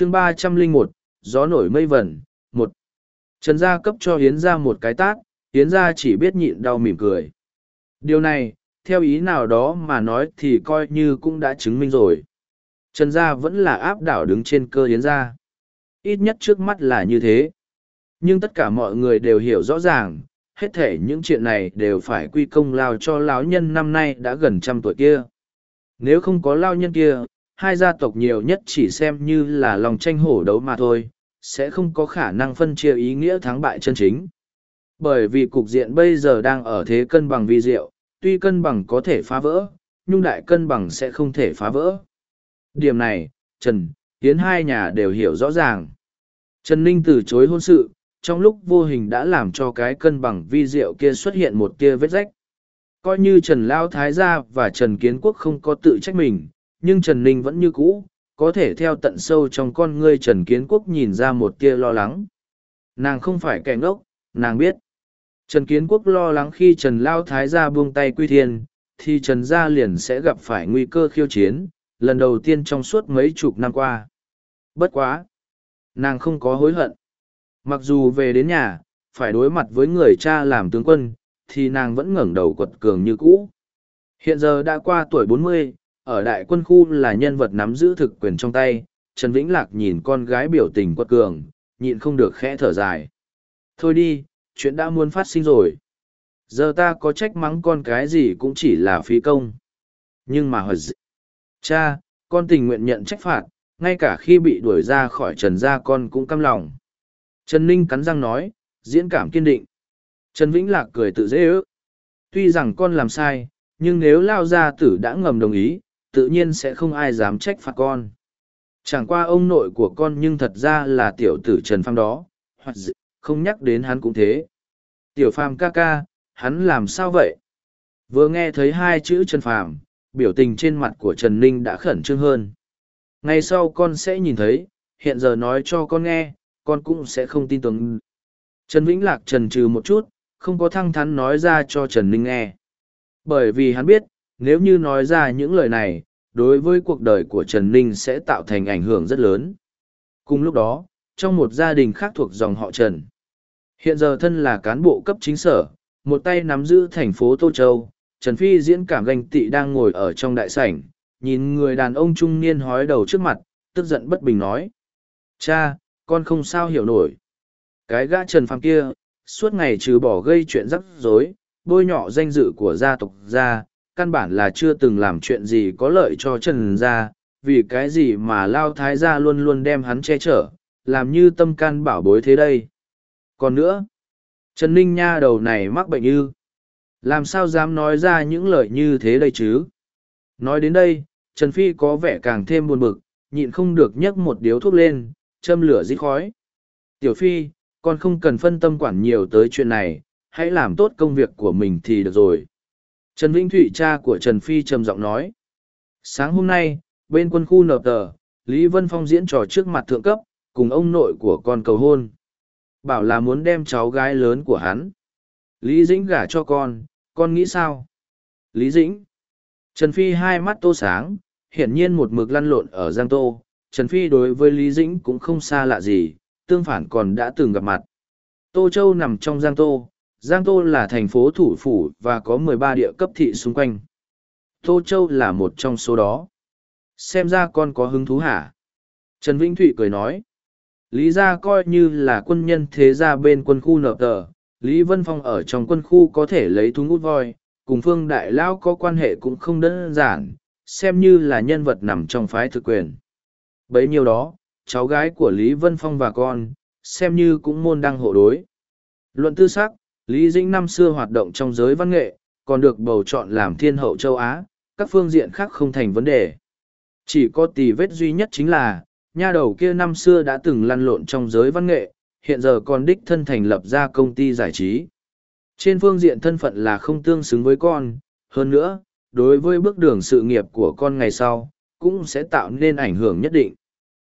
chương ba trăm linh một, gió nổi mây vẩn một. Trần gia cấp cho hiến ra một cái tát hiến ra chỉ biết nhịn đau mỉm cười. Điều này, theo ý nào đó mà nói thì coi như cũng đã chứng minh rồi. Trần gia vẫn là áp đảo đứng trên cơ hiến gia. Ít nhất trước mắt là như thế. Nhưng tất cả mọi người đều hiểu rõ ràng, hết thể những chuyện này đều phải quy công lao cho lão nhân năm nay đã gần trăm tuổi kia. Nếu không có lao nhân kia hai gia tộc nhiều nhất chỉ xem như là lòng tranh hổ đấu mà thôi, sẽ không có khả năng phân chia ý nghĩa thắng bại chân chính. Bởi vì cục diện bây giờ đang ở thế cân bằng vi diệu, tuy cân bằng có thể phá vỡ, nhưng đại cân bằng sẽ không thể phá vỡ. Điểm này, trần tiến hai nhà đều hiểu rõ ràng. Trần ninh từ chối hôn sự, trong lúc vô hình đã làm cho cái cân bằng vi diệu kia xuất hiện một tia vết rách. Coi như trần lão thái gia và trần kiến quốc không có tự trách mình nhưng trần ninh vẫn như cũ, có thể theo tận sâu trong con ngươi trần kiến quốc nhìn ra một tia lo lắng. Nàng không phải kẻ ngốc, nàng biết. Trần kiến quốc lo lắng khi trần lao thái gia buông tay quy thiên, thì trần gia liền sẽ gặp phải nguy cơ khiêu chiến, lần đầu tiên trong suốt mấy chục năm qua. Bất quá, nàng không có hối hận. Mặc dù về đến nhà, phải đối mặt với người cha làm tướng quân, thì nàng vẫn ngẩng đầu quật cường như cũ. Hiện giờ đã qua tuổi bốn mươi ở đại quân khu là nhân vật nắm giữ thực quyền trong tay, trần vĩnh lạc nhìn con gái biểu tình quật cường, nhịn không được khẽ thở dài. Thôi đi, chuyện đã muốn phát sinh rồi. Giờ ta có trách mắng con cái gì cũng chỉ là phí công. Nhưng mà hỏi dị... cha, con tình nguyện nhận trách phạt, ngay cả khi bị đuổi ra khỏi trần gia con cũng căm lòng. Trần ninh cắn răng nói, diễn cảm kiên định. Trần vĩnh lạc cười tự dễ ước. Tuy rằng con làm sai, nhưng nếu lao gia tử đã ngầm đồng ý tự nhiên sẽ không ai dám trách phạt con. Chẳng qua ông nội của con nhưng thật ra là tiểu tử trần pham đó. Hoặc không nhắc đến hắn cũng thế. Tiểu phàm ca ca, hắn làm sao vậy? Vừa nghe thấy hai chữ trần phàm, biểu tình trên mặt của trần ninh đã khẩn trương hơn. Ngày sau con sẽ nhìn thấy, hiện giờ nói cho con nghe, con cũng sẽ không tin tưởng. Trần vĩnh lạc trần trừ một chút, không có thăng thắn nói ra cho trần ninh nghe. Bởi vì hắn biết nếu như nói ra những lời này, đối với cuộc đời của trần ninh sẽ tạo thành ảnh hưởng rất lớn. Cùng lúc đó, trong một gia đình khác thuộc dòng họ trần, hiện giờ thân là cán bộ cấp chính sở, một tay nắm giữ thành phố tô châu, trần phi diễn cảm ganh tị đang ngồi ở trong đại sảnh, nhìn người đàn ông trung niên hói đầu trước mặt, tức giận bất bình nói, cha, con không sao hiểu nổi. Cái gã trần phàm kia, suốt ngày trừ bỏ gây chuyện rắc rối, bôi nhọ danh dự của gia tộc gia căn bản là chưa từng làm chuyện gì có lợi cho trần gia, vì cái gì mà lao thái gia luôn luôn đem hắn che chở, làm như tâm can bảo bối thế đây. Còn nữa, trần ninh nha đầu này mắc bệnh ư? Làm sao dám nói ra những lời như thế đây chứ? Nói đến đây, trần phi có vẻ càng thêm buồn bực, nhịn không được nhấc một điếu thuốc lên, châm lửa dít khói. Tiểu phi, con không cần phân tâm quản nhiều tới chuyện này, hãy làm tốt công việc của mình thì được rồi trần vĩnh thụy cha của trần phi trầm giọng nói. Sáng hôm nay, bên quân khu nộp tờ, lý vân phong diễn trò trước mặt thượng cấp, cùng ông nội của con cầu hôn. Bảo là muốn đem cháu gái lớn của hắn. Lý dĩnh gả cho con con nghĩ sao? Lý dĩnh. Trần phi hai mắt tô sáng, hiển nhiên một mực lăn lộn ở giang tô. Trần phi đối với lý dĩnh cũng không xa lạ gì, tương phản còn đã từng gặp mặt. Tô châu nằm trong giang tô giang tô là thành phố thủ phủ và có mười ba địa cấp thị xung quanh. Tô châu là một trong số đó. Xem ra con có hứng thú hả? Trần vĩnh thụy cười nói. Lý gia coi như là quân nhân thế gia bên quân khu nợ tờ. Lý vân phong ở trong quân khu có thể lấy thú ngút voi. Cùng phương đại lão có quan hệ cũng không đơn giản. Xem như là nhân vật nằm trong phái thực quyền. Bấy nhiêu đó, cháu gái của lý vân phong và con, xem như cũng môn đăng hộ đối. Luận tư sắc lý dĩnh năm xưa hoạt động trong giới văn nghệ còn được bầu chọn làm thiên hậu châu á các phương diện khác không thành vấn đề chỉ có tì vết duy nhất chính là nha đầu kia năm xưa đã từng lăn lộn trong giới văn nghệ, hiện giờ còn đích thân thành lập ra công ty giải trí. Trên phương diện thân phận là không tương xứng với con, hơn nữa, đối với bước đường sự nghiệp của con ngày sau, cũng sẽ tạo nên ảnh hưởng nhất định.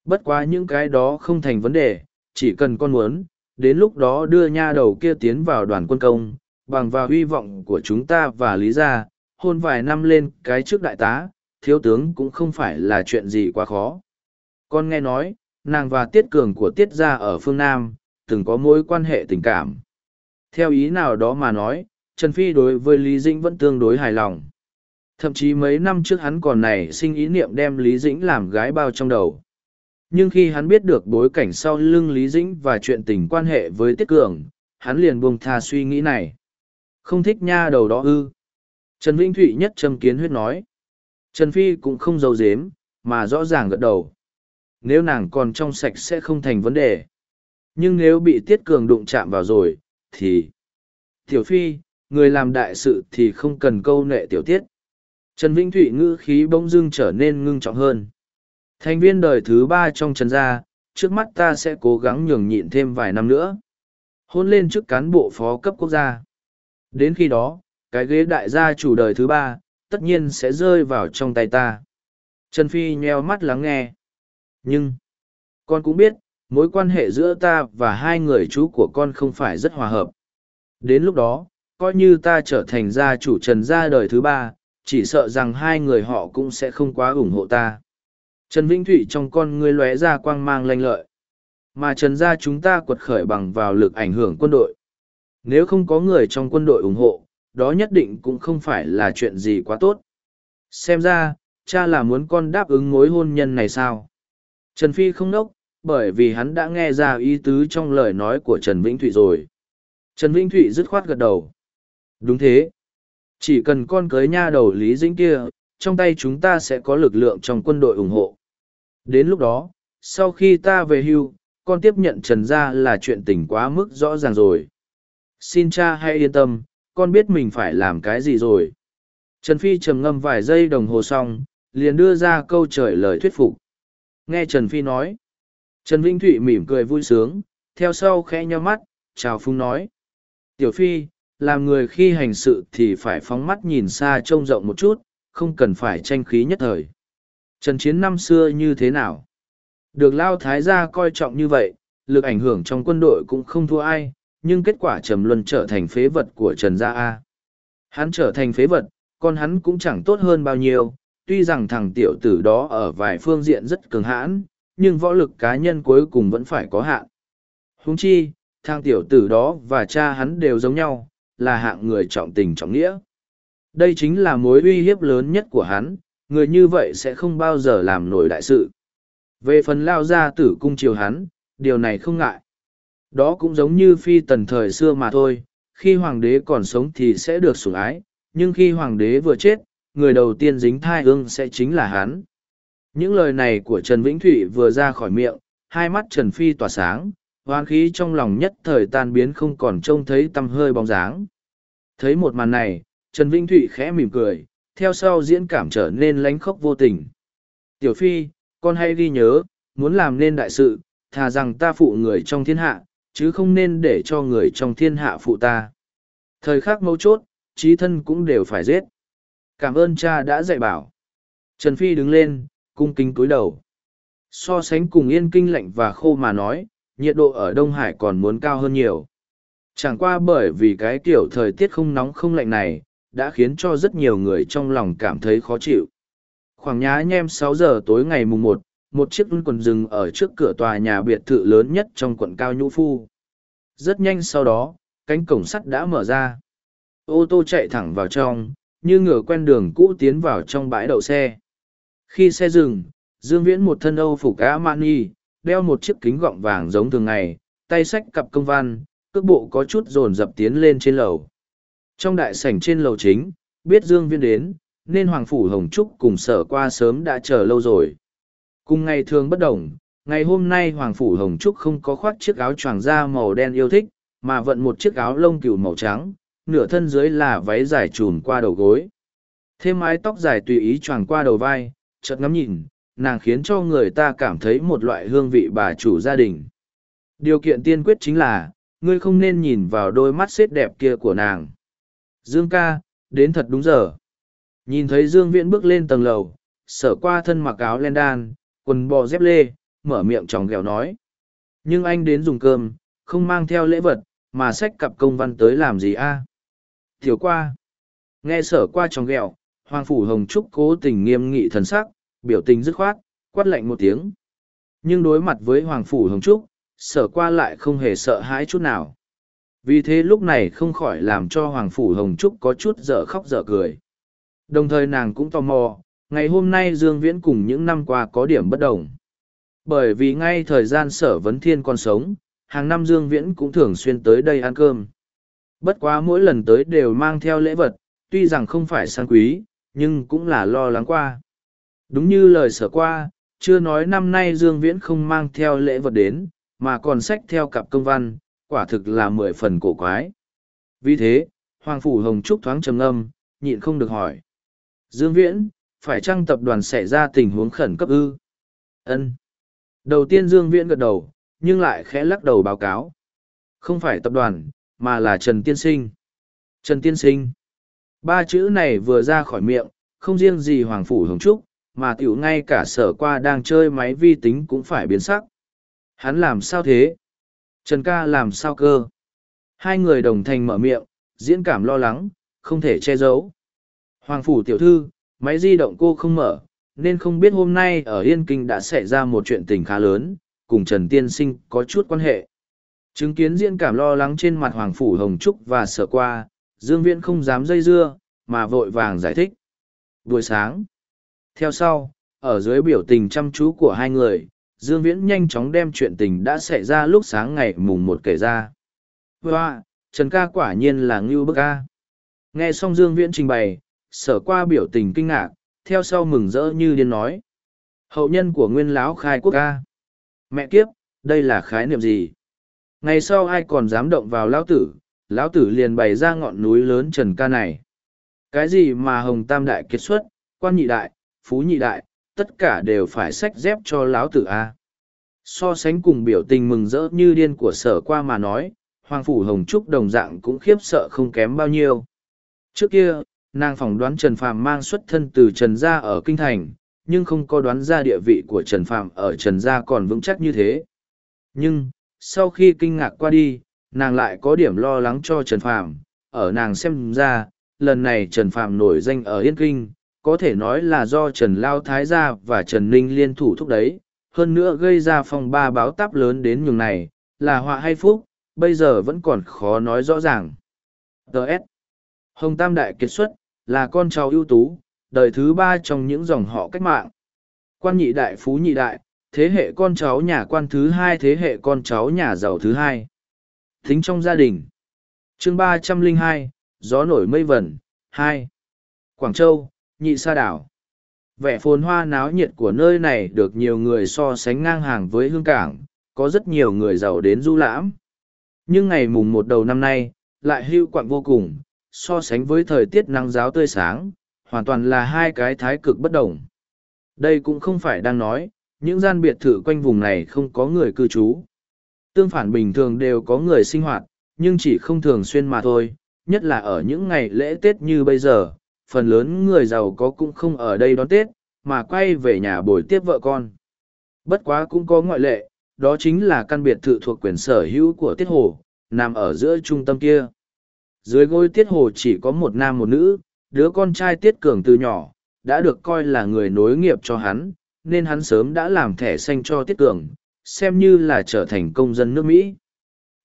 Bất quá những cái đó không thành vấn đề, chỉ cần con muốn, đến lúc đó đưa nha đầu kia tiến vào đoàn quân công, bằng vào hy vọng của chúng ta và lý gia, hôn vài năm lên cái trước đại tá, thiếu tướng cũng không phải là chuyện gì quá khó con nghe nói, nàng và tiết cường của tiết gia ở phương Nam, từng có mối quan hệ tình cảm. Theo ý nào đó mà nói, Trần Phi đối với Lý Dĩnh vẫn tương đối hài lòng. Thậm chí mấy năm trước hắn còn này sinh ý niệm đem Lý Dĩnh làm gái bao trong đầu. Nhưng khi hắn biết được bối cảnh sau lưng Lý Dĩnh và chuyện tình quan hệ với Tiết Cường, hắn liền buông tha suy nghĩ này. Không thích nha đầu đó ư. Trần Vĩnh Thụy nhất châm kiến huyết nói. Trần Phi cũng không giấu giếm, mà rõ ràng gật đầu. Nếu nàng còn trong sạch sẽ không thành vấn đề. Nhưng nếu bị Tiết Cường đụng chạm vào rồi, thì... Tiểu Phi, người làm đại sự thì không cần câu nệ tiểu tiết. Trần Vĩnh Thụy ngữ khí bỗng dưng trở nên ngưng trọng hơn. Thành viên đời thứ ba trong Trần Gia, trước mắt ta sẽ cố gắng nhường nhịn thêm vài năm nữa. Hôn lên trước cán bộ phó cấp quốc gia. Đến khi đó, cái ghế đại gia chủ đời thứ ba, tất nhiên sẽ rơi vào trong tay ta. Trần Phi nheo mắt lắng nghe. Nhưng, con cũng biết, mối quan hệ giữa ta và hai người chú của con không phải rất hòa hợp. Đến lúc đó, coi như ta trở thành gia chủ Trần gia đời thứ ba, chỉ sợ rằng hai người họ cũng sẽ không quá ủng hộ ta. Trần Vĩnh Thụy trong con ngươi lóe ra quang mang lanh lợi. Mà Trần gia chúng ta quật khởi bằng vào lực ảnh hưởng quân đội. Nếu không có người trong quân đội ủng hộ, đó nhất định cũng không phải là chuyện gì quá tốt. Xem ra, cha là muốn con đáp ứng mối hôn nhân này sao? Trần Phi không nốc, bởi vì hắn đã nghe ra ý tứ trong lời nói của Trần Vĩnh Thụy rồi. Trần Vĩnh Thụy dứt khoát gật đầu. Đúng thế. Chỉ cần con cưới nha đầu Lý Dĩnh kia, trong tay chúng ta sẽ có lực lượng trong quân đội ủng hộ. Đến lúc đó, sau khi ta về hưu, con tiếp nhận Trần Gia là chuyện tình quá mức rõ ràng rồi. Xin cha hãy yên tâm, con biết mình phải làm cái gì rồi. Trần Phi trầm ngâm vài giây đồng hồ xong, liền đưa ra câu trời lời thuyết phục. Nghe Trần Phi nói. Trần Vinh Thụy mỉm cười vui sướng, theo sau khẽ nheo mắt, chào phung nói. Tiểu Phi, làm người khi hành sự thì phải phóng mắt nhìn xa trông rộng một chút, không cần phải tranh khí nhất thời. Trần chiến năm xưa như thế nào? Được Lao Thái gia coi trọng như vậy, lực ảnh hưởng trong quân đội cũng không thua ai, nhưng kết quả Trầm Luân trở thành phế vật của Trần Gia A. Hắn trở thành phế vật, còn hắn cũng chẳng tốt hơn bao nhiêu, tuy rằng thằng tiểu tử đó ở vài phương diện rất cường hãn, nhưng võ lực cá nhân cuối cùng vẫn phải có hạn. Huống chi, thằng tiểu tử đó và cha hắn đều giống nhau, là hạng người trọng tình trọng nghĩa. Đây chính là mối uy hiếp lớn nhất của hắn, người như vậy sẽ không bao giờ làm nổi đại sự. Về phần lao ra tử cung chiều hắn, điều này không ngại. Đó cũng giống như phi tần thời xưa mà thôi, khi hoàng đế còn sống thì sẽ được sủng ái, nhưng khi hoàng đế vừa chết, người đầu tiên dính thai ương sẽ chính là hắn. Những lời này của Trần Vĩnh Thụy vừa ra khỏi miệng, hai mắt Trần Phi tỏa sáng, hoang khí trong lòng nhất thời tan biến không còn trông thấy tăm hơi bóng dáng. Thấy một màn này, Trần Vĩnh Thụy khẽ mỉm cười, theo sau diễn cảm trở nên lánh khóc vô tình. Tiểu Phi, con hay ghi nhớ, muốn làm nên đại sự, thà rằng ta phụ người trong thiên hạ, chứ không nên để cho người trong thiên hạ phụ ta. Thời khắc mấu chốt, trí thân cũng đều phải giết. Cảm ơn cha đã dạy bảo. Trần Phi đứng lên, cung kính cúi đầu. So sánh cùng yên kinh lạnh và khô mà nói, nhiệt độ ở Đông Hải còn muốn cao hơn nhiều. Chẳng qua bởi vì cái kiểu thời tiết không nóng không lạnh này, đã khiến cho rất nhiều người trong lòng cảm thấy khó chịu. Khoảng nhá nhem sáu giờ tối ngày mùng một, một chiếc quần rừng ở trước cửa tòa nhà biệt thự lớn nhất trong quận Cao Nhũ Phu. Rất nhanh sau đó, cánh cổng sắt đã mở ra. Ô tô chạy thẳng vào trong, như ngựa quen đường cũ tiến vào trong bãi đậu xe. Khi xe dừng, Dương Viễn một thân Âu phục á mani, đeo một chiếc kính gọng vàng giống thường ngày, tay xách cặp công văn, cước bộ có chút dồn dập tiến lên trên lầu. Trong đại sảnh trên lầu chính, biết Dương viên đến, nên Hoàng Phủ Hồng Trúc cùng sở qua sớm đã chờ lâu rồi. Cùng ngày thường bất đồng, ngày hôm nay Hoàng Phủ Hồng Trúc không có khoác chiếc áo choàng da màu đen yêu thích, mà vận một chiếc áo lông cừu màu trắng, nửa thân dưới là váy dài trùm qua đầu gối. Thêm mái tóc dài tùy ý choàng qua đầu vai, chợt ngắm nhìn, nàng khiến cho người ta cảm thấy một loại hương vị bà chủ gia đình. Điều kiện tiên quyết chính là, ngươi không nên nhìn vào đôi mắt xếp đẹp kia của nàng. Dương ca, đến thật đúng giờ. Nhìn thấy Dương Viễn bước lên tầng lầu, sở qua thân mặc áo len đan, quần bò dép lê, mở miệng tròng gẹo nói. Nhưng anh đến dùng cơm, không mang theo lễ vật, mà xách cặp công văn tới làm gì a? À? Tiểu qua. Nghe sở qua tròng ghẹo, Hoàng Phủ Hồng Trúc cố tình nghiêm nghị thần sắc, biểu tình dứt khoát, quát lạnh một tiếng. Nhưng đối mặt với Hoàng Phủ Hồng Trúc, sở qua lại không hề sợ hãi chút nào. Vì thế lúc này không khỏi làm cho Hoàng Phủ Hồng Trúc có chút dở khóc dở cười. Đồng thời nàng cũng tò mò, ngày hôm nay Dương Viễn cùng những năm qua có điểm bất đồng. Bởi vì ngay thời gian sở vấn thiên còn sống, hàng năm Dương Viễn cũng thường xuyên tới đây ăn cơm. Bất quá mỗi lần tới đều mang theo lễ vật, tuy rằng không phải sang quý, nhưng cũng là lo lắng qua. Đúng như lời sở qua, chưa nói năm nay Dương Viễn không mang theo lễ vật đến, mà còn xách theo cặp công văn, quả thực là mười phần cổ quái. Vì thế, Hoàng Phủ Hồng Trúc thoáng trầm ngâm, nhịn không được hỏi. Dương Viễn, phải chăng tập đoàn xảy ra tình huống khẩn cấp ư? Ân. Đầu tiên Dương Viễn gật đầu, nhưng lại khẽ lắc đầu báo cáo. Không phải tập đoàn, mà là Trần Tiên Sinh. Trần Tiên Sinh. Ba chữ này vừa ra khỏi miệng, không riêng gì Hoàng Phủ Hồng Trúc, mà tiểu ngay cả sở qua đang chơi máy vi tính cũng phải biến sắc. Hắn làm sao thế? Trần ca làm sao cơ? Hai người đồng thành mở miệng, diễn cảm lo lắng, không thể che giấu. Hoàng Phủ tiểu thư, máy di động cô không mở, nên không biết hôm nay ở Yên Kinh đã xảy ra một chuyện tình khá lớn, cùng Trần Tiên Sinh có chút quan hệ. Chứng kiến diễn cảm lo lắng trên mặt Hoàng Phủ Hồng Trúc và sợ qua, Dương Viễn không dám dây dưa, mà vội vàng giải thích. Buổi sáng. Theo sau, ở dưới biểu tình chăm chú của hai người, Dương Viễn nhanh chóng đem chuyện tình đã xảy ra lúc sáng ngày mùng một kể ra. Hoa, Trần ca quả nhiên là ngưu bức ca. Nghe xong Dương Viễn trình bày, sở qua biểu tình kinh ngạc, theo sau mừng rỡ như điên nói. Hậu nhân của nguyên lão khai quốc ca. Mẹ kiếp, đây là khái niệm gì? Ngày sau ai còn dám động vào lão tử, lão tử liền bày ra ngọn núi lớn trần ca này. Cái gì mà hồng tam đại kết xuất, quan nhị đại, phú nhị đại, tất cả đều phải sách dép cho lão tử a. So sánh cùng biểu tình mừng rỡ như điên của sở qua mà nói, Hoàng Phủ Hồng Trúc đồng dạng cũng khiếp sợ không kém bao nhiêu. Trước kia, nàng phỏng đoán Trần Phàm mang xuất thân từ Trần Gia ở Kinh Thành, nhưng không có đoán ra địa vị của Trần Phàm ở Trần Gia còn vững chắc như thế. Nhưng, sau khi kinh ngạc qua đi, nàng lại có điểm lo lắng cho Trần Phàm. Ở nàng xem ra, lần này Trần Phàm nổi danh ở Yên Kinh, có thể nói là do Trần Lao Thái Gia và Trần Ninh liên thủ thúc đấy, hơn nữa gây ra phong ba báo táp lớn đến nhường này, là họa hay phúc, bây giờ vẫn còn khó nói rõ ràng. Đợt. Hồng Tam Đại kết xuất, là con cháu ưu tú, đời thứ ba trong những dòng họ cách mạng. Quan nhị đại phú nhị đại, thế hệ con cháu nhà quan thứ hai thế hệ con cháu nhà giàu thứ hai. Thính trong gia đình. chương ba trăm linh hai gió nổi mây vẩn, hai Quảng Châu, nhị sa đảo. Vẻ phồn hoa náo nhiệt của nơi này được nhiều người so sánh ngang hàng với hương cảng, có rất nhiều người giàu đến du lãm. Nhưng ngày mùng một đầu năm nay, lại hưu quạng vô cùng, so sánh với thời tiết nắng giáo tươi sáng, hoàn toàn là hai cái thái cực bất đồng. Đây cũng không phải đang nói, những gian biệt thự quanh vùng này không có người cư trú. Tương phản bình thường đều có người sinh hoạt, nhưng chỉ không thường xuyên mà thôi, nhất là ở những ngày lễ Tết như bây giờ, phần lớn người giàu có cũng không ở đây đón Tết, mà quay về nhà bồi tiếp vợ con. Bất quá cũng có ngoại lệ, đó chính là căn biệt thự thuộc quyền sở hữu của Tiết Hồ, nằm ở giữa trung tâm kia. Dưới gối Tiết Hồ chỉ có một nam một nữ, đứa con trai Tiết Cường từ nhỏ, đã được coi là người nối nghiệp cho hắn, nên hắn sớm đã làm thẻ xanh cho Tiết Cường, xem như là trở thành công dân nước Mỹ.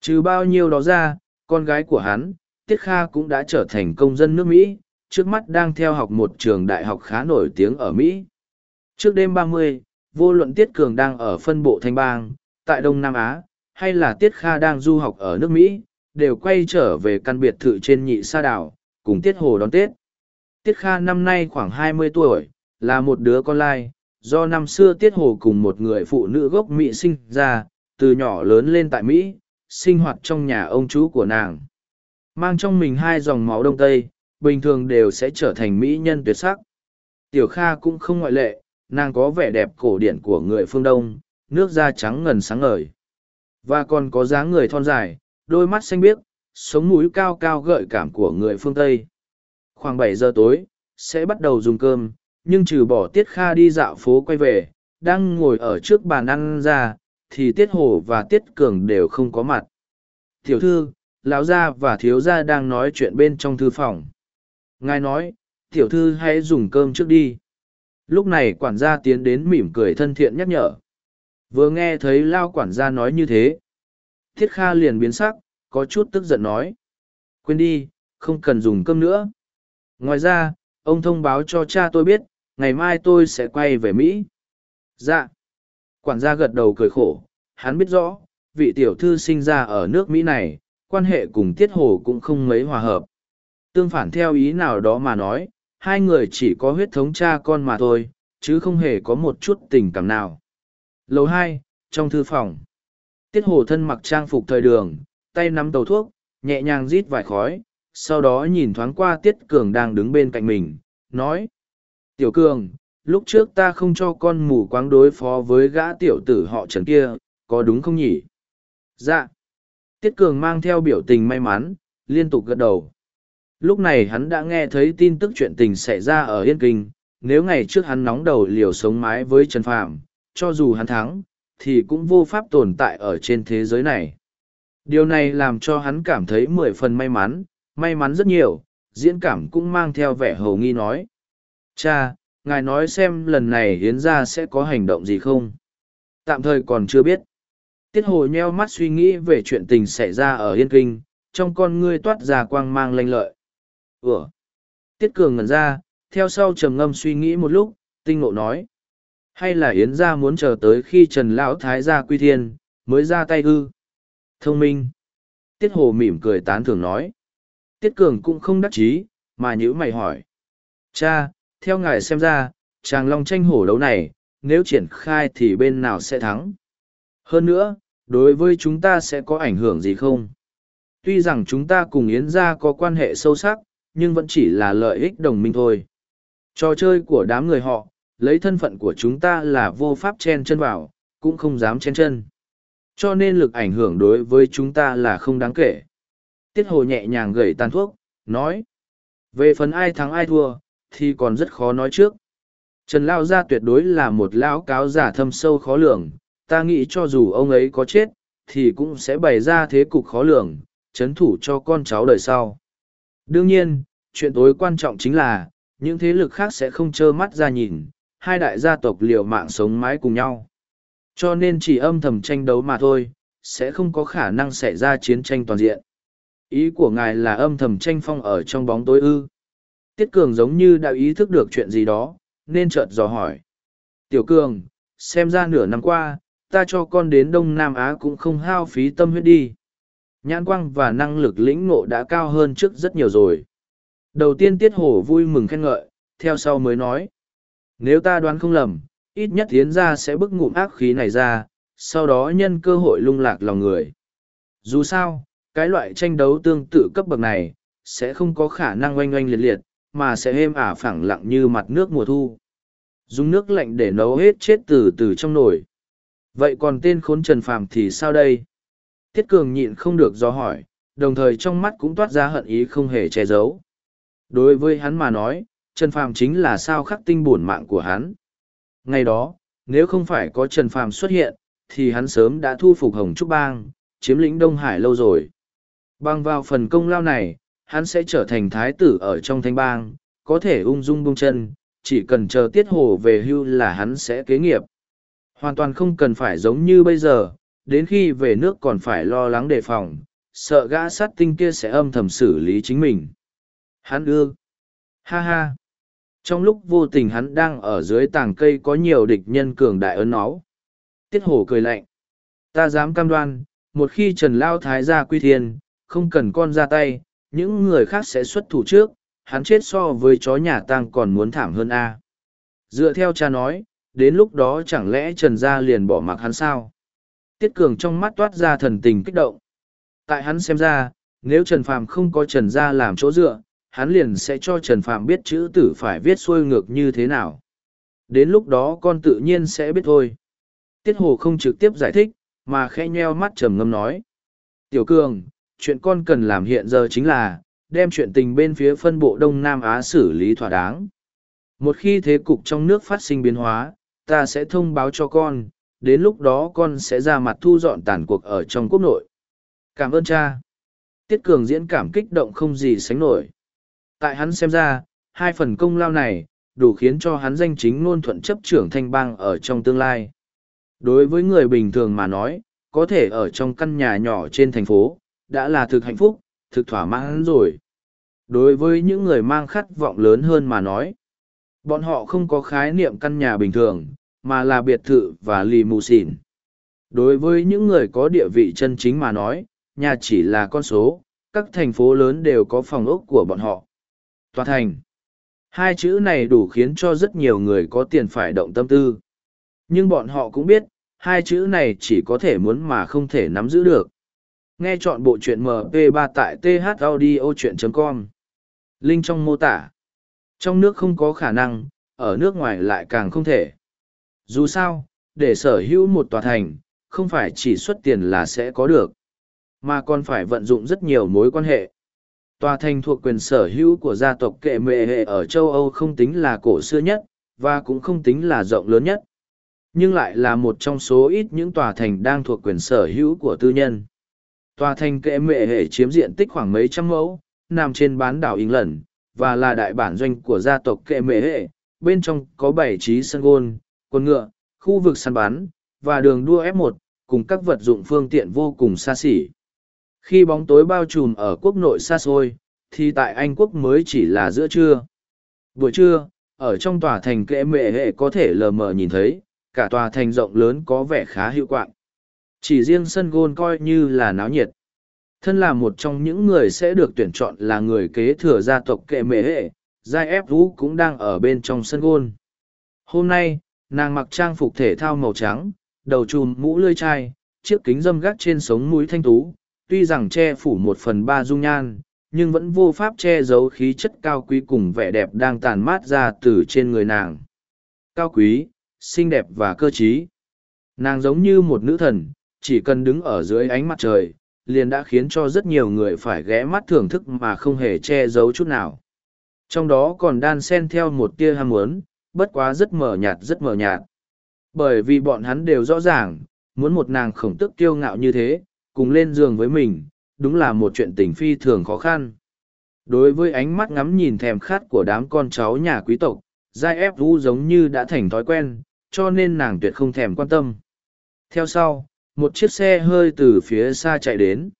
Trừ bao nhiêu đó ra, con gái của hắn, Tiết Kha cũng đã trở thành công dân nước Mỹ, trước mắt đang theo học một trường đại học khá nổi tiếng ở Mỹ. Trước đêm 30, vô luận Tiết Cường đang ở phân bộ Thanh Bang, tại Đông Nam Á, hay là Tiết Kha đang du học ở nước Mỹ, đều quay trở về căn biệt thự trên nhị sa đảo, cùng Tiết Hồ đón Tết. Tiết Kha năm nay khoảng 20 tuổi, là một đứa con lai, do năm xưa Tiết Hồ cùng một người phụ nữ gốc Mỹ sinh ra, từ nhỏ lớn lên tại Mỹ, sinh hoạt trong nhà ông chú của nàng. Mang trong mình hai dòng máu đông tây, bình thường đều sẽ trở thành mỹ nhân tuyệt sắc. Tiểu Kha cũng không ngoại lệ, nàng có vẻ đẹp cổ điển của người phương Đông, nước da trắng ngần sáng ngời. Và còn có dáng người thon dài, đôi mắt xanh biếc, sống mũi cao cao gợi cảm của người phương Tây. Khoảng bảy giờ tối, sẽ bắt đầu dùng cơm, nhưng trừ bỏ Tiết Kha đi dạo phố quay về, đang ngồi ở trước bàn ăn ra, thì Tiết Hồ và Tiết Cường đều không có mặt. Tiểu thư, lão gia và thiếu gia đang nói chuyện bên trong thư phòng. Ngài nói, tiểu thư hãy dùng cơm trước đi. Lúc này quản gia tiến đến mỉm cười thân thiện nhắc nhở. Vừa nghe thấy Lao quản gia nói như thế. Thiết Kha liền biến sắc, có chút tức giận nói. Quên đi, không cần dùng cơm nữa. Ngoài ra, ông thông báo cho cha tôi biết, ngày mai tôi sẽ quay về Mỹ. Dạ. Quản gia gật đầu cười khổ, hắn biết rõ, vị tiểu thư sinh ra ở nước Mỹ này, quan hệ cùng Tiết Hồ cũng không mấy hòa hợp. Tương phản theo ý nào đó mà nói, hai người chỉ có huyết thống cha con mà thôi, chứ không hề có một chút tình cảm nào. Lầu hai, trong thư phòng. Tiết Hồ thân mặc trang phục thời đường, tay nắm tàu thuốc, nhẹ nhàng rít vài khói, sau đó nhìn thoáng qua Tiết Cường đang đứng bên cạnh mình, nói. Tiểu Cường, lúc trước ta không cho con mù quáng đối phó với gã tiểu tử họ trần kia, có đúng không nhỉ? Dạ. Tiết Cường mang theo biểu tình may mắn, liên tục gật đầu. Lúc này hắn đã nghe thấy tin tức chuyện tình xảy ra ở Yên Kinh, nếu ngày trước hắn nóng đầu liều sống mái với Trần Phạm, cho dù hắn thắng, thì cũng vô pháp tồn tại ở trên thế giới này. Điều này làm cho hắn cảm thấy mười phần may mắn, may mắn rất nhiều, diễn cảm cũng mang theo vẻ hầu nghi nói. Cha, ngài nói xem lần này hiến ra sẽ có hành động gì không? Tạm thời còn chưa biết. Tiết hồ nheo mắt suy nghĩ về chuyện tình xảy ra ở Yên Kinh, trong con ngươi toát ra quang mang lanh lợi. Ủa? Tiết cường ngẩn ra, theo sau trầm ngâm suy nghĩ một lúc, tinh ngộ nói. Hay là Yến gia muốn chờ tới khi Trần Lão Thái gia quy thiên, mới ra tay ư? Thông minh. Tiết hồ mỉm cười tán thưởng nói. Tiết cường cũng không đắc chí, mà nhữ mày hỏi. Cha, theo ngài xem ra, chàng long tranh hổ đấu này, nếu triển khai thì bên nào sẽ thắng? Hơn nữa, đối với chúng ta sẽ có ảnh hưởng gì không? Tuy rằng chúng ta cùng Yến gia có quan hệ sâu sắc, nhưng vẫn chỉ là lợi ích đồng minh thôi. Trò chơi của đám người họ, lấy thân phận của chúng ta là vô pháp chen chân vào, cũng không dám chen chân. Cho nên lực ảnh hưởng đối với chúng ta là không đáng kể. Tiết hồ nhẹ nhàng gẩy tàn thuốc, nói. Về phần ai thắng ai thua, thì còn rất khó nói trước. Trần Lao Gia tuyệt đối là một lão cáo giả thâm sâu khó lường, ta nghĩ cho dù ông ấy có chết, thì cũng sẽ bày ra thế cục khó lường, chấn thủ cho con cháu đời sau. Đương nhiên, chuyện tối quan trọng chính là, những thế lực khác sẽ không trơ mắt ra nhìn, hai đại gia tộc liều mạng sống mái cùng nhau. Cho nên chỉ âm thầm tranh đấu mà thôi, sẽ không có khả năng xảy ra chiến tranh toàn diện. Ý của ngài là âm thầm tranh phong ở trong bóng tối ư. Tiết Cường giống như đã ý thức được chuyện gì đó, nên chợt dò hỏi. Tiểu Cường, xem ra nửa năm qua, ta cho con đến Đông Nam Á cũng không hao phí tâm huyết đi. Nhãn quang và năng lực lĩnh ngộ đã cao hơn trước rất nhiều rồi. Đầu tiên Tiết Hổ vui mừng khen ngợi, theo sau mới nói. Nếu ta đoán không lầm, ít nhất tiến ra sẽ bức ngụm ác khí này ra, sau đó nhân cơ hội lung lạc lòng người. Dù sao, cái loại tranh đấu tương tự cấp bậc này, sẽ không có khả năng oanh oanh liệt liệt, mà sẽ êm ả phẳng lặng như mặt nước mùa thu. Dùng nước lạnh để nấu hết chết từ từ trong nồi. Vậy còn tên khốn Trần Phàm thì sao đây? Tiết Cường nhịn không được do hỏi, đồng thời trong mắt cũng toát ra hận ý không hề che giấu. Đối với hắn mà nói, Trần Phàm chính là sao khắc tinh bổn mạng của hắn. Ngày đó, nếu không phải có Trần Phàm xuất hiện, thì hắn sớm đã thu phục Hồng Trúc Bang, chiếm lĩnh Đông Hải lâu rồi. Bằng vào phần công lao này, hắn sẽ trở thành thái tử ở trong thanh bang, có thể ung dung bung chân, chỉ cần chờ tiết hồ về hưu là hắn sẽ kế nghiệp. Hoàn toàn không cần phải giống như bây giờ, đến khi về nước còn phải lo lắng đề phòng, sợ gã sát tinh kia sẽ âm thầm xử lý chính mình. Hắn ư? Ha ha. Trong lúc vô tình hắn đang ở dưới tàng cây có nhiều địch nhân cường đại ấn nó. Tiết hổ cười lạnh. Ta dám cam đoan, một khi Trần Lao Thái ra quy thiên, không cần con ra tay, những người khác sẽ xuất thủ trước, hắn chết so với chó nhà tang còn muốn thảm hơn a. Dựa theo cha nói, đến lúc đó chẳng lẽ Trần Gia liền bỏ mặc hắn sao? Tiết Cường trong mắt toát ra thần tình kích động. Tại hắn xem ra, nếu Trần Phàm không có Trần Gia làm chỗ dựa, hắn liền sẽ cho Trần Phàm biết chữ tử phải viết xuôi ngược như thế nào. Đến lúc đó con tự nhiên sẽ biết thôi. Tiết Hồ không trực tiếp giải thích, mà khẽ nheo mắt trầm ngâm nói. Tiểu Cường, chuyện con cần làm hiện giờ chính là, đem chuyện tình bên phía phân bộ Đông Nam Á xử lý thỏa đáng. Một khi thế cục trong nước phát sinh biến hóa, ta sẽ thông báo cho con, đến lúc đó con sẽ ra mặt thu dọn tàn cuộc ở trong quốc nội. Cảm ơn cha. Tiết Cường diễn cảm kích động không gì sánh nổi. Tại hắn xem ra, hai phần công lao này, đủ khiến cho hắn danh chính ngôn thuận chấp trưởng thanh bang ở trong tương lai. Đối với người bình thường mà nói, có thể ở trong căn nhà nhỏ trên thành phố, đã là thực hạnh phúc, thực thỏa mãn rồi. Đối với những người mang khát vọng lớn hơn mà nói, bọn họ không có khái niệm căn nhà bình thường, mà là biệt thự và limousine. Đối với những người có địa vị chân chính mà nói, nhà chỉ là con số, các thành phố lớn đều có phòng ốc của bọn họ. Tòa thành. Hai chữ này đủ khiến cho rất nhiều người có tiền phải động tâm tư. Nhưng bọn họ cũng biết, hai chữ này chỉ có thể muốn mà không thể nắm giữ được. Nghe chọn bộ truyện MP3 tại thaudio.com. Linh trong mô tả. Trong nước không có khả năng, ở nước ngoài lại càng không thể. Dù sao, để sở hữu một tòa thành, không phải chỉ xuất tiền là sẽ có được, mà còn phải vận dụng rất nhiều mối quan hệ. Tòa thành thuộc quyền sở hữu của gia tộc kệ mệ hệ ở châu Âu không tính là cổ xưa nhất, và cũng không tính là rộng lớn nhất. Nhưng lại là một trong số ít những tòa thành đang thuộc quyền sở hữu của tư nhân. Tòa thành kệ mệ hệ chiếm diện tích khoảng mấy trăm mẫu, nằm trên bán đảo England, và là đại bản doanh của gia tộc kệ mệ hệ. Bên trong có bảy trí sân gôn, quân ngựa, khu vực săn bắn, và đường đua F1, cùng các vật dụng phương tiện vô cùng xa xỉ. Khi bóng tối bao trùm ở quốc nội xa xôi, thì tại Anh quốc mới chỉ là giữa trưa. Buổi trưa, ở trong tòa thành kệ mệ hệ có thể lờ mờ nhìn thấy, cả tòa thành rộng lớn có vẻ khá hiệu quạng. Chỉ riêng sân gôn coi như là náo nhiệt. Thân là một trong những người sẽ được tuyển chọn là người kế thừa gia tộc kệ mệ hệ, Giai ép vũ cũng đang ở bên trong sân gôn. Hôm nay, nàng mặc trang phục thể thao màu trắng, đầu chùm mũ lươi chai, chiếc kính dâm gác trên sống mũi thanh tú, tuy rằng che phủ một phần ba dung nhan, nhưng vẫn vô pháp che giấu khí chất cao quý cùng vẻ đẹp đang tàn mát ra từ trên người nàng. Cao quý, xinh đẹp và cơ trí. Nàng giống như một nữ thần, chỉ cần đứng ở dưới ánh mặt trời, liền đã khiến cho rất nhiều người phải ghé mắt thưởng thức mà không hề che giấu chút nào. Trong đó còn đan xen theo một tia ham muốn, bất quá rất mờ nhạt rất mờ nhạt. Bởi vì bọn hắn đều rõ ràng, muốn một nàng khổng tức kiêu ngạo như thế, cùng lên giường với mình, đúng là một chuyện tình phi thường khó khăn. Đối với ánh mắt ngắm nhìn thèm khát của đám con cháu nhà quý tộc, Giai ép vũ giống như đã thành thói quen, cho nên nàng tuyệt không thèm quan tâm. Theo sau, một chiếc xe hơi từ phía xa chạy đến.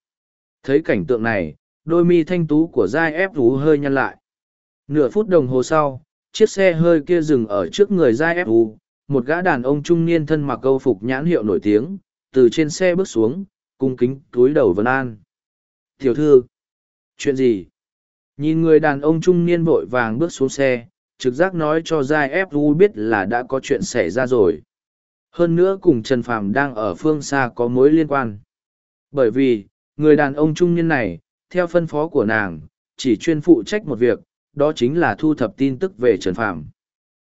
Thấy cảnh tượng này, đôi mi thanh tú của Giai ép vũ hơi nhăn lại. Nửa phút đồng hồ sau, chiếc xe hơi kia dừng ở trước người Giai ép một gã đàn ông trung niên thân mặc câu phục nhãn hiệu nổi tiếng, từ trên xe bước xuống, cung kính túi đầu vân an. Tiểu thư, chuyện gì? Nhìn người đàn ông trung niên vội vàng bước xuống xe, trực giác nói cho Giai Fu biết là đã có chuyện xảy ra rồi. Hơn nữa cùng Trần Phàm đang ở phương xa có mối liên quan. Bởi vì, người đàn ông trung niên này, theo phân phó của nàng, chỉ chuyên phụ trách một việc, đó chính là thu thập tin tức về Trần Phàm.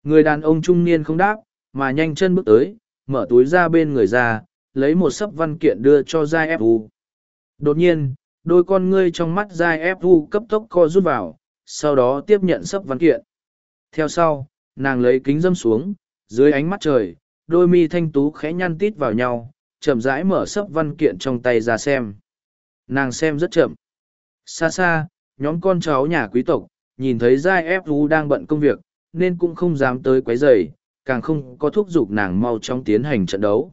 Người đàn ông trung niên không đáp, mà nhanh chân bước tới, mở túi ra bên người ra, lấy một sấp văn kiện đưa cho Giai F.U. Đột nhiên, đôi con ngươi trong mắt Giai F.U. cấp tốc co rút vào, sau đó tiếp nhận sấp văn kiện. Theo sau, nàng lấy kính dâm xuống, dưới ánh mắt trời, đôi mi thanh tú khẽ nhăn tít vào nhau, chậm rãi mở sấp văn kiện trong tay ra xem. Nàng xem rất chậm. Xa xa, nhóm con cháu nhà quý tộc, nhìn thấy Giai ép u đang bận công việc, nên cũng không dám tới quấy rầy, càng không có thúc giục nàng mau chóng tiến hành trận đấu.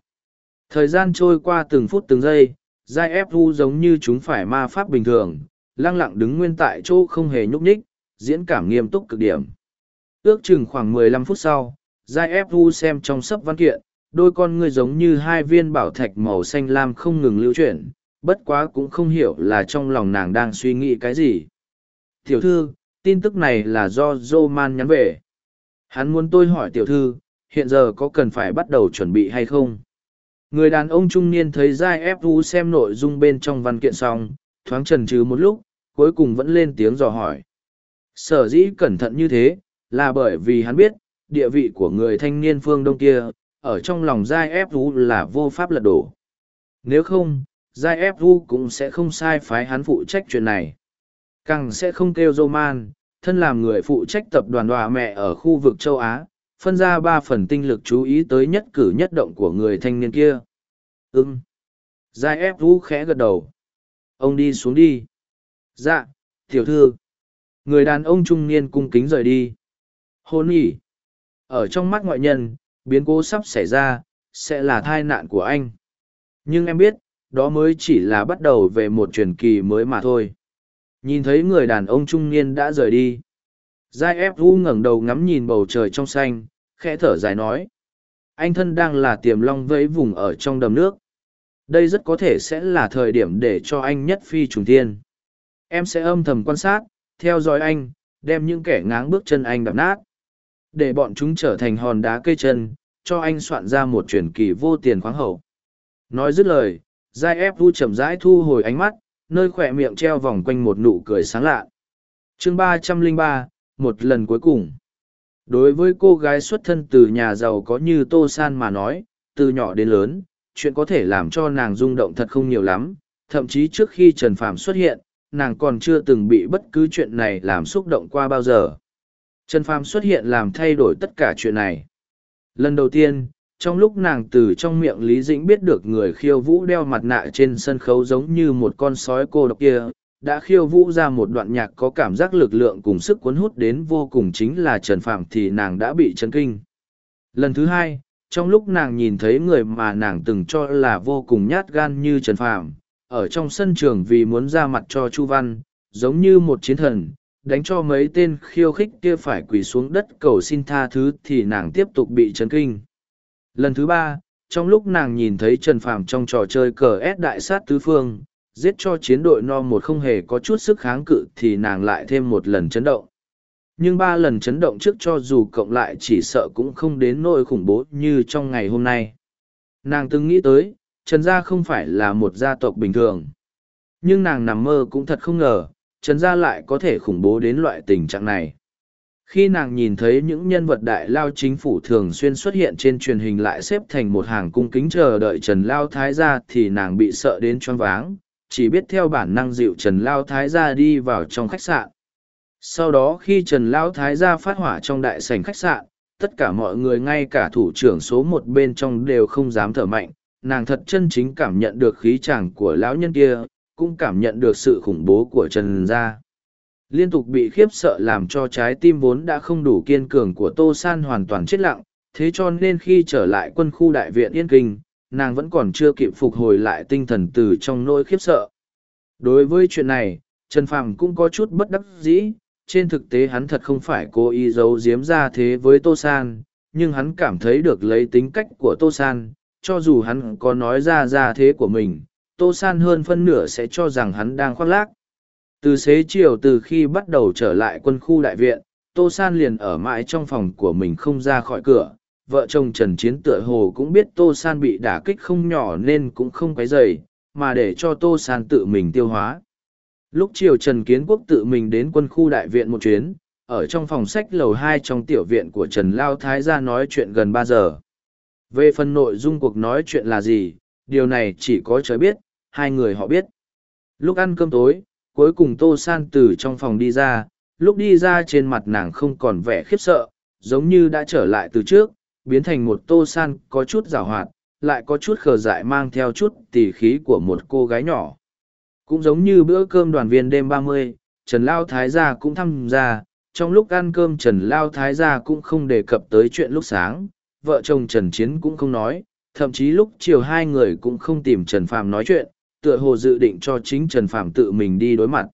Thời gian trôi qua từng phút từng giây, giai ép vu giống như chúng phải ma pháp bình thường, lăng lặng đứng nguyên tại chỗ không hề nhúc nhích, diễn cảm nghiêm túc cực điểm. Ước chừng khoảng 15 phút sau, giai ép vu xem trong sấp văn kiện, đôi con ngươi giống như hai viên bảo thạch màu xanh lam không ngừng lưu chuyển, bất quá cũng không hiểu là trong lòng nàng đang suy nghĩ cái gì. Tiểu thư, tin tức này là do Roman nhắn về. Hắn muốn tôi hỏi tiểu thư, hiện giờ có cần phải bắt đầu chuẩn bị hay không? Người đàn ông trung niên thấy Giai ép u xem nội dung bên trong văn kiện xong, thoáng trần trừ một lúc, cuối cùng vẫn lên tiếng dò hỏi. Sở dĩ cẩn thận như thế, là bởi vì hắn biết, địa vị của người thanh niên phương đông kia, ở trong lòng Giai ép u là vô pháp lật đổ. Nếu không, Giai ép u cũng sẽ không sai phái hắn phụ trách chuyện này. Càng sẽ không kêu Roman, thân làm người phụ trách tập đoàn đòa mẹ ở khu vực châu Á, phân ra ba phần tinh lực chú ý tới nhất cử nhất động của người thanh niên kia. Ừm. Giai ép vũ khẽ gật đầu. Ông đi xuống đi. Dạ, tiểu thư. Người đàn ông trung niên cung kính rời đi. Hôn nhỉ. Ở trong mắt ngoại nhân, biến cố sắp xảy ra, sẽ là thai nạn của anh. Nhưng em biết, đó mới chỉ là bắt đầu về một truyền kỳ mới mà thôi. Nhìn thấy người đàn ông trung niên đã rời đi. Giai ép u ngẩng đầu ngắm nhìn bầu trời trong xanh, khẽ thở dài nói. Anh thân đang là tiềm long vẫy vùng ở trong đầm nước. Đây rất có thể sẽ là thời điểm để cho anh nhất phi trùng thiên. Em sẽ âm thầm quan sát, theo dõi anh, đem những kẻ ngáng bước chân anh đập nát. Để bọn chúng trở thành hòn đá cây chân, cho anh soạn ra một truyền kỳ vô tiền khoáng hậu. Nói dứt lời, Giai ép vu chậm rãi thu hồi ánh mắt, nơi khỏe miệng treo vòng quanh một nụ cười sáng lạ. chương ba trăm linh ba một lần cuối cùng. Đối với cô gái xuất thân từ nhà giàu có như Tô San mà nói, từ nhỏ đến lớn, chuyện có thể làm cho nàng rung động thật không nhiều lắm, thậm chí trước khi Trần Phàm xuất hiện, nàng còn chưa từng bị bất cứ chuyện này làm xúc động qua bao giờ. Trần Phàm xuất hiện làm thay đổi tất cả chuyện này. Lần đầu tiên, trong lúc nàng từ trong miệng Lý Dĩnh biết được người khiêu vũ đeo mặt nạ trên sân khấu giống như một con sói cô độc kia, đã khiêu vũ ra một đoạn nhạc có cảm giác lực lượng cùng sức cuốn hút đến vô cùng chính là Trần Phạm thì nàng đã bị chấn kinh. Lần thứ hai, trong lúc nàng nhìn thấy người mà nàng từng cho là vô cùng nhát gan như Trần Phạm, ở trong sân trường vì muốn ra mặt cho Chu Văn, giống như một chiến thần, đánh cho mấy tên khiêu khích kia phải quỳ xuống đất cầu xin tha thứ thì nàng tiếp tục bị chấn kinh. Lần thứ ba, trong lúc nàng nhìn thấy Trần Phàm trong trò chơi cờ ép đại sát tứ phương, giết cho chiến đội no một không hề có chút sức kháng cự thì nàng lại thêm một lần chấn động. Nhưng ba lần chấn động trước cho dù cộng lại chỉ sợ cũng không đến nỗi khủng bố như trong ngày hôm nay. Nàng từng nghĩ tới, Trần Gia không phải là một gia tộc bình thường. Nhưng nàng nằm mơ cũng thật không ngờ, Trần Gia lại có thể khủng bố đến loại tình trạng này khi nàng nhìn thấy những nhân vật đại lao chính phủ thường xuyên xuất hiện trên truyền hình lại xếp thành một hàng cung kính chờ đợi trần lao thái gia thì nàng bị sợ đến choáng váng, chỉ biết theo bản năng dịu trần lao thái gia đi vào trong khách sạn. Sau đó khi trần lao thái gia phát hỏa trong đại sảnh khách sạn, tất cả mọi người ngay cả thủ trưởng số một bên trong đều không dám thở mạnh, nàng thật chân chính cảm nhận được khí chàng của lão nhân kia, cũng cảm nhận được sự khủng bố của trần gia. Liên tục bị khiếp sợ làm cho trái tim vốn đã không đủ kiên cường của Tô San hoàn toàn chết lặng, thế cho nên khi trở lại quân khu đại viện Yên Kinh, nàng vẫn còn chưa kịp phục hồi lại tinh thần từ trong nỗi khiếp sợ. Đối với chuyện này, Trần Phàm cũng có chút bất đắc dĩ, trên thực tế hắn thật không phải cố ý giấu giếm ra thế với Tô San, nhưng hắn cảm thấy được lấy tính cách của Tô San, cho dù hắn có nói ra ra thế của mình, Tô San hơn phân nửa sẽ cho rằng hắn đang khoác lác. Từ xế chiều từ khi bắt đầu trở lại quân khu đại viện, Tô San liền ở mãi trong phòng của mình không ra khỏi cửa. Vợ chồng Trần Chiến tựa hồ cũng biết Tô San bị đả kích không nhỏ nên cũng không quấy dày, mà để cho Tô San tự mình tiêu hóa. Lúc chiều Trần Kiến Quốc tự mình đến quân khu đại viện một chuyến, ở trong phòng sách lầu hai trong tiểu viện của Trần Lao Thái ra nói chuyện gần ba giờ. Về phần nội dung cuộc nói chuyện là gì, điều này chỉ có trời biết, hai người họ biết. Lúc ăn cơm tối, cuối cùng tô san từ trong phòng đi ra, lúc đi ra trên mặt nàng không còn vẻ khiếp sợ, giống như đã trở lại từ trước, biến thành một tô san có chút giảo hoạt, lại có chút khờ dại mang theo chút tỉ khí của một cô gái nhỏ. Cũng giống như bữa cơm đoàn viên đêm ba mươi, trần lao thái gia cũng tham gia, trong lúc ăn cơm trần lao thái gia cũng không đề cập tới chuyện lúc sáng, vợ chồng trần chiến cũng không nói, thậm chí lúc chiều hai người cũng không tìm trần phàm nói chuyện tựa hồ dự định cho chính Trần Phàm tự mình đi đối mặt.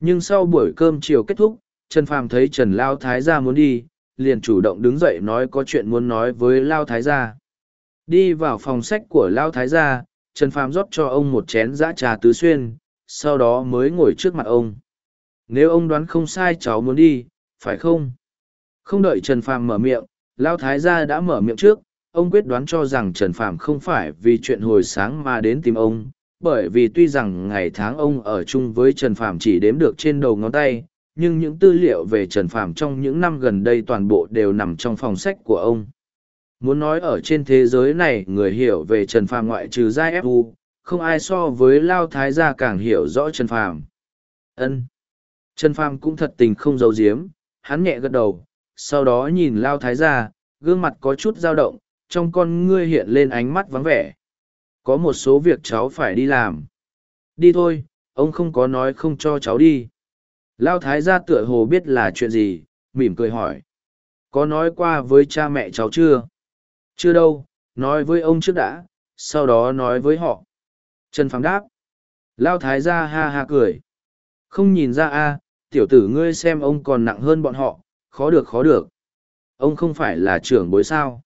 Nhưng sau buổi cơm chiều kết thúc, Trần Phàm thấy Trần Lao Thái gia muốn đi, liền chủ động đứng dậy nói có chuyện muốn nói với Lao Thái gia. Đi vào phòng sách của Lao Thái gia, Trần Phàm rót cho ông một chén dã trà tứ xuyên, sau đó mới ngồi trước mặt ông. Nếu ông đoán không sai cháu muốn đi, phải không? Không đợi Trần Phàm mở miệng, Lao Thái gia đã mở miệng trước, ông quyết đoán cho rằng Trần Phàm không phải vì chuyện hồi sáng mà đến tìm ông, bởi vì tuy rằng ngày tháng ông ở chung với Trần Phàm chỉ đếm được trên đầu ngón tay, nhưng những tư liệu về Trần Phàm trong những năm gần đây toàn bộ đều nằm trong phòng sách của ông. Muốn nói ở trên thế giới này người hiểu về Trần Phàm ngoại trừ Giai Fu, không ai so với Lao Thái gia càng hiểu rõ Trần Phàm. Ân. Trần Phàm cũng thật tình không giấu giếm, hắn nhẹ gật đầu, sau đó nhìn Lao Thái gia, gương mặt có chút dao động, trong con ngươi hiện lên ánh mắt vắng vẻ có một số việc cháu phải đi làm đi thôi ông không có nói không cho cháu đi lao thái gia tựa hồ biết là chuyện gì mỉm cười hỏi có nói qua với cha mẹ cháu chưa chưa đâu nói với ông trước đã, sau đó nói với họ. Trần Phàm đáp. Lao thái gia ha ha cười. Không nhìn ra a, tiểu tử ngươi xem ông còn nặng hơn bọn họ, khó được khó được. Ông không phải là trưởng bối sao.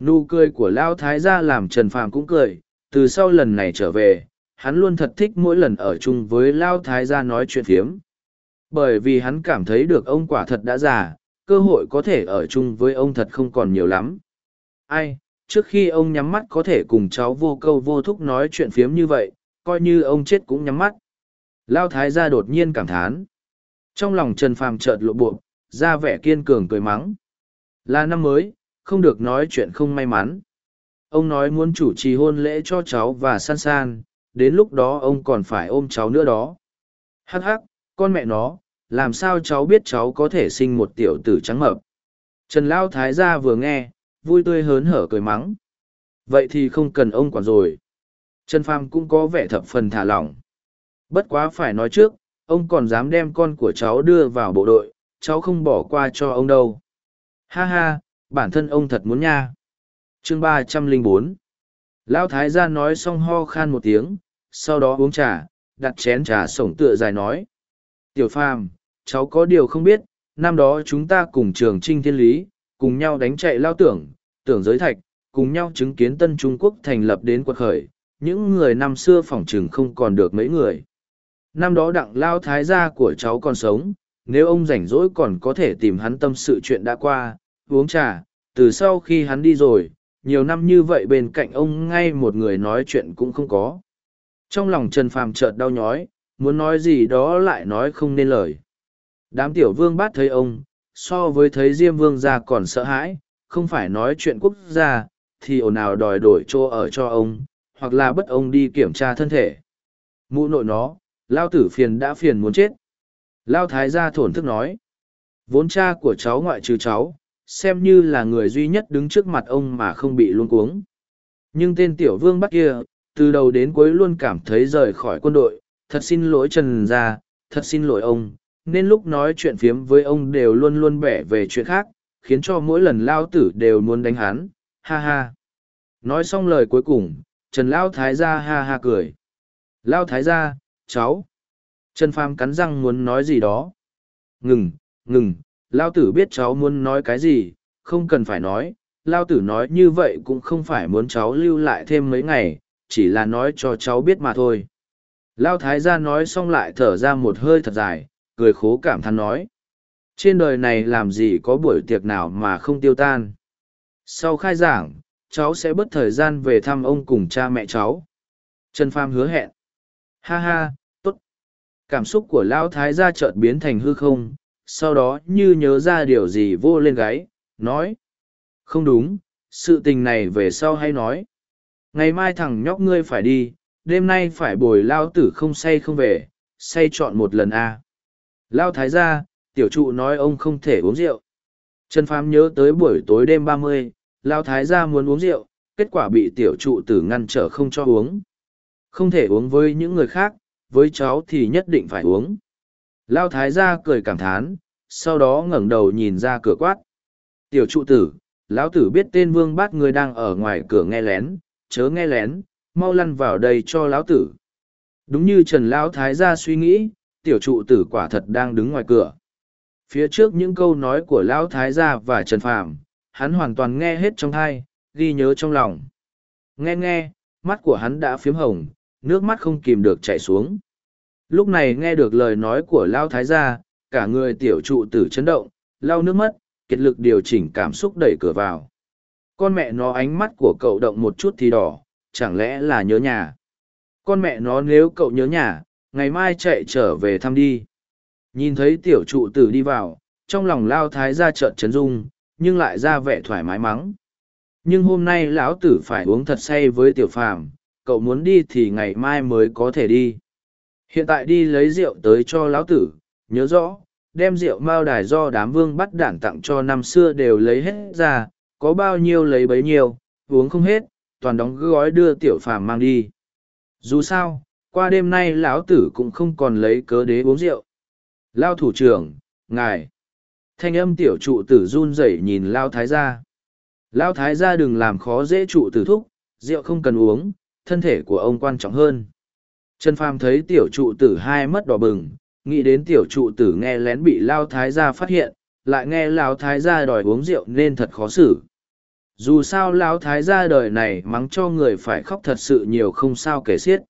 Nụ cười của Lao thái gia làm Trần Phàm cũng cười, từ sau lần này trở về, hắn luôn thật thích mỗi lần ở chung với Lao thái gia nói chuyện phiếm. Bởi vì hắn cảm thấy được ông quả thật đã già, cơ hội có thể ở chung với ông thật không còn nhiều lắm. Ai, trước khi ông nhắm mắt có thể cùng cháu vô câu vô thúc nói chuyện phiếm như vậy, coi như ông chết cũng nhắm mắt. Lao thái gia đột nhiên cảm thán. Trong lòng Trần Phàm chợt lộ buộc ra vẻ kiên cường cười mắng. Là năm mới, không được nói chuyện không may mắn. Ông nói muốn chủ trì hôn lễ cho cháu và san san, đến lúc đó ông còn phải ôm cháu nữa đó. Hắc hắc, con mẹ nó, làm sao cháu biết cháu có thể sinh một tiểu tử trắng mập. Trần Lao Thái gia vừa nghe, vui tươi hớn hở cười mắng. Vậy thì không cần ông quản rồi. Trần pham cũng có vẻ thập phần thả lỏng. Bất quá phải nói trước, ông còn dám đem con của cháu đưa vào bộ đội, cháu không bỏ qua cho ông đâu. Ha ha, bản thân ông thật muốn nha. Chương ba trăm linh bốn. Lão Thái gia nói xong ho khan một tiếng, sau đó uống trà, đặt chén trà sổng tựa dài nói. Tiểu Phàm, cháu có điều không biết, năm đó chúng ta cùng trường trinh thiên lý, cùng nhau đánh chạy lao tưởng, tưởng giới thạch, cùng nhau chứng kiến tân Trung Quốc thành lập đến quật khởi, những người năm xưa phỏng chừng không còn được mấy người. Năm đó đặng lao thái gia của cháu còn sống, nếu ông rảnh rỗi còn có thể tìm hắn tâm sự chuyện đã qua, uống trà, từ sau khi hắn đi rồi, nhiều năm như vậy bên cạnh ông ngay một người nói chuyện cũng không có. Trong lòng Trần Phàm chợt đau nhói, muốn nói gì đó lại nói không nên lời. Đám tiểu vương bát thấy ông, so với thấy Diêm Vương gia còn sợ hãi, không phải nói chuyện quốc gia, thì ồn nào đòi đổi chỗ ở cho ông, hoặc là bất ông đi kiểm tra thân thể. Mụ nội nó, lao tử phiền đã phiền muốn chết. Lao thái gia thổn thức nói, vốn cha của cháu ngoại trừ cháu, xem như là người duy nhất đứng trước mặt ông mà không bị luôn cuống. Nhưng tên tiểu vương bắt kia, từ đầu đến cuối luôn cảm thấy rời khỏi quân đội, thật xin lỗi Trần Gia, thật xin lỗi ông, nên lúc nói chuyện phiếm với ông đều luôn luôn bẻ về chuyện khác, khiến cho mỗi lần lao tử đều muốn đánh hắn, ha ha. Nói xong lời cuối cùng, Trần Lao Thái gia ha ha cười. Lao Thái gia, cháu. Trần Phàm cắn răng muốn nói gì đó. Ngừng, ngừng, Lao tử biết cháu muốn nói cái gì, không cần phải nói. Lao tử nói như vậy cũng không phải muốn cháu lưu lại thêm mấy ngày, chỉ là nói cho cháu biết mà thôi. Lao Thái gia nói xong lại thở ra một hơi thật dài, cười khố cảm thán nói. Trên đời này làm gì có buổi tiệc nào mà không tiêu tan. Sau khai giảng, cháu sẽ bớt thời gian về thăm ông cùng cha mẹ cháu. Trần Pham hứa hẹn. Ha ha, tốt. Cảm xúc của Lão Thái gia chợt biến thành hư không, sau đó như nhớ ra điều gì vô lên gáy, nói. Không đúng, sự tình này về sau hay nói. Ngày mai thằng nhóc ngươi phải đi, đêm nay phải bồi Lao tử không say không về, say chọn một lần a à. Lao Thái gia, tiểu trụ nói ông không thể uống rượu. Trần Phàm nhớ tới buổi tối đêm ba mươi, Lao Thái gia muốn uống rượu, kết quả bị tiểu trụ tử ngăn trở không cho uống. Không thể uống với những người khác, với cháu thì nhất định phải uống. Lao Thái gia cười cảm thán, sau đó ngẩng đầu nhìn ra cửa quát. Tiểu trụ tử, lão tử biết tên vương bát người đang ở ngoài cửa nghe lén, chớ nghe lén, mau lăn vào đây cho lão tử. Đúng như Trần Lão Thái gia suy nghĩ, tiểu trụ tử quả thật đang đứng ngoài cửa. Phía trước những câu nói của Lão Thái gia và Trần Phàm, hắn hoàn toàn nghe hết trong thai, ghi nhớ trong lòng. Nghe nghe, mắt của hắn đã phiếm hồng, nước mắt không kìm được chảy xuống. Lúc này nghe được lời nói của Lão Thái gia, cả người tiểu trụ tử chấn động, lau nước mắt, kiệt lực điều chỉnh cảm xúc đẩy cửa vào. Con mẹ nó ánh mắt của cậu động một chút thì đỏ, chẳng lẽ là nhớ nhà. Con mẹ nó nếu cậu nhớ nhà, ngày mai chạy trở về thăm đi. Nhìn thấy tiểu trụ tử đi vào, trong lòng lao thái ra trợn chấn dung, nhưng lại ra vẻ thoải mái mắng. Nhưng hôm nay lão tử phải uống thật say với tiểu phàm, cậu muốn đi thì ngày mai mới có thể đi. Hiện tại đi lấy rượu tới cho lão tử, nhớ rõ, đem rượu mao đài do đám vương bắt đản tặng cho năm xưa đều lấy hết ra, có bao nhiêu lấy bấy nhiêu, uống không hết, toàn đóng gói đưa tiểu phàm mang đi. Dù sao, qua đêm nay lão tử cũng không còn lấy cớ đế uống rượu. Lao thủ trưởng, ngài. Thanh âm tiểu trụ tử run rẩy nhìn Lao thái gia. lao thái gia đừng làm khó dễ trụ tử thúc, rượu không cần uống, thân thể của ông quan trọng hơn. Trần Phàm thấy tiểu trụ tử hai mất đỏ bừng, nghĩ đến tiểu trụ tử nghe lén bị Lao thái gia phát hiện, lại nghe Lão thái gia đòi uống rượu nên thật khó xử. Dù sao Lão thái gia đời này mắng cho người phải khóc thật sự nhiều không sao kể xiết.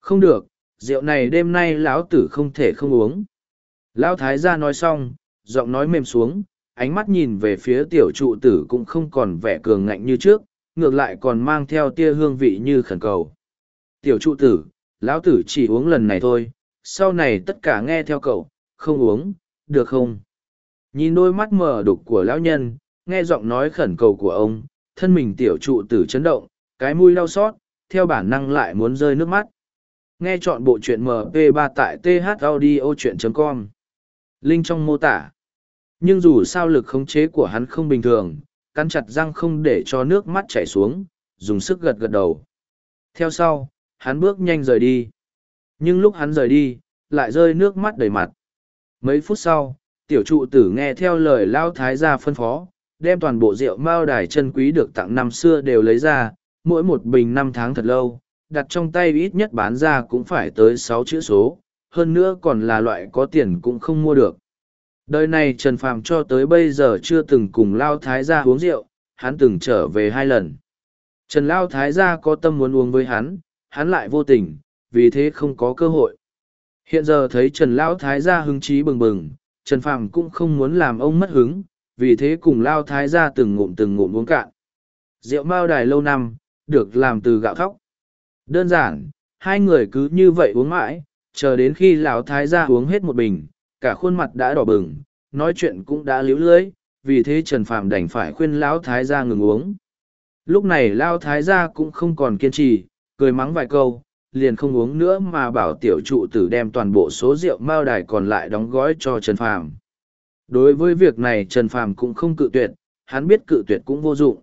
Không được, rượu này đêm nay lão tử không thể không uống. Lão thái gia nói xong, giọng nói mềm xuống, ánh mắt nhìn về phía tiểu trụ tử cũng không còn vẻ cường ngạnh như trước, ngược lại còn mang theo tia hương vị như khẩn cầu. Tiểu trụ tử, lão tử chỉ uống lần này thôi, sau này tất cả nghe theo cậu, không uống, được không? Nhìn đôi mắt mờ đục của lão nhân, nghe giọng nói khẩn cầu của ông, thân mình tiểu trụ tử chấn động, cái mũi đau xót, theo bản năng lại muốn rơi nước mắt. Nghe chọn bộ truyện MP3 tại thaudio.com. Link trong mô tả. Nhưng dù sao lực khống chế của hắn không bình thường, cắn chặt răng không để cho nước mắt chảy xuống, dùng sức gật gật đầu. Theo sau, hắn bước nhanh rời đi. Nhưng lúc hắn rời đi, lại rơi nước mắt đầy mặt. Mấy phút sau, tiểu trụ tử nghe theo lời lao thái gia phân phó, đem toàn bộ rượu mao đài chân quý được tặng năm xưa đều lấy ra, mỗi một bình năm tháng thật lâu, đặt trong tay ít nhất bán ra cũng phải tới sáu chữ số, hơn nữa còn là loại có tiền cũng không mua được. Đời này Trần Phàm cho tới bây giờ chưa từng cùng Lao Thái gia uống rượu, hắn từng trở về hai lần. Trần Lao Thái gia có tâm muốn uống với hắn, hắn lại vô tình, vì thế không có cơ hội. Hiện giờ thấy Trần Lao Thái gia hứng chí bừng bừng, Trần Phàm cũng không muốn làm ông mất hứng, vì thế cùng Lao Thái gia từng ngụm từng ngụm uống cạn. Rượu mao đài lâu năm, được làm từ gạo thóc. Đơn giản, hai người cứ như vậy uống mãi, chờ đến khi lão thái gia uống hết một bình, cả khuôn mặt đã đỏ bừng, nói chuyện cũng đã liễu lưới, vì thế Trần Phàm đành phải khuyên lão thái gia ngừng uống. Lúc này lão thái gia cũng không còn kiên trì, cười mắng vài câu, liền không uống nữa mà bảo tiểu trụ tử đem toàn bộ số rượu mao đài còn lại đóng gói cho Trần Phàm. Đối với việc này Trần Phàm cũng không cự tuyệt, hắn biết cự tuyệt cũng vô dụng.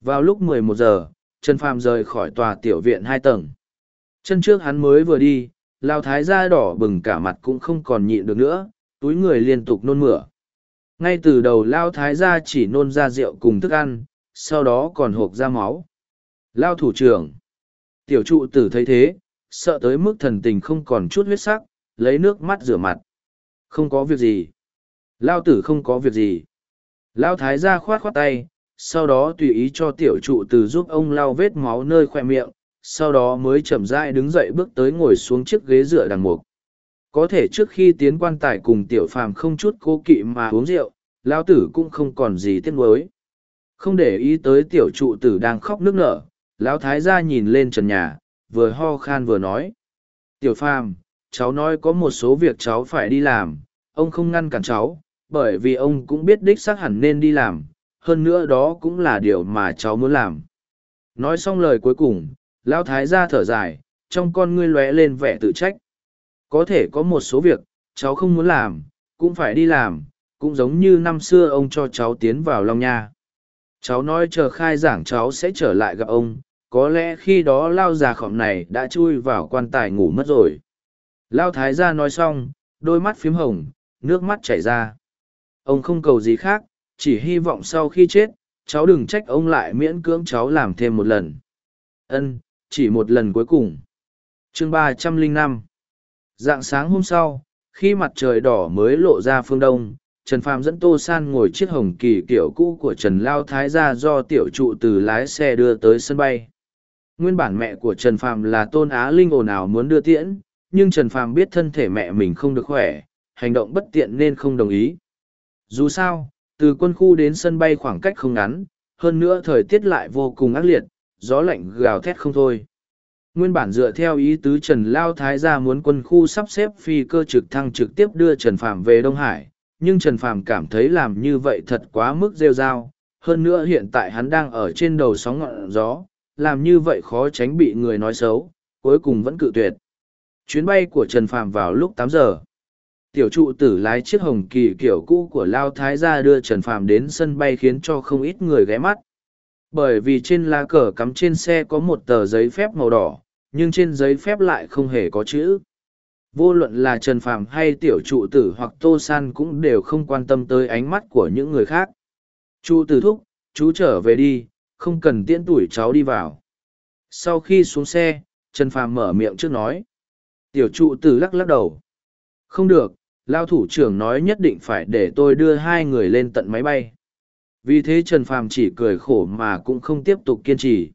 Vào lúc 11 giờ, Trần Phàm rời khỏi tòa tiểu viện hai tầng. Chân trước hắn mới vừa đi, Lao thái gia đỏ bừng cả mặt cũng không còn nhịn được nữa, túi người liên tục nôn mửa. Ngay từ đầu Lao thái gia chỉ nôn ra rượu cùng thức ăn, sau đó còn hộp ra máu. Lao thủ trưởng. Tiểu trụ tử thấy thế, sợ tới mức thần tình không còn chút huyết sắc, lấy nước mắt rửa mặt. Không có việc gì. Lao tử không có việc gì. Lao thái gia khoát khoát tay, sau đó tùy ý cho tiểu trụ tử giúp ông lao vết máu nơi khoe miệng, sau đó mới chậm rãi đứng dậy bước tới ngồi xuống chiếc ghế dựa đằng mục có thể trước khi tiến quan tài cùng tiểu phàm không chút cố kỵ mà uống rượu lão tử cũng không còn gì tiếc nuối không để ý tới tiểu trụ tử đang khóc nước nở lão thái gia nhìn lên trần nhà vừa ho khan vừa nói tiểu phàm cháu nói có một số việc cháu phải đi làm ông không ngăn cản cháu bởi vì ông cũng biết đích xác hẳn nên đi làm hơn nữa đó cũng là điều mà cháu muốn làm nói xong lời cuối cùng Lão thái gia thở dài, trong con ngươi lóe lên vẻ tự trách. Có thể có một số việc, cháu không muốn làm, cũng phải đi làm, cũng giống như năm xưa ông cho cháu tiến vào Long Nha. Cháu nói chờ khai giảng cháu sẽ trở lại gặp ông, có lẽ khi đó lao già khỏm này đã chui vào quan tài ngủ mất rồi. Lao thái gia nói xong, đôi mắt phím hồng, nước mắt chảy ra. Ông không cầu gì khác, chỉ hy vọng sau khi chết, cháu đừng trách ông lại miễn cưỡng cháu làm thêm một lần. Ân, chỉ một lần cuối cùng chương ba trăm linh năm dạng sáng hôm sau khi mặt trời đỏ mới lộ ra phương đông trần phàm dẫn tô san ngồi chiếc hồng kỳ kiểu cũ của trần lao thái ra do tiểu trụ từ lái xe đưa tới sân bay nguyên bản mẹ của trần phàm là tôn á linh ồn ào muốn đưa tiễn nhưng trần phàm biết thân thể mẹ mình không được khỏe hành động bất tiện nên không đồng ý dù sao từ quân khu đến sân bay khoảng cách không ngắn hơn nữa thời tiết lại vô cùng ác liệt gió lạnh gào thét không thôi. Nguyên bản dựa theo ý tứ Trần Lao Thái gia muốn quân khu sắp xếp phi cơ trực thăng trực tiếp đưa Trần Phạm về Đông Hải, nhưng Trần Phạm cảm thấy làm như vậy thật quá mức rêu rao. Hơn nữa hiện tại hắn đang ở trên đầu sóng ngọn gió, làm như vậy khó tránh bị người nói xấu, cuối cùng vẫn cự tuyệt. Chuyến bay của Trần Phạm vào lúc tám giờ. Tiểu trụ tử lái chiếc hồng kỳ kiểu cũ của Lao Thái gia đưa Trần Phạm đến sân bay khiến cho không ít người ghé mắt bởi vì trên lá cờ cắm trên xe có một tờ giấy phép màu đỏ nhưng trên giấy phép lại không hề có chữ vô luận là trần phàm hay tiểu trụ tử hoặc tô san cũng đều không quan tâm tới ánh mắt của những người khác. Chu tử thúc, chú trở về đi, không cần tiễn tuổi cháu đi vào. Sau khi xuống xe, trần phàm mở miệng trước nói. Tiểu trụ tử lắc lắc đầu. Không được, lao thủ trưởng nói nhất định phải để tôi đưa hai người lên tận máy bay. Vì thế trần phàm chỉ cười khổ mà cũng không tiếp tục kiên trì.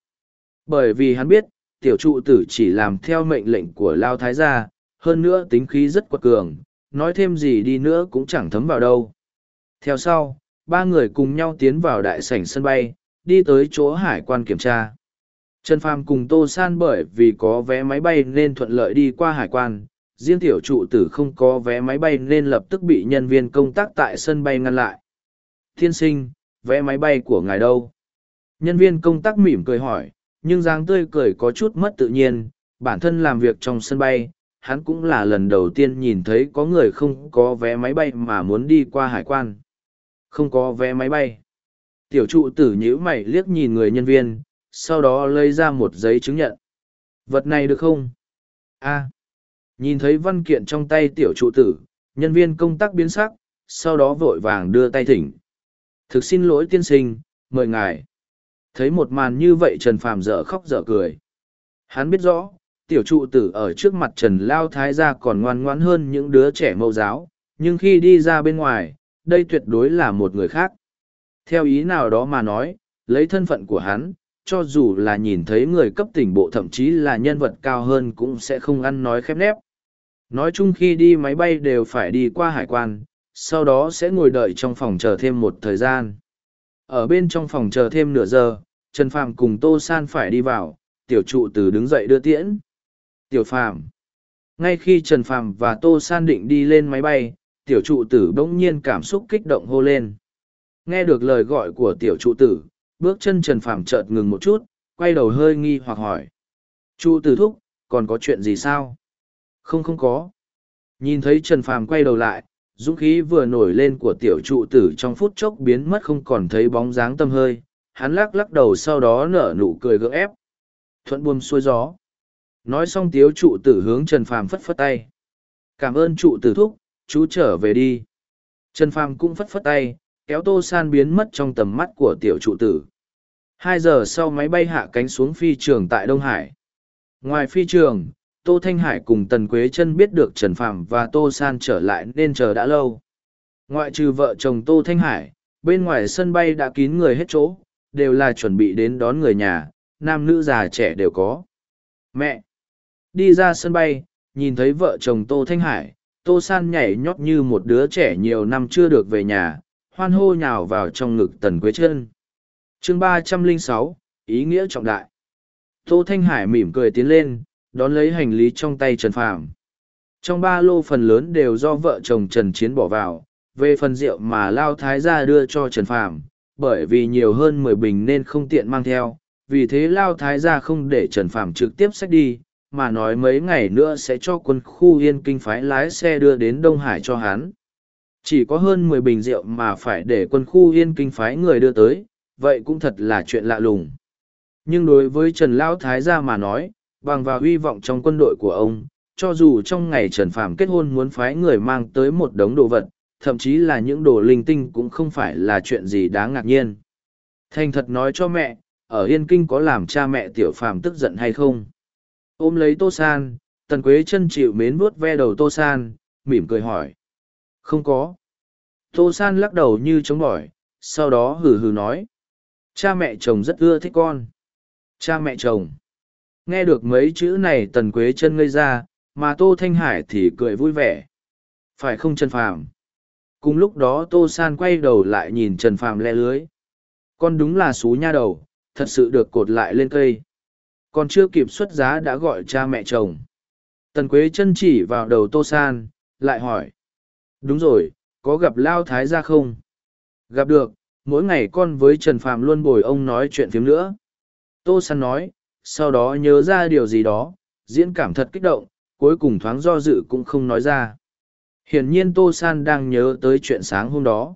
Bởi vì hắn biết, tiểu trụ tử chỉ làm theo mệnh lệnh của lao thái gia hơn nữa tính khí rất quật cường, nói thêm gì đi nữa cũng chẳng thấm vào đâu. Theo sau, ba người cùng nhau tiến vào đại sảnh sân bay, đi tới chỗ hải quan kiểm tra. Trần phàm cùng tô san bởi vì có vé máy bay nên thuận lợi đi qua hải quan, riêng tiểu trụ tử không có vé máy bay nên lập tức bị nhân viên công tác tại sân bay ngăn lại. Thiên sinh, vé máy bay của ngài đâu? Nhân viên công tác mỉm cười hỏi, nhưng dáng tươi cười có chút mất tự nhiên, bản thân làm việc trong sân bay hắn cũng là lần đầu tiên nhìn thấy có người không có vé máy bay mà muốn đi qua hải quan. Không có vé máy bay. Tiểu trụ tử nhíu mày liếc nhìn người nhân viên, sau đó lấy ra một giấy chứng nhận. Vật này được không? A. Nhìn thấy văn kiện trong tay tiểu trụ tử, nhân viên công tác biến sắc, sau đó vội vàng đưa tay thỉnh. Thực xin lỗi tiên sinh, mời ngài. Thấy một màn như vậy trần phàm dở khóc dở cười. Hắn biết rõ tiểu trụ tử ở trước mặt trần lao thái gia còn ngoan ngoãn hơn những đứa trẻ mẫu giáo, nhưng khi đi ra bên ngoài, đây tuyệt đối là một người khác. Theo ý nào đó mà nói, lấy thân phận của hắn, cho dù là nhìn thấy người cấp tỉnh bộ thậm chí là nhân vật cao hơn cũng sẽ không ăn nói khép nép. Nói chung khi đi máy bay đều phải đi qua hải quan, sau đó sẽ ngồi đợi trong phòng chờ thêm một thời gian. Ở bên trong phòng chờ thêm nửa giờ, trần phàm cùng tô san phải đi vào, tiểu trụ từ đứng dậy đưa tiễn tiểu phàm. Ngay khi trần phàm và tô san định đi lên máy bay, tiểu trụ tử bỗng nhiên cảm xúc kích động hô lên. Nghe được lời gọi của tiểu trụ tử, bước chân trần phàm chợt ngừng một chút, quay đầu hơi nghi hoặc hỏi. Trụ tử thúc, còn có chuyện gì sao? Không không có. Nhìn thấy trần phàm quay đầu lại, dũng khí vừa nổi lên của tiểu trụ tử trong phút chốc biến mất không còn thấy bóng dáng tâm hơi. Hắn lắc lắc đầu sau đó nở nụ cười gỡ ép. Thuận buồm xuôi gió nói xong tiếu trụ tử hướng trần phàm phất phất tay. Cảm ơn trụ tử thúc, chú trở về đi. Trần phàm cũng phất phất tay, kéo tô san biến mất trong tầm mắt của tiểu trụ tử. Hai giờ sau máy bay hạ cánh xuống phi trường tại đông hải. Ngoài phi trường, tô thanh hải cùng tần quế chân biết được trần phàm và tô san trở lại nên chờ đã lâu. Ngoại trừ vợ chồng tô thanh hải, bên ngoài sân bay đã kín người hết chỗ, đều là chuẩn bị đến đón người nhà, nam nữ già trẻ đều có. Mẹ đi ra sân bay, nhìn thấy vợ chồng tô thanh hải, tô san nhảy nhót như một đứa trẻ nhiều năm chưa được về nhà, hoan hô nhào vào trong ngực tần quế chân chương ba trăm lẻ sáu, ý nghĩa trọng đại. Tô thanh hải mỉm cười tiến lên, đón lấy hành lý trong tay trần phàm. Trong ba lô phần lớn đều do vợ chồng trần chiến bỏ vào, về phần rượu mà lao thái gia đưa cho trần phàm, bởi vì nhiều hơn mười bình nên không tiện mang theo, vì thế lao thái gia không để trần phàm trực tiếp xách đi mà nói mấy ngày nữa sẽ cho quân khu yên kinh phái lái xe đưa đến đông hải cho hắn. Chỉ có hơn mười bình rượu mà phải để quân khu yên kinh phái người đưa tới, vậy cũng thật là chuyện lạ lùng. Nhưng đối với trần lão thái gia mà nói, bằng vào hy vọng trong quân đội của ông, cho dù trong ngày trần phàm kết hôn muốn phái người mang tới một đống đồ vật, thậm chí là những đồ linh tinh cũng không phải là chuyện gì đáng ngạc nhiên. Thành thật nói cho mẹ, ở yên kinh có làm cha mẹ tiểu phàm tức giận hay không? Ôm lấy tô san, tần quế chân chịu mến vuốt ve đầu tô san, mỉm cười hỏi. Không có. Tô san lắc đầu như chống bỏi, sau đó hừ hừ nói. Cha mẹ chồng rất ưa thích con. Cha mẹ chồng. Nghe được mấy chữ này tần quế chân ngây ra, mà tô thanh hải thì cười vui vẻ. Phải không trần phàm? Cùng lúc đó tô san quay đầu lại nhìn trần phàm le lưới. Con đúng là xú nha đầu, thật sự được cột lại lên cây còn chưa kịp xuất giá đã gọi cha mẹ chồng. Tần quế chân chỉ vào đầu tô san, lại hỏi. Đúng rồi, có gặp lao thái ra không? Gặp được, mỗi ngày con với trần phàm luôn bồi ông nói chuyện phiếm nữa. Tô san nói, sau đó nhớ ra điều gì đó, diễn cảm thật kích động, cuối cùng thoáng do dự cũng không nói ra. Hiển nhiên tô san đang nhớ tới chuyện sáng hôm đó.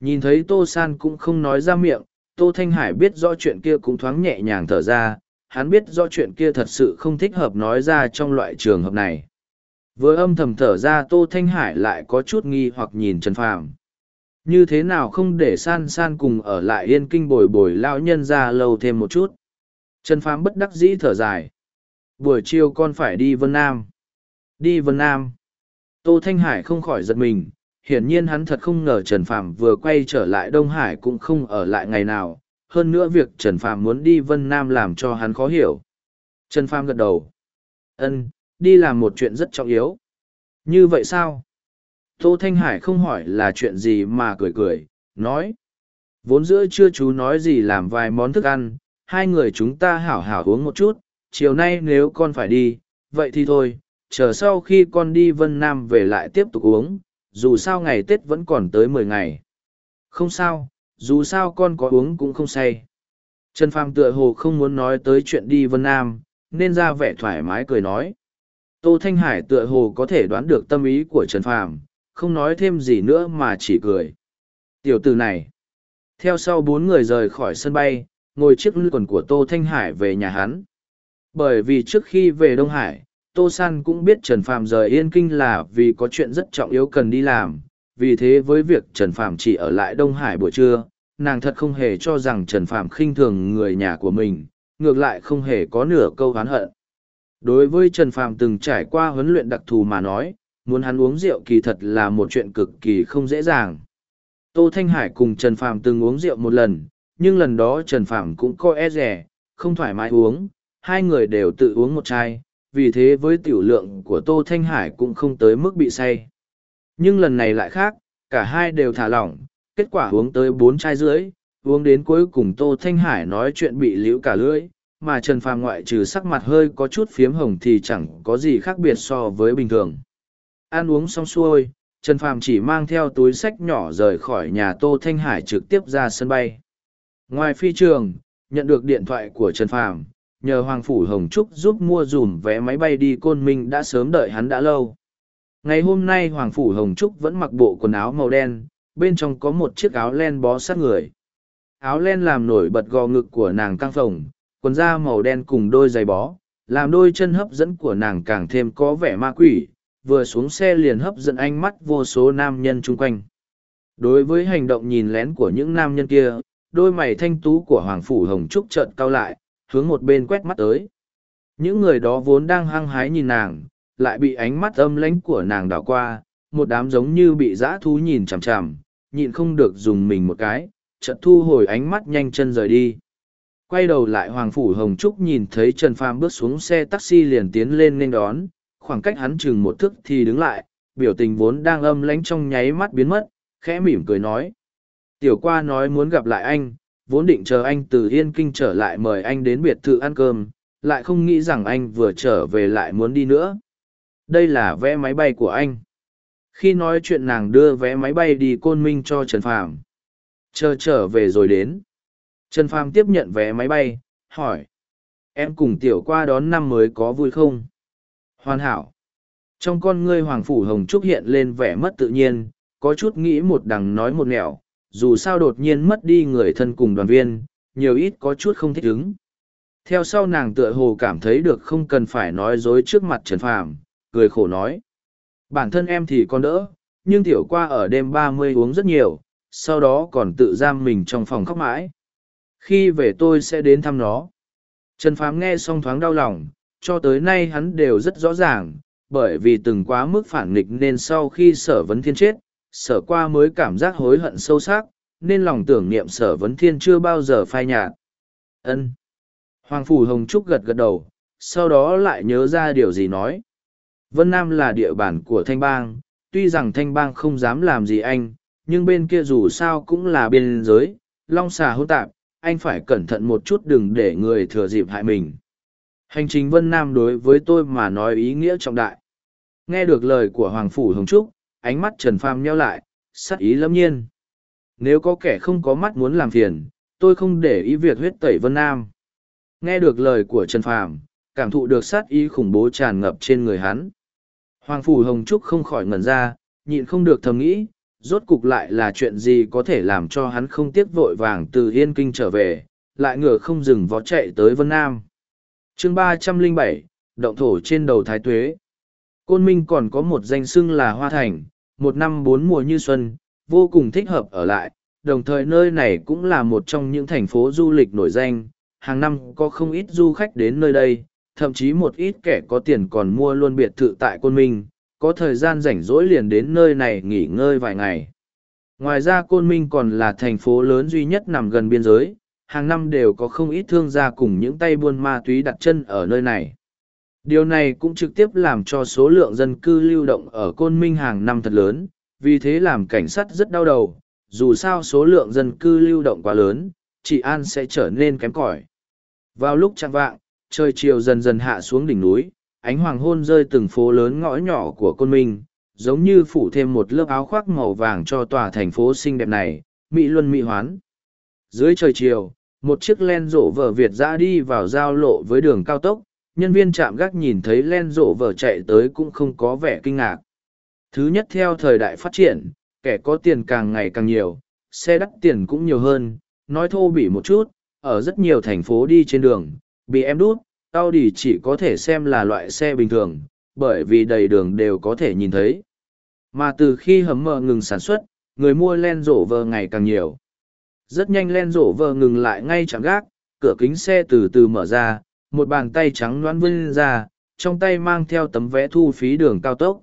Nhìn thấy tô san cũng không nói ra miệng, tô thanh hải biết rõ chuyện kia cũng thoáng nhẹ nhàng thở ra hắn biết do chuyện kia thật sự không thích hợp nói ra trong loại trường hợp này. Vừa âm thầm thở ra tô thanh hải lại có chút nghi hoặc nhìn trần phàm. Như thế nào không để san san cùng ở lại yên kinh bồi bồi lão nhân ra lâu thêm một chút? Trần phàm bất đắc dĩ thở dài. Buổi chiều con phải đi vân nam. Đi vân nam. Tô thanh hải không khỏi giật mình. Hiển nhiên hắn thật không ngờ trần phàm vừa quay trở lại đông hải cũng không ở lại ngày nào hơn nữa việc trần phàm muốn đi vân nam làm cho hắn khó hiểu. Trần phàm gật đầu. Ân, đi làm một chuyện rất trọng yếu. Như vậy sao? Tô thanh hải không hỏi là chuyện gì mà cười cười, nói. Vốn giữa chưa chú nói gì làm vài món thức ăn, hai người chúng ta hảo hảo uống một chút, chiều nay nếu con phải đi, vậy thì thôi, chờ sau khi con đi vân nam về lại tiếp tục uống, dù sao ngày tết vẫn còn tới mười ngày. Không sao dù sao con có uống cũng không say. Trần phàm tựa hồ không muốn nói tới chuyện đi vân nam, nên ra vẻ thoải mái cười nói. Tô thanh hải tựa hồ có thể đoán được tâm ý của trần phàm, không nói thêm gì nữa mà chỉ cười. Tiểu tử này. Theo sau bốn người rời khỏi sân bay, ngồi chiếc lưu quần của tô thanh hải về nhà hắn. Bởi vì trước khi về đông hải, tô san cũng biết trần phàm rời yên kinh là vì có chuyện rất trọng yếu cần đi làm vì thế với việc trần Phạm chỉ ở lại đông hải buổi trưa, nàng thật không hề cho rằng trần Phạm khinh thường người nhà của mình, ngược lại không hề có nửa câu hán hận. Đối với trần Phạm từng trải qua huấn luyện đặc thù mà nói, muốn hắn uống rượu kỳ thật là một chuyện cực kỳ không dễ dàng. Tô thanh hải cùng trần Phạm từng uống rượu một lần, nhưng lần đó trần Phạm cũng coi e rẻ không thoải mái uống, hai người đều tự uống một chai, vì thế với tiểu lượng của tô thanh hải cũng không tới mức bị say nhưng lần này lại khác, cả hai đều thả lỏng, kết quả uống tới bốn chai rưỡi, uống đến cuối cùng tô thanh hải nói chuyện bị liễu cả lưỡi, mà trần phàm ngoại trừ sắc mặt hơi có chút phiếm hồng thì chẳng có gì khác biệt so với bình thường ăn uống xong xuôi, trần phàm chỉ mang theo túi sách nhỏ rời khỏi nhà tô thanh hải trực tiếp ra sân bay ngoài phi trường, nhận được điện thoại của trần phàm, nhờ Hoàng Phủ Hồng Trúc giúp mua dùm vé máy bay đi Côn Minh đã sớm đợi hắn đã lâu. Ngày hôm nay Hoàng Phủ Hồng Trúc vẫn mặc bộ quần áo màu đen, bên trong có một chiếc áo len bó sát người. Áo len làm nổi bật gò ngực của nàng căng phồng, quần da màu đen cùng đôi giày bó, làm đôi chân hấp dẫn của nàng càng thêm có vẻ ma quỷ, vừa xuống xe liền hấp dẫn ánh mắt vô số nam nhân chung quanh. Đối với hành động nhìn lén của những nam nhân kia, đôi mày thanh tú của Hoàng Phủ Hồng Trúc trợn cau lại, hướng một bên quét mắt tới. Những người đó vốn đang hăng hái nhìn nàng, lại bị ánh mắt âm lãnh của nàng đảo qua, một đám giống như bị dã thú nhìn chằm chằm, nhịn không được dùng mình một cái, chợt thu hồi ánh mắt nhanh chân rời đi. Quay đầu lại Hoàng Phủ Hồng Trúc nhìn thấy Trần Phàm bước xuống xe taxi liền tiến lên nên đón, khoảng cách hắn chừng một thước thì đứng lại, biểu tình vốn đang âm lãnh trong nháy mắt biến mất, khẽ mỉm cười nói. Tiểu qua nói muốn gặp lại anh, vốn định chờ anh từ Yên Kinh trở lại mời anh đến biệt thự ăn cơm, lại không nghĩ rằng anh vừa trở về lại muốn đi nữa. Đây là vé máy bay của anh. Khi nói chuyện nàng đưa vé máy bay đi Côn Minh cho Trần Phàm. Chờ trở về rồi đến. Trần Phàm tiếp nhận vé máy bay, hỏi. Em cùng tiểu qua đón năm mới có vui không? Hoàn hảo. Trong con ngươi Hoàng Phủ Hồng Trúc hiện lên vẻ mất tự nhiên, có chút nghĩ một đằng nói một nẻo, dù sao đột nhiên mất đi người thân cùng đoàn viên, nhiều ít có chút không thích ứng. Theo sau nàng tựa hồ cảm thấy được không cần phải nói dối trước mặt Trần Phàm, cười khổ nói. Bản thân em thì còn đỡ, nhưng tiểu qua ở đêm ba mươi uống rất nhiều, sau đó còn tự giam mình trong phòng khóc mãi. Khi về tôi sẽ đến thăm nó. Trần Phám nghe xong thoáng đau lòng, cho tới nay hắn đều rất rõ ràng, bởi vì từng quá mức phản nghịch nên sau khi sở vấn thiên chết, sở qua mới cảm giác hối hận sâu sắc, nên lòng tưởng niệm sở vấn thiên chưa bao giờ phai nhạt. ân Hoàng Phủ Hồng Trúc gật gật đầu, sau đó lại nhớ ra điều gì nói. Vân Nam là địa bàn của Thanh Bang, tuy rằng Thanh Bang không dám làm gì anh, nhưng bên kia dù sao cũng là biên giới, long xà hôn tạp, anh phải cẩn thận một chút đừng để người thừa dịp hại mình. Hành trình Vân Nam đối với tôi mà nói ý nghĩa trọng đại. Nghe được lời của Hoàng Phủ Hồng Trúc, ánh mắt Trần Phàm nheo lại, sắc ý lâm nhiên. Nếu có kẻ không có mắt muốn làm phiền, tôi không để ý việc huyết tẩy Vân Nam. Nghe được lời của Trần Phàm, cảm thụ được sát ý khủng bố tràn ngập trên người hắn. Hoàng Phủ Hồng Trúc không khỏi ngẩn ra, nhịn không được thầm nghĩ, rốt cục lại là chuyện gì có thể làm cho hắn không tiếc vội vàng từ Yên Kinh trở về, lại ngựa không dừng vó chạy tới Vân Nam. chương ba trăm linh bảy động thổ trên đầu Thái Tuế. Côn Minh còn có một danh xưng là Hoa Thành, một năm bốn mùa như xuân, vô cùng thích hợp ở lại, đồng thời nơi này cũng là một trong những thành phố du lịch nổi danh, hàng năm có không ít du khách đến nơi đây, thậm chí một ít kẻ có tiền còn mua luôn biệt thự tại Côn Minh, có thời gian rảnh rỗi liền đến nơi này nghỉ ngơi vài ngày. Ngoài ra Côn Minh còn là thành phố lớn duy nhất nằm gần biên giới, hàng năm đều có không ít thương gia cùng những tay buôn ma túy đặt chân ở nơi này. Điều này cũng trực tiếp làm cho số lượng dân cư lưu động ở Côn Minh hàng năm thật lớn, vì thế làm cảnh sát rất đau đầu, dù sao số lượng dân cư lưu động quá lớn, trị an sẽ trở nên kém cỏi. Vào lúc chạng vạng, trời chiều dần dần hạ xuống đỉnh núi, ánh hoàng hôn rơi từng phố lớn ngõ nhỏ của Côn Minh, giống như phủ thêm một lớp áo khoác màu vàng cho tòa thành phố xinh đẹp này, mỹ luân mỹ hoán. Dưới trời chiều, một chiếc len rộ vở Việt ra đi vào giao lộ với đường cao tốc, nhân viên trạm gác nhìn thấy len rộ vở chạy tới cũng không có vẻ kinh ngạc. Thứ nhất theo thời đại phát triển, kẻ có tiền càng ngày càng nhiều, xe đắt tiền cũng nhiều hơn, nói thô bỉ một chút, ở rất nhiều thành phố đi trên đường, bị em đút, Audi chỉ có thể xem là loại xe bình thường, bởi vì đầy đường đều có thể nhìn thấy. Mà từ khi hầm mờ ngừng sản xuất, người mua len rổ vờ ngày càng nhiều. Rất nhanh len rổ vờ ngừng lại ngay chẳng gác, cửa kính xe từ từ mở ra, một bàn tay trắng loan vươn ra, trong tay mang theo tấm vé thu phí đường cao tốc.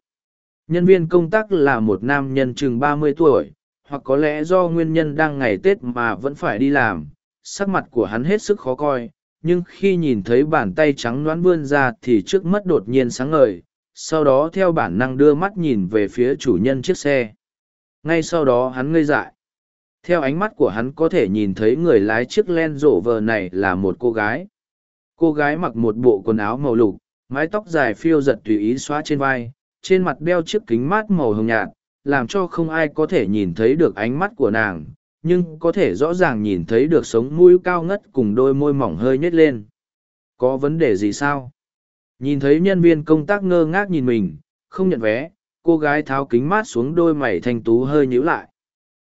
Nhân viên công tác là một nam nhân chừng ba mươi tuổi, hoặc có lẽ do nguyên nhân đang ngày Tết mà vẫn phải đi làm, sắc mặt của hắn hết sức khó coi, nhưng khi nhìn thấy bàn tay trắng đoán vươn ra thì trước mắt đột nhiên sáng ngời, sau đó theo bản năng đưa mắt nhìn về phía chủ nhân chiếc xe. Ngay sau đó hắn ngây dại. Theo ánh mắt của hắn có thể nhìn thấy người lái chiếc len rộ vờ này là một cô gái. Cô gái mặc một bộ quần áo màu lục, mái tóc dài phiêu giật tùy ý xóa trên vai, trên mặt đeo chiếc kính mát màu hồng nhạt, làm cho không ai có thể nhìn thấy được ánh mắt của nàng, nhưng có thể rõ ràng nhìn thấy được sống mũi cao ngất cùng đôi môi mỏng hơi nhếch lên. Có vấn đề gì sao? Nhìn thấy nhân viên công tác ngơ ngác nhìn mình, không nhận vé, cô gái tháo kính mát xuống đôi mày thanh tú hơi nhíu lại.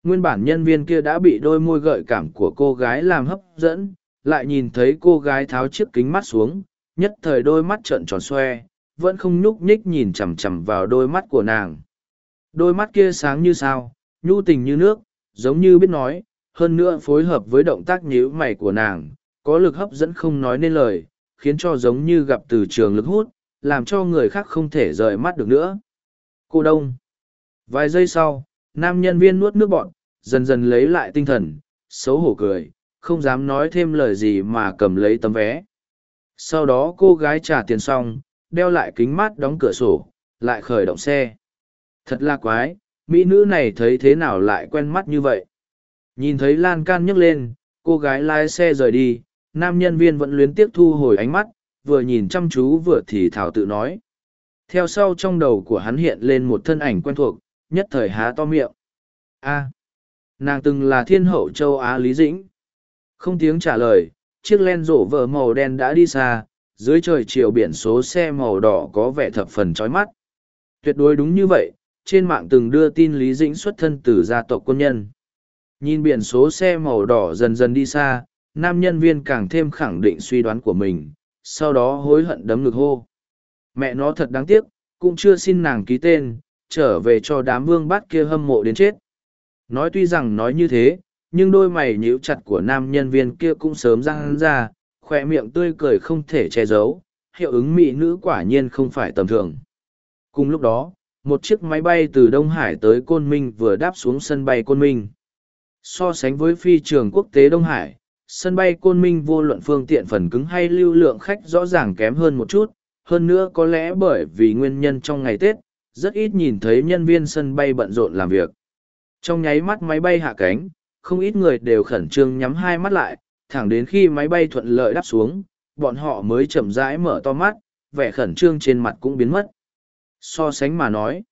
Nguyên bản nhân viên kia đã bị đôi môi gợi cảm của cô gái làm hấp dẫn, lại nhìn thấy cô gái tháo chiếc kính mắt xuống, nhất thời đôi mắt trợn tròn xoe, vẫn không nhúc nhích nhìn chằm chằm vào đôi mắt của nàng. Đôi mắt kia sáng như sao, nhu tình như nước, giống như biết nói, hơn nữa phối hợp với động tác nhíu mày của nàng, có lực hấp dẫn không nói nên lời, khiến cho giống như gặp từ trường lực hút, làm cho người khác không thể rời mắt được nữa. Cô Đông Vài giây sau, nam nhân viên nuốt nước bọn, dần dần lấy lại tinh thần, xấu hổ cười, không dám nói thêm lời gì mà cầm lấy tấm vé. Sau đó cô gái trả tiền xong, đeo lại kính mát đóng cửa sổ, lại khởi động xe. Thật là quái, mỹ nữ này thấy thế nào lại quen mắt như vậy. Nhìn thấy lan can nhấc lên, cô gái lái xe rời đi, nam nhân viên vẫn luyến tiếc thu hồi ánh mắt, vừa nhìn chăm chú vừa thì thảo tự nói. Theo sau trong đầu của hắn hiện lên một thân ảnh quen thuộc, nhất thời há to miệng. a nàng từng là thiên hậu châu Á Lý Dĩnh. Không tiếng trả lời, chiếc len rổ vợ màu đen đã đi xa, dưới trời chiều biển số xe màu đỏ có vẻ thập phần chói mắt. Tuyệt đối đúng như vậy, trên mạng từng đưa tin Lý Dĩnh xuất thân từ gia tộc quân nhân. Nhìn biển số xe màu đỏ dần dần đi xa, nam nhân viên càng thêm khẳng định suy đoán của mình, sau đó hối hận đấm ngực hô. Mẹ nó thật đáng tiếc, cũng chưa xin nàng ký tên, trở về cho đám vương bát kia hâm mộ đến chết. Nói tuy rằng nói như thế, nhưng đôi mày nhíu chặt của nam nhân viên kia cũng sớm răng ra, khoe miệng tươi cười không thể che giấu, hiệu ứng mỹ nữ quả nhiên không phải tầm thường. Cùng lúc đó, một chiếc máy bay từ Đông Hải tới Côn Minh vừa đáp xuống sân bay Côn Minh. So sánh với phi trường quốc tế Đông Hải, sân bay Côn Minh vô luận phương tiện phần cứng hay lưu lượng khách rõ ràng kém hơn một chút, hơn nữa có lẽ bởi vì nguyên nhân trong ngày Tết, rất ít nhìn thấy nhân viên sân bay bận rộn làm việc. Trong nháy mắt máy bay hạ cánh, không ít người đều khẩn trương nhắm hai mắt lại, thẳng đến khi máy bay thuận lợi đáp xuống, bọn họ mới chậm rãi mở to mắt, vẻ khẩn trương trên mặt cũng biến mất. So sánh mà nói,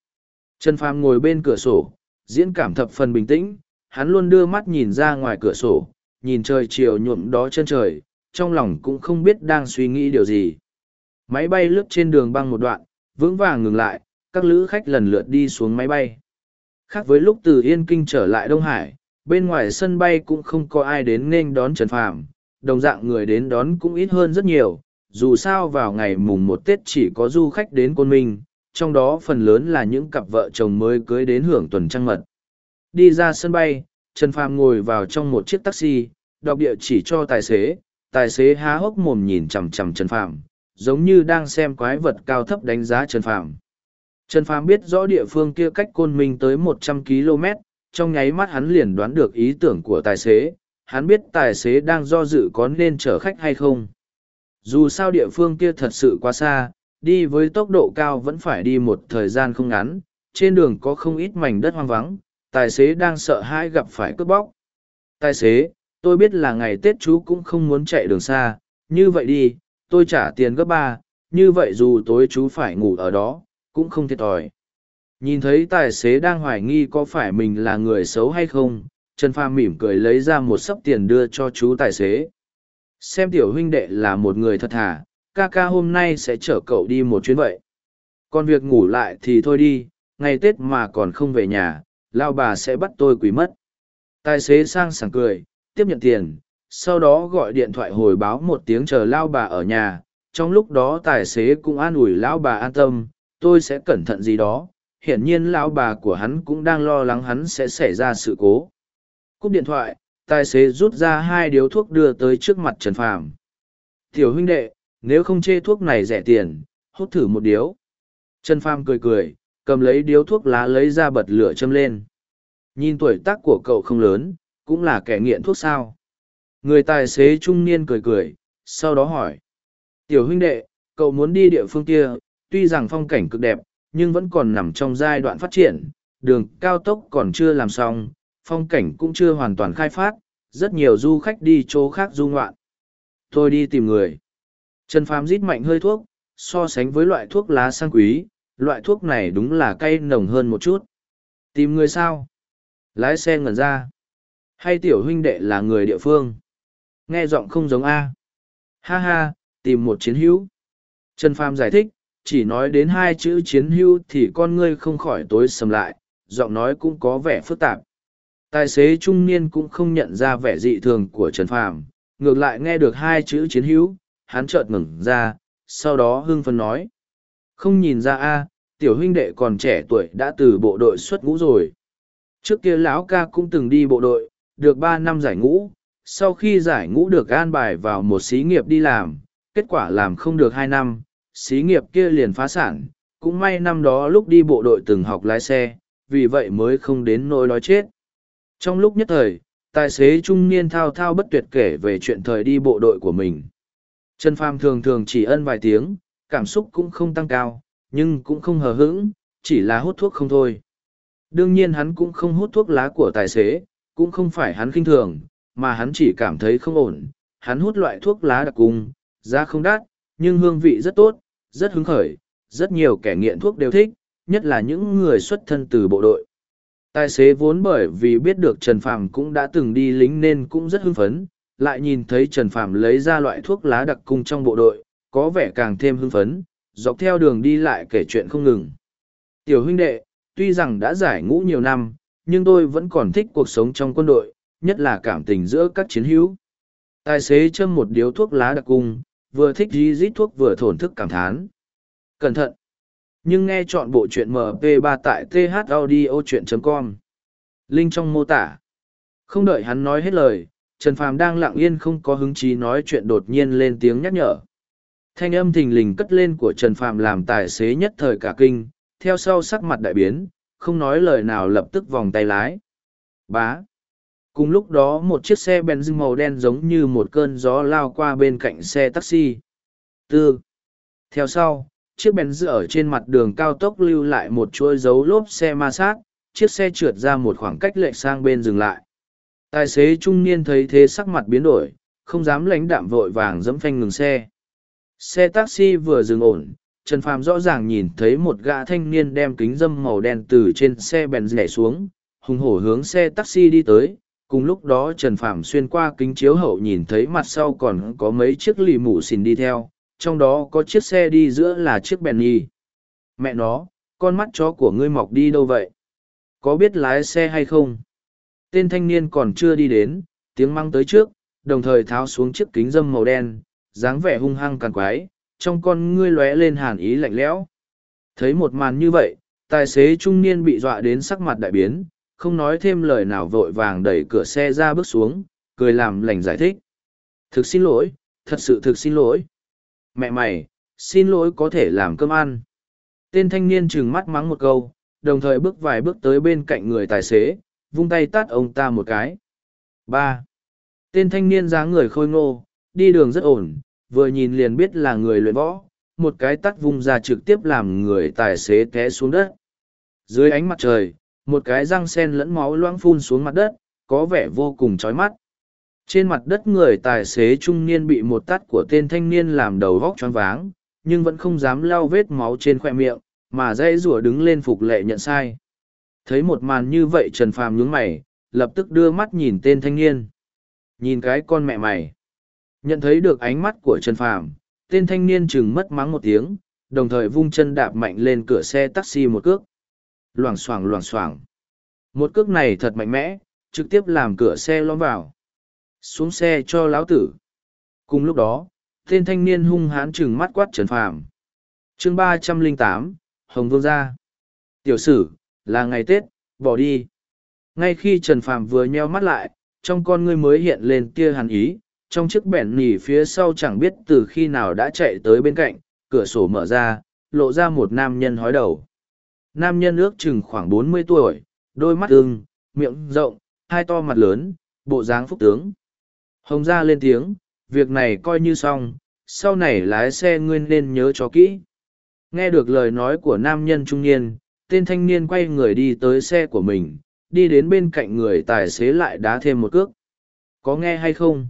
Trần Phàm ngồi bên cửa sổ, diễn cảm thập phần bình tĩnh, hắn luôn đưa mắt nhìn ra ngoài cửa sổ, nhìn trời chiều nhuộm đó chân trời, trong lòng cũng không biết đang suy nghĩ điều gì. Máy bay lướt trên đường băng một đoạn, vững vàng ngừng lại, các lữ khách lần lượt đi xuống máy bay. Khác với lúc từ Yên Kinh trở lại Đông Hải, bên ngoài sân bay cũng không có ai đến nên đón Trần Phàm, đồng dạng người đến đón cũng ít hơn rất nhiều, dù sao vào ngày mùng một Tết chỉ có du khách đến Côn Minh, trong đó phần lớn là những cặp vợ chồng mới cưới đến hưởng tuần trăng mật. đi ra sân bay, Trần Phàm ngồi vào trong một chiếc taxi, đọc địa chỉ cho tài xế, tài xế há hốc mồm nhìn chằm chằm Trần Phàm, giống như đang xem quái vật cao thấp đánh giá Trần Phàm. Trần Phàm biết rõ địa phương kia cách Côn Minh tới một trăm km, trong nháy mắt hắn liền đoán được ý tưởng của tài xế, hắn biết tài xế đang do dự có nên chở khách hay không. Dù sao địa phương kia thật sự quá xa, đi với tốc độ cao vẫn phải đi một thời gian không ngắn, trên đường có không ít mảnh đất hoang vắng, tài xế đang sợ hãi gặp phải cướp bóc. Tài xế, tôi biết là ngày Tết chú cũng không muốn chạy đường xa, như vậy đi, tôi trả tiền gấp ba, như vậy dù tối chú phải ngủ ở đó, cũng không thiệt thòi. Nhìn thấy tài xế đang hoài nghi có phải mình là người xấu hay không, Trần Pha mỉm cười lấy ra một sấp tiền đưa cho chú tài xế. Xem tiểu huynh đệ là một người thật thà, ca ca hôm nay sẽ chở cậu đi một chuyến vậy. Còn việc ngủ lại thì thôi đi, ngày Tết mà còn không về nhà, lao bà sẽ bắt tôi quỳ mất. Tài xế sang sảng cười, tiếp nhận tiền, sau đó gọi điện thoại hồi báo một tiếng chờ lao bà ở nhà. Trong lúc đó tài xế cũng an ủi lão bà an tâm, tôi sẽ cẩn thận gì đó. Hiển nhiên lão bà của hắn cũng đang lo lắng hắn sẽ xảy ra sự cố. Cúp điện thoại, tài xế rút ra hai điếu thuốc đưa tới trước mặt Trần Phàm. Tiểu huynh đệ, nếu không chê thuốc này rẻ tiền, hút thử một điếu. Trần Pham cười cười, cầm lấy điếu thuốc lá lấy ra bật lửa châm lên. Nhìn tuổi tác của cậu không lớn, cũng là kẻ nghiện thuốc sao. Người tài xế trung niên cười cười, sau đó hỏi. Tiểu huynh đệ, cậu muốn đi địa phương kia, tuy rằng phong cảnh cực đẹp, nhưng vẫn còn nằm trong giai đoạn phát triển, đường cao tốc còn chưa làm xong, phong cảnh cũng chưa hoàn toàn khai phát, rất nhiều du khách đi chỗ khác du ngoạn. Tôi đi tìm người. Trần Phàm rít mạnh hơi thuốc, so sánh với loại thuốc lá sang quý, loại thuốc này đúng là cay nồng hơn một chút. Tìm người sao? Lái xe ngẩn ra. Hay tiểu huynh đệ là người địa phương? Nghe giọng không giống A. Ha ha, tìm một chiến hữu. Trần Phàm giải thích, chỉ nói đến hai chữ chiến hữu thì con ngươi không khỏi tối sầm lại, giọng nói cũng có vẻ phức tạp. Tài xế trung niên cũng không nhận ra vẻ dị thường của Trần Phàm, ngược lại nghe được hai chữ chiến hữu, hắn chợt ngừng ra, sau đó hưng phấn nói. Không nhìn ra a, tiểu huynh đệ còn trẻ tuổi đã từ bộ đội xuất ngũ rồi. Trước kia lão ca cũng từng đi bộ đội, được ba năm giải ngũ, sau khi giải ngũ được an bài vào một xí nghiệp đi làm, kết quả làm không được hai năm, xí nghiệp kia liền phá sản, cũng may năm đó lúc đi bộ đội từng học lái xe, vì vậy mới không đến nỗi đói chết. Trong lúc nhất thời, tài xế trung niên thao thao bất tuyệt kể về chuyện thời đi bộ đội của mình. Trần Phàm thường thường chỉ ân vài tiếng, cảm xúc cũng không tăng cao, nhưng cũng không hờ hững, chỉ là hút thuốc không thôi. Đương nhiên hắn cũng không hút thuốc lá của tài xế, cũng không phải hắn khinh thường, mà hắn chỉ cảm thấy không ổn. Hắn hút loại thuốc lá đặc cung, giá không đắt, nhưng hương vị rất tốt, rất hứng khởi, rất nhiều kẻ nghiện thuốc đều thích, nhất là những người xuất thân từ bộ đội. Tài xế vốn bởi vì biết được Trần Phàm cũng đã từng đi lính nên cũng rất hưng phấn, lại nhìn thấy Trần Phàm lấy ra loại thuốc lá đặc cung trong bộ đội, có vẻ càng thêm hưng phấn, dọc theo đường đi lại kể chuyện không ngừng. Tiểu huynh đệ, tuy rằng đã giải ngũ nhiều năm, nhưng tôi vẫn còn thích cuộc sống trong quân đội, nhất là cảm tình giữa các chiến hữu. Tài xế châm một điếu thuốc lá đặc cung, vừa thích dí rít thuốc vừa thổn thức cảm thán. Cẩn thận! Nhưng nghe chọn bộ truyện MP3 tại thaudio.com. Link trong mô tả. Không đợi hắn nói hết lời, Trần Phàm đang lặng yên không có hứng chí nói chuyện đột nhiên lên tiếng nhắc nhở. Thanh âm thình lình cất lên của Trần Phàm làm tài xế nhất thời cả kinh, theo sau sắc mặt đại biến, không nói lời nào lập tức vòng tay lái. Bá. Cùng lúc đó một chiếc xe benz màu đen giống như một cơn gió lao qua bên cạnh xe taxi. Tư. Theo sau, chiếc benz ở trên mặt đường cao tốc lưu lại một chuỗi dấu lốp xe ma sát, chiếc xe trượt ra một khoảng cách lệch sang bên dừng lại. Tài xế trung niên thấy thế sắc mặt biến đổi, không dám lãnh đạm vội vàng dẫm phanh ngừng xe. Xe taxi vừa dừng ổn, Trần Phàm rõ ràng nhìn thấy một gã thanh niên đem kính dâm màu đen từ trên xe bèn nhảy xuống, hùng hổ hướng xe taxi đi tới. Cùng lúc đó Trần Phàm xuyên qua kính chiếu hậu nhìn thấy mặt sau còn có mấy chiếc lì mũ xìn đi theo, trong đó có chiếc xe đi giữa là chiếc bèn nhi. Mẹ nó, con mắt chó của ngươi mọc đi đâu vậy? Có biết lái xe hay không? Tên thanh niên còn chưa đi đến, tiếng măng tới trước, đồng thời tháo xuống chiếc kính dâm màu đen, dáng vẻ hung hăng càng quái, trong con ngươi lóe lên hàn ý lạnh lẽo. Thấy một màn như vậy, tài xế trung niên bị dọa đến sắc mặt đại biến, không nói thêm lời nào vội vàng đẩy cửa xe ra bước xuống, cười làm lành giải thích. Thực xin lỗi, thật sự thực xin lỗi. Mẹ mày, xin lỗi có thể làm cơm ăn. Tên thanh niên trừng mắt mắng một câu, đồng thời bước vài bước tới bên cạnh người tài xế, vung tay tát ông ta một cái. ba Tên thanh niên dáng người khôi ngô, đi đường rất ổn, vừa nhìn liền biết là người luyện võ, một cái tắt vung ra trực tiếp làm người tài xế té xuống đất. Dưới ánh mặt trời, một cái răng sen lẫn máu loãng phun xuống mặt đất, có vẻ vô cùng chói mắt. Trên mặt đất người tài xế trung niên bị một tát của tên thanh niên làm đầu vóc choáng váng, nhưng vẫn không dám lau vết máu trên khoe miệng, mà dây rủa đứng lên phục lệ nhận sai. Thấy một màn như vậy Trần Phàm nhướng mày, lập tức đưa mắt nhìn tên thanh niên. Nhìn cái con mẹ mày. Nhận thấy được ánh mắt của Trần Phàm, tên thanh niên chừng mất mắng một tiếng, đồng thời vung chân đạp mạnh lên cửa xe taxi một cước. Loảng xoảng loảng xoảng. Một cước này thật mạnh mẽ, trực tiếp làm cửa xe lõm vào. Xuống xe cho lão tử. Cùng lúc đó, tên thanh niên hung hãn chừng mắt quát Trần Phàm. Chương ba trăm linh tám Hồng Vương gia. Tiểu sử, là ngày Tết, bỏ đi. Ngay khi Trần Phàm vừa nheo mắt lại, trong con ngươi mới hiện lên tia hàn ý, trong chiếc bẻn nỉ phía sau chẳng biết từ khi nào đã chạy tới bên cạnh, cửa sổ mở ra, lộ ra một nam nhân hói đầu. Nam nhân ước chừng khoảng bốn mươi tuổi, đôi mắt ưng, miệng rộng, hai to mặt lớn, bộ dáng phúc tướng. Hồng gia lên tiếng, việc này coi như xong, sau này lái xe ngươi nên nhớ cho kỹ. Nghe được lời nói của nam nhân trung niên, tên thanh niên quay người đi tới xe của mình, đi đến bên cạnh người tài xế lại đá thêm một cước. Có nghe hay không?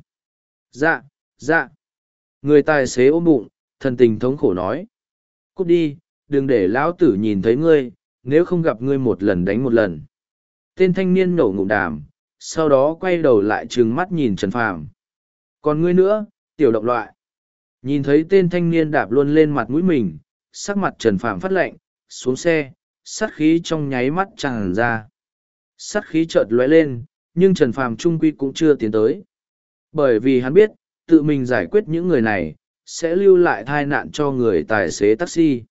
Dạ, dạ. Người tài xế ôm bụng, thần tình thống khổ nói. Cút đi, đừng để lão tử nhìn thấy ngươi, nếu không gặp ngươi một lần đánh một lần. Tên thanh niên nổ ngụm đàm, sau đó quay đầu lại trừng mắt nhìn Trần Phàm. Còn ngươi nữa, tiểu động loại. Nhìn thấy tên thanh niên đạp luôn lên mặt mũi mình, sắc mặt Trần Phàm phát lạnh, xuống xe, sát khí trong nháy mắt tràn ra. Sát khí chợt lóe lên, nhưng Trần Phàm trung quy cũng chưa tiến tới. Bởi vì hắn biết, tự mình giải quyết những người này, sẽ lưu lại tai nạn cho người tài xế taxi.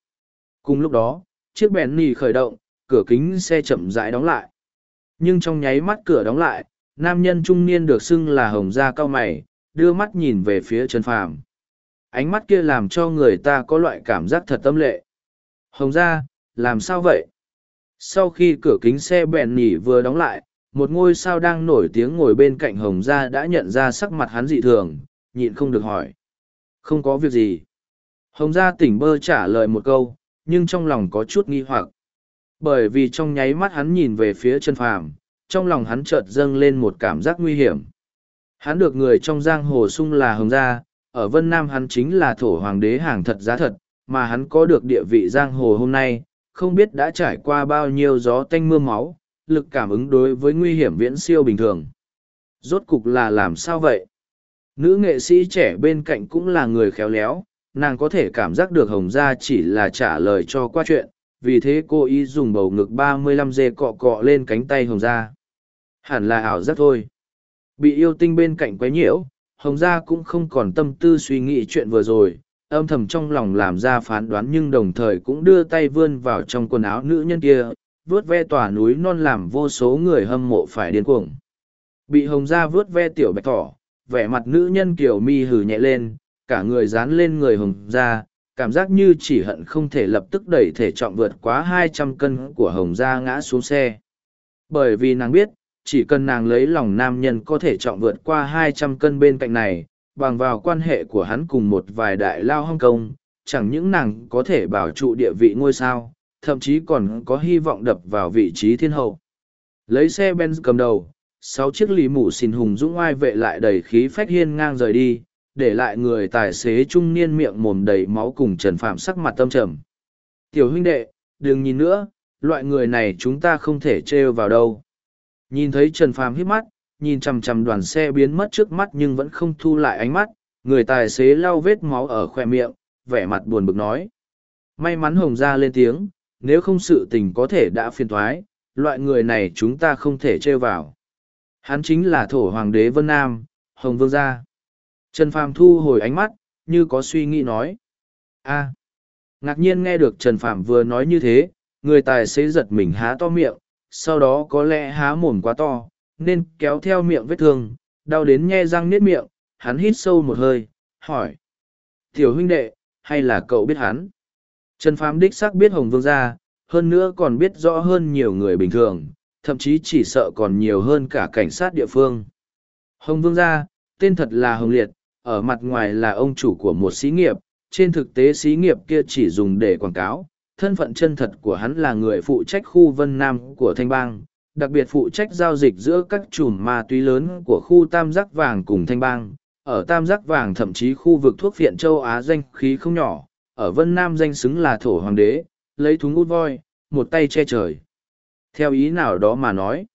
Cùng lúc đó, chiếc bèn nì khởi động, cửa kính xe chậm rãi đóng lại. Nhưng trong nháy mắt cửa đóng lại, nam nhân trung niên được xưng là hồng da cao mày, đưa mắt nhìn về phía Trần Phàm. Ánh mắt kia làm cho người ta có loại cảm giác thật tâm lệ. Hồng da, làm sao vậy? Sau khi cửa kính xe bèn nỉ vừa đóng lại, một ngôi sao đang nổi tiếng ngồi bên cạnh hồng gia đã nhận ra sắc mặt hắn dị thường nhịn không được hỏi. Không có việc gì. Hồng gia tỉnh bơ trả lời một câu nhưng trong lòng có chút nghi hoặc. Bởi vì trong nháy mắt hắn nhìn về phía chân phàm trong lòng hắn chợt dâng lên một cảm giác nguy hiểm. Hắn được người trong giang hồ sung là hồng gia ở vân nam hắn chính là thổ hoàng đế hàng thật giá thật mà hắn có được địa vị giang hồ hôm nay không biết đã trải qua bao nhiêu gió tanh mưa máu lực cảm ứng đối với nguy hiểm viễn siêu bình thường. Rốt cục là làm sao vậy? Nữ nghệ sĩ trẻ bên cạnh cũng là người khéo léo, nàng có thể cảm giác được Hồng Gia chỉ là trả lời cho qua chuyện, vì thế cô ý dùng bầu ngực 35 dê cọ cọ lên cánh tay Hồng Gia. Hẳn là ảo giác thôi. Bị yêu tinh bên cạnh quấy nhiễu, Hồng Gia cũng không còn tâm tư suy nghĩ chuyện vừa rồi, âm thầm trong lòng làm ra phán đoán nhưng đồng thời cũng đưa tay vươn vào trong quần áo nữ nhân kia, vớt ve tòa núi non làm vô số người hâm mộ phải điên cuồng. Bị hồng gia vớt ve tiểu bạch thỏ, vẻ mặt nữ nhân kiểu mi hừ nhẹ lên, cả người dán lên người hồng gia, cảm giác như chỉ hận không thể lập tức đẩy thể trọng vượt quá hai trăm cân của hồng gia ngã xuống xe. Bởi vì nàng biết, chỉ cần nàng lấy lòng nam nhân có thể trọng vượt qua hai trăm cân bên cạnh này, bằng vào quan hệ của hắn cùng một vài đại lao Hong Kong, chẳng những nàng có thể bảo trụ địa vị ngôi sao, thậm chí còn có hy vọng đập vào vị trí thiên hậu. Lấy xe Benz cầm đầu, sáu chiếc lì mũ xin hùng dũng oai vệ lại đầy khí phách hiên ngang rời đi, để lại người tài xế trung niên miệng mồm đầy máu cùng Trần Phạm sắc mặt tâm trầm. Tiểu huynh đệ, đừng nhìn nữa, loại người này chúng ta không thể trêu vào đâu. Nhìn thấy Trần Phạm hít mắt, nhìn chằm chằm đoàn xe biến mất trước mắt nhưng vẫn không thu lại ánh mắt, người tài xế lau vết máu ở khoe miệng, vẻ mặt buồn bực nói. May mắn Hồng ra lên tiếng, nếu không sự tình có thể đã phiền thoái, loại người này chúng ta không thể trêu vào. Hắn chính là thổ hoàng đế Vân Nam, Hồng Vương gia. Trần Phàm thu hồi ánh mắt, như có suy nghĩ nói. a ngạc nhiên nghe được Trần Phàm vừa nói như thế, người tài xế giật mình há to miệng, sau đó có lẽ há mồm quá to, nên kéo theo miệng vết thương, đau đến nhe răng niết miệng, hắn hít sâu một hơi, hỏi. Tiểu huynh đệ, hay là cậu biết hắn? Trần Phàm đích xác biết Hồng Vương gia, hơn nữa còn biết rõ hơn nhiều người bình thường, thậm chí chỉ sợ còn nhiều hơn cả cảnh sát địa phương. Hồng Vương gia, tên thật là Hồng Liệt, ở mặt ngoài là ông chủ của một xí nghiệp, trên thực tế xí nghiệp kia chỉ dùng để quảng cáo. Thân phận chân thật của hắn là người phụ trách khu Vân Nam của Thanh Bang, đặc biệt phụ trách giao dịch giữa các chùm ma túy lớn của khu Tam Giác Vàng cùng Thanh Bang. Ở Tam Giác Vàng thậm chí khu vực thuốc phiện châu Á danh khí không nhỏ, ở Vân Nam danh xứng là thổ hoàng đế, lấy thúng út voi, một tay che trời. Theo ý nào đó mà nói,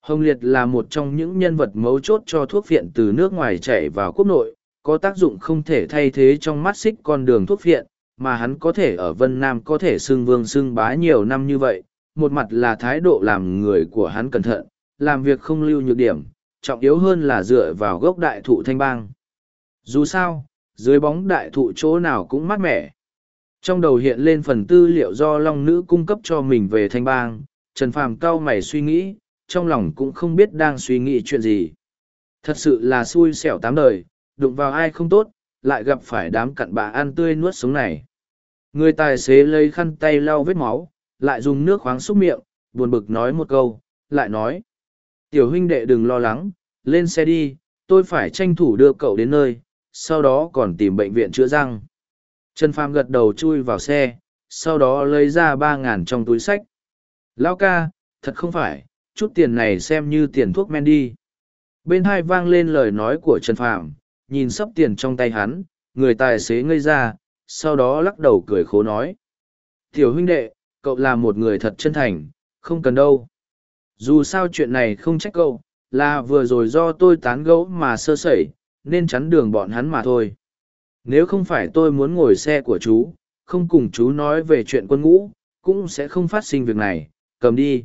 Hồng Liệt là một trong những nhân vật mấu chốt cho thuốc phiện từ nước ngoài chạy vào quốc nội, có tác dụng không thể thay thế trong mắt xích con đường thuốc phiện mà hắn có thể ở Vân Nam có thể xưng vương xưng bá nhiều năm như vậy. Một mặt là thái độ làm người của hắn cẩn thận, làm việc không lưu nhược điểm, trọng yếu hơn là dựa vào gốc đại thụ thanh bang. Dù sao, dưới bóng đại thụ chỗ nào cũng mát mẻ. Trong đầu hiện lên phần tư liệu do Long Nữ cung cấp cho mình về thanh bang, Trần Phàm cau mày suy nghĩ, trong lòng cũng không biết đang suy nghĩ chuyện gì. Thật sự là xui xẻo tám đời, đụng vào ai không tốt, lại gặp phải đám cặn bã ăn tươi nuốt sống này. Người tài xế lấy khăn tay lau vết máu, lại dùng nước khoáng xúc miệng, buồn bực nói một câu, lại nói. Tiểu huynh đệ đừng lo lắng, lên xe đi, tôi phải tranh thủ đưa cậu đến nơi, sau đó còn tìm bệnh viện chữa răng. Trần Phàm gật đầu chui vào xe, sau đó lấy ra ba ngàn trong túi sách. Lao ca, thật không phải, chút tiền này xem như tiền thuốc men đi. Bên hai vang lên lời nói của Trần Phàm, nhìn sắp tiền trong tay hắn, người tài xế ngây ra, sau đó lắc đầu cười khố nói. Tiểu huynh đệ, cậu là một người thật chân thành, không cần đâu. Dù sao chuyện này không trách cậu, là vừa rồi do tôi tán gẫu mà sơ sẩy, nên chắn đường bọn hắn mà thôi. Nếu không phải tôi muốn ngồi xe của chú, không cùng chú nói về chuyện quân ngũ, cũng sẽ không phát sinh việc này, cầm đi.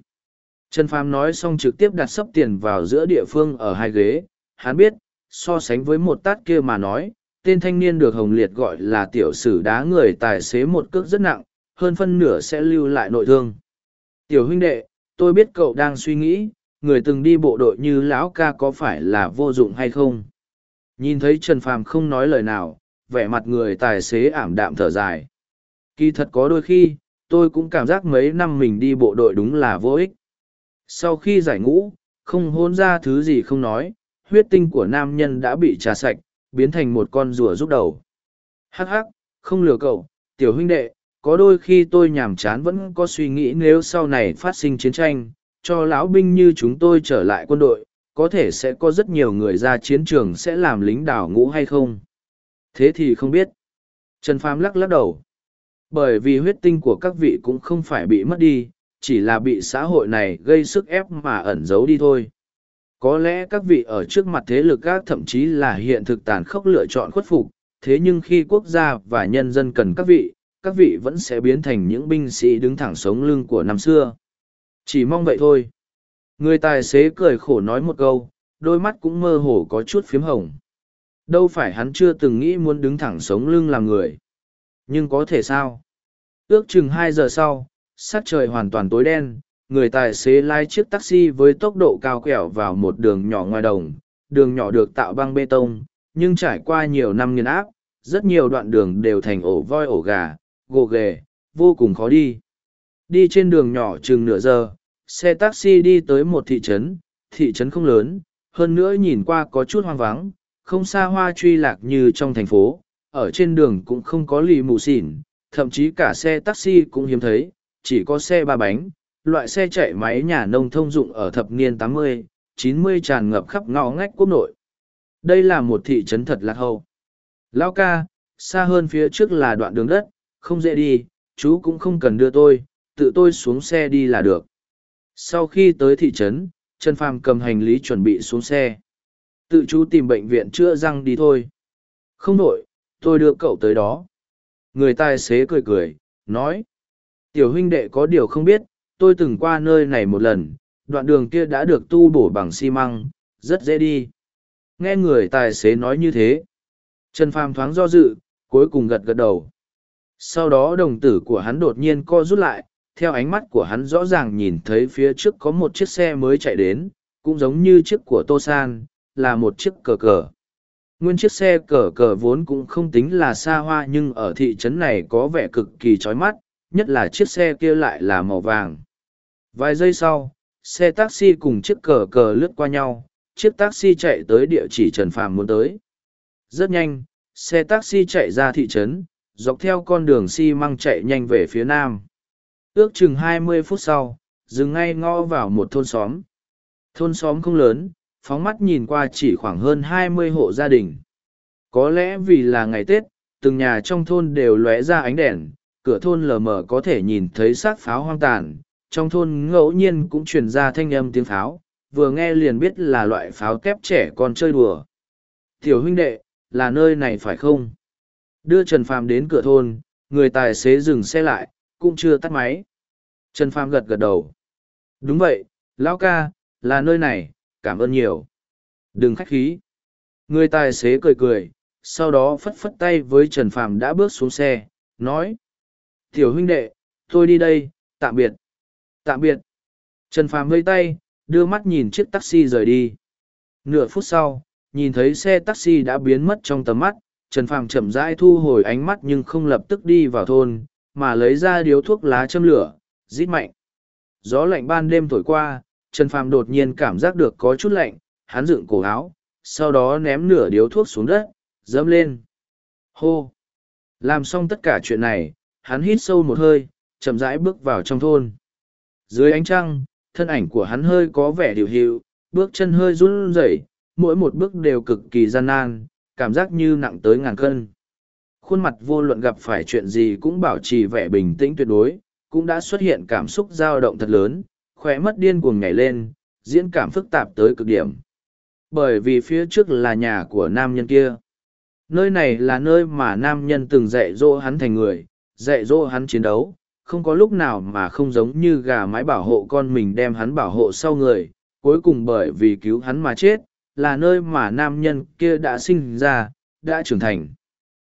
Trần Phàm nói xong trực tiếp đặt sấp tiền vào giữa địa phương ở hai ghế, hắn biết, so sánh với một tát kia mà nói, tên thanh niên được Hồng Liệt gọi là tiểu sử đá người tài xế một cước rất nặng, hơn phân nửa sẽ lưu lại nội thương. Tiểu huynh đệ, tôi biết cậu đang suy nghĩ, người từng đi bộ đội như lão ca có phải là vô dụng hay không? Nhìn thấy Trần Phàm không nói lời nào, vẻ mặt người tài xế ảm đạm thở dài. Kỳ thật có đôi khi, tôi cũng cảm giác mấy năm mình đi bộ đội đúng là vô ích. Sau khi giải ngũ, không hôn ra thứ gì không nói, huyết tinh của nam nhân đã bị trà sạch, biến thành một con rùa rút đầu. Hắc hắc, không lừa cậu, tiểu huynh đệ, có đôi khi tôi nhàm chán vẫn có suy nghĩ nếu sau này phát sinh chiến tranh, cho lão binh như chúng tôi trở lại quân đội, có thể sẽ có rất nhiều người ra chiến trường sẽ làm lính đảo ngũ hay không. Thế thì không biết. Trần Phàm lắc lắc đầu. Bởi vì huyết tinh của các vị cũng không phải bị mất đi, chỉ là bị xã hội này gây sức ép mà ẩn giấu đi thôi. Có lẽ các vị ở trước mặt thế lực gác thậm chí là hiện thực tàn khốc lựa chọn khuất phục, thế nhưng khi quốc gia và nhân dân cần các vị, các vị vẫn sẽ biến thành những binh sĩ đứng thẳng sống lưng của năm xưa. Chỉ mong vậy thôi. Người tài xế cười khổ nói một câu, đôi mắt cũng mơ hồ có chút phiếm hồng. Đâu phải hắn chưa từng nghĩ muốn đứng thẳng sống lưng làm người. Nhưng có thể sao? Ước chừng hai giờ sau, sắc trời hoàn toàn tối đen, người tài xế lái chiếc taxi với tốc độ cao quẹo vào một đường nhỏ ngoài đồng. Đường nhỏ được tạo băng bê tông, nhưng trải qua nhiều năm nghiền áp, rất nhiều đoạn đường đều thành ổ voi ổ gà, gồ ghề, vô cùng khó đi. Đi trên đường nhỏ chừng nửa giờ, xe taxi đi tới một thị trấn, thị trấn không lớn, hơn nữa nhìn qua có chút hoang vắng, không xa hoa truy lạc như trong thành phố, ở trên đường cũng không có lì mù xỉn, thậm chí cả xe taxi cũng hiếm thấy, chỉ có xe ba bánh, loại xe chạy máy nhà nông thông dụng ở thập niên 80, 90 tràn ngập khắp ngõ ngách quốc nội. Đây là một thị trấn thật lạc hậu. Lao ca, xa hơn phía trước là đoạn đường đất, không dễ đi, chú cũng không cần đưa tôi, tự tôi xuống xe đi là được. Sau khi tới thị trấn, Trần Phàm cầm hành lý chuẩn bị xuống xe. Tự chú tìm bệnh viện chữa răng đi thôi. Không đội, tôi đưa cậu tới đó. Người tài xế cười cười, nói. Tiểu huynh đệ có điều không biết, tôi từng qua nơi này một lần, đoạn đường kia đã được tu bổ bằng xi măng, rất dễ đi. Nghe người tài xế nói như thế. Trần Phàm thoáng do dự, cuối cùng gật gật đầu. Sau đó đồng tử của hắn đột nhiên co rút lại, theo ánh mắt của hắn rõ ràng nhìn thấy phía trước có một chiếc xe mới chạy đến, cũng giống như chiếc của Tô San, là một chiếc cờ cờ. Nguyên chiếc xe cờ cờ vốn cũng không tính là xa hoa nhưng ở thị trấn này có vẻ cực kỳ chói mắt, nhất là chiếc xe kia lại là màu vàng. Vài giây sau, xe taxi cùng chiếc cờ cờ lướt qua nhau, chiếc taxi chạy tới địa chỉ Trần Phàm muốn tới. Rất nhanh, xe taxi chạy ra thị trấn, dọc theo con đường xi măng chạy nhanh về phía nam. Ước chừng hai mươi phút sau, dừng ngay ngõ vào một thôn xóm. Thôn xóm không lớn, phóng mắt nhìn qua chỉ khoảng hơn hai mươi hộ gia đình. Có lẽ vì là ngày Tết, từng nhà trong thôn đều lóe ra ánh đèn, cửa thôn lờ mờ có thể nhìn thấy xác pháo hoang tàn, trong thôn ngẫu nhiên cũng truyền ra thanh âm tiếng pháo, vừa nghe liền biết là loại pháo kép trẻ con chơi đùa. Tiểu huynh đệ, là nơi này phải không? Đưa Trần Phàm đến cửa thôn, người tài xế dừng xe lại, cũng chưa tắt máy. Trần Phàm gật gật đầu. Đúng vậy, lão ca, là nơi này, cảm ơn nhiều. Đừng khách khí. Người tài xế cười cười, sau đó phất phất tay với Trần Phàm đã bước xuống xe, nói. Tiểu huynh đệ, tôi đi đây, tạm biệt. Tạm biệt. Trần Phàm vây tay, đưa mắt nhìn chiếc taxi rời đi. Nửa phút sau, nhìn thấy xe taxi đã biến mất trong tầm mắt, Trần Phàm chậm rãi thu hồi ánh mắt nhưng không lập tức đi vào thôn, mà lấy ra điếu thuốc lá châm lửa, rít mạnh. Gió lạnh ban đêm thổi qua, Trần Phàm đột nhiên cảm giác được có chút lạnh, hắn dựng cổ áo, sau đó ném nửa điếu thuốc xuống đất, dẫm lên. Hô! Làm xong tất cả chuyện này, hắn hít sâu một hơi, chậm rãi bước vào trong thôn. Dưới ánh trăng, thân ảnh của hắn hơi có vẻ điều hiệu, bước chân hơi run rẩy, mỗi một bước đều cực kỳ gian nan, cảm giác như nặng tới ngàn cân. Khuôn mặt vô luận gặp phải chuyện gì cũng bảo trì vẻ bình tĩnh tuyệt đối, cũng đã xuất hiện cảm xúc dao động thật lớn, khỏe mất điên cuồng nhảy lên, diễn cảm phức tạp tới cực điểm. Bởi vì phía trước là nhà của nam nhân kia. Nơi này là nơi mà nam nhân từng dạy dỗ hắn thành người, dạy dỗ hắn chiến đấu, không có lúc nào mà không giống như gà mái bảo hộ con mình đem hắn bảo hộ sau người, cuối cùng bởi vì cứu hắn mà chết, là nơi mà nam nhân kia đã sinh ra, đã trưởng thành.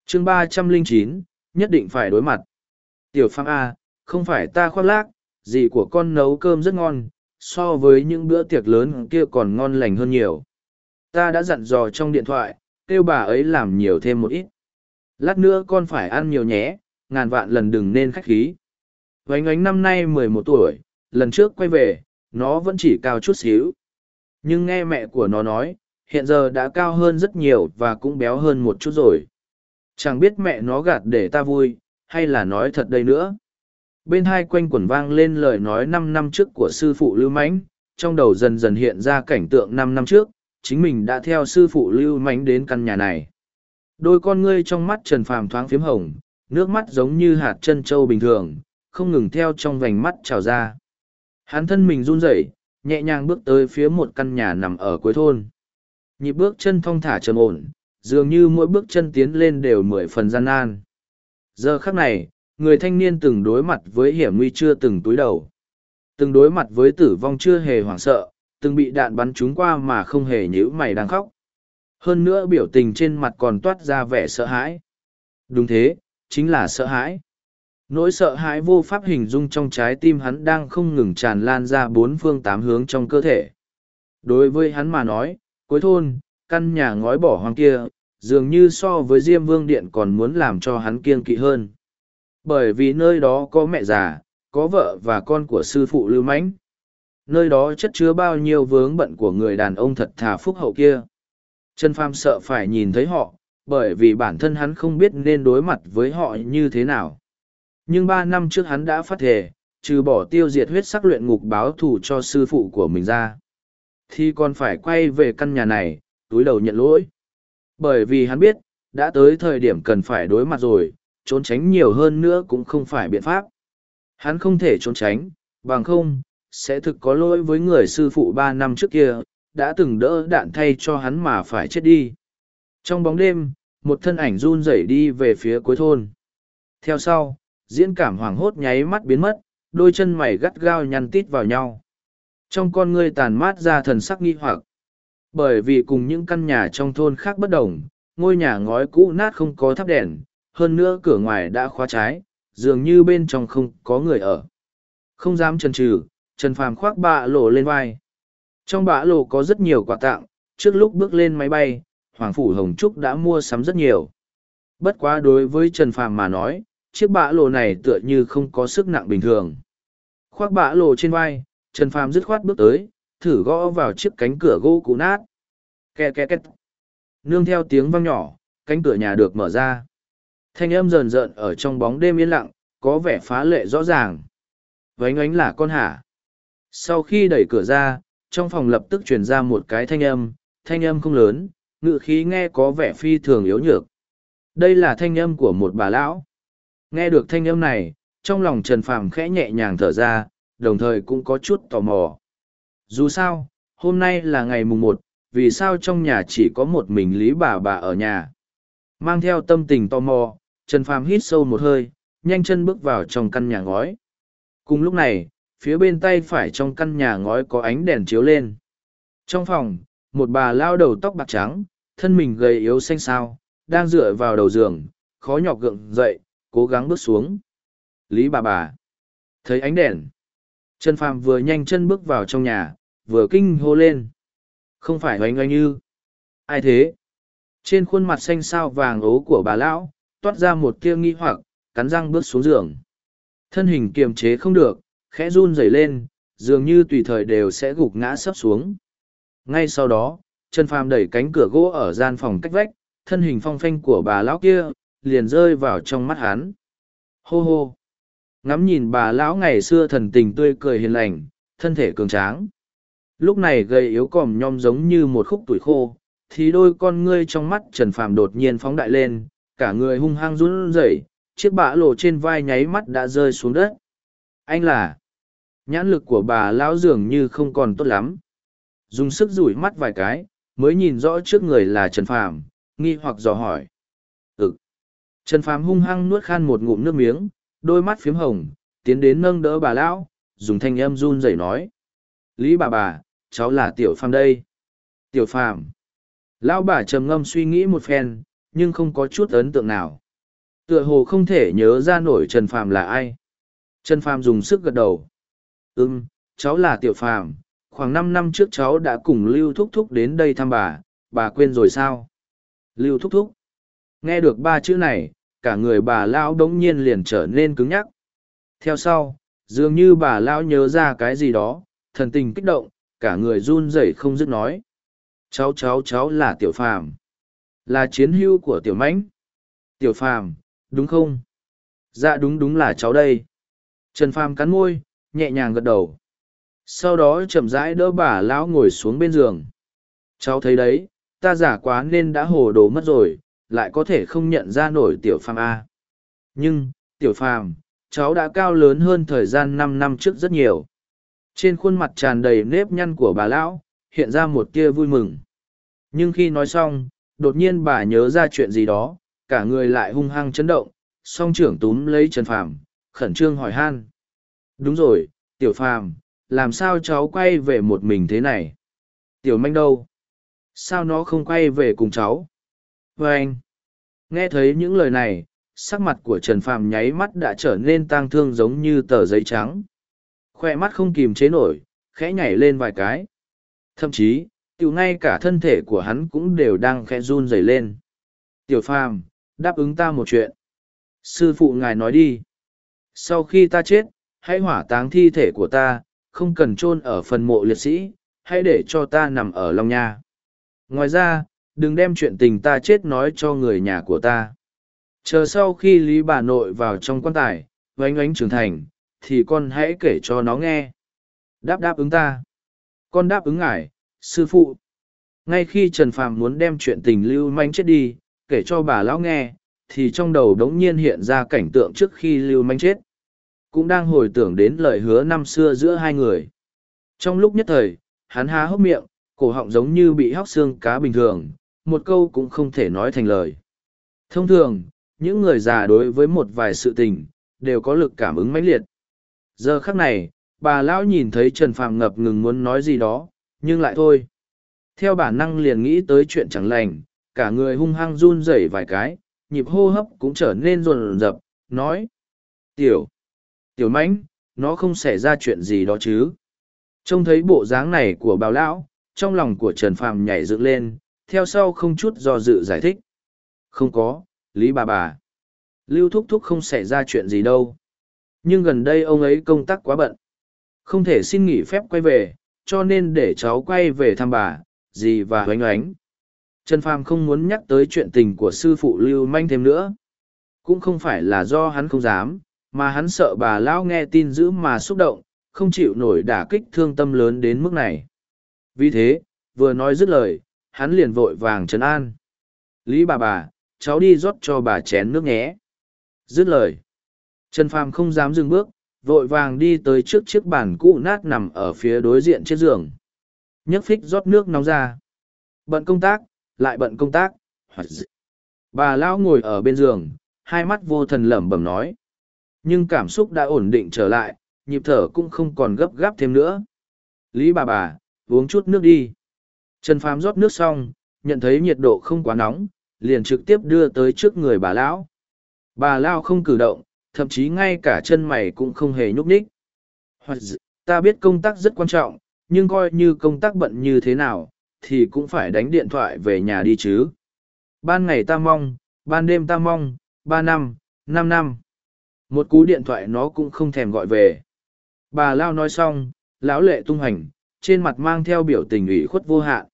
chương ba trăm linh chín nhất định phải đối mặt. Tiểu Phạm A, à, không phải ta khoác lác, gì của con nấu cơm rất ngon, so với những bữa tiệc lớn kia còn ngon lành hơn nhiều. Ta đã dặn dò trong điện thoại, kêu bà ấy làm nhiều thêm một ít. Lát nữa con phải ăn nhiều nhé, ngàn vạn lần đừng nên khách khí. Vánh ánh năm nay mười một tuổi, lần trước quay về, nó vẫn chỉ cao chút xíu. Nhưng nghe mẹ của nó nói, hiện giờ đã cao hơn rất nhiều và cũng béo hơn một chút rồi. Chẳng biết mẹ nó gạt để ta vui, hay là nói thật đây nữa. Bên hai quanh quẩn vang lên lời nói năm năm trước của sư phụ Lưu Mánh, trong đầu dần dần hiện ra cảnh tượng năm năm trước, chính mình đã theo sư phụ Lưu Mánh đến căn nhà này. Đôi con ngươi trong mắt Trần Phàm thoáng phiếm hồng, nước mắt giống như hạt chân trâu bình thường, không ngừng theo trong vành mắt trào ra. Hắn thân mình run rẩy, nhẹ nhàng bước tới phía một căn nhà nằm ở cuối thôn. Nhịp bước chân thong thả trầm ổn, dường như mỗi bước chân tiến lên đều mười phần gian nan. Giờ khắc này, người thanh niên từng đối mặt với hiểm nguy chưa từng túi đầu. Từng đối mặt với tử vong chưa hề hoảng sợ, từng bị đạn bắn trúng qua mà không hề nhíu mày đang khóc. Hơn nữa biểu tình trên mặt còn toát ra vẻ sợ hãi. Đúng thế, chính là sợ hãi. Nỗi sợ hãi vô pháp hình dung trong trái tim hắn đang không ngừng tràn lan ra bốn phương tám hướng trong cơ thể. Đối với hắn mà nói, cuối thôn, căn nhà ngói bỏ hoang kia, dường như so với Diêm Vương Điện còn muốn làm cho hắn kiên kỵ hơn. Bởi vì nơi đó có mẹ già, có vợ và con của sư phụ Lưu Mãnh. Nơi đó chất chứa bao nhiêu vướng bận của người đàn ông thật thà phúc hậu kia. Trần Pham sợ phải nhìn thấy họ, bởi vì bản thân hắn không biết nên đối mặt với họ như thế nào. Nhưng ba năm trước hắn đã phát thể, trừ bỏ tiêu diệt huyết sắc luyện ngục báo thù cho sư phụ của mình ra. Thì còn phải quay về căn nhà này, túi đầu nhận lỗi. Bởi vì hắn biết, đã tới thời điểm cần phải đối mặt rồi, trốn tránh nhiều hơn nữa cũng không phải biện pháp. Hắn không thể trốn tránh, bằng không, sẽ thực có lỗi với người sư phụ ba năm trước kia, đã từng đỡ đạn thay cho hắn mà phải chết đi. Trong bóng đêm, một thân ảnh run rẩy đi về phía cuối thôn. Theo sau, diễn cảm hoảng hốt nháy mắt biến mất, đôi chân mày gắt gao nhăn tít vào nhau. Trong con ngươi tàn mát ra thần sắc nghi hoặc. Bởi vì cùng những căn nhà trong thôn khác bất đồng, ngôi nhà ngói cũ nát không có thắp đèn, hơn nữa cửa ngoài đã khóa trái, dường như bên trong không có người ở. Không dám chần chừ, Trần Phàm khoác bạ lộ lên vai. Trong bạ lộ có rất nhiều quà tặng, trước lúc bước lên máy bay, Hoàng Phủ Hồng Trúc đã mua sắm rất nhiều. Bất quá đối với Trần Phàm mà nói, chiếc bạ lộ này tựa như không có sức nặng bình thường. Khoác bạ lộ trên vai, Trần Phàm dứt khoát bước tới, thử gõ vào chiếc cánh cửa gỗ cũ nát. Ke ke ke. Nương theo tiếng vang nhỏ, cánh cửa nhà được mở ra. Thanh âm rờn rợn ở trong bóng đêm yên lặng, có vẻ phá lệ rõ ràng. Vánh ánh là con hả. Sau khi đẩy cửa ra, trong phòng lập tức truyền ra một cái thanh âm, thanh âm không lớn, ngự khí nghe có vẻ phi thường yếu nhược. Đây là thanh âm của một bà lão. Nghe được thanh âm này, trong lòng Trần Phàm khẽ nhẹ nhàng thở ra, đồng thời cũng có chút tò mò. Dù sao, hôm nay là ngày mùng một, vì sao trong nhà chỉ có một mình Lý bà bà ở nhà. Mang theo tâm tình tò mò, Trần Phàm hít sâu một hơi, nhanh chân bước vào trong căn nhà ngói. Cùng lúc này, phía bên tay phải trong căn nhà ngói có ánh đèn chiếu lên. Trong phòng, một bà lao đầu tóc bạc trắng, thân mình gầy yếu xanh xao, đang dựa vào đầu giường, khó nhọc gượng dậy, cố gắng bước xuống. Lý bà bà. Thấy ánh đèn. Trần Phàm vừa nhanh chân bước vào trong nhà, vừa kinh hô lên. Không phải oanh oanh như. Ai thế? Trên khuôn mặt xanh xao vàng ố của bà lão, toát ra một tia nghi hoặc, cắn răng bước xuống giường. Thân hình kiềm chế không được, khẽ run rẩy lên, dường như tùy thời đều sẽ gục ngã sấp xuống. Ngay sau đó, Trần Phàm đẩy cánh cửa gỗ ở gian phòng cách vách, thân hình phong phanh của bà lão kia, liền rơi vào trong mắt hắn. Hô hô! Ngắm nhìn bà lão ngày xưa thần tình tươi cười hiền lành, thân thể cường tráng. Lúc này gầy yếu còm nhom giống như một khúc tuổi khô, thì đôi con ngươi trong mắt Trần Phàm đột nhiên phóng đại lên, cả người hung hăng run rẩy, chiếc bã lộ trên vai nháy mắt đã rơi xuống đất. Anh là... Nhãn lực của bà lão dường như không còn tốt lắm. Dùng sức rủi mắt vài cái, mới nhìn rõ trước người là Trần Phàm, nghi hoặc dò hỏi. Trần Phàm hung hăng nuốt khan một ngụm nước miếng, đôi mắt phiếm hồng, tiến đến nâng đỡ bà lão, dùng thanh âm run rẩy nói. Lý bà bà, cháu là Tiểu Phàm đây. Tiểu Phàm. Lão bà trầm ngâm suy nghĩ một phen, nhưng không có chút ấn tượng nào. Tựa hồ không thể nhớ ra nổi Trần Phàm là ai. Trần Phàm dùng sức gật đầu. Ừm, cháu là Tiểu Phàm, khoảng năm năm trước cháu đã cùng Lưu Thúc Thúc đến đây thăm bà, bà quên rồi sao? Lưu Thúc Thúc. Nghe được ba chữ này, cả người bà Lão đống nhiên liền trở nên cứng nhắc. Theo sau, dường như bà Lão nhớ ra cái gì đó, thần tình kích động, cả người run rẩy không dứt nói. Cháu cháu cháu là Tiểu Phàm, là chiến hưu của Tiểu Mãnh. Tiểu Phàm, đúng không? Dạ đúng đúng là cháu đây. Trần Phàm cắn môi, nhẹ nhàng gật đầu. Sau đó chậm rãi đỡ bà lão ngồi xuống bên giường. Cháu thấy đấy, ta giả quá nên đã hồ đồ mất rồi, lại có thể không nhận ra nổi tiểu phàm A. Nhưng, tiểu phàm, cháu đã cao lớn hơn thời gian năm năm trước rất nhiều. Trên khuôn mặt tràn đầy nếp nhăn của bà lão, hiện ra một tia vui mừng. Nhưng khi nói xong, đột nhiên bà nhớ ra chuyện gì đó, cả người lại hung hăng chấn động, song trưởng túm lấy Trần Phàm, khẩn trương hỏi han. Đúng rồi, tiểu phàm, làm sao cháu quay về một mình thế này? Tiểu manh đâu? Sao nó không quay về cùng cháu? Và anh, nghe thấy những lời này, sắc mặt của Trần Phàm nháy mắt đã trở nên tang thương giống như tờ giấy trắng. Khoe mắt không kìm chế nổi, khẽ nhảy lên vài cái. Thậm chí, tiểu ngay cả thân thể của hắn cũng đều đang khẽ run rẩy lên. Tiểu Phàm, đáp ứng ta một chuyện. Sư phụ ngài nói đi. Sau khi ta chết, hãy hỏa táng thi thể của ta, không cần chôn ở phần mộ liệt sĩ, hãy để cho ta nằm ở Long Nha. Ngoài ra, đừng đem chuyện tình ta chết nói cho người nhà của ta. Chờ sau khi Lý bà nội vào trong quan tài, oánh oánh trưởng thành, thì con hãy kể cho nó nghe. Đáp đáp ứng ta. Con đáp ứng ngài, sư phụ. Ngay khi Trần Phàm muốn đem chuyện tình lưu manh chết đi, kể cho bà lão nghe, thì trong đầu đống nhiên hiện ra cảnh tượng trước khi lưu manh chết cũng đang hồi tưởng đến lời hứa năm xưa giữa hai người. Trong lúc nhất thời, hắn há hốc miệng, cổ họng giống như bị hóc xương cá bình thường, một câu cũng không thể nói thành lời. Thông thường, những người già đối với một vài sự tình, đều có lực cảm ứng mãnh liệt. Giờ khắc này, bà lão nhìn thấy Trần Phàm ngập ngừng muốn nói gì đó, nhưng lại thôi. Theo bản năng liền nghĩ tới chuyện chẳng lành, cả người hung hăng run rẩy vài cái, nhịp hô hấp cũng trở nên rồn rập, nói. Tiểu, Tiểu mãnh, nó không xảy ra chuyện gì đó chứ trông thấy bộ dáng này của bào lão trong lòng của trần phàm nhảy dựng lên theo sau không chút do dự giải thích. Không có, lý bà bà. Lưu thúc thúc không xảy ra chuyện gì đâu. Nhưng gần đây ông ấy công tác quá bận. Không thể xin nghỉ phép quay về, cho nên để cháu quay về thăm bà, dì và oánh oánh trần phàm không muốn nhắc tới chuyện tình của sư phụ lưu manh thêm nữa. Cũng không phải là do hắn không dám, mà hắn sợ bà lão nghe tin dữ mà xúc động, không chịu nổi đả kích thương tâm lớn đến mức này. Vì thế, vừa nói dứt lời hắn liền vội vàng trấn an. Lý bà bà, cháu đi rót cho bà chén nước nhé. Dứt lời. Trần phàm không dám dừng bước, vội vàng đi tới trước chiếc bàn cũ nát nằm ở phía đối diện chiếc giường. Nhấc phích rót nước nóng ra. Bận công tác, lại bận công tác. Bà lão ngồi ở bên giường, hai mắt vô thần lẩm bẩm nói. Nhưng cảm xúc đã ổn định trở lại, nhịp thở cũng không còn gấp gáp thêm nữa. Lý bà bà, uống chút nước đi trần phàm rót nước xong, nhận thấy nhiệt độ không quá nóng, liền trực tiếp đưa tới trước người bà lão. Bà lão không cử động, thậm chí ngay cả chân mày cũng không hề nhúc nhích. Hoặc ta biết công tác rất quan trọng, nhưng coi như công tác bận như thế nào, thì cũng phải đánh điện thoại về nhà đi chứ. Ban ngày ta mong, ban đêm ta mong, ba năm năm năm. Một cú điện thoại nó cũng không thèm gọi về. Bà lao nói xong, lão lệ tung hành trên mặt mang theo biểu tình ủy khuất vô hạn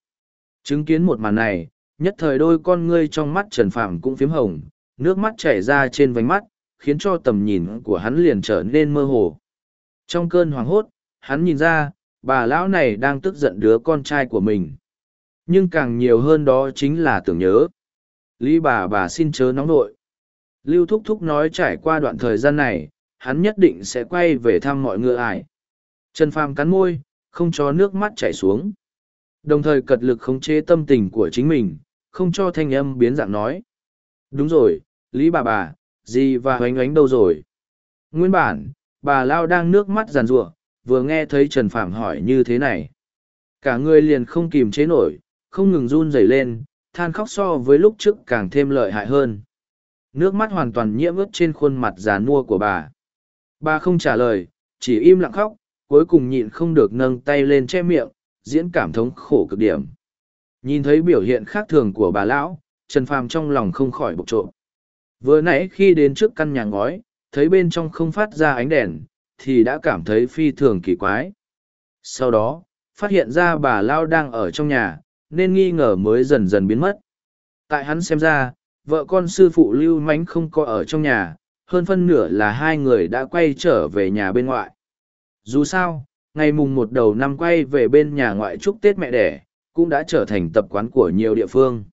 chứng kiến một màn này, nhất thời đôi con ngươi trong mắt trần phàm cũng phiếm hồng, nước mắt chảy ra trên vành mắt, khiến cho tầm nhìn của hắn liền trở nên mơ hồ. Trong cơn hoảng hốt, hắn nhìn ra, bà lão này đang tức giận đứa con trai của mình. Nhưng càng nhiều hơn đó chính là tưởng nhớ. Lý bà bà xin chớ nóng nội. Lưu thúc thúc nói trải qua đoạn thời gian này, hắn nhất định sẽ quay về thăm mọi người ải. Trần phàm cắn môi, không cho nước mắt chảy xuống đồng thời cật lực khống chế tâm tình của chính mình, không cho thanh âm biến dạng nói. Đúng rồi, lý bà bà, gì và oánh oánh đâu rồi? Nguyên bản, bà lao đang nước mắt giàn rủa vừa nghe thấy trần phạm hỏi như thế này. Cả người liền không kìm chế nổi, không ngừng run rẩy lên, than khóc so với lúc trước càng thêm lợi hại hơn. Nước mắt hoàn toàn nhiễm ướt trên khuôn mặt già nua của bà. Bà không trả lời, chỉ im lặng khóc, cuối cùng nhịn không được nâng tay lên che miệng diễn cảm thống khổ cực điểm. Nhìn thấy biểu hiện khác thường của bà lão, trần phàm trong lòng không khỏi bộc trộm. Vừa nãy khi đến trước căn nhà ngói, thấy bên trong không phát ra ánh đèn, thì đã cảm thấy phi thường kỳ quái. Sau đó, phát hiện ra bà lao đang ở trong nhà, nên nghi ngờ mới dần dần biến mất. Tại hắn xem ra, vợ con sư phụ lưu mánh không có ở trong nhà, hơn phân nửa là hai người đã quay trở về nhà bên ngoại. Dù sao ngày mùng một đầu năm quay về bên nhà ngoại chúc tết mẹ đẻ, cũng đã trở thành tập quán của nhiều địa phương.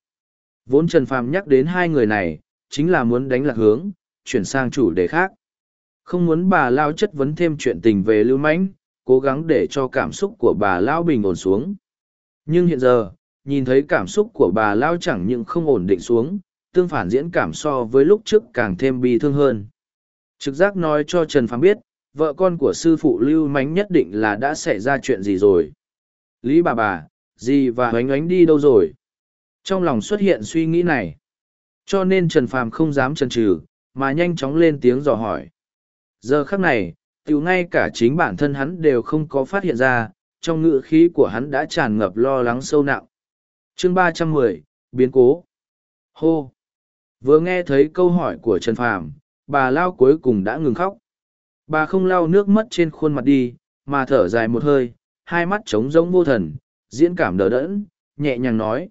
Vốn trần phàm nhắc đến hai người này, chính là muốn đánh lạc hướng, chuyển sang chủ đề khác. Không muốn bà lao chất vấn thêm chuyện tình về lưu mãnh, cố gắng để cho cảm xúc của bà lao bình ổn xuống. Nhưng hiện giờ, nhìn thấy cảm xúc của bà lao chẳng những không ổn định xuống, tương phản diễn cảm so với lúc trước càng thêm bi thương hơn. Trực giác nói cho trần phàm biết vợ con của sư phụ lưu mánh nhất định là đã xảy ra chuyện gì rồi. Lý bà bà, dì và oánh oánh đi đâu rồi? Trong lòng xuất hiện suy nghĩ này. Cho nên trần phàm không dám chần chừ, mà nhanh chóng lên tiếng dò hỏi. Giờ khắc này t i ể u ngay cả chính bản thân hắn đều không có phát hiện ra, trong ngự khí của hắn đã tràn ngập lo lắng sâu nặng. Chương ba trăm mười, biến cố. Hô. Vừa nghe thấy câu hỏi của trần phàm, bà lao cuối cùng đã ngừng khóc bà không lau nước mắt trên khuôn mặt đi, mà thở dài một hơi, hai mắt trống rỗng vô thần, diễn cảm đỡ đẫn, nhẹ nhàng nói.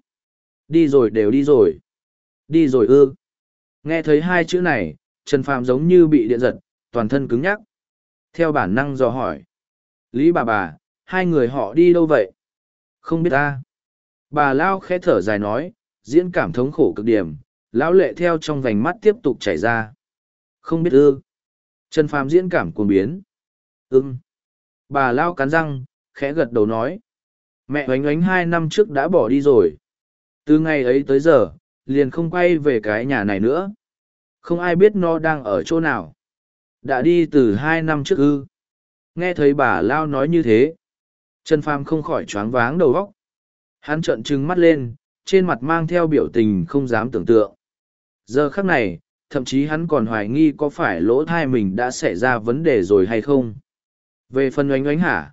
Đi rồi đều đi rồi. Đi rồi ư. Nghe thấy hai chữ này, trần phàm giống như bị điện giật, toàn thân cứng nhắc. Theo bản năng dò hỏi. Lý bà bà, hai người họ đi đâu vậy? Không biết ta. Bà lao khẽ thở dài nói, diễn cảm thống khổ cực điểm, lão lệ theo trong vành mắt tiếp tục chảy ra. Không biết ư trần phàm diễn cảm cuồng biến. Ưng bà lao cắn răng, khẽ gật đầu nói. Mẹ oánh oánh hai năm trước đã bỏ đi rồi. Từ ngày ấy tới giờ, liền không quay về cái nhà này nữa. Không ai biết nó đang ở chỗ nào. Đã đi từ hai năm trước ư. Nghe thấy bà lao nói như thế, trần phàm không khỏi choáng váng đầu óc. hắn trợn trừng mắt lên, trên mặt mang theo biểu tình không dám tưởng tượng. Giờ khắc này thậm chí hắn còn hoài nghi có phải lỗ thai mình đã xảy ra vấn đề rồi hay không Về phần oánh oánh hả?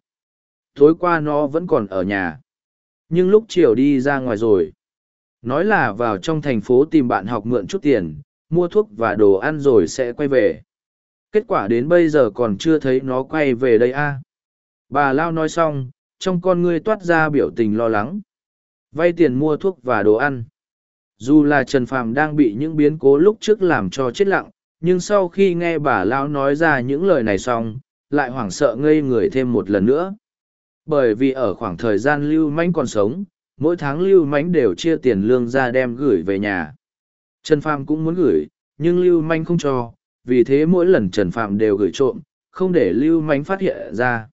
Tối qua nó vẫn còn ở nhà. Nhưng lúc chiều đi ra ngoài rồi. Nói là vào trong thành phố tìm bạn học mượn chút tiền, mua thuốc và đồ ăn rồi sẽ quay về. Kết quả đến bây giờ còn chưa thấy nó quay về đây a. Bà Lao nói xong, trong con ngươi toát ra biểu tình lo lắng. Vay tiền mua thuốc và đồ ăn. Dù là Trần Phàm đang bị những biến cố lúc trước làm cho chết lặng, nhưng sau khi nghe bà Lão nói ra những lời này xong, lại hoảng sợ ngây người thêm một lần nữa. Bởi vì ở khoảng thời gian Lưu mãnh còn sống, mỗi tháng Lưu mãnh đều chia tiền lương ra đem gửi về nhà. Trần Phàm cũng muốn gửi, nhưng Lưu Mánh không cho, vì thế mỗi lần Trần Phàm đều gửi trộm, không để Lưu Mánh phát hiện ra.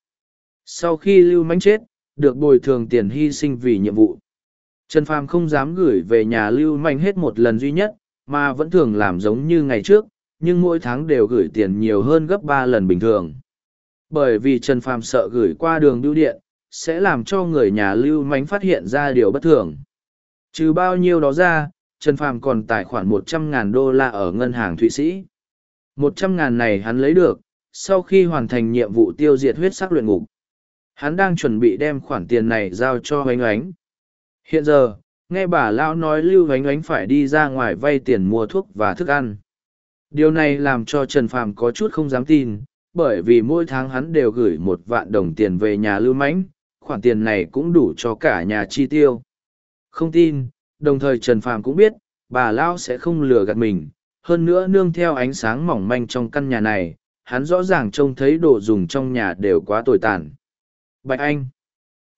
Sau khi Lưu Mánh chết, được bồi thường tiền hy sinh vì nhiệm vụ. Trần Phàm không dám gửi về nhà Lưu Mánh hết một lần duy nhất, mà vẫn thường làm giống như ngày trước, nhưng mỗi tháng đều gửi tiền nhiều hơn gấp ba lần bình thường. Bởi vì Trần Phàm sợ gửi qua đường bưu điện, sẽ làm cho người nhà Lưu Mánh phát hiện ra điều bất thường. Trừ bao nhiêu đó ra, Trần Phàm còn tài khoản một trăm ngàn đô la ở ngân hàng Thụy Sĩ. Một trăm ngàn này hắn lấy được, sau khi hoàn thành nhiệm vụ tiêu diệt huyết sắc luyện ngục. Hắn đang chuẩn bị đem khoản tiền này giao cho Hoánh Oánh. Hiện giờ, nghe bà Lão nói Lưu Vánh Ánh phải đi ra ngoài vay tiền mua thuốc và thức ăn. Điều này làm cho Trần Phàm có chút không dám tin, bởi vì mỗi tháng hắn đều gửi một vạn đồng tiền về nhà Lưu Mãnh, khoản tiền này cũng đủ cho cả nhà chi tiêu. Không tin, đồng thời Trần Phàm cũng biết, bà Lão sẽ không lừa gạt mình, hơn nữa nương theo ánh sáng mỏng manh trong căn nhà này, hắn rõ ràng trông thấy đồ dùng trong nhà đều quá tồi tàn. Bạch Anh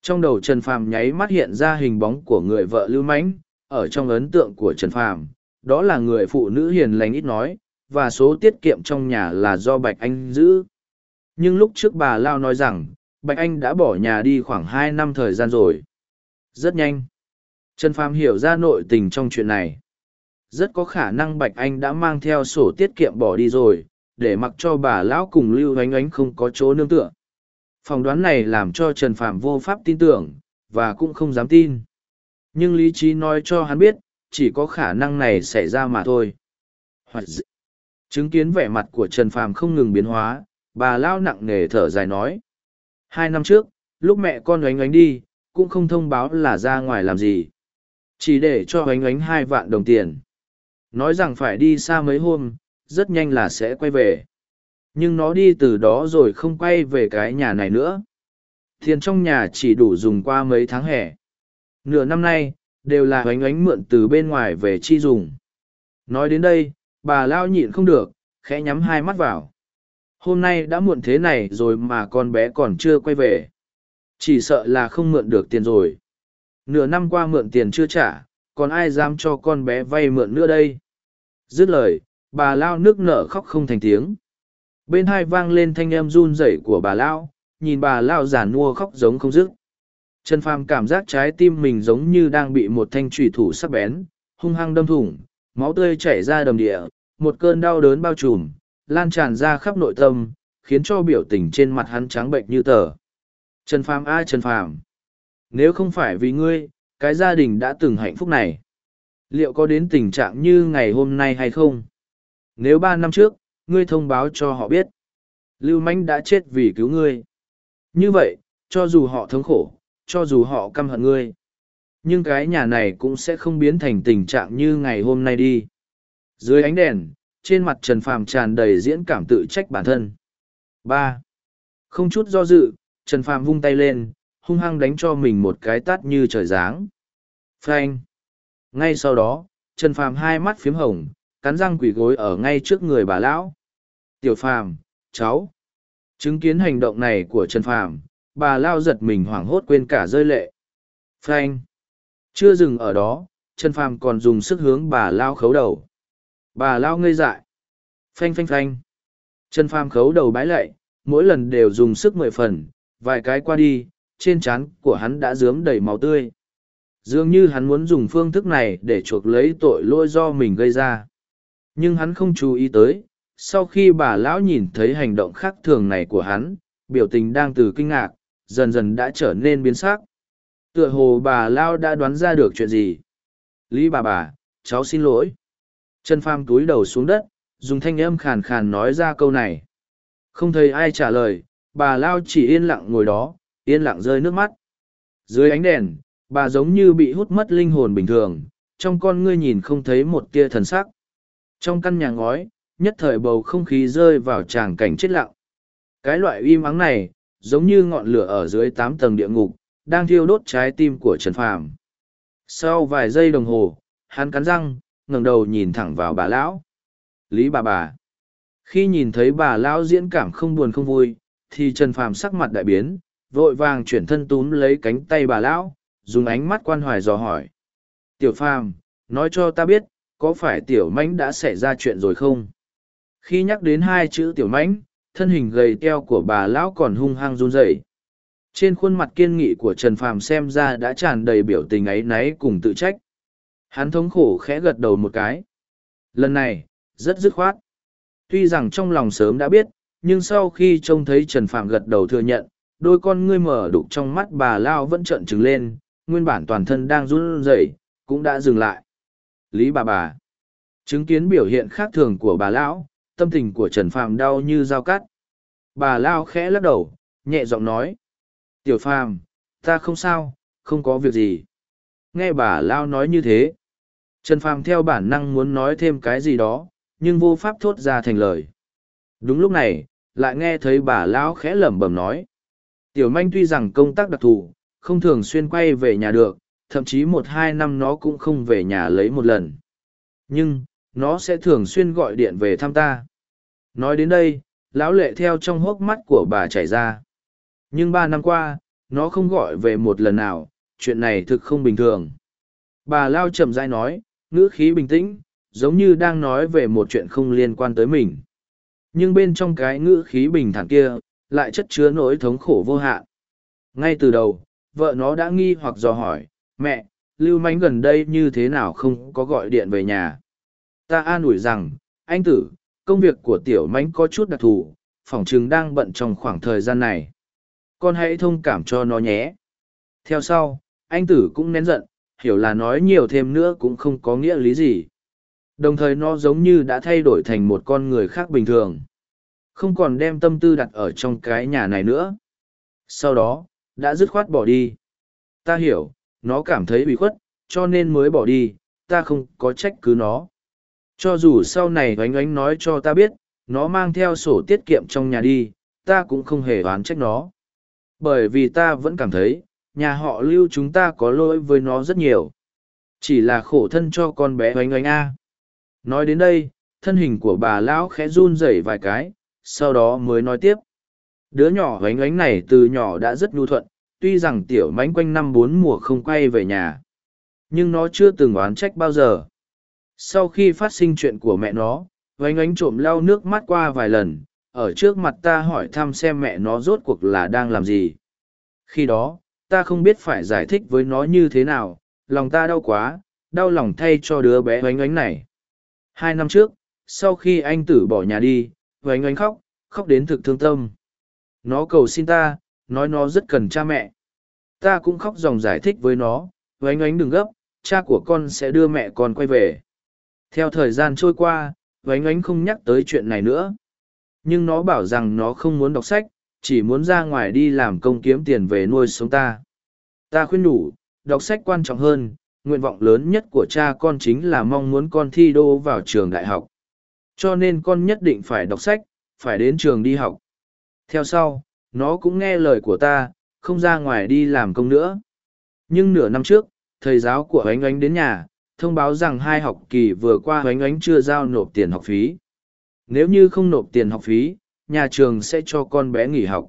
trong đầu Trần Phàm nháy mắt hiện ra hình bóng của người vợ lưu mãnh, ở trong ấn tượng của Trần Phàm, đó là người phụ nữ hiền lành ít nói, và số tiết kiệm trong nhà là do Bạch Anh giữ. Nhưng lúc trước bà Lao nói rằng, Bạch Anh đã bỏ nhà đi khoảng hai năm thời gian rồi. Rất nhanh. Trần Phàm hiểu ra nội tình trong chuyện này. Rất có khả năng Bạch Anh đã mang theo sổ tiết kiệm bỏ đi rồi, để mặc cho bà lão cùng Lưu Ánh Ánh không có chỗ nương tựa. Phỏng đoán này làm cho Trần Phàm vô pháp tin tưởng, và cũng không dám tin. Nhưng lý trí nói cho hắn biết, chỉ có khả năng này xảy ra mà thôi. Hoặc Chứng kiến vẻ mặt của Trần Phàm không ngừng biến hóa, bà lao nặng nề thở dài nói. Hai năm trước, lúc mẹ con oánh oánh đi, cũng không thông báo là ra ngoài làm gì. Chỉ để cho oánh oánh hai vạn đồng tiền. Nói rằng phải đi xa mấy hôm, rất nhanh là sẽ quay về. Nhưng nó đi từ đó rồi không quay về cái nhà này nữa. Tiền trong nhà chỉ đủ dùng qua mấy tháng hè. Nửa năm nay, đều là oánh oánh mượn từ bên ngoài về chi dùng. Nói đến đây, bà lao nhịn không được khẽ nhắm hai mắt vào hôm nay đã muộn thế này rồi mà con bé còn chưa quay về chỉ sợ là không mượn được tiền rồi nửa năm qua mượn tiền chưa trả còn ai dám cho con bé vay mượn nữa đây dứt lời bà lao nước nở khóc không thành tiếng bên hai vang lên thanh âm run rẩy của bà Lão, nhìn bà Lão già nua khóc giống không dứt trần phàm cảm giác trái tim mình giống như đang bị một thanh trùy thủ sắc bén hung hăng đâm thủng máu tươi chảy ra đầm địa một cơn đau đớn bao trùm, lan tràn ra khắp nội tâm, khiến cho biểu tình trên mặt hắn trắng bệnh như tờ. Trần Phàm a Trần Phàm, nếu không phải vì ngươi, cái gia đình đã từng hạnh phúc này, liệu có đến tình trạng như ngày hôm nay hay không? Nếu ba năm trước, ngươi thông báo cho họ biết, Lưu Mạnh đã chết vì cứu ngươi. Như vậy, cho dù họ thống khổ, cho dù họ căm hận ngươi, nhưng cái nhà này cũng sẽ không biến thành tình trạng như ngày hôm nay đi. Dưới ánh đèn, trên mặt Trần Phàm tràn đầy diễn cảm tự trách bản thân. ba Không chút do dự, Trần Phàm vung tay lên, hung hăng đánh cho mình một cái tát như trời giáng. Phanh! Ngay sau đó, Trần Phàm hai mắt phiếm hồng, cắn răng quỷ gối ở ngay trước người bà lão. Tiểu Phàm, cháu! Chứng kiến hành động này của Trần Phàm, bà lao giật mình hoảng hốt quên cả rơi lệ. Phanh! Chưa dừng ở đó, Trần Phàm còn dùng sức hướng bà lao khấu đầu. Bà lao ngây dại. Phanh phanh phanh. Trần Phàm khấu đầu bái lạy, mỗi lần đều dùng sức mười phần, vài cái qua đi, trên trán của hắn đã dướm đầy máu tươi. Dường như hắn muốn dùng phương thức này để chuộc lấy tội lỗi do mình gây ra. Nhưng hắn không chú ý tới, sau khi bà lão nhìn thấy hành động khác thường này của hắn, biểu tình đang từ kinh ngạc, dần dần đã trở nên biến sắc. Tựa hồ bà lão đã đoán ra được chuyện gì. Lý bà bà, cháu xin lỗi. Trần pham túi đầu xuống đất, dùng thanh âm khàn khàn nói ra câu này. Không thấy ai trả lời, bà lao chỉ yên lặng ngồi đó yên lặng rơi nước mắt dưới ánh đèn bà giống như bị hút mất linh hồn bình thường trong con ngươi nhìn không thấy một tia thần sắc trong căn nhà ngói, nhất thời bầu không khí rơi vào tràng cảnh chết lặng. Cái loại uy mắng này, giống như ngọn lửa ở dưới tám tầng địa ngục, đang thiêu đốt trái tim của trần phàm. Sau vài giây đồng hồ, hắn cắn răng, ngẩng đầu nhìn thẳng vào bà lão. Lý bà bà. Khi nhìn thấy bà lão diễn cảm không buồn không vui, thì trần phàm sắc mặt đại biến, vội vàng chuyển thân túm lấy cánh tay bà lão, dùng ánh mắt quan hoài dò hỏi. Tiểu phàm, nói cho ta biết có phải tiểu mãnh đã xảy ra chuyện rồi không? Khi nhắc đến hai chữ tiểu mãnh, thân hình gầy teo của bà lão còn hung hăng run rẩy. Trên khuôn mặt kiên nghị của trần phàm xem ra đã tràn đầy biểu tình áy náy cùng tự trách. Hắn thống khổ khẽ gật đầu một cái. Lần này, rất dứt khoát. Tuy rằng trong lòng sớm đã biết, nhưng sau khi trông thấy trần phàm gật đầu thừa nhận, đôi con ngươi mở đục trong mắt bà lao vẫn trợn trừng lên, nguyên bản toàn thân đang run rẩy, cũng đã dừng lại lý bà bà. Chứng kiến biểu hiện khác thường của bà lão, tâm tình của trần phàm đau như dao cắt. Bà Lão khẽ lắc đầu, nhẹ giọng nói, tiểu phàm, ta không sao, không có việc gì. Nghe bà Lão nói như thế, trần phàm theo bản năng muốn nói thêm cái gì đó, nhưng vô pháp thốt ra thành lời. Đúng lúc này, lại nghe thấy bà lão khẽ lẩm bẩm nói, tiểu manh tuy rằng công tác đặc thù, không thường xuyên quay về nhà được thậm chí một hai năm nó cũng không về nhà lấy một lần. Nhưng, nó sẽ thường xuyên gọi điện về thăm ta. Nói đến đây, lão lệ theo trong hốc mắt của bà chảy ra. Nhưng ba năm qua, nó không gọi về một lần nào, chuyện này thực không bình thường. Bà lao chậm dai nói, ngữ khí bình tĩnh, giống như đang nói về một chuyện không liên quan tới mình. Nhưng bên trong cái ngữ khí bình thản kia, lại chất chứa nỗi thống khổ vô hạn. Ngay từ đầu, vợ nó đã nghi hoặc dò hỏi mẹ, lưu mánh gần đây như thế nào không có gọi điện về nhà? Ta an ủi rằng, anh tử, công việc của tiểu mánh có chút đặc thù, phỏng chừng đang bận trong khoảng thời gian này. Con hãy thông cảm cho nó nhé. Theo sau, anh tử cũng nén giận, hiểu là nói nhiều thêm nữa cũng không có nghĩa lý gì. Đồng thời nó giống như đã thay đổi thành một con người khác bình thường. Không còn đem tâm tư đặt ở trong cái nhà này nữa. Sau đó, đã dứt khoát bỏ đi. Ta hiểu nó cảm thấy bị khuất, cho nên mới bỏ đi, ta không có trách cứ nó. Cho dù sau này oánh oánh nói cho ta biết, nó mang theo sổ tiết kiệm trong nhà đi, ta cũng không hề oán trách nó. Bởi vì ta vẫn cảm thấy, nhà họ lưu chúng ta có lỗi với nó rất nhiều. Chỉ là khổ thân cho con bé oánh oánh a. Nói đến đây, thân hình của bà lão khẽ run rẩy vài cái, sau đó mới nói tiếp. Đứa nhỏ oánh oánh này từ nhỏ đã rất nhu thuận tuy rằng tiểu mánh quanh năm bốn mùa không quay về nhà, nhưng nó chưa từng oán trách bao giờ. Sau khi phát sinh chuyện của mẹ nó vánh ánh trộm lau nước mắt qua vài lần, ở trước mặt ta hỏi thăm xem mẹ nó rốt cuộc là đang làm gì. Khi đó, ta không biết phải giải thích với nó như thế nào, lòng ta đau quá, đau lòng thay cho đứa bé vánh ánh này. Hai năm trước, sau khi anh tử bỏ nhà đi vánh ánh khóc khóc đến thực thương tâm. Nó cầu xin ta nói nó rất cần cha mẹ. Ta cũng khóc dòng giải thích với nó, oánh oánh đừng gấp, cha của con sẽ đưa mẹ con quay về. Theo thời gian trôi qua, oánh oánh không nhắc tới chuyện này nữa. Nhưng nó bảo rằng nó không muốn đọc sách, chỉ muốn ra ngoài đi làm công kiếm tiền về nuôi sống ta. Ta khuyên nhủ, đọc sách quan trọng hơn, nguyện vọng lớn nhất của cha con chính là mong muốn con thi đô vào trường đại học. Cho nên con nhất định phải đọc sách, phải đến trường đi học. Theo sau nó cũng nghe lời của ta, không ra ngoài đi làm công nữa. Nhưng nửa năm trước, thầy giáo của oánh oánh đến nhà, thông báo rằng hai học kỳ vừa qua oánh oánh chưa giao nộp tiền học phí. Nếu như không nộp tiền học phí, nhà trường sẽ cho con bé nghỉ học.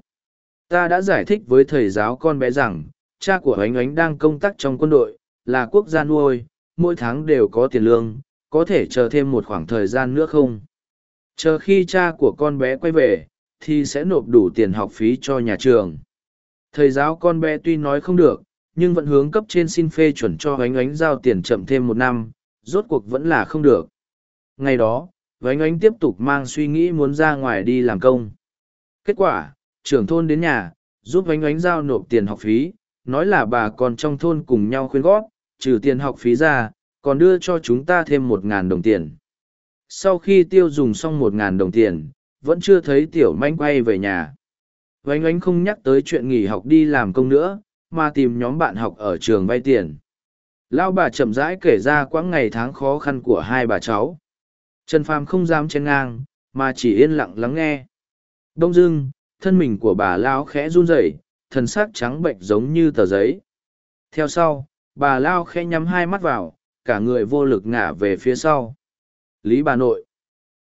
Ta đã giải thích với thầy giáo con bé rằng, cha của oánh oánh đang công tác trong quân đội, là quốc gia nuôi, mỗi tháng đều có tiền lương, có thể chờ thêm một khoảng thời gian nữa không? Chờ khi cha của con bé quay về thì sẽ nộp đủ tiền học phí cho nhà trường. Thầy giáo con bé tuy nói không được, nhưng vẫn hướng cấp trên xin phê chuẩn cho oánh Ánh giao tiền chậm thêm một năm, rốt cuộc vẫn là không được. Ngày đó, oánh Ánh tiếp tục mang suy nghĩ muốn ra ngoài đi làm công. Kết quả, trưởng thôn đến nhà, giúp oánh Ánh giao nộp tiền học phí, nói là bà còn trong thôn cùng nhau khuyên góp, trừ tiền học phí ra, còn đưa cho chúng ta thêm một ngàn đồng tiền. Sau khi tiêu dùng xong một ngàn đồng tiền vẫn chưa thấy tiểu manh quay về nhà Vánh ánh không nhắc tới chuyện nghỉ học đi làm công nữa, mà tìm nhóm bạn học ở trường vay tiền. Lão bà chậm rãi kể ra quãng ngày tháng khó khăn của hai bà cháu. Trần Phàm không dám chen ngang, mà chỉ yên lặng lắng nghe. Đông dưng, thân mình của bà Lao khẽ run rẩy, thần xác trắng bệnh giống như tờ giấy. Theo sau, bà Lao khẽ nhắm hai mắt vào, cả người vô lực ngả về phía sau. Lý bà nội.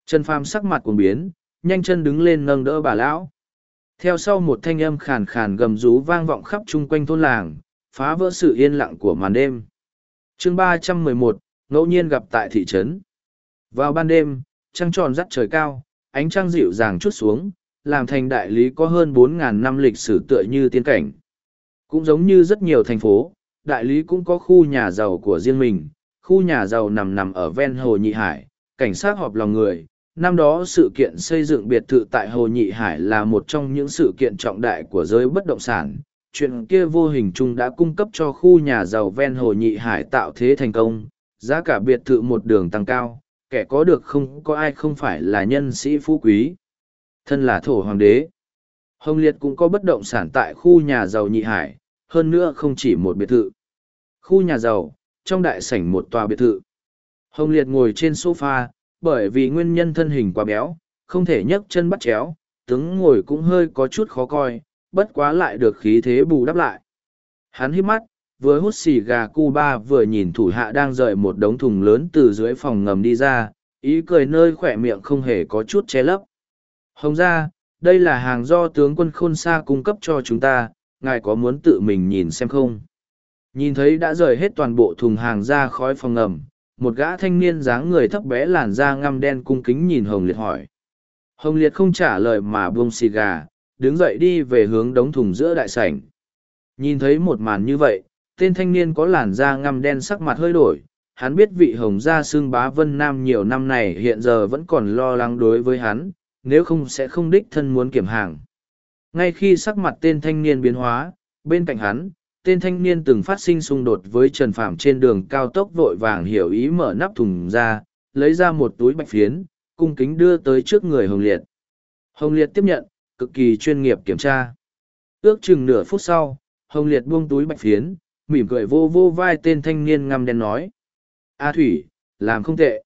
Trần Phàm sắc mặt cuồng biến, nhanh chân đứng lên nâng đỡ bà lão. Theo sau một thanh âm khàn khàn gầm rú vang vọng khắp chung quanh thôn làng, phá vỡ sự yên lặng của màn đêm. chương ba trăm mười một ngẫu nhiên gặp tại thị trấn. Vào ban đêm, trăng tròn rắt trời cao, ánh trăng dịu dàng chút xuống, làm thành đại lý có hơn bốn ngàn năm lịch sử tựa như tiên cảnh. Cũng giống như rất nhiều thành phố, đại lý cũng có khu nhà giàu của riêng mình, khu nhà giàu nằm nằm ở ven hồ Nhị Hải, cảnh sát họp lòng người. Năm đó sự kiện xây dựng biệt thự tại Hồ Nhị Hải là một trong những sự kiện trọng đại của giới bất động sản. Chuyện kia vô hình chung đã cung cấp cho khu nhà giàu ven Hồ Nhị Hải tạo thế thành công, giá cả biệt thự một đường tăng cao, kẻ có được không có ai không phải là nhân sĩ phú quý. Thân là thổ hoàng đế. Hồng Liệt cũng có bất động sản tại khu nhà giàu Nhị Hải, hơn nữa không chỉ một biệt thự. Khu nhà giàu, trong đại sảnh một tòa biệt thự. Hồng Liệt ngồi trên sofa, bởi vì nguyên nhân thân hình quá béo, không thể nhấc chân bắt chéo, tướng ngồi cũng hơi có chút khó coi, bất quá lại được khí thế bù đắp lại. Hắn hít mắt, vừa hút xì gà Cuba vừa nhìn thủ hạ đang rời một đống thùng lớn từ dưới phòng ngầm đi ra, ý cười nơi khỏe miệng không hề có chút che lấp. Hồng ra, đây là hàng do tướng quân khôn xa cung cấp cho chúng ta, ngài có muốn tự mình nhìn xem không? Nhìn thấy đã rời hết toàn bộ thùng hàng ra khói phòng ngầm, một gã thanh niên dáng người thấp bé làn da ngăm đen cung kính nhìn Hồng Liệt hỏi. Hồng Liệt không trả lời mà buông xì gà, đứng dậy đi về hướng đống thùng giữa đại sảnh. Nhìn thấy một màn như vậy, tên thanh niên có làn da ngăm đen sắc mặt hơi đổi. Hắn biết vị hồng gia xương bá vân nam nhiều năm này hiện giờ vẫn còn lo lắng đối với hắn, nếu không sẽ không đích thân muốn kiểm hàng. Ngay khi sắc mặt tên thanh niên biến hóa, bên cạnh hắn, tên thanh niên từng phát sinh xung đột với Trần Phạm trên đường cao tốc vội vàng hiểu ý mở nắp thùng ra, lấy ra một túi bạch phiến, cung kính đưa tới trước người Hồng Liệt. Hồng Liệt tiếp nhận, cực kỳ chuyên nghiệp kiểm tra. Ước chừng nửa phút sau, Hồng Liệt buông túi bạch phiến, mỉm cười vô vô vai tên thanh niên ngăm đen nói. A Thủy, làm không tệ.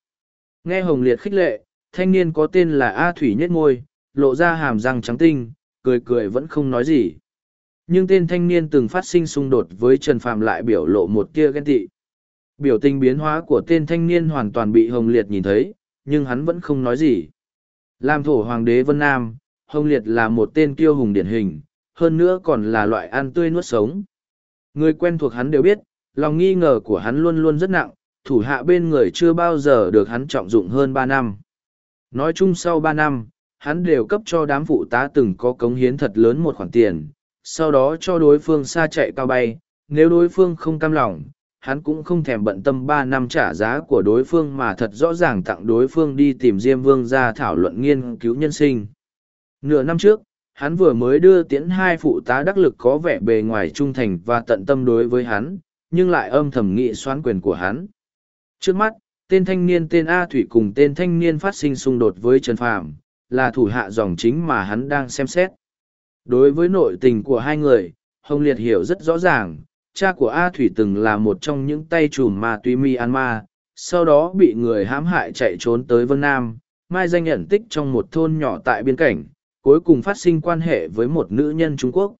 Nghe Hồng Liệt khích lệ, thanh niên có tên là A Thủy nhất ngôi, lộ ra hàm răng trắng tinh, cười cười vẫn không nói gì. Nhưng tên thanh niên từng phát sinh xung đột với Trần Phạm lại biểu lộ một tia ghen tị. Biểu tình biến hóa của tên thanh niên hoàn toàn bị Hồng Liệt nhìn thấy, nhưng hắn vẫn không nói gì. Làm thổ hoàng đế Vân Nam, Hồng Liệt là một tên kiêu hùng điển hình, hơn nữa còn là loại ăn tươi nuốt sống. Người quen thuộc hắn đều biết, lòng nghi ngờ của hắn luôn luôn rất nặng, thủ hạ bên người chưa bao giờ được hắn trọng dụng hơn ba năm. Nói chung sau ba năm, hắn đều cấp cho đám phụ tá từng có cống hiến thật lớn một khoản tiền, sau đó cho đối phương xa chạy cao bay, nếu đối phương không cam lòng, hắn cũng không thèm bận tâm ba năm trả giá của đối phương mà thật rõ ràng tặng đối phương đi tìm Diêm Vương ra thảo luận nghiên cứu nhân sinh. Nửa năm trước, hắn vừa mới đưa tiễn hai phụ tá đắc lực có vẻ bề ngoài trung thành và tận tâm đối với hắn, nhưng lại âm thầm nghị xoán quyền của hắn. Trước mắt, tên thanh niên tên A Thủy cùng tên thanh niên phát sinh xung đột với Trần Phàm, là thủ hạ dòng chính mà hắn đang xem xét. Đối với nội tình của hai người, Hồng Liệt hiểu rất rõ ràng, cha của A Thủy từng là một trong những tay trùm ma túy Myanmar, sau đó bị người hãm hại chạy trốn tới Vân Nam, mai danh nhận tích trong một thôn nhỏ tại biên cảnh, cuối cùng phát sinh quan hệ với một nữ nhân Trung Quốc.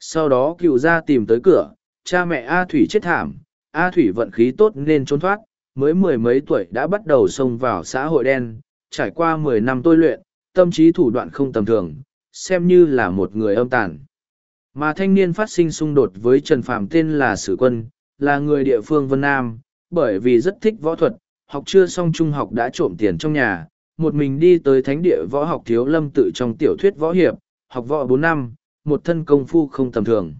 Sau đó cựu gia tìm tới cửa, cha mẹ A Thủy chết thảm, A Thủy vận khí tốt nên trốn thoát, mới mười mấy tuổi đã bắt đầu xông vào xã hội đen, trải qua mười năm tôi luyện, tâm trí thủ đoạn không tầm thường, xem như là một người âm tàn. Mà thanh niên phát sinh xung đột với Trần Phạm tên là Sử Quân, là người địa phương Vân Nam, bởi vì rất thích võ thuật, học chưa xong trung học đã trộm tiền trong nhà, một mình đi tới thánh địa võ học thiếu lâm tự trong tiểu thuyết võ hiệp, học võ bốn năm, một thân công phu không tầm thường.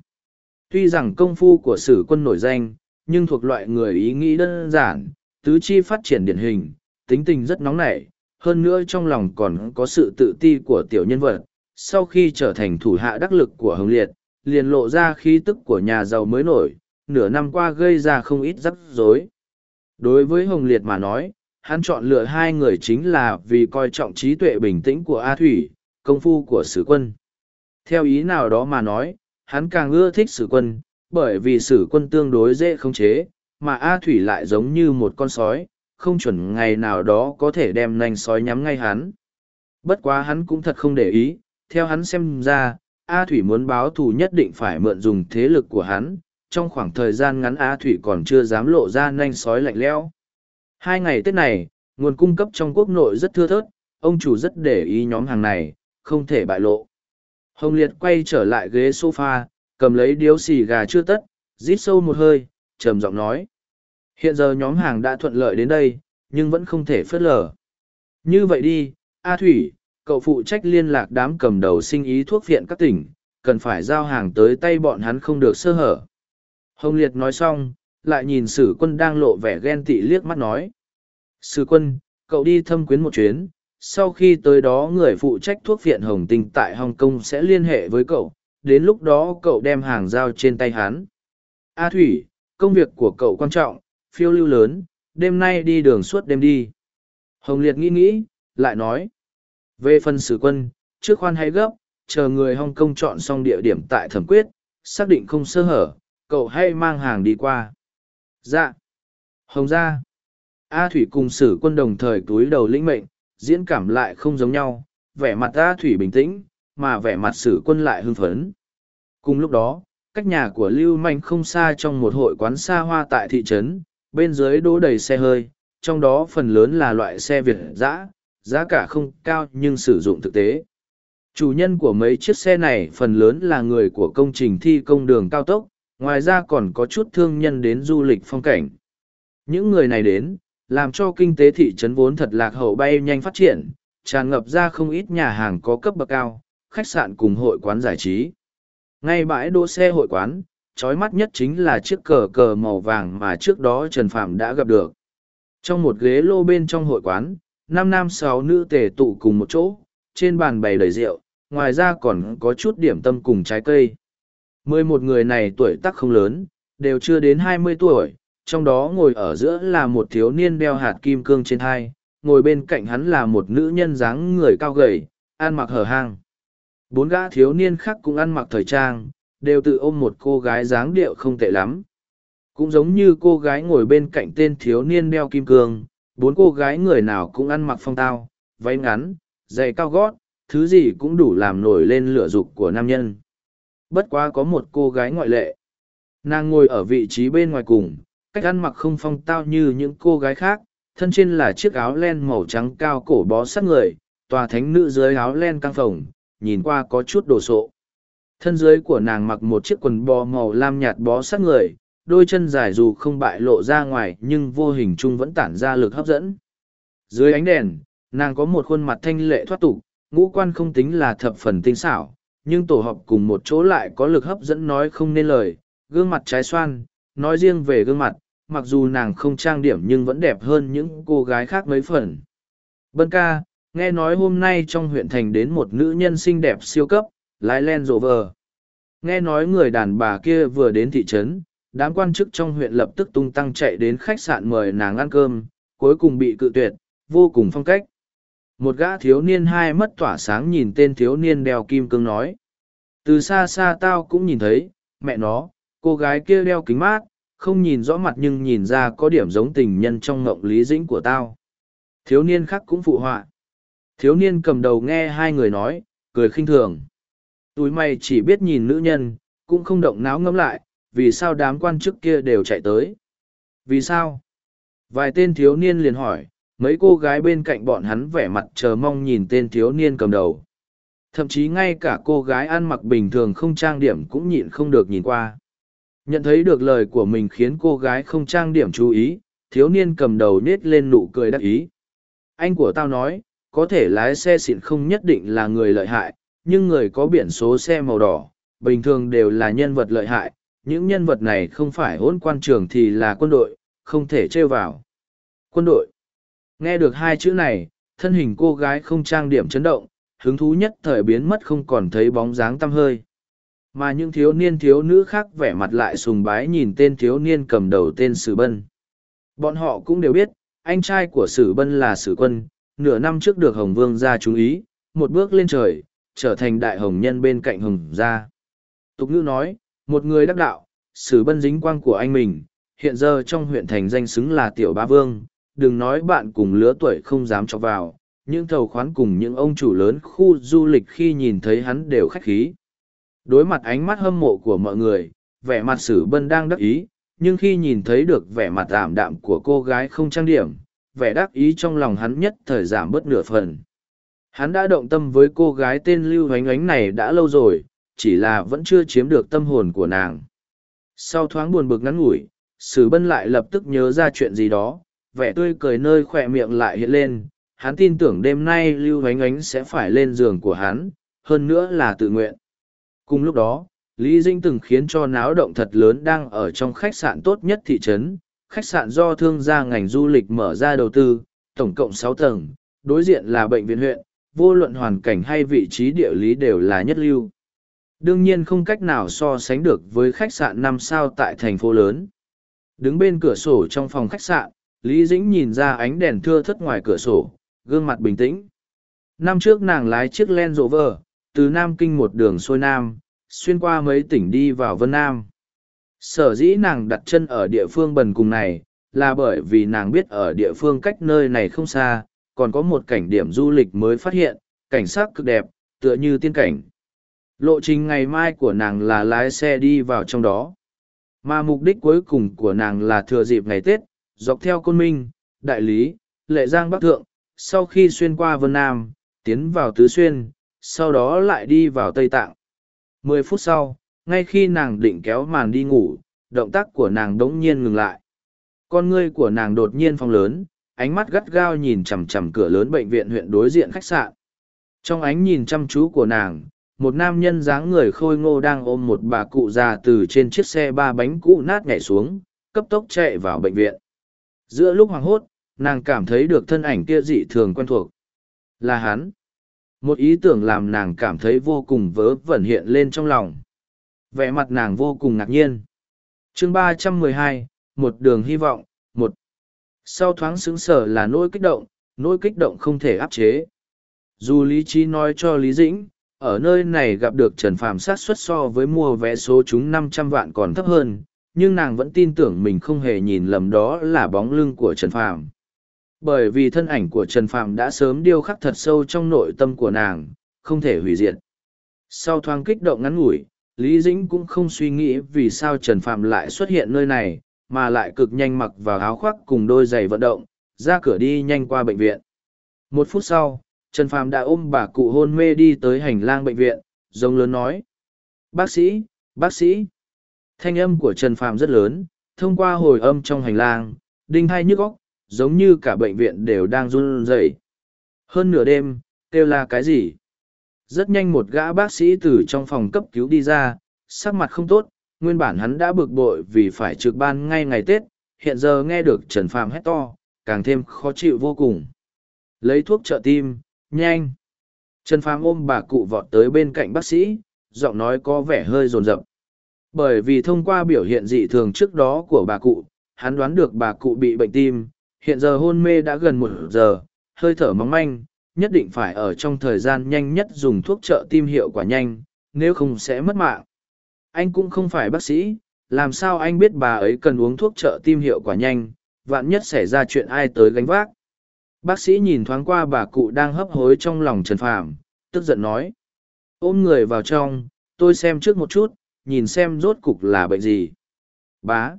Tuy rằng công phu của sử quân nổi danh, nhưng thuộc loại người ý nghĩ đơn giản, tứ chi phát triển điển hình, tính tình rất nóng nảy, hơn nữa trong lòng còn có sự tự ti của tiểu nhân vật. Sau khi trở thành thủ hạ đắc lực của Hồng Liệt, liền lộ ra khí tức của nhà giàu mới nổi, nửa năm qua gây ra không ít rắc rối. Đối với Hồng Liệt mà nói, hắn chọn lựa hai người chính là vì coi trọng trí tuệ bình tĩnh của A Thủy, công phu của sử quân. Theo ý nào đó mà nói, hắn càng ưa thích sử quân, bởi vì sử quân tương đối dễ khống chế, mà A Thủy lại giống như một con sói, không chuẩn ngày nào đó có thể đem nành sói nhắm ngay hắn. Bất quá hắn cũng thật không để ý, theo hắn xem ra, A Thủy muốn báo thù nhất định phải mượn dùng thế lực của hắn, trong khoảng thời gian ngắn A Thủy còn chưa dám lộ ra nanh sói lạnh lẽo. Hai ngày Tết này, nguồn cung cấp trong quốc nội rất thưa thớt, ông chủ rất để ý nhóm hàng này, không thể bại lộ. Hồng Liệt quay trở lại ghế sofa, cầm lấy điếu xì gà chưa tất, rít sâu một hơi, trầm giọng nói. Hiện giờ nhóm hàng đã thuận lợi đến đây, nhưng vẫn không thể phớt lờ. Như vậy đi, A Thủy, cậu phụ trách liên lạc đám cầm đầu sinh ý thuốc viện các tỉnh, cần phải giao hàng tới tay bọn hắn không được sơ hở. Hồng Liệt nói xong, lại nhìn sử quân đang lộ vẻ ghen tị liếc mắt nói. Sử quân, cậu đi thâm quyến một chuyến, sau khi tới đó người phụ trách thuốc viện Hồng Tinh tại Hồng Kông sẽ liên hệ với cậu, đến lúc đó cậu đem hàng giao trên tay hắn. A Thủy, công việc của cậu quan trọng, phiêu lưu lớn, đêm nay đi đường suốt đêm đi. Hồng Liệt nghĩ nghĩ, lại nói. Về phần sử quân, trước khoan hay gấp, chờ người Hồng Kông chọn xong địa điểm tại thẩm quyết, xác định không sơ hở, cậu hãy mang hàng đi qua. Dạ. Hồng ra. A Thủy cùng sử quân đồng thời túi đầu lĩnh mệnh, diễn cảm lại không giống nhau, vẻ mặt A Thủy bình tĩnh, mà vẻ mặt sử quân lại hưng phấn. Cùng lúc đó, cách nhà của Lưu Manh không xa trong một hội quán xa hoa tại thị trấn, bên dưới đỗ đầy xe hơi, trong đó phần lớn là loại xe Việt dã, giá cả không cao nhưng sử dụng thực tế. Chủ nhân của mấy chiếc xe này phần lớn là người của công trình thi công đường cao tốc, ngoài ra còn có chút thương nhân đến du lịch phong cảnh. Những người này đến, làm cho kinh tế thị trấn vốn thật lạc hậu bay nhanh phát triển, tràn ngập ra không ít nhà hàng có cấp bậc cao, khách sạn cùng hội quán giải trí. Ngay bãi đỗ xe hội quán, trói mắt nhất chính là chiếc cờ cờ màu vàng mà trước đó Trần Phạm đã gặp được. Trong một ghế lô bên trong hội quán, năm nam sáu nữ tề tụ cùng một chỗ, trên bàn bày đầy rượu, ngoài ra còn có chút điểm tâm cùng trái cây. Mười một người này tuổi tác không lớn, đều chưa đến hai mươi tuổi, trong đó ngồi ở giữa là một thiếu niên đeo hạt kim cương trên thai, ngồi bên cạnh hắn là một nữ nhân dáng người cao gầy, ăn mặc hở hang. Bốn gã thiếu niên khác cũng ăn mặc thời trang, đều tự ôm một cô gái dáng điệu không tệ lắm. Cũng giống như cô gái ngồi bên cạnh tên thiếu niên đeo kim cương, bốn cô gái người nào cũng ăn mặc phong tao, váy ngắn, giày cao gót, thứ gì cũng đủ làm nổi lên lửa dục của nam nhân. Bất quá có một cô gái ngoại lệ. Nàng ngồi ở vị trí bên ngoài cùng, cách ăn mặc không phong tao như những cô gái khác, thân trên là chiếc áo len màu trắng cao cổ bó sát người, tòa thánh nữ dưới áo len căng phồng, nhìn qua có chút đồ sộ. Thân dưới của nàng mặc một chiếc quần bò màu lam nhạt bó sát người, đôi chân dài dù không bại lộ ra ngoài nhưng vô hình chung vẫn tản ra lực hấp dẫn. Dưới ánh đèn, nàng có một khuôn mặt thanh lệ thoát tục, ngũ quan không tính là thập phần tinh xảo, nhưng tổ hợp cùng một chỗ lại có lực hấp dẫn nói không nên lời, gương mặt trái xoan, nói riêng về gương mặt, mặc dù nàng không trang điểm nhưng vẫn đẹp hơn những cô gái khác mấy phần. Bân ca, nghe nói hôm nay trong huyện thành đến một nữ nhân xinh đẹp siêu cấp, lái dỗ vờ. Nghe nói người đàn bà kia vừa đến thị trấn, đám quan chức trong huyện lập tức tung tăng chạy đến khách sạn mời nàng ăn cơm, cuối cùng bị cự tuyệt, vô cùng phong cách. Một gã thiếu niên hai mất tỏa sáng nhìn tên thiếu niên đeo kim cương nói. Từ xa xa tao cũng nhìn thấy, mẹ nó, cô gái kia đeo kính mát, không nhìn rõ mặt nhưng nhìn ra có điểm giống tình nhân trong ngộng lý dĩnh của tao. Thiếu niên khác cũng phụ họa. Thiếu niên cầm đầu nghe hai người nói, cười khinh thường. Túi mày chỉ biết nhìn nữ nhân, cũng không động náo ngẫm lại, vì sao đám quan chức kia đều chạy tới. Vì sao? Vài tên thiếu niên liền hỏi, mấy cô gái bên cạnh bọn hắn vẻ mặt chờ mong nhìn tên thiếu niên cầm đầu. Thậm chí ngay cả cô gái ăn mặc bình thường không trang điểm cũng nhịn không được nhìn qua. Nhận thấy được lời của mình khiến cô gái không trang điểm chú ý, thiếu niên cầm đầu nết lên nụ cười đắc ý. Anh của tao nói, có thể lái xe xịn không nhất định là người lợi hại, nhưng người có biển số xe màu đỏ, bình thường đều là nhân vật lợi hại, những nhân vật này không phải hỗn quan trường thì là quân đội, không thể trêu vào. Quân đội. Nghe được hai chữ này, thân hình cô gái không trang điểm chấn động, hứng thú nhất thời biến mất không còn thấy bóng dáng tăm hơi. Mà những thiếu niên thiếu nữ khác vẻ mặt lại sùng bái nhìn tên thiếu niên cầm đầu tên Sử Bân. Bọn họ cũng đều biết, anh trai của Sử Bân là Sử Quân, nửa năm trước được Hồng Vương ra chú ý, một bước lên trời, trở thành đại hồng nhân bên cạnh hồng gia. Tục ngữ nói, một người đắc đạo, sử bân dính quang của anh mình, hiện giờ trong huyện thành danh xứng là tiểu ba vương, đừng nói bạn cùng lứa tuổi không dám cho vào, những thầu khoán cùng những ông chủ lớn khu du lịch khi nhìn thấy hắn đều khách khí. Đối mặt ánh mắt hâm mộ của mọi người, vẻ mặt sử bân đang đắc ý, nhưng khi nhìn thấy được vẻ mặt ảm đạm của cô gái không trang điểm, vẻ đắc ý trong lòng hắn nhất thời giảm bớt nửa phần. Hắn đã động tâm với cô gái tên Lưu Hoánh Ánh này đã lâu rồi, chỉ là vẫn chưa chiếm được tâm hồn của nàng. Sau thoáng buồn bực ngắn ngủi, Sử Bân lại lập tức nhớ ra chuyện gì đó, vẻ tươi cười nơi khỏe miệng lại hiện lên. Hắn tin tưởng đêm nay Lưu Vánh Ánh sẽ phải lên giường của hắn, hơn nữa là tự nguyện. Cùng lúc đó, Lý Dinh từng khiến cho náo động thật lớn đang ở trong khách sạn tốt nhất thị trấn, khách sạn do thương gia ngành du lịch mở ra đầu tư, tổng cộng sáu tầng, đối diện là bệnh viện huyện, vô luận hoàn cảnh hay vị trí địa lý đều là nhất lưu. Đương nhiên không cách nào so sánh được với khách sạn năm sao tại thành phố lớn. Đứng bên cửa sổ trong phòng khách sạn, Lý Dĩnh nhìn ra ánh đèn thưa thất ngoài cửa sổ, gương mặt bình tĩnh. Năm trước nàng lái chiếc Land Rover, từ Nam Kinh một đường xuôi Nam, xuyên qua mấy tỉnh đi vào Vân Nam. Sở dĩ nàng đặt chân ở địa phương bần cùng này, là bởi vì nàng biết ở địa phương cách nơi này không xa, còn có một cảnh điểm du lịch mới phát hiện, cảnh sắc cực đẹp, tựa như tiên cảnh. Lộ trình ngày mai của nàng là lái xe đi vào trong đó. Mà mục đích cuối cùng của nàng là thừa dịp ngày Tết, dọc theo Côn Minh, Đại Lý, Lệ Giang Bắc Thượng, sau khi xuyên qua Vân Nam, tiến vào Tứ Xuyên, sau đó lại đi vào Tây Tạng. Mười phút sau, ngay khi nàng định kéo màn đi ngủ, động tác của nàng đống nhiên ngừng lại. Con ngươi của nàng đột nhiên phong lớn, ánh mắt gắt gao nhìn chằm chằm cửa lớn bệnh viện huyện đối diện khách sạn. Trong ánh nhìn chăm chú của nàng, một nam nhân dáng người khôi ngô đang ôm một bà cụ già từ trên chiếc xe ba bánh cũ nát nhảy xuống, cấp tốc chạy vào bệnh viện. Giữa lúc hoảng hốt, nàng cảm thấy được thân ảnh kia dị thường quen thuộc. Là hắn. Một ý tưởng làm nàng cảm thấy vô cùng vớ vẩn hiện lên trong lòng. Vẻ mặt nàng vô cùng ngạc nhiên. chương ba trăm mười hai, một đường hy vọng, một. Sau thoáng xứng sở là nỗi kích động, nỗi kích động không thể áp chế. Dù lý trí nói cho Lý Dĩnh, ở nơi này gặp được Trần Phàm sát suất so với mua vé số chúng năm trăm vạn còn thấp hơn, nhưng nàng vẫn tin tưởng mình không hề nhìn lầm đó là bóng lưng của Trần Phàm. Bởi vì thân ảnh của Trần Phàm đã sớm điêu khắc thật sâu trong nội tâm của nàng, không thể hủy diệt. Sau thoáng kích động ngắn ngủi, Lý Dĩnh cũng không suy nghĩ vì sao Trần Phàm lại xuất hiện nơi này, mà lại cực nhanh mặc vào áo khoác cùng đôi giày vận động, ra cửa đi nhanh qua bệnh viện. Một phút sau, Trần Phàm đã ôm bà cụ hôn mê đi tới hành lang bệnh viện, giống lớn nói. Bác sĩ, bác sĩ. Thanh âm của Trần Phàm rất lớn, thông qua hồi âm trong hành lang, đinh hai nhức óc, giống như cả bệnh viện đều đang run rẩy. Hơn nửa đêm, kêu là cái gì? Rất nhanh một gã bác sĩ từ trong phòng cấp cứu đi ra, sắc mặt không tốt, nguyên bản hắn đã bực bội vì phải trực ban ngay ngày Tết, hiện giờ nghe được Trần Phàm hét to, càng thêm khó chịu vô cùng. Lấy thuốc trợ tim, nhanh. Trần phàm ôm bà cụ vọt tới bên cạnh bác sĩ, giọng nói có vẻ hơi rồn rập bởi vì thông qua biểu hiện dị thường trước đó của bà cụ, hắn đoán được bà cụ bị bệnh tim, hiện giờ hôn mê đã gần một giờ, hơi thở móng manh, nhất định phải ở trong thời gian nhanh nhất dùng thuốc trợ tim hiệu quả nhanh, nếu không sẽ mất mạng. Anh cũng không phải bác sĩ, làm sao anh biết bà ấy cần uống thuốc trợ tim hiệu quả nhanh, vạn nhất xảy ra chuyện ai tới gánh vác. Bác sĩ nhìn thoáng qua bà cụ đang hấp hối trong lòng Trần Phàm, tức giận nói. Ôm người vào trong, tôi xem trước một chút, nhìn xem rốt cục là bệnh gì. Bá.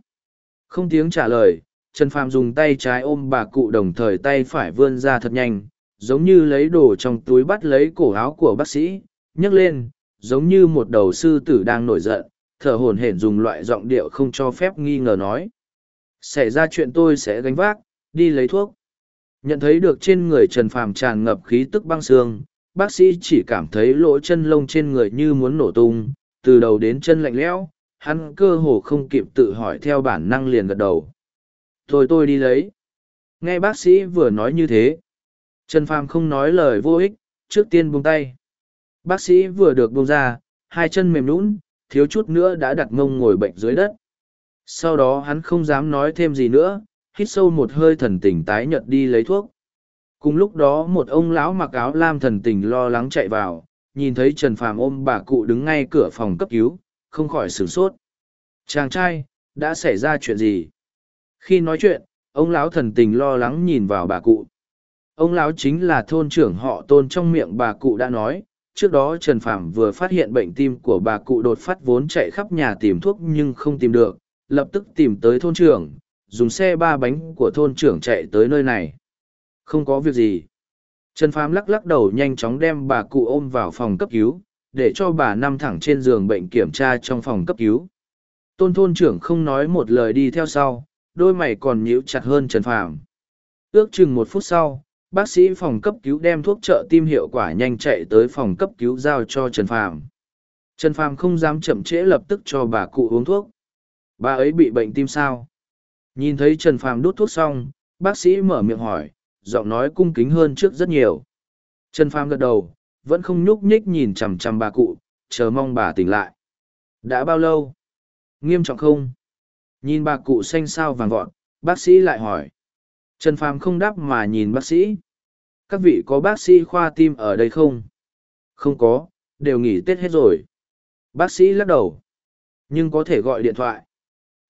Không tiếng trả lời, Trần Phàm dùng tay trái ôm bà cụ đồng thời tay phải vươn ra thật nhanh, giống như lấy đồ trong túi bắt lấy cổ áo của bác sĩ, nhấc lên, giống như một đầu sư tử đang nổi giận, thở hổn hển dùng loại giọng điệu không cho phép nghi ngờ nói. Xảy ra chuyện tôi sẽ gánh vác, đi lấy thuốc. Nhận thấy được trên người Trần Phàm tràn ngập khí tức băng xương, bác sĩ chỉ cảm thấy lỗ chân lông trên người như muốn nổ tung, từ đầu đến chân lạnh lẽo, hắn cơ hồ không kịp tự hỏi theo bản năng liền gật đầu. Thôi tôi đi lấy. Nghe bác sĩ vừa nói như thế. Trần Phàm không nói lời vô ích, trước tiên buông tay. Bác sĩ vừa được buông ra, hai chân mềm lún, thiếu chút nữa đã đặt mông ngồi bệnh dưới đất. Sau đó hắn không dám nói thêm gì nữa, hít sâu một hơi thần tình tái nhợt đi lấy thuốc cùng lúc đó một ông lão mặc áo lam thần tình lo lắng chạy vào nhìn thấy Trần Phàm ôm bà cụ đứng ngay cửa phòng cấp cứu, không khỏi sửng sốt. Chàng trai, đã xảy ra chuyện gì? Khi nói chuyện, ông lão thần tình lo lắng nhìn vào bà cụ. Ông lão chính là thôn trưởng họ tôn trong miệng bà cụ đã nói, trước đó Trần Phàm vừa phát hiện bệnh tim của bà cụ đột phát vốn chạy khắp nhà tìm thuốc nhưng không tìm được, lập tức tìm tới thôn trưởng, dùng xe ba bánh của thôn trưởng chạy tới nơi này. Không có việc gì. Trần Phàm lắc lắc đầu nhanh chóng đem bà cụ ôm vào phòng cấp cứu, để cho bà nằm thẳng trên giường bệnh kiểm tra trong phòng cấp cứu. Tôn thôn trưởng không nói một lời đi theo sau, đôi mày còn nhíu chặt hơn Trần Phàm. Ước chừng một phút sau, bác sĩ phòng cấp cứu đem thuốc trợ tim hiệu quả nhanh chạy tới phòng cấp cứu giao cho Trần Phàm. Trần Phàm không dám chậm trễ lập tức cho bà cụ uống thuốc. Bà ấy bị bệnh tim sao? Nhìn thấy Trần Phàm đút thuốc xong, bác sĩ mở miệng hỏi, giọng nói cung kính hơn trước rất nhiều. Trần Phàm gật đầu, vẫn không nhúc nhích nhìn chằm chằm bà cụ, chờ mong bà tỉnh lại. Đã bao lâu? Nghiêm trọng không? Nhìn bà cụ xanh xao vàng vọt, bác sĩ lại hỏi. Trần Phàm không đáp mà nhìn bác sĩ. Các vị có bác sĩ khoa tim ở đây không? Không có, đều nghỉ Tết hết rồi. Bác sĩ lắc đầu. Nhưng có thể gọi điện thoại.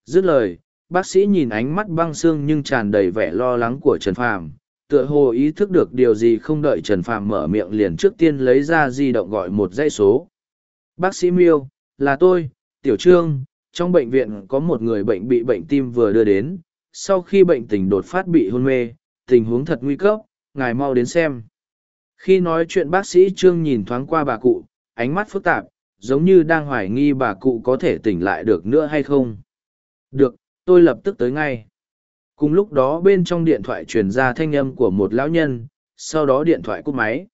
Dứt lời, bác sĩ nhìn ánh mắt băng xương nhưng tràn đầy vẻ lo lắng của Trần Phàm, tựa hồ ý thức được điều gì không đợi Trần Phàm mở miệng liền trước tiên lấy ra di động gọi một dãy số. Bác sĩ Miêu, là tôi, Tiểu Trương, trong bệnh viện có một người bệnh bị bệnh tim vừa đưa đến, sau khi bệnh tình đột phát bị hôn mê, tình huống thật nguy cấp, ngài mau đến xem. Khi nói chuyện bác sĩ Trương nhìn thoáng qua bà cụ, ánh mắt phức tạp, giống như đang hoài nghi bà cụ có thể tỉnh lại được nữa hay không. Được, tôi lập tức tới ngay. Cùng lúc đó bên trong điện thoại truyền ra thanh âm của một lão nhân, sau đó điện thoại cúp máy.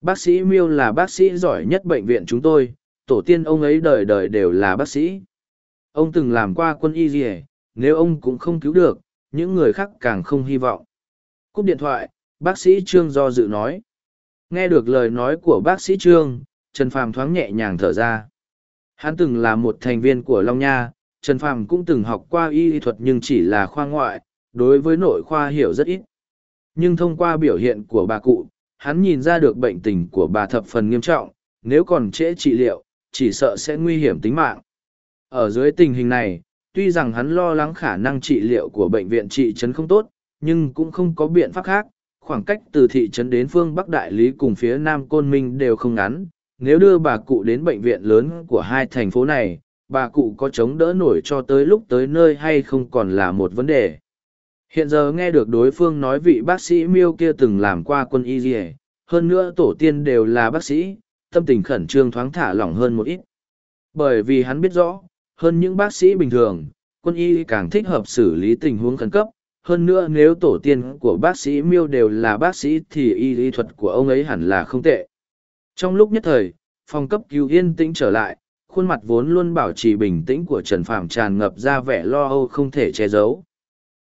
Bác sĩ Miêu là bác sĩ giỏi nhất bệnh viện chúng tôi, tổ tiên ông ấy đời đời đều là bác sĩ. Ông từng làm qua quân y gì nếu ông cũng không cứu được, những người khác càng không hy vọng. Cúp điện thoại, bác sĩ Trương do dự nói. Nghe được lời nói của bác sĩ Trương, Trần Phàm thoáng nhẹ nhàng thở ra. Hắn từng là một thành viên của Long Nha, Trần Phàm cũng từng học qua y thuật nhưng chỉ là khoa ngoại, đối với nội khoa hiểu rất ít. Nhưng thông qua biểu hiện của bà cụ, hắn nhìn ra được bệnh tình của bà thập phần nghiêm trọng, nếu còn trễ trị liệu, chỉ sợ sẽ nguy hiểm tính mạng. Ở dưới tình hình này, tuy rằng hắn lo lắng khả năng trị liệu của bệnh viện trị trấn không tốt, nhưng cũng không có biện pháp khác. Khoảng cách từ thị trấn đến phương Bắc Đại Lý cùng phía Nam Côn Minh đều không ngắn. Nếu đưa bà cụ đến bệnh viện lớn của hai thành phố này, bà cụ có chống đỡ nổi cho tới lúc tới nơi hay không còn là một vấn đề. Hiện giờ nghe được đối phương nói vị bác sĩ miêu kia từng làm qua quân y dỉa hơn nữa tổ tiên đều là bác sĩ, tâm tình khẩn trương thoáng thả lỏng hơn một ít. Bởi vì hắn biết rõ, hơn những bác sĩ bình thường, quân y càng thích hợp xử lý tình huống khẩn cấp. Hơn nữa nếu tổ tiên của bác sĩ miêu đều là bác sĩ thì y lý thuật của ông ấy hẳn là không tệ. Trong lúc nhất thời, phòng cấp cứu yên tĩnh trở lại, khuôn mặt vốn luôn bảo trì bình tĩnh của Trần Phàm tràn ngập ra vẻ lo âu không thể che giấu.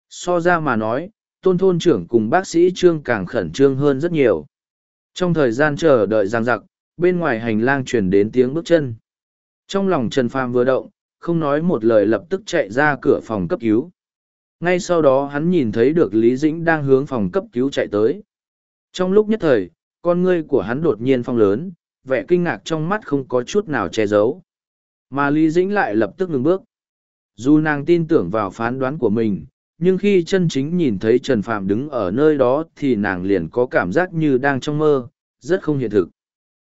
So ra mà nói, tôn thôn trưởng cùng bác sĩ Trương càng khẩn trương hơn rất nhiều. Trong thời gian chờ đợi giang giặc, bên ngoài hành lang truyền đến tiếng bước chân. Trong lòng Trần Phàm vừa động, không nói một lời lập tức chạy ra cửa phòng cấp cứu. Ngay sau đó hắn nhìn thấy được Lý Dĩnh đang hướng phòng cấp cứu chạy tới. Trong lúc nhất thời, con ngươi của hắn đột nhiên phong lớn, vẻ kinh ngạc trong mắt không có chút nào che giấu. Mà Lý Dĩnh lại lập tức ngừng bước. Dù nàng tin tưởng vào phán đoán của mình, nhưng khi chân chính nhìn thấy Trần Phạm đứng ở nơi đó thì nàng liền có cảm giác như đang trong mơ, rất không hiện thực.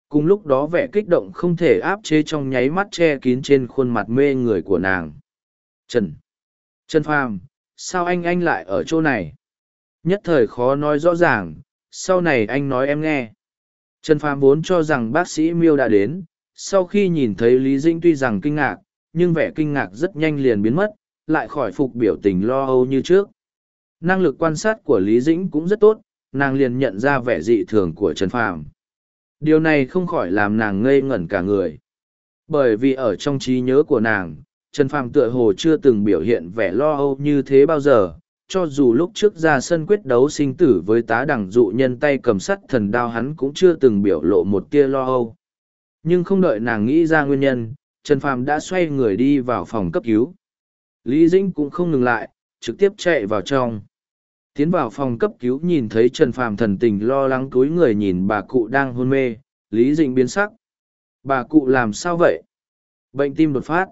Cùng lúc đó vẻ kích động không thể áp chế trong nháy mắt che kín trên khuôn mặt mê người của nàng. Trần! Trần Phàm, sao anh anh lại ở chỗ này? Nhất thời khó nói rõ ràng, sau này anh nói em nghe. Trần Phàm vốn cho rằng bác sĩ Miêu đã đến, sau khi nhìn thấy Lý Dĩnh tuy rằng kinh ngạc, nhưng vẻ kinh ngạc rất nhanh liền biến mất, lại khỏi phục biểu tình lo âu như trước. Năng lực quan sát của Lý Dĩnh cũng rất tốt, nàng liền nhận ra vẻ dị thường của Trần Phàm. Điều này không khỏi làm nàng ngây ngẩn cả người. Bởi vì ở trong trí nhớ của nàng, Trần Phàm tựa hồ chưa từng biểu hiện vẻ lo âu như thế bao giờ, cho dù lúc trước ra sân quyết đấu sinh tử với tá đẳng dụ nhân tay cầm sắt thần đao hắn cũng chưa từng biểu lộ một tia lo âu. Nhưng không đợi nàng nghĩ ra nguyên nhân, Trần Phàm đã xoay người đi vào phòng cấp cứu. Lý Dĩnh cũng không ngừng lại, trực tiếp chạy vào trong. Tiến vào phòng cấp cứu nhìn thấy Trần Phàm thần tình lo lắng túi người nhìn bà cụ đang hôn mê, Lý Dĩnh biến sắc, Bà cụ làm sao vậy? Bệnh tim đột phát.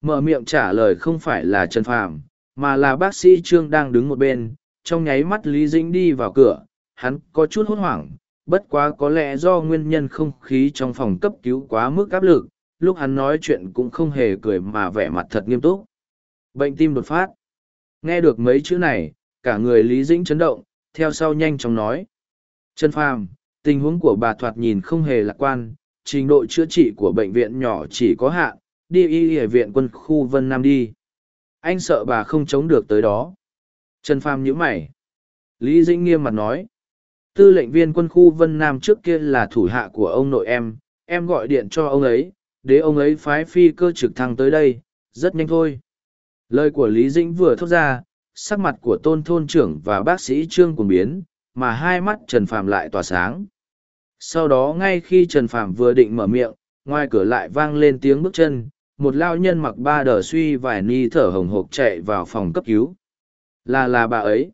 Mở miệng trả lời không phải là Trần Phàm, mà là bác sĩ Trương đang đứng một bên, trong nháy mắt Lý Dĩnh đi vào cửa, hắn có chút hốt hoảng, bất quá có lẽ do nguyên nhân không khí trong phòng cấp cứu quá mức áp lực, lúc hắn nói chuyện cũng không hề cười mà vẻ mặt thật nghiêm túc. Bệnh tim đột phát. Nghe được mấy chữ này, cả người Lý Dĩnh chấn động, theo sau nhanh chóng nói. chân Phàm, tình huống của bà thoạt nhìn không hề lạc quan, trình độ chữa trị của bệnh viện nhỏ chỉ có hạn, đi y y viện quân khu Vân Nam đi. Anh sợ bà không chống được tới đó. Trần Phàm nhíu mày. Lý Dĩnh nghiêm mặt nói. Tư lệnh viên quân khu Vân Nam trước kia là thủ hạ của ông nội em, em gọi điện cho ông ấy, để ông ấy phái phi cơ trực thăng tới đây, rất nhanh thôi. Lời của Lý Dĩnh vừa thốt ra, sắc mặt của tôn thôn trưởng và bác sĩ Trương cùng biến, mà hai mắt Trần Phạm lại tỏa sáng. Sau đó ngay khi Trần Phạm vừa định mở miệng, ngoài cửa lại vang lên tiếng bước chân, một lao nhân mặc ba đờ suy vài ni thở hồng hộc chạy vào phòng cấp cứu. Là là bà ấy.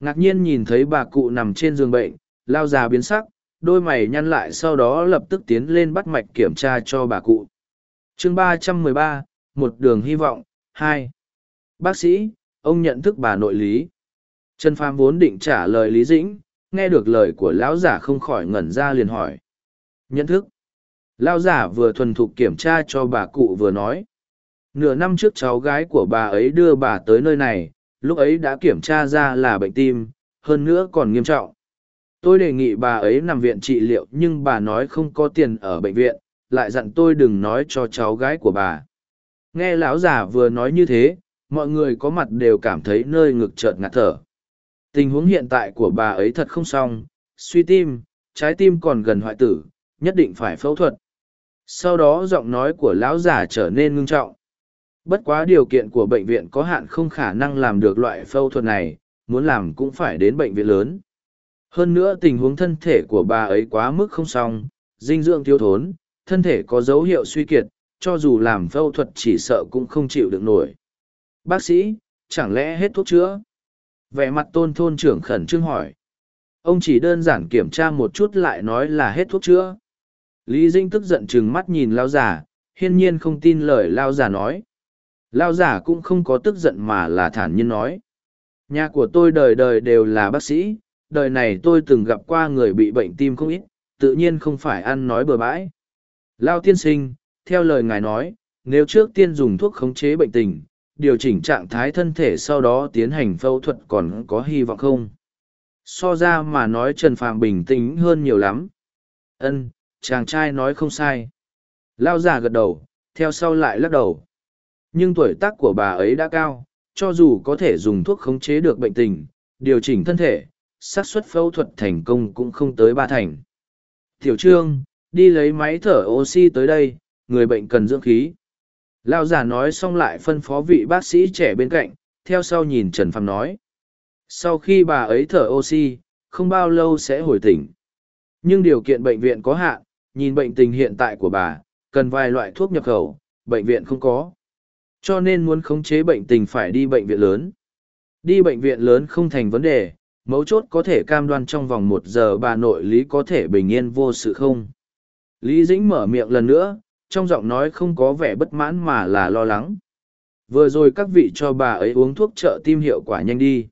Ngạc nhiên nhìn thấy bà cụ nằm trên giường bệnh, lao già biến sắc, đôi mày nhăn lại sau đó lập tức tiến lên bắt mạch kiểm tra cho bà cụ. chương ba trăm mười ba, một đường hy vọng, hai. Bác sĩ, ông nhận thức bà nội lý. Trần Phàm vốn định trả lời Lý Dĩnh, nghe được lời của lão giả không khỏi ngẩn ra liền hỏi. Nhận thức. Lão giả vừa thuần thục kiểm tra cho bà cụ vừa nói. Nửa năm trước cháu gái của bà ấy đưa bà tới nơi này, lúc ấy đã kiểm tra ra là bệnh tim, hơn nữa còn nghiêm trọng. Tôi đề nghị bà ấy nằm viện trị liệu nhưng bà nói không có tiền ở bệnh viện, lại dặn tôi đừng nói cho cháu gái của bà. Nghe lão già vừa nói như thế, mọi người có mặt đều cảm thấy nơi ngực chợt ngạt thở. Tình huống hiện tại của bà ấy thật không xong, suy tim, trái tim còn gần hoại tử, nhất định phải phẫu thuật. Sau đó giọng nói của lão già trở nên ngưng trọng. Bất quá điều kiện của bệnh viện có hạn không khả năng làm được loại phẫu thuật này, muốn làm cũng phải đến bệnh viện lớn. Hơn nữa tình huống thân thể của bà ấy quá mức không xong, dinh dưỡng thiếu thốn, thân thể có dấu hiệu suy kiệt, cho dù làm phẫu thuật chỉ sợ cũng không chịu được nổi. Bác sĩ, chẳng lẽ hết thuốc chữa? Vẻ mặt tôn thôn trưởng khẩn trương hỏi. Ông chỉ đơn giản kiểm tra một chút lại nói là hết thuốc chữa. Lý Dinh tức giận chừng mắt nhìn lao giả, hiên nhiên không tin lời lao giả nói. Lao giả cũng không có tức giận mà là thản nhiên nói. Nhà của tôi đời đời đều là bác sĩ, đời này tôi từng gặp qua người bị bệnh tim không ít, tự nhiên không phải ăn nói bừa bãi. Lao tiên sinh, theo lời ngài nói, nếu trước tiên dùng thuốc khống chế bệnh tình, điều chỉnh trạng thái thân thể sau đó tiến hành phẫu thuật còn có hy vọng không? So ra mà nói Trần Phàm bình tĩnh hơn nhiều lắm. Ân, chàng trai nói không sai. Lao già gật đầu, theo sau lại lắc đầu. Nhưng tuổi tác của bà ấy đã cao, cho dù có thể dùng thuốc khống chế được bệnh tình, điều chỉnh thân thể, xác suất phẫu thuật thành công cũng không tới ba thành. Tiểu trương, đi lấy máy thở oxy tới đây, người bệnh cần dưỡng khí. Lao giả nói xong lại phân phó vị bác sĩ trẻ bên cạnh, theo sau nhìn Trần Phàm nói. Sau khi bà ấy thở oxy, không bao lâu sẽ hồi tỉnh. Nhưng điều kiện bệnh viện có hạn, nhìn bệnh tình hiện tại của bà, cần vài loại thuốc nhập khẩu, bệnh viện không có. Cho nên muốn khống chế bệnh tình phải đi bệnh viện lớn. Đi bệnh viện lớn không thành vấn đề, mấu chốt có thể cam đoan trong vòng một giờ bà nội lý có thể bình yên vô sự không. Lý Dĩnh mở miệng lần nữa, trong giọng nói không có vẻ bất mãn mà là lo lắng. Vừa rồi các vị cho bà ấy uống thuốc trợ tim hiệu quả nhanh đi.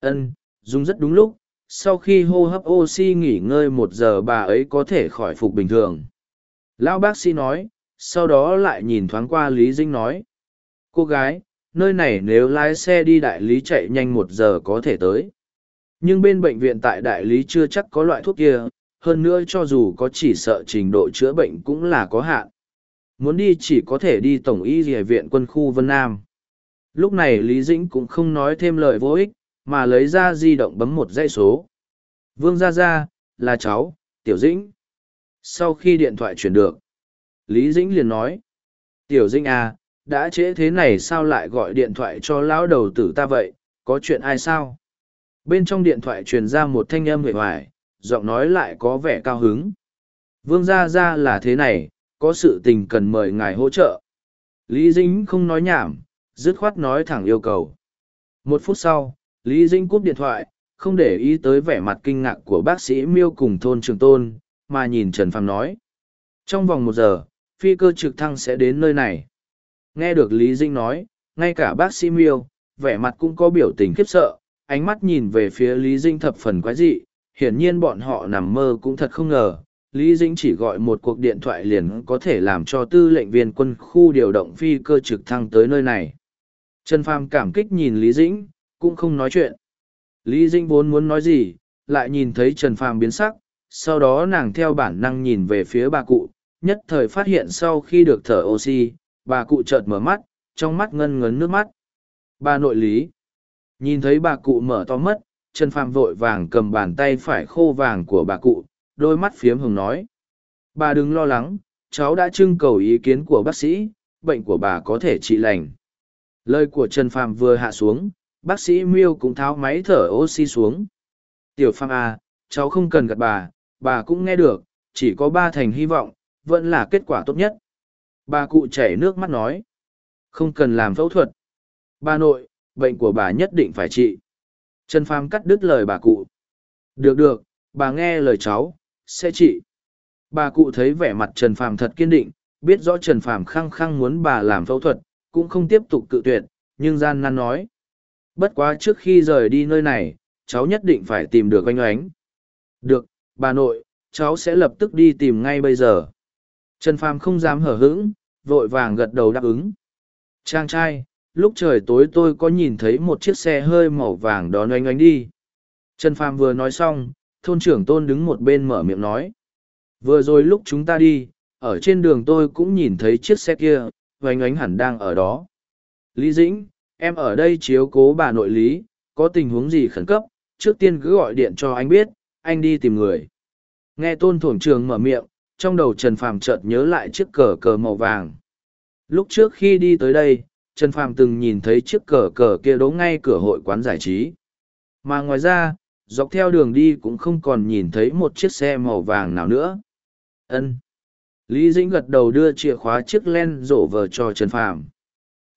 Ân, dùng rất đúng lúc, sau khi hô hấp oxy nghỉ ngơi một giờ bà ấy có thể khỏi phục bình thường. Lão bác sĩ nói, sau đó lại nhìn thoáng qua Lý Dĩnh nói. Cô gái, nơi này nếu lái xe đi đại lý chạy nhanh một giờ có thể tới. Nhưng bên bệnh viện tại đại lý chưa chắc có loại thuốc kia, hơn nữa cho dù có chỉ sợ trình độ chữa bệnh cũng là có hạn. Muốn đi chỉ có thể đi tổng y địa viện quân khu vân nam. Lúc này lý dĩnh cũng không nói thêm lời vô ích mà lấy ra di động bấm một dãy số. Vương gia gia là cháu tiểu dĩnh. Sau khi điện thoại chuyển được lý dĩnh liền nói tiểu dĩnh à đã trễ thế này sao lại gọi điện thoại cho lão đầu tử ta vậy có chuyện ai sao bên trong điện thoại truyền ra một thanh âm huệ hoài giọng nói lại có vẻ cao hứng vương gia gia là thế này có sự tình cần mời ngài hỗ trợ. Lý Dĩnh không nói nhảm, dứt khoát nói thẳng yêu cầu. Một phút sau, Lý Dĩnh cúp điện thoại, không để ý tới vẻ mặt kinh ngạc của bác sĩ miêu cùng thôn trường tôn, mà nhìn Trần Phàm nói. Trong vòng một giờ, phi cơ trực thăng sẽ đến nơi này. Nghe được Lý Dinh nói, ngay cả bác sĩ Miêu, vẻ mặt cũng có biểu tình khiếp sợ, ánh mắt nhìn về phía Lý Dinh thập phần quái dị, hiển nhiên bọn họ nằm mơ cũng thật không ngờ. Lý Dĩnh chỉ gọi một cuộc điện thoại liền có thể làm cho tư lệnh viên quân khu điều động phi cơ trực thăng tới nơi này. Trần Phàm cảm kích nhìn Lý Dĩnh, cũng không nói chuyện. Lý Dĩnh vốn muốn nói gì, lại nhìn thấy Trần Phàm biến sắc, sau đó nàng theo bản năng nhìn về phía bà cụ, nhất thời phát hiện sau khi được thở oxy, bà cụ chợt mở mắt, trong mắt ngân ngấn nước mắt. Bà nội lý. Nhìn thấy bà cụ mở to mắt, Trần Phàm vội vàng cầm bàn tay phải khô vàng của bà cụ, đôi mắt phiếm hồng nói. Bà đừng lo lắng, cháu đã trưng cầu ý kiến của bác sĩ, bệnh của bà có thể trị lành. Lời của Trần Phàm vừa hạ xuống, bác sĩ Miêu cũng tháo máy thở oxy xuống. Tiểu Phàm à, cháu không cần gặp bà, bà cũng nghe được, chỉ có ba thành hy vọng, vẫn là kết quả tốt nhất. Bà cụ chảy nước mắt nói. Không cần làm phẫu thuật. Bà nội, bệnh của bà nhất định phải trị. Trần Phàm cắt đứt lời bà cụ. Được được, bà nghe lời cháu, sẽ trị. Bà cụ thấy vẻ mặt Trần Phàm thật kiên định, biết rõ Trần Phàm khăng khăng muốn bà làm phẫu thuật, cũng không tiếp tục cự tuyệt, nhưng gian nan nói. Bất quá trước khi rời đi nơi này, cháu nhất định phải tìm được anh oánh. Được, bà nội, cháu sẽ lập tức đi tìm ngay bây giờ. Trần Phàm không dám hở hững, vội vàng gật đầu đáp ứng. Trang trai, lúc trời tối tôi có nhìn thấy một chiếc xe hơi màu vàng đón oanh oanh đi. Trần Phàm vừa nói xong, thôn trưởng tôn đứng một bên mở miệng nói. Vừa rồi lúc chúng ta đi, ở trên đường tôi cũng nhìn thấy chiếc xe kia, oanh oánh hẳn đang ở đó. Lý Dĩnh, em ở đây chiếu cố bà nội lý, có tình huống gì khẩn cấp, trước tiên cứ gọi điện cho anh biết, anh đi tìm người. Nghe tôn thổn trường mở miệng, trong đầu Trần Phàm chợt nhớ lại chiếc cờ cờ màu vàng. Lúc trước khi đi tới đây, Trần Phàm từng nhìn thấy chiếc cờ cờ kia đỗ ngay cửa hội quán giải trí. Mà ngoài ra, dọc theo đường đi cũng không còn nhìn thấy một chiếc xe màu vàng nào nữa. Ân. Lý Dĩnh gật đầu đưa chìa khóa chiếc len rổ vờ cho Trần Phàm.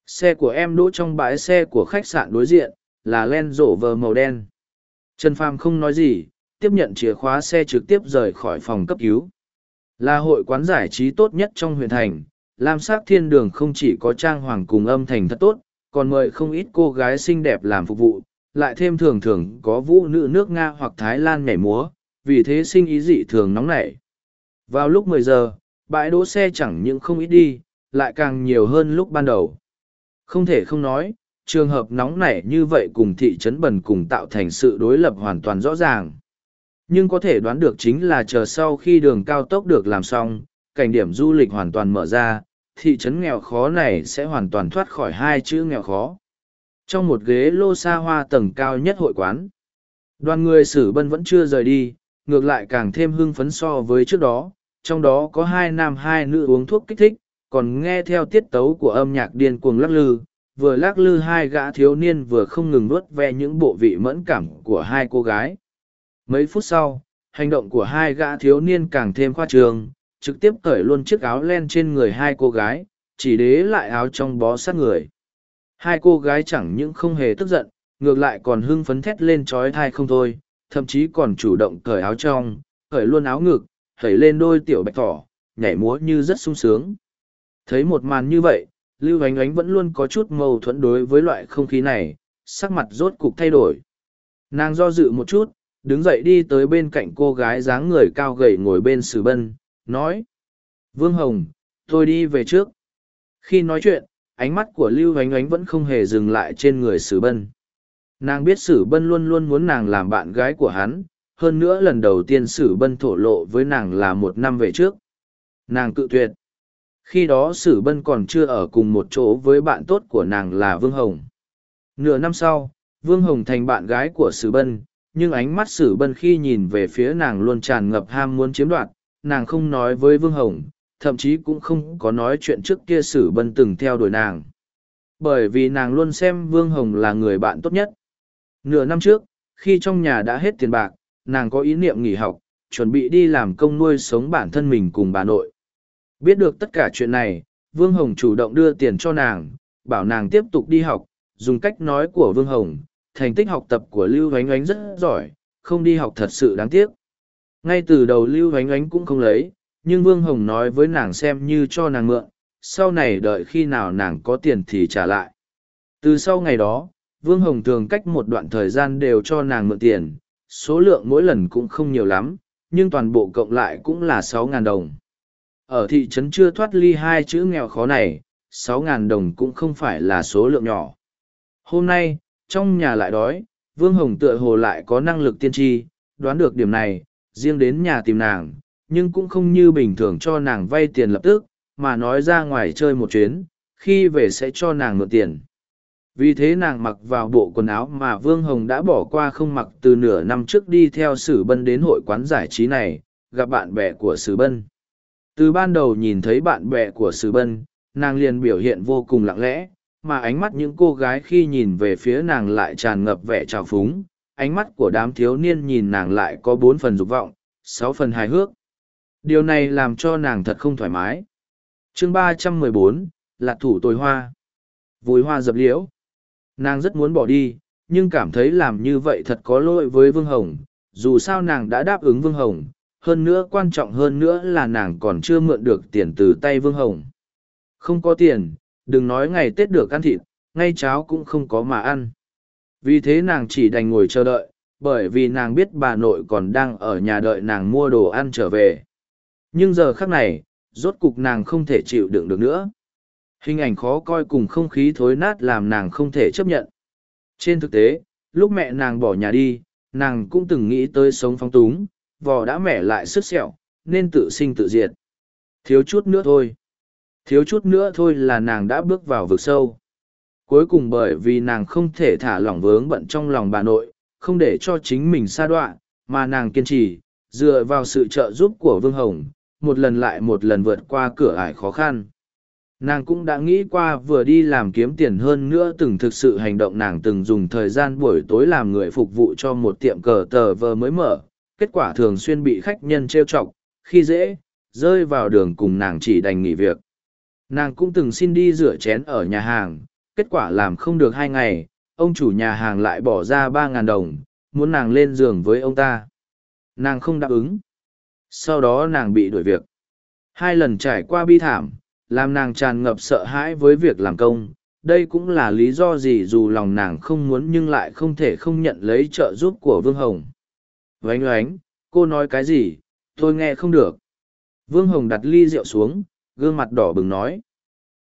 Xe của em đỗ trong bãi xe của khách sạn đối diện, là len rổ vờ màu đen. Trần Phàm không nói gì, tiếp nhận chìa khóa xe trực tiếp rời khỏi phòng cấp cứu. Là hội quán giải trí tốt nhất trong huyện thành, Lam Sắc Thiên Đường không chỉ có trang hoàng cùng âm thành thật tốt, còn mời không ít cô gái xinh đẹp làm phục vụ, lại thêm thường thường có vũ nữ nước Nga hoặc Thái Lan nhảy múa, vì thế sinh ý dị thường nóng nảy. Vào lúc mười giờ, bãi đỗ xe chẳng những không ít đi, lại càng nhiều hơn lúc ban đầu. Không thể không nói, trường hợp nóng nảy như vậy cùng thị trấn bần cùng tạo thành sự đối lập hoàn toàn rõ ràng. Nhưng có thể đoán được chính là chờ sau khi đường cao tốc được làm xong, cảnh điểm du lịch hoàn toàn mở ra, thị trấn nghèo khó này sẽ hoàn toàn thoát khỏi hai chữ nghèo khó. Trong một ghế lô xa hoa tầng cao nhất hội quán, đoàn người sử bân vẫn chưa rời đi, ngược lại càng thêm hưng phấn so với trước đó, trong đó có hai nam hai nữ uống thuốc kích thích, còn nghe theo tiết tấu của âm nhạc điên cuồng lắc lư, vừa lắc lư hai gã thiếu niên vừa không ngừng nuốt ve những bộ vị mẫn cảm của hai cô gái. Mấy phút sau, hành động của hai gã thiếu niên càng thêm khoa trương, trực tiếp cởi luôn chiếc áo len trên người hai cô gái, chỉ đế lại áo trong bó sát người. Hai cô gái chẳng những không hề tức giận, ngược lại còn hưng phấn thét lên trói thai không thôi, thậm chí còn chủ động cởi áo trong, cởi luôn áo ngực, thẩy lên đôi tiểu bạch thỏ, nhảy múa như rất sung sướng. Thấy một màn như vậy, Lưu Ánh Ánh vẫn luôn có chút mâu thuẫn đối với loại không khí này, sắc mặt rốt cục thay đổi. Nàng do dự một chút, đứng dậy đi tới bên cạnh cô gái dáng người cao gầy ngồi bên sử bân, nói. Vương Hồng, tôi đi về trước. Khi nói chuyện, ánh mắt của Lưu Ánh Ánh vẫn không hề dừng lại trên người sử bân. Nàng biết sử bân luôn luôn muốn nàng làm bạn gái của hắn, hơn nữa lần đầu tiên sử bân thổ lộ với nàng là một năm về trước. Nàng cự tuyệt. Khi đó sử bân còn chưa ở cùng một chỗ với bạn tốt của nàng là Vương Hồng. Nửa năm sau, Vương Hồng thành bạn gái của sử bân, nhưng ánh mắt sử bân khi nhìn về phía nàng luôn tràn ngập ham muốn chiếm đoạt, nàng không nói với Vương Hồng, thậm chí cũng không có nói chuyện trước kia sử bân từng theo đuổi nàng. Bởi vì nàng luôn xem Vương Hồng là người bạn tốt nhất. Nửa năm trước, khi trong nhà đã hết tiền bạc, nàng có ý niệm nghỉ học, chuẩn bị đi làm công nuôi sống bản thân mình cùng bà nội. Biết được tất cả chuyện này, Vương Hồng chủ động đưa tiền cho nàng, bảo nàng tiếp tục đi học, dùng cách nói của Vương Hồng, thành tích học tập của Lưu Hoánh Ánh rất giỏi, không đi học thật sự đáng tiếc. Ngay từ đầu Lưu Hoánh Ánh cũng không lấy, nhưng Vương Hồng nói với nàng xem như cho nàng mượn, sau này đợi khi nào nàng có tiền thì trả lại. Từ sau ngày đó, Vương Hồng thường cách một đoạn thời gian đều cho nàng mượn tiền, số lượng mỗi lần cũng không nhiều lắm, nhưng toàn bộ cộng lại cũng là sáu ngàn đồng. Ở thị trấn chưa thoát ly hai chữ nghèo khó này, sáu ngàn đồng cũng không phải là số lượng nhỏ. Hôm nay, trong nhà lại đói, Vương Hồng tựa hồ lại có năng lực tiên tri, đoán được điểm này, riêng đến nhà tìm nàng, nhưng cũng không như bình thường cho nàng vay tiền lập tức, mà nói ra ngoài chơi một chuyến, khi về sẽ cho nàng mượn tiền. Vì thế nàng mặc vào bộ quần áo mà Vương Hồng đã bỏ qua không mặc từ nửa năm trước đi theo Sử Bân đến hội quán giải trí này, gặp bạn bè của Sử Bân. Từ ban đầu nhìn thấy bạn bè của Sử Bân, nàng liền biểu hiện vô cùng lặng lẽ, mà ánh mắt những cô gái khi nhìn về phía nàng lại tràn ngập vẻ trào phúng, ánh mắt của đám thiếu niên nhìn nàng lại có bốn phần dục vọng, sáu phần hài hước. Điều này làm cho nàng thật không thoải mái. chương ba trăm mười bốn là thủ tồi hoa. Vùi hoa dập liễu. Nàng rất muốn bỏ đi, nhưng cảm thấy làm như vậy thật có lỗi với Vương Hồng, dù sao nàng đã đáp ứng Vương Hồng, hơn nữa quan trọng hơn nữa là nàng còn chưa mượn được tiền từ tay Vương Hồng. Không có tiền, đừng nói ngày Tết được ăn thịt, ngay cháo cũng không có mà ăn. Vì thế nàng chỉ đành ngồi chờ đợi, bởi vì nàng biết bà nội còn đang ở nhà đợi nàng mua đồ ăn trở về. Nhưng giờ khắc này, rốt cục nàng không thể chịu đựng được nữa. Hình ảnh khó coi cùng không khí thối nát làm nàng không thể chấp nhận. Trên thực tế, lúc mẹ nàng bỏ nhà đi, nàng cũng từng nghĩ tới sống phong túng, vò đã mẹ lại sức sẹo, nên tự sinh tự diệt. Thiếu chút nữa thôi. Thiếu chút nữa thôi là nàng đã bước vào vực sâu. Cuối cùng bởi vì nàng không thể thả lỏng vướng bận trong lòng bà nội, không để cho chính mình xa đoạn, mà nàng kiên trì, dựa vào sự trợ giúp của Vương Hồng, một lần lại một lần vượt qua cửa ải khó khăn. Nàng cũng đã nghĩ qua vừa đi làm kiếm tiền hơn nữa từng thực sự hành động nàng từng dùng thời gian buổi tối làm người phục vụ cho một tiệm cờ tờ vờ mới mở, kết quả thường xuyên bị khách nhân trêu chọc, khi dễ, rơi vào đường cùng nàng chỉ đành nghỉ việc. Nàng cũng từng xin đi rửa chén ở nhà hàng, kết quả làm không được hai ngày, ông chủ nhà hàng lại bỏ ra ba ngàn đồng, muốn nàng lên giường với ông ta. Nàng không đáp ứng. Sau đó nàng bị đuổi việc. Hai lần trải qua bi thảm, làm nàng tràn ngập sợ hãi với việc làm công. Đây cũng là lý do gì dù lòng nàng không muốn nhưng lại không thể không nhận lấy trợ giúp của Vương Hồng. Vánh oánh, cô nói cái gì, tôi nghe không được. Vương Hồng đặt ly rượu xuống, gương mặt đỏ bừng nói.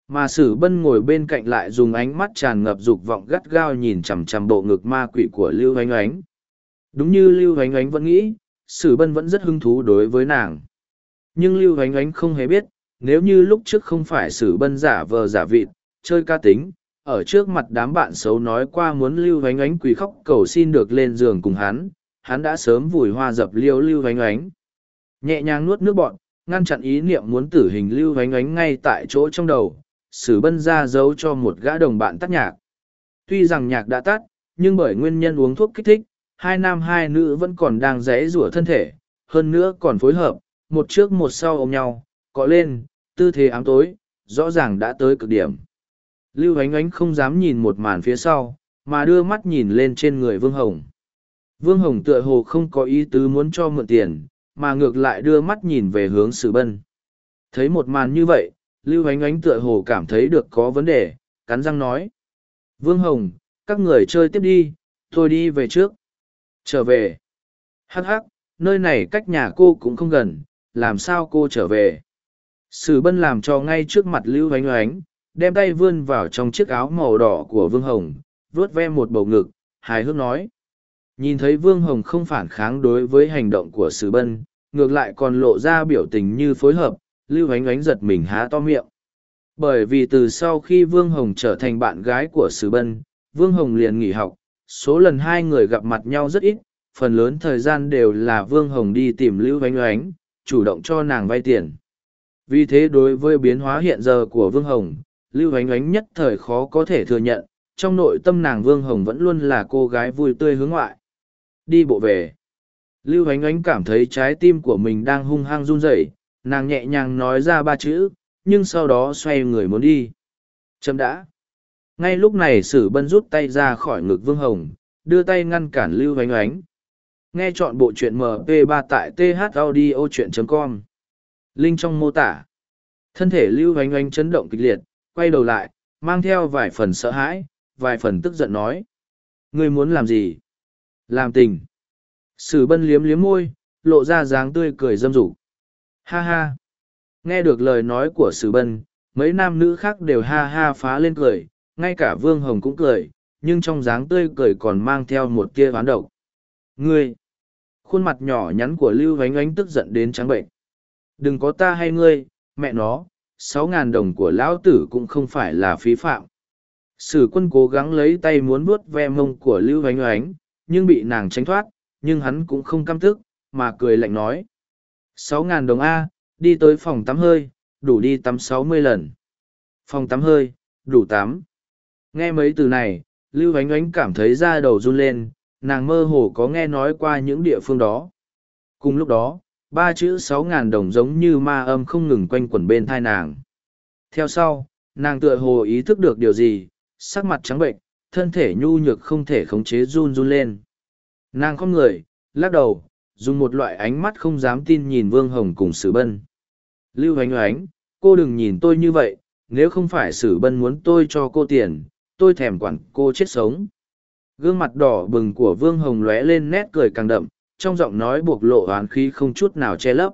Mà sử bân ngồi bên cạnh lại dùng ánh mắt tràn ngập dục vọng gắt gao nhìn chằm chằm bộ ngực ma quỷ của Lưu Hoánh Oánh. Đúng như Lưu Hoánh Oánh vẫn nghĩ, sử bân vẫn rất hứng thú đối với nàng. Nhưng Lưu Hoánh Oánh không hề biết, nếu như lúc trước không phải sử bân giả vờ giả vịt, chơi ca tính, ở trước mặt đám bạn xấu nói qua muốn Lưu Hoánh Oánh quỳ khóc cầu xin được lên giường cùng hắn, hắn đã sớm vùi hoa dập liêu Lưu Hoánh Oánh. Nhẹ nhàng nuốt nước bọn, ngăn chặn ý niệm muốn tử hình Lưu Hoánh Oánh ngay tại chỗ trong đầu sử bân ra giấu cho một gã đồng bạn tắt nhạc. Tuy rằng nhạc đã tắt, nhưng bởi nguyên nhân uống thuốc kích thích, hai nam hai nữ vẫn còn đang rẽ rủa thân thể, hơn nữa còn phối hợp, một trước một sau ôm nhau, cọ lên, tư thế ám tối, rõ ràng đã tới cực điểm. Lưu ánh ánh không dám nhìn một màn phía sau, mà đưa mắt nhìn lên trên người Vương Hồng. Vương Hồng tựa hồ không có ý tứ muốn cho mượn tiền, mà ngược lại đưa mắt nhìn về hướng Sử Bân. Thấy một màn như vậy, lưu ánh ánh tựa hồ cảm thấy được có vấn đề cắn răng nói. Vương hồng các người chơi tiếp đi tôi đi về trước. Trở về. Hắc hắc nơi này cách nhà cô cũng không gần làm sao cô trở về? Sử bân làm cho ngay trước mặt lưu ánh ánh đem tay vươn vào trong chiếc áo màu đỏ của vương hồng vuốt ve một bầu ngực hài hước nói nhìn thấy vương hồng không phản kháng đối với hành động của sử bân, ngược lại còn lộ ra biểu tình như phối hợp, lưu ánh ánh giật mình há to miệng. Bởi vì từ sau khi vương hồng trở thành bạn gái của sử bân, vương hồng liền nghỉ học, số lần hai người gặp mặt nhau rất ít, phần lớn thời gian đều là vương hồng đi tìm lưu ánh ánh, chủ động cho nàng vay tiền. Vì thế đối với biến hóa hiện giờ của vương hồng, lưu ánh ánh nhất thời khó có thể thừa nhận, trong nội tâm nàng vương hồng vẫn luôn là cô gái vui tươi hướng ngoại đi bộ về lưu ánh ánh cảm thấy trái tim của mình đang hung hăng run rẩy nàng nhẹ nhàng nói ra ba chữ nhưng sau đó xoay người muốn đi chấm đã ngay lúc này sử bân rút tay ra khỏi ngực vương hồng đưa tay ngăn cản lưu ánh ánh nghe chọn bộ truyện mp 3 tại th audio chuyện com Linh trong mô tả. Thân thể lưu ánh ánh chấn động kịch liệt, quay đầu lại, mang theo vài phần sợ hãi, vài phần tức giận nói. Ngươi muốn làm gì? Làm tình. Sử bân liếm liếm môi, lộ ra dáng tươi cười dâm dục Ha ha! Nghe được lời nói của sử bân, mấy nam nữ khác đều ha ha phá lên cười, ngay cả Vương Hồng cũng cười, nhưng trong dáng tươi cười còn mang theo một tia oán độc. Ngươi! Khuôn mặt nhỏ nhắn của Lưu Vánh Ánh tức giận đến trắng bệnh. Đừng có ta hay ngươi, mẹ nó, sáu ngàn đồng của lão tử cũng không phải là phí phạm. Sử quân cố gắng lấy tay muốn vuốt ve mông của Lưu Vánh Ánh, nhưng bị nàng tránh thoát, nhưng hắn cũng không căm tức, mà cười lạnh nói. Sáu ngàn đồng A, đi tới phòng tắm hơi, đủ đi tắm sáu mươi lần. Phòng tắm hơi, đủ tắm. Nghe mấy từ này, Lưu Ánh Ánh cảm thấy da đầu run lên, nàng mơ hồ có nghe nói qua những địa phương đó. Cùng lúc đó, ba chữ sáu ngàn đồng giống như ma âm không ngừng quanh quẩn bên thai nàng. Theo sau, nàng tựa hồ ý thức được điều gì, sắc mặt trắng bệnh, thân thể nhu nhược không thể khống chế run run lên. Nàng không người, lắc đầu, dùng một loại ánh mắt không dám tin nhìn Vương Hồng cùng Sử Bân. Lưu Ánh Ánh, cô đừng nhìn tôi như vậy, nếu không phải Sử Bân muốn tôi cho cô tiền, tôi thèm quản cô chết sống. Gương mặt đỏ bừng của Vương Hồng lóe lên nét cười càng đậm, trong giọng nói buộc lộ oán khí không chút nào che lấp.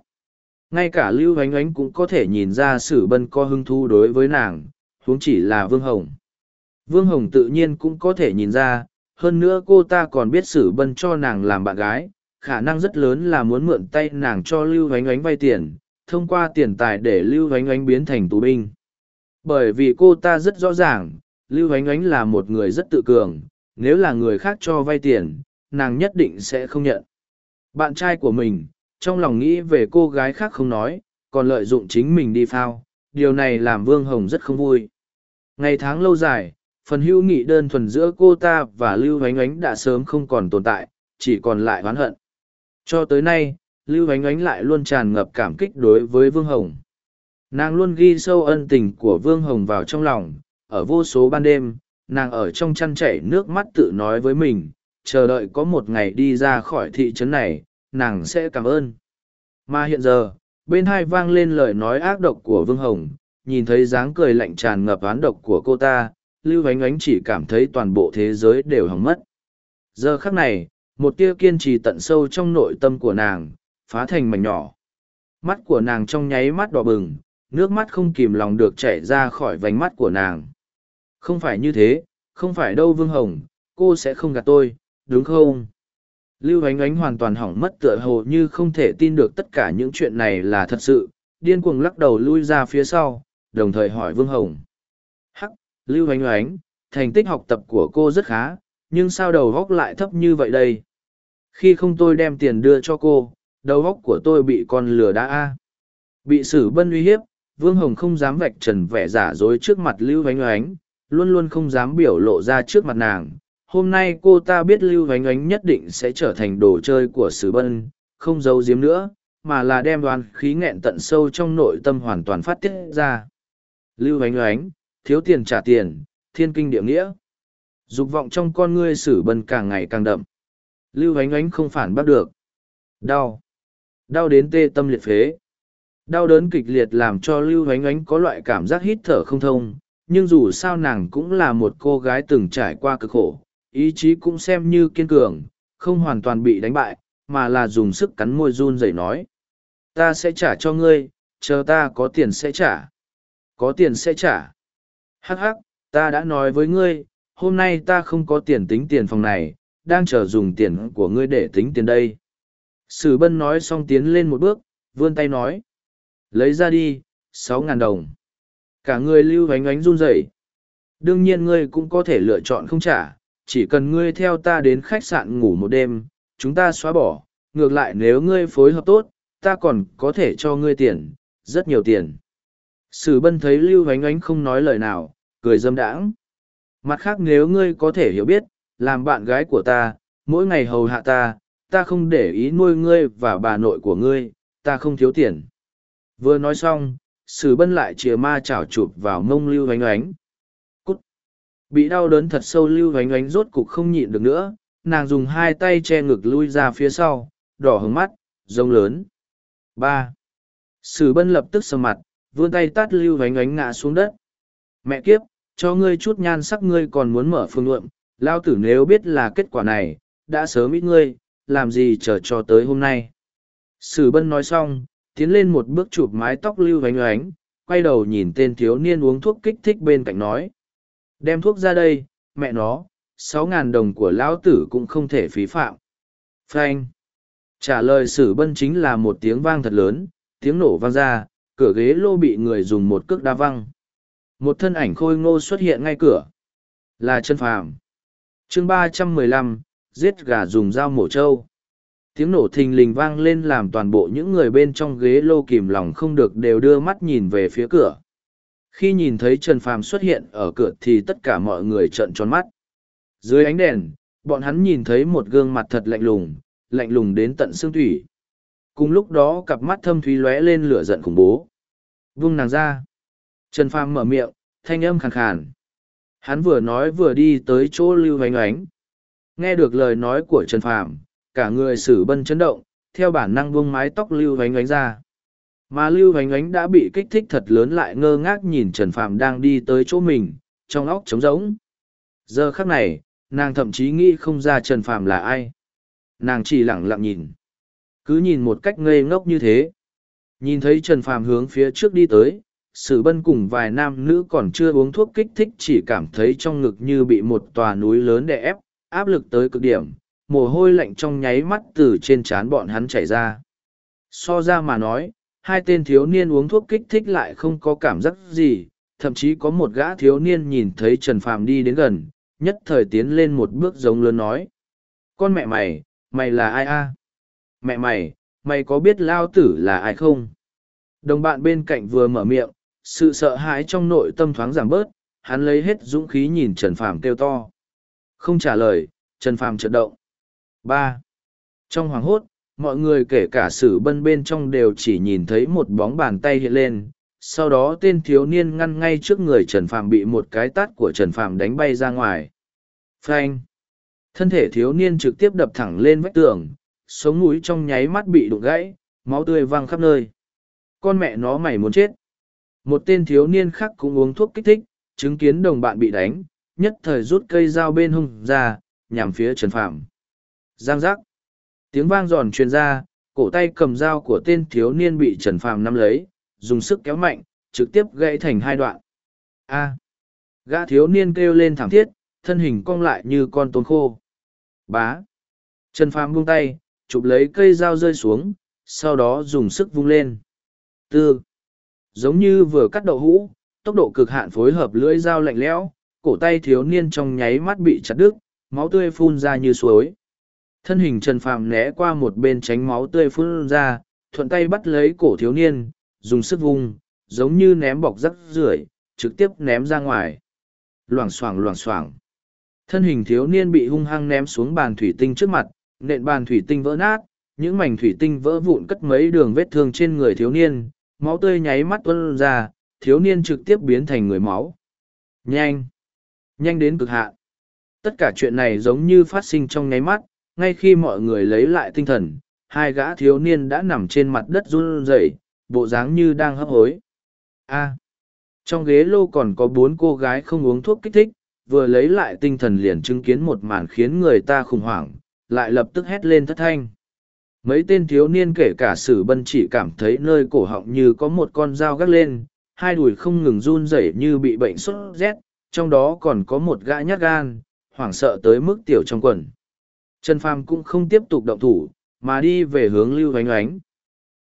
Ngay cả Lưu Ánh Ánh cũng có thể nhìn ra Sử Bân có hứng thú đối với nàng, huống chỉ là Vương Hồng. Vương Hồng tự nhiên cũng có thể nhìn ra, hơn nữa cô ta còn biết xử Bân cho nàng làm bạn gái, khả năng rất lớn là muốn mượn tay nàng cho Lưu Ánh Ánh vay tiền, thông qua tiền tài để Lưu Ánh Ánh biến thành tù binh. Bởi vì cô ta rất rõ ràng, Lưu Ánh Ánh là một người rất tự cường, nếu là người khác cho vay tiền, nàng nhất định sẽ không nhận. Bạn trai của mình, trong lòng nghĩ về cô gái khác không nói, còn lợi dụng chính mình đi phao, điều này làm Vương Hồng rất không vui. Ngày tháng lâu dài, phần hữu nghị đơn thuần giữa cô ta và Lưu Ánh Ánh đã sớm không còn tồn tại, chỉ còn lại oán hận. Cho tới nay, Lưu Ánh Ánh lại luôn tràn ngập cảm kích đối với Vương Hồng. Nàng luôn ghi sâu ân tình của Vương Hồng vào trong lòng, ở vô số ban đêm, nàng ở trong chăn chảy nước mắt tự nói với mình, chờ đợi có một ngày đi ra khỏi thị trấn này, nàng sẽ cảm ơn. Mà hiện giờ, bên hai vang lên lời nói ác độc của Vương Hồng, nhìn thấy dáng cười lạnh tràn ngập oán độc của cô ta, Lưu Ánh Ánh chỉ cảm thấy toàn bộ thế giới đều hỏng mất. Giờ khắc này, một tia kiên trì tận sâu trong nội tâm của nàng, phá thành mảnh nhỏ. Mắt của nàng trong nháy mắt đỏ bừng, nước mắt không kìm lòng được chảy ra khỏi vành mắt của nàng. Không phải như thế, không phải đâu Vương Hồng, cô sẽ không gạt tôi, đúng không? Lưu Ánh Ánh hoàn toàn hỏng mất tựa hồ như không thể tin được tất cả những chuyện này là thật sự, điên cuồng lắc đầu lui ra phía sau, đồng thời hỏi Vương Hồng. Lưu Hoánh Hoánh, thành tích học tập của cô rất khá, nhưng sao đầu góc lại thấp như vậy đây? Khi không tôi đem tiền đưa cho cô, đầu góc của tôi bị con lừa đã a Bị xử bân uy hiếp, Vương Hồng không dám vạch trần vẻ giả dối trước mặt Lưu Hoánh Hoánh, luôn luôn không dám biểu lộ ra trước mặt nàng. Hôm nay cô ta biết Lưu Hoánh Hoánh nhất định sẽ trở thành đồ chơi của Sử Bân, không giấu giếm nữa, mà là đem đoàn khí nghẹn tận sâu trong nội tâm hoàn toàn phát tiết ra. Lưu Hoánh Hoánh, thiếu tiền trả tiền, thiên kinh địa nghĩa. Dục vọng trong con ngươi Sử Bân càng ngày càng đậm. Lưu Ánh Ánh không phản bắt được. Đau. Đau đến tê tâm liệt phế. Đau đớn kịch liệt làm cho Lưu Ánh Ánh có loại cảm giác hít thở không thông, nhưng dù sao nàng cũng là một cô gái từng trải qua cực khổ, ý chí cũng xem như kiên cường, không hoàn toàn bị đánh bại, mà là dùng sức cắn môi run rẩy nói. Ta sẽ trả cho ngươi, chờ ta có tiền sẽ trả. Có tiền sẽ trả. Hắc hắc, ta đã nói với ngươi, hôm nay ta không có tiền tính tiền phòng này, đang chờ dùng tiền của ngươi để tính tiền đây. Sử bân nói xong tiến lên một bước, vươn tay nói. Lấy ra đi, sáu ngàn đồng. Cả người lưu ánh ánh run rẩy. Đương nhiên ngươi cũng có thể lựa chọn không trả, chỉ cần ngươi theo ta đến khách sạn ngủ một đêm, chúng ta xóa bỏ. Ngược lại nếu ngươi phối hợp tốt, ta còn có thể cho ngươi tiền, rất nhiều tiền. Sử bân thấy lưu Vánh ánh không nói lời nào, cười dâm đãng. Mặt khác nếu ngươi có thể hiểu biết, làm bạn gái của ta, mỗi ngày hầu hạ ta, ta không để ý nuôi ngươi và bà nội của ngươi, ta không thiếu tiền. Vừa nói xong, sử bân lại chìa ma chảo chụp vào mông lưu Vánh Ánh. Cút! Bị đau đớn thật sâu lưu Vánh Ánh rốt cục không nhịn được nữa, nàng dùng hai tay che ngực lui ra phía sau, đỏ hứng mắt, rông lớn. ba Sử bân lập tức sầm mặt, vươn tay tát lưu vánh ánh ngã xuống đất. Mẹ kiếp, cho ngươi chút nhan sắc ngươi còn muốn mở phương luận, lao tử nếu biết là kết quả này, đã sớm ít ngươi, làm gì chờ cho tới hôm nay. Sử bân nói xong, tiến lên một bước chụp mái tóc lưu vánh ánh, quay đầu nhìn tên thiếu niên uống thuốc kích thích bên cạnh nói. Đem thuốc ra đây, mẹ nó, sáu ngàn đồng của lão tử cũng không thể phí phạm. Frank. Trả lời sử bân chính là một tiếng vang thật lớn, tiếng nổ vang ra, cửa ghế lô bị người dùng một cước đa văng. Một thân ảnh khôi ngô xuất hiện ngay cửa. Là chân phàm. chương ba trăm mười lăm giết gà dùng dao mổ trâu. Tiếng nổ thình lình vang lên làm toàn bộ những người bên trong ghế lô kìm lòng không được đều đưa mắt nhìn về phía cửa. Khi nhìn thấy Trần Phàm xuất hiện ở cửa thì tất cả mọi người trợn tròn mắt. Dưới ánh đèn, bọn hắn nhìn thấy một gương mặt thật lạnh lùng, lạnh lùng đến tận xương thủy. Cùng lúc đó cặp mắt thâm thúy lóe lên lửa giận khủng bố. Vung nàng ra. Trần Phàm mở miệng, thanh âm khàn khàn. Hắn vừa nói vừa đi tới chỗ Lưu Hoánh Ánh. Nghe được lời nói của Trần Phàm, cả người sử bân chấn động, theo bản năng buông mái tóc Lưu Hoánh Ánh ra. Mà Lưu Hoánh Ánh đã bị kích thích thật lớn lại ngơ ngác nhìn Trần Phàm đang đi tới chỗ mình, trong óc trống rỗng. Giờ khắc này, nàng thậm chí nghĩ không ra Trần Phàm là ai. Nàng chỉ lặng lặng nhìn. Cứ nhìn một cách ngây ngốc như thế. Nhìn thấy Trần Phàm hướng phía trước đi tới, sử bân cùng vài nam nữ còn chưa uống thuốc kích thích chỉ cảm thấy trong ngực như bị một tòa núi lớn đè ép, áp lực tới cực điểm, mồ hôi lạnh trong nháy mắt từ trên trán bọn hắn chảy ra. So ra mà nói, hai tên thiếu niên uống thuốc kích thích lại không có cảm giác gì, thậm chí có một gã thiếu niên nhìn thấy Trần Phàm đi đến gần, nhất thời tiến lên một bước giống lớn nói. Con mẹ mày, mày là ai a? Mẹ mày, mày có biết lao tử là ai không? Đồng bạn bên cạnh vừa mở miệng, sự sợ hãi trong nội tâm thoáng giảm bớt, hắn lấy hết dũng khí nhìn Trần Phàm kêu to. Không trả lời, Trần Phàm chợt động. ba Trong hoàng hốt, mọi người kể cả sử bân bên trong đều chỉ nhìn thấy một bóng bàn tay hiện lên, sau đó tên thiếu niên ngăn ngay trước người Trần Phàm bị một cái tát của Trần Phàm đánh bay ra ngoài. Phanh! Thân thể thiếu niên trực tiếp đập thẳng lên vách tường, sống mũi trong nháy mắt bị đụng gãy, máu tươi văng khắp nơi. Con mẹ nó mày muốn chết. Một tên thiếu niên khác cũng uống thuốc kích thích, chứng kiến đồng bạn bị đánh, nhất thời rút cây dao bên hông ra, nhằm phía Trần Phạm. Giang giác. Tiếng vang giòn truyền ra, cổ tay cầm dao của tên thiếu niên bị Trần Phạm nắm lấy, dùng sức kéo mạnh, trực tiếp gãy thành hai đoạn. A. Gã thiếu niên kêu lên thảm thiết, thân hình cong lại như con tôm khô. Bá. Trần Phạm buông tay, chụp lấy cây dao rơi xuống, sau đó dùng sức vung lên. Tư. Giống như vừa cắt đậu hũ, tốc độ cực hạn phối hợp lưỡi dao lạnh lẽo, cổ tay thiếu niên trong nháy mắt bị chặt đứt, máu tươi phun ra như suối. Thân hình Trần Phàm né qua một bên tránh máu tươi phun ra, thuận tay bắt lấy cổ thiếu niên, dùng sức vung, giống như ném bọc rắc rưởi, trực tiếp ném ra ngoài. Loảng xoảng loảng xoảng. Thân hình thiếu niên bị hung hăng ném xuống bàn thủy tinh trước mặt, nện bàn thủy tinh vỡ nát, những mảnh thủy tinh vỡ vụn cất mấy đường vết thương trên người thiếu niên, máu tươi nháy mắt tuôn ra, thiếu niên trực tiếp biến thành người máu. Nhanh! Nhanh đến cực hạn. Tất cả chuyện này giống như phát sinh trong nháy mắt, ngay khi mọi người lấy lại tinh thần, hai gã thiếu niên đã nằm trên mặt đất run rẩy, bộ dáng như đang hấp hối. A. trong ghế lô còn có bốn cô gái không uống thuốc kích thích, vừa lấy lại tinh thần liền chứng kiến một màn khiến người ta khủng hoảng, lại lập tức hét lên thất thanh. Mấy tên thiếu niên kể cả sử bân chỉ cảm thấy nơi cổ họng như có một con dao gác lên, hai đùi không ngừng run rẩy như bị bệnh sốt rét, trong đó còn có một gã nhát gan, hoảng sợ tới mức tiểu trong quần. Trần Phàm cũng không tiếp tục động thủ, mà đi về hướng Lưu Hoánh Ánh.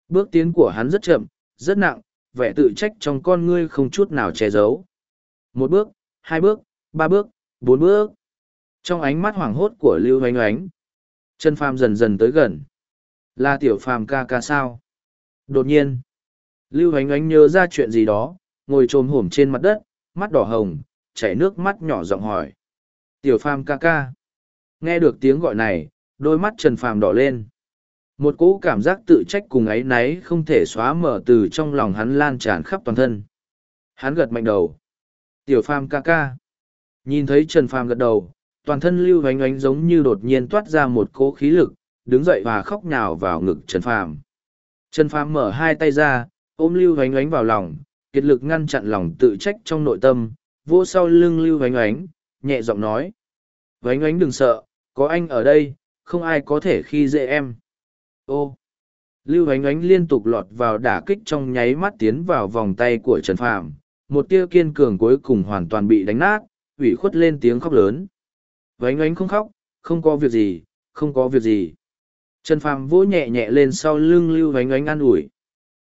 Bước tiến của hắn rất chậm, rất nặng, vẻ tự trách trong con ngươi không chút nào che giấu. Một bước, hai bước, ba bước, bốn bước. Trong ánh mắt hoảng hốt của Lưu Hoánh Ánh. Trần Phàm dần dần tới gần. Là tiểu phàm ca ca sao? Đột nhiên, Lưu Hoánh Ánh nhớ ra chuyện gì đó, ngồi trồm hổm trên mặt đất, mắt đỏ hồng, chảy nước mắt nhỏ giọng hỏi. Tiểu phàm ca ca. Nghe được tiếng gọi này, đôi mắt Trần Phàm đỏ lên. Một cỗ cảm giác tự trách cùng ấy náy không thể xóa mở từ trong lòng hắn lan tràn khắp toàn thân. Hắn gật mạnh đầu. Tiểu phàm ca ca. Nhìn thấy Trần Phàm gật đầu, toàn thân Lưu Hoánh Ánh giống như đột nhiên toát ra một cỗ khí lực, đứng dậy và khóc nhào vào ngực Trần Phàm. Trần Phàm mở hai tay ra, ôm lưu oánh ánh vào lòng kiệt lực ngăn chặn lòng tự trách trong nội tâm vỗ sau lưng lưu oánh ánh, nhẹ giọng nói oánh ánh đừng sợ có anh ở đây không ai có thể khi dễ em. Ô. Lưu oánh ánh liên tục lọt vào đả kích trong nháy mắt tiến vào vòng tay của trần phàm một tia kiên cường cuối cùng hoàn toàn bị đánh nát ủy khuất lên tiếng khóc lớn. Vánh ánh không khóc, không có việc gì, không có việc gì. Trần phàm vỗ nhẹ nhẹ lên sau lưng lưu Vánh ánh an ủi.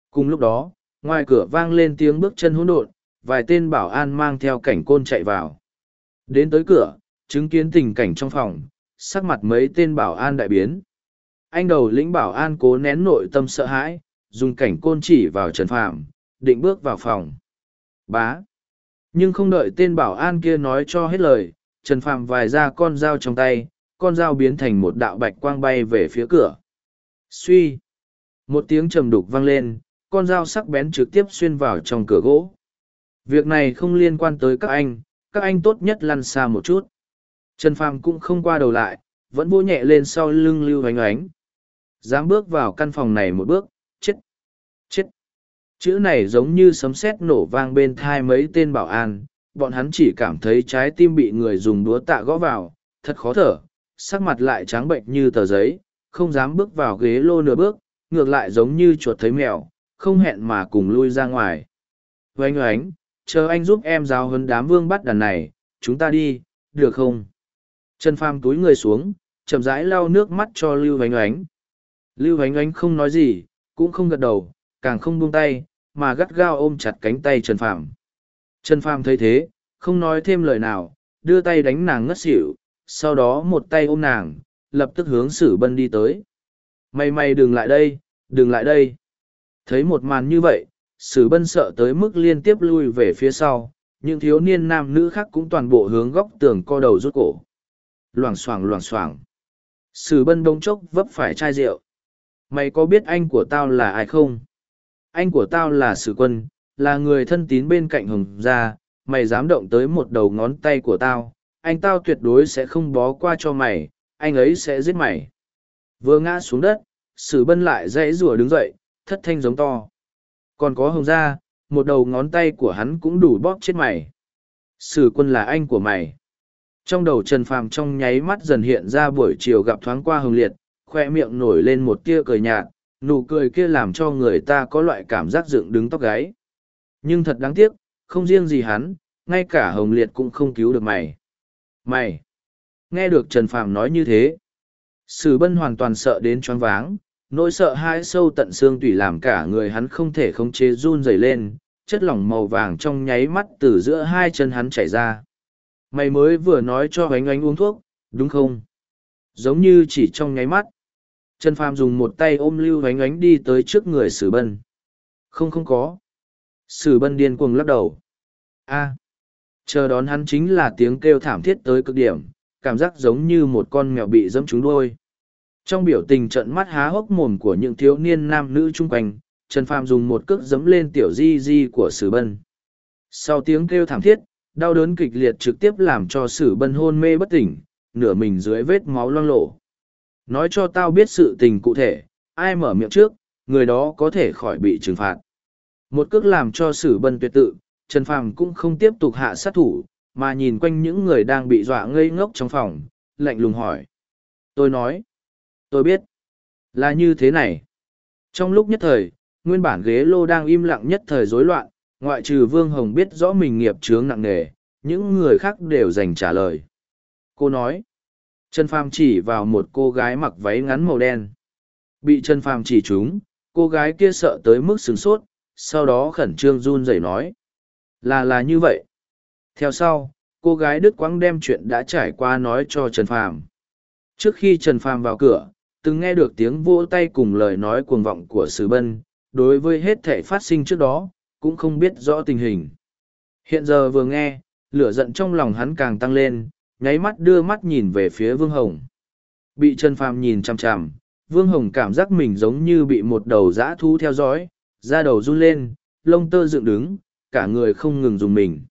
Cùng lúc đó, ngoài cửa vang lên tiếng bước chân hỗn độn, vài tên bảo an mang theo cảnh côn chạy vào. Đến tới cửa, chứng kiến tình cảnh trong phòng, sắc mặt mấy tên bảo an đại biến. Anh đầu lĩnh bảo an cố nén nội tâm sợ hãi, dùng cảnh côn chỉ vào trần phàm, định bước vào phòng. Bá! Nhưng không đợi tên bảo an kia nói cho hết lời trần phàm vài ra con dao trong tay, con dao biến thành một đạo bạch quang bay về phía cửa. Suy. Một tiếng trầm đục vang lên, con dao sắc bén trực tiếp xuyên vào trong cửa gỗ. Việc này không liên quan tới các anh các anh tốt nhất lăn xa một chút. Trần phàm cũng không qua đầu lại, vẫn vô nhẹ lên sau lưng lưu oánh oánh dám bước vào căn phòng này một bước, chết chết. Chữ này giống như sấm sét nổ vang bên thai mấy tên bảo an bọn hắn chỉ cảm thấy trái tim bị người dùng đúa tạ gõ vào, thật khó thở, sắc mặt lại trắng bệnh như tờ giấy, không dám bước vào ghế lô nửa bước, ngược lại giống như chuột thấy mèo, không hẹn mà cùng lui ra ngoài. Oanh oánh, chờ anh giúp em giáo huấn đám vương bắt đàn này, chúng ta đi, được không? Trần pham túi người xuống, chậm rãi lau nước mắt cho lưu oánh oánh. Lưu oánh oánh không nói gì, cũng không gật đầu, càng không buông tay, mà gắt gao ôm chặt cánh tay trần phàm trần phàm thấy thế, không nói thêm lời nào, đưa tay đánh nàng ngất xỉu, sau đó một tay ôm nàng, lập tức hướng sử bân đi tới. Mày mày đừng lại đây, đừng lại đây. Thấy một màn như vậy, sử bân sợ tới mức liên tiếp lui về phía sau, những thiếu niên nam nữ khác cũng toàn bộ hướng góc tường co đầu rút cổ. Loảng xoảng loảng xoảng. Sử bân bỗng chốc vấp phải chai rượu. Mày có biết anh của tao là ai không? Anh của tao là sử quân là người thân tín bên cạnh hồng gia, mày dám động tới một đầu ngón tay của tao, anh tao tuyệt đối sẽ không bó qua cho mày, anh ấy sẽ giết mày. Vừa ngã xuống đất, sử bân lại dãy rủa đứng dậy, thất thanh giống to. Còn có hồng gia, một đầu ngón tay của hắn cũng đủ bóp chết mày. Sử quân là anh của mày. Trong đầu trần phàm trong nháy mắt dần hiện ra buổi chiều gặp thoáng qua hồng liệt, khoe miệng nổi lên một tia cười nhạt, nụ cười kia làm cho người ta có loại cảm giác dựng đứng tóc gáy nhưng thật đáng tiếc, không riêng gì hắn, ngay cả hồng liệt cũng không cứu được mày. Mày! Nghe được trần phàm nói như thế, sử bân hoàn toàn sợ đến choáng váng, nỗi sợ hãi sâu tận xương tủy làm cả người hắn không thể khống chế run rẩy lên, chất lỏng màu vàng trong nháy mắt từ giữa hai chân hắn chảy ra. Mày mới vừa nói cho ánh ánh uống thuốc, đúng không? Giống như chỉ trong nháy mắt. Trần phàm dùng một tay ôm lưu Ánh Ánh đi tới trước người sử bân. Không không có sử bân điên cuồng lắc đầu. A. Chờ đón hắn chính là tiếng kêu thảm thiết tới cực điểm, cảm giác giống như một con mèo bị dẫm trúng đôi trong biểu tình trận mắt há hốc mồm của những thiếu niên nam nữ chung quanh, trần phàm dùng một cước dẫm lên tiểu di di của sử bân. Sau tiếng kêu thảm thiết, đau đớn kịch liệt trực tiếp làm cho sử bân hôn mê bất tỉnh, nửa mình dưới vết máu loang lổ. nói cho tao biết sự tình cụ thể, ai mở miệng trước, người đó có thể khỏi bị trừng phạt một cước làm cho sử bân tuyệt tự, trần phàm cũng không tiếp tục hạ sát thủ, mà nhìn quanh những người đang bị dọa ngây ngốc trong phòng, lạnh lùng hỏi. Tôi nói, tôi biết. Là như thế này. Trong lúc nhất thời, nguyên bản ghế lô đang im lặng nhất thời rối loạn, ngoại trừ vương hồng biết rõ mình nghiệp chướng nặng nề, những người khác đều dành trả lời. Cô nói, trần phàm chỉ vào một cô gái mặc váy ngắn màu đen. Bị trần phàm chỉ trúng, cô gái kia sợ tới mức sửng sốt sau đó khẩn trương run rẩy nói, là là như vậy. Theo sau, cô gái đức quang đem chuyện đã trải qua nói cho trần phàm. Trước khi trần phàm vào cửa, từng nghe được tiếng vỗ tay cùng lời nói cuồng vọng của Sử bân, đối với hết thể phát sinh trước đó, cũng không biết rõ tình hình. Hiện giờ vừa nghe, lửa giận trong lòng hắn càng tăng lên, nháy mắt đưa mắt nhìn về phía vương hồng. Bị trần phàm nhìn chằm chằm, vương hồng cảm giác mình giống như bị một đầu dã thu theo dõi da đầu run lên lông tơ dựng đứng cả người không ngừng dùng mình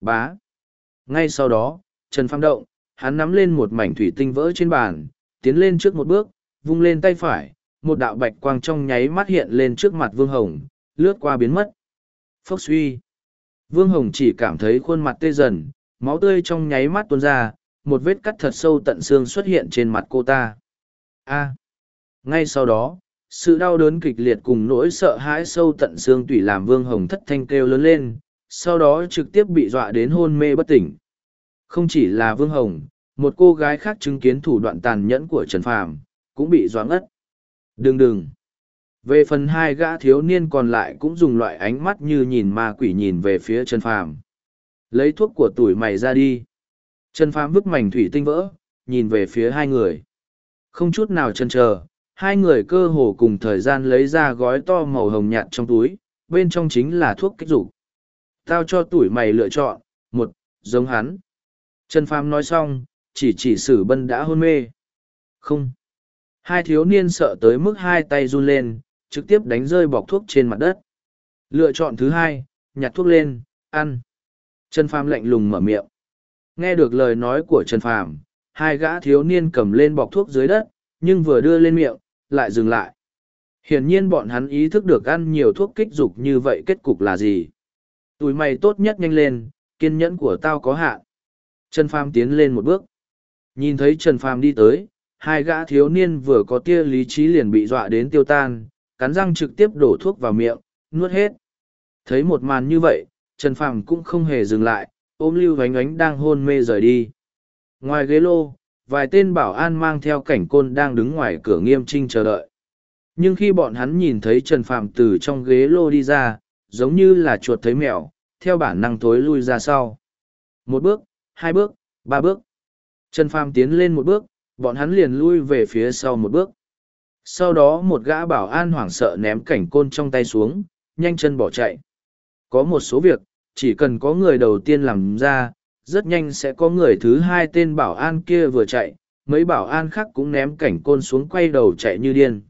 bá ngay sau đó trần phàm động hắn nắm lên một mảnh thủy tinh vỡ trên bàn tiến lên trước một bước vung lên tay phải một đạo bạch quang trong nháy mắt hiện lên trước mặt vương hồng lướt qua biến mất. Phốc suy. Vương Hồng chỉ cảm thấy khuôn mặt tê dần, máu tươi trong nháy mắt tuôn ra, một vết cắt thật sâu tận xương xuất hiện trên mặt cô ta. A. Ngay sau đó, sự đau đớn kịch liệt cùng nỗi sợ hãi sâu tận xương tủy làm Vương Hồng thất thanh kêu lớn lên, sau đó trực tiếp bị dọa đến hôn mê bất tỉnh. Không chỉ là Vương Hồng, một cô gái khác chứng kiến thủ đoạn tàn nhẫn của Trần Phàm cũng bị doãn ngất. Đừng đừng! Về phần hai gã thiếu niên còn lại cũng dùng loại ánh mắt như nhìn ma quỷ nhìn về phía Trần Phàm. Lấy thuốc của tuổi mày ra đi. Trần Phàm vứt mảnh thủy tinh vỡ, nhìn về phía hai người. Không chút nào chần chờ, hai người cơ hồ cùng thời gian lấy ra gói to màu hồng nhạt trong túi, bên trong chính là thuốc kích dục. Tao cho tuổi mày lựa chọn, một, giống hắn. Trần Phàm nói xong, chỉ chỉ sử bân đã hôn mê. Không. Hai thiếu niên sợ tới mức hai tay run lên, trực tiếp đánh rơi bọc thuốc trên mặt đất. Lựa chọn thứ hai, nhặt thuốc lên, ăn. Trần Phàm lạnh lùng mở miệng. Nghe được lời nói của Trần Phàm, hai gã thiếu niên cầm lên bọc thuốc dưới đất, nhưng vừa đưa lên miệng, lại dừng lại. Hiển nhiên bọn hắn ý thức được ăn nhiều thuốc kích dục như vậy kết cục là gì. Tụi mày tốt nhất nhanh lên, kiên nhẫn của tao có hạn. Trần Phàm tiến lên một bước. Nhìn thấy Trần Phàm đi tới, hai gã thiếu niên vừa có tia lý trí liền bị dọa đến tiêu tan, cắn răng trực tiếp đổ thuốc vào miệng, nuốt hết. Thấy một màn như vậy, Trần Phàm cũng không hề dừng lại, ôm Lưu Vánh Ánh đang hôn mê rời đi. Ngoài ghế lô, vài tên bảo an mang theo cảnh côn đang đứng ngoài cửa nghiêm trinh chờ đợi. Nhưng khi bọn hắn nhìn thấy Trần Phạm từ trong ghế lô đi ra, giống như là chuột thấy mèo, theo bản năng thối lui ra sau. Một bước, hai bước, ba bước. Trần Phạm tiến lên một bước, bọn hắn liền lui về phía sau một bước. Sau đó một gã bảo an hoảng sợ ném cảnh côn trong tay xuống, nhanh chân bỏ chạy. Có một số việc, chỉ cần có người đầu tiên làm ra, rất nhanh sẽ có người thứ hai tên bảo an kia vừa chạy, mấy bảo an khác cũng ném cảnh côn xuống quay đầu chạy như điên.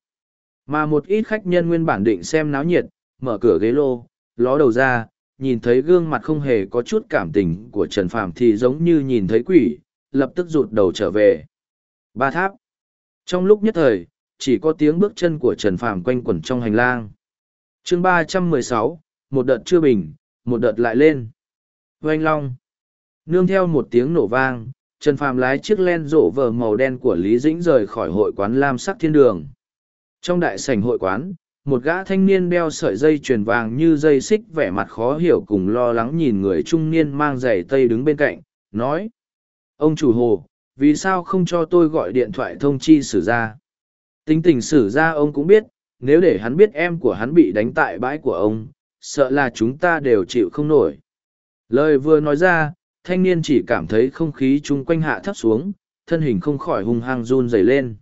Mà một ít khách nhân nguyên bản định xem náo nhiệt, mở cửa ghế lô, ló đầu ra, nhìn thấy gương mặt không hề có chút cảm tình của Trần Phàm thì giống như nhìn thấy quỷ, lập tức rụt đầu trở về. Ba tháp. Trong lúc nhất thời, chỉ có tiếng bước chân của Trần Phàm quanh quẩn trong hành lang. chương ba trăm mười sáu, một đợt chưa bình, một đợt lại lên. Oanh long. Nương theo một tiếng nổ vang, Trần Phàm lái chiếc len rộ vờ màu đen của Lý Dĩnh rời khỏi hội quán Lam Sắc Thiên Đường. Trong đại sảnh hội quán, một gã thanh niên đeo sợi dây chuyền vàng như dây xích vẻ mặt khó hiểu cùng lo lắng nhìn người trung niên mang giày tây đứng bên cạnh, nói. Ông chủ hồ, vì sao không cho tôi gọi điện thoại thông chi sử Gia? Tính tình sử Gia ông cũng biết, nếu để hắn biết em của hắn bị đánh tại bãi của ông, sợ là chúng ta đều chịu không nổi. Lời vừa nói ra, thanh niên chỉ cảm thấy không khí chung quanh hạ thấp xuống, thân hình không khỏi hung hăng run rẩy lên.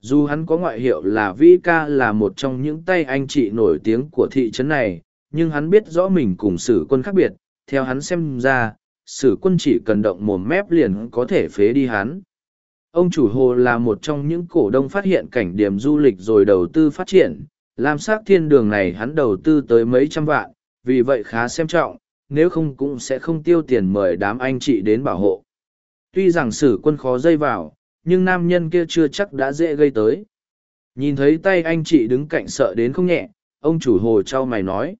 Dù hắn có ngoại hiệu là Vĩ Ca là một trong những tay anh chị nổi tiếng của thị trấn này, nhưng hắn biết rõ mình cùng sử quân khác biệt, theo hắn xem ra, sử quân chỉ cần động mồm mép liền có thể phế đi hắn. Ông chủ hồ là một trong những cổ đông phát hiện cảnh điểm du lịch rồi đầu tư phát triển, làm sắc thiên đường này hắn đầu tư tới mấy trăm vạn, vì vậy khá xem trọng, nếu không cũng sẽ không tiêu tiền mời đám anh chị đến bảo hộ. Tuy rằng sử quân khó dây vào, nhưng nam nhân kia chưa chắc đã dễ gây tới. Nhìn thấy tay anh chị đứng cạnh sợ đến không nhẹ, ông chủ hồ trao mày nói.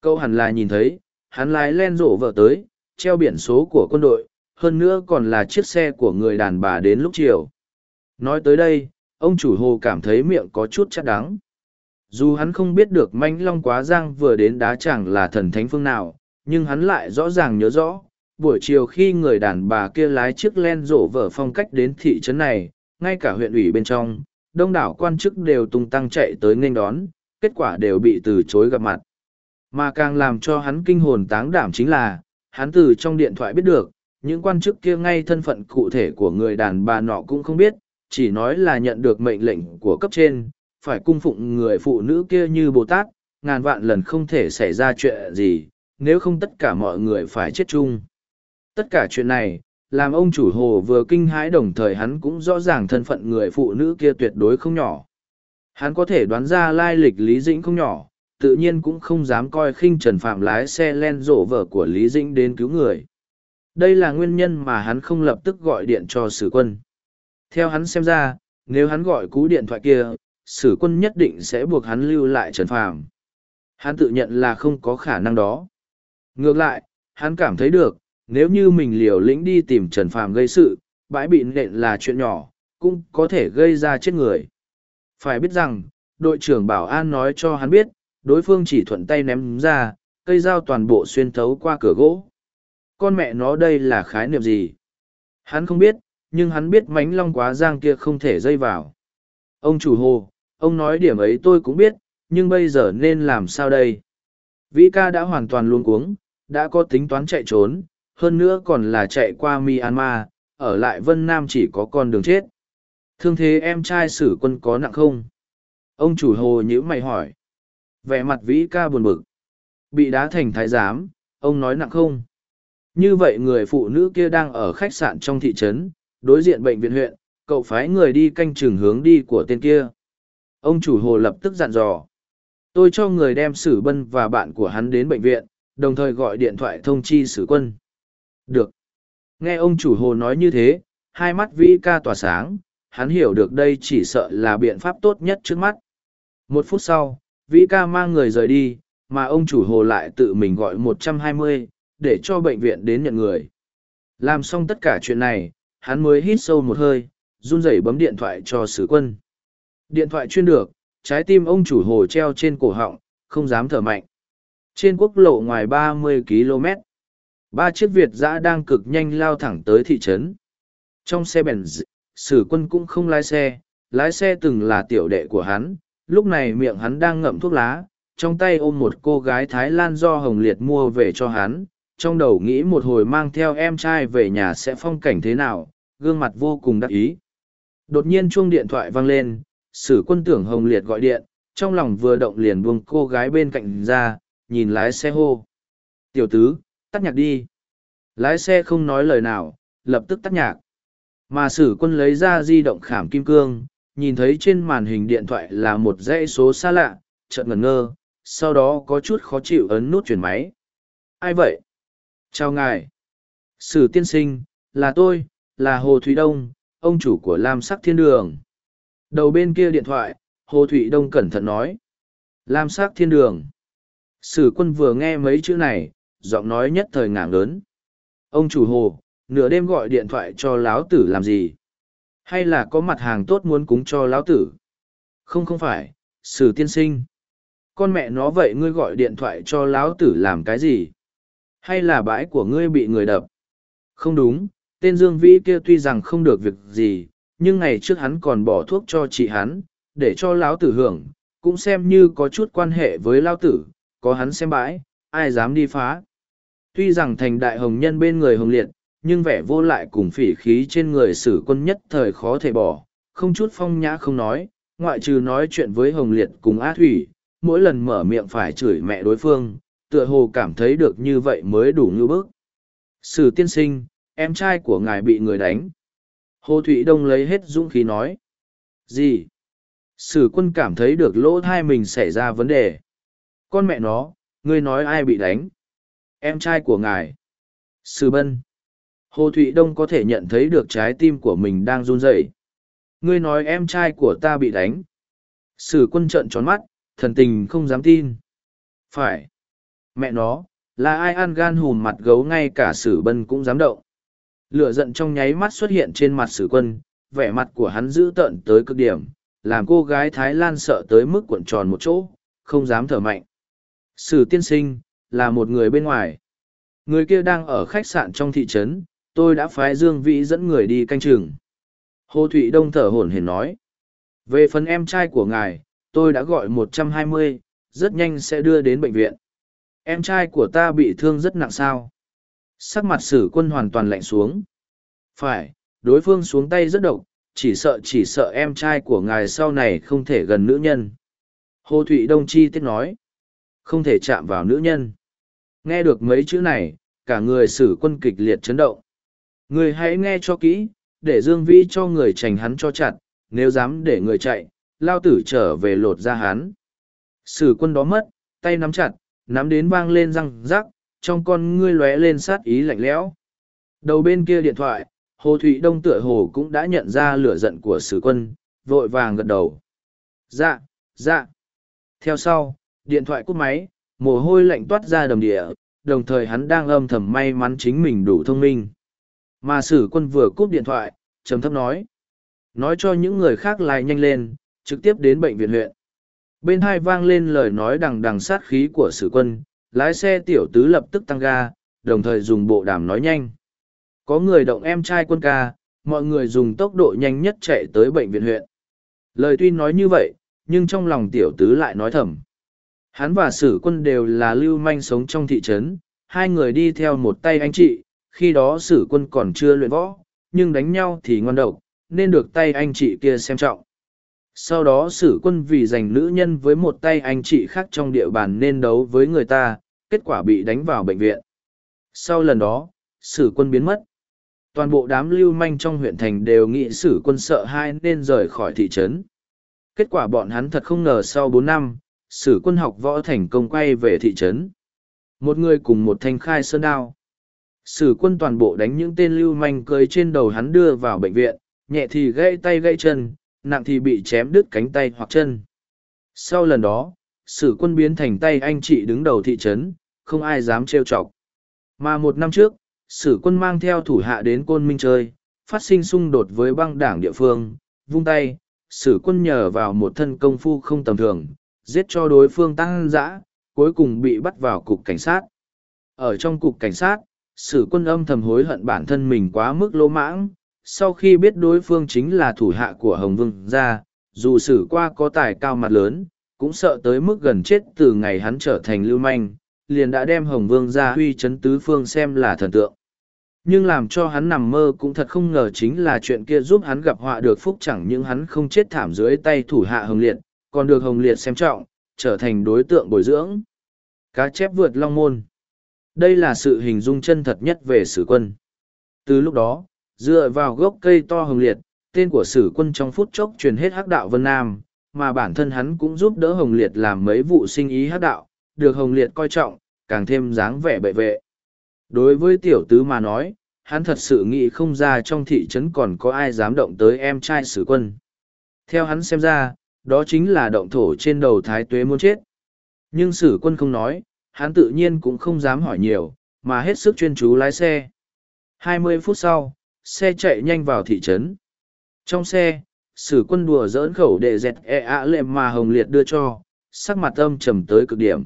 Câu hẳn là nhìn thấy, hắn lái len rổ vợ tới, treo biển số của quân đội, hơn nữa còn là chiếc xe của người đàn bà đến lúc chiều. Nói tới đây, ông chủ hồ cảm thấy miệng có chút chắc đắng. Dù hắn không biết được manh long quá giang vừa đến đá chẳng là thần thánh phương nào, nhưng hắn lại rõ ràng nhớ rõ, buổi chiều khi người đàn bà kia lái chiếc len rổ vở phong cách đến thị trấn này, ngay cả huyện ủy bên trong, đông đảo quan chức đều tung tăng chạy tới nghênh đón, kết quả đều bị từ chối gặp mặt. Mà càng làm cho hắn kinh hồn táng đảm chính là, hắn từ trong điện thoại biết được, những quan chức kia ngay thân phận cụ thể của người đàn bà nọ cũng không biết, chỉ nói là nhận được mệnh lệnh của cấp trên, phải cung phụng người phụ nữ kia như Bồ Tát, ngàn vạn lần không thể xảy ra chuyện gì, nếu không tất cả mọi người phải chết chung. Tất cả chuyện này, làm ông chủ hồ vừa kinh hãi đồng thời hắn cũng rõ ràng thân phận người phụ nữ kia tuyệt đối không nhỏ. Hắn có thể đoán ra lai lịch Lý Dĩnh không nhỏ, tự nhiên cũng không dám coi khinh Trần Phạm lái xe len rổ vở của Lý Dĩnh đến cứu người. Đây là nguyên nhân mà hắn không lập tức gọi điện cho sử quân. Theo hắn xem ra, nếu hắn gọi cú điện thoại kia, sử quân nhất định sẽ buộc hắn lưu lại Trần Phạm. Hắn tự nhận là không có khả năng đó. Ngược lại, hắn cảm thấy được, nếu như mình liều lĩnh đi tìm Trần Phàm gây sự, bãi bị nện là chuyện nhỏ, cũng có thể gây ra chết người. Phải biết rằng, đội trưởng bảo an nói cho hắn biết, đối phương chỉ thuận tay ném ra, cây dao toàn bộ xuyên thấu qua cửa gỗ. Con mẹ nó đây là khái niệm gì? Hắn không biết, nhưng hắn biết mánh long quá giang kia không thể dây vào. Ông chủ hồ, ông nói điểm ấy tôi cũng biết, nhưng bây giờ nên làm sao đây? Vĩ ca đã hoàn toàn luôn cuống, đã có tính toán chạy trốn, hơn nữa còn là chạy qua Myanmar, ở lại Vân Nam chỉ có con đường chết. Thương thế em trai sử quân có nặng không? Ông chủ hồ nhữ mày hỏi. Vẻ mặt vĩ ca buồn bực. Bị đá thành thái giám, ông nói nặng không? Như vậy người phụ nữ kia đang ở khách sạn trong thị trấn, đối diện bệnh viện huyện, cậu phái người đi canh chừng hướng đi của tên kia. Ông chủ hồ lập tức dặn dò. Tôi cho người đem sử bân và bạn của hắn đến bệnh viện, đồng thời gọi điện thoại thông chi sử quân. Được. Nghe ông chủ hồ nói như thế, hai mắt vĩ ca tỏa sáng, hắn hiểu được đây chỉ sợ là biện pháp tốt nhất trước mắt. Một phút sau, vĩ ca mang người rời đi, mà ông chủ hồ lại tự mình gọi 120, để cho bệnh viện đến nhận người. Làm xong tất cả chuyện này, hắn mới hít sâu một hơi, run rẩy bấm điện thoại cho sử quân. Điện thoại chuyên được, trái tim ông chủ hồ treo trên cổ họng, không dám thở mạnh. Trên quốc lộ ngoài 30 km, ba chiếc Việt Giã đang cực nhanh lao thẳng tới thị trấn. Trong xe bèn sử quân cũng không lái xe, lái xe từng là tiểu đệ của hắn, lúc này miệng hắn đang ngậm thuốc lá, trong tay ôm một cô gái Thái Lan do Hồng Liệt mua về cho hắn, trong đầu nghĩ một hồi mang theo em trai về nhà sẽ phong cảnh thế nào, gương mặt vô cùng đắc ý. Đột nhiên chuông điện thoại vang lên, sử quân tưởng Hồng Liệt gọi điện, trong lòng vừa động liền buông cô gái bên cạnh ra, nhìn lái xe hô. Tiểu tứ, tắt nhạc đi. Lái xe không nói lời nào, lập tức tắt nhạc. Mà sử quân lấy ra di động khảm kim cương, nhìn thấy trên màn hình điện thoại là một dãy số xa lạ, chợt ngẩn ngơ, sau đó có chút khó chịu ấn nút chuyển máy. Ai vậy? Chào ngài. Sử tiên sinh, là tôi, là Hồ Thủy Đông, ông chủ của Lam Sắc Thiên Đường. Đầu bên kia điện thoại, Hồ Thủy Đông cẩn thận nói. Lam Sắc Thiên Đường. Sử quân vừa nghe mấy chữ này, giọng nói nhất thời ngảng lớn. Ông chủ Hồ, nửa đêm gọi điện thoại cho lão tử làm gì? Hay là có mặt hàng tốt muốn cúng cho lão tử? Không không phải, sử tiên sinh. Con mẹ nó vậy ngươi gọi điện thoại cho lão tử làm cái gì? Hay là bãi của ngươi bị người đập? Không đúng, tên Dương Vĩ kia tuy rằng không được việc gì, nhưng ngày trước hắn còn bỏ thuốc cho chị hắn, để cho lão tử hưởng, cũng xem như có chút quan hệ với lão tử, có hắn xem bãi, ai dám đi phá. Tuy rằng thành đại hồng nhân bên người hồng liệt, nhưng vẻ vô lại cùng phỉ khí trên người sử quân nhất thời khó thể bỏ, không chút phong nhã không nói, ngoại trừ nói chuyện với hồng liệt cùng á thủy, mỗi lần mở miệng phải chửi mẹ đối phương, tựa hồ cảm thấy được như vậy mới đủ ngư bức. Sử tiên sinh, em trai của ngài bị người đánh. Hồ Thụy Đông lấy hết dũng khí nói. Gì? Sử quân cảm thấy được lỗ thai mình xảy ra vấn đề. Con mẹ nó, ngươi nói ai bị đánh? Em trai của ngài. Sử bân. Hồ Thụy Đông có thể nhận thấy được trái tim của mình đang run rẩy. Ngươi nói em trai của ta bị đánh. Sử quân trợn tròn mắt, thần tình không dám tin. Phải. Mẹ nó, là ai ăn gan hùm mặt gấu ngay cả sử bân cũng dám động. Lửa giận trong nháy mắt xuất hiện trên mặt sử quân, vẻ mặt của hắn dữ tợn tới cực điểm, làm cô gái Thái Lan sợ tới mức cuộn tròn một chỗ, không dám thở mạnh. Sử tiên sinh, là một người bên ngoài. Người kia đang ở khách sạn trong thị trấn, tôi đã phái Dương Vĩ dẫn người đi canh chừng. Hồ Thụy Đông thở hổn hển nói. Về phần em trai của ngài, tôi đã gọi 120, rất nhanh sẽ đưa đến bệnh viện. Em trai của ta bị thương rất nặng sao? Sắc mặt sử quân hoàn toàn lạnh xuống. Phải, đối phương xuống tay rất độc, chỉ sợ chỉ sợ em trai của ngài sau này không thể gần nữ nhân. Hồ Thụy Đông Chi tiết nói. Không thể chạm vào nữ nhân. Nghe được mấy chữ này, cả người sử quân kịch liệt chấn động. Người hãy nghe cho kỹ, để Dương Vĩ cho người trành hắn cho chặt, nếu dám để người chạy, lao tử trở về lột ra hắn. Sử quân đó mất, tay nắm chặt, nắm đến vang lên răng rắc, trong con ngươi lóe lên sát ý lạnh lẽo. Đầu bên kia điện thoại, Hồ Thụy Đông tựa hồ cũng đã nhận ra lửa giận của sử quân, vội vàng gật đầu. Dạ, dạ. Theo sau, điện thoại cúp máy, mồ hôi lạnh toát ra đầm địa, đồng thời hắn đang âm thầm may mắn chính mình đủ thông minh. Mà sử quân vừa cúp điện thoại, trầm thấp nói. Nói cho những người khác lại nhanh lên, trực tiếp đến bệnh viện huyện. Bên hai vang lên lời nói đằng đằng sát khí của sử quân, lái xe tiểu tứ lập tức tăng ga, đồng thời dùng bộ đàm nói nhanh. Có người động em trai quân ca, mọi người dùng tốc độ nhanh nhất chạy tới bệnh viện huyện. Lời tuy nói như vậy, nhưng trong lòng tiểu tứ lại nói thầm. Hắn và sử quân đều là lưu manh sống trong thị trấn, hai người đi theo một tay anh chị, khi đó sử quân còn chưa luyện võ, nhưng đánh nhau thì ngon độc, nên được tay anh chị kia xem trọng. Sau đó sử quân vì giành nữ nhân với một tay anh chị khác trong địa bàn nên đấu với người ta, kết quả bị đánh vào bệnh viện. Sau lần đó, sử quân biến mất. Toàn bộ đám lưu manh trong huyện thành đều nghĩ sử quân sợ hai nên rời khỏi thị trấn. Kết quả bọn hắn thật không ngờ sau bốn năm, sử quân học võ thành công quay về thị trấn. Một người cùng một thanh khai sơn đao. Sử quân toàn bộ đánh những tên lưu manh cưới trên đầu hắn đưa vào bệnh viện, nhẹ thì gãy tay gãy chân, nặng thì bị chém đứt cánh tay hoặc chân. Sau lần đó, sử quân biến thành tay anh chị đứng đầu thị trấn, không ai dám trêu chọc. Mà một năm trước, sử quân mang theo thủ hạ đến côn minh chơi, phát sinh xung đột với băng đảng địa phương, vung tay, sử quân nhờ vào một thân công phu không tầm thường, giết cho đối phương tăng dã, cuối cùng bị bắt vào cục cảnh sát. Ở trong cục cảnh sát, sử quân âm thầm hối hận bản thân mình quá mức lỗ mãng, sau khi biết đối phương chính là thủ hạ của Hồng Vương gia, dù sử qua có tài cao mặt lớn, cũng sợ tới mức gần chết từ ngày hắn trở thành lưu manh, liền đã đem Hồng Vương gia huy chấn tứ phương xem là thần tượng. Nhưng làm cho hắn nằm mơ cũng thật không ngờ chính là chuyện kia giúp hắn gặp họa được phúc chẳng những hắn không chết thảm dưới tay thủ hạ Hồng Liệt, còn được Hồng Liệt xem trọng, trở thành đối tượng bồi dưỡng. Cá chép vượt long môn. Đây là sự hình dung chân thật nhất về sử quân. Từ lúc đó, dựa vào gốc cây to hồng liệt, tên của sử quân trong phút chốc truyền hết hắc đạo Vân Nam, mà bản thân hắn cũng giúp đỡ hồng liệt làm mấy vụ sinh ý hắc đạo, được hồng liệt coi trọng, càng thêm dáng vẻ bệ vệ. Đối với tiểu tứ mà nói, hắn thật sự nghĩ không ra trong thị trấn còn có ai dám động tới em trai sử quân. Theo hắn xem ra, đó chính là động thổ trên đầu thái tuế muốn chết. Nhưng sử quân không nói, hắn tự nhiên cũng không dám hỏi nhiều, mà hết sức chuyên chú lái xe. Hai mươi phút sau, xe chạy nhanh vào thị trấn. Trong xe, sử quân đùa dỡn khẩu đệ dẹt e ạ lệ mà Hồng Liệt đưa cho, sắc mặt âm trầm tới cực điểm.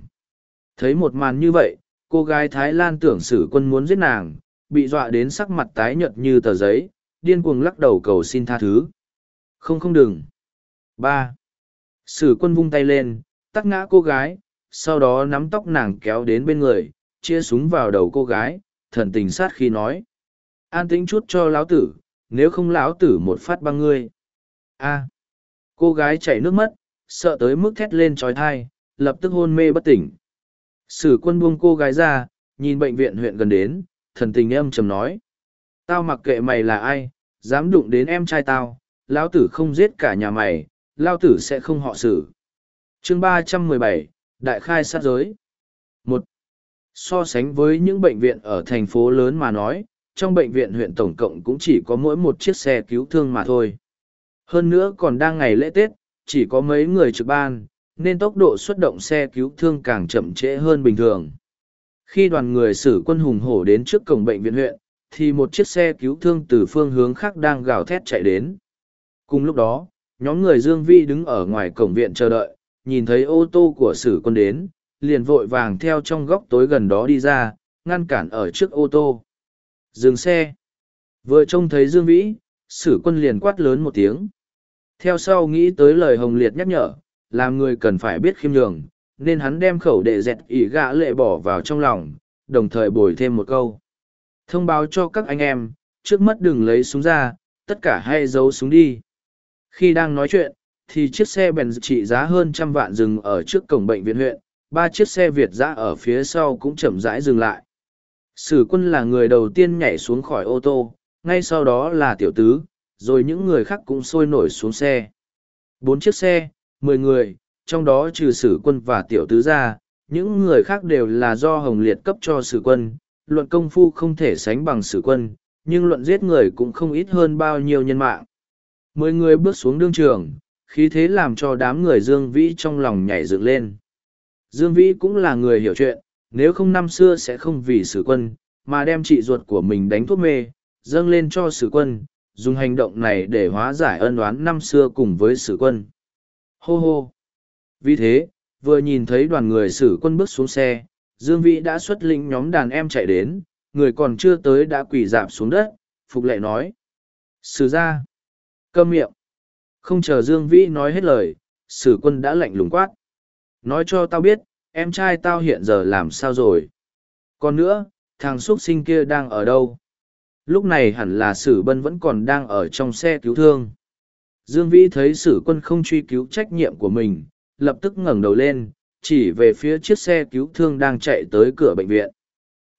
Thấy một màn như vậy, cô gái Thái Lan tưởng sử quân muốn giết nàng, bị dọa đến sắc mặt tái nhợt như tờ giấy, điên cuồng lắc đầu cầu xin tha thứ. Không không đừng. ba Sử quân vung tay lên, tắt ngã cô gái, sau đó nắm tóc nàng kéo đến bên người, chia súng vào đầu cô gái, thần tình sát khi nói. An tĩnh chút cho lão tử, nếu không lão tử một phát băng ngươi. A. Cô gái chảy nước mắt, sợ tới mức thét lên trói thai, lập tức hôn mê bất tỉnh. Sử quân buông cô gái ra, nhìn bệnh viện huyện gần đến, thần tình âm trầm nói. Tao mặc kệ mày là ai, dám đụng đến em trai tao, lão tử không giết cả nhà mày, lão tử sẽ không họ xử. chương ba trăm mười bảy Đại khai sát giới. một So sánh với những bệnh viện ở thành phố lớn mà nói, trong bệnh viện huyện tổng cộng cũng chỉ có mỗi một chiếc xe cứu thương mà thôi. Hơn nữa còn đang ngày lễ Tết, chỉ có mấy người trực ban, nên tốc độ xuất động xe cứu thương càng chậm trễ hơn bình thường. Khi đoàn người xử quân hùng hổ đến trước cổng bệnh viện huyện, thì một chiếc xe cứu thương từ phương hướng khác đang gào thét chạy đến. Cùng lúc đó, nhóm người Dương Vi đứng ở ngoài cổng viện chờ đợi, nhìn thấy ô tô của sử quân đến, liền vội vàng theo trong góc tối gần đó đi ra, ngăn cản ở trước ô tô. Dừng xe. Vừa trông thấy Dương Vĩ, sử quân liền quát lớn một tiếng. Theo sau nghĩ tới lời Hồng Liệt nhắc nhở, làm người cần phải biết khiêm nhường, nên hắn đem khẩu đệ dẹt ỉ gã lệ bỏ vào trong lòng, đồng thời bồi thêm một câu. Thông báo cho các anh em, trước mắt đừng lấy súng ra, tất cả hay giấu súng đi. Khi đang nói chuyện, thì chiếc xe bèn trị giá hơn trăm vạn dừng ở trước cổng bệnh viện huyện, ba chiếc xe Việt giã ở phía sau cũng chậm rãi dừng lại. Sử quân là người đầu tiên nhảy xuống khỏi ô tô, ngay sau đó là tiểu tứ, rồi những người khác cũng sôi nổi xuống xe. Bốn chiếc xe, mười người, trong đó trừ sử quân và tiểu tứ ra, những người khác đều là do Hồng Liệt cấp cho sử quân. Luận công phu không thể sánh bằng sử quân, nhưng luận giết người cũng không ít hơn bao nhiêu nhân mạng. Mười người bước xuống đương trường, khí thế làm cho đám người Dương Vĩ trong lòng nhảy dựng lên. Dương Vĩ cũng là người hiểu chuyện, nếu không năm xưa sẽ không vì sử quân, mà đem chị ruột của mình đánh thuốc mê, dâng lên cho sử quân, dùng hành động này để hóa giải ân oán năm xưa cùng với sử quân. Hô hô! Vì thế, vừa nhìn thấy đoàn người sử quân bước xuống xe, Dương Vĩ đã xuất lĩnh nhóm đàn em chạy đến, người còn chưa tới đã quỳ dạp xuống đất, Phục Lệ nói. Sử ra! Câm miệng! Không chờ Dương Vĩ nói hết lời, sử quân đã lạnh lùng quát. Nói cho tao biết, em trai tao hiện giờ làm sao rồi. Còn nữa, thằng x sinh kia đang ở đâu? lúc này hẳn là sử bân vẫn còn đang ở trong xe cứu thương dương vĩ thấy sử quân không truy cứu trách nhiệm của mình lập tức ngẩng đầu lên chỉ về phía chiếc xe cứu thương đang chạy tới cửa bệnh viện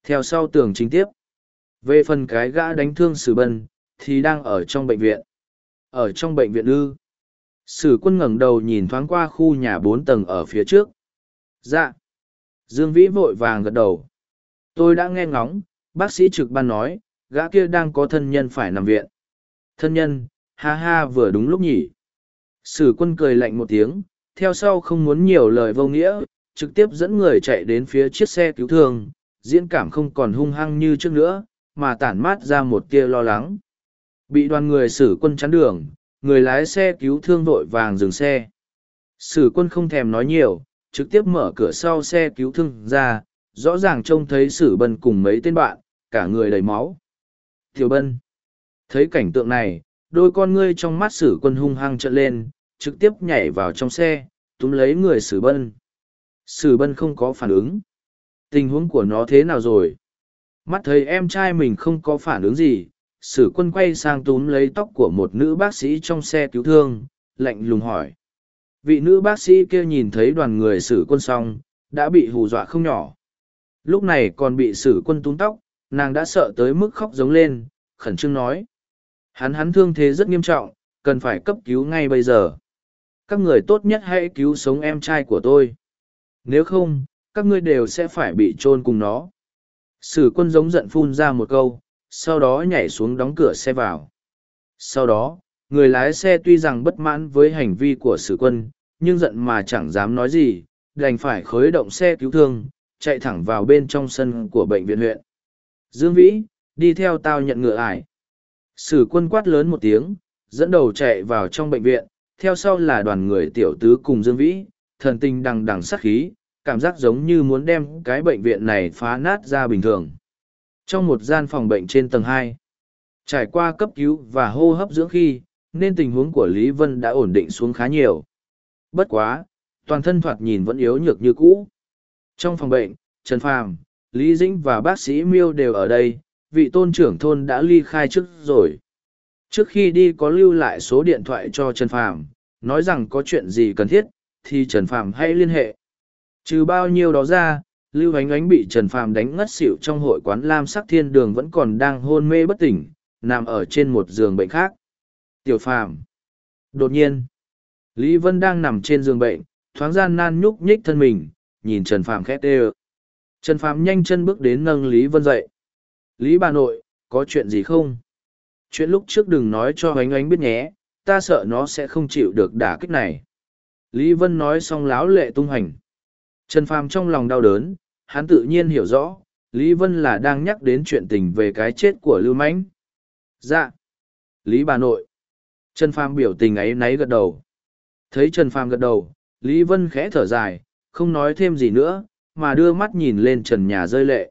theo sau tường chính tiếp về phần cái gã đánh thương sử bân thì đang ở trong bệnh viện ở trong bệnh viện ư sử quân ngẩng đầu nhìn thoáng qua khu nhà bốn tầng ở phía trước dạ dương vĩ vội vàng gật đầu tôi đã nghe ngóng bác sĩ trực ban nói gã kia đang có thân nhân phải nằm viện. Thân nhân, ha ha vừa đúng lúc nhỉ. Sử quân cười lạnh một tiếng, theo sau không muốn nhiều lời vô nghĩa, trực tiếp dẫn người chạy đến phía chiếc xe cứu thương, diễn cảm không còn hung hăng như trước nữa, mà tản mát ra một tia lo lắng. Bị đoàn người xử quân chắn đường, người lái xe cứu thương vội vàng dừng xe. Sử quân không thèm nói nhiều, trực tiếp mở cửa sau xe cứu thương ra, rõ ràng trông thấy sử bân cùng mấy tên bạn, cả người đầy máu. Tiểu Bân. Thấy cảnh tượng này, đôi con ngươi trong mắt sử quân hung hăng trợn lên, trực tiếp nhảy vào trong xe, túm lấy người sử bân. Sử bân không có phản ứng. Tình huống của nó thế nào rồi? Mắt thấy em trai mình không có phản ứng gì, sử quân quay sang túm lấy tóc của một nữ bác sĩ trong xe cứu thương, lạnh lùng hỏi. Vị nữ bác sĩ kia nhìn thấy đoàn người sử quân xong, đã bị hù dọa không nhỏ. Lúc này còn bị sử quân túm tóc, nàng đã sợ tới mức khóc giống lên, khẩn trương nói. Hắn hắn thương thế rất nghiêm trọng, cần phải cấp cứu ngay bây giờ. Các người tốt nhất hãy cứu sống em trai của tôi. Nếu không, các ngươi đều sẽ phải bị chôn cùng nó. Sử quân giống giận phun ra một câu, sau đó nhảy xuống đóng cửa xe vào. Sau đó, người lái xe tuy rằng bất mãn với hành vi của sử quân, nhưng giận mà chẳng dám nói gì, đành phải khởi động xe cứu thương, chạy thẳng vào bên trong sân của bệnh viện huyện. Dương Vĩ, đi theo tao nhận ngựa ải. Sử quân quát lớn một tiếng, dẫn đầu chạy vào trong bệnh viện, theo sau là đoàn người tiểu tứ cùng Dương Vĩ, thần tình đằng đằng sát khí, cảm giác giống như muốn đem cái bệnh viện này phá nát ra bình thường. Trong một gian phòng bệnh trên tầng hai, trải qua cấp cứu và hô hấp dưỡng khi, nên tình huống của Lý Vân đã ổn định xuống khá nhiều. Bất quá, toàn thân thoạt nhìn vẫn yếu nhược như cũ. Trong phòng bệnh, Trần Phàm, Lý Dĩnh và bác sĩ Miêu đều ở đây, vị tôn trưởng thôn đã ly khai trước rồi. Trước khi đi có lưu lại số điện thoại cho Trần Phàm, nói rằng có chuyện gì cần thiết, thì Trần Phàm hãy liên hệ. Trừ bao nhiêu đó ra, Lưu Ánh Ánh bị Trần Phàm đánh ngất xỉu trong hội quán Lam Sắc Thiên Đường vẫn còn đang hôn mê bất tỉnh, nằm ở trên một giường bệnh khác. Tiểu Phàm. Đột nhiên, Lý Vân đang nằm trên giường bệnh, thoáng gian nan nhúc nhích thân mình, nhìn Trần Phàm khét đê Trần Phàm nhanh chân bước đến nâng Lý Vân dậy. Lý bà nội, có chuyện gì không? Chuyện lúc trước đừng nói cho ánh ánh biết nhé, ta sợ nó sẽ không chịu được đả kích này. Lý Vân nói xong láo lệ tung hành. Trần Phàm trong lòng đau đớn, hắn tự nhiên hiểu rõ, Lý Vân là đang nhắc đến chuyện tình về cái chết của Lưu Mãnh. Dạ. Lý bà nội. Trần Phàm biểu tình ấy náy gật đầu. Thấy Trần Phàm gật đầu, Lý Vân khẽ thở dài, không nói thêm gì nữa, mà đưa mắt nhìn lên trần nhà rơi lệ.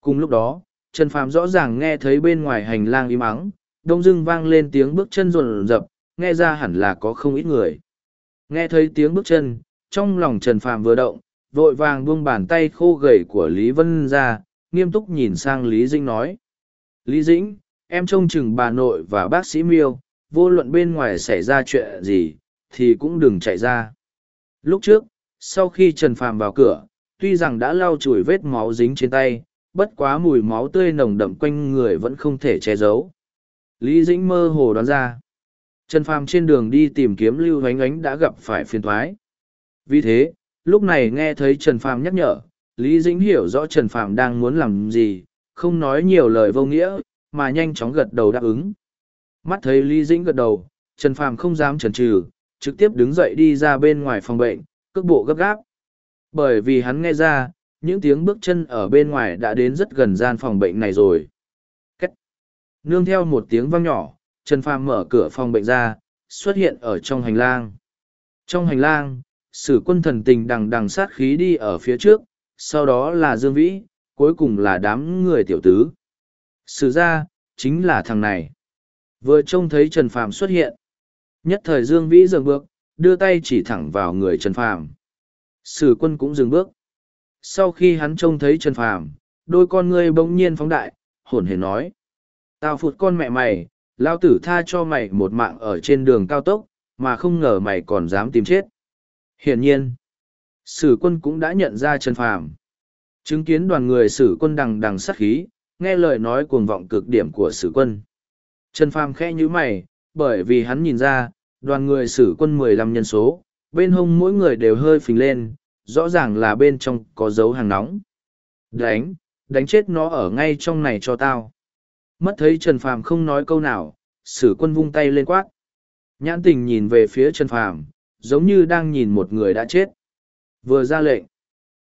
Cùng lúc đó, Trần Phàm rõ ràng nghe thấy bên ngoài hành lang im ắng, đông dưng vang lên tiếng bước chân rồn rập, nghe ra hẳn là có không ít người. Nghe thấy tiếng bước chân, trong lòng Trần Phàm vừa động, vội vàng buông bàn tay khô gầy của Lý Vân ra, nghiêm túc nhìn sang Lý Dĩnh nói. Lý Dĩnh, em trông chừng bà nội và bác sĩ Miêu, vô luận bên ngoài xảy ra chuyện gì, thì cũng đừng chạy ra. Lúc trước, sau khi Trần Phàm vào cửa, tuy rằng đã lau chùi vết máu dính trên tay, bất quá mùi máu tươi nồng đậm quanh người vẫn không thể che giấu. Lý Dĩnh mơ hồ đoán ra. Trần Phàm trên đường đi tìm kiếm Lưu Hoánh Ánh đã gặp phải phiền thoái. Vì thế, lúc này nghe thấy Trần Phàm nhắc nhở, Lý Dĩnh hiểu rõ Trần Phàm đang muốn làm gì, không nói nhiều lời vô nghĩa, mà nhanh chóng gật đầu đáp ứng. Mắt thấy Lý Dĩnh gật đầu, Trần Phàm không dám chần chừ, trực tiếp đứng dậy đi ra bên ngoài phòng bệnh, cước bộ gấp gáp. Bởi vì hắn nghe ra, những tiếng bước chân ở bên ngoài đã đến rất gần gian phòng bệnh này rồi. Cách. Nương theo một tiếng vang nhỏ, Trần Phàm mở cửa phòng bệnh ra, xuất hiện ở trong hành lang. Trong hành lang, sử quân thần tình đằng đằng sát khí đi ở phía trước, sau đó là Dương Vĩ, cuối cùng là đám người tiểu tứ. Sử ra, chính là thằng này. Vừa trông thấy Trần Phàm xuất hiện. Nhất thời Dương Vĩ dừng bước, đưa tay chỉ thẳng vào người Trần Phàm. Sử quân cũng dừng bước. Sau khi hắn trông thấy Trần Phàm, đôi con ngươi bỗng nhiên phóng đại, hồn hề nói. Tao phụt con mẹ mày, lao tử tha cho mày một mạng ở trên đường cao tốc, mà không ngờ mày còn dám tìm chết. Hiển nhiên, sử quân cũng đã nhận ra Trần Phàm. Chứng kiến đoàn người sử quân đằng đằng sát khí, nghe lời nói cuồng vọng cực điểm của sử quân. Trần Phàm khẽ nhíu mày, bởi vì hắn nhìn ra, đoàn người sử quân mười lăm nhân số, bên hông mỗi người đều hơi phình lên, rõ ràng là bên trong có dấu hàng nóng. Đánh, đánh chết nó ở ngay trong này cho tao. Mất thấy Trần Phàm không nói câu nào, sử quân vung tay lên quát. Nhãn tình nhìn về phía Trần Phàm, giống như đang nhìn một người đã chết. Vừa ra lệnh,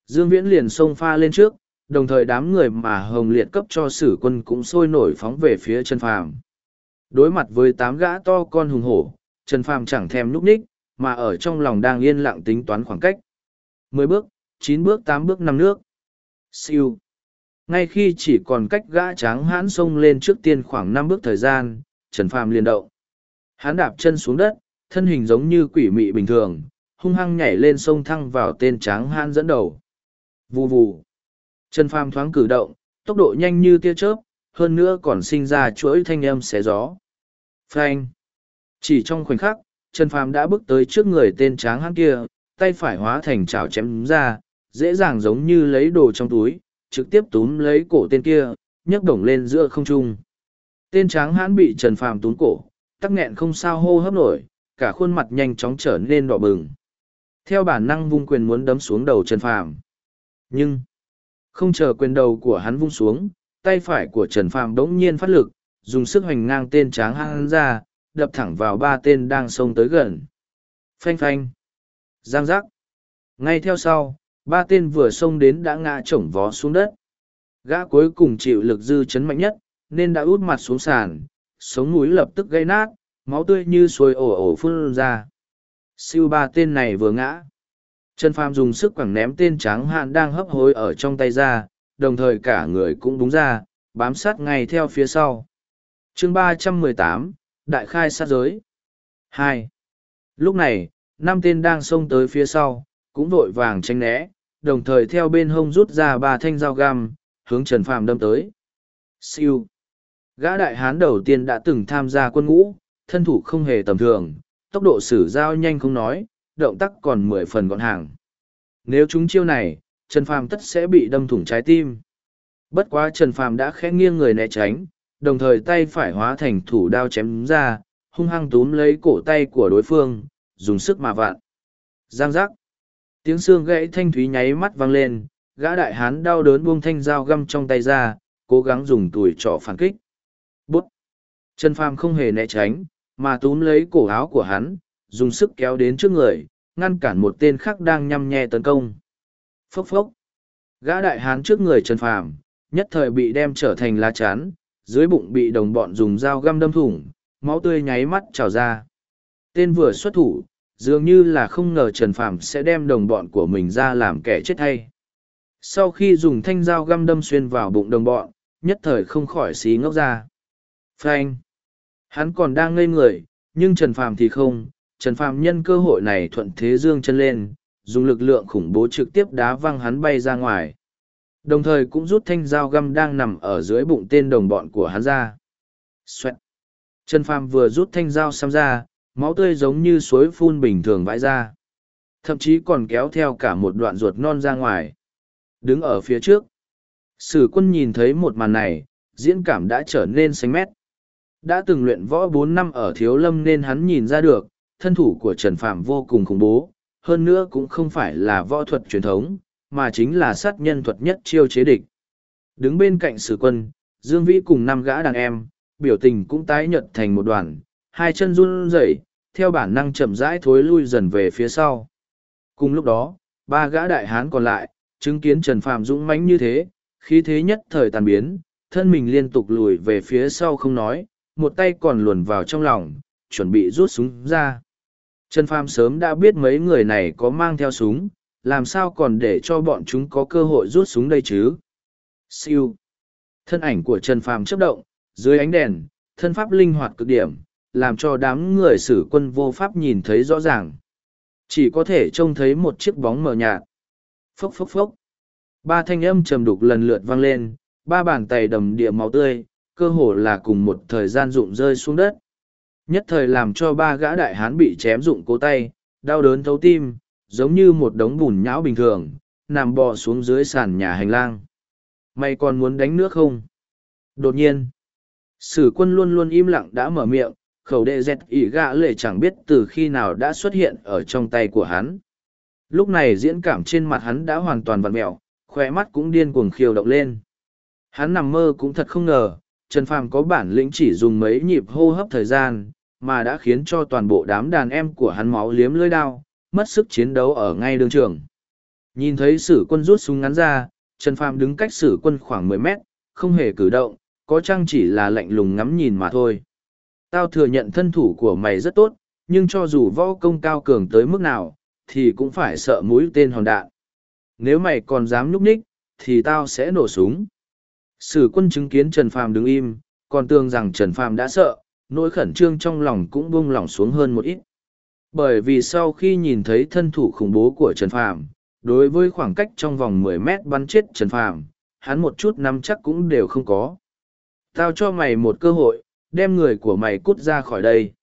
Dương Viễn liền xông pha lên trước, đồng thời đám người mà Hồng Liệt cấp cho sử quân cũng sôi nổi phóng về phía Trần Phàm. Đối mặt với tám gã to con hùng hổ, Trần Phàm chẳng thèm núp ních, mà ở trong lòng đang yên lặng tính toán khoảng cách. Mười bước, chín bước tám bước năm nước. Siêu. Ngay khi chỉ còn cách gã tráng hãn xông lên trước tiên khoảng năm bước thời gian, Trần Phàm liền động. Hắn đạp chân xuống đất, thân hình giống như quỷ mị bình thường, hung hăng nhảy lên sông thăng vào tên tráng hãn dẫn đầu. Vù vù. Trần Phàm thoáng cử động, tốc độ nhanh như tia chớp, hơn nữa còn sinh ra chuỗi thanh âm xé gió. Phanh. Chỉ trong khoảnh khắc, Trần Phàm đã bước tới trước người tên tráng hãn kia, tay phải hóa thành chảo chém ra, dễ dàng giống như lấy đồ trong túi, trực tiếp túm lấy cổ tên kia, nhấc đổng lên giữa không trung. Tên tráng hãn bị Trần Phàm túm cổ, tắc nghẹn không sao hô hấp nổi, cả khuôn mặt nhanh chóng trở nên đỏ bừng. Theo bản năng vung quyền muốn đấm xuống đầu Trần Phàm. Nhưng, không chờ quyền đầu của hắn vung xuống, tay phải của Trần Phàm đống nhiên phát lực, dùng sức hoành ngang tên tráng hắn ra, đập thẳng vào ba tên đang xông tới gần. Phanh phanh. Giang giác. Ngay theo sau, ba tên vừa xông đến đã ngã chổng vó xuống đất. Gã cuối cùng chịu lực dư chấn mạnh nhất, nên đã út mặt xuống sàn, sống mũi lập tức gây nát, máu tươi như suối ổ ổ phun ra. Siêu ba tên này vừa ngã. Trần Phàm dùng sức quẳng ném tên tráng hạn đang hấp hối ở trong tay ra, đồng thời cả người cũng búng ra, bám sát ngay theo phía sau. chương ba trăm mười tám Đại khai sát giới. hai Lúc này, năm tên đang xông tới phía sau, cũng vội vàng tránh né, đồng thời theo bên hông rút ra ba thanh dao găm, hướng Trần Phàm đâm tới. Siêu. Gã đại hán đầu tiên đã từng tham gia quân ngũ, thân thủ không hề tầm thường, tốc độ sử giao nhanh không nói, động tác còn mười phần gọn hàng. Nếu chúng chiêu này, Trần Phàm tất sẽ bị đâm thủng trái tim. Bất quá Trần Phàm đã khẽ nghiêng người né tránh, đồng thời tay phải hóa thành thủ đao chém ra, hung hăng túm lấy cổ tay của đối phương, dùng sức mà vạn. Giang giác. Tiếng xương gãy thanh thúy nháy mắt vang lên, gã đại hán đau đớn buông thanh dao găm trong tay ra, cố gắng dùng tuổi trỏ phản kích. Bút. Trần Phàm không hề né tránh, mà túm lấy cổ áo của hắn, dùng sức kéo đến trước người, ngăn cản một tên khác đang nhăm nhe tấn công. Phốc phốc. Gã đại hán trước người Trần Phàm, nhất thời bị đem trở thành lá chắn, dưới bụng bị đồng bọn dùng dao găm đâm thủng, máu tươi nháy mắt trào ra. Tên vừa xuất thủ, dường như là không ngờ Trần Phàm sẽ đem đồng bọn của mình ra làm kẻ chết hay. Sau khi dùng thanh dao găm đâm xuyên vào bụng đồng bọn, nhất thời không khỏi xí ngốc ra. Phanh! Hắn còn đang ngây người, nhưng Trần Phàm thì không. Trần Phàm nhân cơ hội này thuận thế dương chân lên, dùng lực lượng khủng bố trực tiếp đá văng hắn bay ra ngoài. Đồng thời cũng rút thanh dao găm đang nằm ở dưới bụng tên đồng bọn của hắn ra. Xoẹt! Trần Phàm vừa rút thanh dao xăm ra, máu tươi giống như suối phun bình thường vãi ra. Thậm chí còn kéo theo cả một đoạn ruột non ra ngoài. Đứng ở phía trước. Sử quân nhìn thấy một màn này, diễn cảm đã trở nên xanh mét. Đã từng luyện võ bốn năm ở thiếu lâm nên hắn nhìn ra được, thân thủ của Trần Phạm vô cùng khủng bố, hơn nữa cũng không phải là võ thuật truyền thống, mà chính là sát nhân thuật nhất chiêu chế địch. Đứng bên cạnh sử quân, Dương Vĩ cùng năm gã đàn em, biểu tình cũng tái nhợt thành một đoàn, hai chân run rẩy, theo bản năng chậm rãi thối lui dần về phía sau. Cùng lúc đó, ba gã đại hán còn lại, chứng kiến Trần phạm dũng mãnh như thế, khí thế nhất thời tàn biến, thân mình liên tục lùi về phía sau không nói, một tay còn luồn vào trong lòng, chuẩn bị rút súng ra. Trần Phàm sớm đã biết mấy người này có mang theo súng, làm sao còn để cho bọn chúng có cơ hội rút súng đây chứ? Siêu. Thân ảnh của Trần Phàm chấp động, dưới ánh đèn, thân pháp linh hoạt cực điểm, làm cho đám người sử quân vô pháp nhìn thấy rõ ràng. Chỉ có thể trông thấy một chiếc bóng mờ nhạt. Phốc phốc phốc. Ba thanh âm trầm đục lần lượt vang lên, ba bàn tay đầm địa máu tươi, cơ hồ là cùng một thời gian rụng rơi xuống đất. Nhất thời làm cho ba gã đại hán bị chém rụng cố tay, đau đớn thấu tim, giống như một đống bùn nhão bình thường, nằm bò xuống dưới sàn nhà hành lang. Mày còn muốn đánh nước không? Đột nhiên, sử quân luôn luôn im lặng đã mở miệng, khẩu đệ dẹt ỉ gạ lệ chẳng biết từ khi nào đã xuất hiện ở trong tay của hắn. Lúc này diễn cảm trên mặt hắn đã hoàn toàn vặn mẹo, khóe mắt cũng điên cuồng khiêu động lên. Hắn nằm mơ cũng thật không ngờ, Trần Phàm có bản lĩnh chỉ dùng mấy nhịp hô hấp thời gian, mà đã khiến cho toàn bộ đám đàn em của hắn máu liếm lưỡi đao, mất sức chiến đấu ở ngay đường trường. Nhìn thấy sử quân rút súng ngắn ra, Trần Phàm đứng cách sử quân khoảng mười mét, không hề cử động, có chăng chỉ là lạnh lùng ngắm nhìn mà thôi. Tao thừa nhận thân thủ của mày rất tốt, nhưng cho dù võ công cao cường tới mức nào, thì cũng phải sợ mũi tên hòn đạn. Nếu mày còn dám nhúc nhích, thì tao sẽ nổ súng. Sử quân chứng kiến Trần Phàm đứng im, còn tưởng rằng Trần Phàm đã sợ, nỗi khẩn trương trong lòng cũng buông lỏng xuống hơn một ít. Bởi vì sau khi nhìn thấy thân thủ khủng bố của Trần Phàm, đối với khoảng cách trong vòng mười mét bắn chết Trần Phàm, hắn một chút nắm chắc cũng đều không có. Tao cho mày một cơ hội, đem người của mày cút ra khỏi đây.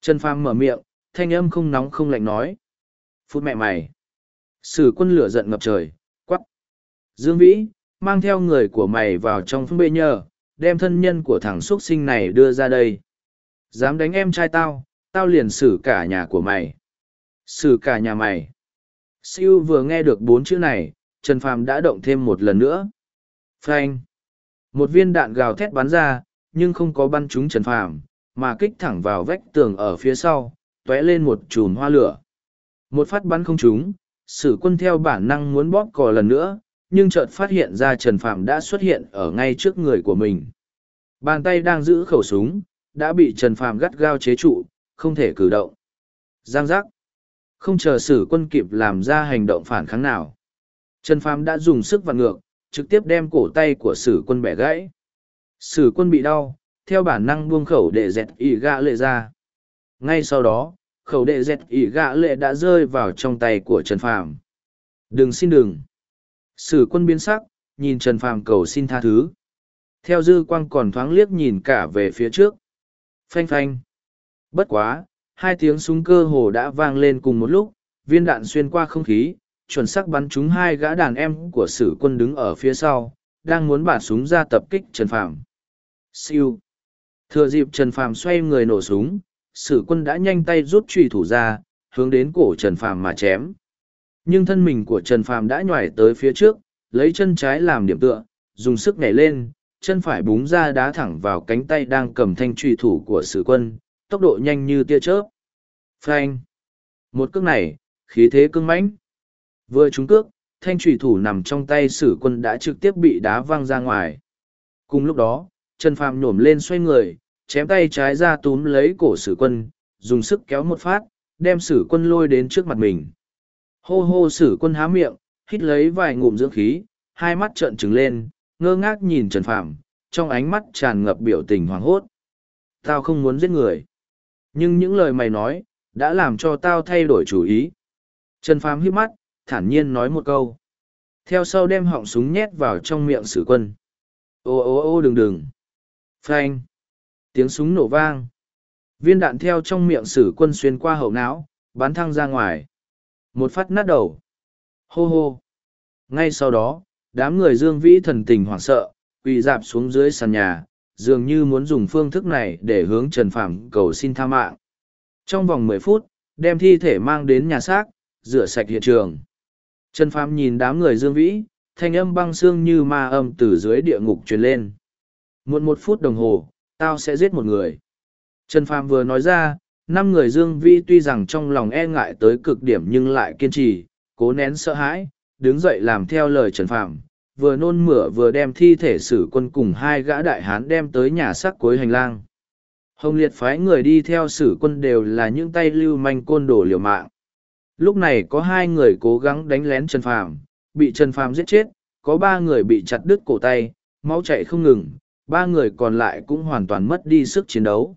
Trần Phàm mở miệng, thanh âm không nóng không lạnh nói. Phút mẹ mày. Sử quân lửa giận ngập trời, quắc. Dương Vĩ, mang theo người của mày vào trong phương bê nhờ, đem thân nhân của thằng xuất sinh này đưa ra đây. Dám đánh em trai tao, tao liền xử cả nhà của mày. Xử cả nhà mày. Siêu vừa nghe được bốn chữ này, Trần Phàm đã động thêm một lần nữa. Phanh. Một viên đạn gào thét bắn ra, nhưng không có bắn trúng Trần Phàm, mà kích thẳng vào vách tường ở phía sau, tóe lên một chùm hoa lửa. Một phát bắn không trúng, sử quân theo bản năng muốn bóp cò lần nữa, nhưng chợt phát hiện ra Trần Phạm đã xuất hiện ở ngay trước người của mình. Bàn tay đang giữ khẩu súng, đã bị Trần Phạm gắt gao chế trụ, không thể cử động. Giang giác. Không chờ sử quân kịp làm ra hành động phản kháng nào. Trần Phạm đã dùng sức vặn ngược, trực tiếp đem cổ tay của sử quân bẻ gãy. Sử quân bị đau, theo bản năng buông khẩu để dẹt ỉ gạ lệ ra. Ngay sau đó, khẩu đệ dẹt ỉ gạ lệ đã rơi vào trong tay của Trần Phạm. Đừng xin đừng. Sử quân biến sắc, nhìn Trần Phàm cầu xin tha thứ. Theo dư quang còn thoáng liếc nhìn cả về phía trước. Phanh phanh. Bất quá, hai tiếng súng cơ hồ đã vang lên cùng một lúc, viên đạn xuyên qua không khí, chuẩn xác bắn trúng hai gã đàn em của sử quân đứng ở phía sau, đang muốn bả súng ra tập kích Trần Phàm. Siêu. Thừa dịp Trần Phàm xoay người nổ súng, sử quân đã nhanh tay rút truy thủ ra, hướng đến cổ Trần Phàm mà chém nhưng thân mình của trần phàm đã nhảy tới phía trước, lấy chân trái làm điểm tựa, dùng sức nhảy lên, chân phải búng ra đá thẳng vào cánh tay đang cầm thanh truy thủ của sử quân, tốc độ nhanh như tia chớp. Phanh! Một cước này, khí thế cưng mãnh. Vừa trúng cước, thanh truy thủ nằm trong tay sử quân đã trực tiếp bị đá văng ra ngoài. Cùng lúc đó, trần phàm nhổm lên xoay người, chém tay trái ra túm lấy cổ sử quân, dùng sức kéo một phát, đem sử quân lôi đến trước mặt mình. Hô hô sử quân há miệng, hít lấy vài ngụm dưỡng khí, hai mắt trợn trừng lên, ngơ ngác nhìn Trần Phạm, trong ánh mắt tràn ngập biểu tình hoảng hốt. Tao không muốn giết người. Nhưng những lời mày nói, đã làm cho tao thay đổi chủ ý. Trần Phàm hít mắt, thản nhiên nói một câu. Theo sau đem họng súng nhét vào trong miệng sử quân. Ô ô ô đừng đừng. Phanh. Tiếng súng nổ vang. Viên đạn theo trong miệng sử quân xuyên qua hậu não, bắn thăng ra ngoài. Một phát nát đầu. Hô hô. Ngay sau đó, đám người dương vĩ thần tình hoảng sợ, quỳ dạp xuống dưới sàn nhà, dường như muốn dùng phương thức này để hướng Trần Phạm cầu xin tha mạng. Trong vòng mười phút, đem thi thể mang đến nhà xác, rửa sạch hiện trường. Trần Phạm nhìn đám người dương vĩ, thanh âm băng xương như ma âm từ dưới địa ngục truyền lên. Muộn một phút đồng hồ, tao sẽ giết một người. Trần Phạm vừa nói ra, năm người Dương Vi tuy rằng trong lòng e ngại tới cực điểm nhưng lại kiên trì, cố nén sợ hãi đứng dậy làm theo lời trần phạm vừa nôn mửa vừa đem thi thể sử quân cùng hai gã đại hán đem tới nhà xác cuối hành lang. Hồng liệt phái người đi theo sử quân đều là những tay lưu manh côn đồ liều mạng. Lúc này có hai người cố gắng đánh lén trần phàm bị trần phàm giết chết có ba người bị chặt đứt cổ tay máu chạy không ngừng ba người còn lại cũng hoàn toàn mất đi sức chiến đấu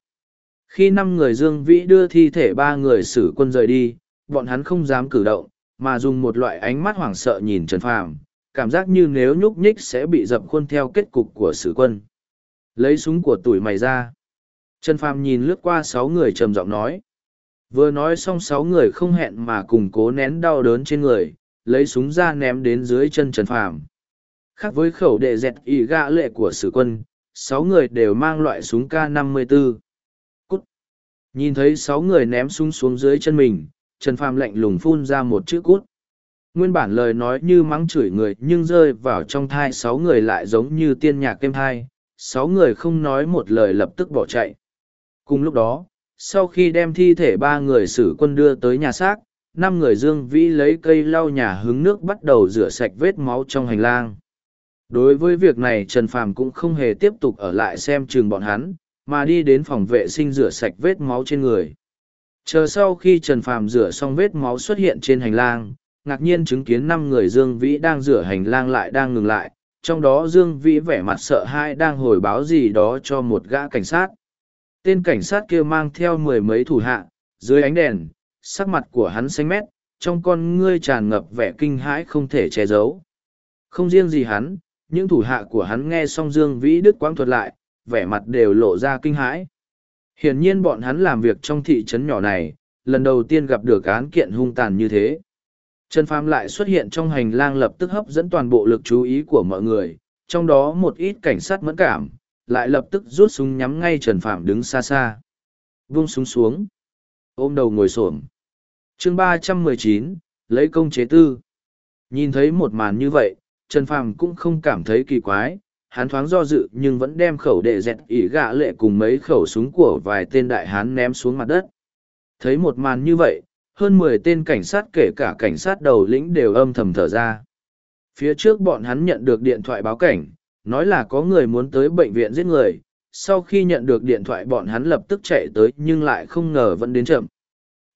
khi năm người dương vĩ đưa thi thể ba người sử quân rời đi, bọn hắn không dám cử động, mà dùng một loại ánh mắt hoảng sợ nhìn trần phàm, cảm giác như nếu nhúc nhích sẽ bị dập khuôn theo kết cục của sử quân. Lấy súng của tuổi mày ra. Trần phàm nhìn lướt qua sáu người trầm giọng nói. Vừa nói xong sáu người không hẹn mà cùng cố nén đau đớn trên người, lấy súng ra ném đến dưới chân trần phàm. Khác với khẩu đệ dẹt ỉ gạ lệ của sử quân, sáu người đều mang loại súng k 54 nhìn thấy sáu người ném súng xuống dưới chân mình, trần phàm lạnh lùng phun ra một chữ cút. Nguyên bản lời nói như mắng chửi người nhưng rơi vào trong thai sáu người lại giống như tiên nhạc êm thai, sáu người không nói một lời lập tức bỏ chạy. Cùng lúc đó, sau khi đem thi thể ba người sử quân đưa tới nhà xác, năm người dương vĩ lấy cây lau nhà hứng nước bắt đầu rửa sạch vết máu trong hành lang. Đối với việc này trần phàm cũng không hề tiếp tục ở lại xem trường bọn hắn mà đi đến phòng vệ sinh rửa sạch vết máu trên người. Chờ sau khi trần phàm rửa xong vết máu xuất hiện trên hành lang, ngạc nhiên chứng kiến năm người dương vĩ đang rửa hành lang lại đang ngừng lại, trong đó dương vĩ vẻ mặt sợ hãi đang hồi báo gì đó cho một gã cảnh sát. Tên cảnh sát kia mang theo mười mấy thủ hạ, dưới ánh đèn, sắc mặt của hắn xanh mét, trong con ngươi tràn ngập vẻ kinh hãi không thể che giấu. Không riêng gì hắn, những thủ hạ của hắn nghe xong dương vĩ đức quang thuật lại vẻ mặt đều lộ ra kinh hãi. Hiển nhiên bọn hắn làm việc trong thị trấn nhỏ này, lần đầu tiên gặp được án kiện hung tàn như thế. Trần phàm lại xuất hiện trong hành lang lập tức hấp dẫn toàn bộ lực chú ý của mọi người, trong đó một ít cảnh sát mẫn cảm, lại lập tức rút súng nhắm ngay trần phàm đứng xa xa. Vung súng xuống. Ôm đầu ngồi xổm. Chương ba trăm mười chín, lấy công chế tư. Nhìn thấy một màn như vậy, trần phàm cũng không cảm thấy kỳ quái hắn thoáng do dự nhưng vẫn đem khẩu đệ dẹt ỉ gạ lệ cùng mấy khẩu súng của vài tên đại hán ném xuống mặt đất. Thấy một màn như vậy, hơn mười tên cảnh sát kể cả cảnh sát đầu lĩnh đều âm thầm thở ra. Phía trước bọn hắn nhận được điện thoại báo cảnh, nói là có người muốn tới bệnh viện giết người. Sau khi nhận được điện thoại bọn hắn lập tức chạy tới nhưng lại không ngờ vẫn đến chậm.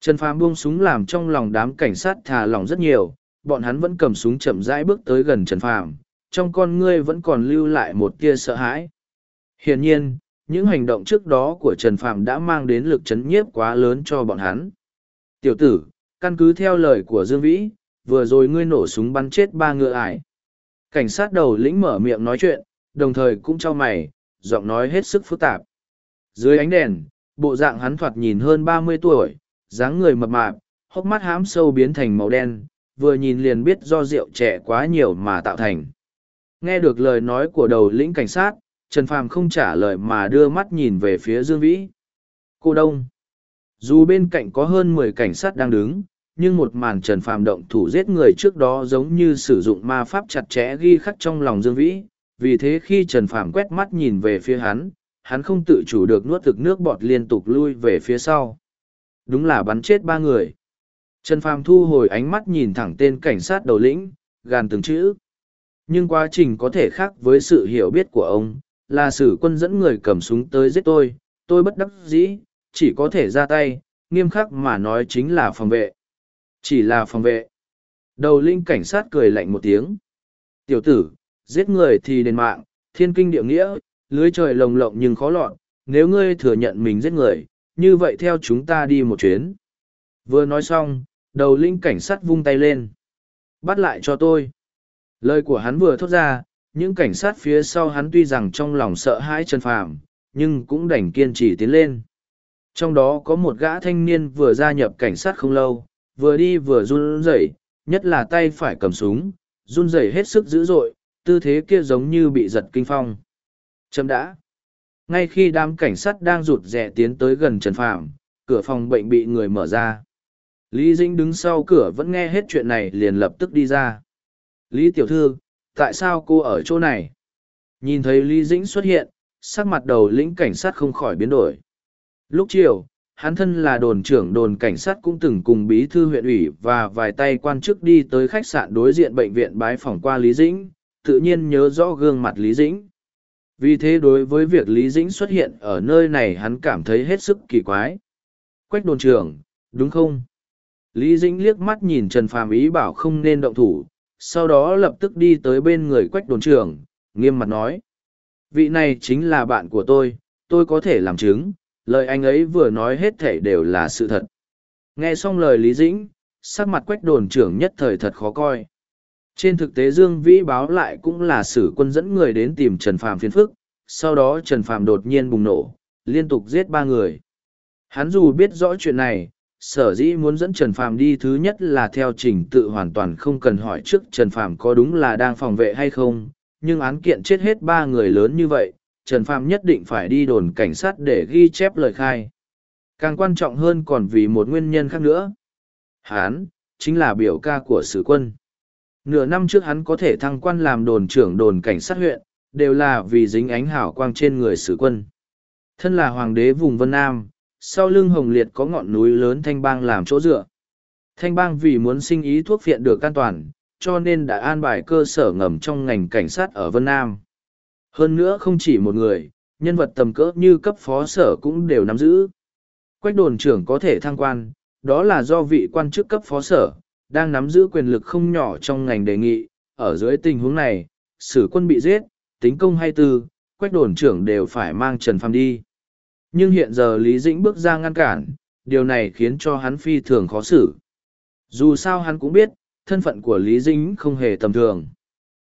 Trần phàm buông súng làm trong lòng đám cảnh sát thà lòng rất nhiều, bọn hắn vẫn cầm súng chậm rãi bước tới gần trần phàm trong con ngươi vẫn còn lưu lại một tia sợ hãi. Hiển nhiên, những hành động trước đó của trần phạm đã mang đến lực chấn nhiếp quá lớn cho bọn hắn. Tiểu tử, căn cứ theo lời của dương vĩ, vừa rồi ngươi nổ súng bắn chết ba ngựa ải. Cảnh sát đầu lĩnh mở miệng nói chuyện, đồng thời cũng cho mày, giọng nói hết sức phức tạp. Dưới ánh đèn, bộ dạng hắn thoạt nhìn hơn ba mươi tuổi, dáng người mập mạp, hốc mắt hám sâu biến thành màu đen, vừa nhìn liền biết do rượu trẻ quá nhiều mà tạo thành nghe được lời nói của đầu lĩnh cảnh sát, trần phàm không trả lời mà đưa mắt nhìn về phía dương vĩ. Cô đông. Dù bên cạnh có hơn mười cảnh sát đang đứng, nhưng một màn trần phàm động thủ giết người trước đó giống như sử dụng ma pháp chặt chẽ ghi khắc trong lòng dương vĩ. Vì thế khi trần phàm quét mắt nhìn về phía hắn hắn không tự chủ được nuốt thực nước bọt liên tục lui về phía sau. Đúng là bắn chết ba người. Trần phàm thu hồi ánh mắt nhìn thẳng tên cảnh sát đầu lĩnh, gàn từng chữ nhưng quá trình có thể khác với sự hiểu biết của ông, là sử quân dẫn người cầm súng tới giết tôi tôi bất đắc dĩ, chỉ có thể ra tay, nghiêm khắc mà nói chính là phòng vệ. Chỉ là phòng vệ. Đầu linh cảnh sát cười lạnh một tiếng. Tiểu tử, giết người thì đền mạng, thiên kinh địa nghĩa, lưới trời lồng lộng nhưng khó lọt, nếu ngươi thừa nhận mình giết người, như vậy theo chúng ta đi một chuyến. Vừa nói xong, đầu linh cảnh sát vung tay lên. Bắt lại cho tôi lời của hắn vừa thốt ra những cảnh sát phía sau hắn tuy rằng trong lòng sợ hãi Trần phàm nhưng cũng đành kiên trì tiến lên. Trong đó có một gã thanh niên vừa gia nhập cảnh sát không lâu vừa đi vừa run rẩy nhất là tay phải cầm súng run rẩy hết sức dữ dội tư thế kia giống như bị giật kinh phong. Chấm đã. Ngay khi đám cảnh sát đang rụt rè tiến tới gần trần Phạm, cửa phòng bệnh bị người mở ra. Lý dĩnh đứng sau cửa vẫn nghe hết chuyện này liền lập tức đi ra lý tiểu thư tại sao cô ở chỗ này nhìn thấy lý dĩnh xuất hiện sắc mặt đầu lĩnh cảnh sát không khỏi biến đổi lúc chiều hắn thân là đồn trưởng đồn cảnh sát cũng từng cùng bí thư huyện ủy và vài tay quan chức đi tới khách sạn đối diện bệnh viện bái phỏng qua Lý Dĩnh, tự nhiên nhớ rõ gương mặt Lý Dĩnh. Vì thế đối với việc Lý Dĩnh xuất hiện ở nơi này hắn cảm thấy hết sức kỳ quái. Quách đồn trưởng, đúng không? Lý Dĩnh liếc mắt nhìn Trần Phàm ý bảo không nên động thủ, sau đó lập tức đi tới bên người quách đồn trưởng, nghiêm mặt nói. Vị này chính là bạn của tôi, tôi có thể làm chứng, lời anh ấy vừa nói hết thể đều là sự thật. Nghe xong lời Lý Dĩnh, sắc mặt quách đồn trưởng nhất thời thật khó coi. Trên thực tế Dương Vĩ báo lại cũng là sử quân dẫn người đến tìm Trần Phàm phiền phức, sau đó Trần Phàm đột nhiên bùng nổ, liên tục giết ba người. Hắn dù biết rõ chuyện này, sở dĩ muốn dẫn Trần Phàm đi thứ nhất là theo trình tự hoàn toàn không cần hỏi trước Trần Phàm có đúng là đang phòng vệ hay không, nhưng án kiện chết hết ba người lớn như vậy, Trần Phàm nhất định phải đi đồn cảnh sát để ghi chép lời khai. Càng quan trọng hơn còn vì một nguyên nhân khác nữa. Hán, chính là biểu ca của sử quân. Nửa năm trước hắn có thể thăng quan làm đồn trưởng đồn cảnh sát huyện, đều là vì dính ánh hảo quang trên người sử quân. Thân là hoàng đế vùng Vân Nam, sau lưng hồng liệt có ngọn núi lớn thanh bang làm chỗ dựa. Thanh bang vì muốn sinh ý thuốc phiện được an toàn, cho nên đã an bài cơ sở ngầm trong ngành cảnh sát ở Vân Nam. Hơn nữa không chỉ một người, nhân vật tầm cỡ như cấp phó sở cũng đều nắm giữ. Quách đồn trưởng có thể thăng quan, đó là do vị quan chức cấp phó sở, đang nắm giữ quyền lực không nhỏ trong ngành đề nghị. Ở dưới tình huống này, sử quân bị giết, tính công hay tư, quách đồn trưởng đều phải mang Trần Phàm đi. Nhưng hiện giờ Lý Dĩnh bước ra ngăn cản, điều này khiến cho hắn phi thường khó xử. Dù sao hắn cũng biết, thân phận của Lý Dĩnh không hề tầm thường.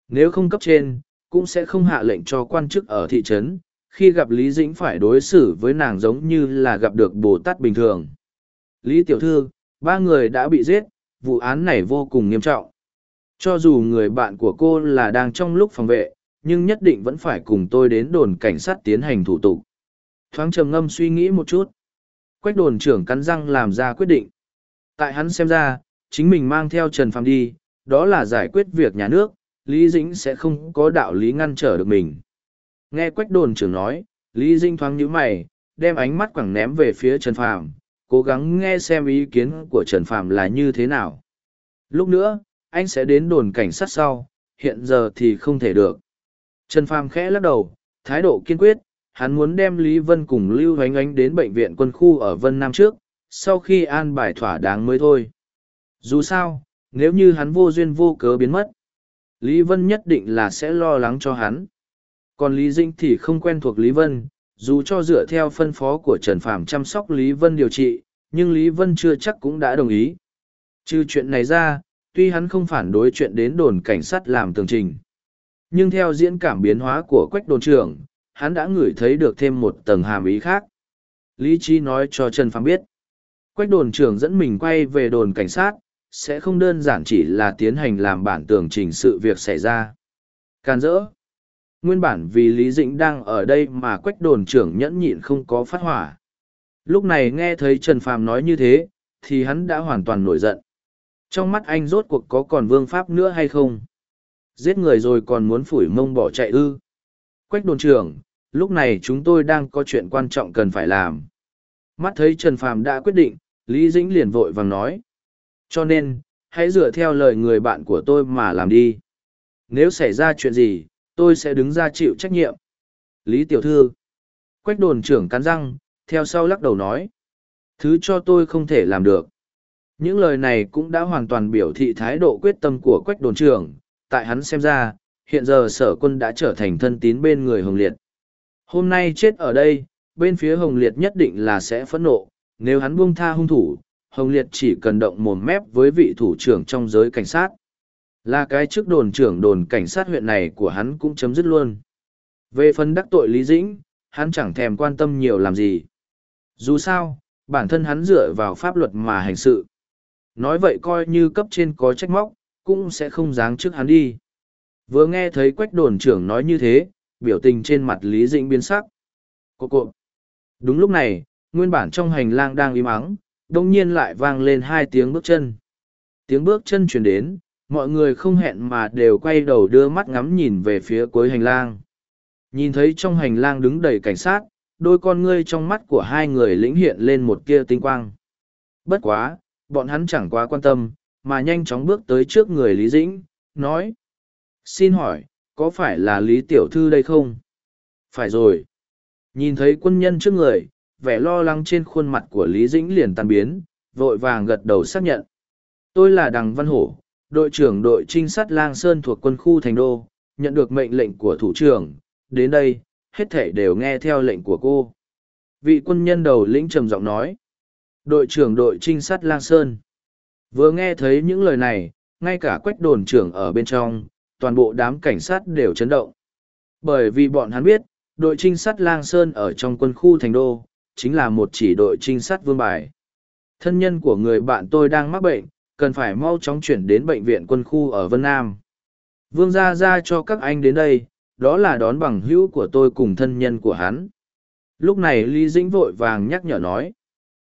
Nếu không cấp trên, cũng sẽ không hạ lệnh cho quan chức ở thị trấn, khi gặp Lý Dĩnh phải đối xử với nàng giống như là gặp được Bồ Tát bình thường. Lý Tiểu Thư, ba người đã bị giết, vụ án này vô cùng nghiêm trọng. Cho dù người bạn của cô là đang trong lúc phòng vệ, nhưng nhất định vẫn phải cùng tôi đến đồn cảnh sát tiến hành thủ tục. Thoáng trầm ngâm suy nghĩ một chút. Quách đồn trưởng cắn răng làm ra quyết định. Tại hắn xem ra, chính mình mang theo Trần Phàm đi, đó là giải quyết việc nhà nước, Lý Dĩnh sẽ không có đạo lý ngăn trở được mình. Nghe Quách đồn trưởng nói, Lý Dĩnh thoáng nhíu mày, đem ánh mắt quẳng ném về phía Trần Phàm, cố gắng nghe xem ý kiến của Trần Phàm là như thế nào. Lúc nữa, anh sẽ đến đồn cảnh sát sau, hiện giờ thì không thể được. Trần Phàm khẽ lắc đầu, thái độ kiên quyết, hắn muốn đem Lý Vân cùng Lưu Hoánh Ánh đến bệnh viện quân khu ở Vân Nam trước, sau khi an bài thỏa đáng mới thôi. Dù sao, nếu như hắn vô duyên vô cớ biến mất, Lý Vân nhất định là sẽ lo lắng cho hắn. Còn Lý Dĩnh thì không quen thuộc Lý Vân, dù cho dựa theo phân phó của Trần Phàm chăm sóc Lý Vân điều trị, nhưng Lý Vân chưa chắc cũng đã đồng ý. Trừ chuyện này ra, tuy hắn không phản đối chuyện đến đồn cảnh sát làm tường trình. Nhưng theo diễn cảm biến hóa của quách đồn trưởng, hắn đã ngửi thấy được thêm một tầng hàm ý khác. Lý trí nói cho Trần Phàm biết. Quách đồn trưởng dẫn mình quay về đồn cảnh sát, sẽ không đơn giản chỉ là tiến hành làm bản tường trình sự việc xảy ra. Can dỡ. Nguyên bản vì Lý Dĩnh đang ở đây mà quách đồn trưởng nhẫn nhịn không có phát hỏa. Lúc này nghe thấy Trần Phàm nói như thế, thì hắn đã hoàn toàn nổi giận. Trong mắt anh rốt cuộc có còn vương pháp nữa hay không? Giết người rồi còn muốn phủi mông bỏ chạy ư? Quách đồn trưởng, lúc này chúng tôi đang có chuyện quan trọng cần phải làm. Mắt thấy Trần Phàm đã quyết định, Lý Dĩnh liền vội vàng nói. Cho nên, hãy dựa theo lời người bạn của tôi mà làm đi. Nếu xảy ra chuyện gì, tôi sẽ đứng ra chịu trách nhiệm. Lý Tiểu Thư. Quách đồn trưởng cắn răng, theo sau lắc đầu nói. Thứ cho tôi không thể làm được. Những lời này cũng đã hoàn toàn biểu thị thái độ quyết tâm của quách đồn trưởng. Tại hắn xem ra, hiện giờ sở quân đã trở thành thân tín bên người Hồng Liệt. Hôm nay chết ở đây, bên phía Hồng Liệt nhất định là sẽ phẫn nộ, nếu hắn buông tha hung thủ, Hồng Liệt chỉ cần động mồm mép với vị thủ trưởng trong giới cảnh sát. Là cái chức đồn trưởng đồn cảnh sát huyện này của hắn cũng chấm dứt luôn. Về phần đắc tội Lý Dĩnh, hắn chẳng thèm quan tâm nhiều làm gì. Dù sao, bản thân hắn dựa vào pháp luật mà hành sự. Nói vậy coi như cấp trên có trách móc, cũng sẽ không giáng trước hắn đi. Vừa nghe thấy quách đồn trưởng nói như thế, biểu tình trên mặt Lý Dĩnh biến sắc. Cô cộp. Đúng lúc này, nguyên bản trong hành lang đang im ắng, đông nhiên lại vang lên hai tiếng bước chân. Tiếng bước chân chuyển đến, mọi người không hẹn mà đều quay đầu đưa mắt ngắm nhìn về phía cuối hành lang. Nhìn thấy trong hành lang đứng đầy cảnh sát, đôi con ngươi trong mắt của hai người lĩnh hiện lên một kia tinh quang. Bất quá, bọn hắn chẳng quá quan tâm, mà nhanh chóng bước tới trước người Lý Dĩnh, nói. Xin hỏi, có phải là Lý Tiểu Thư đây không? Phải rồi. Nhìn thấy quân nhân trước người, vẻ lo lắng trên khuôn mặt của Lý Dĩnh liền tan biến, vội vàng gật đầu xác nhận. Tôi là Đằng Văn Hổ, đội trưởng đội trinh sát Lang Sơn thuộc quân khu Thành Đô, nhận được mệnh lệnh của thủ trưởng, đến đây, hết thể đều nghe theo lệnh của cô. Vị quân nhân đầu lĩnh trầm giọng nói. Đội trưởng đội trinh sát Lang Sơn. Vừa nghe thấy những lời này, ngay cả quách đồn trưởng ở bên trong, toàn bộ đám cảnh sát đều chấn động. Bởi vì bọn hắn biết, đội trinh sát Lang Sơn ở trong quân khu Thành Đô, chính là một chỉ đội trinh sát vương bài. Thân nhân của người bạn tôi đang mắc bệnh, cần phải mau chóng chuyển đến bệnh viện quân khu ở Vân Nam. Vương gia ra cho các anh đến đây, đó là đón bằng hữu của tôi cùng thân nhân của hắn. Lúc này Lý Dĩnh vội vàng nhắc nhở nói.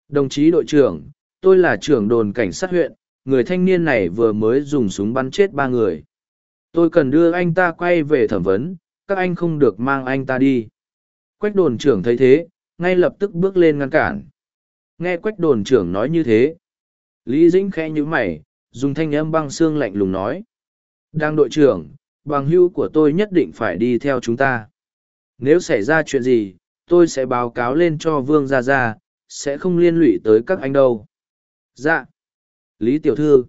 Đồng chí đội trưởng, tôi là trưởng đồn cảnh sát huyện, người thanh niên này vừa mới dùng súng bắn chết ba người. Tôi cần đưa anh ta quay về thẩm vấn, các anh không được mang anh ta đi. Quách đồn trưởng thấy thế, ngay lập tức bước lên ngăn cản. Nghe quách đồn trưởng nói như thế. Lý Dĩnh khẽ nhữ mày, dùng thanh âm băng xương lạnh lùng nói. Đang đội trưởng, bằng hữu của tôi nhất định phải đi theo chúng ta. Nếu xảy ra chuyện gì, tôi sẽ báo cáo lên cho Vương Gia Gia, sẽ không liên lụy tới các anh đâu. Dạ. Lý Tiểu Thư.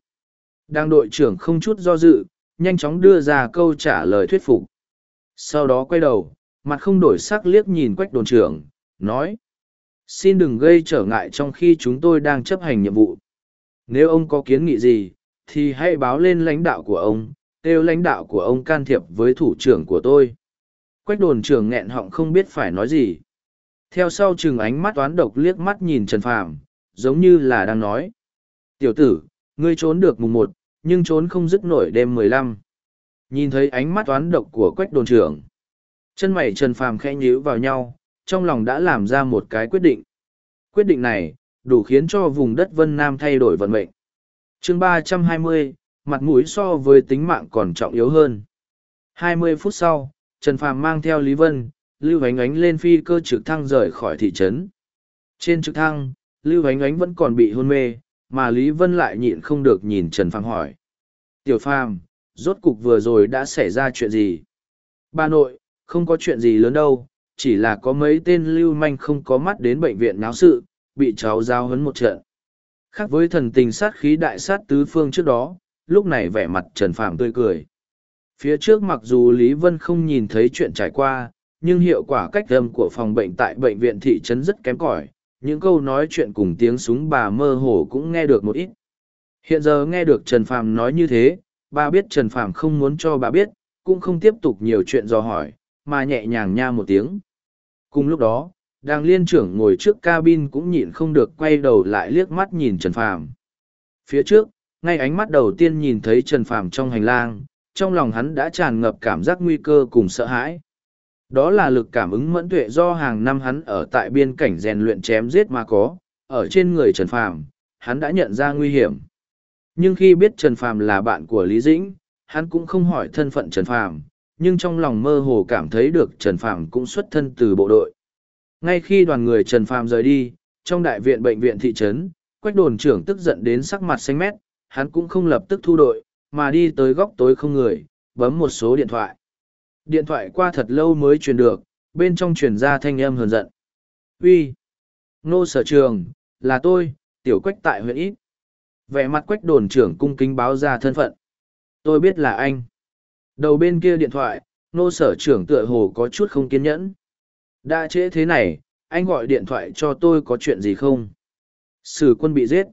Đang đội trưởng không chút do dự, nhanh chóng đưa ra câu trả lời thuyết phục. Sau đó quay đầu, mặt không đổi sắc liếc nhìn quách đồn trưởng, nói. Xin đừng gây trở ngại trong khi chúng tôi đang chấp hành nhiệm vụ. Nếu ông có kiến nghị gì, thì hãy báo lên lãnh đạo của ông, kêu lãnh đạo của ông can thiệp với thủ trưởng của tôi. Quách đồn trưởng nghẹn họng không biết phải nói gì. Theo sau chừng ánh mắt toán độc liếc mắt nhìn Trần Phàm, giống như là đang nói. Tiểu tử, ngươi trốn được mùng một, nhưng trốn không dứt nổi đêm mười lăm. Nhìn thấy ánh mắt toán độc của quách đồn trưởng. Chân mày Trần Phàm khẽ nhíu vào nhau, trong lòng đã làm ra một cái quyết định. Quyết định này, đủ khiến cho vùng đất Vân Nam thay đổi vận mệnh. chương ba trăm hai mươi, mặt mũi so với tính mạng còn trọng yếu hơn. Hai mươi phút sau, Trần Phàm mang theo Lý Vân, Lưu Ánh Ánh lên phi cơ trực thăng rời khỏi thị trấn. Trên trực thăng, Lưu Ánh Ánh vẫn còn bị hôn mê, mà Lý Vân lại nhịn không được nhìn Trần Phàm hỏi. Tiểu Phàm, rốt cục vừa rồi đã xảy ra chuyện gì? Bà nội, không có chuyện gì lớn đâu, chỉ là có mấy tên lưu manh không có mắt đến bệnh viện náo sự, bị cháu giao hấn một trận. Khác với thần tình sát khí đại sát tứ phương trước đó, lúc này vẻ mặt Trần Phàm tươi cười. Phía trước mặc dù Lý Vân không nhìn thấy chuyện trải qua, nhưng hiệu quả cách âm của phòng bệnh tại bệnh viện thị trấn rất kém cỏi những câu nói chuyện cùng tiếng súng bà mơ hồ cũng nghe được một ít hiện giờ nghe được trần phàm nói như thế bà biết trần phàm không muốn cho bà biết cũng không tiếp tục nhiều chuyện dò hỏi mà nhẹ nhàng nha một tiếng. Cùng lúc đó đang liên trưởng ngồi trước cabin cũng nhịn không được quay đầu lại liếc mắt nhìn trần phàm. Phía trước ngay ánh mắt đầu tiên nhìn thấy trần phàm trong hành lang trong lòng hắn đã tràn ngập cảm giác nguy cơ cùng sợ hãi. Đó là lực cảm ứng mẫn tuệ do hàng năm hắn ở tại biên cảnh rèn luyện chém giết mà có, ở trên người Trần Phàm, hắn đã nhận ra nguy hiểm. Nhưng khi biết Trần Phàm là bạn của Lý Dĩnh, hắn cũng không hỏi thân phận Trần Phàm, nhưng trong lòng mơ hồ cảm thấy được Trần Phàm cũng xuất thân từ bộ đội. Ngay khi đoàn người Trần Phàm rời đi, trong đại viện bệnh viện thị trấn, Quách đồn trưởng tức giận đến sắc mặt xanh mét, hắn cũng không lập tức thu đội, mà đi tới góc tối không người, bấm một số điện thoại. Điện thoại qua thật lâu mới truyền được, bên trong truyền ra thanh âm hờn giận. Uy, Nô sở trường, là tôi, tiểu quách tại huyện ít. Vẻ mặt quách đồn trưởng cung kính báo ra thân phận. Tôi biết là anh. Đầu bên kia điện thoại, nô sở trưởng tựa hồ có chút không kiên nhẫn. Đã trễ thế này, anh gọi điện thoại cho tôi có chuyện gì không? Sử quân bị giết.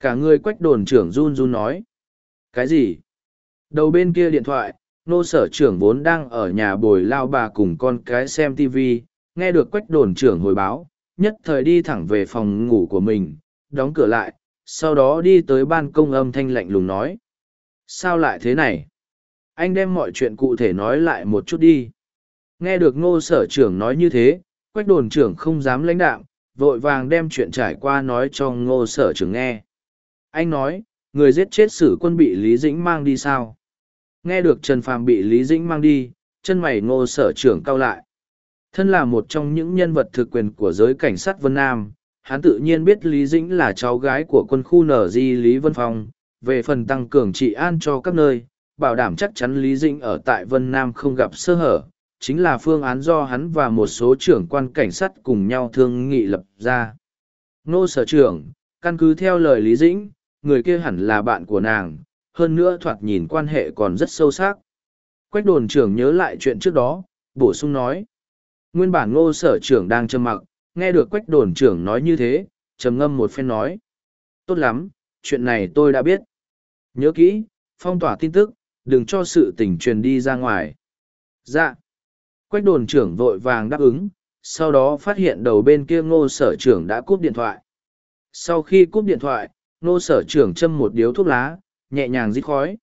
Cả người quách đồn trưởng run run nói. Cái gì? Đầu bên kia điện thoại, nô sở trưởng vốn đang ở nhà bồi lao bà cùng con cái xem tv nghe được quách đồn trưởng hồi báo nhất thời đi thẳng về phòng ngủ của mình đóng cửa lại sau đó đi tới ban công âm thanh lạnh lùng nói. Sao lại thế này? Anh đem mọi chuyện cụ thể nói lại một chút đi. Nghe được ngô sở trưởng nói như thế quách đồn trưởng không dám lãnh đạm vội vàng đem chuyện trải qua nói cho ngô sở trưởng nghe. Anh nói người giết chết sử quân bị lý dĩnh mang đi sao? Nghe được Trần Phàm bị Lý Dĩnh mang đi, chân mày ngô sở trưởng cau lại. Thân là một trong những nhân vật thực quyền của giới cảnh sát Vân Nam, hắn tự nhiên biết Lý Dĩnh là cháu gái của quân khu nở di Lý Vân Phong, về phần tăng cường trị an cho các nơi, bảo đảm chắc chắn Lý Dĩnh ở tại Vân Nam không gặp sơ hở, chính là phương án do hắn và một số trưởng quan cảnh sát cùng nhau thương nghị lập ra. Nô sở trưởng, căn cứ theo lời Lý Dĩnh, người kia hẳn là bạn của nàng, hơn nữa thoạt nhìn quan hệ còn rất sâu sắc. Quách đồn trưởng nhớ lại chuyện trước đó, bổ sung nói. Nguyên bản ngô sở trưởng đang trầm mặc, nghe được quách đồn trưởng nói như thế, trầm ngâm một phen nói. Tốt lắm, chuyện này tôi đã biết. Nhớ kỹ, phong tỏa tin tức, đừng cho sự tình truyền đi ra ngoài. Dạ. Quách đồn trưởng vội vàng đáp ứng, sau đó phát hiện đầu bên kia ngô sở trưởng đã cúp điện thoại. Sau khi cúp điện thoại, ngô sở trưởng châm một điếu thuốc lá, nhẹ nhàng rít khói.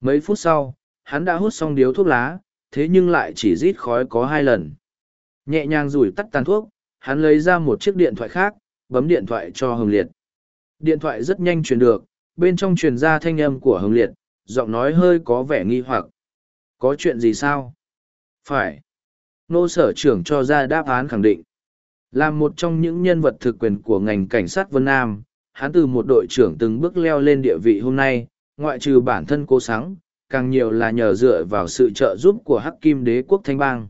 Mấy phút sau, hắn đã hút xong điếu thuốc lá, thế nhưng lại chỉ rít khói có hai lần. Nhẹ nhàng rủi tắt tàn thuốc, hắn lấy ra một chiếc điện thoại khác, bấm điện thoại cho Hồng Liệt. Điện thoại rất nhanh truyền được, bên trong truyền ra thanh âm của Hồng Liệt, giọng nói hơi có vẻ nghi hoặc. Có chuyện gì sao? Phải. Nô sở trưởng cho ra đáp án khẳng định. Là một trong những nhân vật thực quyền của ngành cảnh sát Vân Nam, hắn từ một đội trưởng từng bước leo lên địa vị hôm nay, ngoại trừ bản thân cố sáng, càng nhiều là nhờ dựa vào sự trợ giúp của Hắc Kim Đế quốc Thanh Bang.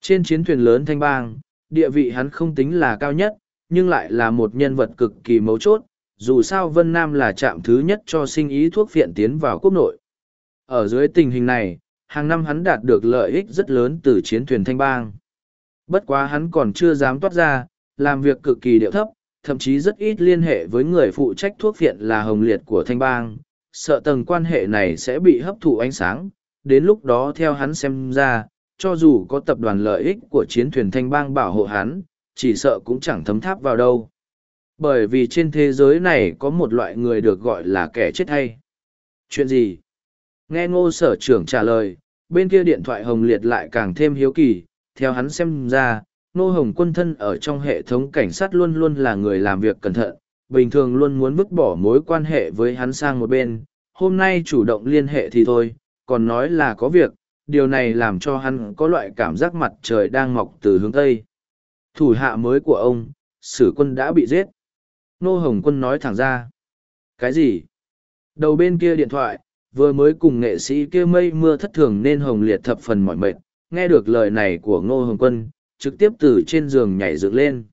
Trên chiến thuyền lớn Thanh Bang, địa vị hắn không tính là cao nhất, nhưng lại là một nhân vật cực kỳ mấu chốt, dù sao Vân Nam là trạm thứ nhất cho sinh ý thuốc viện tiến vào quốc nội. Ở dưới tình hình này, hàng năm hắn đạt được lợi ích rất lớn từ chiến thuyền Thanh Bang. Bất quá hắn còn chưa dám toát ra, làm việc cực kỳ điệu thấp, thậm chí rất ít liên hệ với người phụ trách thuốc viện là Hồng Liệt của Thanh Bang, sợ tầng quan hệ này sẽ bị hấp thụ ánh sáng, đến lúc đó theo hắn xem ra, cho dù có tập đoàn lợi ích của chiến thuyền Thanh Bang bảo hộ hắn, chỉ sợ cũng chẳng thấm tháp vào đâu. Bởi vì trên thế giới này có một loại người được gọi là kẻ chết hay. Chuyện gì? Nghe ngô sở trưởng trả lời, bên kia điện thoại Hồng Liệt lại càng thêm hiếu kỳ, theo hắn xem ra, Nô Hồng quân thân ở trong hệ thống cảnh sát luôn luôn là người làm việc cẩn thận, bình thường luôn muốn vứt bỏ mối quan hệ với hắn sang một bên, hôm nay chủ động liên hệ thì thôi, còn nói là có việc, điều này làm cho hắn có loại cảm giác mặt trời đang mọc từ hướng Tây. Thủ hạ mới của ông, sử quân đã bị giết. Nô Hồng quân nói thẳng ra. Cái gì? Đầu bên kia điện thoại, vừa mới cùng nghệ sĩ kia mây mưa thất thường nên Hồng Liệt thập phần mỏi mệt, nghe được lời này của Ngô Hồng quân, trực tiếp từ trên giường nhảy dựng lên.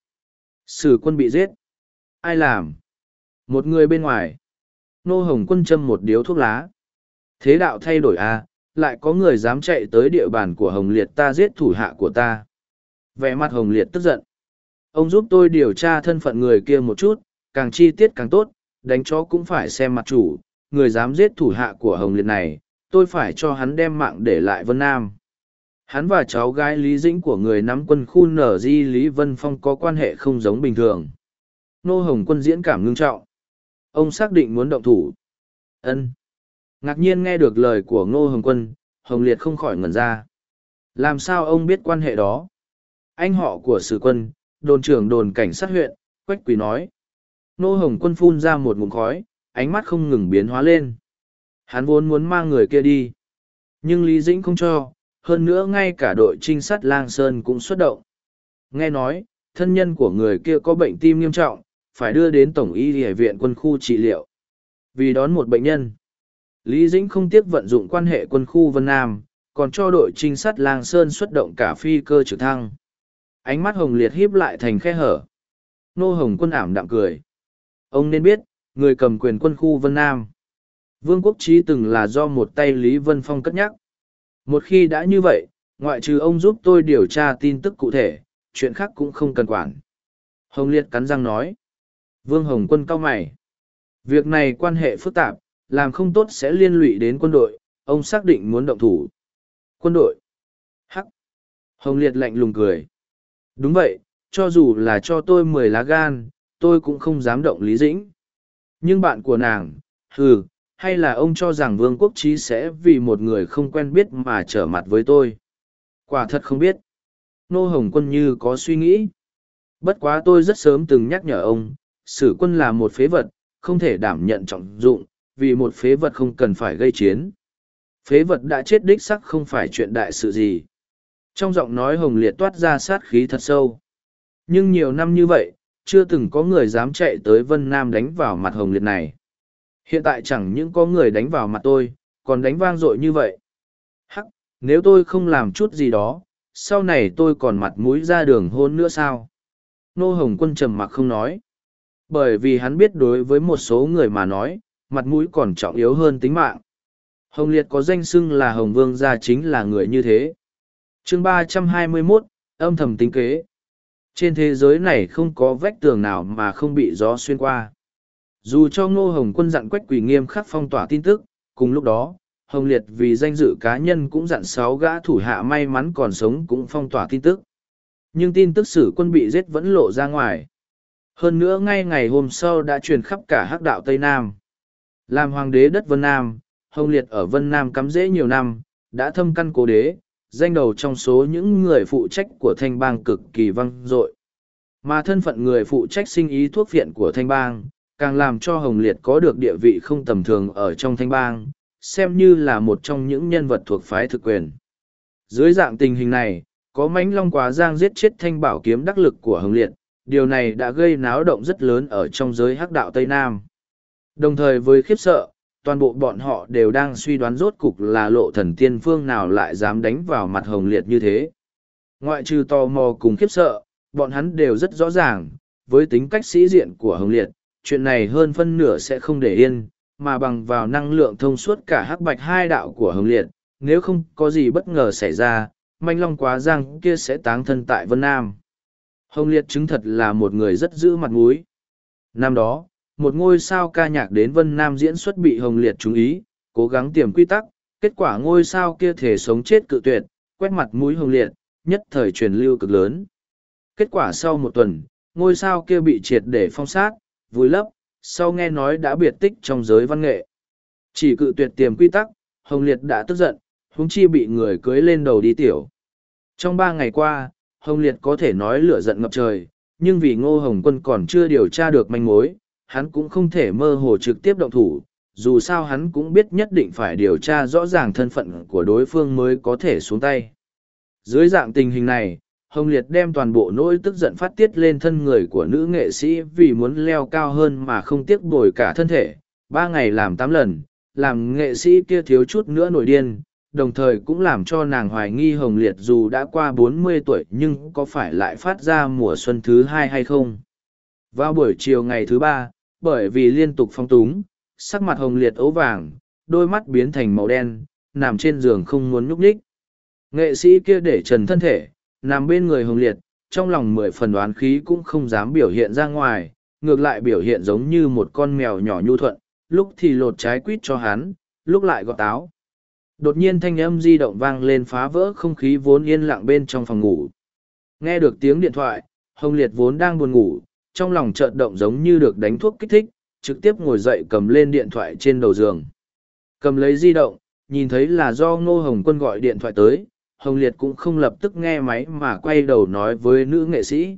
Sử quân bị giết. Ai làm? Một người bên ngoài. Nô Hồng quân châm một điếu thuốc lá. Thế đạo thay đổi à, lại có người dám chạy tới địa bàn của Hồng Liệt ta giết thủ hạ của ta. Vẻ mặt Hồng Liệt tức giận. Ông giúp tôi điều tra thân phận người kia một chút, càng chi tiết càng tốt, đánh chó cũng phải xem mặt chủ, người dám giết thủ hạ của Hồng Liệt này, tôi phải cho hắn đem mạng để lại Vân Nam. Hắn và cháu gái Lý Dĩnh của người nắm quân khu nở di Lý Vân Phong có quan hệ không giống bình thường. Nô Hồng quân diễn cảm ngưng trọng. Ông xác định muốn động thủ. ân Ngạc nhiên nghe được lời của Ngô Hồng quân, Hồng Liệt không khỏi ngẩn ra. Làm sao ông biết quan hệ đó? Anh họ của sử quân, đồn trưởng đồn cảnh sát huyện, Quách Quỳ nói. Nô Hồng quân phun ra một ngụm khói, ánh mắt không ngừng biến hóa lên. Hắn vốn muốn mang người kia đi. Nhưng Lý Dĩnh không cho, hơn nữa ngay cả đội trinh sát lang sơn cũng xuất động nghe nói thân nhân của người kia có bệnh tim nghiêm trọng phải đưa đến tổng y địa viện quân khu trị liệu vì đón một bệnh nhân lý dĩnh không tiếc vận dụng quan hệ quân khu vân nam còn cho đội trinh sát lang sơn xuất động cả phi cơ trực thăng ánh mắt hồng liệt híp lại thành khe hở nô hồng quân ảm đạm cười ông nên biết người cầm quyền quân khu vân nam vương quốc trí từng là do một tay lý vân phong cất nhắc một khi đã như vậy, ngoại trừ ông giúp tôi điều tra tin tức cụ thể, chuyện khác cũng không cần quản. Hồng Liệt cắn răng nói. Vương Hồng quân cao mày. Việc này quan hệ phức tạp, làm không tốt sẽ liên lụy đến quân đội, ông xác định muốn động thủ. Quân đội. Hắc. Hồng Liệt lạnh lùng cười. Đúng vậy, cho dù là cho tôi mười lá gan, tôi cũng không dám động Lý Dĩnh. Nhưng bạn của nàng, hừ, hay là ông cho rằng vương quốc trí sẽ vì một người không quen biết mà trở mặt với tôi quả thật không biết nô hồng quân như có suy nghĩ bất quá tôi rất sớm từng nhắc nhở ông sử quân là một phế vật không thể đảm nhận trọng dụng vì một phế vật không cần phải gây chiến phế vật đã chết đích sắc không phải chuyện đại sự gì Trong giọng nói Hồng Liệt toát ra sát khí thật sâu. Nhưng nhiều năm như vậy, chưa từng có người dám chạy tới Vân Nam đánh vào mặt Hồng Liệt này. Hiện tại chẳng những có người đánh vào mặt tôi, còn đánh vang dội như vậy. Hắc, nếu tôi không làm chút gì đó, sau này tôi còn mặt mũi ra đường hôn nữa sao? Nô Hồng Quân trầm mặc không nói. Bởi vì hắn biết đối với một số người mà nói, mặt mũi còn trọng yếu hơn tính mạng. Hồng Liệt có danh xưng là Hồng Vương gia chính là người như thế. chương ba trăm hai mươi 321, âm thầm tính kế. Trên thế giới này không có vách tường nào mà không bị gió xuyên qua. Dù cho Ngô Hồng Quân dặn Quách Quỷ nghiêm khắc phong tỏa tin tức, cùng lúc đó, Hồng Liệt vì danh dự cá nhân cũng dặn sáu gã thủ hạ may mắn còn sống cũng phong tỏa tin tức. Nhưng tin tức sử quân bị giết vẫn lộ ra ngoài. Hơn nữa ngay ngày hôm sau đã truyền khắp cả hắc đạo Tây Nam. Làm hoàng đế đất Vân Nam, Hồng Liệt ở Vân Nam cắm rễ nhiều năm, đã thâm căn cố đế, danh đầu trong số những người phụ trách của thanh bang cực kỳ vang dội. Mà thân phận người phụ trách sinh ý thuốc viện của thanh bang, càng làm cho Hồng Liệt có được địa vị không tầm thường ở trong thanh bang, xem như là một trong những nhân vật thuộc phái thực quyền. Dưới dạng tình hình này, có mánh long quá giang giết chết thanh bảo kiếm đắc lực của Hồng Liệt, điều này đã gây náo động rất lớn ở trong giới hắc đạo Tây Nam. Đồng thời với khiếp sợ, toàn bộ bọn họ đều đang suy đoán rốt cục là lộ thần tiên phương nào lại dám đánh vào mặt Hồng Liệt như thế. Ngoại trừ tò mò cùng khiếp sợ, bọn hắn đều rất rõ ràng, với tính cách sĩ diện của Hồng Liệt, chuyện này hơn phân nửa sẽ không để yên, mà bằng vào năng lượng thông suốt cả hắc bạch hai đạo của Hồng Liệt, nếu không có gì bất ngờ xảy ra, manh long quá giang kia sẽ táng thân tại Vân Nam. Hồng Liệt chứng thật là một người rất giữ mặt mũi. Năm đó, một ngôi sao ca nhạc đến Vân Nam diễn xuất bị Hồng Liệt chú ý, cố gắng tiềm quy tắc, kết quả ngôi sao kia thể sống chết cự tuyệt, quét mặt mũi Hồng Liệt, nhất thời truyền lưu cực lớn. Kết quả sau một tuần, ngôi sao kia bị triệt để phong sát, vùi lấp, sau nghe nói đã biệt tích trong giới văn nghệ. Chỉ cự tuyệt tiềm quy tắc, Hồng Liệt đã tức giận, huống chi bị người cưới lên đầu đi tiểu. Trong ba ngày qua, Hồng Liệt có thể nói lửa giận ngập trời, nhưng vì Ngô Hồng Quân còn chưa điều tra được manh mối, hắn cũng không thể mơ hồ trực tiếp động thủ, dù sao hắn cũng biết nhất định phải điều tra rõ ràng thân phận của đối phương mới có thể xuống tay. Dưới dạng tình hình này, Hồng Liệt đem toàn bộ nỗi tức giận phát tiết lên thân người của nữ nghệ sĩ vì muốn leo cao hơn mà không tiếc bồi cả thân thể. Ba ngày làm tám lần, làm nghệ sĩ kia thiếu chút nữa nổi điên, đồng thời cũng làm cho nàng hoài nghi Hồng Liệt dù đã qua bốn mươi tuổi nhưng có phải lại phát ra mùa xuân thứ hai hay không. Vào buổi chiều ngày thứ ba, bởi vì liên tục phong túng, sắc mặt Hồng Liệt ấu vàng, đôi mắt biến thành màu đen, nằm trên giường không muốn nhúc nhích. Nghệ sĩ kia để trần thân thể, nằm bên người hồng liệt, trong lòng mười phần đoán khí cũng không dám biểu hiện ra ngoài, ngược lại biểu hiện giống như một con mèo nhỏ nhu thuận, lúc thì lột trái quýt cho hắn, lúc lại gọt táo. Đột nhiên thanh âm di động vang lên phá vỡ không khí vốn yên lặng bên trong phòng ngủ. Nghe được tiếng điện thoại, Hồng Liệt vốn đang buồn ngủ, trong lòng chợt động giống như được đánh thuốc kích thích, trực tiếp ngồi dậy cầm lên điện thoại trên đầu giường. Cầm lấy di động, nhìn thấy là do Ngô Hồng Quân gọi điện thoại tới, Hồng Liệt cũng không lập tức nghe máy mà quay đầu nói với nữ nghệ sĩ.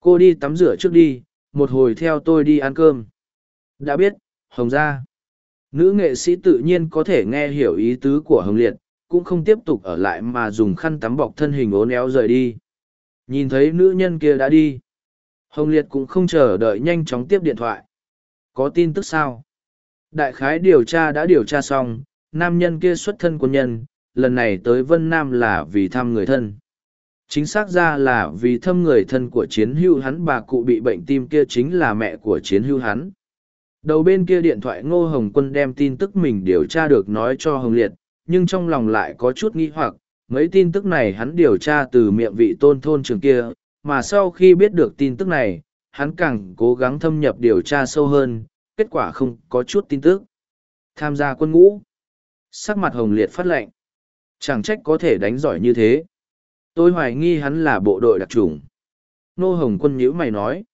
Cô đi tắm rửa trước đi, một hồi theo tôi đi ăn cơm. Đã biết, Hồng ra. Nữ nghệ sĩ tự nhiên có thể nghe hiểu ý tứ của Hồng Liệt, cũng không tiếp tục ở lại mà dùng khăn tắm bọc thân hình ốn éo rời đi. Nhìn thấy nữ nhân kia đã đi. Hồng Liệt cũng không chờ đợi nhanh chóng tiếp điện thoại. Có tin tức sao? Đại khái điều tra đã điều tra xong, nam nhân kia xuất thân quân nhân, lần này tới Vân Nam là vì thăm người thân. Chính xác ra là vì thăm người thân của chiến hưu hắn bà cụ bị bệnh tim kia chính là mẹ của chiến hưu hắn. Đầu bên kia điện thoại Ngô Hồng Quân đem tin tức mình điều tra được nói cho Hồng Liệt, nhưng trong lòng lại có chút nghi hoặc, mấy tin tức này hắn điều tra từ miệng vị tôn thôn trường kia, mà sau khi biết được tin tức này, hắn càng cố gắng thâm nhập điều tra sâu hơn, kết quả không có chút tin tức. Tham gia quân ngũ. Sắc mặt Hồng Liệt phát lệnh. Chẳng trách có thể đánh giỏi như thế. Tôi hoài nghi hắn là bộ đội đặc trùng. Nô Hồng quân nhữ mày nói.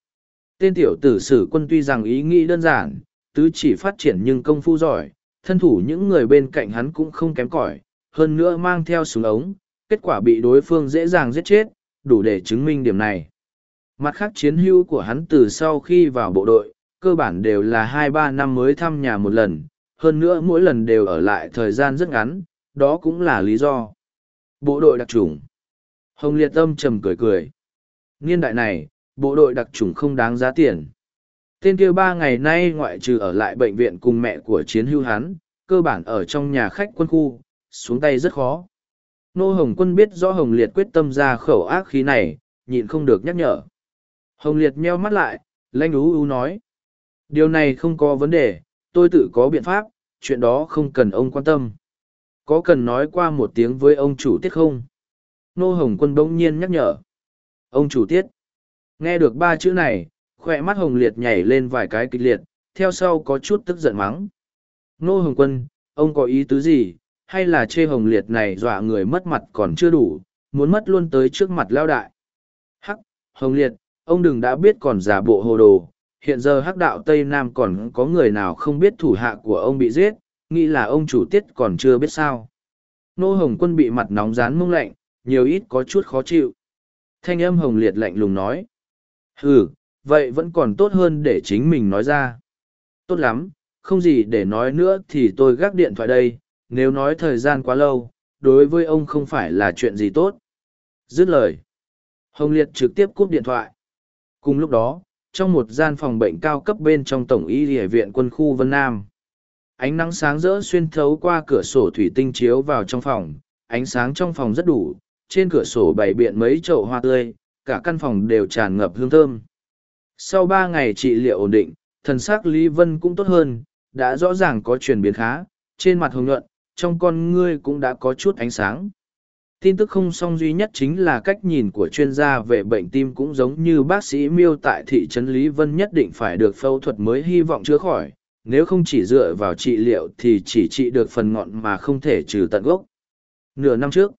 Tên tiểu tử sử quân tuy rằng ý nghĩ đơn giản, tứ chỉ phát triển nhưng công phu giỏi, thân thủ những người bên cạnh hắn cũng không kém cỏi, hơn nữa mang theo súng ống, kết quả bị đối phương dễ dàng giết chết, đủ để chứng minh điểm này. Mặt khác chiến hữu của hắn từ sau khi vào bộ đội, cơ bản đều là hai ba năm mới thăm nhà một lần, hơn nữa mỗi lần đều ở lại thời gian rất ngắn, đó cũng là lý do. Bộ đội đặc trùng. Hồng Liệt Tâm trầm cười cười. Niên đại này, bộ đội đặc trùng không đáng giá tiền. Tên kia ba ngày nay ngoại trừ ở lại bệnh viện cùng mẹ của chiến hưu hắn, cơ bản ở trong nhà khách quân khu, xuống tay rất khó. Nô Hồng Quân biết rõ Hồng Liệt quyết tâm ra khẩu ác khí này, nhịn không được nhắc nhở. Hồng Liệt meo mắt lại, lanh ú ú nói. Điều này không có vấn đề, tôi tự có biện pháp, chuyện đó không cần ông quan tâm. Có cần nói qua một tiếng với ông chủ tiết không? Nô Hồng Quân bỗng nhiên nhắc nhở. Ông chủ tiết. Nghe được ba chữ này, khỏe mắt Hồng Liệt nhảy lên vài cái kịch liệt, theo sau có chút tức giận mắng. Nô Hồng Quân, ông có ý tứ gì, hay là chê Hồng Liệt này dọa người mất mặt còn chưa đủ, muốn mất luôn tới trước mặt lao đại. Hắc, Hồng Liệt, ông đừng đã biết còn giả bộ hồ đồ, hiện giờ hắc đạo Tây Nam còn có người nào không biết thủ hạ của ông bị giết, nghĩ là ông chủ tiết còn chưa biết sao. Nô Hồng Quân bị mặt nóng rán mông lạnh, nhiều ít có chút khó chịu. Thanh âm Hồng Liệt lạnh lùng nói. Ừ, vậy vẫn còn tốt hơn để chính mình nói ra. Tốt lắm, không gì để nói nữa thì tôi gác điện thoại đây, nếu nói thời gian quá lâu, đối với ông không phải là chuyện gì tốt. Dứt lời. Hồng Liệt trực tiếp cúp điện thoại. Cùng lúc đó, trong một gian phòng bệnh cao cấp bên trong Tổng y địa viện quân khu Vân Nam. Ánh nắng sáng rỡ xuyên thấu qua cửa sổ thủy tinh chiếu vào trong phòng, ánh sáng trong phòng rất đủ, trên cửa sổ bày biện mấy chậu hoa tươi, cả căn phòng đều tràn ngập hương thơm. Sau ba ngày trị liệu ổn định, thần sắc Lý Vân cũng tốt hơn, đã rõ ràng có chuyển biến khá, trên mặt hồng nhuận, trong con ngươi cũng đã có chút ánh sáng. Tin tức không song duy nhất chính là cách nhìn của chuyên gia về bệnh tim cũng giống như bác sĩ miêu tại thị trấn Lý Vân nhất định phải được phẫu thuật mới hy vọng chữa khỏi, nếu không chỉ dựa vào trị liệu thì chỉ trị được phần ngọn mà không thể trừ tận gốc. Nửa năm trước,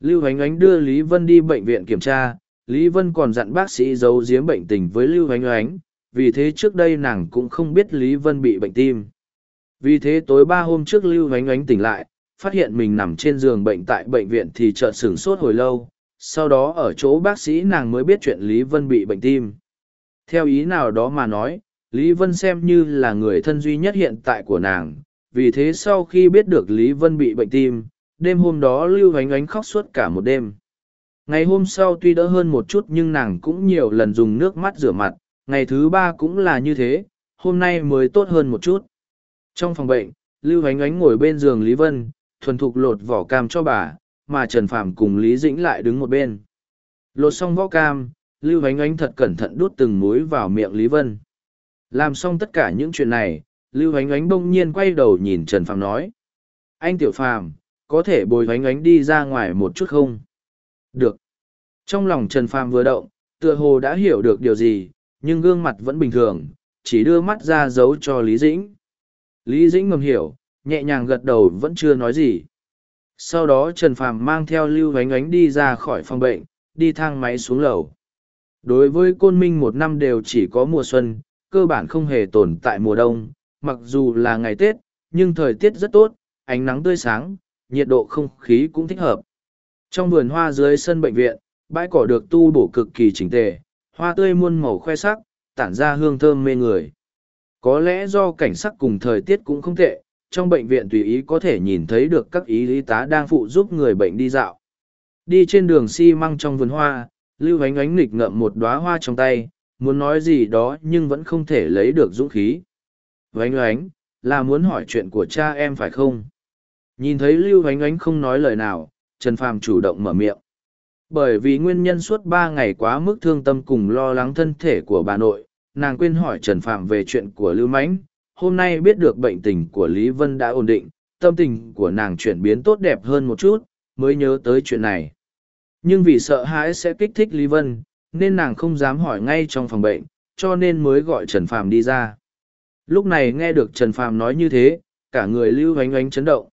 Lưu Hoánh Ánh đưa Lý Vân đi bệnh viện kiểm tra, Lý Vân còn dặn bác sĩ giấu giếm bệnh tình với Lưu Hoánh Ánh, vì thế trước đây nàng cũng không biết Lý Vân bị bệnh tim. Vì thế tối ba hôm trước Lưu Hoánh Ánh tỉnh lại, phát hiện mình nằm trên giường bệnh tại bệnh viện thì chợt sửng sốt hồi lâu, sau đó ở chỗ bác sĩ nàng mới biết chuyện Lý Vân bị bệnh tim. Theo ý nào đó mà nói, Lý Vân xem như là người thân duy nhất hiện tại của nàng, vì thế sau khi biết được Lý Vân bị bệnh tim, đêm hôm đó Lưu Hoánh Ánh khóc suốt cả một đêm. Ngày hôm sau tuy đỡ hơn một chút nhưng nàng cũng nhiều lần dùng nước mắt rửa mặt, ngày thứ ba cũng là như thế, hôm nay mới tốt hơn một chút. Trong phòng bệnh, Lưu Hoánh Ánh ngồi bên giường Lý Vân, thuần thục lột vỏ cam cho bà, mà Trần Phạm cùng Lý Dĩnh lại đứng một bên. Lột xong vỏ cam, Lưu Hoánh Ánh thật cẩn thận đút từng múi vào miệng Lý Vân. Làm xong tất cả những chuyện này, Lưu Hoánh Ánh bỗng nhiên quay đầu nhìn Trần Phạm nói. Anh Tiểu Phàm có thể bồi Hoánh Ánh đi ra ngoài một chút không? Được. Trong lòng Trần Phàm vừa động, tựa hồ đã hiểu được điều gì, nhưng gương mặt vẫn bình thường, chỉ đưa mắt ra giấu cho Lý Dĩnh. Lý Dĩnh ngầm hiểu, nhẹ nhàng gật đầu vẫn chưa nói gì. Sau đó Trần Phàm mang theo Lưu Ánh Ánh đi ra khỏi phòng bệnh, đi thang máy xuống lầu. Đối với Côn Minh một năm đều chỉ có mùa xuân, cơ bản không hề tồn tại mùa đông, mặc dù là ngày Tết, nhưng thời tiết rất tốt, ánh nắng tươi sáng, nhiệt độ không khí cũng thích hợp. Trong vườn hoa dưới sân bệnh viện, bãi cỏ được tu bổ cực kỳ chỉnh tề, hoa tươi muôn màu khoe sắc, tản ra hương thơm mê người. Có lẽ do cảnh sắc cùng thời tiết cũng không tệ, trong bệnh viện tùy ý có thể nhìn thấy được các ý y tá đang phụ giúp người bệnh đi dạo. Đi trên đường xi măng trong vườn hoa, Lưu Ánh Ánh nghịch ngậm một đóa hoa trong tay, muốn nói gì đó nhưng vẫn không thể lấy được dũng khí. Ánh Ánh, là muốn hỏi chuyện của cha em phải không? Nhìn thấy Lưu Ánh Ánh không nói lời nào, Trần Phàm chủ động mở miệng. Bởi vì nguyên nhân suốt ba ngày quá mức thương tâm cùng lo lắng thân thể của bà nội, nàng quên hỏi Trần Phạm về chuyện của Lưu Mãnh. Hôm nay biết được bệnh tình của Lý Vân đã ổn định, tâm tình của nàng chuyển biến tốt đẹp hơn một chút, mới nhớ tới chuyện này. Nhưng vì sợ hãi sẽ kích thích Lý Vân, nên nàng không dám hỏi ngay trong phòng bệnh, cho nên mới gọi Trần Phạm đi ra. Lúc này nghe được Trần Phạm nói như thế, cả người lưu ánh ánh chấn động.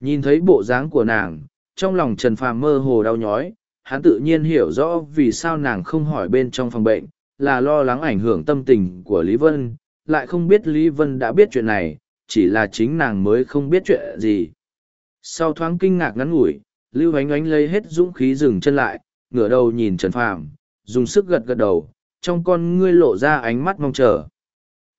Nhìn thấy bộ dáng của nàng, trong lòng Trần Phàm mơ hồ đau nhói, hắn tự nhiên hiểu rõ vì sao nàng không hỏi bên trong phòng bệnh, là lo lắng ảnh hưởng tâm tình của Lý Vân, lại không biết Lý Vân đã biết chuyện này, chỉ là chính nàng mới không biết chuyện gì. Sau thoáng kinh ngạc ngắn ngủi, Lưu Ánh Ánh lấy hết dũng khí dừng chân lại, ngửa đầu nhìn Trần Phàm, dùng sức gật gật đầu, trong con ngươi lộ ra ánh mắt mong chờ.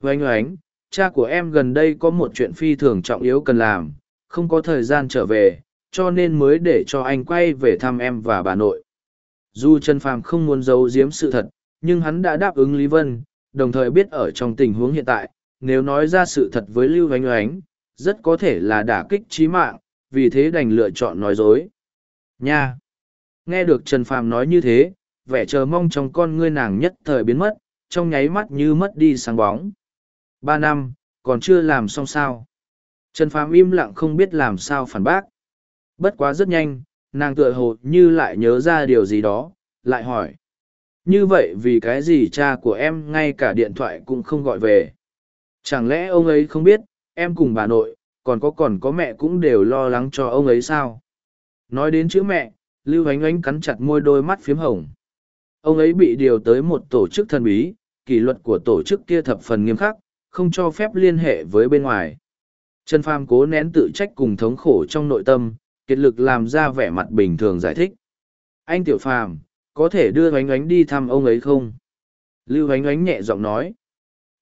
Ánh Ánh, cha của em gần đây có một chuyện phi thường trọng yếu cần làm, không có thời gian trở về, cho nên mới để cho anh quay về thăm em và bà nội. Dù Trần Phàm không muốn giấu giếm sự thật, nhưng hắn đã đáp ứng Lý Vân, đồng thời biết ở trong tình huống hiện tại, nếu nói ra sự thật với Lưu Vánh Oánh, rất có thể là đả kích chí mạng, vì thế đành lựa chọn nói dối. Nha! Nghe được Trần Phàm nói như thế, vẻ chờ mong trong con ngươi nàng nhất thời biến mất, trong nháy mắt như mất đi sáng bóng. Ba năm, còn chưa làm xong sao. Trần Phàm im lặng không biết làm sao phản bác. Bất quá rất nhanh, nàng tựa hồ như lại nhớ ra điều gì đó, lại hỏi. Như vậy vì cái gì cha của em ngay cả điện thoại cũng không gọi về? Chẳng lẽ ông ấy không biết, em cùng bà nội, còn có còn có mẹ cũng đều lo lắng cho ông ấy sao? Nói đến chữ mẹ, Lưu Ánh Ánh cắn chặt môi đôi mắt phiếm hồng. Ông ấy bị điều tới một tổ chức thần bí, kỷ luật của tổ chức kia thập phần nghiêm khắc, không cho phép liên hệ với bên ngoài. Trần pham cố nén tự trách cùng thống khổ trong nội tâm, kiệt lực làm ra vẻ mặt bình thường giải thích. Anh Tiểu Phàm, có thể đưa Vánh oánh đi thăm ông ấy không? Lưu Vánh oánh nhẹ giọng nói.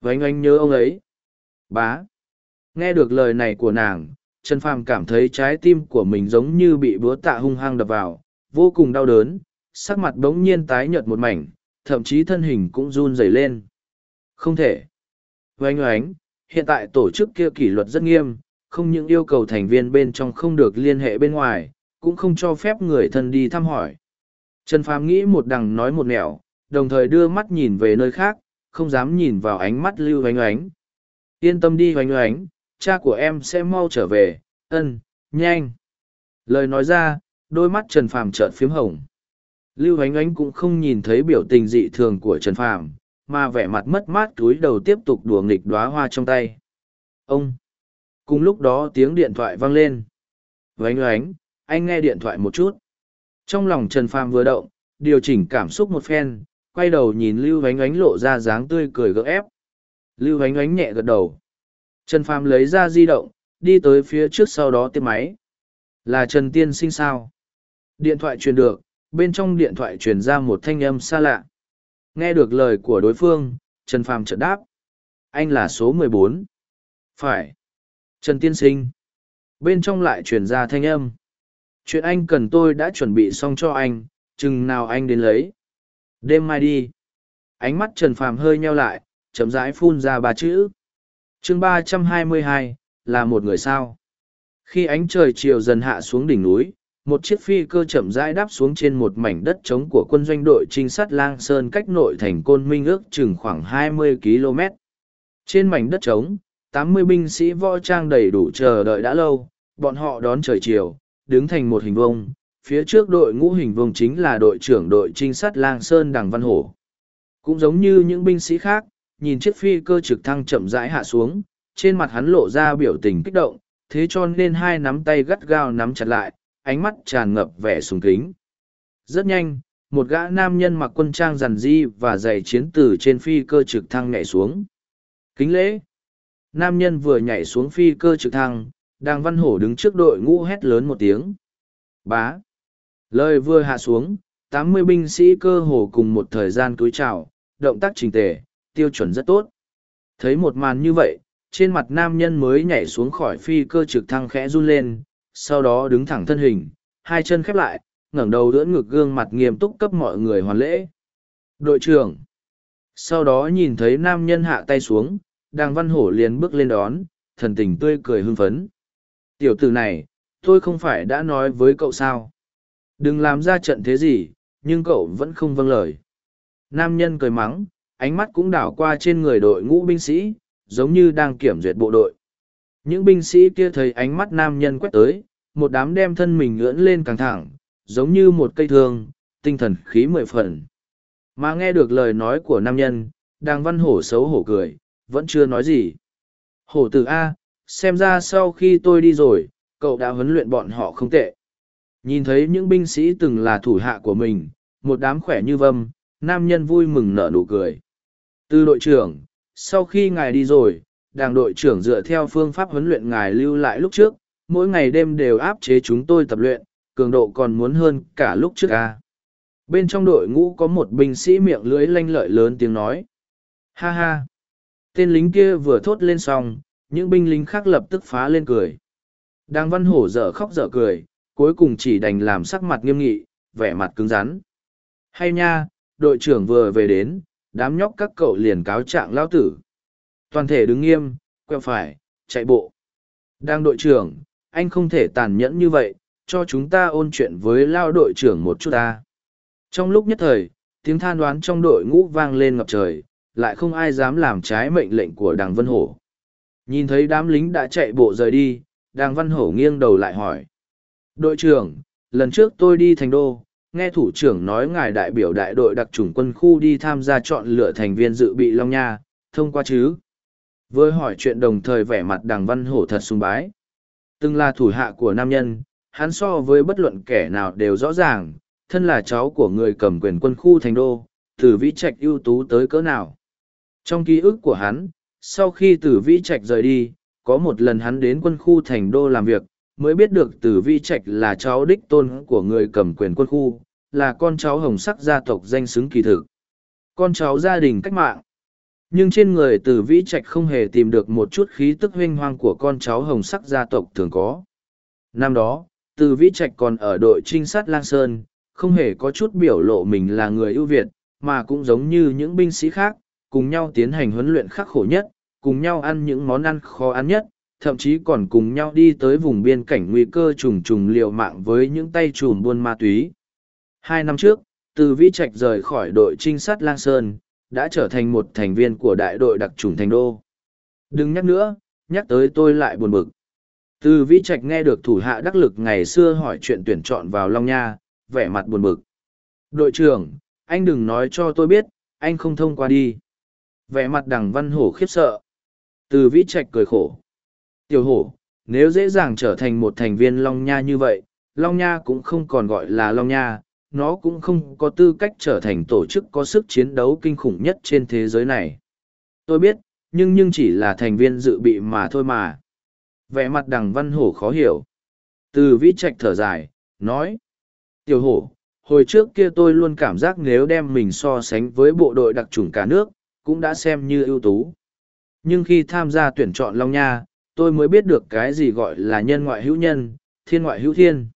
Vánh oánh nhớ ông ấy. Bá. Nghe được lời này của nàng, Trần Phàm cảm thấy trái tim của mình giống như bị búa tạ hung hăng đập vào, vô cùng đau đớn, sắc mặt bỗng nhiên tái nhợt một mảnh, thậm chí thân hình cũng run rẩy lên. Không thể. Vánh oánh hiện tại tổ chức kia kỷ luật rất nghiêm, không những yêu cầu thành viên bên trong không được liên hệ bên ngoài, cũng không cho phép người thân đi thăm hỏi. Trần Phàm nghĩ một đằng nói một nẻo, đồng thời đưa mắt nhìn về nơi khác, không dám nhìn vào ánh mắt Lưu Hoánh Hoánh. Yên tâm đi Hoánh Hoánh, cha của em sẽ mau trở về, ân, nhanh. Lời nói ra, đôi mắt Trần Phàm chợt phiếm hồng. Lưu Hoánh Hoánh cũng không nhìn thấy biểu tình dị thường của Trần Phàm, mà vẻ mặt mất mát túi đầu tiếp tục đùa nghịch đóa hoa trong tay. Ông! Cùng lúc đó tiếng điện thoại vang lên. Hoánh Hoánh, anh nghe điện thoại một chút. Trong lòng Trần Phàm vừa động, điều chỉnh cảm xúc một phen, quay đầu nhìn Lưu Vánh Ánh lộ ra dáng tươi cười gỡ ép. Lưu Vánh Ánh nhẹ gật đầu. Trần Phàm lấy ra di động, đi tới phía trước sau đó tiếp máy. Là Trần Tiên sinh sao? Điện thoại truyền được, bên trong điện thoại truyền ra một thanh âm xa lạ. Nghe được lời của đối phương, Trần Phàm chợt đáp. Anh là số mười bốn. Phải. Trần Tiên Sinh. Bên trong lại truyền ra thanh âm. Chuyện anh cần tôi đã chuẩn bị xong cho anh, chừng nào anh đến lấy. Đêm mai đi. Ánh mắt Trần Phàm hơi nheo lại, chậm rãi phun ra ba chữ. chương ba trăm hai mươi hai là một người sao. Khi ánh trời chiều dần hạ xuống đỉnh núi, một chiếc phi cơ chậm rãi đáp xuống trên một mảnh đất trống của quân doanh đội trinh sát lang sơn cách nội thành côn minh ước chừng khoảng 20 km trên mảnh đất trống 80 binh sĩ võ trang đầy đủ chờ đợi đã lâu bọn họ đón trời chiều đứng thành một hình vông phía trước đội ngũ hình vông chính là đội trưởng đội trinh sát lang sơn đằng văn hổ cũng giống như những binh sĩ khác nhìn chiếc phi cơ trực thăng chậm rãi hạ xuống trên mặt hắn lộ ra biểu tình kích động thế cho nên hai nắm tay gắt gao nắm chặt lại ánh mắt tràn ngập vẻ sùng kính. Rất nhanh, một gã nam nhân mặc quân trang rằn di và giày chiến tử trên phi cơ trực thăng nhảy xuống. Kính lễ! Nam nhân vừa nhảy xuống phi cơ trực thăng, đang văn hổ đứng trước đội ngũ hét lớn một tiếng. Bá! Lời vừa hạ xuống, tám mươi binh sĩ cơ hồ cùng một thời gian cúi chào, động tác trình tề, tiêu chuẩn rất tốt. Thấy một màn như vậy, trên mặt nam nhân mới nhảy xuống khỏi phi cơ trực thăng khẽ run lên, sau đó đứng thẳng thân hình, hai chân khép lại, ngẩng đầu đỡ ngực gương mặt nghiêm túc cấp mọi người hoàn lễ. Đội trưởng. Sau đó nhìn thấy nam nhân hạ tay xuống, đàng văn hổ liền bước lên đón, thần tình tươi cười hưng phấn. Tiểu tử này, tôi không phải đã nói với cậu sao. Đừng làm ra trận thế gì, nhưng cậu vẫn không vâng lời. Nam nhân cười mắng, ánh mắt cũng đảo qua trên người đội ngũ binh sĩ, giống như đang kiểm duyệt bộ đội. Những binh sĩ kia thấy ánh mắt nam nhân quét tới, một đám đem thân mình ngưỡng lên càng thẳng, giống như một cây thương, tinh thần khí mười phần. Mà nghe được lời nói của nam nhân, đang văn hổ xấu hổ cười, vẫn chưa nói gì. Hổ tử A, xem ra sau khi tôi đi rồi, cậu đã huấn luyện bọn họ không tệ. Nhìn thấy những binh sĩ từng là thủ hạ của mình, một đám khỏe như vâm, nam nhân vui mừng nở nụ cười. Từ đội trưởng, sau khi ngài đi rồi, đảng đội trưởng dựa theo phương pháp huấn luyện ngài lưu lại lúc trước, mỗi ngày đêm đều áp chế chúng tôi tập luyện, cường độ còn muốn hơn cả lúc trước ca. Bên trong đội ngũ có một binh sĩ miệng lưỡi lanh lợi lớn tiếng nói. Ha ha! Tên lính kia vừa thốt lên xong, những binh lính khác lập tức phá lên cười. Đang văn hổ dở khóc dở cười, cuối cùng chỉ đành làm sắc mặt nghiêm nghị, vẻ mặt cứng rắn. Hay nha, đội trưởng vừa về đến, đám nhóc các cậu liền cáo trạng lao tử. Toàn thể đứng nghiêm, quẹo phải, chạy bộ. Đang đội trưởng, anh không thể tàn nhẫn như vậy, cho chúng ta ôn chuyện với lao đội trưởng một chút ta. Trong lúc nhất thời, tiếng than đoán trong đội ngũ vang lên ngập trời, lại không ai dám làm trái mệnh lệnh của đằng Vân Hổ. Nhìn thấy đám lính đã chạy bộ rời đi, Đàng Văn Hổ nghiêng đầu lại hỏi. Đội trưởng, lần trước tôi đi thành đô, nghe thủ trưởng nói ngài đại biểu đại đội đặc chủng quân khu đi tham gia chọn lựa thành viên dự bị Long Nha, thông qua chứ? Với hỏi chuyện đồng thời vẻ mặt Đàng Văn Hổ thật sung bái. Từng là thủ hạ của nam nhân, hắn so với bất luận kẻ nào đều rõ ràng, thân là cháu của người cầm quyền quân khu thành đô, từ vĩ trạch ưu tú tới cỡ nào. Trong ký ức của hắn, sau khi Tử vĩ trạch rời đi, có một lần hắn đến quân khu thành đô làm việc, mới biết được Tử vĩ trạch là cháu đích tôn của người cầm quyền quân khu, là con cháu hồng sắc gia tộc danh xứng kỳ thực. Con cháu gia đình cách mạng. Nhưng trên người Tử vĩ trạch không hề tìm được một chút khí tức huênh hoang của con cháu hồng sắc gia tộc thường có. Năm đó, Tử vĩ trạch còn ở đội trinh sát Lang Sơn, không hề có chút biểu lộ mình là người ưu việt, mà cũng giống như những binh sĩ khác, cùng nhau tiến hành huấn luyện khắc khổ nhất, cùng nhau ăn những món ăn khó ăn nhất, thậm chí còn cùng nhau đi tới vùng biên cảnh nguy cơ trùng trùng liều mạng với những tay trùm buôn ma túy. Hai năm trước, từ Vi Trạch rời khỏi đội trinh sát Lang Sơn, đã trở thành một thành viên của đại đội đặc trùng thành đô. Đừng nhắc nữa, nhắc tới tôi lại buồn bực. Từ Vi Trạch nghe được thủ hạ đắc lực ngày xưa hỏi chuyện tuyển chọn vào Long Nha, vẻ mặt buồn bực. Đội trưởng, anh đừng nói cho tôi biết, anh không thông qua đi. Vẻ mặt đằng văn hổ khiếp sợ. Từ vĩ trạch cười khổ. Tiểu hổ, nếu dễ dàng trở thành một thành viên Long Nha như vậy, Long Nha cũng không còn gọi là Long Nha, nó cũng không có tư cách trở thành tổ chức có sức chiến đấu kinh khủng nhất trên thế giới này. Tôi biết, nhưng nhưng chỉ là thành viên dự bị mà thôi mà. Vẻ mặt đằng văn hổ khó hiểu. Từ vĩ trạch thở dài, nói. Tiểu hổ, hồi trước kia tôi luôn cảm giác nếu đem mình so sánh với bộ đội đặc trùng cả nước, cũng đã xem như ưu tú. Nhưng khi tham gia tuyển chọn Long Nha, tôi mới biết được cái gì gọi là nhân ngoại hữu nhân, thiên ngoại hữu thiên.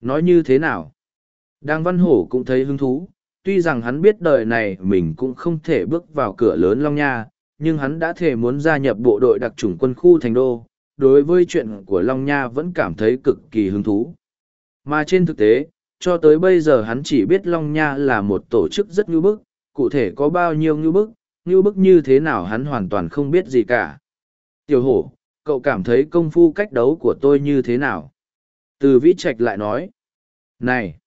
Nói như thế nào? Đang văn hổ cũng thấy hứng thú, tuy rằng hắn biết đời này mình cũng không thể bước vào cửa lớn Long Nha, nhưng hắn đã thể muốn gia nhập bộ đội đặc chủng quân khu thành đô, đối với chuyện của Long Nha vẫn cảm thấy cực kỳ hứng thú. Mà trên thực tế, cho tới bây giờ hắn chỉ biết Long Nha là một tổ chức rất ngưu bức, cụ thể có bao nhiêu ngưu bức, như bức như thế nào hắn hoàn toàn không biết gì cả. Tiểu hổ, cậu cảm thấy công phu cách đấu của tôi như thế nào? Từ vĩ trạch lại nói. Này!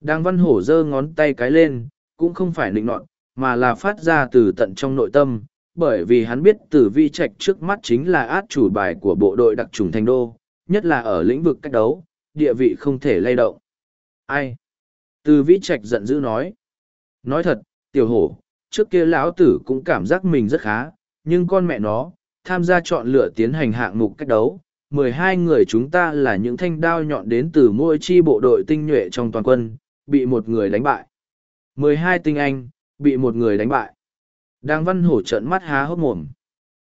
Đang văn hổ giơ ngón tay cái lên, cũng không phải nịnh nọt, mà là phát ra từ tận trong nội tâm, bởi vì hắn biết từ vi trạch trước mắt chính là át chủ bài của bộ đội đặc trùng thành đô, nhất là ở lĩnh vực cách đấu, địa vị không thể lay động. Ai? Từ vĩ trạch giận dữ nói. Nói thật, tiểu hổ, trước kia lão tử cũng cảm giác mình rất khá, nhưng con mẹ nó, tham gia chọn lựa tiến hành hạng mục cách đấu. mười hai người chúng ta là những thanh đao nhọn đến từ mỗi chi bộ đội tinh nhuệ trong toàn quân, bị một người đánh bại. mười hai tinh anh, bị một người đánh bại. Đang văn hổ trợn mắt há hốc mồm.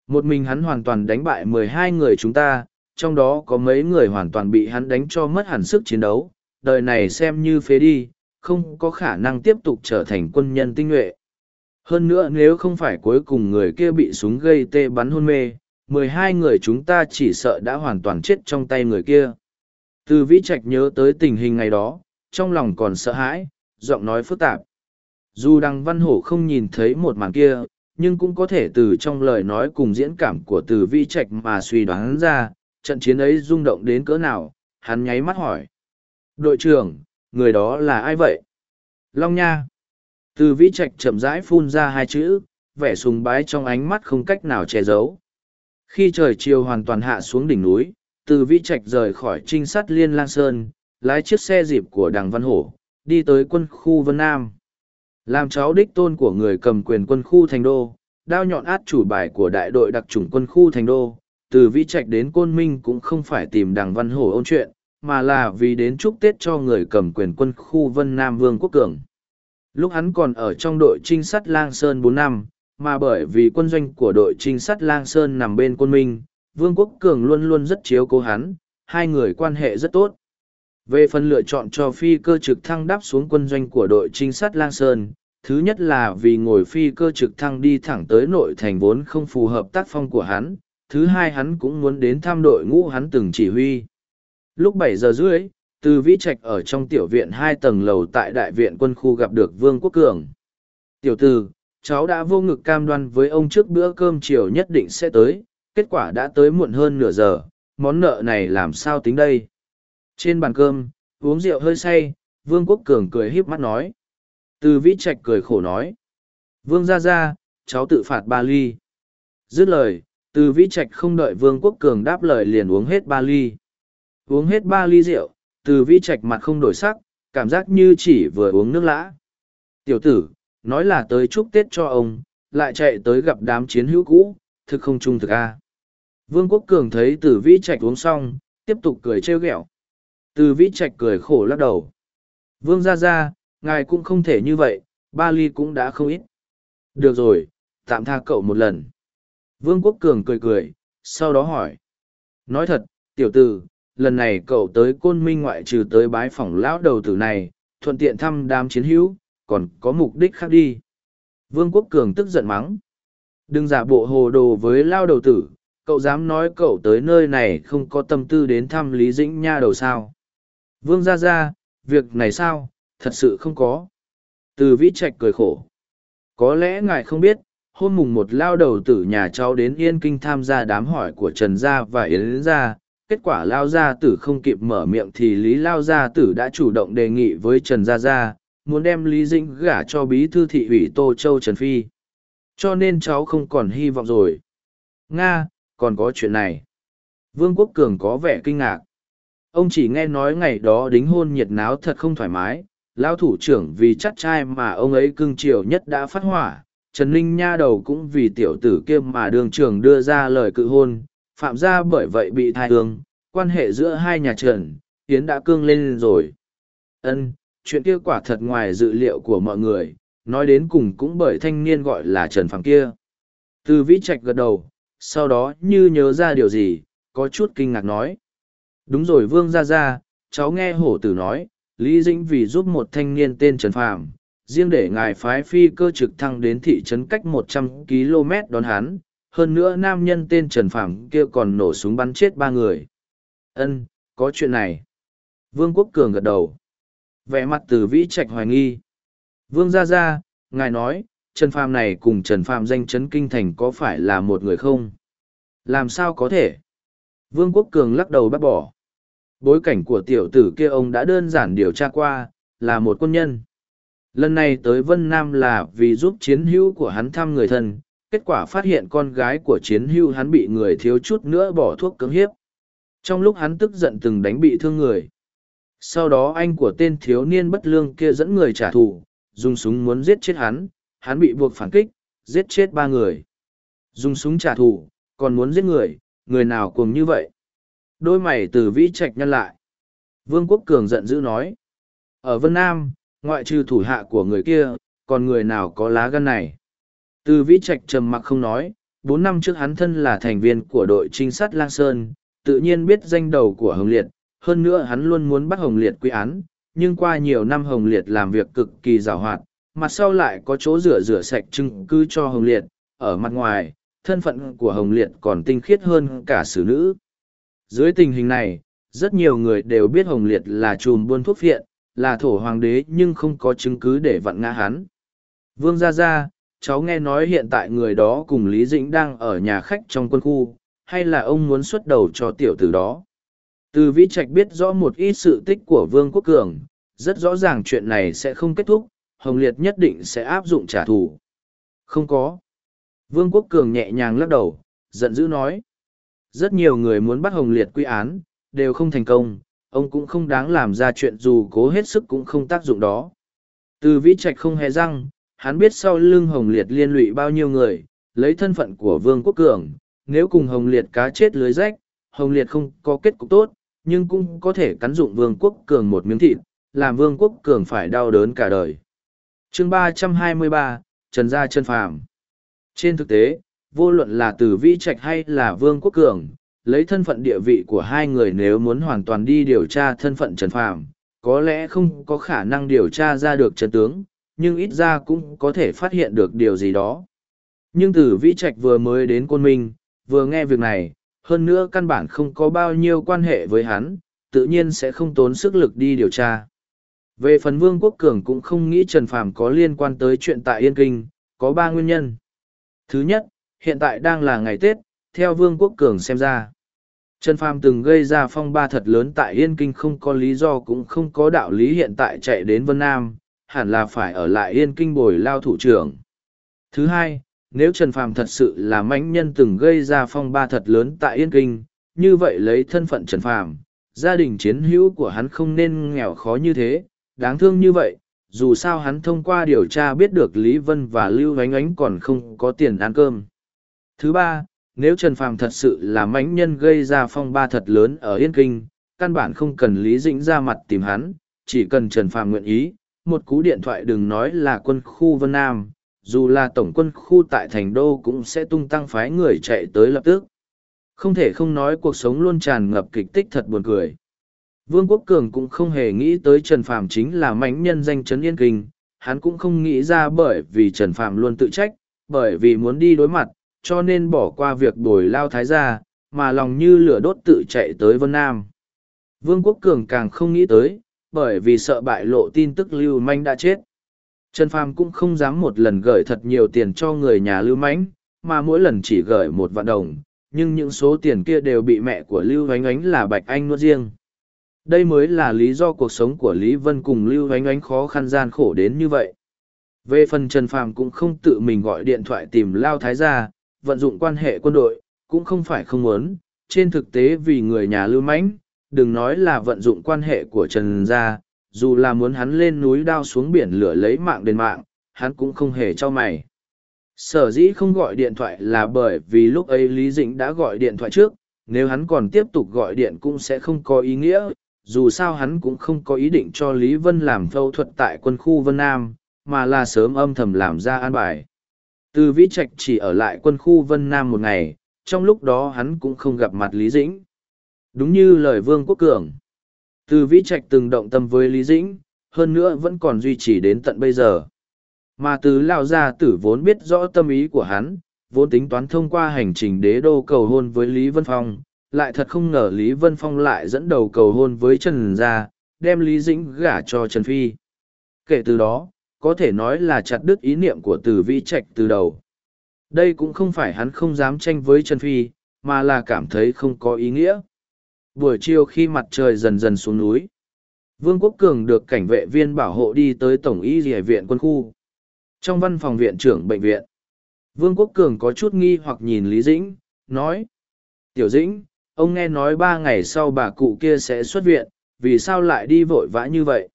Một mình hắn hoàn toàn đánh bại mười hai người chúng ta, trong đó có mấy người hoàn toàn bị hắn đánh cho mất hẳn sức chiến đấu, đời này xem như phế đi, không có khả năng tiếp tục trở thành quân nhân tinh nhuệ. Hơn nữa nếu không phải cuối cùng người kia bị súng gây tê bắn hôn mê, mười hai người chúng ta chỉ sợ đã hoàn toàn chết trong tay người kia. Từ vĩ trạch nhớ tới tình hình ngày đó, trong lòng còn sợ hãi, giọng nói phức tạp. Dù đằng văn hổ không nhìn thấy một màn kia, nhưng cũng có thể từ trong lời nói cùng diễn cảm của từ vi trạch mà suy đoán ra, trận chiến ấy rung động đến cỡ nào, hắn nháy mắt hỏi. Đội trưởng, người đó là ai vậy? Long Nha. Từ vĩ trạch chậm rãi phun ra hai chữ, vẻ sùng bái trong ánh mắt không cách nào che giấu. Khi trời chiều hoàn toàn hạ xuống đỉnh núi, từ vĩ trạch rời khỏi trinh sát liên lang sơn, lái chiếc xe dịp của đằng Văn Hổ, đi tới quân khu Vân Nam. Làm cháu đích tôn của người cầm quyền quân khu Thành Đô, đao nhọn át chủ bài của đại đội đặc chủng quân khu Thành Đô, từ vĩ trạch đến Côn Minh cũng không phải tìm đằng Văn Hổ ôn chuyện, mà là vì đến chúc Tết cho người cầm quyền quân khu Vân Nam Vương Quốc Cường. Lúc hắn còn ở trong đội trinh sát Lang Sơn bốn năm, mà bởi vì quân doanh của đội trinh sát Lang Sơn nằm bên quân minh, Vương Quốc Cường luôn luôn rất chiếu cố hắn, hai người quan hệ rất tốt. Về phần lựa chọn cho phi cơ trực thăng đáp xuống quân doanh của đội trinh sát Lang Sơn, thứ nhất là vì ngồi phi cơ trực thăng đi thẳng tới nội thành vốn không phù hợp tác phong của hắn, thứ hai hắn cũng muốn đến thăm đội ngũ hắn từng chỉ huy. Lúc bảy giờ rưỡi, từ vĩ trạch ở trong tiểu viện hai tầng lầu tại đại viện quân khu gặp được Vương Quốc Cường. Tiểu tư, cháu đã vô ngực cam đoan với ông trước bữa cơm chiều nhất định sẽ tới, kết quả đã tới muộn hơn nửa giờ, món nợ này làm sao tính đây? Trên bàn cơm, uống rượu hơi say, Vương Quốc Cường cười híp mắt nói. Từ vĩ trạch cười khổ nói. Vương ra ra, cháu tự phạt ba ly. Dứt lời, từ vĩ trạch không đợi Vương Quốc Cường đáp lời liền uống hết ba ly. Uống hết ba ly rượu, từ Vi trạch mặt không đổi sắc, cảm giác như chỉ vừa uống nước lã. Tiểu tử, nói là tới chúc Tết cho ông, lại chạy tới gặp đám chiến hữu cũ, thực không trung thực a. Vương Quốc Cường thấy từ vĩ trạch uống xong, tiếp tục cười trêu ghẹo. Từ vĩ trạch cười khổ lắc đầu. Vương ra ra, ngài cũng không thể như vậy, ba ly cũng đã không ít. Được rồi, tạm tha cậu một lần. Vương Quốc Cường cười cười, sau đó hỏi. Nói thật, tiểu tử, lần này cậu tới côn minh ngoại trừ tới bái phỏng lão đầu tử này, thuận tiện thăm đám chiến hữu, còn có mục đích khác đi. Vương Quốc Cường tức giận mắng. Đừng giả bộ hồ đồ với lao đầu tử, cậu dám nói cậu tới nơi này không có tâm tư đến thăm Lý Dĩnh Nha đầu sao. Vương ra ra, việc này sao, thật sự không có. Từ vĩ trạch cười khổ. Có lẽ ngài không biết, hôm mùng một lao đầu tử nhà cháu đến Yên Kinh tham gia đám hỏi của Trần Gia và Yến Gia. Kết quả lao gia tử không kịp mở miệng thì Lý lao gia tử đã chủ động đề nghị với Trần Gia Gia, muốn đem Lý Dĩnh gả cho bí thư thị ủy Tô Châu Trần Phi. Cho nên cháu không còn hy vọng rồi. Nga, còn có chuyện này. Vương Quốc Cường có vẻ kinh ngạc. Ông chỉ nghe nói ngày đó đính hôn nhiệt náo thật không thoải mái, lao thủ trưởng vì chắc trai mà ông ấy cưng chiều nhất đã phát hỏa. Trần Ninh nha đầu cũng vì tiểu tử kia mà đường trưởng đưa ra lời cự hôn, phạm gia bởi vậy bị thai hương, quan hệ giữa hai nhà trần, Yến đã cương lên rồi. Ân, chuyện kia quả thật ngoài dự liệu của mọi người, nói đến cùng cũng bởi thanh niên gọi là Trần Phàng kia. Từ vĩ trạch gật đầu, sau đó như nhớ ra điều gì, có chút kinh ngạc nói. Đúng rồi Vương Gia Gia, cháu nghe hổ tử nói, Lý Dĩnh vì giúp một thanh niên tên Trần Phàm riêng để ngài phái phi cơ trực thăng đến thị trấn cách một trăm km đón hắn, hơn nữa nam nhân tên Trần Phàm kia còn nổ súng bắn chết ba người. Ân, có chuyện này. Vương Quốc Cường gật đầu. Vẻ mặt từ vĩ trạch hoài nghi. Vương Gia Gia, ngài nói, Trần Phàm này cùng Trần Phàm danh chấn kinh thành có phải là một người không? Làm sao có thể? Vương Quốc Cường lắc đầu bác bỏ. Bối cảnh của tiểu tử kia ông đã đơn giản điều tra qua, là một quân nhân. Lần này tới Vân Nam là vì giúp chiến hữu của hắn thăm người thân, kết quả phát hiện con gái của chiến hưu hắn bị người thiếu chút nữa bỏ thuốc cưỡng hiếp. Trong lúc hắn tức giận từng đánh bị thương người. Sau đó anh của tên thiếu niên bất lương kia dẫn người trả thù, dùng súng muốn giết chết hắn, hắn bị buộc phản kích, giết chết ba người. Dùng súng trả thù, còn muốn giết người, người nào cùng như vậy? Đôi mày từ vĩ trạch nhân lại. Vương Quốc Cường giận dữ nói. Ở Vân Nam, ngoại trừ thủ hạ của người kia, còn người nào có lá gan này? Từ vĩ trạch trầm mặc không nói, bốn năm trước hắn thân là thành viên của đội trinh sát Lang Sơn, tự nhiên biết danh đầu của Hồng Liệt, hơn nữa hắn luôn muốn bắt Hồng Liệt quy án, nhưng qua nhiều năm Hồng Liệt làm việc cực kỳ giàu hoạt, mặt sau lại có chỗ rửa rửa sạch chứng cứ cho Hồng Liệt, ở mặt ngoài, thân phận của Hồng Liệt còn tinh khiết hơn cả xử nữ. Dưới tình hình này, rất nhiều người đều biết Hồng Liệt là chùm buôn thuốc phiện, là thổ hoàng đế nhưng không có chứng cứ để vặn ngã hắn. Vương Gia Gia, cháu nghe nói hiện tại người đó cùng Lý Dĩnh đang ở nhà khách trong quân khu, hay là ông muốn xuất đầu cho tiểu tử đó? Từ Vĩ Trạch biết rõ một ít sự tích của Vương Quốc Cường, rất rõ ràng chuyện này sẽ không kết thúc, Hồng Liệt nhất định sẽ áp dụng trả thù. Không có. Vương Quốc Cường nhẹ nhàng lắc đầu, giận dữ nói. Rất nhiều người muốn bắt Hồng Liệt quy án, đều không thành công, ông cũng không đáng làm ra chuyện dù cố hết sức cũng không tác dụng đó. Từ vĩ trạch không hề răng, hắn biết sau lưng Hồng Liệt liên lụy bao nhiêu người, lấy thân phận của Vương Quốc Cường, nếu cùng Hồng Liệt cá chết lưới rách, Hồng Liệt không có kết cục tốt, nhưng cũng có thể cắn dụng Vương Quốc Cường một miếng thịt, làm Vương Quốc Cường phải đau đớn cả đời. chương ba trăm hai mươi ba Trần Gia Chân Phàm trên thực tế, vô luận là từ vĩ trạch hay là vương quốc cường, lấy thân phận địa vị của hai người nếu muốn hoàn toàn đi điều tra thân phận Trần Phàm, có lẽ không có khả năng điều tra ra được Trần tướng, nhưng ít ra cũng có thể phát hiện được điều gì đó. Nhưng từ Vĩ Trạch vừa mới đến Côn Minh, vừa nghe việc này, hơn nữa căn bản không có bao nhiêu quan hệ với hắn, tự nhiên sẽ không tốn sức lực đi điều tra. Về phần Vương Quốc Cường cũng không nghĩ Trần Phàm có liên quan tới chuyện tại Yên Kinh, có ba nguyên nhân. Thứ nhất, hiện tại đang là ngày Tết, theo Vương Quốc Cường xem ra. Trần Phàm từng gây ra phong ba thật lớn tại Yên Kinh không có lý do cũng không có đạo lý hiện tại chạy đến Vân Nam, hẳn là phải ở lại Yên Kinh bồi lao thủ trưởng. Thứ hai, nếu Trần Phàm thật sự là mãnh nhân từng gây ra phong ba thật lớn tại Yên Kinh, như vậy lấy thân phận Trần Phàm, gia đình chiến hữu của hắn không nên nghèo khó như thế, đáng thương như vậy, dù sao hắn thông qua điều tra biết được Lý Vân và Lưu Vánh Ánh còn không có tiền ăn cơm. Thứ ba, nếu Trần Phàm thật sự là mãnh nhân gây ra phong ba thật lớn ở Yên Kinh, căn bản không cần Lý Dĩnh ra mặt tìm hắn, chỉ cần Trần Phàm nguyện ý, một cú điện thoại đừng nói là quân khu Vân Nam, dù là tổng quân khu tại thành đô cũng sẽ tung tăng phái người chạy tới lập tức. Không thể không nói cuộc sống luôn tràn ngập kịch tích thật buồn cười. Vương Quốc Cường cũng không hề nghĩ tới Trần Phàm chính là mãnh nhân danh chấn yên kinh, hắn cũng không nghĩ ra bởi vì Trần Phàm luôn tự trách, bởi vì muốn đi đối mặt, cho nên bỏ qua việc đổi lao thái gia, mà lòng như lửa đốt tự chạy tới Vân Nam. Vương Quốc Cường càng không nghĩ tới, bởi vì sợ bại lộ tin tức Lưu Manh đã chết. Trần Phàm cũng không dám một lần gửi thật nhiều tiền cho người nhà Lưu mãnh mà mỗi lần chỉ gửi một vạn đồng, nhưng những số tiền kia đều bị mẹ của Lưu Ánh Ánh là Bạch Anh nuốt riêng. Đây mới là lý do cuộc sống của Lý Vân cùng Lưu Ánh Ánh khó khăn gian khổ đến như vậy. Về phần Trần Phàm cũng không tự mình gọi điện thoại tìm Lao Thái gia, vận dụng quan hệ quân đội, cũng không phải không muốn, trên thực tế vì người nhà lưu mãnh, đừng nói là vận dụng quan hệ của Trần gia, dù là muốn hắn lên núi đao xuống biển lửa lấy mạng đền mạng, hắn cũng không hề cho mày. Sở dĩ không gọi điện thoại là bởi vì lúc ấy Lý Dĩnh đã gọi điện thoại trước, nếu hắn còn tiếp tục gọi điện cũng sẽ không có ý nghĩa, dù sao hắn cũng không có ý định cho Lý Vân làm phẫu thuật tại quân khu Vân Nam, mà là sớm âm thầm làm ra an bài. Từ Vĩ Trạch chỉ ở lại quân khu Vân Nam một ngày, trong lúc đó hắn cũng không gặp mặt Lý Dĩnh. Đúng như lời Vương Quốc Cường. Từ Vĩ Trạch từng động tâm với Lý Dĩnh, hơn nữa vẫn còn duy trì đến tận bây giờ. Mà từ Lao Gia Tử vốn biết rõ tâm ý của hắn, vốn tính toán thông qua hành trình đế đô cầu hôn với Lý Vân Phong, lại thật không ngờ Lý Vân Phong lại dẫn đầu cầu hôn với Trần Gia, đem Lý Dĩnh gả cho Trần Phi. Kể từ đó, có thể nói là chặt đứt ý niệm của từ vi trạch từ đầu. Đây cũng không phải hắn không dám tranh với Trần Phi, mà là cảm thấy không có ý nghĩa. Buổi chiều khi mặt trời dần dần xuống núi, Vương Quốc Cường được cảnh vệ viên bảo hộ đi tới Tổng y rỉa viện quân khu. Trong văn phòng viện trưởng bệnh viện, Vương Quốc Cường có chút nghi hoặc nhìn Lý Dĩnh, nói. Tiểu Dĩnh, ông nghe nói ba ngày sau bà cụ kia sẽ xuất viện, vì sao lại đi vội vã như vậy?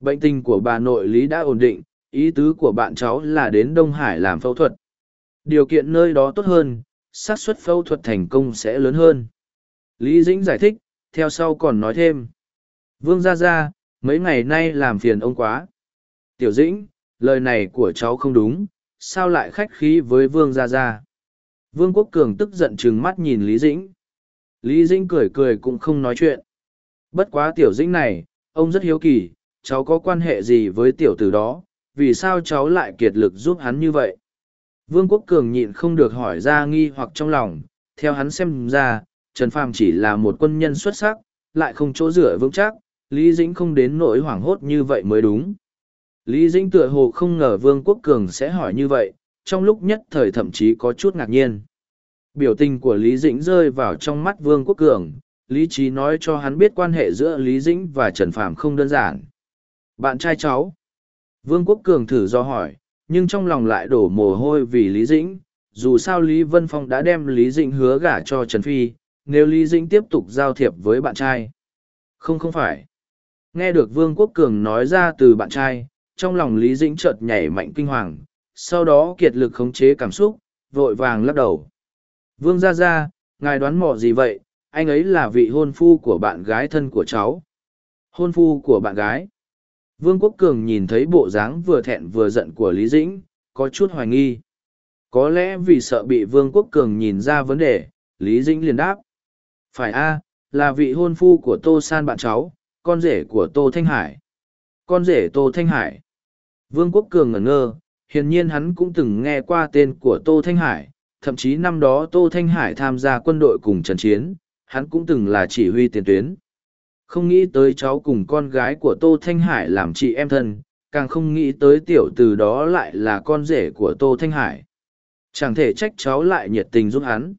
Bệnh tình của bà nội Lý đã ổn định, ý tứ của bạn cháu là đến Đông Hải làm phẫu thuật. Điều kiện nơi đó tốt hơn, xác suất phẫu thuật thành công sẽ lớn hơn. Lý Dĩnh giải thích, theo sau còn nói thêm. Vương Gia Gia, mấy ngày nay làm phiền ông quá. Tiểu Dĩnh, lời này của cháu không đúng, sao lại khách khí với Vương Gia Gia? Vương Quốc Cường tức giận trừng mắt nhìn Lý Dĩnh. Lý Dĩnh cười cười cũng không nói chuyện. Bất quá Tiểu Dĩnh này, ông rất hiếu kỳ, cháu có quan hệ gì với tiểu tử đó, vì sao cháu lại kiệt lực giúp hắn như vậy? Vương Quốc Cường nhịn không được hỏi ra nghi hoặc trong lòng, theo hắn xem ra, Trần Phàm chỉ là một quân nhân xuất sắc, lại không chỗ dựa vững chắc, Lý Dĩnh không đến nỗi hoảng hốt như vậy mới đúng. Lý Dĩnh tựa hồ không ngờ Vương Quốc Cường sẽ hỏi như vậy, trong lúc nhất thời thậm chí có chút ngạc nhiên. Biểu tình của Lý Dĩnh rơi vào trong mắt Vương Quốc Cường, Lý Trí nói cho hắn biết quan hệ giữa Lý Dĩnh và Trần Phàm không đơn giản. Bạn trai cháu. Vương Quốc Cường thử do hỏi, nhưng trong lòng lại đổ mồ hôi vì Lý Dĩnh. Dù sao Lý Vân Phong đã đem Lý Dĩnh hứa gả cho Trần Phi, nếu Lý Dĩnh tiếp tục giao thiệp với bạn trai. Không không phải. Nghe được Vương Quốc Cường nói ra từ bạn trai, trong lòng Lý Dĩnh chợt nhảy mạnh kinh hoàng, sau đó kiệt lực khống chế cảm xúc, vội vàng lắc đầu. Vương ra ra, ngài đoán mò gì vậy, anh ấy là vị hôn phu của bạn gái thân của cháu. Hôn phu của bạn gái. Vương Quốc Cường nhìn thấy bộ dáng vừa thẹn vừa giận của Lý Dĩnh, có chút hoài nghi. Có lẽ vì sợ bị Vương Quốc Cường nhìn ra vấn đề, Lý Dĩnh liền đáp. Phải a là vị hôn phu của Tô San bạn cháu, con rể của Tô Thanh Hải. Con rể Tô Thanh Hải. Vương Quốc Cường ngẩn ngơ, hiển nhiên hắn cũng từng nghe qua tên của Tô Thanh Hải, thậm chí năm đó Tô Thanh Hải tham gia quân đội cùng Trần chiến, hắn cũng từng là chỉ huy tiền tuyến. Không nghĩ tới cháu cùng con gái của Tô Thanh Hải làm chị em thân, càng không nghĩ tới tiểu từ đó lại là con rể của Tô Thanh Hải. Chẳng thể trách cháu lại nhiệt tình giúp hắn.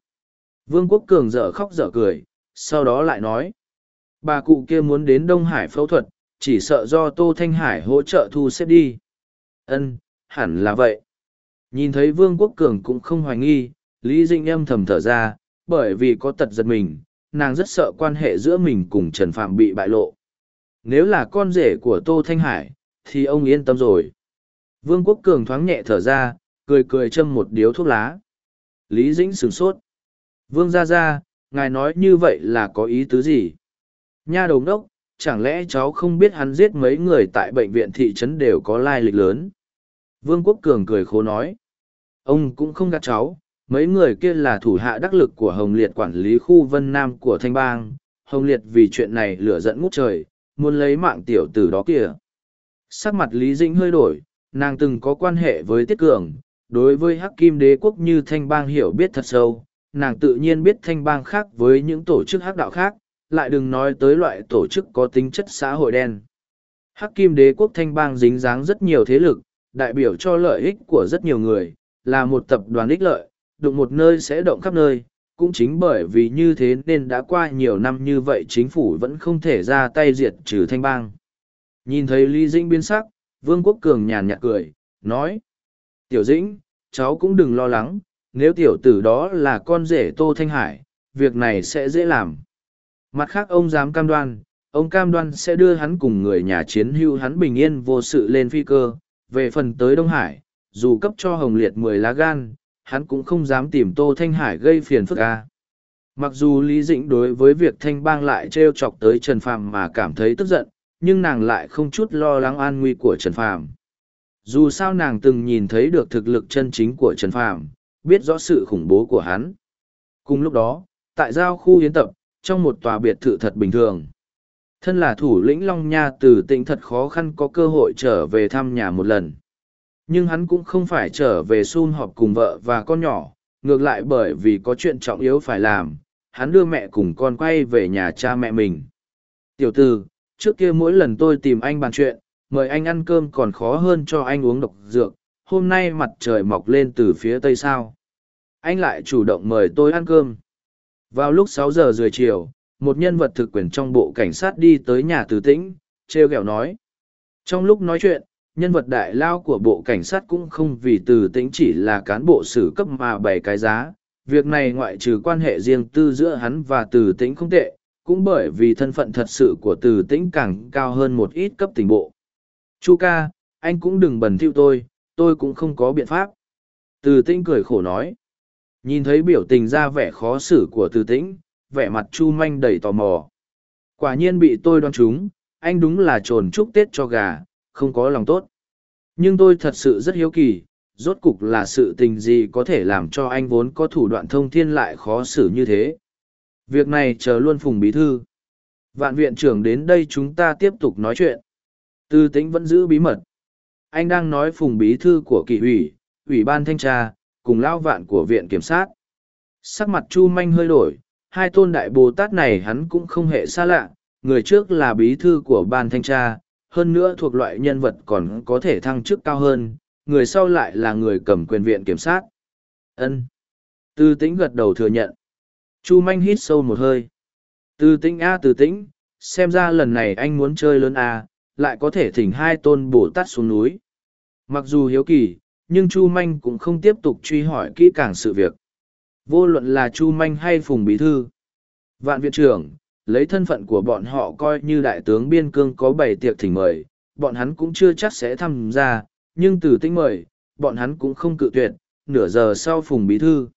Vương Quốc Cường dở khóc dở cười, sau đó lại nói. Bà cụ kia muốn đến Đông Hải phẫu thuật, chỉ sợ do Tô Thanh Hải hỗ trợ thu xếp đi. Ân, hẳn là vậy. Nhìn thấy Vương Quốc Cường cũng không hoài nghi, Lý Dĩnh âm thầm thở ra, bởi vì có tật giật mình, nàng rất sợ quan hệ giữa mình cùng Trần Phạm bị bại lộ. Nếu là con rể của Tô Thanh Hải, thì ông yên tâm rồi. Vương Quốc Cường thoáng nhẹ thở ra, cười cười châm một điếu thuốc lá. Lý Dĩnh sửng sốt. Vương ra ra, ngài nói như vậy là có ý tứ gì? Nha đầu đốc, chẳng lẽ cháu không biết hắn giết mấy người tại bệnh viện thị trấn đều có lai lịch lớn? Vương Quốc Cường cười khổ nói. Ông cũng không gạt cháu, mấy người kia là thủ hạ đắc lực của Hồng Liệt quản lý khu Vân Nam của Thanh Bang. Hồng Liệt vì chuyện này lửa giận ngút trời, muốn lấy mạng tiểu tử đó kìa. Sắc mặt Lý Dĩnh hơi đổi, nàng từng có quan hệ với Tiết Cường, đối với Hắc Kim Đế Quốc như Thanh Bang hiểu biết thật sâu, nàng tự nhiên biết Thanh Bang khác với những tổ chức hắc đạo khác, lại đừng nói tới loại tổ chức có tính chất xã hội đen. Hắc Kim Đế Quốc Thanh Bang dính dáng rất nhiều thế lực, đại biểu cho lợi ích của rất nhiều người, là một tập đoàn ích lợi, đụng một nơi sẽ động khắp nơi. Cũng chính bởi vì như thế nên đã qua nhiều năm như vậy chính phủ vẫn không thể ra tay diệt trừ thanh bang. Nhìn thấy Lý Dĩnh biến sắc, Vương Quốc Cường nhàn nhạt cười, nói. Tiểu Dĩnh, cháu cũng đừng lo lắng, nếu tiểu tử đó là con rể Tô Thanh Hải, việc này sẽ dễ làm. Mặt khác ông dám cam đoan, ông cam đoan sẽ đưa hắn cùng người nhà chiến hưu hắn bình yên vô sự lên phi cơ, về phần tới Đông Hải, dù cấp cho Hồng Liệt mười lá gan, hắn cũng không dám tìm Tô Thanh Hải gây phiền phức ca. Mặc dù Lý Dĩnh đối với việc Thanh Bang lại trêu chọc tới Trần Phàm mà cảm thấy tức giận, nhưng nàng lại không chút lo lắng an nguy của Trần Phàm. Dù sao nàng từng nhìn thấy được thực lực chân chính của Trần Phàm, biết rõ sự khủng bố của hắn. Cùng lúc đó, tại giao khu hiến tập, trong một tòa biệt thự thật bình thường. Thân là thủ lĩnh Long Nha từ tỉnh thật khó khăn có cơ hội trở về thăm nhà một lần. Nhưng hắn cũng không phải trở về xun họp cùng vợ và con nhỏ, ngược lại bởi vì có chuyện trọng yếu phải làm, hắn đưa mẹ cùng con quay về nhà cha mẹ mình. Tiểu tư, trước kia mỗi lần tôi tìm anh bàn chuyện, mời anh ăn cơm còn khó hơn cho anh uống độc dược, hôm nay mặt trời mọc lên từ phía tây sao. Anh lại chủ động mời tôi ăn cơm. Vào lúc sáu giờ rưỡi chiều, một nhân vật thực quyền trong bộ cảnh sát đi tới nhà từ tĩnh, treo o nói. Trong lúc nói chuyện, nhân vật đại lao của bộ cảnh sát cũng không vì từ tĩnh chỉ là cán bộ xử cấp mà bày cái giá. Việc này ngoại trừ quan hệ riêng tư giữa hắn và từ tĩnh không tệ, cũng bởi vì thân phận thật sự của từ tĩnh càng cao hơn một ít cấp tình bộ. Chu ca, anh cũng đừng bẩn thiu tôi, tôi cũng không có biện pháp. Từ tĩnh cười khổ nói. Nhìn thấy biểu tình ra vẻ khó xử của từ tĩnh, vẻ mặt chu manh đầy tò mò. Quả nhiên bị tôi đoán trúng, anh đúng là trồn chúc Tết cho gà, không có lòng tốt. Nhưng tôi thật sự rất hiếu kỳ, rốt cục là sự tình gì có thể làm cho anh vốn có thủ đoạn thông thiên lại khó xử như thế. Việc này chờ luôn Phùng Bí Thư. Vạn viện trưởng đến đây chúng ta tiếp tục nói chuyện. Tư tĩnh vẫn giữ bí mật. Anh đang nói Phùng Bí Thư của kỳ ủy, ủy ban thanh tra, cùng lao vạn của viện kiểm sát. Sắc mặt Chu Manh hơi đổi, hai tôn đại Bồ Tát này hắn cũng không hề xa lạ, người trước là bí thư của ban thanh tra, hơn nữa thuộc loại nhân vật còn có thể thăng chức cao hơn, người sau lại là người cầm quyền viện kiểm sát. Ân. Tư tĩnh gật đầu thừa nhận. Chu manh hít sâu một hơi. Tư tĩnh a tư tĩnh, xem ra lần này anh muốn chơi lớn a, lại có thể thỉnh hai tôn Bồ Tát xuống núi. Mặc dù hiếu kỳ, nhưng Chu manh cũng không tiếp tục truy hỏi kỹ càng sự việc. Vô luận là Chu manh hay Phùng Bí Thư. Vạn viện trưởng, lấy thân phận của bọn họ coi như đại tướng biên cương có bảy tiệc thỉnh mời, bọn hắn cũng chưa chắc sẽ tham gia, nhưng từ tinh mời, bọn hắn cũng không cự tuyệt, nửa giờ sau phùng bí thư.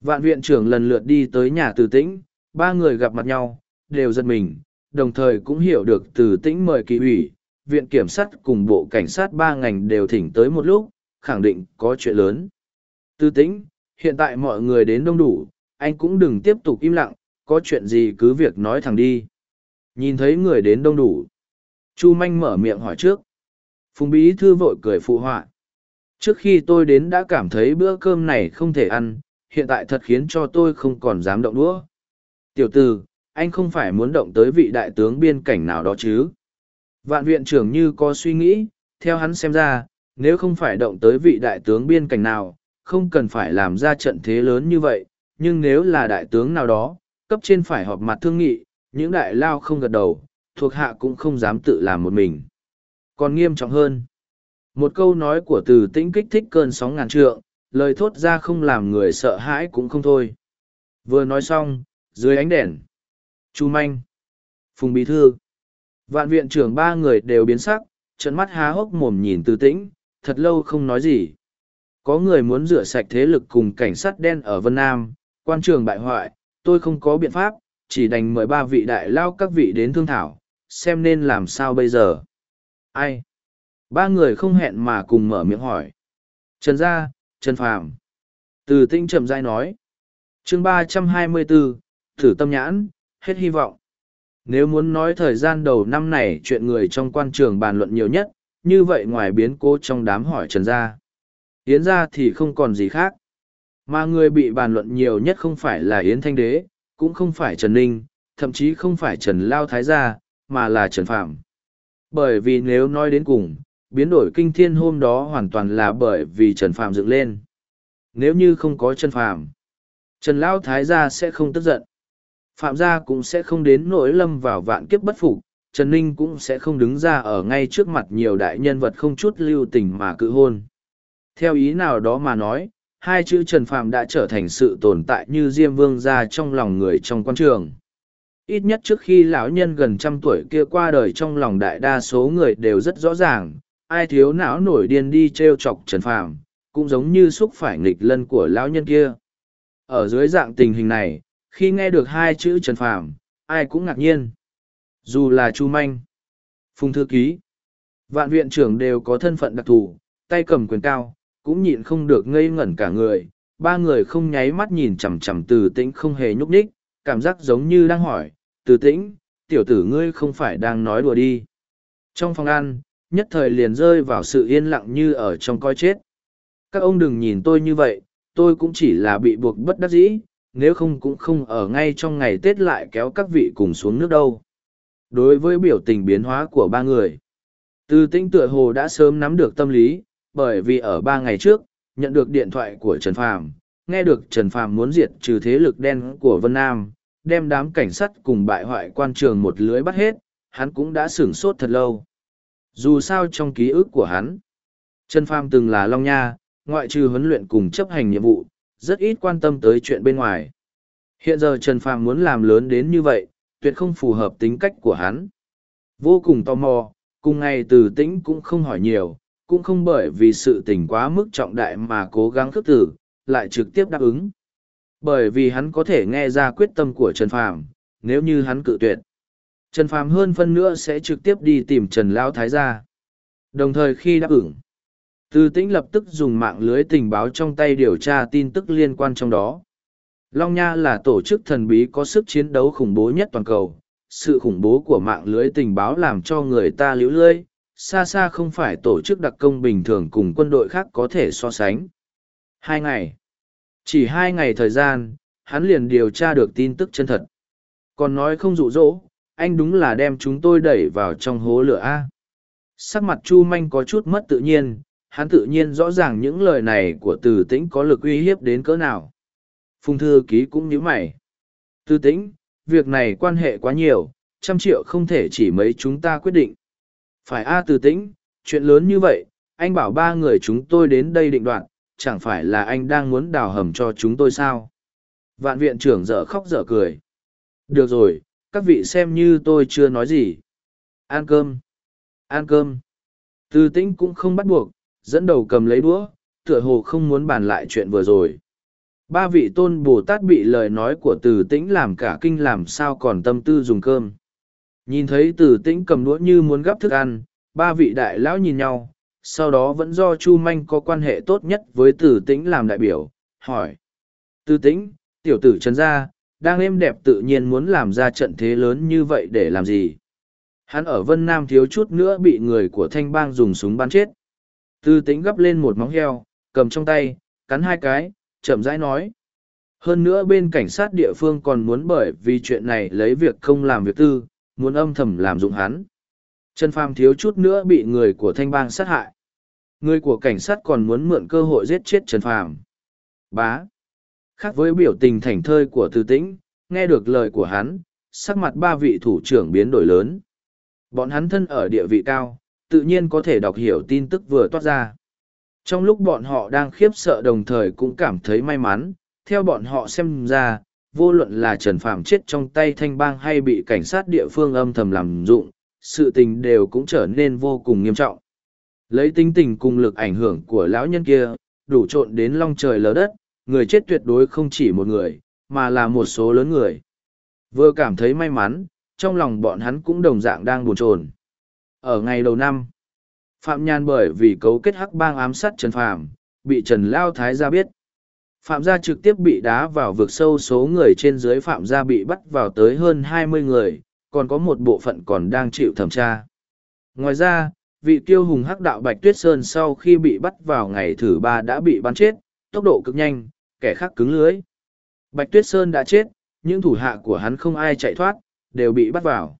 Vạn viện trưởng lần lượt đi tới nhà từ tĩnh, ba người gặp mặt nhau, đều giật mình, đồng thời cũng hiểu được từ tĩnh mời kỳ ủy, viện kiểm sát cùng bộ cảnh sát ba ngành đều thỉnh tới một lúc, khẳng định có chuyện lớn. Tư tĩnh, hiện tại mọi người đến đông đủ, anh cũng đừng tiếp tục im lặng, có chuyện gì cứ việc nói thẳng đi. Nhìn thấy người đến đông đủ. Chu Manh mở miệng hỏi trước. Phùng Bí Thư vội cười phụ họa. Trước khi tôi đến đã cảm thấy bữa cơm này không thể ăn, hiện tại thật khiến cho tôi không còn dám động đũa. Tiểu tử, anh không phải muốn động tới vị đại tướng biên cảnh nào đó chứ? Vạn viện trưởng như có suy nghĩ, theo hắn xem ra, nếu không phải động tới vị đại tướng biên cảnh nào, không cần phải làm ra trận thế lớn như vậy, nhưng nếu là đại tướng nào đó, cấp trên phải họp mặt thương nghị, những đại lao không gật đầu, thuộc hạ cũng không dám tự làm một mình. Còn nghiêm trọng hơn, một câu nói của từ tĩnh kích thích cơn sóng ngàn trượng, lời thốt ra không làm người sợ hãi cũng không thôi. Vừa nói xong, dưới ánh đèn, Chu Manh, Phùng Bí Thư, vạn viện trưởng ba người đều biến sắc, trận mắt há hốc mồm nhìn từ tĩnh, thật lâu không nói gì. Có người muốn rửa sạch thế lực cùng cảnh sát đen ở Vân Nam, quan trường bại hoại, tôi không có biện pháp, chỉ đành mời ba vị đại lao các vị đến thương thảo, xem nên làm sao bây giờ. Ai? Ba người không hẹn mà cùng mở miệng hỏi. Trần Gia, Trần Phàm Từ tinh chậm dai nói. chương ba trăm hai mươi bốn thử tâm nhãn, hết hy vọng. Nếu muốn nói thời gian đầu năm này chuyện người trong quan trường bàn luận nhiều nhất, như vậy ngoài biến cố trong đám hỏi Trần Gia. Yến Gia thì không còn gì khác. Mà người bị bàn luận nhiều nhất không phải là Yến Thanh Đế, cũng không phải Trần Ninh, thậm chí không phải Trần Lao Thái Gia, mà là Trần Phạm. Bởi vì nếu nói đến cùng, biến đổi kinh thiên hôm đó hoàn toàn là bởi vì Trần Phạm dựng lên. Nếu như không có Trần Phạm, Trần Lao Thái Gia sẽ không tức giận. Phạm gia cũng sẽ không đến nỗi lâm vào vạn kiếp bất phục, Trần Ninh cũng sẽ không đứng ra ở ngay trước mặt nhiều đại nhân vật không chút lưu tình mà cự hôn. Theo ý nào đó mà nói, hai chữ Trần Phạm đã trở thành sự tồn tại như Diêm Vương gia trong lòng người trong quan trường. Ít nhất trước khi lão nhân gần trăm tuổi kia qua đời trong lòng đại đa số người đều rất rõ ràng, ai thiếu não nổi điên đi t r e o chọc Trần Phạm, cũng giống như xúc phải nghịch lân của lão nhân kia. Ở dưới dạng tình hình này, khi nghe được hai chữ Trần phàm ai cũng ngạc nhiên. Dù là Chu Manh, Phùng Thư Ký, Vạn Viện trưởng đều có thân phận đặc thù, tay cầm quyền cao, cũng nhịn không được ngây ngẩn cả người, ba người không nháy mắt nhìn chằm chằm từ tĩnh không hề nhúc nhích, cảm giác giống như đang hỏi, từ tĩnh, tiểu tử ngươi không phải đang nói đùa đi. Trong phòng ăn, nhất thời liền rơi vào sự yên lặng như ở trong coi chết. Các ông đừng nhìn tôi như vậy, tôi cũng chỉ là bị buộc bất đắc dĩ, nếu không cũng không ở ngay trong ngày Tết lại kéo các vị cùng xuống nước đâu. Đối với biểu tình biến hóa của ba người, từ tĩnh tựa hồ đã sớm nắm được tâm lý, bởi vì ở ba ngày trước, nhận được điện thoại của Trần Phàm, nghe được Trần Phàm muốn diệt trừ thế lực đen của Vân Nam, đem đám cảnh sát cùng bại hoại quan trường một lưới bắt hết, hắn cũng đã sửng sốt thật lâu. Dù sao trong ký ức của hắn, Trần Phàm từng là Long Nha, ngoại trừ huấn luyện cùng chấp hành nhiệm vụ, rất ít quan tâm tới chuyện bên ngoài. Hiện giờ Trần Phàm muốn làm lớn đến như vậy, tuyệt không phù hợp tính cách của hắn. Vô cùng tò mò, cùng ngày từ tĩnh cũng không hỏi nhiều, cũng không bởi vì sự tình quá mức trọng đại mà cố gắng khước tử, lại trực tiếp đáp ứng. Bởi vì hắn có thể nghe ra quyết tâm của Trần Phàm, nếu như hắn cự tuyệt. Trần Phàm hơn phân nữa sẽ trực tiếp đi tìm Trần Lão Thái gia. Đồng thời khi đáp ứng, từ Tĩnh lập tức dùng mạng lưới tình báo trong tay điều tra tin tức liên quan trong đó. Long Nha là tổ chức thần bí có sức chiến đấu khủng bố nhất toàn cầu. Sự khủng bố của mạng lưới tình báo làm cho người ta liễu lơi, xa xa không phải tổ chức đặc công bình thường cùng quân đội khác có thể so sánh. Hai ngày. Chỉ hai ngày thời gian, hắn liền điều tra được tin tức chân thật. Còn nói không dụ dỗ, anh đúng là đem chúng tôi đẩy vào trong hố lửa A. Sắc mặt Chu Manh có chút mất tự nhiên, hắn tự nhiên rõ ràng những lời này của từ tĩnh có lực uy hiếp đến cỡ nào. Phùng thư ký cũng nhíu mày. Từ tĩnh, việc này quan hệ quá nhiều, trăm triệu không thể chỉ mấy chúng ta quyết định. Phải A từ tĩnh, chuyện lớn như vậy, anh bảo ba người chúng tôi đến đây định đoạn, chẳng phải là anh đang muốn đào hầm cho chúng tôi sao? Vạn viện trưởng dở khóc dở cười. Được rồi, các vị xem như tôi chưa nói gì. Ăn cơm. Ăn cơm. Từ tĩnh cũng không bắt buộc, dẫn đầu cầm lấy đũa, tựa hồ không muốn bàn lại chuyện vừa rồi. Ba vị tôn Bồ Tát bị lời nói của từ tĩnh làm cả kinh làm sao còn tâm tư dùng cơm. Nhìn thấy từ tĩnh cầm đũa như muốn gắp thức ăn, ba vị đại lão nhìn nhau, sau đó vẫn do Chu Manh có quan hệ tốt nhất với từ tĩnh làm đại biểu, hỏi. Từ tĩnh, tiểu tử trần gia, đang êm đẹp tự nhiên muốn làm ra trận thế lớn như vậy để làm gì. Hắn ở Vân Nam thiếu chút nữa bị người của thanh bang dùng súng bắn chết. Tư tĩnh gấp lên một móng heo, cầm trong tay, cắn hai cái, chậm rãi nói. Hơn nữa bên cảnh sát địa phương còn muốn bởi vì chuyện này lấy việc không làm việc tư, muốn âm thầm làm dụng hắn. Trần Phàm thiếu chút nữa bị người của thanh bang sát hại. Người của cảnh sát còn muốn mượn cơ hội giết chết Trần Phàm. Bá. Khác với biểu tình thảnh thơi của Tư Tĩnh, nghe được lời của hắn, sắc mặt ba vị thủ trưởng biến đổi lớn. Bọn hắn thân ở địa vị cao, tự nhiên có thể đọc hiểu tin tức vừa toát ra. Trong lúc bọn họ đang khiếp sợ đồng thời cũng cảm thấy may mắn, theo bọn họ xem ra, vô luận là Trần Phạm chết trong tay thanh bang hay bị cảnh sát địa phương âm thầm làm dụng, sự tình đều cũng trở nên vô cùng nghiêm trọng. Lấy tính tình cùng lực ảnh hưởng của lão nhân kia, đủ trộn đến long trời lở đất, người chết tuyệt đối không chỉ một người, mà là một số lớn người. Vừa cảm thấy may mắn, trong lòng bọn hắn cũng đồng dạng đang buồn chồn. Ở ngày đầu năm, Phạm Nhan bởi vì cấu kết hắc bang ám sát Trần Phạm, bị Trần Lao Thái gia biết. Phạm gia trực tiếp bị đá vào vực sâu số người trên dưới Phạm gia bị bắt vào tới hơn hai mươi người, còn có một bộ phận còn đang chịu thẩm tra. Ngoài ra, vị tiêu hùng hắc đạo Bạch Tuyết Sơn sau khi bị bắt vào ngày thứ ba đã bị bắn chết, tốc độ cực nhanh, kẻ khác cứng lưới. Bạch Tuyết Sơn đã chết, những thủ hạ của hắn không ai chạy thoát, đều bị bắt vào.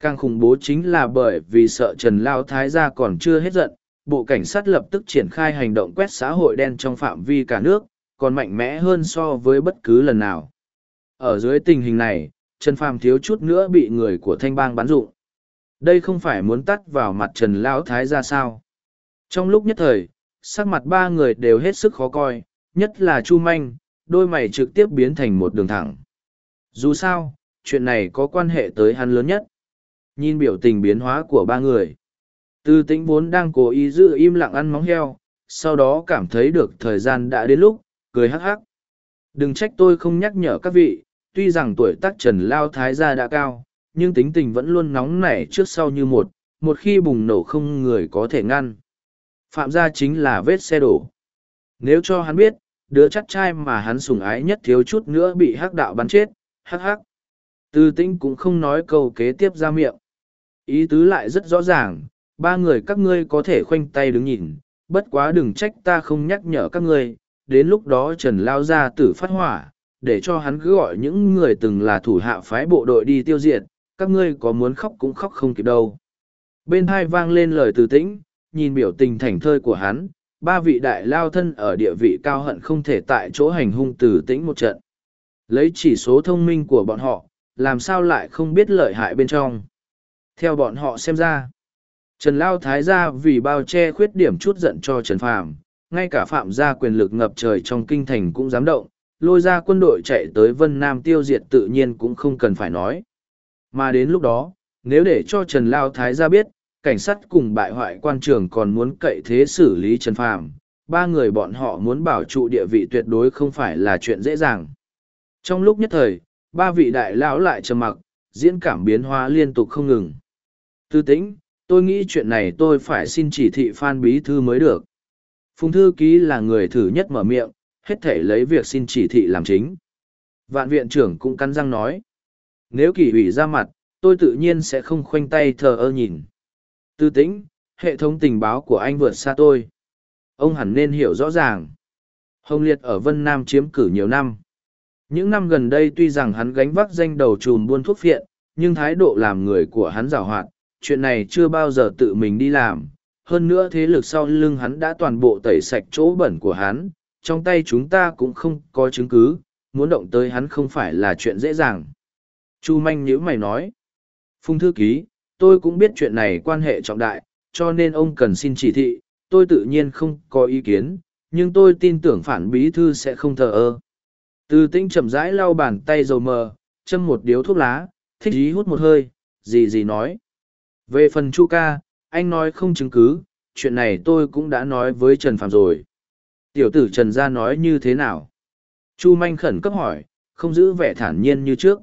Càng khủng bố chính là bởi vì sợ Trần Lao Thái gia còn chưa hết giận, bộ cảnh sát lập tức triển khai hành động quét xã hội đen trong phạm vi cả nước, còn mạnh mẽ hơn so với bất cứ lần nào. Ở dưới tình hình này, Trần Phàm thiếu chút nữa bị người của thanh bang bắn dụng. Đây không phải muốn tắt vào mặt Trần Lão Thái ra sao. Trong lúc nhất thời, sắc mặt ba người đều hết sức khó coi, nhất là Chu Manh, đôi mày trực tiếp biến thành một đường thẳng. Dù sao, chuyện này có quan hệ tới hắn lớn nhất. Nhìn biểu tình biến hóa của ba người. Tư tĩnh vốn đang cố ý giữ im lặng ăn móng heo, sau đó cảm thấy được thời gian đã đến lúc, cười hắc hắc. Đừng trách tôi không nhắc nhở các vị, tuy rằng tuổi tác trần lao thái gia đã cao, nhưng tính tình vẫn luôn nóng nảy trước sau như một, một khi bùng nổ không người có thể ngăn. Phạm gia chính là vết xe đổ. Nếu cho hắn biết, đứa chắc trai mà hắn sủng ái nhất thiếu chút nữa bị hắc đạo bắn chết, hắc hắc. Tư tĩnh cũng không nói câu kế tiếp ra miệng. Ý tứ lại rất rõ ràng, ba người các ngươi có thể khoanh tay đứng nhìn, bất quá đừng trách ta không nhắc nhở các ngươi, đến lúc đó Trần lao ra tử phát hỏa, để cho hắn cứ gọi những người từng là thủ hạ phái bộ đội đi tiêu diệt, các ngươi có muốn khóc cũng khóc không kịp đâu. Bên hai vang lên lời từ tĩnh, nhìn biểu tình thảnh thơi của hắn, ba vị đại lao thân ở địa vị cao hận không thể tại chỗ hành hung từ tĩnh một trận. Lấy chỉ số thông minh của bọn họ, làm sao lại không biết lợi hại bên trong. Theo bọn họ xem ra, Trần Lao Thái gia vì bao che khuyết điểm chút giận cho Trần Phàm, ngay cả phạm gia quyền lực ngập trời trong kinh thành cũng dám động, lôi ra quân đội chạy tới Vân Nam tiêu diệt tự nhiên cũng không cần phải nói. Mà đến lúc đó, nếu để cho Trần Lao Thái gia biết, cảnh sát cùng bại hoại quan trường còn muốn cậy thế xử lý Trần Phàm, ba người bọn họ muốn bảo trụ địa vị tuyệt đối không phải là chuyện dễ dàng. Trong lúc nhất thời, ba vị đại lão lại trầm mặc, diễn cảm biến hóa liên tục không ngừng. Tư tĩnh, tôi nghĩ chuyện này tôi phải xin chỉ thị Phan Bí Thư mới được. Phùng Thư Ký là người thử nhất mở miệng, hết thể lấy việc xin chỉ thị làm chính. Vạn viện trưởng cũng cắn răng nói. Nếu kỳ ủy ra mặt, tôi tự nhiên sẽ không khoanh tay thờ ơ nhìn. Tư tĩnh, hệ thống tình báo của anh vượt xa tôi. Ông hẳn nên hiểu rõ ràng. Hồng Liệt ở Vân Nam chiếm cử nhiều năm. Những năm gần đây tuy rằng hắn gánh vác danh đầu trùm buôn thuốc phiện, nhưng thái độ làm người của hắn rào hoạt, chuyện này chưa bao giờ tự mình đi làm. Hơn nữa thế lực sau lưng hắn đã toàn bộ tẩy sạch chỗ bẩn của hắn, trong tay chúng ta cũng không có chứng cứ, muốn động tới hắn không phải là chuyện dễ dàng. Chu manh nhữ mày nói. Phùng thư ký, tôi cũng biết chuyện này quan hệ trọng đại, cho nên ông cần xin chỉ thị, tôi tự nhiên không có ý kiến, nhưng tôi tin tưởng phản bí thư sẽ không thờ ơ. Từ tinh chậm rãi lau bàn tay dầu mờ, châm một điếu thuốc lá, thích ý hút một hơi, gì gì nói. Về phần Chu ca, anh nói không chứng cứ, chuyện này tôi cũng đã nói với Trần Phạm rồi. Tiểu tử Trần Gia nói như thế nào? Chu Manh khẩn cấp hỏi, không giữ vẻ thản nhiên như trước.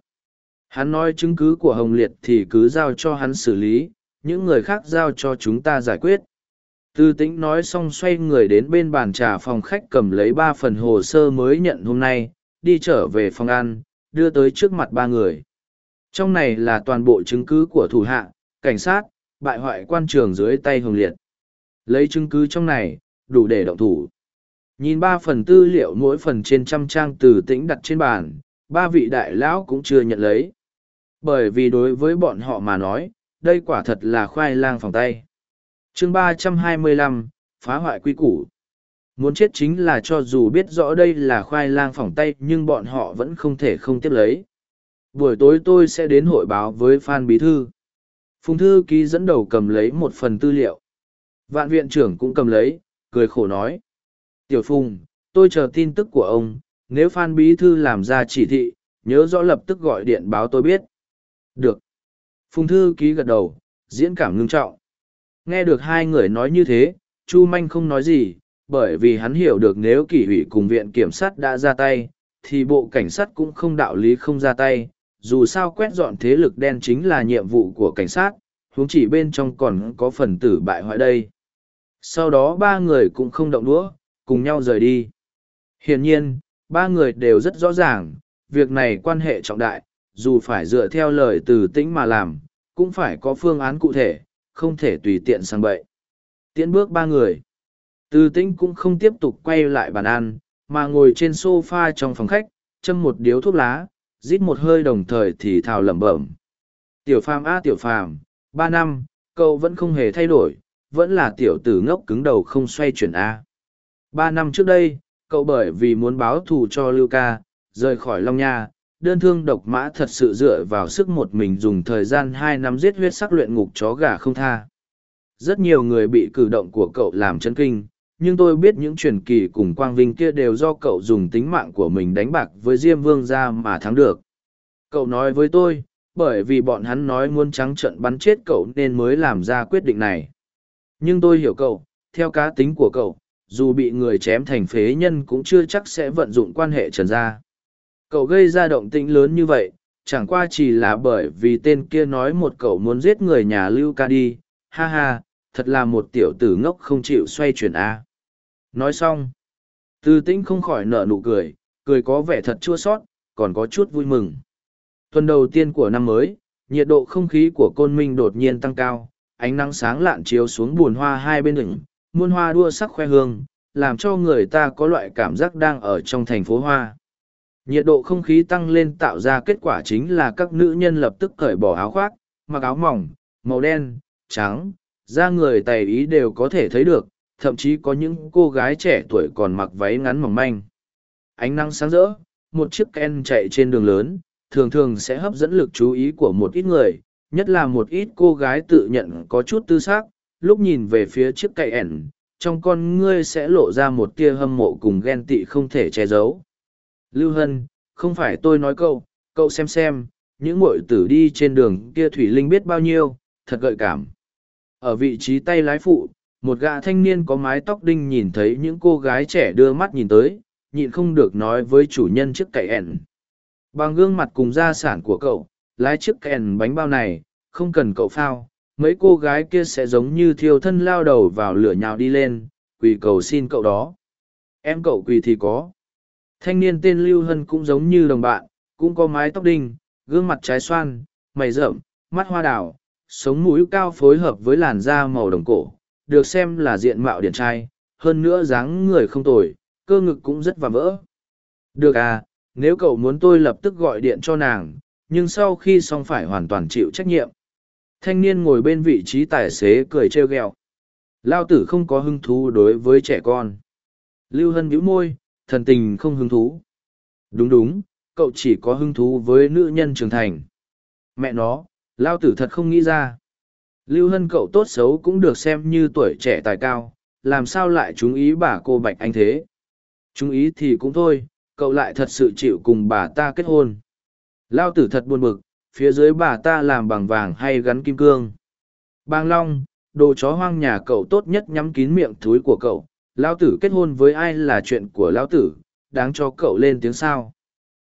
Hắn nói chứng cứ của Hồng Liệt thì cứ giao cho hắn xử lý, những người khác giao cho chúng ta giải quyết. Tư tĩnh nói xong xoay người đến bên bàn trà phòng khách cầm lấy ba phần hồ sơ mới nhận hôm nay, đi trở về phòng ăn, đưa tới trước mặt ba người. Trong này là toàn bộ chứng cứ của thủ hạ, cảnh sát, bại hoại quan trường dưới tay hồng liệt. Lấy chứng cứ trong này, đủ để động thủ. Nhìn ba phần tư liệu mỗi phần trên trăm trang từ tĩnh đặt trên bàn, ba vị đại lão cũng chưa nhận lấy. Bởi vì đối với bọn họ mà nói, đây quả thật là khoai lang phòng tay. chương ba trăm hai mươi lăm phá hoại quy củ. Muốn chết chính là cho dù biết rõ đây là khoai lang phòng tay nhưng bọn họ vẫn không thể không tiếp lấy. Buổi tối tôi sẽ đến hội báo với Phan Bí Thư. Phùng Thư ký dẫn đầu cầm lấy một phần tư liệu. Vạn viện trưởng cũng cầm lấy, cười khổ nói. Tiểu Phùng, tôi chờ tin tức của ông, nếu Phan Bí Thư làm ra chỉ thị, nhớ rõ lập tức gọi điện báo tôi biết. Được. Phùng Thư ký gật đầu, diễn cảm ngưng trọng. Nghe được hai người nói như thế, Chu Manh không nói gì, bởi vì hắn hiểu được nếu kỷ ủy cùng viện kiểm sát đã ra tay, thì bộ cảnh sát cũng không đạo lý không ra tay, dù sao quét dọn thế lực đen chính là nhiệm vụ của cảnh sát, huống chỉ bên trong còn có phần tử bại hoại đây. Sau đó ba người cũng không động đũa, cùng nhau rời đi. Hiển nhiên, ba người đều rất rõ ràng, việc này quan hệ trọng đại, dù phải dựa theo lời từ tĩnh mà làm, cũng phải có phương án cụ thể, không thể tùy tiện sang bậy. Tiến bước ba người. Từ tĩnh cũng không tiếp tục quay lại bàn ăn, mà ngồi trên sofa trong phòng khách, châm một điếu thuốc lá, rít một hơi đồng thời thì thào lẩm bẩm. Tiểu phàm a tiểu phàm, ba năm, cậu vẫn không hề thay đổi, vẫn là tiểu tử ngốc cứng đầu không xoay chuyển a. Ba năm trước đây, cậu bởi vì muốn báo thù cho Lưu Ca, rời khỏi Long Nha, đơn thương độc mã thật sự dựa vào sức một mình dùng thời gian hai năm giết huyết sắc luyện ngục chó gà không tha. Rất nhiều người bị cử động của cậu làm chấn kinh, nhưng tôi biết những truyền kỳ cùng quang vinh kia đều do cậu dùng tính mạng của mình đánh bạc với diêm vương ra mà thắng được. Cậu nói với tôi, bởi vì bọn hắn nói muốn trắng trận bắn chết cậu nên mới làm ra quyết định này. Nhưng tôi hiểu cậu, theo cá tính của cậu, dù bị người chém thành phế nhân cũng chưa chắc sẽ vận dụng quan hệ trần gia. Cậu gây ra động tĩnh lớn như vậy, chẳng qua chỉ là bởi vì tên kia nói một cậu muốn giết người nhà lưu ca đi. Ha ha thật là một tiểu tử ngốc không chịu xoay chuyển a. Nói xong tư tĩnh không khỏi nở nụ cười cười có vẻ thật chua sót, còn có chút vui mừng. Tuần đầu tiên của năm mới, nhiệt độ không khí của côn minh đột nhiên tăng cao, ánh nắng sáng lạn chiếu xuống bùn hoa hai bên đỉnh, muôn hoa đua sắc khoe hương, làm cho người ta có loại cảm giác đang ở trong thành phố hoa. Nhiệt độ không khí tăng lên tạo ra kết quả chính là các nữ nhân lập tức cởi bỏ áo khoác, mặc áo mỏng, màu đen, trắng da người tày ý đều có thể thấy được thậm chí có những cô gái trẻ tuổi còn mặc váy ngắn mỏng manh. Ánh nắng sáng rỡ, một chiếc Ken chạy trên đường lớn, thường thường sẽ hấp dẫn lực chú ý của một ít người, nhất là một ít cô gái tự nhận có chút tư xác, lúc nhìn về phía chiếc cây ẻn, trong con ngươi sẽ lộ ra một tia hâm mộ cùng ghen tị không thể che giấu. Lưu Hân, không phải tôi nói câu, cậu xem xem, những muội tử đi trên đường kia Thủy Linh biết bao nhiêu, thật gợi cảm. Ở vị trí tay lái phụ, một gã thanh niên có mái tóc đinh nhìn thấy những cô gái trẻ đưa mắt nhìn tới nhịn không được nói với chủ nhân chiếc cậy ẻn. Bằng gương mặt cùng gia sản của cậu lái chiếc kèn bánh bao này không cần cậu phao mấy cô gái kia sẽ giống như thiêu thân lao đầu vào lửa nhào đi lên quỳ cầu xin cậu đó. Em cậu quỳ thì có. Thanh niên tên lưu hân cũng giống như đồng bạn cũng có mái tóc đinh gương mặt trái xoan mày rậm mắt hoa đào sống mũi cao phối hợp với làn da màu đồng cổ được xem là diện mạo điển trai, hơn nữa dáng người không tồi, cơ ngực cũng rất và vỡ. Được à, nếu cậu muốn tôi lập tức gọi điện cho nàng, nhưng sau khi xong phải hoàn toàn chịu trách nhiệm. Thanh niên ngồi bên vị trí tài xế cười trêu ghẹo. Lao tử không có hứng thú đối với trẻ con. Lưu Hân bĩu môi, thần tình không hứng thú. Đúng đúng, cậu chỉ có hứng thú với nữ nhân trưởng thành. Mẹ nó, Lao tử thật không nghĩ ra. Lưu Hân cậu tốt xấu cũng được xem như tuổi trẻ tài cao, làm sao lại chú ý bà cô Bạch Anh thế? Chú ý thì cũng thôi, cậu lại thật sự chịu cùng bà ta kết hôn. Lao tử thật buồn bực, phía dưới bà ta làm bằng vàng hay gắn kim cương. Bang Long, đồ chó hoang nhà cậu tốt nhất nhắm kín miệng thúi của cậu. Lao tử kết hôn với ai là chuyện của Lao tử, đáng cho cậu lên tiếng sao.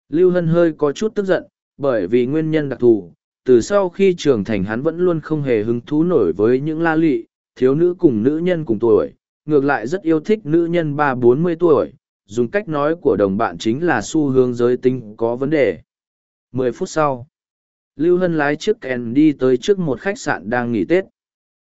Lưu Hân hơi có chút tức giận, bởi vì nguyên nhân đặc thù, từ sau khi trưởng thành hắn vẫn luôn không hề hứng thú nổi với những la lị thiếu nữ cùng nữ nhân cùng tuổi, ngược lại rất yêu thích nữ nhân ba bốn mươi tuổi, dùng cách nói của đồng bạn chính là xu hướng giới tính có vấn đề. mười phút sau lưu hân lái chiếc kèn đi tới trước một khách sạn đang nghỉ tết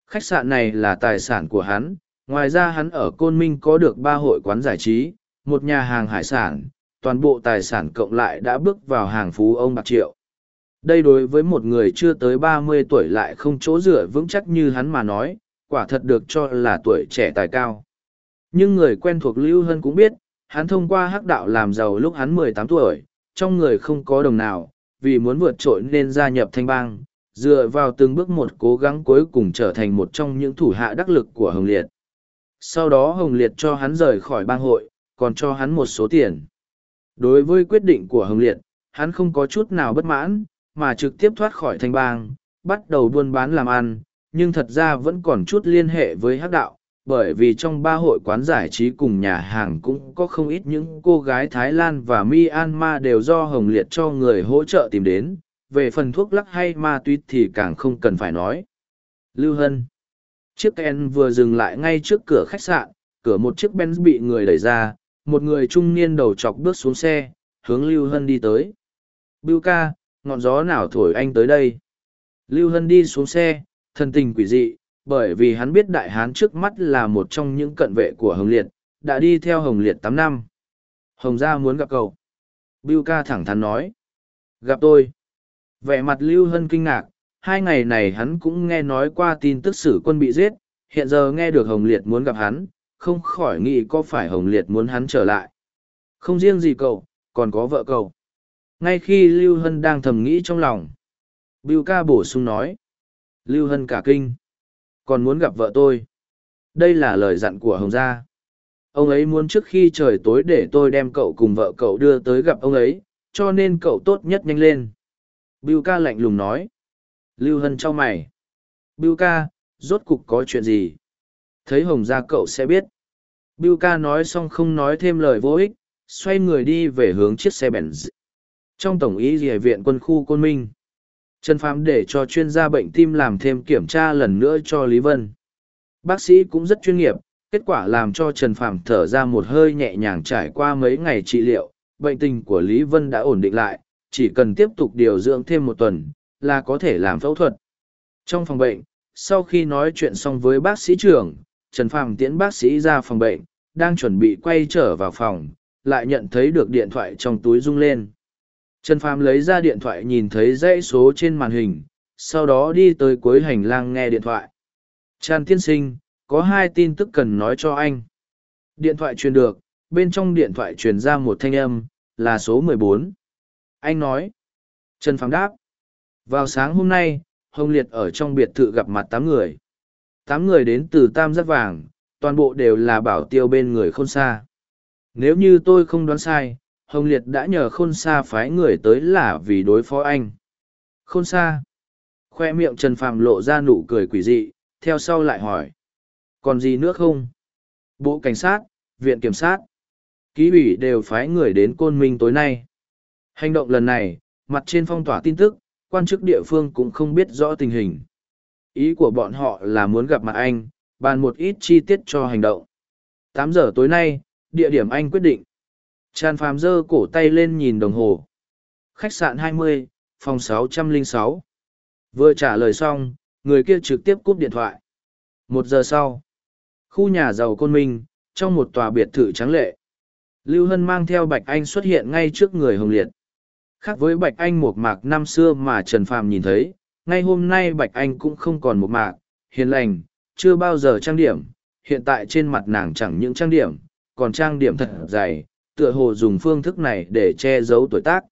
khách sạn này là tài sản của hắn ngoài ra hắn ở côn minh có được ba hội quán giải trí một nhà hàng hải sản toàn bộ tài sản cộng lại đã bước vào hàng phú ông bạc triệu đây đối với một người chưa tới ba mươi tuổi lại không chỗ dựa vững chắc như hắn mà nói, quả thật được cho là tuổi trẻ tài cao. Nhưng người quen thuộc lưu hân cũng biết, hắn thông qua hắc đạo làm giàu lúc hắn mười tám tuổi, trong người không có đồng nào, vì muốn vượt trội nên gia nhập thanh bang, dựa vào từng bước một cố gắng cuối cùng trở thành một trong những thủ hạ đắc lực của hồng liệt. Sau đó hồng liệt cho hắn rời khỏi bang hội, còn cho hắn một số tiền. Đối với quyết định của hồng liệt, hắn không có chút nào bất mãn mà trực tiếp thoát khỏi thanh bang bắt đầu buôn bán làm ăn nhưng thật ra vẫn còn chút liên hệ với hắc đạo bởi vì trong ba hội quán giải trí cùng nhà hàng cũng có không ít những cô gái Thái Lan và Myanmar đều do Hồng Liệt cho người hỗ trợ tìm đến, về phần thuốc lắc hay ma túy thì càng không cần phải nói. Lưu Hân Chiếc Ken vừa dừng lại ngay trước cửa khách sạn, cửa một chiếc Benz bị người đẩy ra, một người trung niên đầu chọc bước xuống xe, hướng Lưu Hân đi tới. Bưu ca, ngọn gió nào thổi anh tới đây? Lưu Hân đi xuống xe, thân tình quỷ dị, bởi vì hắn biết đại hán trước mắt là một trong những cận vệ của Hồng Liệt, đã đi theo Hồng Liệt tám năm. Hồng gia muốn gặp cậu. Bưu ca thẳng thắn nói. Gặp tôi. Vẻ mặt Lưu Hân kinh ngạc, hai ngày này hắn cũng nghe nói qua tin tức sử quân bị giết, hiện giờ nghe được Hồng Liệt muốn gặp hắn, không khỏi nghĩ có phải Hồng Liệt muốn hắn trở lại. Không riêng gì cậu, còn có vợ cậu. Ngay khi Lưu Hân đang thầm nghĩ trong lòng, Bưu ca bổ sung nói. Lưu Hân cả kinh. Còn muốn gặp vợ tôi. Đây là lời dặn của Hồng Gia. Ông ấy muốn trước khi trời tối để tôi đem cậu cùng vợ cậu đưa tới gặp ông ấy, cho nên cậu tốt nhất nhanh lên. Bưu ca lạnh lùng nói. Lưu Hân cho mày. Bưu ca, rốt cục có chuyện gì? Thấy Hồng Gia cậu sẽ biết. Bưu ca nói xong không nói thêm lời vô ích, xoay người đi về hướng chiếc xe Benz. Trong tổng ý Dìa viện quân khu Côn Minh, Trần Phạm để cho chuyên gia bệnh tim làm thêm kiểm tra lần nữa cho Lý Vân. Bác sĩ cũng rất chuyên nghiệp, kết quả làm cho Trần Phạm thở ra một hơi nhẹ nhàng trải qua mấy ngày trị liệu, bệnh tình của Lý Vân đã ổn định lại, chỉ cần tiếp tục điều dưỡng thêm một tuần, là có thể làm phẫu thuật. Trong phòng bệnh, sau khi nói chuyện xong với bác sĩ trưởng, Trần Phạm tiễn bác sĩ ra phòng bệnh, đang chuẩn bị quay trở vào phòng, lại nhận thấy được điện thoại trong túi rung lên. Trần Phàm lấy ra điện thoại nhìn thấy dãy số trên màn hình, sau đó đi tới cuối hành lang nghe điện thoại. Tràn tiên sinh, có hai tin tức cần nói cho anh. Điện thoại truyền được, bên trong điện thoại truyền ra một thanh âm, là số 14. Anh nói. Trần Phàm đáp. Vào sáng hôm nay, Hồng Liệt ở trong biệt thự gặp mặt tám người. Tám người đến từ Tam Giác Vàng, toàn bộ đều là bảo tiêu bên người không xa. Nếu như tôi không đoán sai, Hồng Liệt đã nhờ khôn xa phái người tới là vì đối phó anh. Khôn xa. Khoe miệng Trần Phàm lộ ra nụ cười quỷ dị, theo sau lại hỏi. Còn gì nữa không? Bộ cảnh sát, viện kiểm sát, ký ủy đều phái người đến côn minh tối nay. Hành động lần này, mặt trên phong tỏa tin tức, quan chức địa phương cũng không biết rõ tình hình. Ý của bọn họ là muốn gặp mặt anh, bàn một ít chi tiết cho hành động. Tám giờ tối nay, địa điểm anh quyết định. Tràn phàm giơ cổ tay lên nhìn đồng hồ. Khách sạn 20, phòng 606. Vừa trả lời xong, người kia trực tiếp cúp điện thoại. Một giờ sau, khu nhà giàu Côn Minh, trong một tòa biệt thự trắng lệ. Lưu Hân mang theo Bạch Anh xuất hiện ngay trước người Hồng Liệt. Khác với Bạch Anh một mạc năm xưa mà Trần Phàm nhìn thấy, ngay hôm nay Bạch Anh cũng không còn một mạc, hiền lành, chưa bao giờ trang điểm. Hiện tại trên mặt nàng chẳng những trang điểm, còn trang điểm thật dày, tựa hồ dùng phương thức này để che giấu tuổi tác.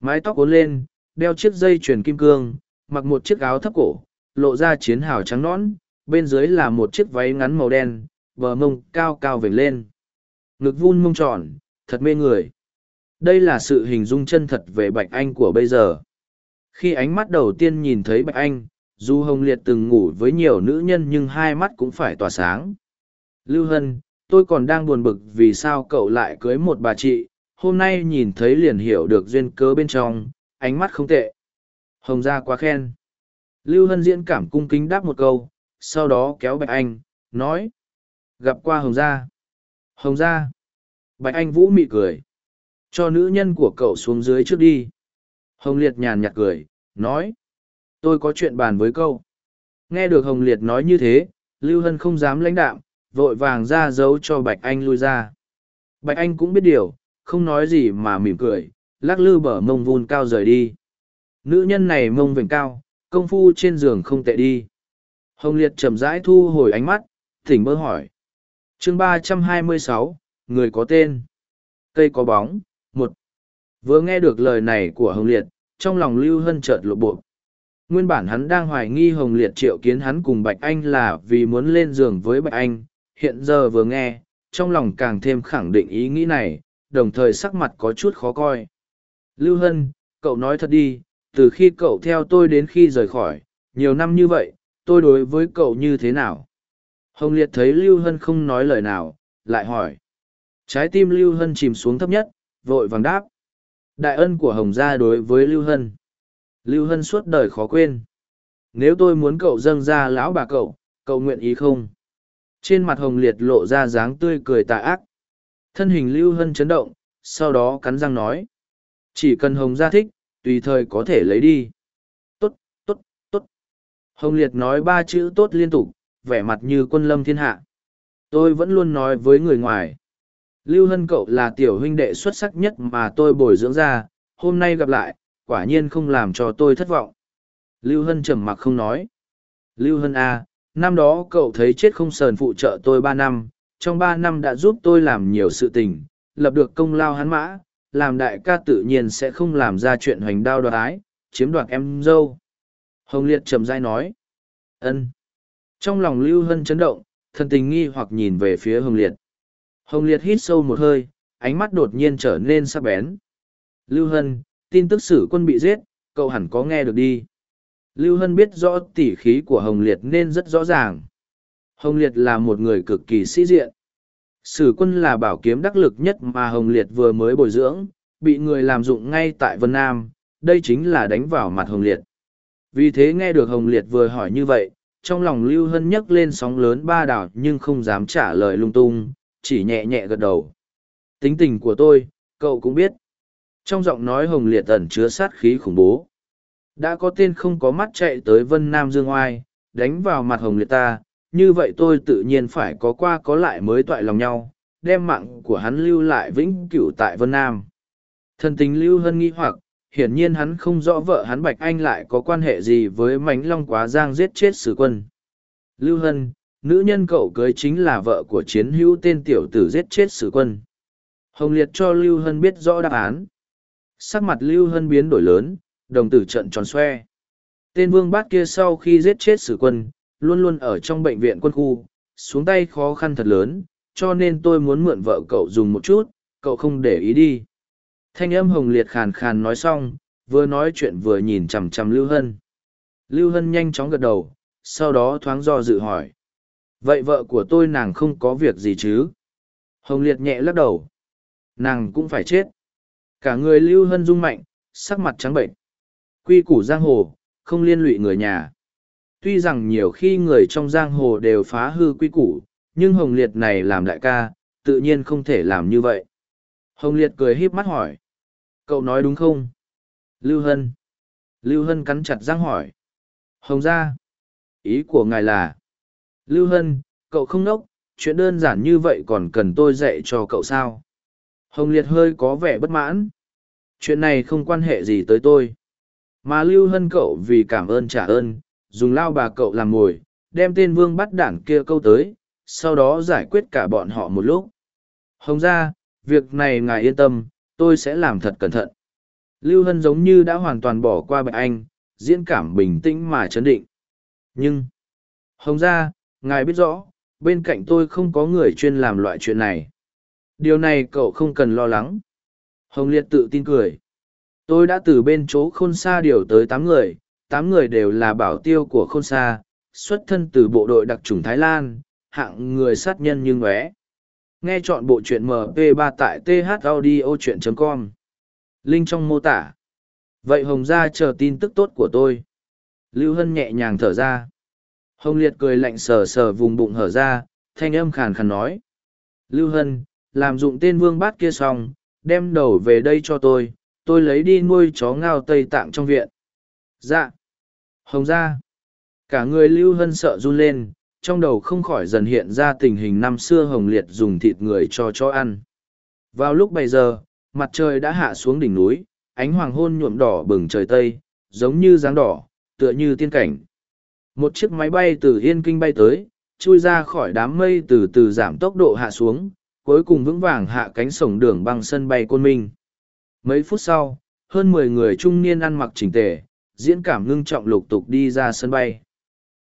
Mái tóc cuốn lên, đeo chiếc dây chuyền kim cương, mặc một chiếc áo thấp cổ, lộ ra chiến hào trắng nõn, bên dưới là một chiếc váy ngắn màu đen, bờ mông cao cao vểnh lên. Ngực vun mông tròn, thật mê người. Đây là sự hình dung chân thật về Bạch Anh của bây giờ. Khi ánh mắt đầu tiên nhìn thấy Bạch Anh, dù Hồng Liệt từng ngủ với nhiều nữ nhân nhưng hai mắt cũng phải tỏa sáng. Lưu Hân, tôi còn đang buồn bực vì sao cậu lại cưới một bà chị hôm nay nhìn thấy liền hiểu được duyên cớ bên trong ánh mắt không tệ. Hồng gia quá khen. Lưu hân diễn cảm cung kính đáp một câu sau đó kéo bạch anh nói gặp qua hồng gia hồng gia bạch anh vũ mị cười. Cho nữ nhân của cậu xuống dưới trước đi. Hồng Liệt nhàn nhạt cười, nói. Tôi có chuyện bàn với câu. Nghe được Hồng Liệt nói như thế, Lưu Hân không dám lãnh đạm, vội vàng ra dấu cho Bạch Anh lui ra. Bạch Anh cũng biết điều, không nói gì mà mỉm cười, lắc lư bở mông vun cao rời đi. Nữ nhân này mông vểnh cao, công phu trên giường không tệ đi. Hồng Liệt chậm rãi thu hồi ánh mắt, thỉnh mơ hỏi. chương ba trăm hai mươi sáu, người có tên. Cây có bóng, một. Vừa nghe được lời này của Hồng Liệt, trong lòng Lưu Hân chợt lộ bộ. Nguyên bản hắn đang hoài nghi Hồng Liệt triệu kiến hắn cùng Bạch Anh là vì muốn lên giường với Bạch Anh, hiện giờ vừa nghe, trong lòng càng thêm khẳng định ý nghĩ này, đồng thời sắc mặt có chút khó coi. Lưu Hân, cậu nói thật đi, từ khi cậu theo tôi đến khi rời khỏi, nhiều năm như vậy, tôi đối với cậu như thế nào? Hồng Liệt thấy Lưu Hân không nói lời nào, lại hỏi. Trái tim Lưu Hân chìm xuống thấp nhất, vội vàng đáp. Đại ân của Hồng gia đối với Lưu Hân. Lưu Hân suốt đời khó quên. Nếu tôi muốn cậu dâng ra lão bà cậu, cậu nguyện ý không? Trên mặt Hồng Liệt lộ ra dáng tươi cười tà ác. Thân hình Lưu Hân chấn động, sau đó cắn răng nói. Chỉ cần Hồng gia thích, tùy thời có thể lấy đi. Tốt, tốt, tốt. Hồng Liệt nói ba chữ tốt liên tục, vẻ mặt như quân lâm thiên hạ. Tôi vẫn luôn nói với người ngoài. Lưu Hân cậu là tiểu huynh đệ xuất sắc nhất mà tôi bồi dưỡng ra, hôm nay gặp lại, quả nhiên không làm cho tôi thất vọng. Lưu Hân trầm mặc không nói. Lưu Hân A, à, năm đó cậu thấy chết không sờn phụ trợ tôi ba năm, trong ba năm đã giúp tôi làm nhiều sự tình, lập được công lao hắn mã, làm đại ca tự nhiên sẽ không làm ra chuyện hoành đao đoạt ái, chiếm đoạt em dâu. Hồng Liệt trầm dai nói. ân. Trong lòng Lưu Hân chấn động, thân tình nghi hoặc nhìn về phía Hồng Liệt. Hồng Liệt hít sâu một hơi, ánh mắt đột nhiên trở nên sắc bén. Lưu Hân, tin tức sử quân bị giết, cậu hẳn có nghe được đi. Lưu Hân biết rõ tỉ khí của Hồng Liệt nên rất rõ ràng. Hồng Liệt là một người cực kỳ sĩ diện. Sử quân là bảo kiếm đắc lực nhất mà Hồng Liệt vừa mới bồi dưỡng, bị người làm dụng ngay tại Vân Nam, đây chính là đánh vào mặt Hồng Liệt. Vì thế nghe được Hồng Liệt vừa hỏi như vậy, trong lòng Lưu Hân nhấc lên sóng lớn ba đảo nhưng không dám trả lời lung tung, chỉ nhẹ nhẹ gật đầu. Tính tình của tôi, cậu cũng biết. Trong giọng nói Hồng Liệt ẩn chứa sát khí khủng bố. Đã có tên không có mắt chạy tới Vân Nam Dương Oai, đánh vào mặt Hồng Liệt ta, như vậy tôi tự nhiên phải có qua có lại mới toại lòng nhau, đem mạng của hắn lưu lại vĩnh cửu tại Vân Nam. thân tình Lưu Hân nghĩ hoặc, hiển nhiên hắn không rõ vợ hắn Bạch Anh lại có quan hệ gì với mánh long quá giang giết chết sử quân. Lưu Hân, nữ nhân cậu cưới chính là vợ của chiến hữu tên tiểu tử giết chết sử quân. Hồng Liệt cho Lưu Hân biết rõ đáp án. Sắc mặt Lưu Hân biến đổi lớn, đồng tử trận tròn xoe. Tên vương bát kia sau khi giết chết sử quân, luôn luôn ở trong bệnh viện quân khu, xuống tay khó khăn thật lớn, cho nên tôi muốn mượn vợ cậu dùng một chút, cậu không để ý đi. Thanh âm hồng liệt khàn khàn nói xong, vừa nói chuyện vừa nhìn chằm chằm Lưu Hân. Lưu Hân nhanh chóng gật đầu, sau đó thoáng do dự hỏi. Vậy vợ của tôi nàng không có việc gì chứ? Hồng liệt nhẹ lắc đầu. Nàng cũng phải chết. Cả người Lưu Hân rung mạnh, sắc mặt trắng bệnh. Quy củ giang hồ, không liên lụy người nhà. Tuy rằng nhiều khi người trong giang hồ đều phá hư quy củ, nhưng Hồng Liệt này làm đại ca, tự nhiên không thể làm như vậy. Hồng Liệt cười híp mắt hỏi. Cậu nói đúng không? Lưu Hân. Lưu Hân cắn chặt răng hỏi. Hồng ra. Ý của ngài là. Lưu Hân, cậu không nốc, chuyện đơn giản như vậy còn cần tôi dạy cho cậu sao? Hồng Liệt hơi có vẻ bất mãn. Chuyện này không quan hệ gì tới tôi. Mà Lưu Hân cậu vì cảm ơn trả ơn, dùng lao bà cậu làm mồi, đem tên vương bắt đảng kia câu tới, sau đó giải quyết cả bọn họ một lúc. Hồng ra, việc này ngài yên tâm, tôi sẽ làm thật cẩn thận. Lưu Hân giống như đã hoàn toàn bỏ qua bạch anh, diễn cảm bình tĩnh mà chấn định. Nhưng, Hồng ra, ngài biết rõ, bên cạnh tôi không có người chuyên làm loại chuyện này. Điều này cậu không cần lo lắng. Hồng Liệt tự tin cười. Tôi đã từ bên chỗ khôn xa điều tới tám người, tám người đều là bảo tiêu của khôn xa, xuất thân từ bộ đội đặc trùng Thái Lan, hạng người sát nhân như ngóe. Nghe chọn bộ truyện MP3 tại thaudio.com. Link trong mô tả. Vậy Hồng gia chờ tin tức tốt của tôi. Lưu Hân nhẹ nhàng thở ra. Hồng Liệt cười lạnh sờ sờ vùng bụng hở ra, thanh âm khàn khàn nói. Lưu Hân, làm dụng tên vương bát kia xong, đem đầu về đây cho tôi, tôi lấy đi nuôi chó ngao tây tạng trong viện. Dạ. Hồng ra cả người lưu hân sợ run lên, trong đầu không khỏi dần hiện ra tình hình năm xưa hồng liệt dùng thịt người cho chó ăn. Vào lúc bảy giờ, mặt trời đã hạ xuống đỉnh núi, ánh hoàng hôn nhuộm đỏ bừng trời tây, giống như dáng đỏ, tựa như tiên cảnh. Một chiếc máy bay từ yên kinh bay tới, chui ra khỏi đám mây từ từ giảm tốc độ hạ xuống, cuối cùng vững vàng hạ cánh sổng đường băng sân bay côn minh mấy phút sau, hơn mười người trung niên ăn mặc chỉnh tề, diễn cảm ngưng trọng lục tục đi ra sân bay.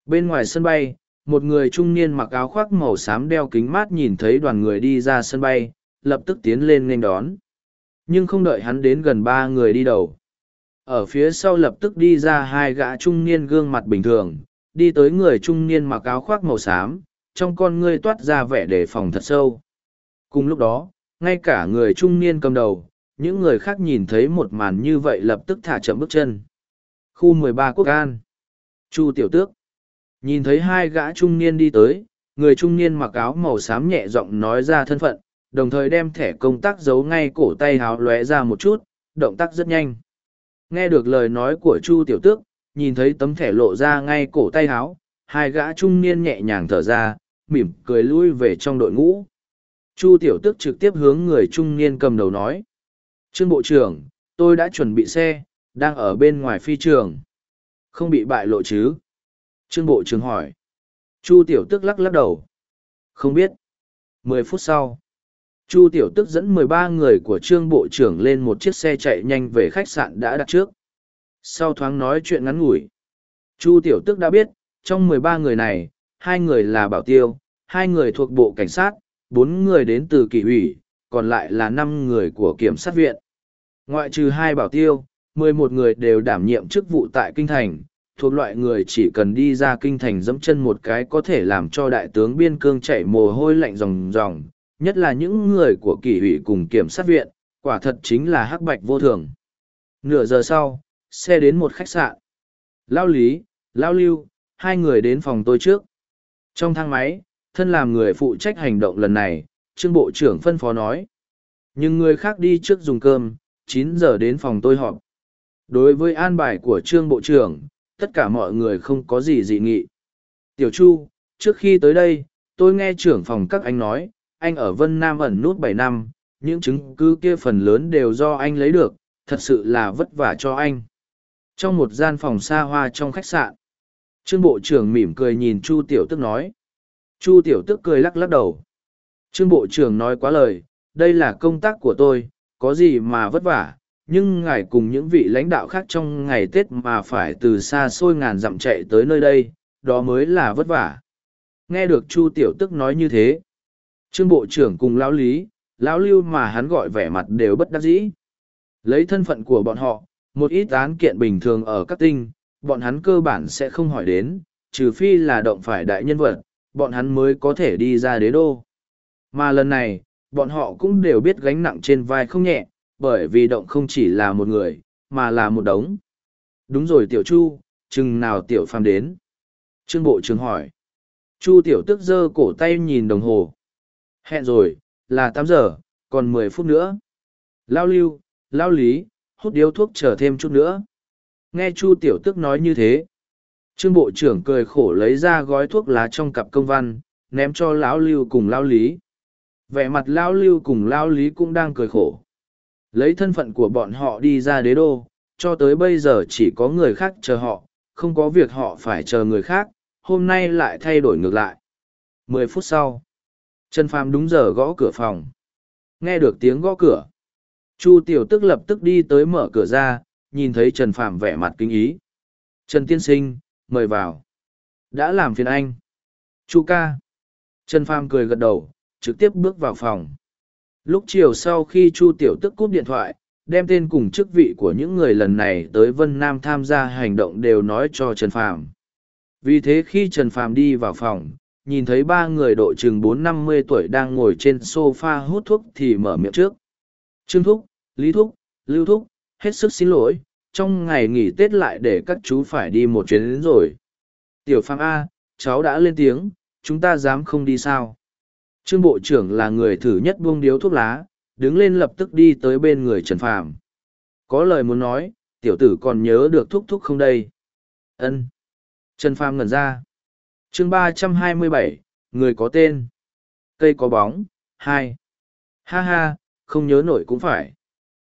Bên ngoài sân bay, một người trung niên mặc áo khoác màu xám đeo kính mát nhìn thấy đoàn người đi ra sân bay, lập tức tiến lên nghênh đón. Nhưng không đợi hắn đến gần ba người đi đầu. Ở phía sau lập tức đi ra hai gã trung niên gương mặt bình thường, đi tới người trung niên mặc áo khoác màu xám, trong con ngươi toát ra vẻ đề phòng thật sâu. Cùng lúc đó, ngay cả người trung niên cầm đầu những người khác nhìn thấy một màn như vậy lập tức thả chậm bước chân. Khu 13 quốc an. Chu tiểu tước. Nhìn thấy hai gã trung niên đi tới, người trung niên mặc áo màu xám nhẹ giọng nói ra thân phận, đồng thời đem thẻ công tác giấu ngay cổ tay háo lóe ra một chút, động tác rất nhanh. Nghe được lời nói của chu tiểu tước, nhìn thấy tấm thẻ lộ ra ngay cổ tay háo, hai gã trung niên nhẹ nhàng thở ra, mỉm cười lui về trong đội ngũ. Chu tiểu tước trực tiếp hướng người trung niên cầm đầu nói trương bộ trưởng, tôi đã chuẩn bị xe, đang ở bên ngoài phi trường. Không bị bại lộ chứ? Trương bộ trưởng hỏi. Chu tiểu Tức lắc lắc đầu. Không biết. Mười phút sau. Chu tiểu tức dẫn mười ba người của trương bộ trưởng lên một chiếc xe chạy nhanh về khách sạn đã đặt trước. Sau thoáng nói chuyện ngắn ngủi. Chu tiểu tức đã biết, trong mười ba người này, hai người là bảo tiêu, hai người thuộc bộ cảnh sát, bốn người đến từ kỷ ủy còn lại là năm người của kiểm sát viện ngoại trừ hai bảo tiêu mười một người đều đảm nhiệm chức vụ tại kinh thành thuộc loại người chỉ cần đi ra kinh thành dẫm chân một cái có thể làm cho đại tướng biên cương chạy mồ hôi lạnh ròng ròng nhất là những người của kỷ ủy cùng kiểm sát viện, quả thật chính là hắc bạch vô thường. Nửa giờ sau, xe đến một khách sạn. Lao Lý, Lao Lưu, hai người đến phòng tôi trước. Trong thang máy, thân làm người phụ trách hành động lần này, Trương Bộ trưởng phân phó nói. Nhưng người khác đi trước dùng cơm, chín giờ đến phòng tôi họp. Đối với an bài của Trương Bộ trưởng, tất cả mọi người không có gì dị nghị. Tiểu Chu, trước khi tới đây, tôi nghe trưởng phòng các anh nói, anh ở Vân Nam ẩn nút bảy năm, những chứng cứ kia phần lớn đều do anh lấy được, thật sự là vất vả cho anh. Trong một gian phòng xa hoa trong khách sạn, Trương Bộ trưởng mỉm cười nhìn Chu Tiểu Tức nói. Chu Tiểu Tức cười lắc lắc đầu. Trương Bộ trưởng nói quá lời, đây là công tác của tôi, có gì mà vất vả, nhưng ngài cùng những vị lãnh đạo khác trong ngày Tết mà phải từ xa xôi ngàn dặm chạy tới nơi đây, đó mới là vất vả. Nghe được Chu Tiểu Tức nói như thế, Trương Bộ trưởng cùng Lão Lý, Lão Lưu mà hắn gọi vẻ mặt đều bất đắc dĩ. Lấy thân phận của bọn họ, một ít án kiện bình thường ở các tinh, bọn hắn cơ bản sẽ không hỏi đến, trừ phi là động phải đại nhân vật, bọn hắn mới có thể đi ra đế đô. Mà lần này, bọn họ cũng đều biết gánh nặng trên vai không nhẹ, bởi vì động không chỉ là một người, mà là một đống. Đúng rồi Tiểu Chu, chừng nào Tiểu Phàm đến? Trương Bộ trưởng hỏi. Chu Tiểu tức giơ cổ tay nhìn đồng hồ. Hẹn rồi, là tám giờ, còn mười phút nữa. Lao lưu, lao lý, hút điếu thuốc chờ thêm chút nữa. Nghe Chu Tiểu Tức nói như thế. Trương Bộ trưởng cười khổ lấy ra gói thuốc lá trong cặp công văn, ném cho lão lưu cùng lao lý. Vẻ mặt lao lưu cùng lao lý cũng đang cười khổ. Lấy thân phận của bọn họ đi ra đế đô, cho tới bây giờ chỉ có người khác chờ họ, không có việc họ phải chờ người khác, hôm nay lại thay đổi ngược lại. Mười phút sau, Trần Phàm đúng giờ gõ cửa phòng. Nghe được tiếng gõ cửa. Chu Tiểu Tức lập tức đi tới mở cửa ra, nhìn thấy Trần Phàm vẻ mặt kinh ý. Trần Tiên Sinh, mời vào. Đã làm phiền anh. Chu ca. Trần Phàm cười gật đầu, trực tiếp bước vào phòng. Lúc chiều sau khi Chu Tiểu Tức cúp điện thoại, đem tên cùng chức vị của những người lần này tới Vân Nam tham gia hành động đều nói cho Trần Phàm. Vì thế khi Trần Phàm đi vào phòng, nhìn thấy ba người độ chừng bốn năm mươi tuổi đang ngồi trên sofa hút thuốc thì mở miệng trước trương thúc lý thúc lưu thúc hết sức xin lỗi trong ngày nghỉ tết lại để các chú phải đi một chuyến đến rồi tiểu phàm a cháu đã lên tiếng chúng ta dám không đi sao trương bộ trưởng là người thử nhất buông điếu thuốc lá đứng lên lập tức đi tới bên người trần phàm Có lời muốn nói, tiểu tử còn nhớ được thúc thúc không đây? Ân. Trần Phàm ngẩn ra. Chương ba trăm hai mươi bảy, người có tên. Cây có bóng, hai. Ha ha, không nhớ nổi cũng phải.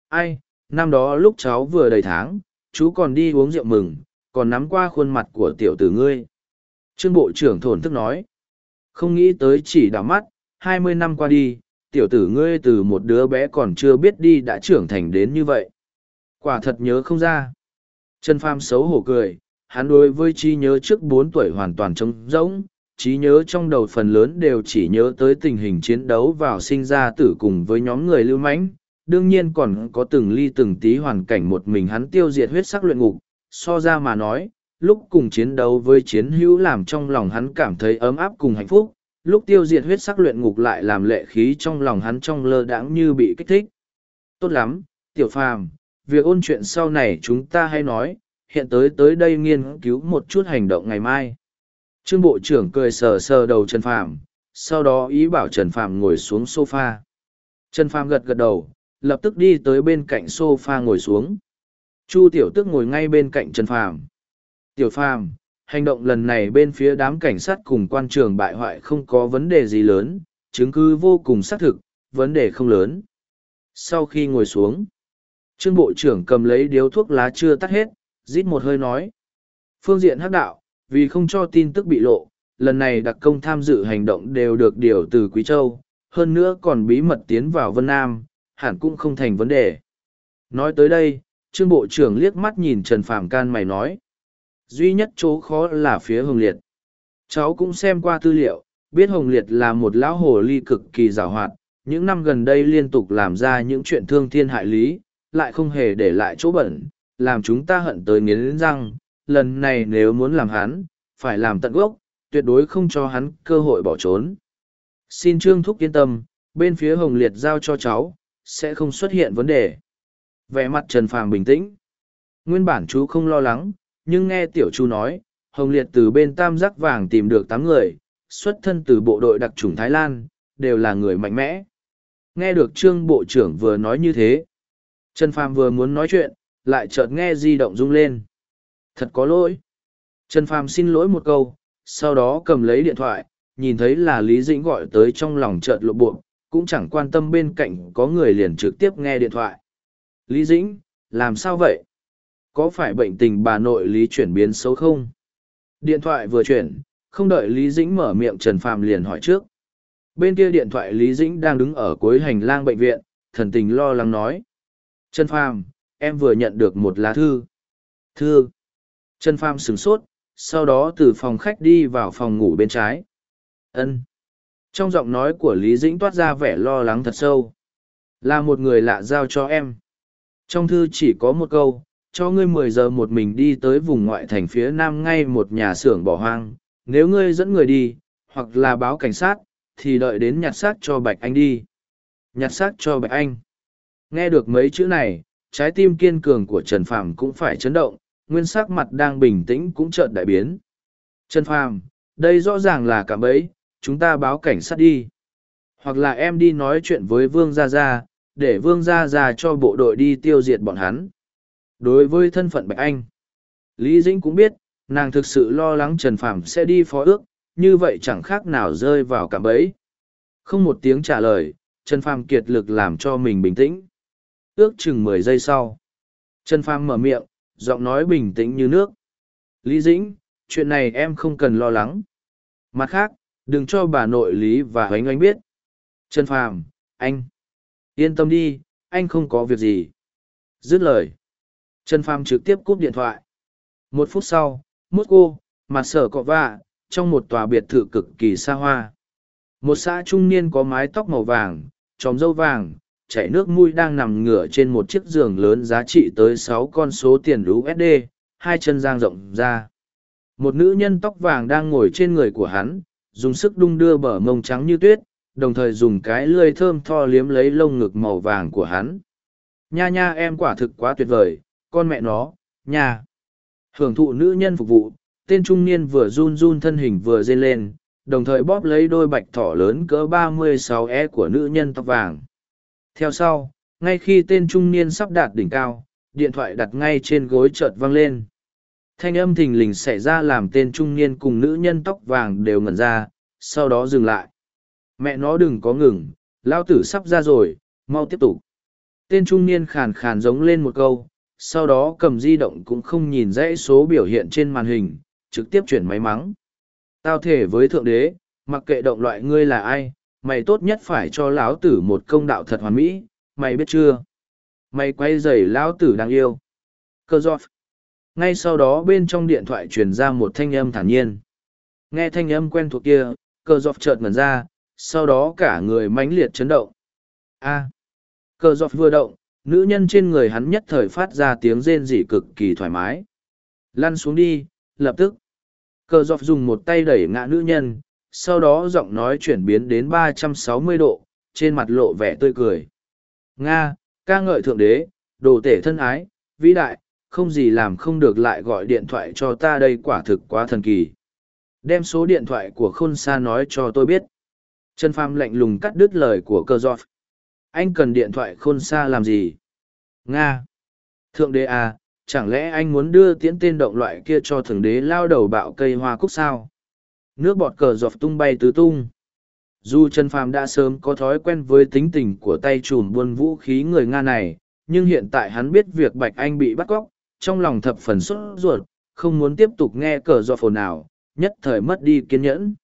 Ai, năm đó lúc cháu vừa đầy tháng, chú còn đi uống rượu mừng, còn nắm qua khuôn mặt của tiểu tử ngươi. Trương Bộ trưởng thổn thức nói. Không nghĩ tới chỉ đảo mắt, hai mươi năm qua đi, tiểu tử ngươi từ một đứa bé còn chưa biết đi đã trưởng thành đến như vậy. Quả thật nhớ không ra. Trần Pham xấu hổ cười, hắn đối với trí nhớ trước bốn tuổi hoàn toàn trống rỗng, trí nhớ trong đầu phần lớn đều chỉ nhớ tới tình hình chiến đấu vào sinh ra tử cùng với nhóm người lưu mãnh đương nhiên còn có từng ly từng tí hoàn cảnh một mình hắn tiêu diệt huyết sắc luyện ngục so ra mà nói lúc cùng chiến đấu với chiến hữu làm trong lòng hắn cảm thấy ấm áp cùng hạnh phúc lúc tiêu diệt huyết sắc luyện ngục lại làm lệ khí trong lòng hắn trong lơ đãng như bị kích thích. Tốt lắm, tiểu phàm, việc ôn chuyện sau này chúng ta hay nói, hiện tới tới đây nghiên cứu một chút hành động ngày mai. Trương bộ trưởng cười sờ sờ đầu trần phàm, sau đó ý bảo trần phàm ngồi xuống sofa. Trần phàm gật gật đầu, lập tức đi tới bên cạnh sofa ngồi xuống. Chu tiểu tước ngồi ngay bên cạnh trần phàm. Tiểu phàm hành động lần này bên phía đám cảnh sát cùng quan trường bại hoại không có vấn đề gì lớn, chứng cứ vô cùng xác thực, vấn đề không lớn. Sau khi ngồi xuống, trương bộ trưởng cầm lấy điếu thuốc lá chưa tắt hết, rít một hơi nói, phương diện hắc đạo, vì không cho tin tức bị lộ, lần này đặc công tham dự hành động đều được điều từ quý châu, hơn nữa còn bí mật tiến vào vân nam, hẳn cũng không thành vấn đề. Nói tới đây, trương bộ trưởng liếc mắt nhìn trần phạm can mày nói duy nhất chỗ khó là phía hồng liệt. Cháu cũng xem qua tư liệu, biết hồng liệt là một lão hồ ly cực kỳ giàu hoạt, những năm gần đây liên tục làm ra những chuyện thương thiên hại lý, lại không hề để lại chỗ bẩn, làm chúng ta hận tới nghiến răng, lần này nếu muốn làm hắn, phải làm tận gốc, tuyệt đối không cho hắn cơ hội bỏ trốn. Xin trương thúc yên tâm, bên phía hồng liệt giao cho cháu, sẽ không xuất hiện vấn đề. Vẻ mặt trần phàm bình tĩnh. Nguyên bản chú không lo lắng nhưng nghe tiểu chu nói, hồng liệt từ bên tam giác vàng tìm được tám người, xuất thân từ bộ đội đặc trùng thái lan, đều là người mạnh mẽ. Nghe được trương bộ trưởng vừa nói như thế, trần phàm vừa muốn nói chuyện, lại chợt nghe di động rung lên. Thật có lỗi. Trần phàm xin lỗi một câu, sau đó cầm lấy điện thoại, nhìn thấy là lý dĩnh gọi tới trong lòng chợt lộ bộ, cũng chẳng quan tâm bên cạnh có người liền trực tiếp nghe điện thoại. Lý dĩnh, làm sao vậy? Có phải bệnh tình bà nội lý chuyển biến xấu không? Điện thoại vừa chuyển, không đợi lý dĩnh mở miệng trần phàm liền hỏi trước. Bên kia điện thoại lý dĩnh đang đứng ở cuối hành lang bệnh viện, thần tình lo lắng nói. Trần phàm, em vừa nhận được một lá thư. Thư. Trần phàm sửng sốt, sau đó từ phòng khách đi vào phòng ngủ bên trái. Ân. Trong giọng nói của lý dĩnh toát ra vẻ lo lắng thật sâu. Là một người lạ giao cho em. Trong thư chỉ có một câu cho ngươi mười giờ một mình đi tới vùng ngoại thành phía nam ngay một nhà xưởng bỏ hoang. Nếu ngươi dẫn người đi, hoặc là báo cảnh sát, thì đợi đến nhặt xác cho bạch anh đi. Nhặt xác cho bạch anh. Nghe được mấy chữ này, trái tim kiên cường của trần phàm cũng phải chấn động, nguyên sắc mặt đang bình tĩnh cũng chợt đại biến. Trần phàm, đây rõ ràng là cả bấy chúng ta báo cảnh sát đi. Hoặc là em đi nói chuyện với vương gia gia, để vương gia gia cho bộ đội đi tiêu diệt bọn hắn đối với thân phận bạch anh, lý dĩnh cũng biết, nàng thực sự lo lắng trần phàm sẽ đi phó ước, như vậy chẳng khác nào rơi vào cạm bẫy. Không một tiếng trả lời, trần phàm kiệt lực làm cho mình bình tĩnh. Ước chừng mười giây sau, trần phàm mở miệng, giọng nói bình tĩnh như nước. Lý dĩnh, chuyện này em không cần lo lắng. Mặt khác, đừng cho bà nội lý và oánh oánh biết. Trần phàm, anh, yên tâm đi, anh không có việc gì. Dứt lời trần phàm trực tiếp cúp điện thoại. Một phút sau mốt cô mặt sở cọ vạ, trong một tòa biệt thự cực kỳ xa hoa. Một xã trung niên có mái tóc màu vàng, tròm dâu vàng, chảy nước mũi đang nằm ngửa trên một chiếc giường lớn giá trị tới sáu con số tiền usd hai chân giang rộng ra. Một nữ nhân tóc vàng đang ngồi trên người của hắn, dùng sức đung đưa bờ mông trắng như tuyết, đồng thời dùng cái lươi thơm tho liếm lấy lông ngực màu vàng của hắn. Nha nha, em quả thực quá tuyệt vời con mẹ nó nhà, hưởng thụ nữ nhân phục vụ tên trung niên vừa run run thân hình vừa dên lên đồng thời bóp lấy đôi bạch thỏ lớn cỡ 36 e của nữ nhân tóc vàng. Theo sau ngay khi tên trung niên sắp đạt đỉnh cao điện thoại đặt ngay trên gối chợt văng lên. Thanh âm thình lình xảy ra làm tên trung niên cùng nữ nhân tóc vàng đều ngẩn ra sau đó dừng lại. Mẹ nó đừng có ngừng lao tử sắp ra rồi mau tiếp tục. Tên trung niên khàn khàn giống lên một câu sau đó cầm di động cũng không nhìn dãy số biểu hiện trên màn hình, trực tiếp chuyển máy mắng. Tao thể với thượng đế, mặc kệ động loại ngươi là ai, mày tốt nhất phải cho lão tử một công đạo thật hoàn mỹ, mày biết chưa? Mày quay dày lão tử đang yêu. Cơ giọt. Ngay sau đó bên trong điện thoại truyền ra một thanh âm thản nhiên. Nghe thanh âm quen thuộc kia, cơ giọt chợt ngẩn ra, sau đó cả người mãnh liệt chấn động. A. Cơ giọt vừa động nữ nhân trên người hắn nhất thời phát ra tiếng rên rỉ cực kỳ thoải mái. Lăn xuống đi, lập tức. Cờ dọc dùng một tay đẩy ngã nữ nhân, sau đó giọng nói chuyển biến đến ba trăm sáu mươi độ, trên mặt lộ vẻ tươi cười. Nga, ca ngợi thượng đế, đồ tể thân ái, vĩ đại, không gì làm không được lại gọi điện thoại cho ta đây quả thực quá thần kỳ. Đem số điện thoại của khôn xa nói cho tôi biết. Trần pham lạnh lùng cắt đứt lời của cơ giọt anh cần điện thoại khôn xa làm gì? Nga. Thượng đế à chẳng lẽ anh muốn đưa tiễn tên động loại kia cho thượng đế lao đầu bạo cây hoa cúc sao? Nước bọt cờ giọt tung bay tứ tung. Dù trần phàm đã sớm có thói quen với tính tình của tay chùm buôn vũ khí người nga này, nhưng hiện tại hắn biết việc bạch anh bị bắt cóc, trong lòng thập phần sốt ruột, không muốn tiếp tục nghe cờ giọt phồn nào, nhất thời mất đi kiên nhẫn.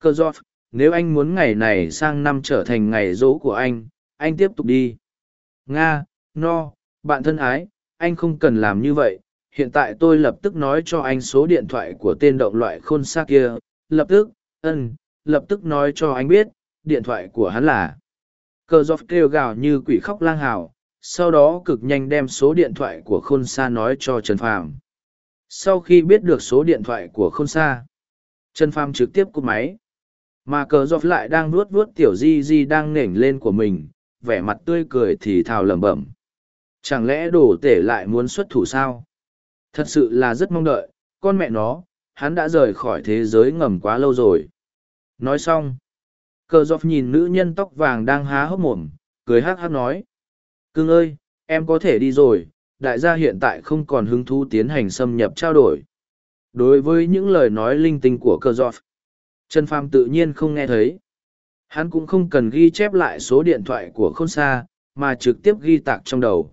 Cờ giọt, nếu anh muốn ngày này sang năm trở thành ngày dỗ của anh anh tiếp tục đi. Nga, no, bạn thân ái, anh không cần làm như vậy. Hiện tại tôi lập tức nói cho anh số điện thoại của tên động loại khôn xác kia. Lập tức, ân, lập tức nói cho anh biết, điện thoại của hắn là. Cờ dọc kêu gào như quỷ khóc lang hào, sau đó cực nhanh đem số điện thoại của khôn xa nói cho Trần Phàm. Sau khi biết được số điện thoại của khôn xa, Trần Phàm trực tiếp cúp máy. Mà cờ dọc lại đang vuốt vuốt tiểu di di đang nểnh lên của mình, vẻ mặt tươi cười thì thào lẩm bẩm. Chẳng lẽ đồ tể lại muốn xuất thủ sao? Thật sự là rất mong đợi, con mẹ nó, hắn đã rời khỏi thế giới ngầm quá lâu rồi. Nói xong, cờ dọc nhìn nữ nhân tóc vàng đang há hốc mồm, cười hắc hắc nói. Cưng ơi, em có thể đi rồi, đại gia hiện tại không còn hứng thú tiến hành xâm nhập trao đổi. Đối với những lời nói linh tinh của cờ dọc trần phàm tự nhiên không nghe thấy. Hắn cũng không cần ghi chép lại số điện thoại của khôn xa, mà trực tiếp ghi tạc trong đầu.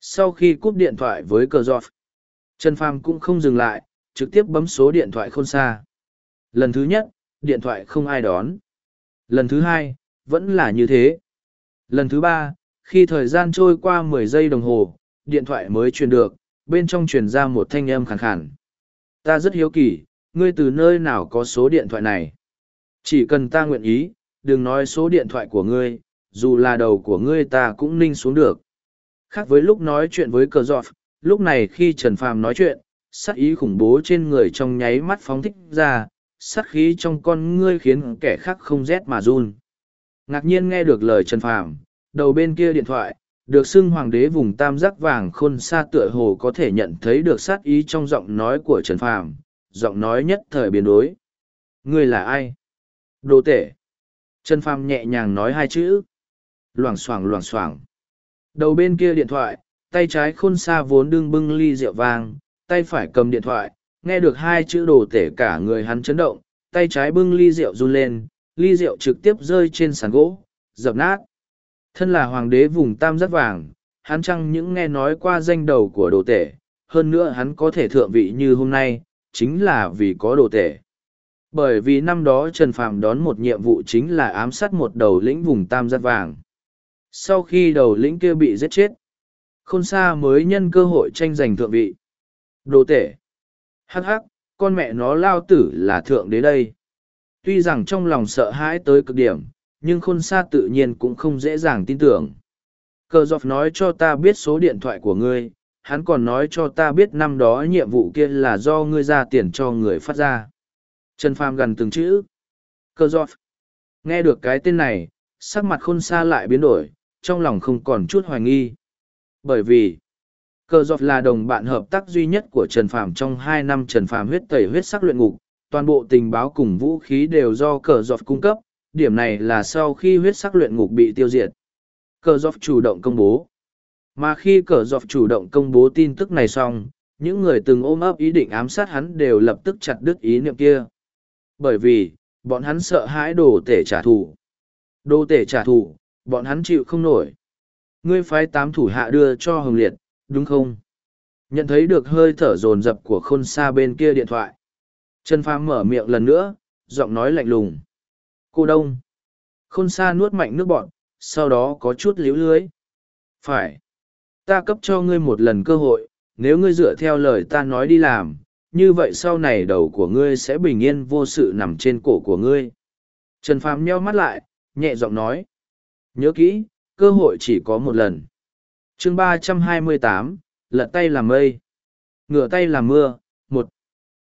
Sau khi cúp điện thoại với cờ giọt, Trần Phàm cũng không dừng lại, trực tiếp bấm số điện thoại khôn xa. Lần thứ nhất, điện thoại không ai đón. Lần thứ hai, vẫn là như thế. Lần thứ ba, khi thời gian trôi qua mười giây đồng hồ, điện thoại mới truyền được, bên trong truyền ra một thanh âm khàn khàn. Ta rất hiếu kỳ, ngươi từ nơi nào có số điện thoại này? Chỉ cần ta nguyện ý, đừng nói số điện thoại của ngươi, dù là đầu của ngươi ta cũng ninh xuống được. Khác với lúc nói chuyện với cờ giọt, lúc này khi Trần Phàm nói chuyện, sát ý khủng bố trên người trong nháy mắt phóng thích ra, sát khí trong con ngươi khiến kẻ khác không rét mà run. Ngạc nhiên nghe được lời Trần Phàm, đầu bên kia điện thoại, được xưng hoàng đế vùng tam giác vàng khôn xa tựa hồ có thể nhận thấy được sát ý trong giọng nói của Trần Phàm, giọng nói nhất thời biến đối. Ngươi là ai? Đồ tể. Trần Phàm nhẹ nhàng nói hai chữ. Loảng xoảng loảng xoảng. Đầu bên kia điện thoại, tay trái khôn xa vốn đương bưng ly rượu vang, tay phải cầm điện thoại, nghe được hai chữ đồ tể cả người hắn chấn động, tay trái bưng ly rượu run lên, ly rượu trực tiếp rơi trên sàn gỗ, dập nát. Thân là hoàng đế vùng tam giác vàng, hắn chăng những nghe nói qua danh đầu của đồ tể, hơn nữa hắn có thể thượng vị như hôm nay, chính là vì có đồ tể. Bởi vì năm đó Trần Phàm đón một nhiệm vụ chính là ám sát một đầu lĩnh vùng tam giác vàng. Sau khi đầu lĩnh kia bị giết chết, khôn Sa mới nhân cơ hội tranh giành thượng vị. Đồ tể. Hắc hắc, con mẹ nó lao tử là thượng đế đây. Tuy rằng trong lòng sợ hãi tới cực điểm, nhưng khôn Sa tự nhiên cũng không dễ dàng tin tưởng. Cờ dọc nói cho ta biết số điện thoại của ngươi, hắn còn nói cho ta biết năm đó nhiệm vụ kia là do ngươi ra tiền cho người phát ra. Trần Phàm gần từng chữ. Cơ giọt. Nghe được cái tên này, sắc mặt khôn xa lại biến đổi, trong lòng không còn chút hoài nghi. Bởi vì, Cơ giọt là đồng bạn hợp tác duy nhất của Trần Phàm trong hai năm Trần Phàm huyết tẩy huyết sắc luyện ngục, toàn bộ tình báo cùng vũ khí đều do cờ giọt cung cấp, điểm này là sau khi huyết sắc luyện ngục bị tiêu diệt. Cờ giọt chủ động công bố. Mà khi cờ Giọt chủ động công bố tin tức này xong, những người từng ôm ấp ý định ám sát hắn đều lập tức chặt đứt ý niệm kia. Bởi vì, bọn hắn sợ hãi đồ tể trả thù. Đồ tể trả thù, bọn hắn chịu không nổi. Ngươi phái tám thủ hạ đưa cho Hồng Liệt, đúng không? Nhận thấy được hơi thở dồn dập của khôn xa bên kia điện thoại. Trần Phàm mở miệng lần nữa, giọng nói lạnh lùng. Cô Đông. Khôn xa nuốt mạnh nước bọn, sau đó có chút liếu lưới. Phải. Ta cấp cho ngươi một lần cơ hội, nếu ngươi dựa theo lời ta nói đi làm, như vậy sau này đầu của ngươi sẽ bình yên vô sự nằm trên cổ của ngươi. Trần Phàm nheo mắt lại, nhẹ giọng nói. Nhớ kỹ, cơ hội chỉ có một lần. chương ba trăm hai mươi tám, lật tay làm mây. Ngửa tay làm mưa, một.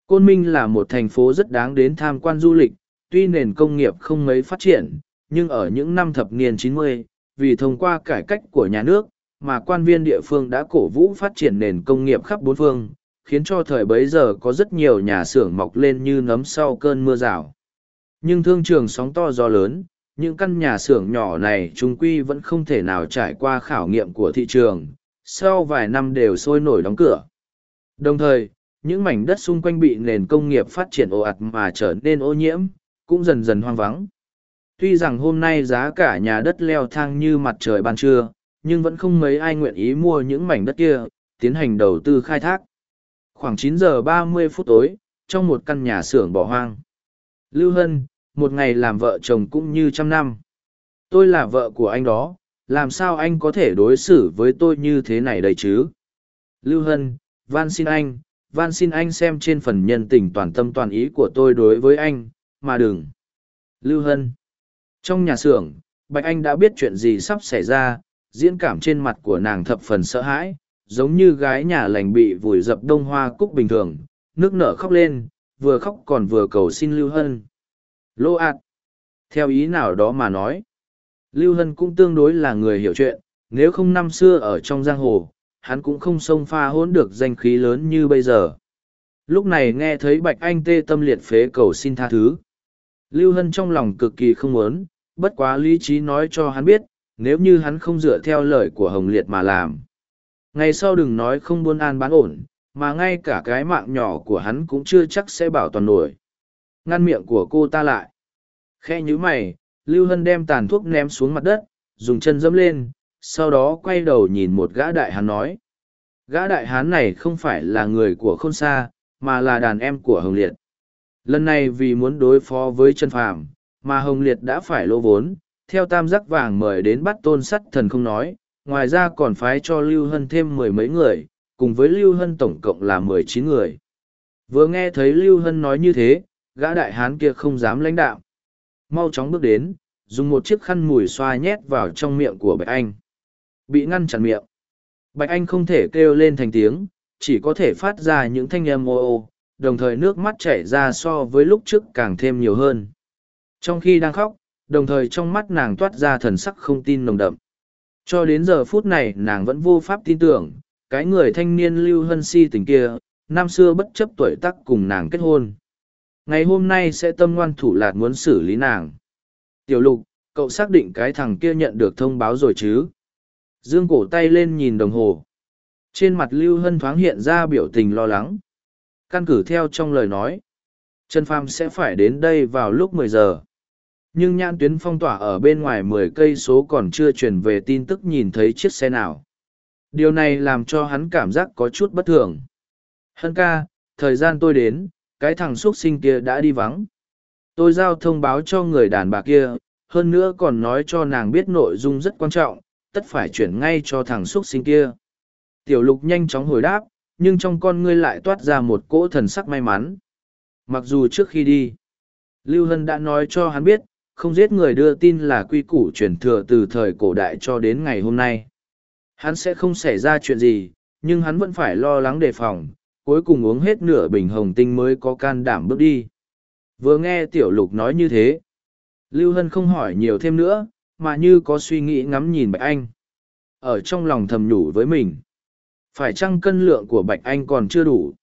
Côn Minh là một thành phố rất đáng đến tham quan du lịch, tuy nền công nghiệp không mấy phát triển, nhưng ở những năm thập niên 90, vì thông qua cải cách của nhà nước, mà quan viên địa phương đã cổ vũ phát triển nền công nghiệp khắp bốn phương, khiến cho thời bấy giờ có rất nhiều nhà xưởng mọc lên như nấm sau cơn mưa rào. Nhưng thương trường sóng to gió lớn, những căn nhà xưởng nhỏ này trung quy vẫn không thể nào trải qua khảo nghiệm của thị trường, sau vài năm đều sôi nổi đóng cửa. Đồng thời, những mảnh đất xung quanh bị nền công nghiệp phát triển ồ ạt mà trở nên ô nhiễm, cũng dần dần hoang vắng. Tuy rằng hôm nay giá cả nhà đất leo thang như mặt trời ban trưa, nhưng vẫn không mấy ai nguyện ý mua những mảnh đất kia, tiến hành đầu tư khai thác. Khoảng 9 giờ 30 phút tối, trong một căn nhà xưởng bỏ hoang. Lưu Hân, một ngày làm vợ chồng cũng như trăm năm. Tôi là vợ của anh đó, làm sao anh có thể đối xử với tôi như thế này đây chứ? Lưu Hân, van xin anh, van xin anh xem trên phần nhân tình toàn tâm toàn ý của tôi đối với anh, mà đừng. Lưu Hân. Trong nhà xưởng, Bạch Anh đã biết chuyện gì sắp xảy ra, diễn cảm trên mặt của nàng thập phần sợ hãi, giống như gái nhà lành bị vùi dập đông hoa cúc bình thường, nước nở khóc lên, vừa khóc còn vừa cầu xin Lưu Hân. Lô ạt. Theo ý nào đó mà nói, Lưu Hân cũng tương đối là người hiểu chuyện, nếu không năm xưa ở trong giang hồ, hắn cũng không xông pha hỗn được danh khí lớn như bây giờ. Lúc này nghe thấy Bạch Anh tê tâm liệt phế cầu xin tha thứ. Lưu Hân trong lòng cực kỳ không muốn, bất quá lý trí nói cho hắn biết, nếu như hắn không dựa theo lời của Hồng Liệt mà làm. Ngày sau đừng nói không buôn an bán ổn, mà ngay cả cái mạng nhỏ của hắn cũng chưa chắc sẽ bảo toàn nổi. Ngăn miệng của cô ta lại. Khe như mày, Lưu Hân đem tàn thuốc ném xuống mặt đất, dùng chân dẫm lên, sau đó quay đầu nhìn một gã đại hán nói. Gã đại hán này không phải là người của khôn xa, mà là đàn em của Hồng Liệt. Lần này vì muốn đối phó với chân phàm, mà Hồng Liệt đã phải lỗ vốn, theo tam giác vàng mời đến bắt tôn sắt thần không nói, ngoài ra còn phái cho Lưu Hân thêm mười mấy người, cùng với Lưu Hân tổng cộng là mười chín người. Vừa nghe thấy Lưu Hân nói như thế, gã đại hán kia không dám lãnh đạo. Mau chóng bước đến, dùng một chiếc khăn mùi xoa nhét vào trong miệng của Bạch Anh. Bị ngăn chặn miệng. Bạch Anh không thể kêu lên thành tiếng, chỉ có thể phát ra những thanh âm ô ô, đồng thời nước mắt chảy ra so với lúc trước càng thêm nhiều hơn. Trong khi đang khóc, đồng thời trong mắt nàng toát ra thần sắc không tin nồng đậm. Cho đến giờ phút này nàng vẫn vô pháp tin tưởng, cái người thanh niên lưu hân si tình kia, năm xưa bất chấp tuổi tác cùng nàng kết hôn. Ngày hôm nay sẽ tâm ngoan thủ lạt muốn xử lý nàng. Tiểu lục, cậu xác định cái thằng kia nhận được thông báo rồi chứ? Dương cổ tay lên nhìn đồng hồ. Trên mặt Lưu Hân thoáng hiện ra biểu tình lo lắng. Căn cử theo trong lời nói. Trần Phàm sẽ phải đến đây vào lúc mười giờ. Nhưng nhãn tuyến phong tỏa ở bên ngoài mười cây số còn chưa truyền về tin tức nhìn thấy chiếc xe nào. Điều này làm cho hắn cảm giác có chút bất thường. Hân ca, thời gian tôi đến, cái thằng x sinh kia đã đi vắng. Tôi giao thông báo cho người đàn bà kia, hơn nữa còn nói cho nàng biết nội dung rất quan trọng, tất phải chuyển ngay cho thằng x sinh kia. Tiểu lục nhanh chóng hồi đáp, nhưng trong con ngươi lại toát ra một cỗ thần sắc may mắn. Mặc dù trước khi đi, Lưu Hân đã nói cho hắn biết, không giết người đưa tin là quy củ truyền thừa từ thời cổ đại cho đến ngày hôm nay. Hắn sẽ không xảy ra chuyện gì, nhưng hắn vẫn phải lo lắng đề phòng, cuối cùng uống hết nửa bình hồng tinh mới có can đảm bước đi. Vừa nghe tiểu lục nói như thế, Lưu Hân không hỏi nhiều thêm nữa, mà như có suy nghĩ ngắm nhìn Bạch Anh. Ở trong lòng thầm nhủ với mình, phải chăng cân lượng của Bạch Anh còn chưa đủ?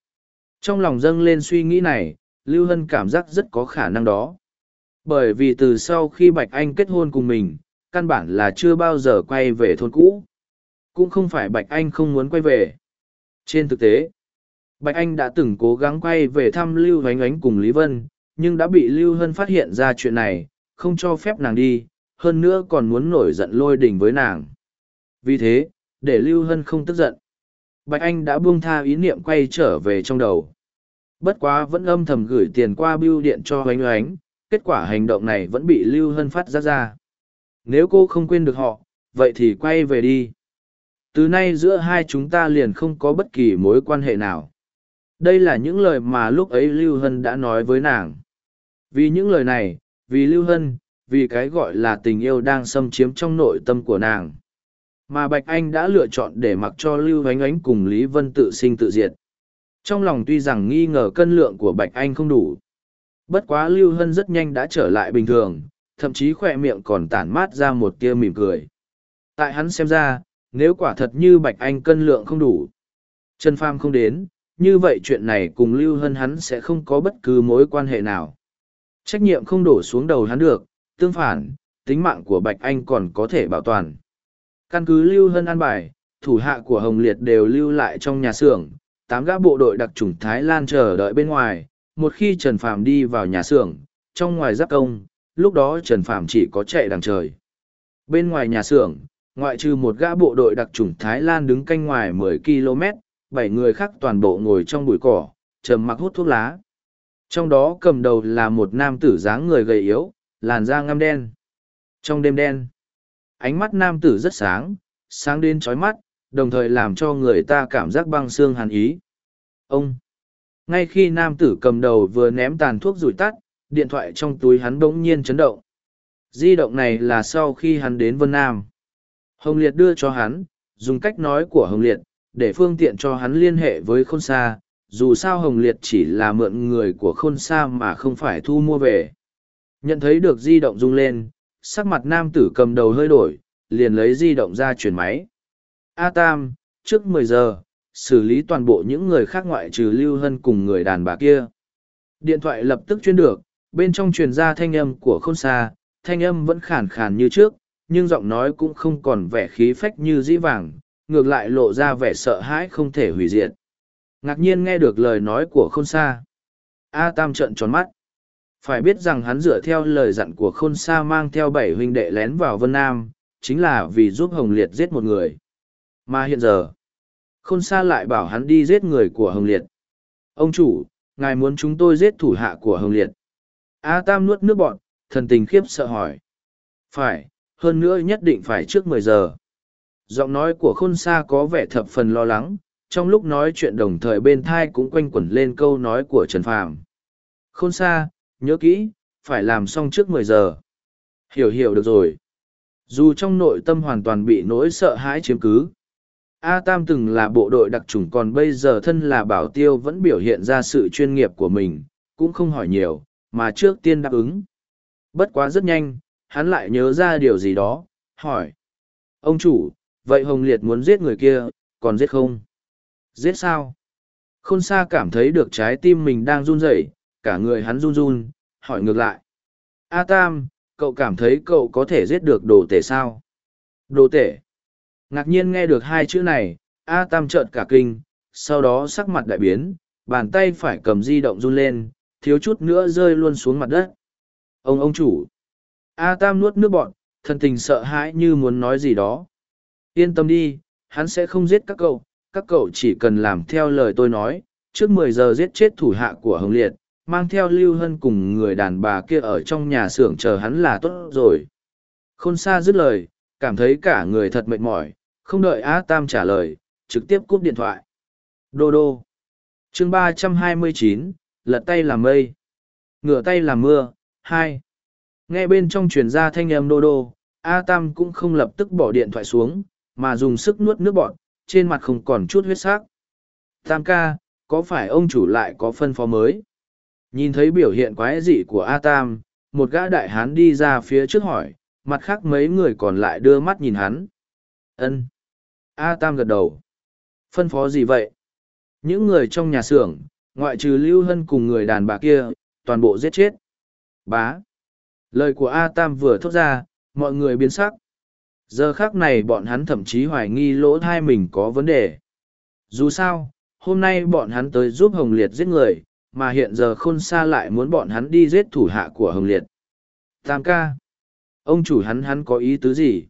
Trong lòng dâng lên suy nghĩ này, Lưu Hân cảm giác rất có khả năng đó. Bởi vì từ sau khi Bạch Anh kết hôn cùng mình, căn bản là chưa bao giờ quay về thôn cũ. Cũng không phải Bạch Anh không muốn quay về. Trên thực tế, Bạch Anh đã từng cố gắng quay về thăm Lưu Hoánh Ánh cùng Lý Vân, nhưng đã bị Lưu Hân phát hiện ra chuyện này, không cho phép nàng đi, hơn nữa còn muốn nổi giận lôi đình với nàng. Vì thế, để Lưu Hân không tức giận, Bạch Anh đã buông tha ý niệm quay trở về trong đầu. Bất quá vẫn âm thầm gửi tiền qua bưu điện cho Hoánh Ánh, kết quả hành động này vẫn bị Lưu Hân phát ra ra. Nếu cô không quên được họ, vậy thì quay về đi. Từ nay giữa hai chúng ta liền không có bất kỳ mối quan hệ nào. Đây là những lời mà lúc ấy Lưu Hân đã nói với nàng. Vì những lời này, vì Lưu Hân, vì cái gọi là tình yêu đang xâm chiếm trong nội tâm của nàng. Mà Bạch Anh đã lựa chọn để mặc cho Lưu Ánh Ánh cùng Lý Vân tự sinh tự diệt. Trong lòng tuy rằng nghi ngờ cân lượng của Bạch Anh không đủ. Bất quá Lưu Hân rất nhanh đã trở lại bình thường, thậm chí khỏe miệng còn tản mát ra một tia mỉm cười. Tại hắn xem ra, nếu quả thật như Bạch Anh cân lượng không đủ, Trần Pham không đến, như vậy chuyện này cùng Lưu Hân hắn sẽ không có bất cứ mối quan hệ nào. Trách nhiệm không đổ xuống đầu hắn được, tương phản, tính mạng của Bạch Anh còn có thể bảo toàn. Căn cứ Lưu Hân an bài, thủ hạ của Hồng Liệt đều lưu lại trong nhà xưởng, tám gã bộ đội đặc chủng Thái Lan chờ đợi bên ngoài, một khi Trần Phàm đi vào nhà xưởng, trong ngoài giáp công, lúc đó Trần Phàm chỉ có chạy đằng trời. Bên ngoài nhà xưởng, ngoại trừ một gã bộ đội đặc chủng Thái Lan đứng canh ngoài 10 km, bảy người khác toàn bộ ngồi trong bụi cỏ, trầm mặc hút thuốc lá. Trong đó cầm đầu là một nam tử dáng người gầy yếu, làn da ngăm đen. Trong đêm đen, ánh mắt nam tử rất sáng, sáng đến chói mắt, đồng thời làm cho người ta cảm giác băng xương hàn ý. Ông! Ngay khi nam tử cầm đầu vừa ném tàn thuốc rủi tắt, điện thoại trong túi hắn bỗng nhiên chấn động. Di động này là sau khi hắn đến Vân Nam. Hồng Liệt đưa cho hắn, dùng cách nói của Hồng Liệt, để phương tiện cho hắn liên hệ với Khôn Sa. Dù sao Hồng Liệt chỉ là mượn người của Khôn Sa mà không phải thu mua về. Nhận thấy được di động rung lên, sắc mặt nam tử cầm đầu hơi đổi, liền lấy di động ra chuyển máy. A Tam, trước mười giờ, xử lý toàn bộ những người khác ngoại trừ Lưu Hân cùng người đàn bà kia. Điện thoại lập tức chuyên được, bên trong truyền ra thanh âm của khôn xa, thanh âm vẫn khàn khàn như trước, nhưng giọng nói cũng không còn vẻ khí phách như dĩ vàng, ngược lại lộ ra vẻ sợ hãi không thể hủy diệt. Ngạc nhiên nghe được lời nói của khôn xa. A Tam trợn tròn mắt. Phải biết rằng hắn dựa theo lời dặn của khôn Sa mang theo bảy huynh đệ lén vào Vân Nam, chính là vì giúp Hồng Liệt giết một người. Mà hiện giờ, khôn xa lại bảo hắn đi giết người của Hồng Liệt. Ông chủ, ngài muốn chúng tôi giết thủ hạ của Hồng Liệt. A Tam nuốt nước bọn, thần tình khiếp sợ hỏi. Phải, hơn nữa nhất định phải trước mười giờ. Giọng nói của khôn xa có vẻ thập phần lo lắng, trong lúc nói chuyện đồng thời bên thai cũng quanh quẩn lên câu nói của Trần Phàm. Khôn xa, nhớ kỹ, phải làm xong trước mười giờ. Hiểu hiểu được rồi. Dù trong nội tâm hoàn toàn bị nỗi sợ hãi chiếm cứ. A Tam từng là bộ đội đặc trùng còn bây giờ thân là bảo tiêu vẫn biểu hiện ra sự chuyên nghiệp của mình, cũng không hỏi nhiều, mà trước tiên đáp ứng. Bất quá rất nhanh, hắn lại nhớ ra điều gì đó, hỏi. Ông chủ, vậy Hồng Liệt muốn giết người kia, còn giết không? Giết sao? Khôn Sa cảm thấy được trái tim mình đang run rẩy, cả người hắn run run, hỏi ngược lại. A Tam, cậu cảm thấy cậu có thể giết được đồ tể sao? Đồ tể. Ngạc nhiên nghe được hai chữ này, A Tam trợn cả kinh, sau đó sắc mặt đại biến, bàn tay phải cầm di động run lên, thiếu chút nữa rơi luôn xuống mặt đất. Ông ông chủ. A Tam nuốt nước bọn, thân tình sợ hãi như muốn nói gì đó. Yên tâm đi, hắn sẽ không giết các cậu, các cậu chỉ cần làm theo lời tôi nói, trước mười giờ giết chết thủ hạ của Hồng Liệt, mang theo Lưu Hân cùng người đàn bà kia ở trong nhà xưởng chờ hắn là tốt rồi. Khôn xa dứt lời, cảm thấy cả người thật mệt mỏi, không đợi A Tam trả lời, trực tiếp cúp điện thoại. Đô đô. chương ba trăm hai mươi chín, lật tay làm mây. Ngửa tay làm mưa, hai. Nghe bên trong truyền ra thanh âm đô đô, A Tam cũng không lập tức bỏ điện thoại xuống, mà dùng sức nuốt nước bọt, trên mặt không còn chút huyết sắc. Tam ca, có phải ông chủ lại có phân phó mới? Nhìn thấy biểu hiện quái dị của A Tam, một gã đại hán đi ra phía trước hỏi, mặt khác mấy người còn lại đưa mắt nhìn hắn. Ân. A Tam gật đầu. Phân phó gì vậy? Những người trong nhà xưởng, ngoại trừ Lưu Hân cùng người đàn bà kia, toàn bộ giết chết. Bá. Lời của A Tam vừa thốt ra, mọi người biến sắc. giờ khác này bọn hắn thậm chí hoài nghi lỗ thai mình có vấn đề dù sao hôm nay bọn hắn tới giúp hồng liệt giết người mà hiện giờ khôn xa lại muốn bọn hắn đi giết thủ hạ của hồng liệt tam ca ông chủ hắn hắn có ý tứ gì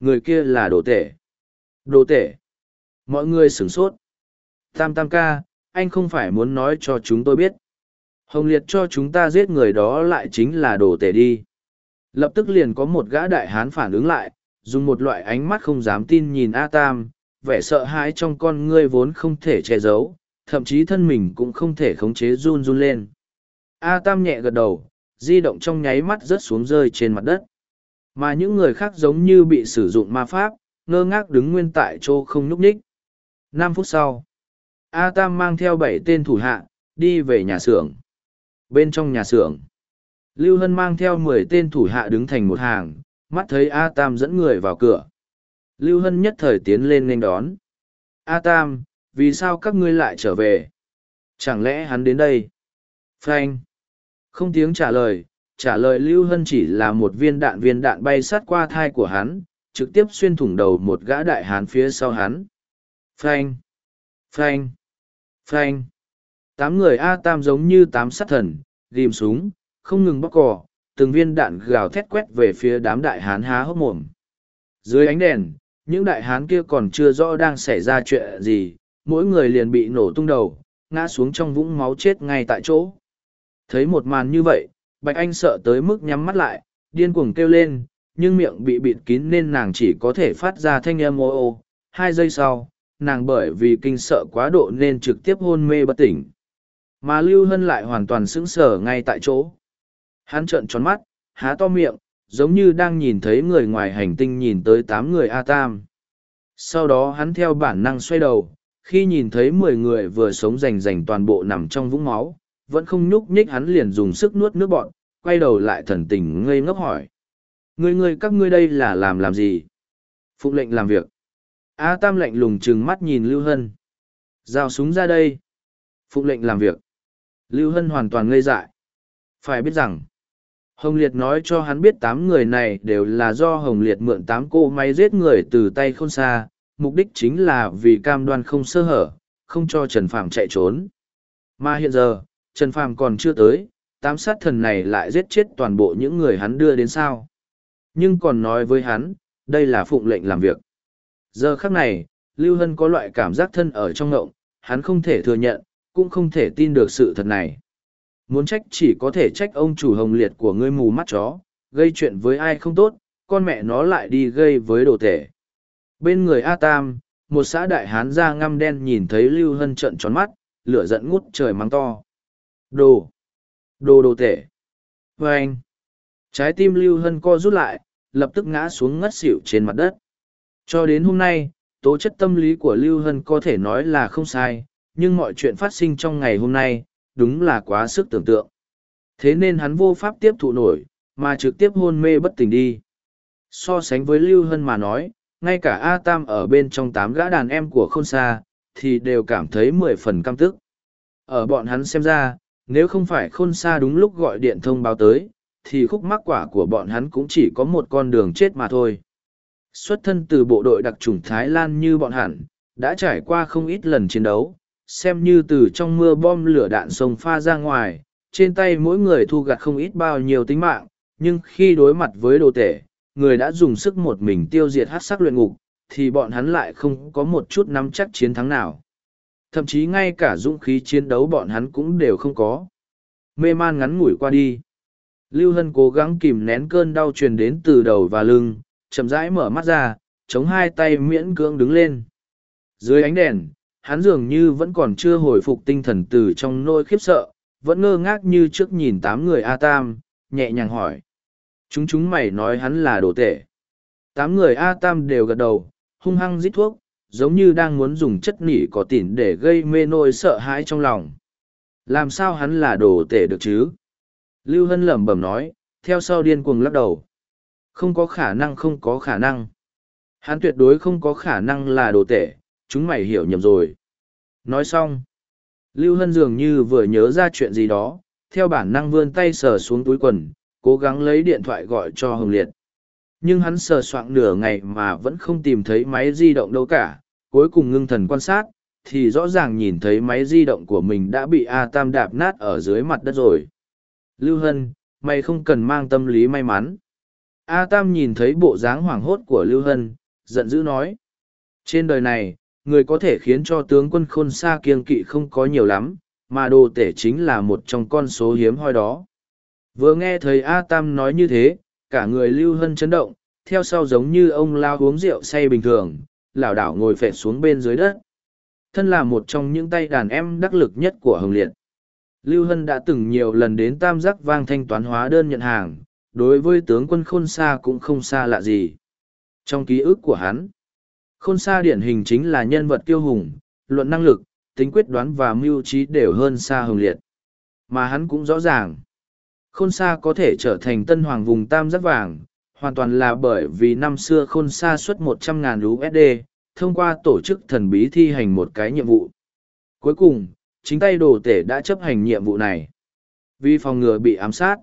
người kia là đồ tể đồ tể. Mọi người sửng sốt. Tam tam ca, anh không phải muốn nói cho chúng tôi biết. Hồng liệt cho chúng ta giết người đó lại chính là đồ tể đi. Lập tức liền có một gã đại hán phản ứng lại, dùng một loại ánh mắt không dám tin nhìn a tam, vẻ sợ hãi trong con ngươi vốn không thể che giấu, thậm chí thân mình cũng không thể khống chế run run lên. A tam nhẹ gật đầu, di động trong nháy mắt rớt xuống rơi trên mặt đất. Mà những người khác giống như bị sử dụng ma pháp ngơ ngác đứng nguyên tại chỗ không nhúc nhích. Năm phút sau a tam mang theo bảy tên thủ hạ, đi về nhà xưởng. Bên trong nhà xưởng, lưu hân mang theo mười tên thủ hạ đứng thành một hàng, mắt thấy a tam dẫn người vào cửa. Lưu hân nhất thời tiến lên nên đón. A tam vì sao các ngươi lại trở về? Chẳng lẽ hắn đến đây? Frank không tiếng trả lời trả lời lưu hân chỉ là một viên đạn viên đạn bay sát qua thai của hắn trực tiếp xuyên thủng đầu một gã đại hán phía sau hắn. Frank frank frank tám người a tam giống như tám sát thần ghìm súng, không ngừng bóc cò, từng viên đạn gào thét quét về phía đám đại hán há hốc mồm. Dưới ánh đèn, những đại hán kia còn chưa rõ đang xảy ra chuyện gì, mỗi người liền bị nổ tung đầu, ngã xuống trong vũng máu chết ngay tại chỗ. Thấy một màn như vậy, bạch anh sợ tới mức nhắm mắt lại, điên cuồng kêu lên nhưng miệng bị bịt kín nên nàng chỉ có thể phát ra thanh âm ô ô. Hai giây sau, nàng bởi vì kinh sợ quá độ nên trực tiếp hôn mê bất tỉnh. Mà lưu hân lại hoàn toàn sững sờ ngay tại chỗ. Hắn trợn tròn mắt, há to miệng, giống như đang nhìn thấy người ngoài hành tinh nhìn tới tám người a tam. Sau đó hắn theo bản năng xoay đầu, khi nhìn thấy mười người vừa sống rành rành toàn bộ nằm trong vũng máu, vẫn không nhúc nhích hắn liền dùng sức nuốt nước bọn quay đầu lại thần tình ngây ngốc hỏi người người các ngươi đây là làm làm gì? Phụng lệnh làm việc. A tam lạnh lùng trừng mắt nhìn lưu hân. Giao súng ra đây. Phụng lệnh làm việc. Lưu hân hoàn toàn ngây dại. Phải biết rằng Hồng Liệt nói cho hắn biết tám người này đều là do Hồng Liệt mượn tám cô máy giết người từ tay khôn xa, mục đích chính là vì cam đoan không sơ hở, không cho Trần Phàm chạy trốn. Mà hiện giờ, Trần Phàm còn chưa tới, tám sát thần này lại giết chết toàn bộ những người hắn đưa đến sao. Nhưng còn nói với hắn, đây là phụng lệnh làm việc. Giờ khắc này, Lưu Hân có loại cảm giác thân ở trong ngộng, hắn không thể thừa nhận, cũng không thể tin được sự thật này. Muốn trách chỉ có thể trách ông chủ hồng liệt của ngươi mù mắt chó, gây chuyện với ai không tốt, con mẹ nó lại đi gây với đồ tể. Bên người A Tam, một xã đại hán da ngăm đen nhìn thấy Lưu Hân trợn tròn mắt, lửa giận ngút trời mắng to. Đồ! Đồ đồ tể! Vâng! anh! Trái tim Lưu Hân co rút lại, lập tức ngã xuống ngất xỉu trên mặt đất. Cho đến hôm nay, tố chất tâm lý của Lưu Hân có thể nói là không sai, nhưng mọi chuyện phát sinh trong ngày hôm nay, đúng là quá sức tưởng tượng. Thế nên hắn vô pháp tiếp thụ nổi, mà trực tiếp hôn mê bất tỉnh đi. So sánh với Lưu Hân mà nói, ngay cả A Tam ở bên trong tám gã đàn em của Khôn Sa, thì đều cảm thấy mười phần căm tức. Ở bọn hắn xem ra, nếu không phải Khôn Sa đúng lúc gọi điện thông báo tới, thì khúc mắc quả của bọn hắn cũng chỉ có một con đường chết mà thôi. Xuất thân từ bộ đội đặc trùng Thái Lan như bọn hắn, đã trải qua không ít lần chiến đấu, xem như từ trong mưa bom lửa đạn sông pha ra ngoài, trên tay mỗi người thu gặt không ít bao nhiêu tính mạng, nhưng khi đối mặt với đồ tể, người đã dùng sức một mình tiêu diệt hát sắc luyện ngục, thì bọn hắn lại không có một chút nắm chắc chiến thắng nào. Thậm chí ngay cả dũng khí chiến đấu bọn hắn cũng đều không có. Mê man ngắn ngủi qua đi. Lưu Hân cố gắng kìm nén cơn đau truyền đến từ đầu và lưng, chậm rãi mở mắt ra, chống hai tay miễn cưỡng đứng lên. Dưới ánh đèn, hắn dường như vẫn còn chưa hồi phục tinh thần từ trong nỗi khiếp sợ, vẫn ngơ ngác như trước nhìn tám người A Tam, nhẹ nhàng hỏi. Chúng chúng mày nói hắn là đồ tể. Tám người A Tam đều gật đầu, hung hăng rít thuốc, giống như đang muốn dùng chất nỉ có tỉn để gây mê nỗi sợ hãi trong lòng. Làm sao hắn là đồ tể được chứ? Lưu Hân lẩm bẩm nói, theo sau điên cuồng lắc đầu. Không có khả năng không có khả năng. Hắn tuyệt đối không có khả năng là đồ tể, chúng mày hiểu nhầm rồi. Nói xong, Lưu Hân dường như vừa nhớ ra chuyện gì đó, theo bản năng vươn tay sờ xuống túi quần, cố gắng lấy điện thoại gọi cho Hồng Liệt. nhưng hắn sờ soạng nửa ngày mà vẫn không tìm thấy máy di động đâu cả cuối cùng ngưng thần quan sát thì rõ ràng nhìn thấy máy di động của mình đã bị a tam đạp nát ở dưới mặt đất rồi lưu hân, mày không cần mang tâm lý may mắn. A tam nhìn thấy bộ dáng hoảng hốt của lưu hân, giận dữ nói. Trên đời này, người có thể khiến cho tướng quân khôn xa kiêng kỵ không có nhiều lắm, mà đồ tể chính là một trong con số hiếm hoi đó. Vừa nghe thấy a tam nói như thế, cả người lưu hân chấn động, theo sau giống như ông lao uống rượu say bình thường, lảo đảo ngồi phệ xuống bên dưới đất. Thân là một trong những tay đàn em đắc lực nhất của hồng liệt lưu hân đã từng nhiều lần đến tam giác vang thanh toán hóa đơn nhận hàng, đối với tướng quân khôn xa cũng không xa lạ gì. Trong ký ức của hắn, khôn xa điển hình chính là nhân vật tiêu hùng, luận năng lực, tính quyết đoán và mưu trí đều hơn xa hồng liệt. Mà hắn cũng rõ ràng, khôn xa có thể trở thành tân hoàng vùng tam giác vàng, hoàn toàn là bởi vì năm xưa khôn xa xuất 100.000 usd thông qua tổ chức thần bí thi hành một cái nhiệm vụ. Cuối cùng chính tay đồ tể đã chấp hành nhiệm vụ này. Vì phòng ngừa bị ám sát,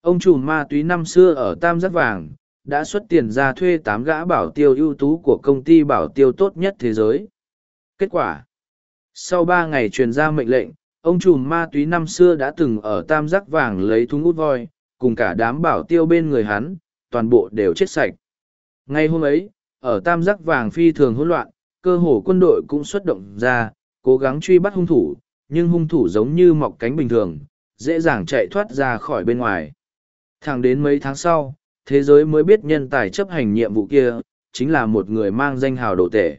ông chủ ma túy năm xưa ở tam giác vàng đã xuất tiền ra thuê tám gã bảo tiêu ưu tú của công ty bảo tiêu tốt nhất thế giới. Kết quả, sau ba ngày truyền ra mệnh lệnh, ông trùm ma túy năm xưa đã từng ở tam giác vàng lấy thúng út voi, cùng cả đám bảo tiêu bên người hắn, toàn bộ đều chết sạch. Ngay hôm ấy, ở tam giác vàng phi thường hỗn loạn, cơ hồ quân đội cũng xuất động ra, cố gắng truy bắt hung thủ nhưng hung thủ giống như mọc cánh bình thường, dễ dàng chạy thoát ra khỏi bên ngoài. Thẳng đến mấy tháng sau, thế giới mới biết nhân tài chấp hành nhiệm vụ kia, chính là một người mang danh hào đồ tể.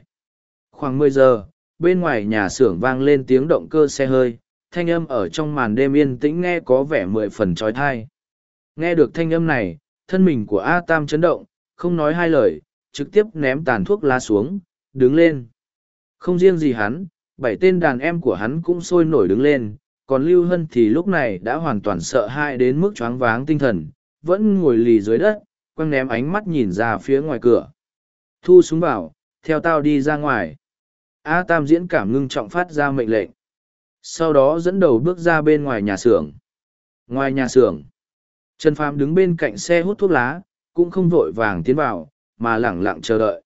Khoảng mười giờ, bên ngoài nhà xưởng vang lên tiếng động cơ xe hơi, thanh âm ở trong màn đêm yên tĩnh nghe có vẻ mười phần trói thai. Nghe được thanh âm này, thân mình của a tam chấn động, không nói hai lời, trực tiếp ném tàn thuốc lá xuống, đứng lên. Không riêng gì hắn bảy tên đàn em của hắn cũng sôi nổi đứng lên, còn lưu hân thì lúc này đã hoàn toàn sợ hãi đến mức choáng váng tinh thần, vẫn ngồi lì dưới đất, quăng ném ánh mắt nhìn ra phía ngoài cửa. Thu súng bảo theo tao đi ra ngoài. A tam diễn cảm ngưng trọng phát ra mệnh lệnh. Sau đó dẫn đầu bước ra bên ngoài nhà xưởng. Ngoài nhà xưởng, trần phàm đứng bên cạnh xe hút thuốc lá, cũng không vội vàng tiến vào, mà lẳng lặng chờ đợi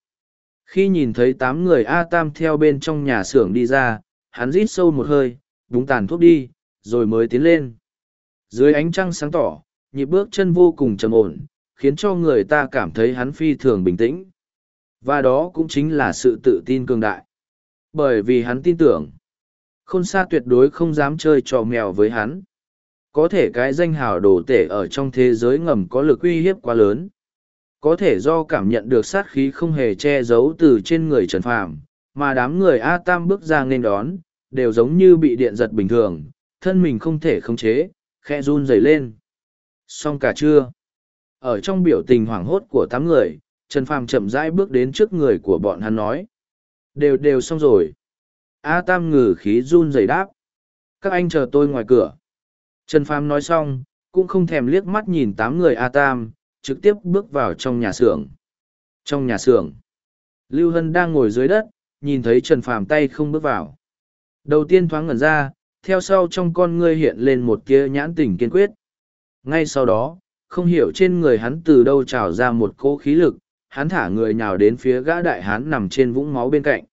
khi nhìn thấy tám người a tam theo bên trong nhà xưởng đi ra, hắn rít sâu một hơi, búng tàn thuốc đi, rồi mới tiến lên. Dưới ánh trăng sáng tỏ, nhịp bước chân vô cùng trầm ổn, khiến cho người ta cảm thấy hắn phi thường bình tĩnh. Và đó cũng chính là sự tự tin cường đại. Bởi vì hắn tin tưởng, khôn xa tuyệt đối không dám chơi trò mèo với hắn. Có thể cái danh hào đồ tể ở trong thế giới ngầm có lực uy hiếp quá lớn có thể do cảm nhận được sát khí không hề che giấu từ trên người trần phàm, mà đám người a tam bước ra nên đón, đều giống như bị điện giật bình thường, thân mình không thể khống chế khe run dày lên. Xong cả trưa. Ở trong biểu tình hoảng hốt của tám người, trần phàm chậm rãi bước đến trước người của bọn hắn nói. Đều đều xong rồi. A tam ngừ khí run dày đáp. Các anh chờ tôi ngoài cửa. Trần phàm nói xong, cũng không thèm liếc mắt nhìn tám người a tam trực tiếp bước vào trong nhà xưởng. Trong nhà xưởng, lưu hân đang ngồi dưới đất, nhìn thấy trần phàm tay không bước vào. Đầu tiên thoáng ngẩn ra, theo sau trong con ngươi hiện lên một tia nhãn tình kiên quyết. Ngay sau đó, không hiểu trên người hắn từ đâu trào ra một cỗ khí lực, hắn thả người nhào đến phía gã đại hán nằm trên vũng máu bên cạnh.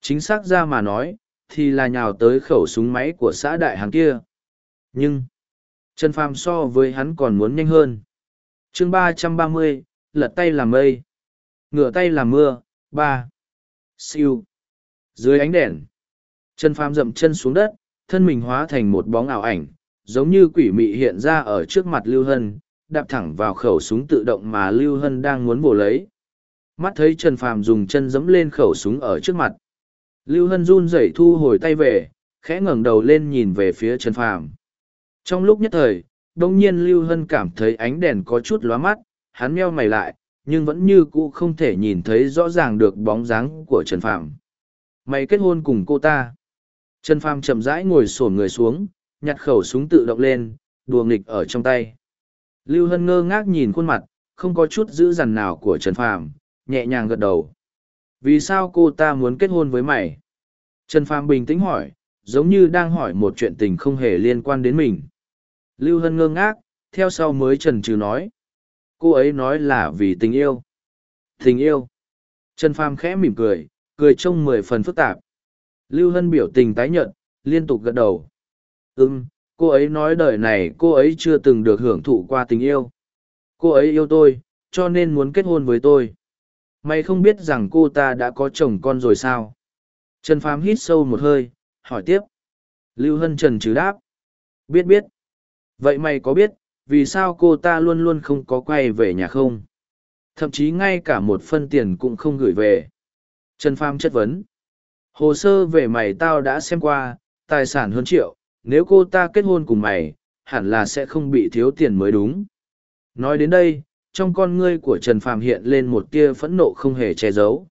Chính xác ra mà nói, thì là nhào tới khẩu súng máy của xã đại hán kia. Nhưng, trần phàm so với hắn còn muốn nhanh hơn chương ba trăm ba mươi, lật tay làm mây. Ngửa tay làm mưa, ba. Siêu. Dưới ánh đèn trần phàm dậm chân xuống đất, thân mình hóa thành một bóng ảo ảnh, giống như quỷ mị hiện ra ở trước mặt lưu hân, đạp thẳng vào khẩu súng tự động mà lưu hân đang muốn bổ lấy. Mắt thấy trần phàm dùng chân dẫm lên khẩu súng ở trước mặt. Lưu hân run rẩy thu hồi tay về, khẽ ngẩng đầu lên nhìn về phía trần phàm. Trong lúc nhất thời đông nhiên lưu hân cảm thấy ánh đèn có chút lóa mắt hắn meo mày lại nhưng vẫn như cũ không thể nhìn thấy rõ ràng được bóng dáng của trần Phạm. mày kết hôn cùng cô ta. Trần Phạm chậm rãi ngồi sổn người xuống nhặt khẩu súng tự động lên đùa nghịch ở trong tay. Lưu hân ngơ ngác nhìn khuôn mặt không có chút giữ dằn nào của trần Phạm, nhẹ nhàng gật đầu. Vì sao cô ta muốn kết hôn với mày? Trần Phạm bình tĩnh hỏi giống như đang hỏi một chuyện tình không hề liên quan đến mình. Lưu Hân ngơ ngác, theo sau mới trần trừ nói. cô ấy nói là vì tình yêu. Tình yêu. Trần phàm khẽ mỉm cười cười trông mười phần phức tạp. Lưu hân biểu tình tái nhợt liên tục gật đầu. Ừm cô ấy nói đời này cô ấy chưa từng được hưởng thụ qua tình yêu. Cô ấy yêu tôi cho nên muốn kết hôn với tôi. Mày không biết rằng cô ta đã có chồng con rồi sao? Trần phàm hít sâu một hơi hỏi tiếp. Lưu hân trần chứ đáp. Biết biết vậy mày có biết, vì sao cô ta luôn luôn không có quay về nhà không? Thậm chí ngay cả một phân tiền cũng không gửi về. Trần pham chất vấn. Hồ sơ về mày tao đã xem qua, tài sản hơn triệu, nếu cô ta kết hôn cùng mày, hẳn là sẽ không bị thiếu tiền mới đúng. Nói đến đây, trong con ngươi của trần phàm hiện lên một tia phẫn nộ không hề che giấu.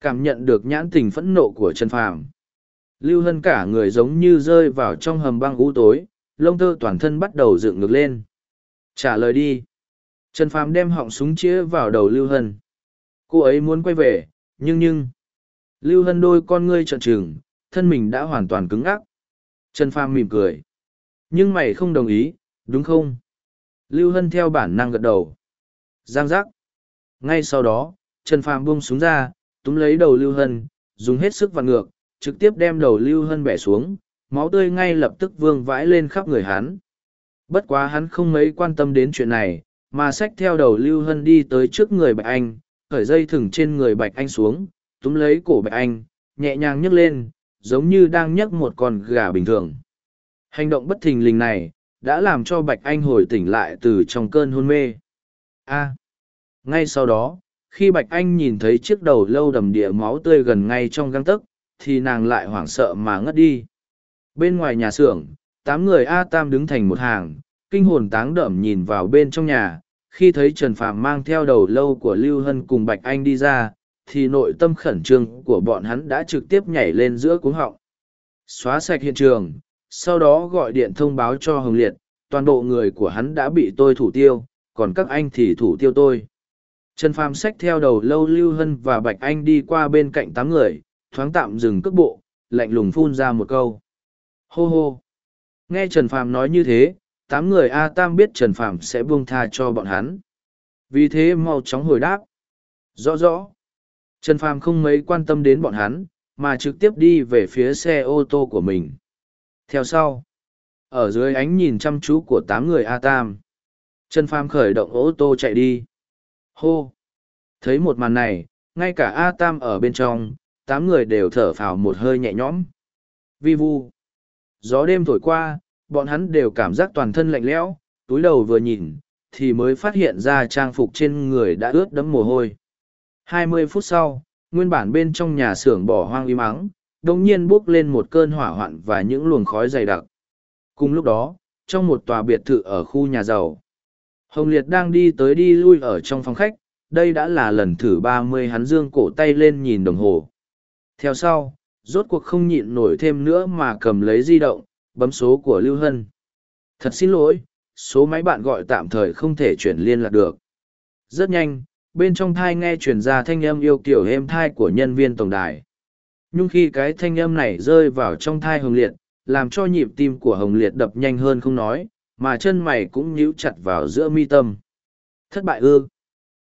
Cảm nhận được nhãn tình phẫn nộ của trần phàm. Lưu hân cả người giống như rơi vào trong hầm băng u tối lông tơ toàn thân bắt đầu dựng ngược lên. Trả lời đi. Trần phàm đem họng súng chĩa vào đầu lưu hân. Cô ấy muốn quay về, nhưng nhưng. Lưu hân đôi con ngươi trợn trừng, thân mình đã hoàn toàn cứng ngắc. Trần phàm mỉm cười. Nhưng mày không đồng ý, đúng không? Lưu hân theo bản năng gật đầu. Giang giác. Ngay sau đó, trần phàm buông súng ra, túm lấy đầu lưu hân, dùng hết sức vặn ngược, trực tiếp đem đầu lưu hân bẻ xuống máu tươi ngay lập tức vương vãi lên khắp người hắn. Bất quá hắn không mấy quan tâm đến chuyện này, mà xách theo đầu lưu hân đi tới trước người bạch anh khởi dây thừng trên người bạch anh xuống, túm lấy cổ bạch anh, nhẹ nhàng nhấc lên, giống như đang nhấc một con gà bình thường. Hành động bất thình lình này, đã làm cho bạch anh hồi tỉnh lại từ trong cơn hôn mê. A. Ngay sau đó, khi bạch anh nhìn thấy chiếc đầu lâu đầm địa máu tươi gần ngay trong găng tấc, thì nàng lại hoảng sợ mà ngất đi bên ngoài nhà xưởng, tám người a tam đứng thành một hàng, kinh hồn táng đậm nhìn vào bên trong nhà. Khi thấy trần phạm mang theo đầu lâu của lưu hân cùng bạch anh đi ra, thì nội tâm khẩn trương của bọn hắn đã trực tiếp nhảy lên giữa cuống họng. Xóa sạch hiện trường, sau đó gọi điện thông báo cho hồng liệt, toàn bộ người của hắn đã bị tôi thủ tiêu, còn các anh thì thủ tiêu tôi. Trần phàm xách theo đầu lâu lưu hân và bạch anh đi qua bên cạnh tám người, thoáng tạm dừng cước bộ, lạnh lùng phun ra một câu hô hô. Nghe trần phàm nói như thế, tám người a tam biết trần phàm sẽ buông tha cho bọn hắn. Vì thế mau chóng hồi đáp. Rõ rõ. Trần phàm không mấy quan tâm đến bọn hắn, mà trực tiếp đi về phía xe ô tô của mình. Theo sau, ở dưới ánh nhìn chăm chú của tám người a tam, trần phàm khởi động ô tô chạy đi. Hô. Thấy một màn này, ngay cả a tam ở bên trong, tám người đều thở phào một hơi nhẹ nhõm. Vi vu gió đêm thổi qua, bọn hắn đều cảm giác toàn thân lạnh lẽo, túi đầu vừa nhìn, thì mới phát hiện ra trang phục trên người đã ướt đẫm mồ hôi. Hai mươi phút sau, nguyên bản bên trong nhà xưởng bỏ hoang im ắng đồng nhiên bốc lên một cơn hỏa hoạn và những luồng khói dày đặc. Cùng lúc đó, trong một tòa biệt thự ở khu nhà giàu, hồng liệt đang đi tới đi lui ở trong phòng khách, đây đã là lần thử ba mươi hắn dương cổ tay lên nhìn đồng hồ. Theo sau rốt cuộc không nhịn nổi thêm nữa mà cầm lấy di động, bấm số của lưu hân. Thật xin lỗi, số máy bạn gọi tạm thời không thể chuyển liên lạc được. Rất nhanh, bên trong thai nghe truyền ra thanh âm yêu kiểu êm thai của nhân viên tổng đài. Nhưng khi cái thanh âm này rơi vào trong thai hồng liệt, làm cho nhịp tim của hồng liệt đập nhanh hơn không nói, mà chân mày cũng nhíu chặt vào giữa mi tâm. Thất bại ư?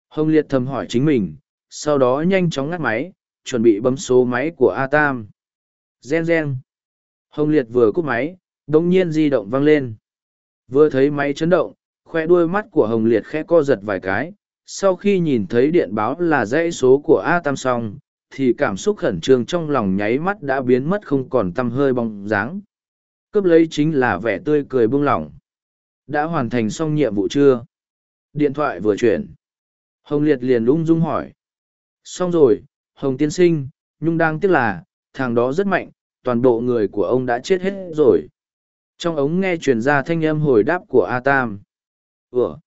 Hồng liệt thầm hỏi chính mình, sau đó nhanh chóng ngắt máy chuẩn bị bấm số máy của a tam gen gen Hồng Liệt vừa cúp máy, đồng nhiên di động vang lên. Vừa thấy máy chấn động, khoe đuôi mắt của Hồng Liệt khẽ co giật vài cái. Sau khi nhìn thấy điện báo là dãy số của A Tam xong, thì cảm xúc khẩn trương trong lòng nháy mắt đã biến mất không còn tăm hơi bóng dáng. Cướp lấy chính là vẻ tươi cười buông lỏng. Đã hoàn thành xong nhiệm vụ chưa? Điện thoại vừa chuyển. Hồng Liệt liền ung dung hỏi. Xong rồi, Hồng Tiên Sinh, Nhung đang tiếc là, thằng đó rất mạnh, toàn bộ người của ông đã chết hết rồi. Trong ống nghe truyền ra thanh âm hồi đáp của a tam. Ủa?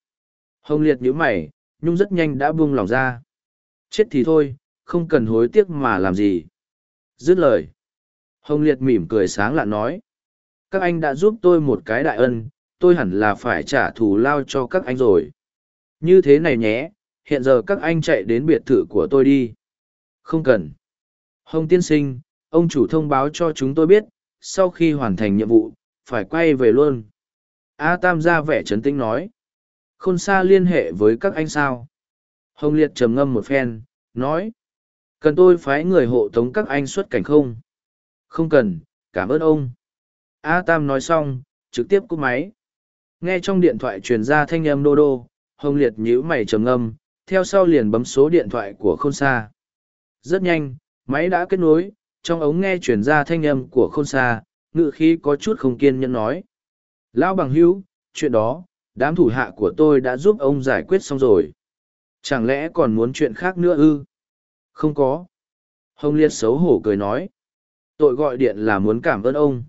Hồng liệt nhíu mày nhung rất nhanh đã buông lòng ra. Chết thì thôi không cần hối tiếc mà làm gì. Dứt lời. Hồng liệt mỉm cười sáng lạ nói. Các anh đã giúp tôi một cái đại ân tôi hẳn là phải trả thù lao cho các anh rồi. Như thế này nhé hiện giờ các anh chạy đến biệt thự của tôi đi không cần hồng tiên sinh ông chủ thông báo cho chúng tôi biết sau khi hoàn thành nhiệm vụ phải quay về luôn a tam ra vẻ trấn tĩnh nói Khôn xa liên hệ với các anh sao? Hồng Liệt trầm ngâm một phen, nói. Cần tôi phái người hộ tống các anh xuất cảnh không? Không cần, cảm ơn ông. A Tam nói xong, trực tiếp cúp máy. Nghe trong điện thoại truyền ra thanh âm đô đô, Hồng Liệt nhíu mày trầm ngâm, theo sau liền bấm số điện thoại của Khôn Sa. Rất nhanh, máy đã kết nối, trong ống nghe truyền ra thanh âm của Khôn Sa, ngự khí có chút không kiên nhẫn nói. Lão bằng hữu, chuyện đó, đám thủ hạ của tôi đã giúp ông giải quyết xong rồi. Chẳng lẽ còn muốn chuyện khác nữa ư? Không có. Hồng Liệt xấu hổ cười nói. Tội gọi điện là muốn cảm ơn ông.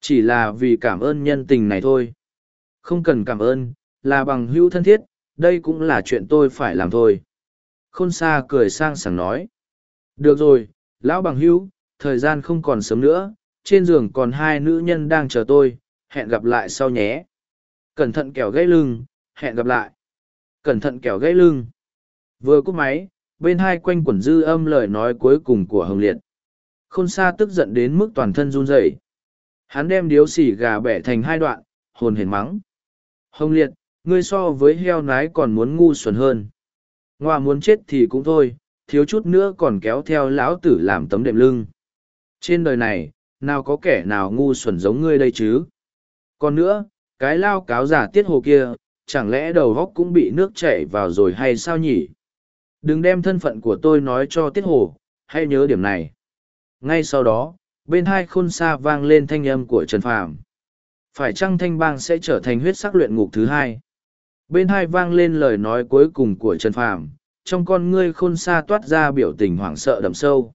Chỉ là vì cảm ơn nhân tình này thôi. Không cần cảm ơn, là bằng hữu thân thiết, đây cũng là chuyện tôi phải làm thôi. Khôn xa cười sang sảng nói. Được rồi, lão bằng hữu, thời gian không còn sớm nữa, trên giường còn hai nữ nhân đang chờ tôi, hẹn gặp lại sau nhé. Cẩn thận kẻo gãy lưng, hẹn gặp lại. Cẩn thận kẻo gãy lưng. Vừa cúp máy, bên hai quanh quẩn dư âm lời nói cuối cùng của Hồng Liệt. Khôn Sa tức giận đến mức toàn thân run rẩy. Hắn đem điếu xỉ gà bẻ thành hai đoạn, hồn hển mắng. Hồng Liệt, ngươi so với heo nái còn muốn ngu xuẩn hơn. Ngoà muốn chết thì cũng thôi, thiếu chút nữa còn kéo theo lão tử làm tấm đệm lưng. Trên đời này, nào có kẻ nào ngu xuẩn giống ngươi đây chứ? Còn nữa, cái lao cáo giả tiết hồ kia, chẳng lẽ đầu góc cũng bị nước chảy vào rồi hay sao nhỉ? Đừng đem thân phận của tôi nói cho tiết hồ, hãy nhớ điểm này. Ngay sau đó, bên hai khôn xa vang lên thanh âm của Trần Phàm. Phải chăng thanh bang sẽ trở thành huyết sắc luyện ngục thứ hai? Bên hai vang lên lời nói cuối cùng của Trần Phàm, trong con ngươi khôn xa toát ra biểu tình hoảng sợ đậm sâu.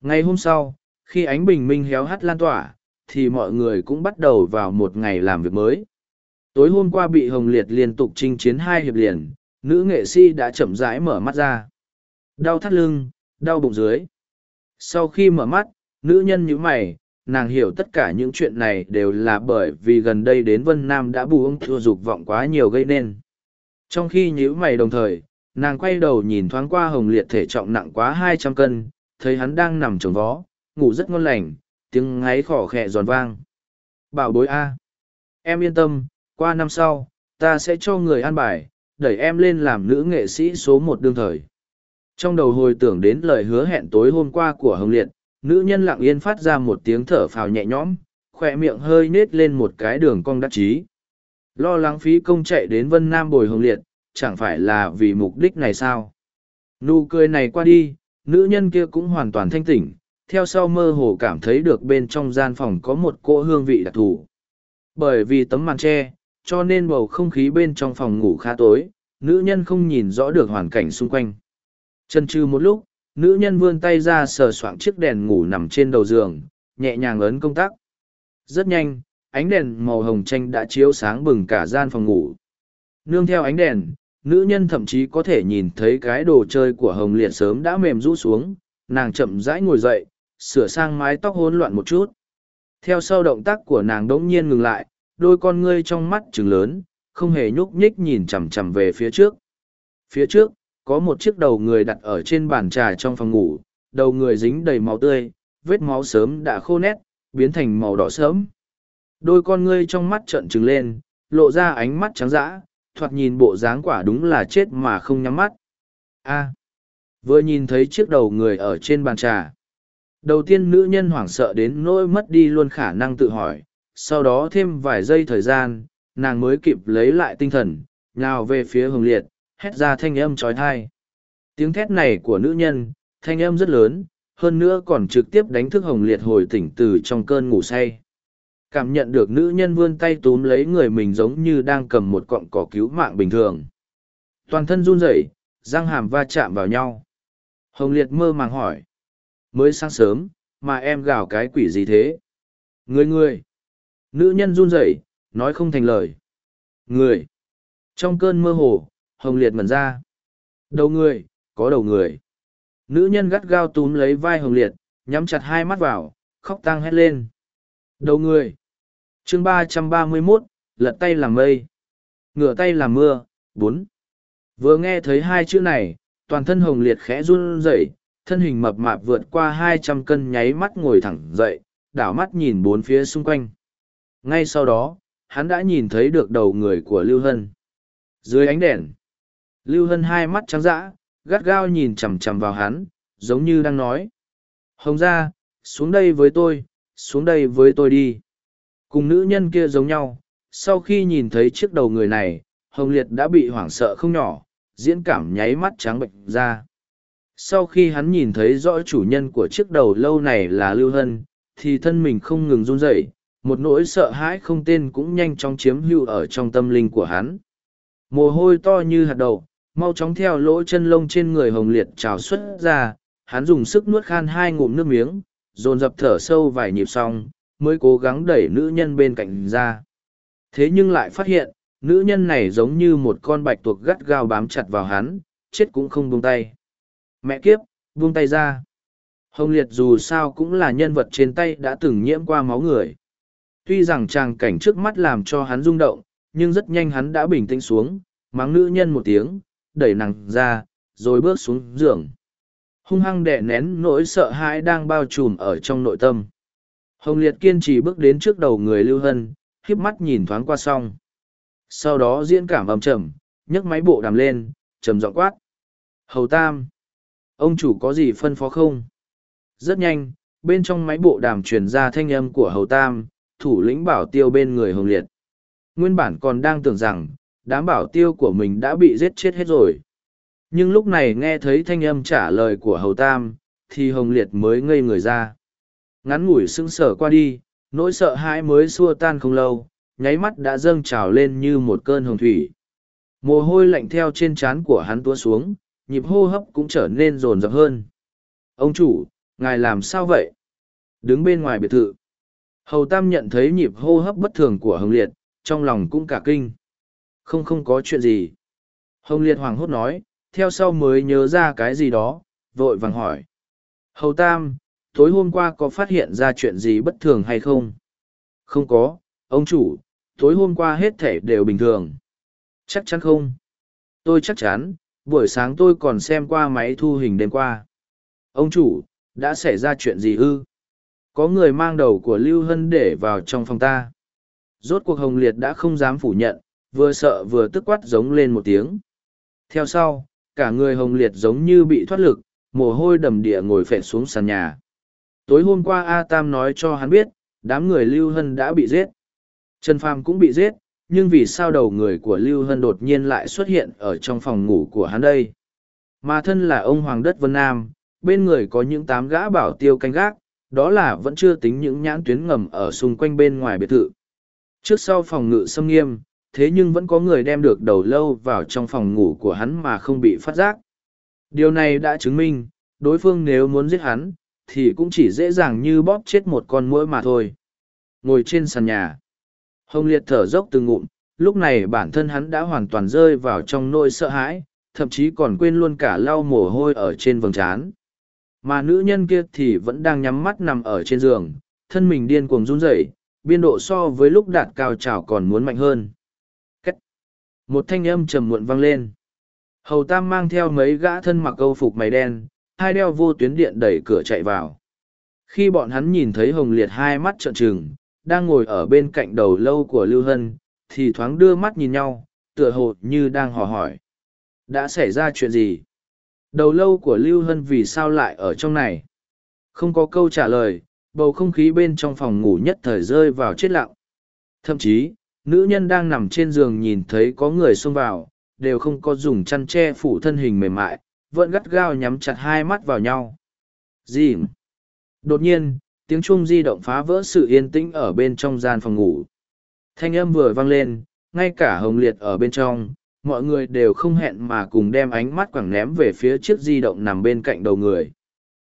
Ngày hôm sau, khi ánh bình minh héo hắt lan tỏa, thì mọi người cũng bắt đầu vào một ngày làm việc mới. Tối hôm qua bị Hồng Liệt liên tục chinh chiến hai hiệp liền, nữ nghệ sĩ đã chậm rãi mở mắt ra. Đau thắt lưng, đau bụng dưới. Sau khi mở mắt, nữ nhân như mày, nàng hiểu tất cả những chuyện này đều là bởi vì gần đây đến Vân Nam đã bù ông thua dục vọng quá nhiều gây nên. Trong khi nhíu mày đồng thời, nàng quay đầu nhìn thoáng qua Hồng Liệt thể trọng nặng quá hai trăm cân, thấy hắn đang nằm trồng vó, ngủ rất ngon lành, tiếng ngáy khỏ khẽ giòn vang. Bảo bối A. Em yên tâm, qua năm sau, ta sẽ cho người an bài, đẩy em lên làm nữ nghệ sĩ số một đương thời. Trong đầu hồi tưởng đến lời hứa hẹn tối hôm qua của Hồng Liệt, nữ nhân lặng yên phát ra một tiếng thở phào nhẹ nhõm, khỏe miệng hơi nết lên một cái đường cong đắc chí. Lo lắng phí công chạy đến Vân Nam bồi Hồng Liệt, chẳng phải là vì mục đích này sao? Nụ cười này qua đi, nữ nhân kia cũng hoàn toàn thanh tỉnh, theo sau mơ hồ cảm thấy được bên trong gian phòng có một cỗ hương vị đặc thù. Bởi vì tấm màn tre, cho nên bầu không khí bên trong phòng ngủ khá tối, nữ nhân không nhìn rõ được hoàn cảnh xung quanh. Chân trừ một lúc, nữ nhân vươn tay ra sờ soạng chiếc đèn ngủ nằm trên đầu giường, nhẹ nhàng ấn công tắc. Rất nhanh, ánh đèn màu hồng tranh đã chiếu sáng bừng cả gian phòng ngủ. Nương theo ánh đèn, nữ nhân thậm chí có thể nhìn thấy cái đồ chơi của hồng liệt sớm đã mềm rũ xuống, nàng chậm rãi ngồi dậy, sửa sang mái tóc hỗn loạn một chút. Theo sau động tác của nàng đống nhiên ngừng lại, đôi con ngươi trong mắt trừng lớn, không hề nhúc nhích nhìn chằm chằm về phía trước. Phía trước, có một chiếc đầu người đặt ở trên bàn trà trong phòng ngủ, đầu người dính đầy máu tươi, vết máu sớm đã khô nét, biến thành màu đỏ sớm. Đôi con ngươi trong mắt trợn trừng lên, lộ ra ánh mắt trắng dã, thoạt nhìn bộ dáng quả đúng là chết mà không nhắm mắt. A. vừa nhìn thấy chiếc đầu người ở trên bàn trà. Đầu tiên nữ nhân hoảng sợ đến nỗi mất đi luôn khả năng tự hỏi, sau đó thêm vài giây thời gian, nàng mới kịp lấy lại tinh thần, nhào về phía hồng liệt, hét ra thanh âm trói thai. Tiếng thét này của nữ nhân, thanh âm rất lớn, hơn nữa còn trực tiếp đánh thức hồng liệt hồi tỉnh từ trong cơn ngủ say. Cảm nhận được nữ nhân vươn tay túm lấy người mình giống như đang cầm một cọng cỏ cứu mạng bình thường. Toàn thân run rẩy, răng hàm va chạm vào nhau. Hồng liệt mơ màng hỏi. Mới sáng sớm, mà em gào cái quỷ gì thế? Người người. Nữ nhân run rẩy, nói không thành lời. Người. Trong cơn mơ hồ, Hồng Liệt mẩn ra. Đầu người, có đầu người. Nữ nhân gắt gao túm lấy vai Hồng Liệt, nhắm chặt hai mắt vào, khóc tăng hét lên. Đầu người chương ba trăm ba mươi 331, lật tay làm mây. Ngửa tay làm mưa, bốn. Vừa nghe thấy hai chữ này, toàn thân Hồng Liệt khẽ run rẩy, thân hình mập mạp vượt qua hai trăm cân nháy mắt ngồi thẳng dậy, đảo mắt nhìn bốn phía xung quanh. Ngay sau đó, hắn đã nhìn thấy được đầu người của Lưu Hân. Dưới ánh đèn, Lưu Hân hai mắt trắng dã, gắt gao nhìn chằm chằm vào hắn, giống như đang nói. Hồng ra, xuống đây với tôi, xuống đây với tôi đi. Cùng nữ nhân kia giống nhau, sau khi nhìn thấy chiếc đầu người này, Hồng Liệt đã bị hoảng sợ không nhỏ, diễn cảm nháy mắt trắng bệnh ra. Sau khi hắn nhìn thấy rõ chủ nhân của chiếc đầu lâu này là Lưu Hân, thì thân mình không ngừng run rẩy, một nỗi sợ hãi không tên cũng nhanh chóng chiếm hữu ở trong tâm linh của hắn. Mồ hôi to như hạt đậu, mau chóng theo lỗ chân lông trên người Hồng Liệt trào xuất ra, hắn dùng sức nuốt khan hai ngụm nước miếng, dồn dập thở sâu vài nhịp xong, mới cố gắng đẩy nữ nhân bên cạnh ra. Thế nhưng lại phát hiện, nữ nhân này giống như một con bạch tuộc gắt gao bám chặt vào hắn, chết cũng không buông tay. Mẹ kiếp, buông tay ra. Hồng Liệt dù sao cũng là nhân vật trên tay đã từng nhiễm qua máu người. Tuy rằng tràng cảnh trước mắt làm cho hắn rung động, nhưng rất nhanh hắn đã bình tĩnh xuống, mắng nữ nhân một tiếng, đẩy nàng ra, rồi bước xuống giường. Hung hăng đè nén nỗi sợ hãi đang bao trùm ở trong nội tâm. Hồng Liệt kiên trì bước đến trước đầu người Lưu Hân, khiếp mắt nhìn thoáng qua xong. Sau đó diễn cảm ầm trầm, nhấc máy bộ đàm lên, trầm giọng quát. Hầu Tam! Ông chủ có gì phân phó không? Rất nhanh, bên trong máy bộ đàm truyền ra thanh âm của Hầu Tam, thủ lĩnh bảo tiêu bên người Hồng Liệt. Nguyên bản còn đang tưởng rằng, đám bảo tiêu của mình đã bị giết chết hết rồi. Nhưng lúc này nghe thấy thanh âm trả lời của Hầu Tam, thì Hồng Liệt mới ngây người ra. Ngắn ngủi sững sờ qua đi, nỗi sợ hãi mới xua tan không lâu, nháy mắt đã dâng trào lên như một cơn hồng thủy. Mồ hôi lạnh theo trên trán của hắn tua xuống, nhịp hô hấp cũng trở nên rồn rập hơn. Ông chủ, ngài làm sao vậy? Đứng bên ngoài biệt thự. Hầu Tam nhận thấy nhịp hô hấp bất thường của Hồng Liệt, trong lòng cũng cả kinh. Không không có chuyện gì. Hồng Liệt hoàng hốt nói, theo sau mới nhớ ra cái gì đó, vội vàng hỏi. Hầu Tam, tối hôm qua có phát hiện ra chuyện gì bất thường hay không? Không có, ông chủ, tối hôm qua hết thể đều bình thường. Chắc chắn không? Tôi chắc chắn, buổi sáng tôi còn xem qua máy thu hình đêm qua. Ông chủ, đã xảy ra chuyện gì ư? Có người mang đầu của Lưu Hân để vào trong phòng ta. Rốt cuộc Hồng Liệt đã không dám phủ nhận, vừa sợ vừa tức quát giống lên một tiếng. Theo sau, cả người Hồng Liệt giống như bị thoát lực, mồ hôi đầm địa ngồi phệ xuống sàn nhà. Tối hôm qua A Tam nói cho hắn biết, đám người Lưu Hân đã bị giết. Trần Phàm cũng bị giết, nhưng vì sao đầu người của Lưu Hân đột nhiên lại xuất hiện ở trong phòng ngủ của hắn đây? Mà thân là ông Hoàng Đất Vân Nam, bên người có những tám gã bảo tiêu canh gác, đó là vẫn chưa tính những nhãn tuyến ngầm ở xung quanh bên ngoài biệt thự. Trước sau phòng ngự xâm nghiêm, thế nhưng vẫn có người đem được đầu lâu vào trong phòng ngủ của hắn mà không bị phát giác. Điều này đã chứng minh, đối phương nếu muốn giết hắn, thì cũng chỉ dễ dàng như bóp chết một con muỗi mà thôi. Ngồi trên sàn nhà, Hồng Liệt thở dốc từng ngụm, lúc này bản thân hắn đã hoàn toàn rơi vào trong nỗi sợ hãi, thậm chí còn quên luôn cả lau mồ hôi ở trên vầng trán. Mà nữ nhân kia thì vẫn đang nhắm mắt nằm ở trên giường, thân mình điên cuồng run rẩy, biên độ so với lúc đạt cao trào còn muốn mạnh hơn. Cách. Một thanh âm trầm muộn vang lên. Hầu Tam mang theo mấy gã thân mặc câu phục mày đen, hai đeo vô tuyến điện đẩy cửa chạy vào. Khi bọn hắn nhìn thấy Hồng Liệt hai mắt trợn trừng, đang ngồi ở bên cạnh đầu lâu của Lưu Hân, thì thoáng đưa mắt nhìn nhau, tựa hồ như đang hò hỏi. Đã xảy ra chuyện gì? Đầu lâu của Lưu Hân vì sao lại ở trong này? Không có câu trả lời, bầu không khí bên trong phòng ngủ nhất thời rơi vào chết lặng. Thậm chí, nữ nhân đang nằm trên giường nhìn thấy có người xông vào, đều không có dùng chăn che phủ thân hình mềm mại, vẫn gắt gao nhắm chặt hai mắt vào nhau. Gì? Đột nhiên, tiếng chuông di động phá vỡ sự yên tĩnh ở bên trong gian phòng ngủ. Thanh âm vừa vang lên, ngay cả hồng liệt ở bên trong, mọi người đều không hẹn mà cùng đem ánh mắt quẳng ném về phía chiếc di động nằm bên cạnh đầu người.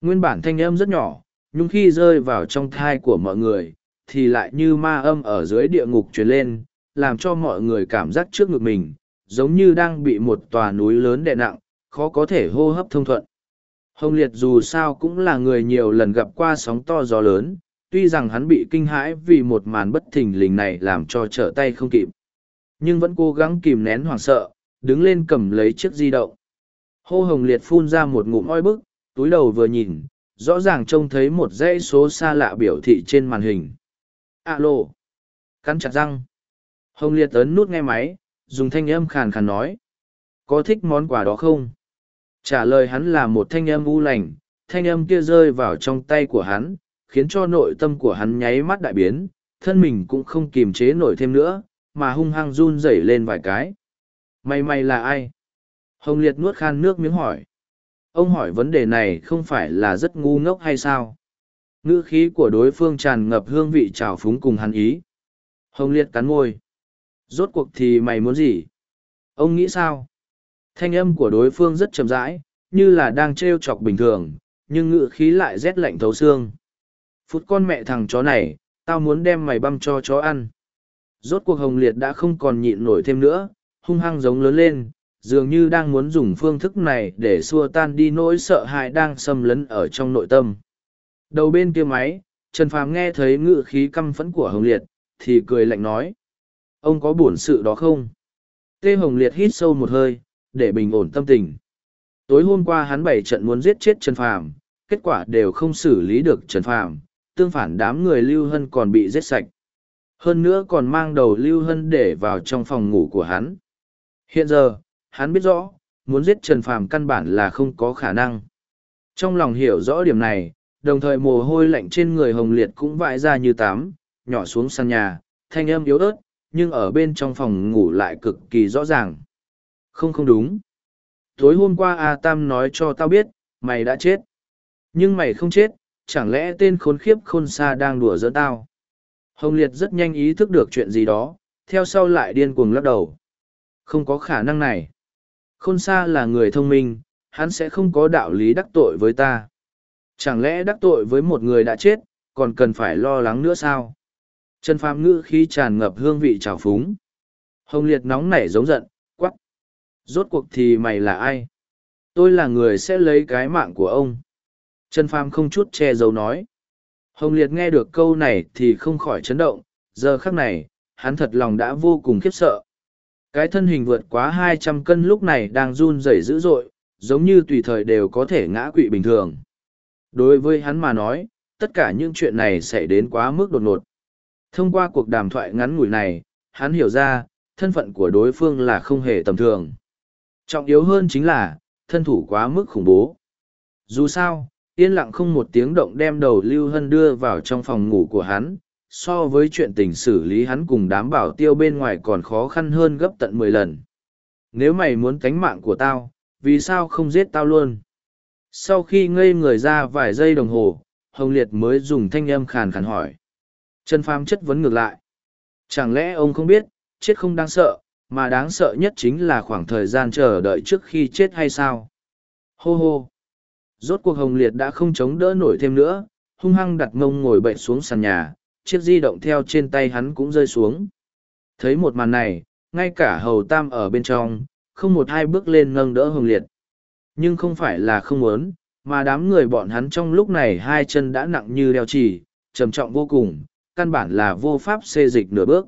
Nguyên bản thanh âm rất nhỏ, nhưng khi rơi vào trong thai của mọi người, thì lại như ma âm ở dưới địa ngục truyền lên, làm cho mọi người cảm giác trước ngực mình, giống như đang bị một tòa núi lớn đè nặng, khó có thể hô hấp thông thuận. Hồng Liệt dù sao cũng là người nhiều lần gặp qua sóng to gió lớn, tuy rằng hắn bị kinh hãi vì một màn bất thình lình này làm cho trở tay không kịp. Nhưng vẫn cố gắng kìm nén hoảng sợ, đứng lên cầm lấy chiếc di động. Hô Hồng Liệt phun ra một ngụm oi bức, túi đầu vừa nhìn, rõ ràng trông thấy một dãy số xa lạ biểu thị trên màn hình. Alo! Cắn chặt răng. Hồng Liệt ấn nút nghe máy, dùng thanh âm khàn khàn nói. Có thích món quà đó không? Trả lời hắn là một thanh âm u lành, thanh âm kia rơi vào trong tay của hắn, khiến cho nội tâm của hắn nháy mắt đại biến, thân mình cũng không kiềm chế nổi thêm nữa, mà hung hăng run rẩy lên vài cái. Mày mày là ai? Hồng Liệt nuốt khan nước miếng hỏi. Ông hỏi vấn đề này không phải là rất ngu ngốc hay sao? Ngữ khí của đối phương tràn ngập hương vị trào phúng cùng hắn ý. Hồng Liệt cắn môi. Rốt cuộc thì mày muốn gì? Ông nghĩ sao? Thanh âm của đối phương rất chậm rãi, như là đang trêu chọc bình thường, nhưng ngữ khí lại rét lạnh thấu xương. Phút con mẹ thằng chó này, tao muốn đem mày băm cho chó ăn. Rốt cuộc Hồng Liệt đã không còn nhịn nổi thêm nữa, hung hăng giống lớn lên, dường như đang muốn dùng phương thức này để xua tan đi nỗi sợ hãi đang xâm lấn ở trong nội tâm. Đầu bên kia máy, Trần Phàm nghe thấy ngự khí căm phẫn của Hồng Liệt, thì cười lạnh nói. Ông có buồn sự đó không? Tê Hồng Liệt hít sâu một hơi, để bình ổn tâm tình. Tối hôm qua hắn bảy trận muốn giết chết Trần Phàm, kết quả đều không xử lý được Trần Phàm, tương phản đám người Lưu Hân còn bị giết sạch. Hơn nữa còn mang đầu Lưu Hân để vào trong phòng ngủ của hắn. Hiện giờ, hắn biết rõ, muốn giết Trần Phàm căn bản là không có khả năng. Trong lòng hiểu rõ điểm này, đồng thời mồ hôi lạnh trên người Hồng Liệt cũng vãi ra như tám, nhỏ xuống sàn nhà, thanh âm yếu ớt, nhưng ở bên trong phòng ngủ lại cực kỳ rõ ràng. Không không đúng. Tối hôm qua A Tam nói cho tao biết, mày đã chết. Nhưng mày không chết, chẳng lẽ tên khốn khiếp khôn xa đang đùa giỡn tao. Hồng Liệt rất nhanh ý thức được chuyện gì đó, theo sau lại điên cuồng lắc đầu. Không có khả năng này. Khôn xa là người thông minh, hắn sẽ không có đạo lý đắc tội với ta. Chẳng lẽ đắc tội với một người đã chết, còn cần phải lo lắng nữa sao? Trần Phàm ngữ khi tràn ngập hương vị trào phúng. Hồng Liệt nóng nảy giống giận. Rốt cuộc thì mày là ai? Tôi là người sẽ lấy cái mạng của ông. Trần pham không chút che giấu nói. Hồng Liệt nghe được câu này thì không khỏi chấn động, giờ khắc này, hắn thật lòng đã vô cùng khiếp sợ. Cái thân hình vượt quá hai trăm cân lúc này đang run rẩy dữ dội, giống như tùy thời đều có thể ngã quỵ bình thường. Đối với hắn mà nói, tất cả những chuyện này sẽ đến quá mức đột ngột. Thông qua cuộc đàm thoại ngắn ngủi này, hắn hiểu ra, thân phận của đối phương là không hề tầm thường. Trọng yếu hơn chính là, thân thủ quá mức khủng bố. Dù sao, yên lặng không một tiếng động đem đầu Lưu Hân đưa vào trong phòng ngủ của hắn, so với chuyện tình xử lý hắn cùng đám bảo tiêu bên ngoài còn khó khăn hơn gấp tận mười lần. Nếu mày muốn tánh mạng của tao, vì sao không giết tao luôn? Sau khi ngây người ra vài giây đồng hồ, Hồng Liệt mới dùng thanh âm khàn khàn hỏi. Trần Phàm chất vấn ngược lại. Chẳng lẽ ông không biết, chết không đáng sợ, mà đáng sợ nhất chính là khoảng thời gian chờ đợi trước khi chết hay sao? Hô hô! Rốt cuộc Hồng Liệt đã không chống đỡ nổi thêm nữa, hung hăng đặt mông ngồi bệnh xuống sàn nhà, chiếc di động theo trên tay hắn cũng rơi xuống. Thấy một màn này, ngay cả hầu tam ở bên trong, không một hai bước lên nâng đỡ Hồng Liệt. Nhưng không phải là không muốn, mà đám người bọn hắn trong lúc này hai chân đã nặng như đeo chỉ, trầm trọng vô cùng, căn bản là vô pháp xê dịch nửa bước.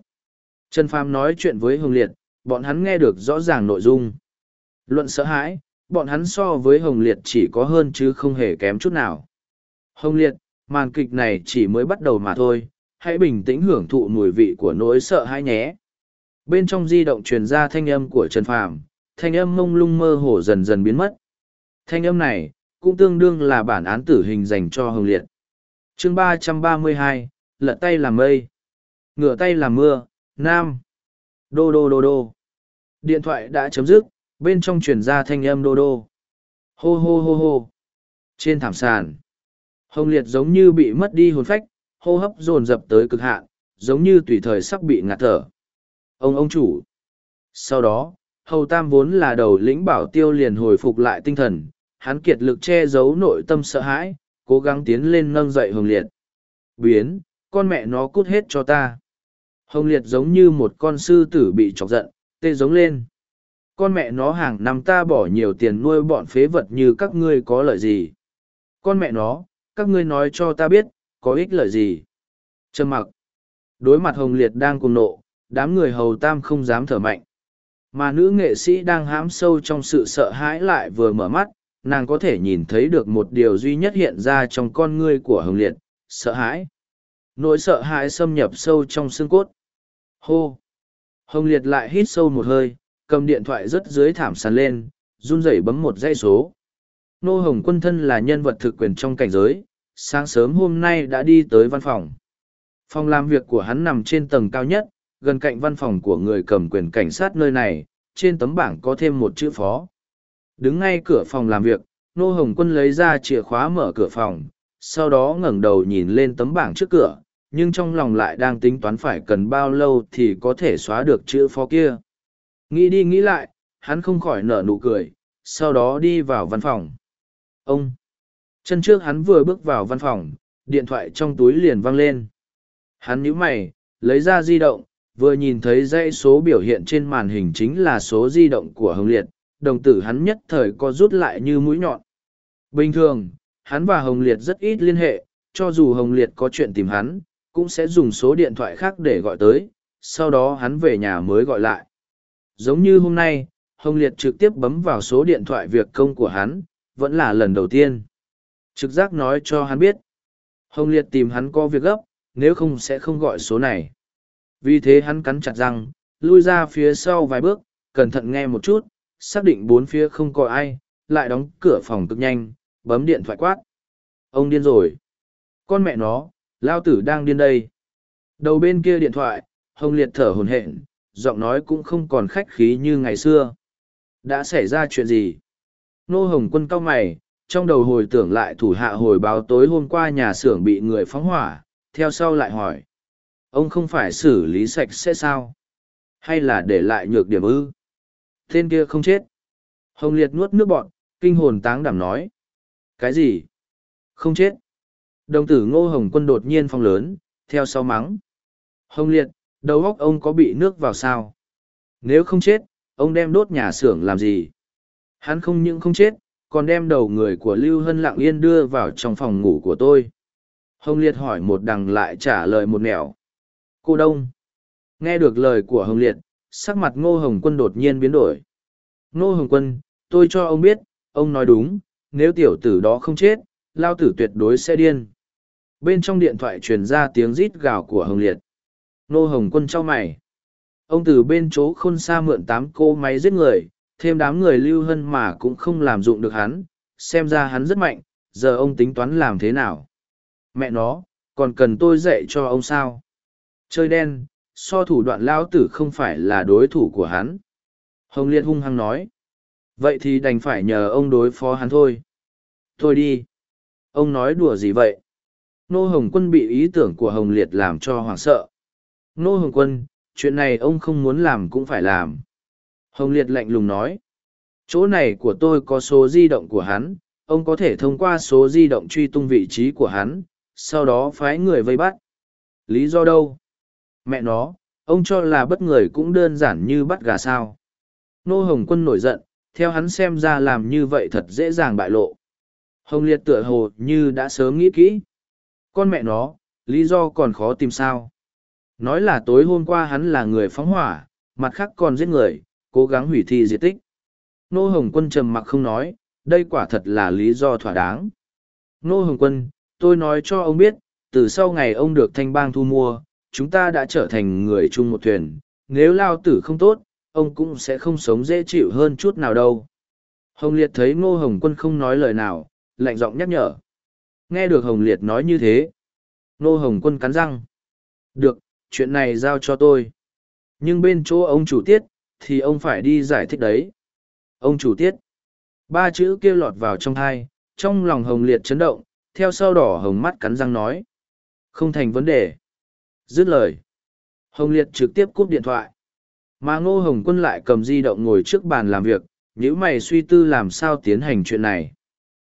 Trần Phàm nói chuyện với Hồng Liệt, bọn hắn nghe được rõ ràng nội dung. Luận sợ hãi, bọn hắn so với Hồng Liệt chỉ có hơn chứ không hề kém chút nào. Hồng Liệt, màn kịch này chỉ mới bắt đầu mà thôi, hãy bình tĩnh hưởng thụ mùi vị của nỗi sợ hãi nhé. Bên trong di động truyền ra thanh âm của Trần Phàm, thanh âm mông lung mơ hồ dần dần biến mất. Thanh âm này, cũng tương đương là bản án tử hình dành cho Hồng Liệt. chương ba trăm ba mươi hai, lật tay làm mây. Ngửa tay làm mưa, nam. Đô đô đô đô. Điện thoại đã chấm dứt, bên trong truyền ra thanh âm đô đô. Hô hô hô hô. Trên thảm sàn, Hồng Liệt giống như bị mất đi hồn phách, hô hấp dồn dập tới cực hạn, giống như tùy thời sắp bị ngạt thở. Ông ông chủ. Sau đó, Hầu Tam vốn là đầu lĩnh bảo tiêu liền hồi phục lại tinh thần, hắn kiệt lực che giấu nội tâm sợ hãi, cố gắng tiến lên nâng dậy Hồng Liệt. Biến, con mẹ nó cút hết cho ta. Hồng Liệt giống như một con sư tử bị chọc giận, tê giống lên. Con mẹ nó hàng năm ta bỏ nhiều tiền nuôi bọn phế vật như các ngươi có lợi gì. Con mẹ nó, các ngươi nói cho ta biết, có ích lợi gì. Trầm mặc. Đối mặt Hồng Liệt đang cùng nộ, đám người hầu tam không dám thở mạnh. Mà nữ nghệ sĩ đang hãm sâu trong sự sợ hãi lại vừa mở mắt, nàng có thể nhìn thấy được một điều duy nhất hiện ra trong con ngươi của Hồng Liệt, sợ hãi. Nỗi sợ hãi xâm nhập sâu trong xương cốt. Hô! Hồng Liệt lại hít sâu một hơi, cầm điện thoại rất dưới thảm sàn lên, run rẩy bấm một dãy số. Nô Hồng Quân thân là nhân vật thực quyền trong cảnh giới, sáng sớm hôm nay đã đi tới văn phòng. Phòng làm việc của hắn nằm trên tầng cao nhất, gần cạnh văn phòng của người cầm quyền cảnh sát nơi này, trên tấm bảng có thêm một chữ phó. Đứng ngay cửa phòng làm việc, Nô Hồng Quân lấy ra chìa khóa mở cửa phòng, sau đó ngẩng đầu nhìn lên tấm bảng trước cửa, nhưng trong lòng lại đang tính toán phải cần bao lâu thì có thể xóa được chữ phó kia. Nghĩ đi nghĩ lại, hắn không khỏi nở nụ cười, sau đó đi vào văn phòng. Ông! Chân trước hắn vừa bước vào văn phòng, điện thoại trong túi liền văng lên. Hắn nhíu mày, lấy ra di động, vừa nhìn thấy dãy số biểu hiện trên màn hình chính là số di động của Hồng Liệt, đồng tử hắn nhất thời có rút lại như mũi nhọn. Bình thường, hắn và Hồng Liệt rất ít liên hệ, cho dù Hồng Liệt có chuyện tìm hắn, cũng sẽ dùng số điện thoại khác để gọi tới, sau đó hắn về nhà mới gọi lại. Giống như hôm nay, Hồng Liệt trực tiếp bấm vào số điện thoại việc công của hắn, vẫn là lần đầu tiên. Trực giác nói cho hắn biết. Hồng Liệt tìm hắn có việc gấp, nếu không sẽ không gọi số này. Vì thế hắn cắn chặt răng, lui ra phía sau vài bước, cẩn thận nghe một chút, xác định bốn phía không có ai, lại đóng cửa phòng cực nhanh, bấm điện thoại quát. Ông điên rồi. Con mẹ nó, lao tử đang điên đây. Đầu bên kia điện thoại, Hồng Liệt thở hồn hển, giọng nói cũng không còn khách khí như ngày xưa. Đã xảy ra chuyện gì? Nô Hồng Quân cao mày, trong đầu hồi tưởng lại thủ hạ hồi báo tối hôm qua nhà xưởng bị người phóng hỏa, theo sau lại hỏi. Ông không phải xử lý sạch sẽ sao? Hay là để lại nhược điểm ư? Tên kia không chết. Hồng Liệt nuốt nước bọn, kinh hồn táng đảm nói. Cái gì? Không chết. Đồng tử ngô hồng quân đột nhiên phong lớn, theo sau mắng. Hồng Liệt, đầu óc ông có bị nước vào sao? Nếu không chết, ông đem đốt nhà xưởng làm gì? Hắn không những không chết, còn đem đầu người của Lưu Hân lặng yên đưa vào trong phòng ngủ của tôi. Hồng Liệt hỏi một đằng lại trả lời một nẻo. Cô Đông. Nghe được lời của Hồng Liệt, sắc mặt Ngô Hồng Quân đột nhiên biến đổi. Ngô Hồng Quân, tôi cho ông biết, ông nói đúng, nếu tiểu tử đó không chết, lao tử tuyệt đối sẽ điên. Bên trong điện thoại truyền ra tiếng rít gào của Hồng Liệt. Nô Hồng Quân trao mày. Ông từ bên chỗ khôn xa mượn tám cô máy giết người, thêm đám người lưu hân mà cũng không làm dụng được hắn, xem ra hắn rất mạnh, giờ ông tính toán làm thế nào? Mẹ nó, còn cần tôi dạy cho ông sao? Chơi đen, so thủ đoạn lão tử không phải là đối thủ của hắn. Hồng Liệt hung hăng nói. Vậy thì đành phải nhờ ông đối phó hắn thôi. Thôi đi. Ông nói đùa gì vậy? Nô Hồng Quân bị ý tưởng của Hồng Liệt làm cho hoảng sợ. Nô Hồng Quân, chuyện này ông không muốn làm cũng phải làm. Hồng Liệt lạnh lùng nói. Chỗ này của tôi có số di động của hắn, ông có thể thông qua số di động truy tung vị trí của hắn, sau đó phái người vây bắt. Lý do đâu? Mẹ nó, ông cho là bất người cũng đơn giản như bắt gà sao. Nô Hồng Quân nổi giận, theo hắn xem ra làm như vậy thật dễ dàng bại lộ. Hồng Liệt tựa hồ như đã sớm nghĩ kỹ. Con mẹ nó, lý do còn khó tìm sao. Nói là tối hôm qua hắn là người phóng hỏa, mặt khác còn giết người, cố gắng hủy thi diệt tích. Nô Hồng Quân trầm mặc không nói, đây quả thật là lý do thỏa đáng. Nô Hồng Quân, tôi nói cho ông biết, từ sau ngày ông được thanh bang thu mua, chúng ta đã trở thành người chung một thuyền, nếu lao tử không tốt, ông cũng sẽ không sống dễ chịu hơn chút nào đâu. Hồng Liệt thấy Ngô Hồng Quân không nói lời nào, lạnh giọng nhắc nhở. Nghe được Hồng Liệt nói như thế. Ngô Hồng Quân cắn răng. Được, chuyện này giao cho tôi. Nhưng bên chỗ ông chủ tiết, thì ông phải đi giải thích đấy. Ông chủ tiết. Ba chữ kêu lọt vào trong hai, trong lòng Hồng Liệt chấn động, theo sau đỏ hồng mắt cắn răng nói. Không thành vấn đề. Dứt lời. Hồng Liệt trực tiếp cúp điện thoại. Mà Ngô Hồng Quân lại cầm di động ngồi trước bàn làm việc, nhíu mày suy tư làm sao tiến hành chuyện này.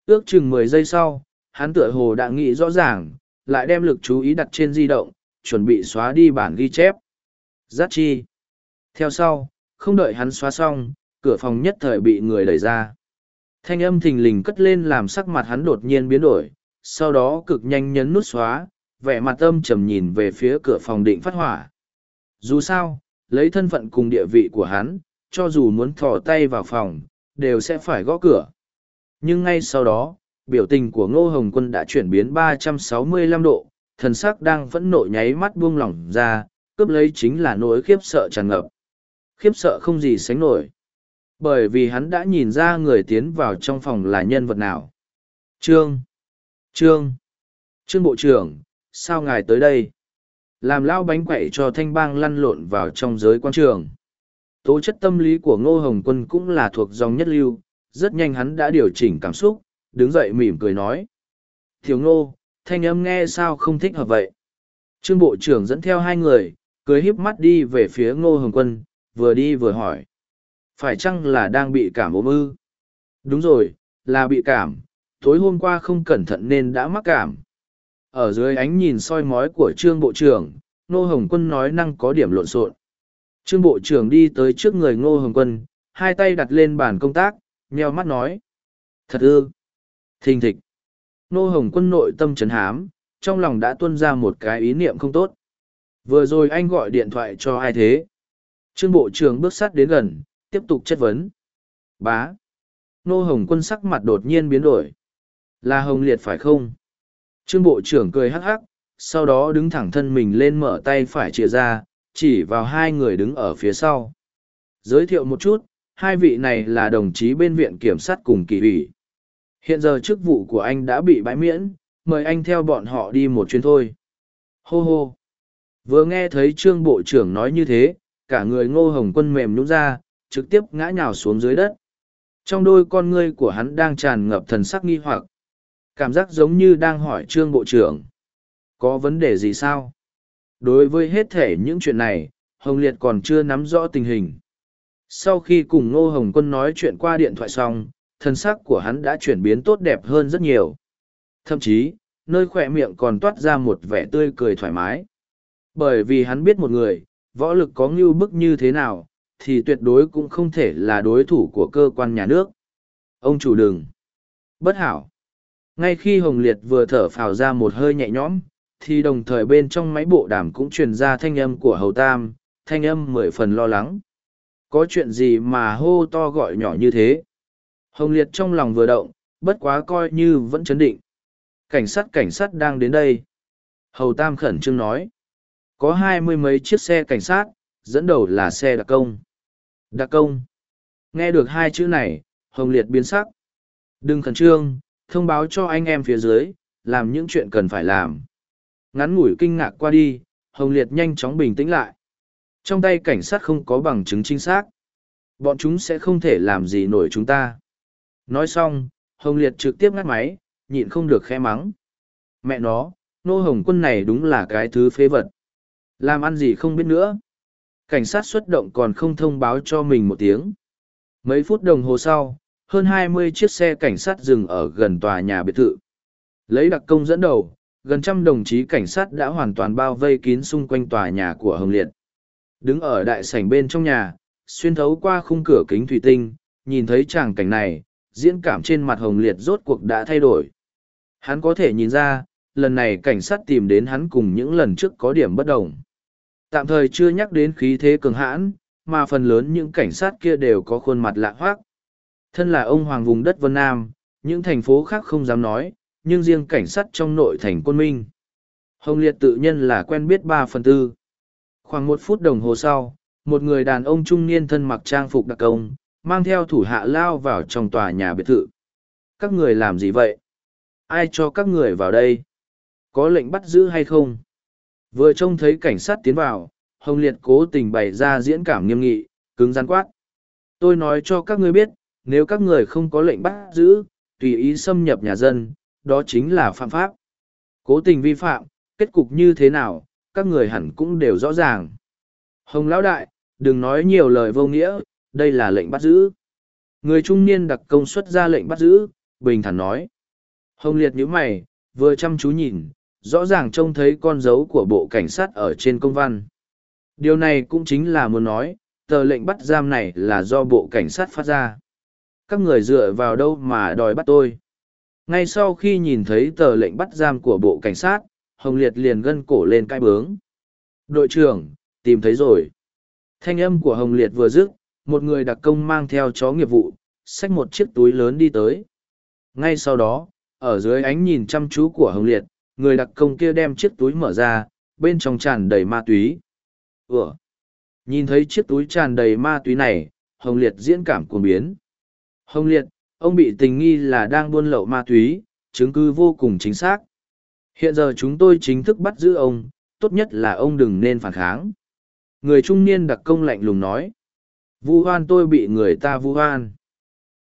Ước chừng mười giây sau, hắn tựa hồ đã nghĩ rõ ràng, lại đem lực chú ý đặt trên di động, chuẩn bị xóa đi bản ghi chép. Giác chi. Theo sau, không đợi hắn xóa xong, cửa phòng nhất thời bị người đẩy ra. Thanh âm thình lình cất lên làm sắc mặt hắn đột nhiên biến đổi, sau đó cực nhanh nhấn nút xóa, vẻ mặt âm trầm nhìn về phía cửa phòng định phát hỏa. Dù sao, lấy thân phận cùng địa vị của hắn, cho dù muốn thò tay vào phòng, đều sẽ phải gõ cửa. Nhưng ngay sau đó, biểu tình của Ngô Hồng Quân đã chuyển biến 365 độ, thần sắc đang phẫn nộ nháy mắt buông lỏng ra, cướp lấy chính là nỗi khiếp sợ tràn ngập. Khiếp sợ không gì sánh nổi. Bởi vì hắn đã nhìn ra người tiến vào trong phòng là nhân vật nào. Trương! Trương! Trương Bộ trưởng, sao ngài tới đây? Làm lao bánh quậy cho thanh bang lăn lộn vào trong giới quan trường. Tố chất tâm lý của Ngô Hồng Quân cũng là thuộc dòng nhất lưu, rất nhanh hắn đã điều chỉnh cảm xúc, đứng dậy mỉm cười nói. Thiếu Ngô, thanh âm nghe sao không thích hợp vậy? Trương Bộ trưởng dẫn theo hai người, cười híp mắt đi về phía Ngô Hồng Quân, vừa đi vừa hỏi. Phải chăng là đang bị cảm ốm ư? Đúng rồi, là bị cảm, tối hôm qua không cẩn thận nên đã mắc cảm. Ở dưới ánh nhìn soi mói của Trương Bộ trưởng, Ngô Hồng Quân nói năng có điểm lộn xộn. Trương Bộ trưởng đi tới trước người Ngô Hồng Quân, hai tay đặt lên bàn công tác, nheo mắt nói. Thật ư. Thình thịch. Nô Hồng Quân nội tâm chấn hám, trong lòng đã tuân ra một cái ý niệm không tốt. Vừa rồi anh gọi điện thoại cho ai thế? Trương Bộ trưởng bước sát đến gần, tiếp tục chất vấn. Bá. Nô Hồng Quân sắc mặt đột nhiên biến đổi. Là Hồng Liệt phải không? Trương Bộ trưởng cười hắc hắc, sau đó đứng thẳng thân mình lên mở tay phải chia ra, chỉ vào hai người đứng ở phía sau. Giới thiệu một chút, hai vị này là đồng chí bên viện kiểm sát cùng kỳ ủy. Hiện giờ chức vụ của anh đã bị bãi miễn, mời anh theo bọn họ đi một chuyến thôi. Hô hô! Vừa nghe thấy trương bộ trưởng nói như thế, cả người ngô hồng quân mềm nhũng ra, trực tiếp ngã nhào xuống dưới đất. Trong đôi con ngươi của hắn đang tràn ngập thần sắc nghi hoặc. Cảm giác giống như đang hỏi trương bộ trưởng. Có vấn đề gì sao? Đối với hết thể những chuyện này, Hồng Liệt còn chưa nắm rõ tình hình. Sau khi cùng Ngô Hồng Quân nói chuyện qua điện thoại xong, thân sắc của hắn đã chuyển biến tốt đẹp hơn rất nhiều. Thậm chí, nơi khỏe miệng còn toát ra một vẻ tươi cười thoải mái. Bởi vì hắn biết một người, võ lực có ngưu bức như thế nào, thì tuyệt đối cũng không thể là đối thủ của cơ quan nhà nước. Ông chủ đừng. Bất hảo. Ngay khi Hồng Liệt vừa thở phào ra một hơi nhẹ nhõm, thì đồng thời bên trong máy bộ đàm cũng truyền ra thanh âm của Hầu Tam, thanh âm mười phần lo lắng. Có chuyện gì mà hô to gọi nhỏ như thế? Hồng Liệt trong lòng vừa động, bất quá coi như vẫn chấn định. Cảnh sát cảnh sát đang đến đây. Hầu Tam khẩn trương nói. Có hai mươi mấy chiếc xe cảnh sát, dẫn đầu là xe đặc công. Đặc công. Nghe được hai chữ này, Hồng Liệt biến sắc. Đừng khẩn trương, thông báo cho anh em phía dưới, làm những chuyện cần phải làm. Ngắn ngủi kinh ngạc qua đi, Hồng Liệt nhanh chóng bình tĩnh lại. Trong tay cảnh sát không có bằng chứng chính xác. Bọn chúng sẽ không thể làm gì nổi chúng ta. Nói xong, Hồng Liệt trực tiếp ngắt máy, nhịn không được khe mắng. Mẹ nó, nô hồng quân này đúng là cái thứ phế vật. Làm ăn gì không biết nữa. Cảnh sát xuất động còn không thông báo cho mình một tiếng. Mấy phút đồng hồ sau, hơn hai mươi chiếc xe cảnh sát dừng ở gần tòa nhà biệt thự. Lấy đặc công dẫn đầu, gần trăm đồng chí cảnh sát đã hoàn toàn bao vây kín xung quanh tòa nhà của Hồng Liệt. Đứng ở đại sảnh bên trong nhà, xuyên thấu qua khung cửa kính thủy tinh, nhìn thấy tràng cảnh này, diễn cảm trên mặt Hồng Liệt rốt cuộc đã thay đổi. Hắn có thể nhìn ra, lần này cảnh sát tìm đến hắn cùng những lần trước có điểm bất đồng. Tạm thời chưa nhắc đến khí thế cường hãn, mà phần lớn những cảnh sát kia đều có khuôn mặt lạ hoác. Thân là ông hoàng vùng đất Vân Nam, những thành phố khác không dám nói, nhưng riêng cảnh sát trong nội thành Côn Minh. Hồng Liệt tự nhân là quen biết ba phần tư. Khoảng một phút đồng hồ sau, một người đàn ông trung niên thân mặc trang phục đặc công, mang theo thủ hạ lao vào trong tòa nhà biệt thự. Các người làm gì vậy? Ai cho các người vào đây? Có lệnh bắt giữ hay không? Vừa trông thấy cảnh sát tiến vào, Hồng Liệt cố tình bày ra diễn cảm nghiêm nghị, cứng rắn quát. Tôi nói cho các ngươi biết, nếu các người không có lệnh bắt giữ, tùy ý xâm nhập nhà dân, đó chính là phạm pháp. Cố tình vi phạm, kết cục như thế nào, các người hẳn cũng đều rõ ràng. Hồng Lão Đại, đừng nói nhiều lời vô nghĩa, đây là lệnh bắt giữ. Người trung niên đặc công suất ra lệnh bắt giữ, bình thản nói. Hồng Liệt nhíu mày, vừa chăm chú nhìn, rõ ràng trông thấy con dấu của bộ cảnh sát ở trên công văn. Điều này cũng chính là muốn nói, tờ lệnh bắt giam này là do bộ cảnh sát phát ra. Các người dựa vào đâu mà đòi bắt tôi? ngay sau khi nhìn thấy tờ lệnh bắt giam của bộ cảnh sát hồng liệt liền gân cổ lên cai bướng đội trưởng tìm thấy rồi thanh âm của hồng liệt vừa dứt một người đặc công mang theo chó nghiệp vụ xách một chiếc túi lớn đi tới ngay sau đó ở dưới ánh nhìn chăm chú của hồng liệt người đặc công kia đem chiếc túi mở ra bên trong tràn đầy ma túy ủa Nhìn thấy chiếc túi tràn đầy ma túy này, Hồng Liệt diễn cảm cuồng biến. Hồng Liệt, ông bị tình nghi là đang buôn lậu ma túy, chứng cứ vô cùng chính xác. Hiện giờ chúng tôi chính thức bắt giữ ông, tốt nhất là ông đừng nên phản kháng. Người trung niên đặc công lạnh lùng nói. Vu hoan tôi bị người ta vu hoan.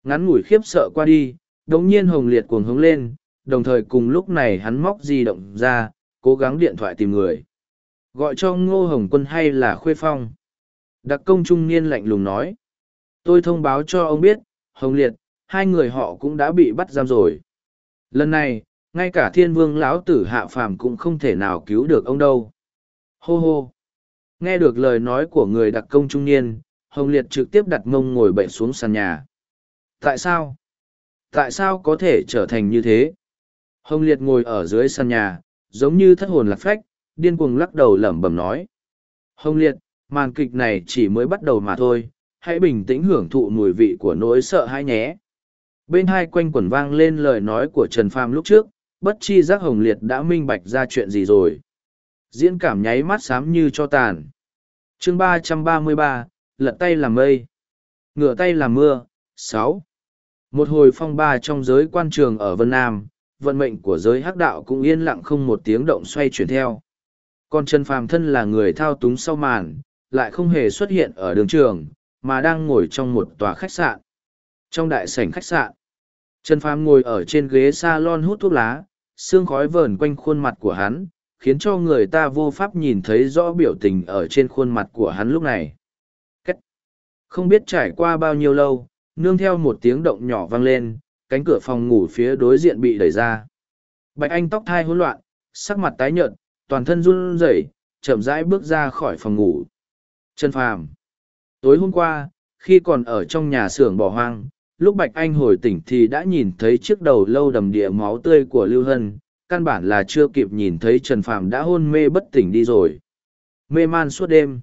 Ngắn ngủi khiếp sợ qua đi, đống nhiên Hồng Liệt cuồng hứng lên, đồng thời cùng lúc này hắn móc di động ra, cố gắng điện thoại tìm người. Gọi cho Ngô Hồng Quân hay là Khuê Phong? Đặc công trung niên lạnh lùng nói. Tôi thông báo cho ông biết, Hồng Liệt, hai người họ cũng đã bị bắt giam rồi. Lần này, ngay cả thiên vương lão tử hạ phàm cũng không thể nào cứu được ông đâu. Hô hô! Nghe được lời nói của người đặc công trung niên, Hồng Liệt trực tiếp đặt mông ngồi bệnh xuống sàn nhà. Tại sao? Tại sao có thể trở thành như thế? Hồng Liệt ngồi ở dưới sàn nhà, giống như thất hồn lạc phách, điên cuồng lắc đầu lẩm bẩm nói. Hồng Liệt, màn kịch này chỉ mới bắt đầu mà thôi, hãy bình tĩnh hưởng thụ mùi vị của nỗi sợ hãi nhé. Bên hai quanh quẩn vang lên lời nói của Trần Phàm lúc trước, bất chi giác Hồng Liệt đã minh bạch ra chuyện gì rồi. Diễn cảm nháy mắt xám như cho tàn. chương ba trăm ba mươi ba, lật tay làm mây. Ngửa tay làm mưa. sáu. Một hồi phong ba trong giới quan trường ở Vân Nam, vận mệnh của giới hắc đạo cũng yên lặng không một tiếng động xoay chuyển theo. Còn Trần Phàm thân là người thao túng sau màn, lại không hề xuất hiện ở đường trường, mà đang ngồi trong một tòa khách sạn. Trong đại sảnh khách sạn, Trần Phàm ngồi ở trên ghế salon hút thuốc lá, xương khói vờn quanh khuôn mặt của hắn, khiến cho người ta vô pháp nhìn thấy rõ biểu tình ở trên khuôn mặt của hắn lúc này. Không biết trải qua bao nhiêu lâu, nương theo một tiếng động nhỏ vang lên, cánh cửa phòng ngủ phía đối diện bị đẩy ra. Bạch Anh tóc thai hỗn loạn, sắc mặt tái nhợt, toàn thân run rẩy, chậm rãi bước ra khỏi phòng ngủ. Trần Phàm. Tối hôm qua, khi còn ở trong nhà xưởng bỏ hoang, lúc Bạch Anh hồi tỉnh thì đã nhìn thấy chiếc đầu lâu đầm địa máu tươi của Lưu Hân, căn bản là chưa kịp nhìn thấy Trần Phàm đã hôn mê bất tỉnh đi rồi. Mê man suốt đêm.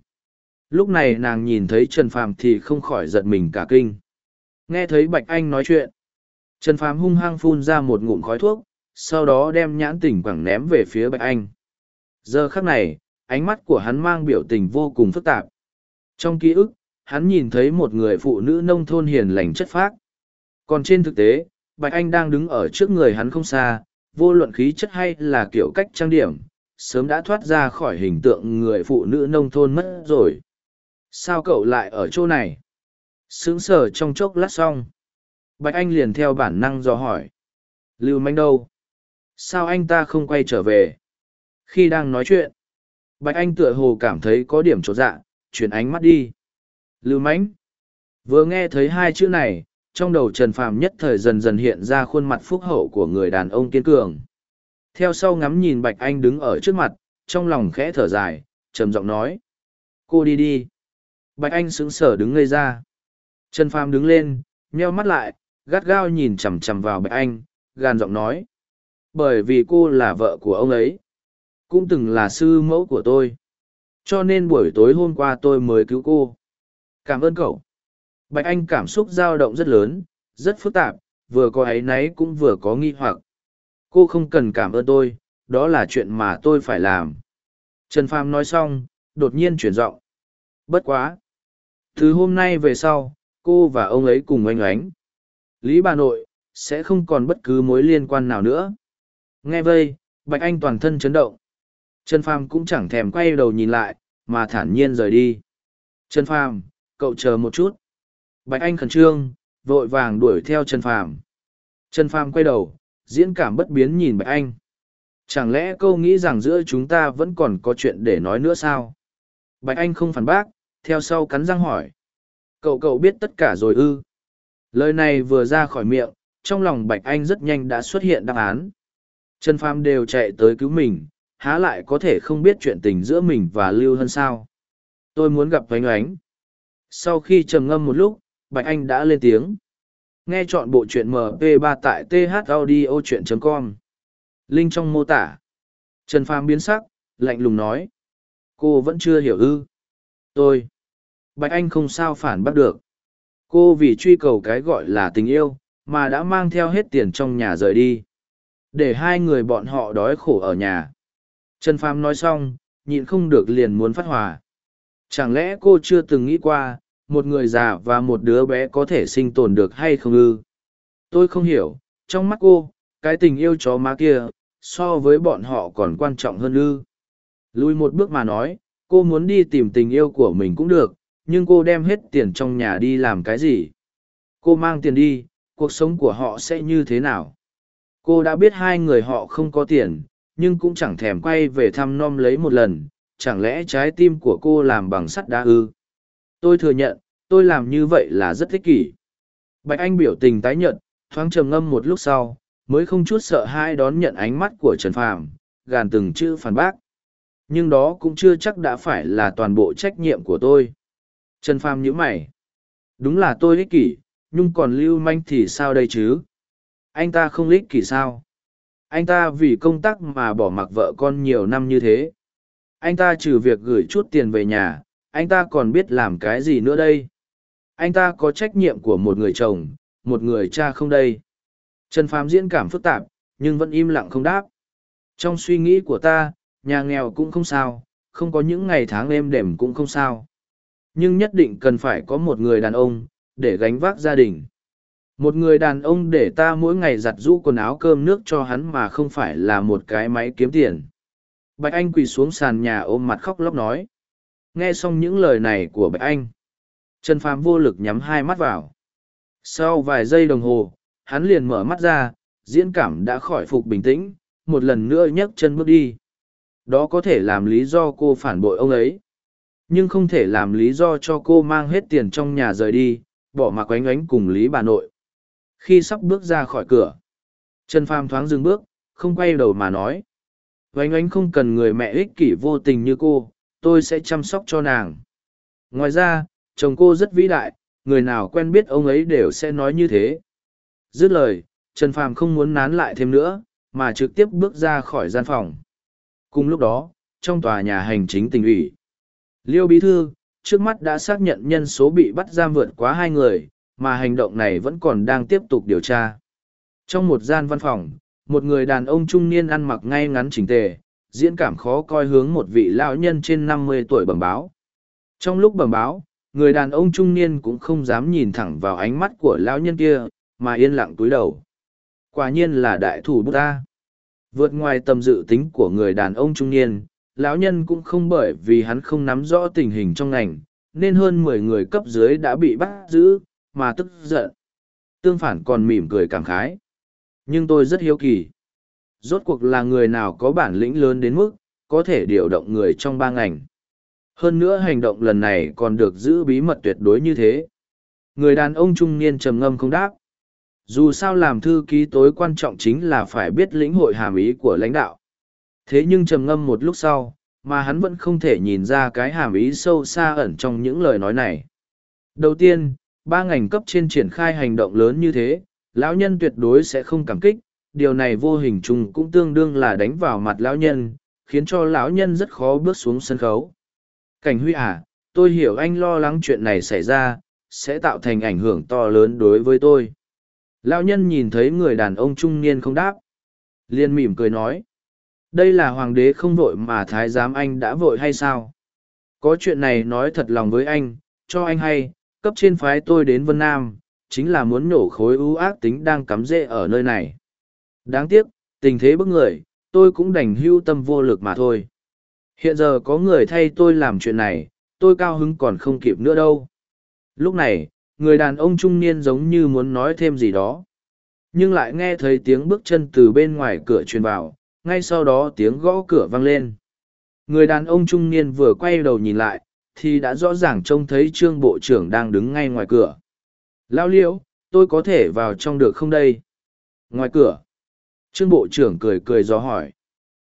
Lúc này nàng nhìn thấy Trần Phàm thì không khỏi giật mình cả kinh. Nghe thấy Bạch Anh nói chuyện. Trần Phàm hung hăng phun ra một ngụm khói thuốc, sau đó đem nhãn tỉnh quẳng ném về phía Bạch Anh. Giờ khắc này, ánh mắt của hắn mang biểu tình vô cùng phức tạp. Trong ký ức, hắn nhìn thấy một người phụ nữ nông thôn hiền lành chất phác. Còn trên thực tế, Bạch Anh đang đứng ở trước người hắn không xa, vô luận khí chất hay là kiểu cách trang điểm, sớm đã thoát ra khỏi hình tượng người phụ nữ nông thôn mất rồi. Sao cậu lại ở chỗ này? Sướng sở trong chốc lát xong. Bạch Anh liền theo bản năng dò hỏi. Lưu manh đâu? Sao anh ta không quay trở về? Khi đang nói chuyện, Bạch Anh tựa hồ cảm thấy có điểm trột dạ, chuyển ánh mắt đi. Lưu mãnh Vừa nghe thấy hai chữ này, trong đầu Trần Phàm nhất thời dần dần hiện ra khuôn mặt phúc hậu của người đàn ông kiên cường. Theo sau ngắm nhìn Bạch Anh đứng ở trước mặt, trong lòng khẽ thở dài, trầm giọng nói. Cô đi đi. Bạch Anh sững sờ đứng ngây ra. Trần Phàm đứng lên, nheo mắt lại, gắt gao nhìn chằm chằm vào Bạch Anh, gàn giọng nói. Bởi vì cô là vợ của ông ấy. Cũng từng là sư mẫu của tôi. Cho nên buổi tối hôm qua tôi mới cứu cô. Cảm ơn cậu. Bạch Anh cảm xúc dao động rất lớn, rất phức tạp, vừa có ấy náy cũng vừa có nghi hoặc. Cô không cần cảm ơn tôi, đó là chuyện mà tôi phải làm. Trần Phàm nói xong, đột nhiên chuyển giọng. Bất quá. Từ hôm nay về sau, cô và ông ấy cùng oanh oánh. Lý bà nội, sẽ không còn bất cứ mối liên quan nào nữa. Nghe vây, Bạch Anh toàn thân chấn động. Trần Phàm cũng chẳng thèm quay đầu nhìn lại, mà thản nhiên rời đi. Trần Phàm, cậu chờ một chút. Bạch Anh khẩn trương, vội vàng đuổi theo Trần Phàm. Trần Phàm quay đầu, diễn cảm bất biến nhìn Bạch Anh. Chẳng lẽ cô nghĩ rằng giữa chúng ta vẫn còn có chuyện để nói nữa sao? Bạch Anh không phản bác, theo sau cắn răng hỏi. Cậu cậu biết tất cả rồi ư? Lời này vừa ra khỏi miệng, trong lòng Bạch Anh rất nhanh đã xuất hiện đáp án. Trần Phàm đều chạy tới cứu mình, há lại có thể không biết chuyện tình giữa mình và Lưu Hân sao. Tôi muốn gặp Vánh Ánh. Sau khi trầm ngâm một lúc, Bạch Anh đã lên tiếng. Nghe chọn bộ truyện MP3 tại thaudio.com. Linh trong mô tả. Trần Phàm biến sắc, lạnh lùng nói. Cô vẫn chưa hiểu ư. Tôi. Bạch Anh không sao phản bắt được. Cô vì truy cầu cái gọi là tình yêu, mà đã mang theo hết tiền trong nhà rời đi. Để hai người bọn họ đói khổ ở nhà. Trần Phàm nói xong, nhịn không được liền muốn phát hỏa. chẳng lẽ cô chưa từng nghĩ qua một người già và một đứa bé có thể sinh tồn được hay không ư tôi không hiểu trong mắt cô cái tình yêu chó má kia so với bọn họ còn quan trọng hơn ư lùi một bước mà nói cô muốn đi tìm tình yêu của mình cũng được nhưng cô đem hết tiền trong nhà đi làm cái gì? Cô mang tiền đi, cuộc sống của họ sẽ như thế nào? Cô đã biết hai người họ không có tiền, nhưng cũng chẳng thèm quay về thăm nom lấy một lần, chẳng lẽ trái tim của cô làm bằng sắt đá ư? Tôi thừa nhận, tôi làm như vậy là rất thích kỷ. Bạch anh biểu tình tái nhợt, thoáng trầm ngâm một lúc sau, mới không chút sợ hãi đón nhận ánh mắt của trần phàm, gàn từng chữ phản bác. Nhưng đó cũng chưa chắc đã phải là toàn bộ trách nhiệm của tôi trần phàm nhíu mày. Đúng là tôi ích kỷ, nhưng còn lưu manh thì sao đây chứ? Anh ta không ích kỷ sao? Anh ta vì công tác mà bỏ mặc vợ con nhiều năm như thế. Anh ta trừ việc gửi chút tiền về nhà, anh ta còn biết làm cái gì nữa đây? Anh ta có trách nhiệm của một người chồng, một người cha không đây? Trần phàm diễn cảm phức tạp, nhưng vẫn im lặng không đáp. Trong suy nghĩ của ta, nhà nghèo cũng không sao, không có những ngày tháng êm đềm cũng không sao nhưng nhất định cần phải có một người đàn ông để gánh vác gia đình. Một người đàn ông để ta mỗi ngày giặt rũ quần áo cơm nước cho hắn mà không phải là một cái máy kiếm tiền. Bạch anh quỳ xuống sàn nhà ôm mặt khóc lóc nói. Nghe xong những lời này của bạch anh, trần phàm vô lực nhắm hai mắt vào. Sau vài giây đồng hồ, hắn liền mở mắt ra, diễn cảm đã khỏi phục bình tĩnh, một lần nữa nhấc chân bước đi. Đó có thể làm lý do cô phản bội ông ấy nhưng không thể làm lý do cho cô mang hết tiền trong nhà rời đi, bỏ mặc oánh oánh cùng lý bà nội. Khi sắp bước ra khỏi cửa, trần phàm thoáng dừng bước, không quay đầu mà nói oánh oánh không cần người mẹ ích kỷ vô tình như cô, tôi sẽ chăm sóc cho nàng. Ngoài ra, chồng cô rất vĩ đại, người nào quen biết ông ấy đều sẽ nói như thế. Dứt lời, trần phàm không muốn nán lại thêm nữa, mà trực tiếp bước ra khỏi gian phòng. Cùng lúc đó, trong tòa nhà hành chính tỉnh ủy liêu bí thư, trước mắt đã xác nhận nhân số bị bắt giam vượt quá hai người, mà hành động này vẫn còn đang tiếp tục điều tra. Trong một gian văn phòng, một người đàn ông trung niên ăn mặc ngay ngắn chỉnh tề, diễn cảm khó coi hướng một vị lão nhân trên năm mươi tuổi bẩm báo. Trong lúc bẩm báo, người đàn ông trung niên cũng không dám nhìn thẳng vào ánh mắt của lão nhân kia, mà yên lặng túi đầu. Quả nhiên là đại thủ bút ta vượt ngoài tầm dự tính của người đàn ông trung niên lão nhân cũng không bởi vì hắn không nắm rõ tình hình trong ngành, nên hơn mười người cấp dưới đã bị bắt giữ, mà tức giận. Tương phản còn mỉm cười cảm khái. Nhưng tôi rất hiếu kỳ. Rốt cuộc là người nào có bản lĩnh lớn đến mức, có thể điều động người trong ba ngành? Hơn nữa hành động lần này còn được giữ bí mật tuyệt đối như thế. Người đàn ông trung niên trầm ngâm không đáp. Dù sao làm thư ký tối quan trọng chính là phải biết lĩnh hội hàm ý của lãnh đạo thế nhưng trầm ngâm một lúc sau, mà hắn vẫn không thể nhìn ra cái hàm ý sâu xa ẩn trong những lời nói này. Đầu tiên, ba ngành cấp trên triển khai hành động lớn như thế, lão nhân tuyệt đối sẽ không cảm kích, điều này vô hình chung cũng tương đương là đánh vào mặt lão nhân, khiến cho lão nhân rất khó bước xuống sân khấu. Cảnh huy à tôi hiểu anh lo lắng chuyện này xảy ra, sẽ tạo thành ảnh hưởng to lớn đối với tôi. Lão nhân nhìn thấy người đàn ông trung niên không đáp, liền mỉm cười nói đây là hoàng đế không vội mà thái giám anh đã vội hay sao? Có chuyện này nói thật lòng với anh, cho anh hay, cấp trên phái tôi đến vân nam, chính là muốn nổ khối ưu ác tính đang cắm rễ ở nơi này. Đáng tiếc, tình thế bức người, tôi cũng đành hưu tâm vô lực mà thôi. Hiện giờ có người thay tôi làm chuyện này, tôi cao hứng còn không kịp nữa đâu. Lúc này, người đàn ông trung niên giống như muốn nói thêm gì đó. Nhưng lại nghe thấy tiếng bước chân từ bên ngoài cửa truyền vào ngay sau đó tiếng gõ cửa vang lên. Người đàn ông trung niên vừa quay đầu nhìn lại, thì đã rõ ràng trông thấy trương bộ trưởng đang đứng ngay ngoài cửa. Lao liễu, tôi có thể vào trong được không đây? Ngoài cửa. Trương bộ trưởng cười cười dò hỏi.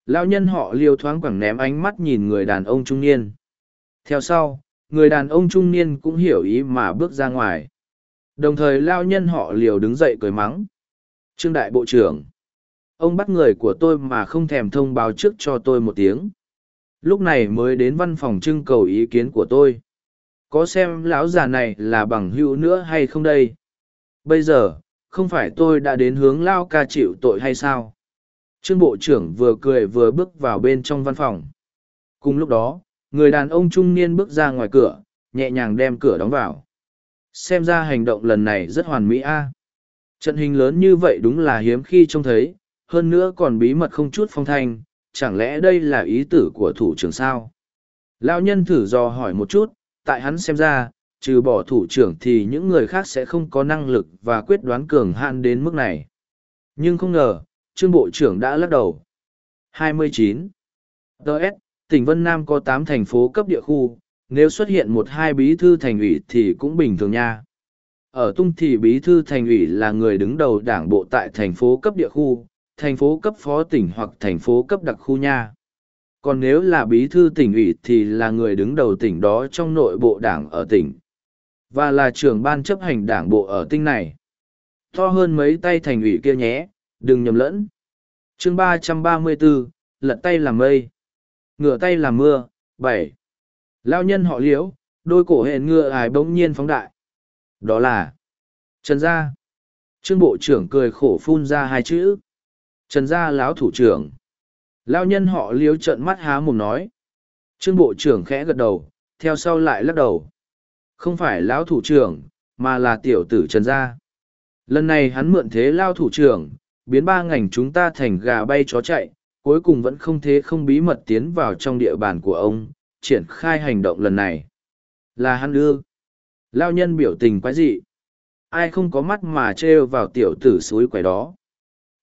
Lao nhân họ liêu thoáng quẳng ném ánh mắt nhìn người đàn ông trung niên. Theo sau, người đàn ông trung niên cũng hiểu ý mà bước ra ngoài. Đồng thời lao nhân họ liều đứng dậy cười mắng. Trương đại bộ trưởng ông bắt người của tôi mà không thèm thông báo trước cho tôi một tiếng. Lúc này mới đến văn phòng trưng cầu ý kiến của tôi. Có xem lão già này là bằng hữu nữa hay không đây? Bây giờ, không phải tôi đã đến hướng lao ca chịu tội hay sao? Trương bộ trưởng vừa cười vừa bước vào bên trong văn phòng. Cùng lúc đó, người đàn ông trung niên bước ra ngoài cửa, nhẹ nhàng đem cửa đóng vào. Xem ra hành động lần này rất hoàn mỹ a. Trận hình lớn như vậy đúng là hiếm khi trông thấy hơn nữa còn bí mật không chút phong thanh, chẳng lẽ đây là ý tử của thủ trưởng sao? Lao nhân thử dò hỏi một chút, tại hắn xem ra, trừ bỏ thủ trưởng thì những người khác sẽ không có năng lực và quyết đoán cường hạn đến mức này. Nhưng không ngờ, trương bộ trưởng đã lắc đầu. 29. ts tỉnh vân nam có tám thành phố cấp địa khu, nếu xuất hiện một hai bí thư thành ủy thì cũng bình thường nha. Ở tung thì bí thư thành ủy là người đứng đầu đảng bộ tại thành phố cấp địa khu thành phố cấp phó tỉnh hoặc thành phố cấp đặc khu nha. Còn nếu là bí thư tỉnh ủy thì là người đứng đầu tỉnh đó trong nội bộ đảng ở tỉnh. Và là trưởng ban chấp hành đảng bộ ở tinh này. To hơn mấy tay thành ủy kia nhé, đừng nhầm lẫn. Chương ba trăm ba mươi bốn lật tay làm mây. Ngửa tay làm mưa, bảy. Lao nhân họ liễu, đôi cổ hẹn ngựa ải bỗng nhiên phóng đại. Đó là trần gia. Trương bộ trưởng cười khổ phun ra hai chữ trần gia lão thủ trưởng. Lao nhân họ liếu trợn mắt há mồm nói. Trương bộ trưởng khẽ gật đầu, theo sau lại lắc đầu. Không phải lão thủ trưởng, mà là tiểu tử trần gia. Lần này hắn mượn thế lao thủ trưởng, biến ba ngành chúng ta thành gà bay chó chạy, cuối cùng vẫn không thế không bí mật tiến vào trong địa bàn của ông, triển khai hành động lần này. Là hắn ư? Lao nhân biểu tình quái dị. Ai không có mắt mà trêu vào tiểu tử suối quẻ đó?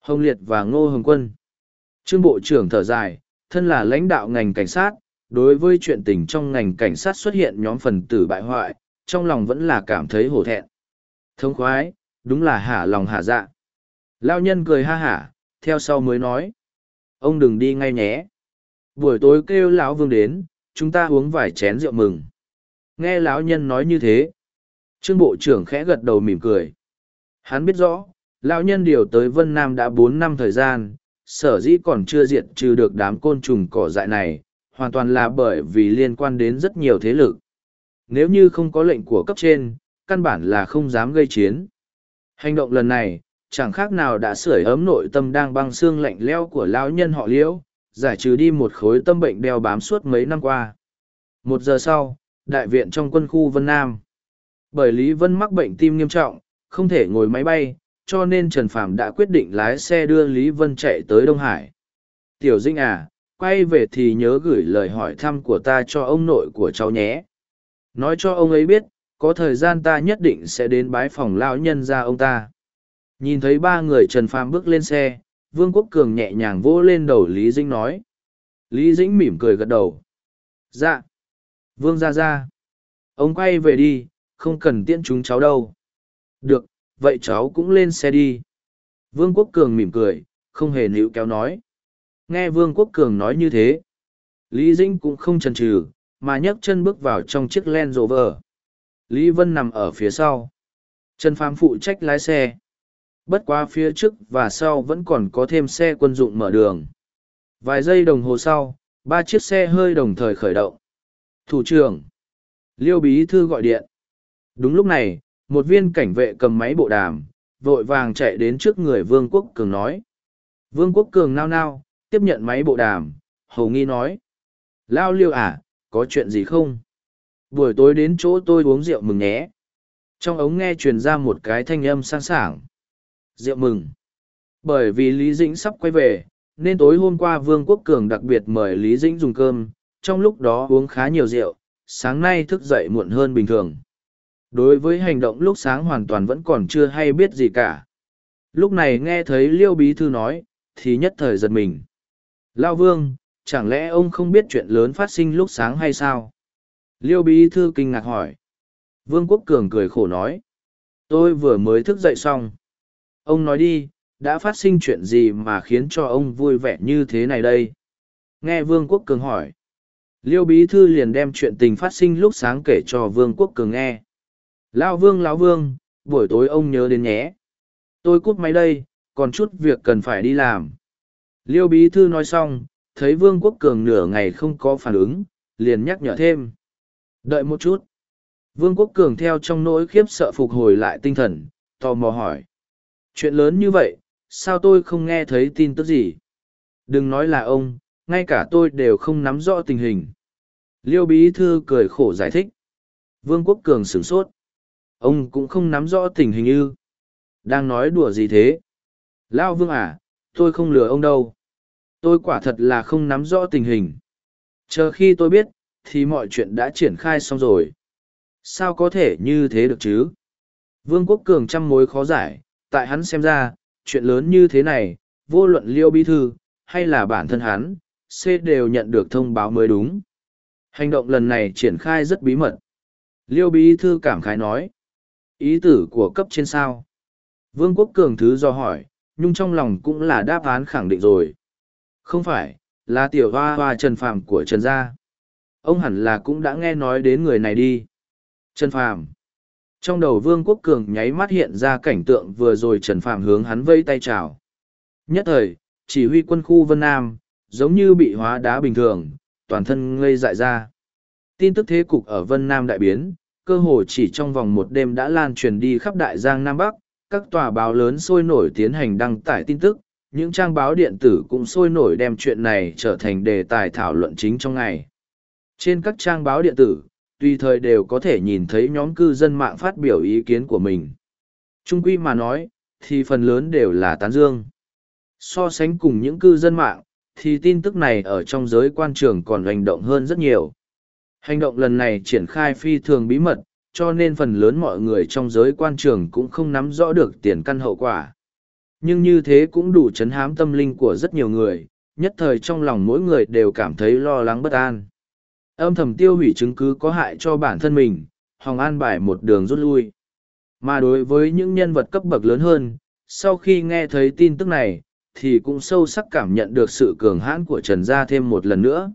Hồng liệt và ngô hồng quân. Trương bộ trưởng thở dài, thân là lãnh đạo ngành cảnh sát, đối với chuyện tình trong ngành cảnh sát xuất hiện nhóm phần tử bại hoại, trong lòng vẫn là cảm thấy hổ thẹn. Thông khoái, đúng là hả lòng hả dạ. Lao nhân cười ha hả, theo sau mới nói. Ông đừng đi ngay nhé. Buổi tối kêu lão vương đến, chúng ta uống vài chén rượu mừng. Nghe lão nhân nói như thế. Trương bộ trưởng khẽ gật đầu mỉm cười. Hắn biết rõ lão nhân điều tới vân nam đã bốn năm thời gian, sở dĩ còn chưa diệt trừ được đám côn trùng cỏ dại này, hoàn toàn là bởi vì liên quan đến rất nhiều thế lực. Nếu như không có lệnh của cấp trên, căn bản là không dám gây chiến. Hành động lần này, chẳng khác nào đã sưởi ấm nội tâm đang băng xương lạnh leo của lão nhân họ liễu, giải trừ đi một khối tâm bệnh đeo bám suốt mấy năm qua. Một giờ sau, đại viện trong quân khu vân nam. Bởi lý vân mắc bệnh tim nghiêm trọng, không thể ngồi máy bay cho nên trần phàm đã quyết định lái xe đưa lý vân chạy tới đông hải. Tiểu dinh à quay về thì nhớ gửi lời hỏi thăm của ta cho ông nội của cháu nhé. Nói cho ông ấy biết, có thời gian ta nhất định sẽ đến bái phòng lão nhân ra ông ta. Nhìn thấy ba người trần phàm bước lên xe, vương quốc cường nhẹ nhàng vỗ lên đầu lý dĩnh nói. Lý dĩnh mỉm cười gật đầu. Dạ. Vương ra ra ông quay về đi, không cần tiễn chúng cháu đâu. Được vậy cháu cũng lên xe đi. Vương quốc cường mỉm cười, không hề níu kéo nói. Nghe vương quốc cường nói như thế, lý dĩnh cũng không chần chừ, mà nhấc chân bước vào trong chiếc len rộ vờ lý vân nằm ở phía sau. Trần phàm phụ trách lái xe. Bất quá phía trước và sau vẫn còn có thêm xe quân dụng mở đường. Vài giây đồng hồ sau, ba chiếc xe hơi đồng thời khởi động. Thủ trưởng. Liêu bí thư gọi điện. Đúng lúc này một viên cảnh vệ cầm máy bộ đàm, vội vàng chạy đến trước người vương quốc cường nói. Vương quốc cường nao nao, tiếp nhận máy bộ đàm, hầu nghi nói. Lao liêu à có chuyện gì không? Buổi tối đến chỗ tôi uống rượu mừng nhé. Trong ống nghe truyền ra một cái thanh âm sang sảng. Rượu mừng. Bởi vì lý dĩnh sắp quay về, nên tối hôm qua vương quốc cường đặc biệt mời lý dĩnh dùng cơm, trong lúc đó uống khá nhiều rượu, sáng nay thức dậy muộn hơn bình thường đối với hành động lúc sáng hoàn toàn vẫn còn chưa hay biết gì cả. Lúc này nghe thấy liêu bí thư nói, thì nhất thời giật mình. Lao vương, chẳng lẽ ông không biết chuyện lớn phát sinh lúc sáng hay sao? Liêu bí thư kinh ngạc hỏi. Vương quốc cường cười khổ nói. Tôi vừa mới thức dậy xong. Ông nói đi, đã phát sinh chuyện gì mà khiến cho ông vui vẻ như thế này đây? Nghe vương quốc cường hỏi. Liêu bí thư liền đem chuyện tình phát sinh lúc sáng kể cho vương quốc cường nghe lao vương, lão vương, buổi tối ông nhớ đến nhé. Tôi cút máy đây, còn chút việc cần phải đi làm. Liêu bí thư nói xong, thấy vương quốc cường nửa ngày không có phản ứng, liền nhắc nhở thêm. Đợi một chút. Vương quốc cường theo trong nỗi khiếp sợ phục hồi lại tinh thần, tò mò hỏi. Chuyện lớn như vậy, sao tôi không nghe thấy tin tức gì? Đừng nói là ông, ngay cả tôi đều không nắm rõ tình hình. Liêu Bí Thư cười khổ giải thích. Vương Quốc Cường sửng sốt. Ông cũng không nắm rõ tình hình ư. Đang nói đùa gì thế? Lao Vương à, tôi không lừa ông đâu. Tôi quả thật là không nắm rõ tình hình. Chờ khi tôi biết, thì mọi chuyện đã triển khai xong rồi. Sao có thể như thế được chứ? Vương Quốc Cường trăm mối khó giải, tại hắn xem ra, chuyện lớn như thế này, vô luận liêu bí thư, hay là bản thân hắn, C đều nhận được thông báo mới đúng. Hành động lần này triển khai rất bí mật. Liêu bí thư cảm khái nói. Ý tử của cấp trên sao? Vương quốc cường thứ do hỏi, nhưng trong lòng cũng là đáp án khẳng định rồi. Không phải, là tiểu hoa hoa Trần Phàm của Trần Gia. Ông hẳn là cũng đã nghe nói đến người này đi. Trần Phàm. Trong đầu Vương quốc cường nháy mắt hiện ra cảnh tượng vừa rồi Trần Phàm hướng hắn vây tay chào. Nhất thời, chỉ huy quân khu Vân Nam, giống như bị hóa đá bình thường, toàn thân ngây dại ra. Tin tức thế cục ở Vân Nam đại biến, cơ hồ chỉ trong vòng một đêm đã lan truyền đi khắp đại giang Nam Bắc, các tòa báo lớn sôi nổi tiến hành đăng tải tin tức, những trang báo điện tử cũng sôi nổi đem chuyện này trở thành đề tài thảo luận chính trong ngày. Trên các trang báo điện tử, tùy thời đều có thể nhìn thấy nhóm cư dân mạng phát biểu ý kiến của mình. Trung quy mà nói, thì phần lớn đều là tán dương. So sánh cùng những cư dân mạng, thì tin tức này ở trong giới quan trường còn hành động hơn rất nhiều. Hành động lần này triển khai phi thường bí mật, cho nên phần lớn mọi người trong giới quan trường cũng không nắm rõ được tiền căn hậu quả. Nhưng như thế cũng đủ chấn hám tâm linh của rất nhiều người, nhất thời trong lòng mỗi người đều cảm thấy lo lắng bất an. Âm thầm tiêu hủy chứng cứ có hại cho bản thân mình, Hoàng An bài một đường rút lui. Mà đối với những nhân vật cấp bậc lớn hơn, sau khi nghe thấy tin tức này, thì cũng sâu sắc cảm nhận được sự cường hãn của Trần Gia thêm một lần nữa.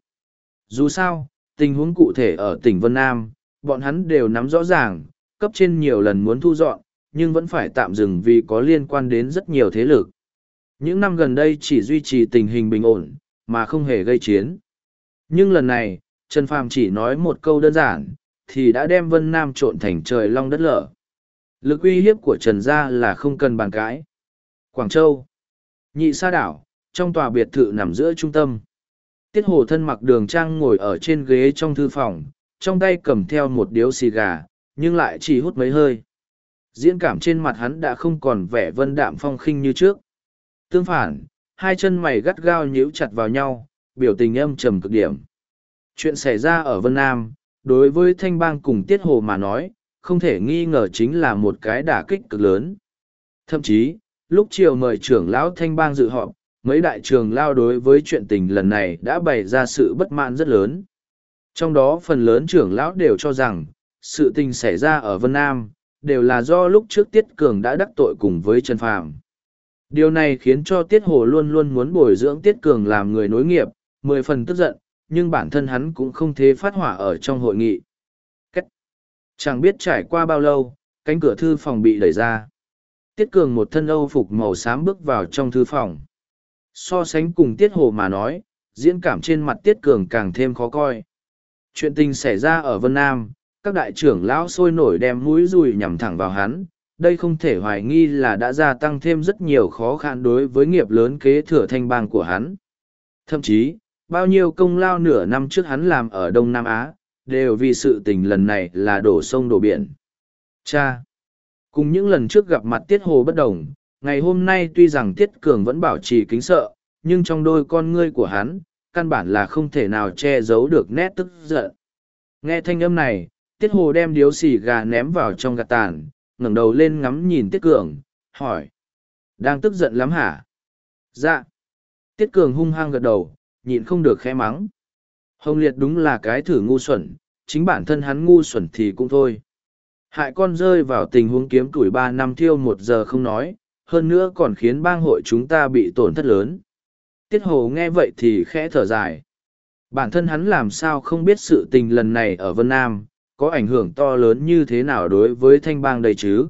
Dù sao, tình huống cụ thể ở tỉnh Vân Nam, bọn hắn đều nắm rõ ràng, cấp trên nhiều lần muốn thu dọn, nhưng vẫn phải tạm dừng vì có liên quan đến rất nhiều thế lực. Những năm gần đây chỉ duy trì tình hình bình ổn, mà không hề gây chiến. Nhưng lần này, Trần Phàm chỉ nói một câu đơn giản, thì đã đem Vân Nam trộn thành trời long đất lở. Lực uy hiếp của Trần Gia là không cần bàn cãi. Quảng Châu Nhị sa đảo, trong tòa biệt thự nằm giữa trung tâm. Tiết hồ thân mặc đường trang ngồi ở trên ghế trong thư phòng, trong tay cầm theo một điếu xì gà, nhưng lại chỉ hút mấy hơi. Diễn cảm trên mặt hắn đã không còn vẻ vân đạm phong khinh như trước. Tương phản, hai chân mày gắt gao nhíu chặt vào nhau, biểu tình âm trầm cực điểm. Chuyện xảy ra ở Vân Nam, đối với Thanh Bang cùng Tiết Hồ mà nói, không thể nghi ngờ chính là một cái đả kích cực lớn. Thậm chí, lúc chiều mời trưởng lão Thanh Bang dự họp, mấy đại trường lao đối với chuyện tình lần này đã bày ra sự bất mãn rất lớn. Trong đó phần lớn trưởng lão đều cho rằng, sự tình xảy ra ở Vân Nam, đều là do lúc trước Tiết Cường đã đắc tội cùng với Trần Phàm. Điều này khiến cho Tiết Hồ luôn luôn muốn bồi dưỡng Tiết Cường làm người nối nghiệp, mười phần tức giận, nhưng bản thân hắn cũng không thế phát hỏa ở trong hội nghị. Cách. Chẳng biết trải qua bao lâu, cánh cửa thư phòng bị đẩy ra. Tiết Cường một thân âu phục màu xám bước vào trong thư phòng. So sánh cùng Tiết Hồ mà nói, diễn cảm trên mặt Tiết Cường càng thêm khó coi. Chuyện tình xảy ra ở Vân Nam, các đại trưởng lão sôi nổi đem mũi dùi nhằm thẳng vào hắn. Đây không thể hoài nghi là đã gia tăng thêm rất nhiều khó khăn đối với nghiệp lớn kế thừa thanh bang của hắn. Thậm chí, bao nhiêu công lao nửa năm trước hắn làm ở Đông Nam Á, đều vì sự tình lần này là đổ sông đổ biển. Cha! Cùng những lần trước gặp mặt Tiết Hồ bất đồng, ngày hôm nay tuy rằng Tiết Cường vẫn bảo trì kính sợ, nhưng trong đôi con ngươi của hắn, căn bản là không thể nào che giấu được nét tức giận. Nghe thanh âm này, Tiết Hồ đem điếu xì gà ném vào trong gạt tàn, ngẩng đầu lên ngắm nhìn Tiết Cường, hỏi. Đang tức giận lắm hả? Dạ. Tiết Cường hung hăng gật đầu, nhịn không được khẽ mắng. Hồng Liệt đúng là cái thử ngu xuẩn, chính bản thân hắn ngu xuẩn thì cũng thôi. Hại con rơi vào tình huống kiếm tuổi ba năm thiêu một giờ không nói, hơn nữa còn khiến bang hội chúng ta bị tổn thất lớn. Tiết Hồ nghe vậy thì khẽ thở dài. Bản thân hắn làm sao không biết sự tình lần này ở Vân Nam, có ảnh hưởng to lớn như thế nào đối với thanh bang đây chứ.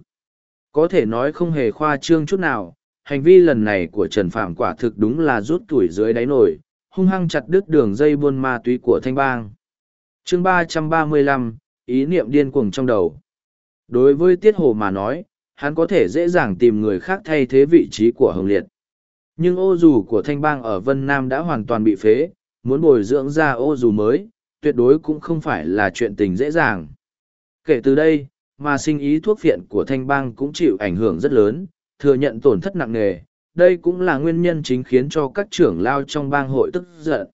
Có thể nói không hề khoa trương chút nào, hành vi lần này của Trần Phạm quả thực đúng là rút tuổi dưới đáy nổi, hung hăng chặt đứt đường dây buôn ma túy của thanh bang. chương ba trăm ba mươi lăm ý niệm điên cuồng trong đầu. Đối với Tiết Hồ mà nói, hắn có thể dễ dàng tìm người khác thay thế vị trí của Hồng Liệt. Nhưng ô dù của thanh bang ở Vân Nam đã hoàn toàn bị phế, muốn bồi dưỡng ra ô dù mới, tuyệt đối cũng không phải là chuyện tình dễ dàng. Kể từ đây, mà sinh ý thuốc phiện của thanh bang cũng chịu ảnh hưởng rất lớn, thừa nhận tổn thất nặng nề. Đây cũng là nguyên nhân chính khiến cho các trưởng lao trong bang hội tức giận.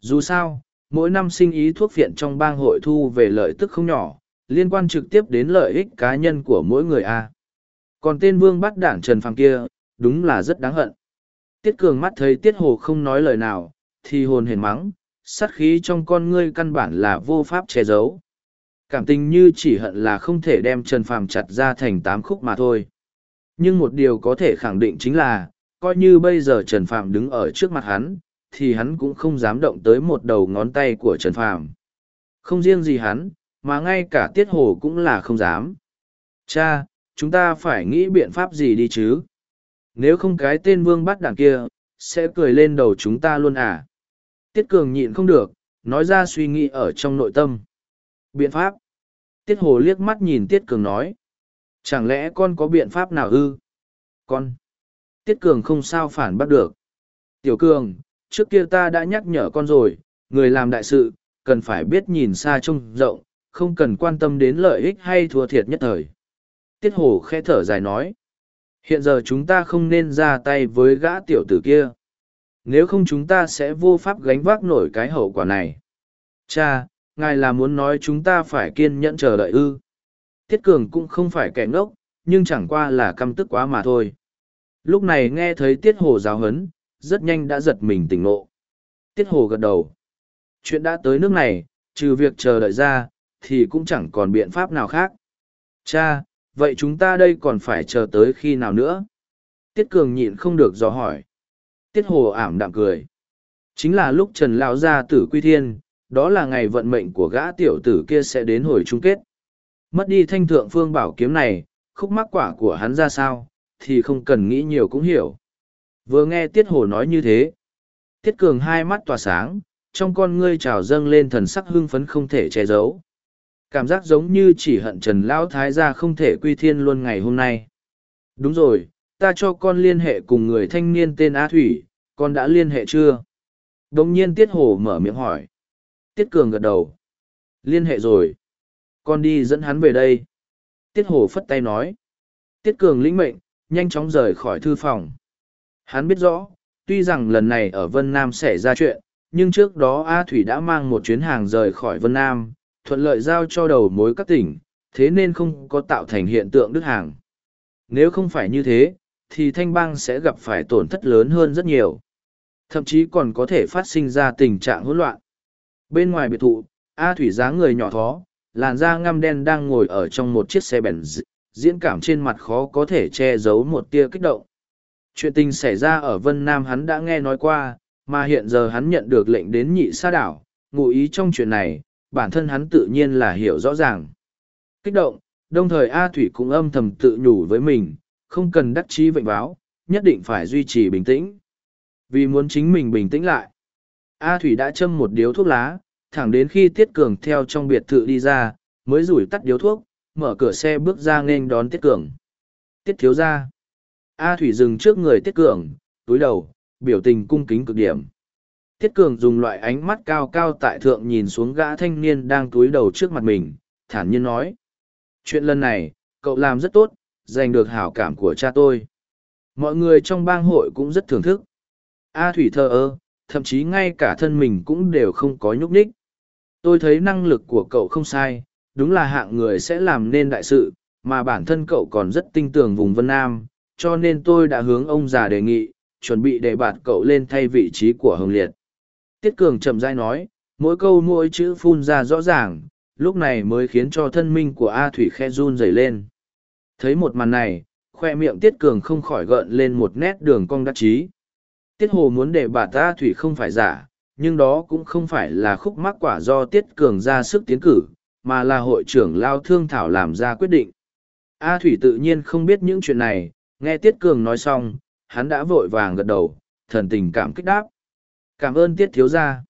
Dù sao, mỗi năm sinh ý thuốc phiện trong bang hội thu về lợi tức không nhỏ, liên quan trực tiếp đến lợi ích cá nhân của mỗi người a. Còn tên vương bắt đảng Trần Phàm kia, đúng là rất đáng hận. Tiết Cường mắt thấy Tiết Hồ không nói lời nào, thì hồn hển mắng, sát khí trong con ngươi căn bản là vô pháp che giấu. Cảm tình như chỉ hận là không thể đem Trần Phàm chặt ra thành tám khúc mà thôi. Nhưng một điều có thể khẳng định chính là, coi như bây giờ Trần Phàm đứng ở trước mặt hắn, thì hắn cũng không dám động tới một đầu ngón tay của Trần Phàm. Không riêng gì hắn, mà ngay cả Tiết Hồ cũng là không dám. Cha, chúng ta phải nghĩ biện pháp gì đi chứ? Nếu không cái tên vương bắt đảng kia, sẽ cười lên đầu chúng ta luôn à? Tiết Cường nhịn không được, nói ra suy nghĩ ở trong nội tâm. Biện pháp? Tiết Hồ liếc mắt nhìn Tiết Cường nói. Chẳng lẽ con có biện pháp nào ư? Con. Tiết Cường không sao phản bắt được. Tiểu Cường, trước kia ta đã nhắc nhở con rồi, người làm đại sự, cần phải biết nhìn xa trông rộng, không cần quan tâm đến lợi ích hay thua thiệt nhất thời. Tiết Hồ khẽ thở dài nói. Hiện giờ chúng ta không nên ra tay với gã tiểu tử kia. Nếu không chúng ta sẽ vô pháp gánh vác nổi cái hậu quả này. Cha, ngài là muốn nói chúng ta phải kiên nhẫn chờ đợi ư. Tiết Cường cũng không phải kẻ ngốc, nhưng chẳng qua là căm tức quá mà thôi. Lúc này nghe thấy Tiết Hồ giáo huấn, rất nhanh đã giật mình tỉnh ngộ. Tiết Hồ gật đầu. Chuyện đã tới nước này, trừ việc chờ đợi ra, thì cũng chẳng còn biện pháp nào khác. Cha, vậy chúng ta đây còn phải chờ tới khi nào nữa? Tiết Cường nhịn không được dò hỏi. Tiết Hồ ảm đạm cười. Chính là lúc Trần Lão gia tử quy thiên, đó là ngày vận mệnh của gã tiểu tử kia sẽ đến hồi chung kết. Mất đi thanh thượng phương bảo kiếm này, khúc mắc quả của hắn ra sao, thì không cần nghĩ nhiều cũng hiểu. Vừa nghe Tiết Hồ nói như thế, Tiết Cường hai mắt tỏa sáng, trong con ngươi trào dâng lên thần sắc hưng phấn không thể che giấu. Cảm giác giống như chỉ hận Trần Lão Thái gia không thể quy thiên luôn ngày hôm nay. Đúng rồi, ta cho con liên hệ cùng người thanh niên tên A Thủy, con đã liên hệ chưa? Đồng nhiên Tiết Hồ mở miệng hỏi. Tiết Cường gật đầu. Liên hệ rồi. Con đi dẫn hắn về đây. Tiết Hồ phất tay nói. Tiết Cường lĩnh mệnh, nhanh chóng rời khỏi thư phòng. Hắn biết rõ, tuy rằng lần này ở Vân Nam xảy ra chuyện, nhưng trước đó A Thủy đã mang một chuyến hàng rời khỏi Vân Nam, thuận lợi giao cho đầu mối các tỉnh, thế nên không có tạo thành hiện tượng đứt hàng. Nếu không phải như thế, thì thanh bang sẽ gặp phải tổn thất lớn hơn rất nhiều. Thậm chí còn có thể phát sinh ra tình trạng hỗn loạn. Bên ngoài biệt thụ, A Thủy dáng người nhỏ thó, làn da ngăm đen đang ngồi ở trong một chiếc xe bèn diễn cảm trên mặt khó có thể che giấu một tia kích động. Chuyện tình xảy ra ở Vân Nam hắn đã nghe nói qua, mà hiện giờ hắn nhận được lệnh đến nhị sa đảo, ngụ ý trong chuyện này, bản thân hắn tự nhiên là hiểu rõ ràng. Kích động, đồng thời A Thủy cũng âm thầm tự nhủ với mình, không cần đắc chí vệnh báo, nhất định phải duy trì bình tĩnh. Vì muốn chính mình bình tĩnh lại. A Thủy đã châm một điếu thuốc lá, thẳng đến khi Tiết Cường theo trong biệt thự đi ra, mới rủi tắt điếu thuốc, mở cửa xe bước ra nên đón Tiết Cường. Tiết thiếu ra. A Thủy dừng trước người Tiết Cường, túi đầu, biểu tình cung kính cực điểm. Tiết Cường dùng loại ánh mắt cao cao tại thượng nhìn xuống gã thanh niên đang túi đầu trước mặt mình, thản nhiên nói. Chuyện lần này, cậu làm rất tốt, giành được hảo cảm của cha tôi. Mọi người trong bang hội cũng rất thưởng thức. A Thủy thờ ơ, thậm chí ngay cả thân mình cũng đều không có nhúc nhích. Tôi thấy năng lực của cậu không sai, đúng là hạng người sẽ làm nên đại sự, mà bản thân cậu còn rất tinh tường vùng Vân Nam, cho nên tôi đã hướng ông già đề nghị, chuẩn bị đề bạt cậu lên thay vị trí của Hồng Liệt. Tiết Cường chậm rãi nói, mỗi câu mỗi chữ phun ra rõ ràng, lúc này mới khiến cho thân minh của A Thủy khe run rẩy lên. Thấy một màn này, khoe miệng Tiết Cường không khỏi gợn lên một nét đường cong đắc chí. Tiết Hồ muốn để bà ta Thủy không phải giả, nhưng đó cũng không phải là khúc mắc quả do Tiết Cường ra sức tiến cử, mà là hội trưởng Lao Thương Thảo làm ra quyết định. A Thủy tự nhiên không biết những chuyện này, nghe Tiết Cường nói xong, hắn đã vội vàng gật đầu, thần tình cảm kích đáp. Cảm ơn Tiết Thiếu Gia.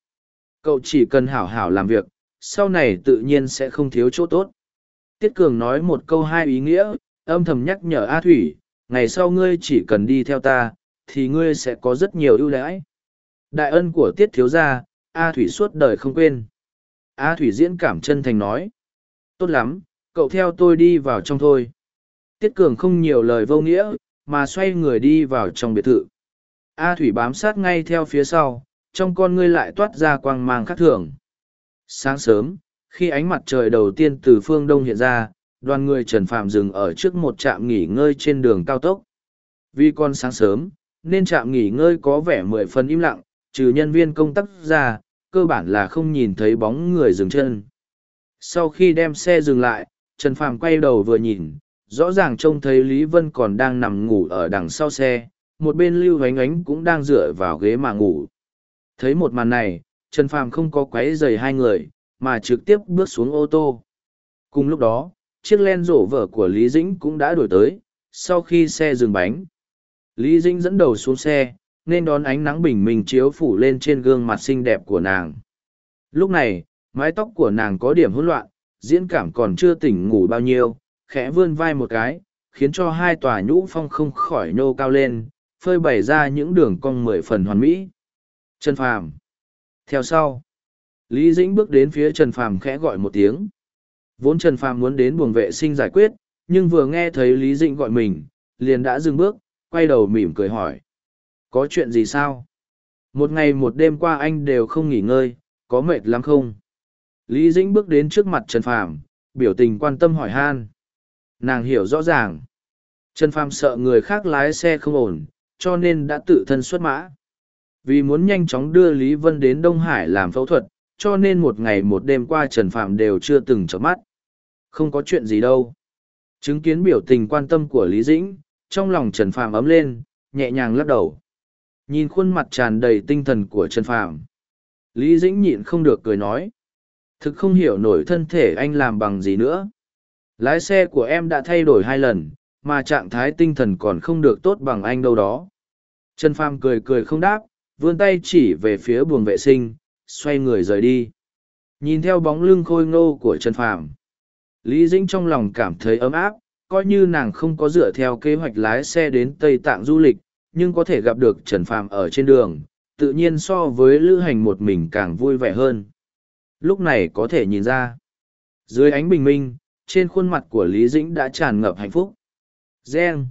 Cậu chỉ cần hảo hảo làm việc, sau này tự nhiên sẽ không thiếu chỗ tốt. Tiết Cường nói một câu hai ý nghĩa, âm thầm nhắc nhở A Thủy, ngày sau ngươi chỉ cần đi theo ta, thì ngươi sẽ có rất nhiều ưu đãi. Đại ân của Tiết Thiếu Gia, A Thủy suốt đời không quên. A Thủy diễn cảm chân thành nói. Tốt lắm, cậu theo tôi đi vào trong thôi. Tiết Cường không nhiều lời vô nghĩa, mà xoay người đi vào trong biệt thự. A Thủy bám sát ngay theo phía sau, trong con ngươi lại toát ra quang mang khác thường. Sáng sớm, khi ánh mặt trời đầu tiên từ phương đông hiện ra, đoàn người Trần Phạm dừng ở trước một trạm nghỉ ngơi trên đường cao tốc. Vì con sáng sớm, nên trạm nghỉ ngơi có vẻ mười phần im lặng, trừ nhân viên công tác ra, cơ bản là không nhìn thấy bóng người dừng chân. Sau khi đem xe dừng lại, Trần Phàm quay đầu vừa nhìn, rõ ràng trông thấy Lý Vân còn đang nằm ngủ ở đằng sau xe, một bên Lưu Ánh Ánh cũng đang dựa vào ghế mà ngủ. Thấy một màn này, Trần Phàm không có quấy dày hai người, mà trực tiếp bước xuống ô tô. Cùng lúc đó, chiếc len rổ vở của Lý Dĩnh cũng đã đổi tới, sau khi xe dừng bánh. Lý Dĩnh dẫn đầu xuống xe, nên đón ánh nắng bình minh chiếu phủ lên trên gương mặt xinh đẹp của nàng. Lúc này, mái tóc của nàng có điểm hỗn loạn, diễn cảm còn chưa tỉnh ngủ bao nhiêu, khẽ vươn vai một cái, khiến cho hai tòa nhũ phong không khỏi nhô cao lên, phơi bày ra những đường cong mười phần hoàn mỹ. Trần Phàm. Theo sau, Lý Dĩnh bước đến phía Trần Phàm khẽ gọi một tiếng. Vốn Trần Phàm muốn đến buồng vệ sinh giải quyết, nhưng vừa nghe thấy Lý Dĩnh gọi mình, liền đã dừng bước, quay đầu mỉm cười hỏi. Có chuyện gì sao? Một ngày một đêm qua anh đều không nghỉ ngơi, có mệt lắm không? Lý Dĩnh bước đến trước mặt Trần Phàm, biểu tình quan tâm hỏi han. Nàng hiểu rõ ràng. Trần Phàm sợ người khác lái xe không ổn, cho nên đã tự thân xuất mã. Vì muốn nhanh chóng đưa Lý Vân đến Đông Hải làm phẫu thuật, cho nên một ngày một đêm qua Trần Phạm đều chưa từng chớp mắt. Không có chuyện gì đâu. Chứng kiến biểu tình quan tâm của Lý Dĩnh, trong lòng Trần Phạm ấm lên, nhẹ nhàng lắc đầu. Nhìn khuôn mặt tràn đầy tinh thần của Trần Phạm, Lý Dĩnh nhịn không được cười nói. Thực không hiểu nổi thân thể anh làm bằng gì nữa. Lái xe của em đã thay đổi hai lần, mà trạng thái tinh thần còn không được tốt bằng anh đâu đó. Trần Phàm cười cười không đáp, vươn tay chỉ về phía buồng vệ sinh, xoay người rời đi. Nhìn theo bóng lưng khôi ngô của Trần Phàm, Lý Dĩnh trong lòng cảm thấy ấm áp, coi như nàng không có dựa theo kế hoạch lái xe đến Tây Tạng du lịch, nhưng có thể gặp được Trần Phàm ở trên đường, tự nhiên so với lữ hành một mình càng vui vẻ hơn. Lúc này có thể nhìn ra, dưới ánh bình minh, trên khuôn mặt của Lý Dĩnh đã tràn ngập hạnh phúc. Gen.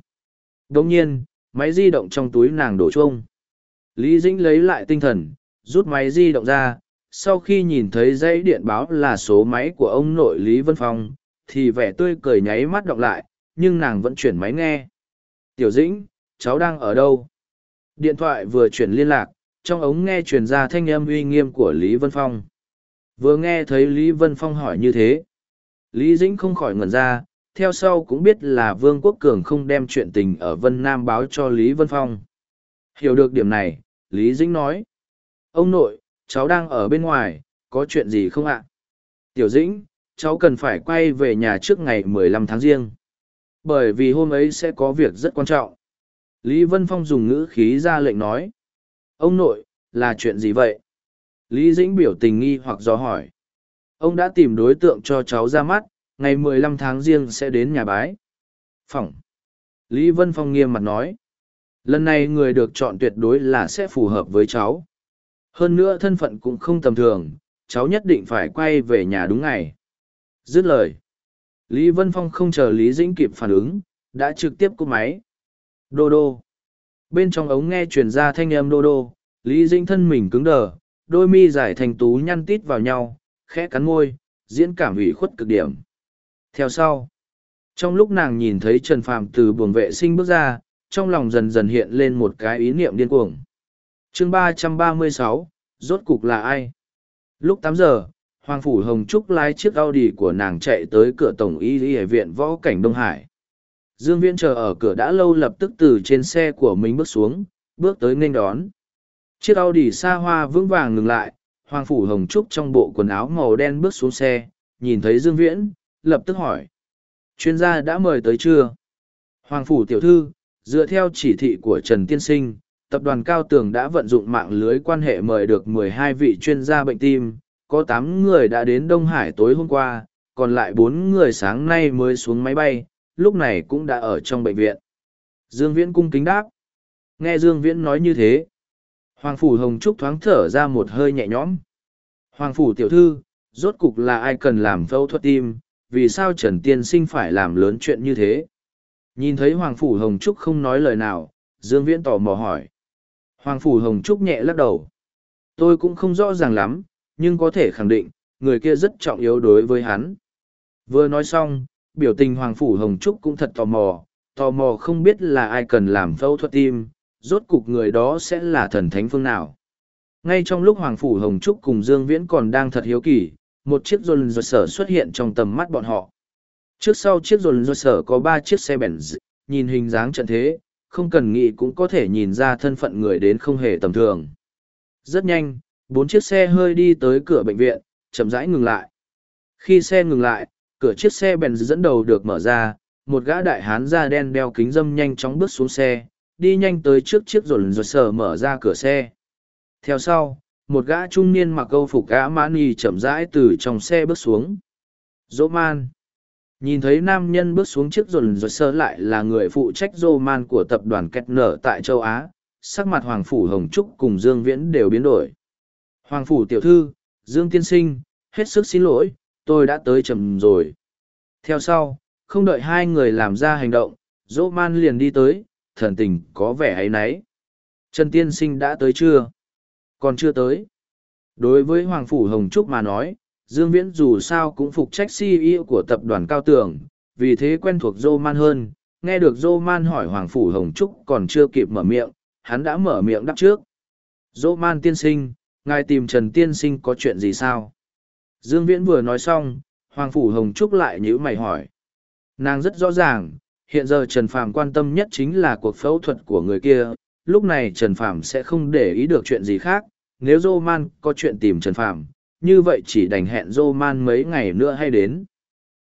Đồng nhiên, máy di động trong túi nàng đổ chuông. Lý Dĩnh lấy lại tinh thần, rút máy di động ra, sau khi nhìn thấy dãy điện báo là số máy của ông nội Lý Vân Phong, thì vẻ tươi cười nháy mắt đọc lại, nhưng nàng vẫn chuyển máy nghe. Tiểu Dĩnh, cháu đang ở đâu? Điện thoại vừa chuyển liên lạc, trong ống nghe truyền ra thanh âm uy nghiêm của Lý Vân Phong. Vừa nghe thấy Lý Vân Phong hỏi như thế. Lý Dĩnh không khỏi ngẩn ra, theo sau cũng biết là Vương Quốc Cường không đem chuyện tình ở Vân Nam báo cho Lý Vân Phong. Hiểu được điểm này, Lý Dĩnh nói. Ông nội, cháu đang ở bên ngoài, có chuyện gì không ạ? Tiểu Dĩnh, cháu cần phải quay về nhà trước ngày 15 tháng riêng. Bởi vì hôm ấy sẽ có việc rất quan trọng. Lý Vân Phong dùng ngữ khí ra lệnh nói. Ông nội, là chuyện gì vậy? Lý Dĩnh biểu tình nghi hoặc do hỏi. Ông đã tìm đối tượng cho cháu ra mắt, ngày 15 tháng riêng sẽ đến nhà bái. Phỏng. Lý Vân Phong nghiêm mặt nói. Lần này người được chọn tuyệt đối là sẽ phù hợp với cháu. Hơn nữa thân phận cũng không tầm thường, cháu nhất định phải quay về nhà đúng ngày. Dứt lời. Lý Vân Phong không chờ Lý Dĩnh kịp phản ứng, đã trực tiếp cúp máy. Đô đô. Bên trong ống nghe truyền ra thanh âm đô đô, Lý Dĩnh thân mình cứng đờ, đôi mi dài thành tú nhăn tít vào nhau, khẽ cắn môi, diễn cảm ủy khuất cực điểm. Theo sau, trong lúc nàng nhìn thấy Trần Phàm từ buồng vệ sinh bước ra, trong lòng dần dần hiện lên một cái ý niệm điên cuồng. Chương ba trăm ba mươi sáu, rốt cục là ai? Lúc tám giờ, Hoàng Phủ Hồng Trúc lái chiếc Audi của nàng chạy tới cửa Tổng y y viện võ cảnh Đông Hải. Dương Viễn chờ ở cửa đã lâu lập tức từ trên xe của mình bước xuống, bước tới nghênh đón. Chiếc Audi xa hoa vững vàng ngừng lại, Hoàng Phủ Hồng Trúc trong bộ quần áo màu đen bước xuống xe, nhìn thấy Dương Viễn, lập tức hỏi. Chuyên gia đã mời tới chưa? Hoàng Phủ Tiểu Thư, dựa theo chỉ thị của Trần Tiên Sinh, tập đoàn Cao Tường đã vận dụng mạng lưới quan hệ mời được 12 vị chuyên gia bệnh tim, có 8 người đã đến Đông Hải tối hôm qua, còn lại 4 người sáng nay mới xuống máy bay, lúc này cũng đã ở trong bệnh viện. Dương Viễn cung kính đáp. Nghe Dương Viễn nói như thế. Hoàng Phủ Hồng Trúc thoáng thở ra một hơi nhẹ nhõm. Hoàng Phủ tiểu thư, rốt cục là ai cần làm phẫu thuật tim, vì sao Trần Tiên Sinh phải làm lớn chuyện như thế? Nhìn thấy Hoàng Phủ Hồng Trúc không nói lời nào, Dương Viễn tò mò hỏi. Hoàng Phủ Hồng Trúc nhẹ lắc đầu. Tôi cũng không rõ ràng lắm, nhưng có thể khẳng định, người kia rất trọng yếu đối với hắn. Vừa nói xong, biểu tình Hoàng Phủ Hồng Trúc cũng thật tò mò, tò mò không biết là ai cần làm phẫu thuật tim, rốt cục người đó sẽ là thần thánh phương nào. Ngay trong lúc Hoàng Phủ Hồng Trúc cùng Dương Viễn còn đang thật hiếu kỳ, một chiếc rôn rột sở xuất hiện trong tầm mắt bọn họ. Trước sau chiếc dồn dồn sở có ba chiếc xe bèn nhìn hình dáng trận thế, không cần nghĩ cũng có thể nhìn ra thân phận người đến không hề tầm thường. Rất nhanh, bốn chiếc xe hơi đi tới cửa bệnh viện, chậm rãi ngừng lại. Khi xe ngừng lại, cửa chiếc xe bèn dẫn đầu được mở ra, một gã đại hán da đen đeo kính dâm nhanh chóng bước xuống xe, đi nhanh tới trước chiếc rồn rột sở mở ra cửa xe. Theo sau, một gã trung niên mặc câu phục gã mãn y chậm rãi từ trong xe bước xuống. Dỗ man. Nhìn thấy nam nhân bước xuống chiếc rồn rồi sơ lại là người phụ trách dô man của tập đoàn Kết Nở tại châu Á, sắc mặt Hoàng Phủ Hồng Trúc cùng Dương Viễn đều biến đổi. Hoàng Phủ tiểu thư, Dương Tiên Sinh, hết sức xin lỗi, tôi đã tới chậm rồi. Theo sau, không đợi hai người làm ra hành động, dỗ man liền đi tới, thần tình có vẻ ấy nấy. Trần Tiên Sinh đã tới chưa? Còn chưa tới. Đối với Hoàng Phủ Hồng Trúc mà nói, Dương Viễn dù sao cũng phục trách CEO của tập đoàn Cao Tường, vì thế quen thuộc Dô Man hơn. Nghe được Dô Man hỏi Hoàng Phủ Hồng Trúc còn chưa kịp mở miệng, hắn đã mở miệng đáp trước. Dô Man tiên sinh, ngài tìm Trần tiên sinh có chuyện gì sao? Dương Viễn vừa nói xong, Hoàng Phủ Hồng Trúc lại nhữ mày hỏi. Nàng rất rõ ràng, hiện giờ Trần Phàm quan tâm nhất chính là cuộc phẫu thuật của người kia, lúc này Trần Phàm sẽ không để ý được chuyện gì khác, nếu Dô Man có chuyện tìm Trần Phàm, như vậy chỉ đành hẹn Dô Man mấy ngày nữa hay đến.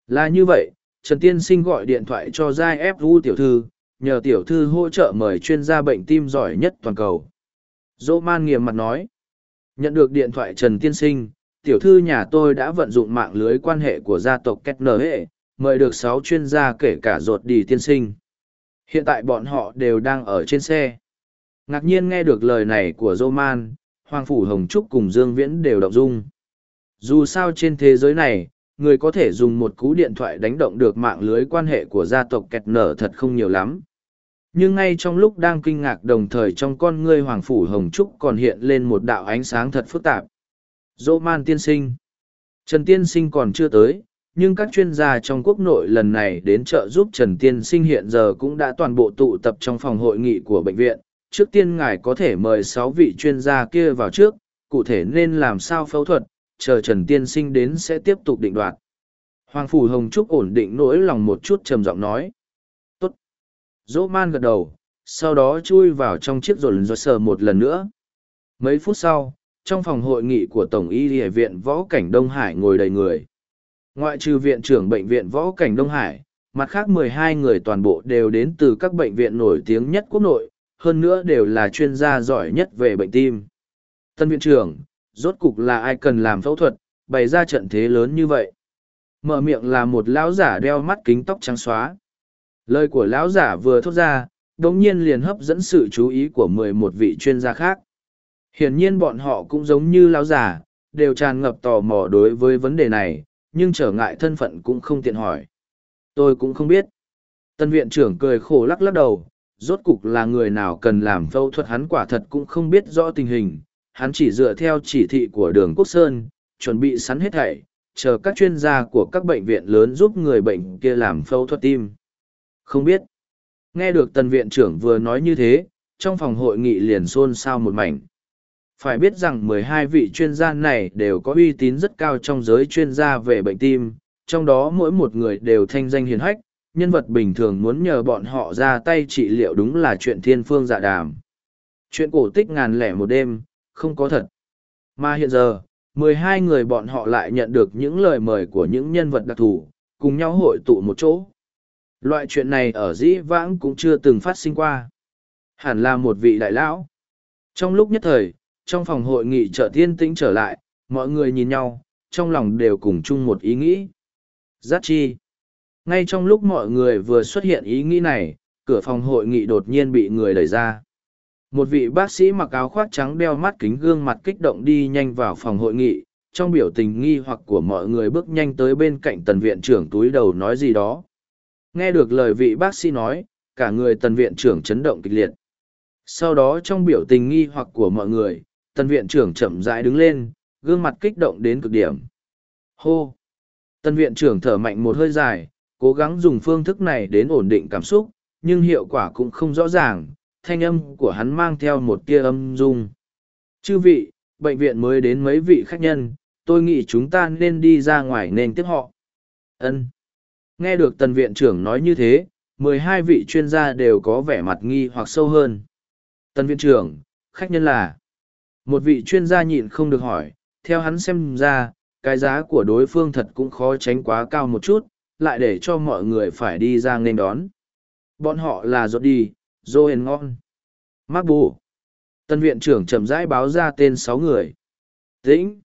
Là như vậy, Trần Tiên Sinh gọi điện thoại cho Giai F.U. tiểu thư, nhờ tiểu thư hỗ trợ mời chuyên gia bệnh tim giỏi nhất toàn cầu. Dô Man nghiêm mặt nói, nhận được điện thoại Trần Tiên Sinh, tiểu thư nhà tôi đã vận dụng mạng lưới quan hệ của gia tộc Kết Nở Hệ, mời được sáu chuyên gia kể cả ruột đi tiên sinh. Hiện tại bọn họ đều đang ở trên xe. Ngạc nhiên nghe được lời này của Roman, Hoàng Phủ Hồng Trúc cùng Dương Viễn đều động dung. Dù sao trên thế giới này, người có thể dùng một cú điện thoại đánh động được mạng lưới quan hệ của gia tộc kẹt nở thật không nhiều lắm. Nhưng ngay trong lúc đang kinh ngạc đồng thời trong con ngươi Hoàng Phủ Hồng Trúc còn hiện lên một đạo ánh sáng thật phức tạp. Dô man tiên sinh. Trần tiên sinh còn chưa tới, nhưng các chuyên gia trong quốc nội lần này đến trợ giúp Trần Tiên Sinh hiện giờ cũng đã toàn bộ tụ tập trong phòng hội nghị của bệnh viện. Trước tiên ngài có thể mời sáu vị chuyên gia kia vào trước, cụ thể nên làm sao phẫu thuật, chờ Trần Tiên Sinh đến sẽ tiếp tục định đoạt. Hoàng Phủ Hồng Trúc ổn định nỗi lòng một chút trầm giọng nói. Tốt. Dỗ man gật đầu, sau đó chui vào trong chiếc rồn rồi sờ một lần nữa. Mấy phút sau, trong phòng hội nghị của Tổng y địa viện Võ Cảnh Đông Hải ngồi đầy người. Ngoại trừ viện trưởng bệnh viện Võ Cảnh Đông Hải, mặt khác 12 người toàn bộ đều đến từ các bệnh viện nổi tiếng nhất quốc nội, hơn nữa đều là chuyên gia giỏi nhất về bệnh tim. Tân viện trưởng, rốt cục là ai cần làm phẫu thuật, bày ra trận thế lớn như vậy. Mở miệng là một lão giả đeo mắt kính tóc trắng xóa. Lời của lão giả vừa thốt ra, đống nhiên liền hấp dẫn sự chú ý của 11 vị chuyên gia khác. Hiển nhiên bọn họ cũng giống như lão giả, đều tràn ngập tò mò đối với vấn đề này, nhưng trở ngại thân phận cũng không tiện hỏi. Tôi cũng không biết. Tân viện trưởng cười khổ lắc lắc đầu, rốt cục là người nào cần làm phẫu thuật hắn quả thật cũng không biết rõ tình hình. Hắn chỉ dựa theo chỉ thị của đường Quốc Sơn, chuẩn bị sẵn hết thảy, chờ các chuyên gia của các bệnh viện lớn giúp người bệnh kia làm phẫu thuật tim. Không biết. Nghe được tân viện trưởng vừa nói như thế, trong phòng hội nghị liền xôn xao một mảnh phải biết rằng 12 vị chuyên gia này đều có uy tín rất cao trong giới chuyên gia về bệnh tim, trong đó mỗi một người đều thanh danh hiền hách, nhân vật bình thường muốn nhờ bọn họ ra tay trị liệu đúng là chuyện thiên phương dạ đàm. Chuyện cổ tích ngàn lẻ một đêm, không có thật. Mà hiện giờ, 12 người bọn họ lại nhận được những lời mời của những nhân vật đặc thù, cùng nhau hội tụ một chỗ. Loại chuyện này ở dĩ vãng cũng chưa từng phát sinh qua. Hẳn là một vị đại lão. Trong lúc nhất thời, trong phòng hội nghị chợ tiên tĩnh trở lại, mọi người nhìn nhau, trong lòng đều cùng chung một ý nghĩ. Giác chi. Ngay trong lúc mọi người vừa xuất hiện ý nghĩ này, cửa phòng hội nghị đột nhiên bị người đẩy ra. Một vị bác sĩ mặc áo khoác trắng đeo mắt kính gương mặt kích động đi nhanh vào phòng hội nghị, trong biểu tình nghi hoặc của mọi người bước nhanh tới bên cạnh tần viện trưởng túi đầu nói gì đó. Nghe được lời vị bác sĩ nói, cả người tần viện trưởng chấn động kịch liệt. Sau đó trong biểu tình nghi hoặc của mọi người, tần viện trưởng chậm rãi đứng lên, gương mặt kích động đến cực điểm. Hô! Tần viện trưởng thở mạnh một hơi dài, cố gắng dùng phương thức này đến ổn định cảm xúc, nhưng hiệu quả cũng không rõ ràng, thanh âm của hắn mang theo một tia âm dung. Chư vị, bệnh viện mới đến mấy vị khách nhân, tôi nghĩ chúng ta nên đi ra ngoài nên tiếp họ. Ân. Nghe được tần viện trưởng nói như thế, mười hai vị chuyên gia đều có vẻ mặt nghi hoặc sâu hơn. Tần viện trưởng, khách nhân là... Một vị chuyên gia nhịn không được hỏi, theo hắn xem ra, cái giá của đối phương thật cũng khó tránh quá cao một chút, lại để cho mọi người phải đi ra nên đón. Bọn họ là Rốt đi, Joen Ngon, mắc Bù. Tân viện trưởng chậm rãi báo ra tên sáu người. Tĩnh.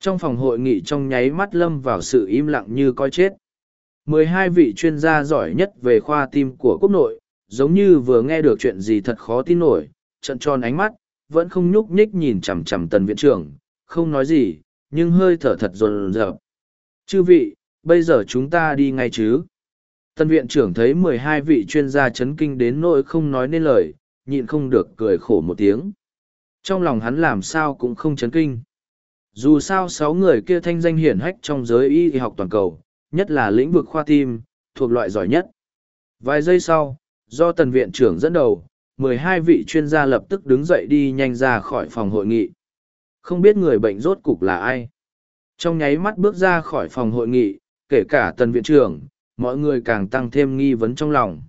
Trong phòng hội nghị trong nháy mắt lâm vào sự im lặng như coi chết. mười hai vị chuyên gia giỏi nhất về khoa tim của quốc nội, giống như vừa nghe được chuyện gì thật khó tin nổi, trận tròn ánh mắt, vẫn không nhúc nhích nhìn chằm chằm tần viện trưởng, không nói gì, nhưng hơi thở thật rồn rợp. Chư vị, bây giờ chúng ta đi ngay chứ? Tân viện trưởng thấy mười hai vị chuyên gia chấn kinh đến nỗi không nói nên lời, nhịn không được cười khổ một tiếng. Trong lòng hắn làm sao cũng không chấn kinh. Dù sao sáu người kia thanh danh hiển hách trong giới y học toàn cầu, nhất là lĩnh vực khoa tim, thuộc loại giỏi nhất. Vài giây sau, do tần viện trưởng dẫn đầu, mười hai vị chuyên gia lập tức đứng dậy đi nhanh ra khỏi phòng hội nghị. Không biết người bệnh rốt cục là ai. Trong nháy mắt bước ra khỏi phòng hội nghị, kể cả tần viện trưởng, mọi người càng tăng thêm nghi vấn trong lòng.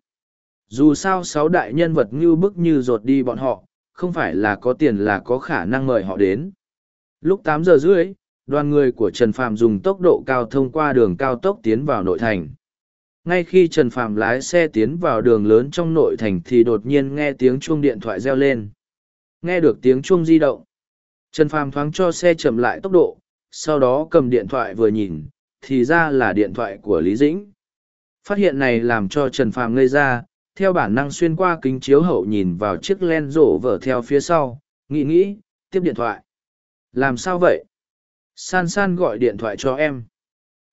Dù sao sáu đại nhân vật như bức như rột đi bọn họ, không phải là có tiền là có khả năng mời họ đến. Lúc tám giờ rưỡi, đoàn người của Trần Phạm dùng tốc độ cao thông qua đường cao tốc tiến vào nội thành. Ngay khi Trần Phạm lái xe tiến vào đường lớn trong nội thành thì đột nhiên nghe tiếng chuông điện thoại reo lên. Nghe được tiếng chuông di động. Trần Phạm thoáng cho xe chậm lại tốc độ, sau đó cầm điện thoại vừa nhìn, thì ra là điện thoại của Lý Dĩnh. Phát hiện này làm cho Trần Phàm ngây ra, theo bản năng xuyên qua kính chiếu hậu nhìn vào chiếc len rổ vở theo phía sau, nghĩ nghĩ, tiếp điện thoại. Làm sao vậy? San san gọi điện thoại cho em.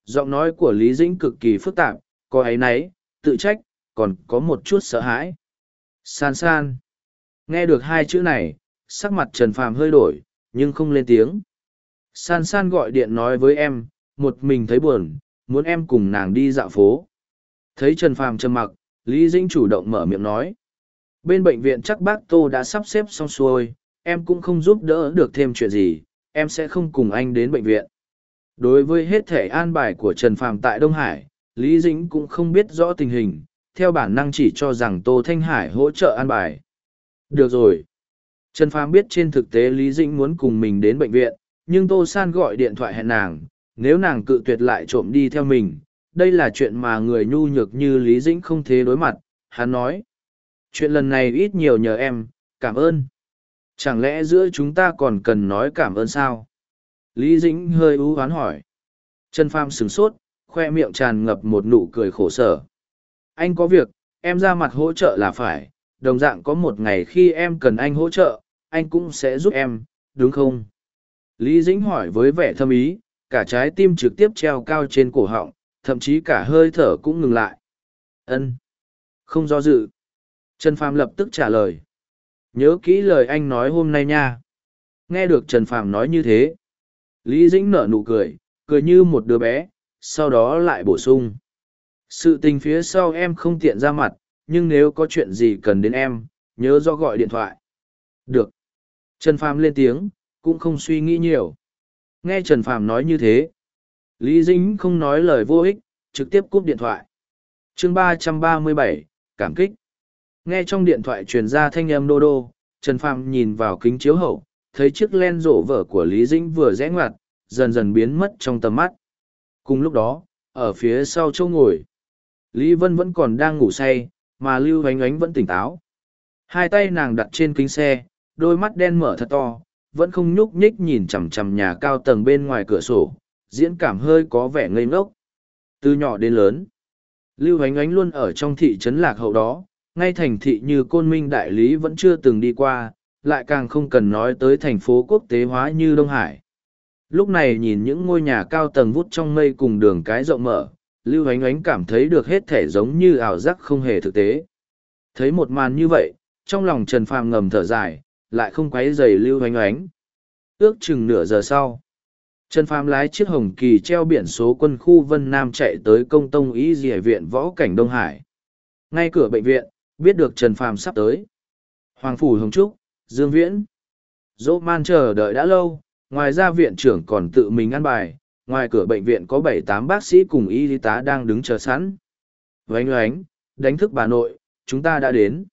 Giọng nói của Lý Dĩnh cực kỳ phức tạp, có ấy nấy, tự trách, còn có một chút sợ hãi. San san. Nghe được hai chữ này, sắc mặt Trần Phàm hơi đổi, nhưng không lên tiếng. San san gọi điện nói với em, một mình thấy buồn, muốn em cùng nàng đi dạo phố. Thấy Trần Phàm trầm mặc, Lý Dĩnh chủ động mở miệng nói. Bên bệnh viện chắc bác Tô đã sắp xếp xong xuôi, em cũng không giúp đỡ được thêm chuyện gì, em sẽ không cùng anh đến bệnh viện. Đối với hết thể an bài của Trần Phàm tại Đông Hải, Lý Dĩnh cũng không biết rõ tình hình, theo bản năng chỉ cho rằng Tô Thanh Hải hỗ trợ an bài. Được rồi. Trần Phàm biết trên thực tế Lý Dĩnh muốn cùng mình đến bệnh viện, nhưng Tô San gọi điện thoại hẹn nàng, nếu nàng cự tuyệt lại trộm đi theo mình, đây là chuyện mà người nhu nhược như Lý Dĩnh không thế đối mặt, hắn nói. Chuyện lần này ít nhiều nhờ em, cảm ơn. Chẳng lẽ giữa chúng ta còn cần nói cảm ơn sao? Lý Dĩnh hơi ưu hoán hỏi. Trần Pham sửng sốt, khoe miệng tràn ngập một nụ cười khổ sở. Anh có việc, em ra mặt hỗ trợ là phải, đồng dạng có một ngày khi em cần anh hỗ trợ, anh cũng sẽ giúp em, đúng không? Lý Dĩnh hỏi với vẻ thâm ý, cả trái tim trực tiếp treo cao trên cổ họng, thậm chí cả hơi thở cũng ngừng lại. Ân, Không do dự. Trần Phàm lập tức trả lời. Nhớ kỹ lời anh nói hôm nay nha. Nghe được Trần Phàm nói như thế. Lý Dĩnh nở nụ cười, cười như một đứa bé, sau đó lại bổ sung. Sự tình phía sau em không tiện ra mặt, nhưng nếu có chuyện gì cần đến em, nhớ do gọi điện thoại. Được. Trần Phàm lên tiếng, cũng không suy nghĩ nhiều. Nghe Trần Phàm nói như thế, Lý Dĩnh không nói lời vô ích, trực tiếp cúp điện thoại. chương ba trăm ba mươi bảy cảm kích. Nghe trong điện thoại truyền ra thanh âm đô đô, Trần Phạm nhìn vào kính chiếu hậu, thấy chiếc len rổ vở của Lý Dĩnh vừa rẽ ngoặt, dần dần biến mất trong tầm mắt. Cùng lúc đó, ở phía sau châu ngồi, Lý Vân vẫn còn đang ngủ say, mà Lưu Ánh Ánh vẫn tỉnh táo. Hai tay nàng đặt trên kính xe, đôi mắt đen mở thật to, vẫn không nhúc nhích nhìn chằm chằm nhà cao tầng bên ngoài cửa sổ, diễn cảm hơi có vẻ ngây ngốc. Từ nhỏ đến lớn, Lưu Hoánh Ánh luôn ở trong thị trấn lạc hậu đó, ngay thành thị như Côn Minh Đại Lý vẫn chưa từng đi qua, lại càng không cần nói tới thành phố quốc tế hóa như Đông Hải. lúc này nhìn những ngôi nhà cao tầng vút trong mây cùng đường cái rộng mở lưu Hoánh ánh cảm thấy được hết thể giống như ảo giác không hề thực tế thấy một màn như vậy trong lòng trần phàm ngầm thở dài lại không quấy rầy lưu Hoánh ánh ước chừng nửa giờ sau trần phàm lái chiếc hồng kỳ treo biển số quân khu vân nam chạy tới công tông y dì viện võ cảnh đông hải. Ngay cửa bệnh viện, biết được trần phàm sắp tới. Hoàng phủ hồng trúc, dương viễn. Dỗ man chờ đợi đã lâu, ngoài ra viện trưởng còn tự mình ăn bài. Ngoài cửa bệnh viện có bảy tám bác sĩ cùng y tá đang đứng chờ sẵn. Vánh oánh, đánh thức bà nội, chúng ta đã đến.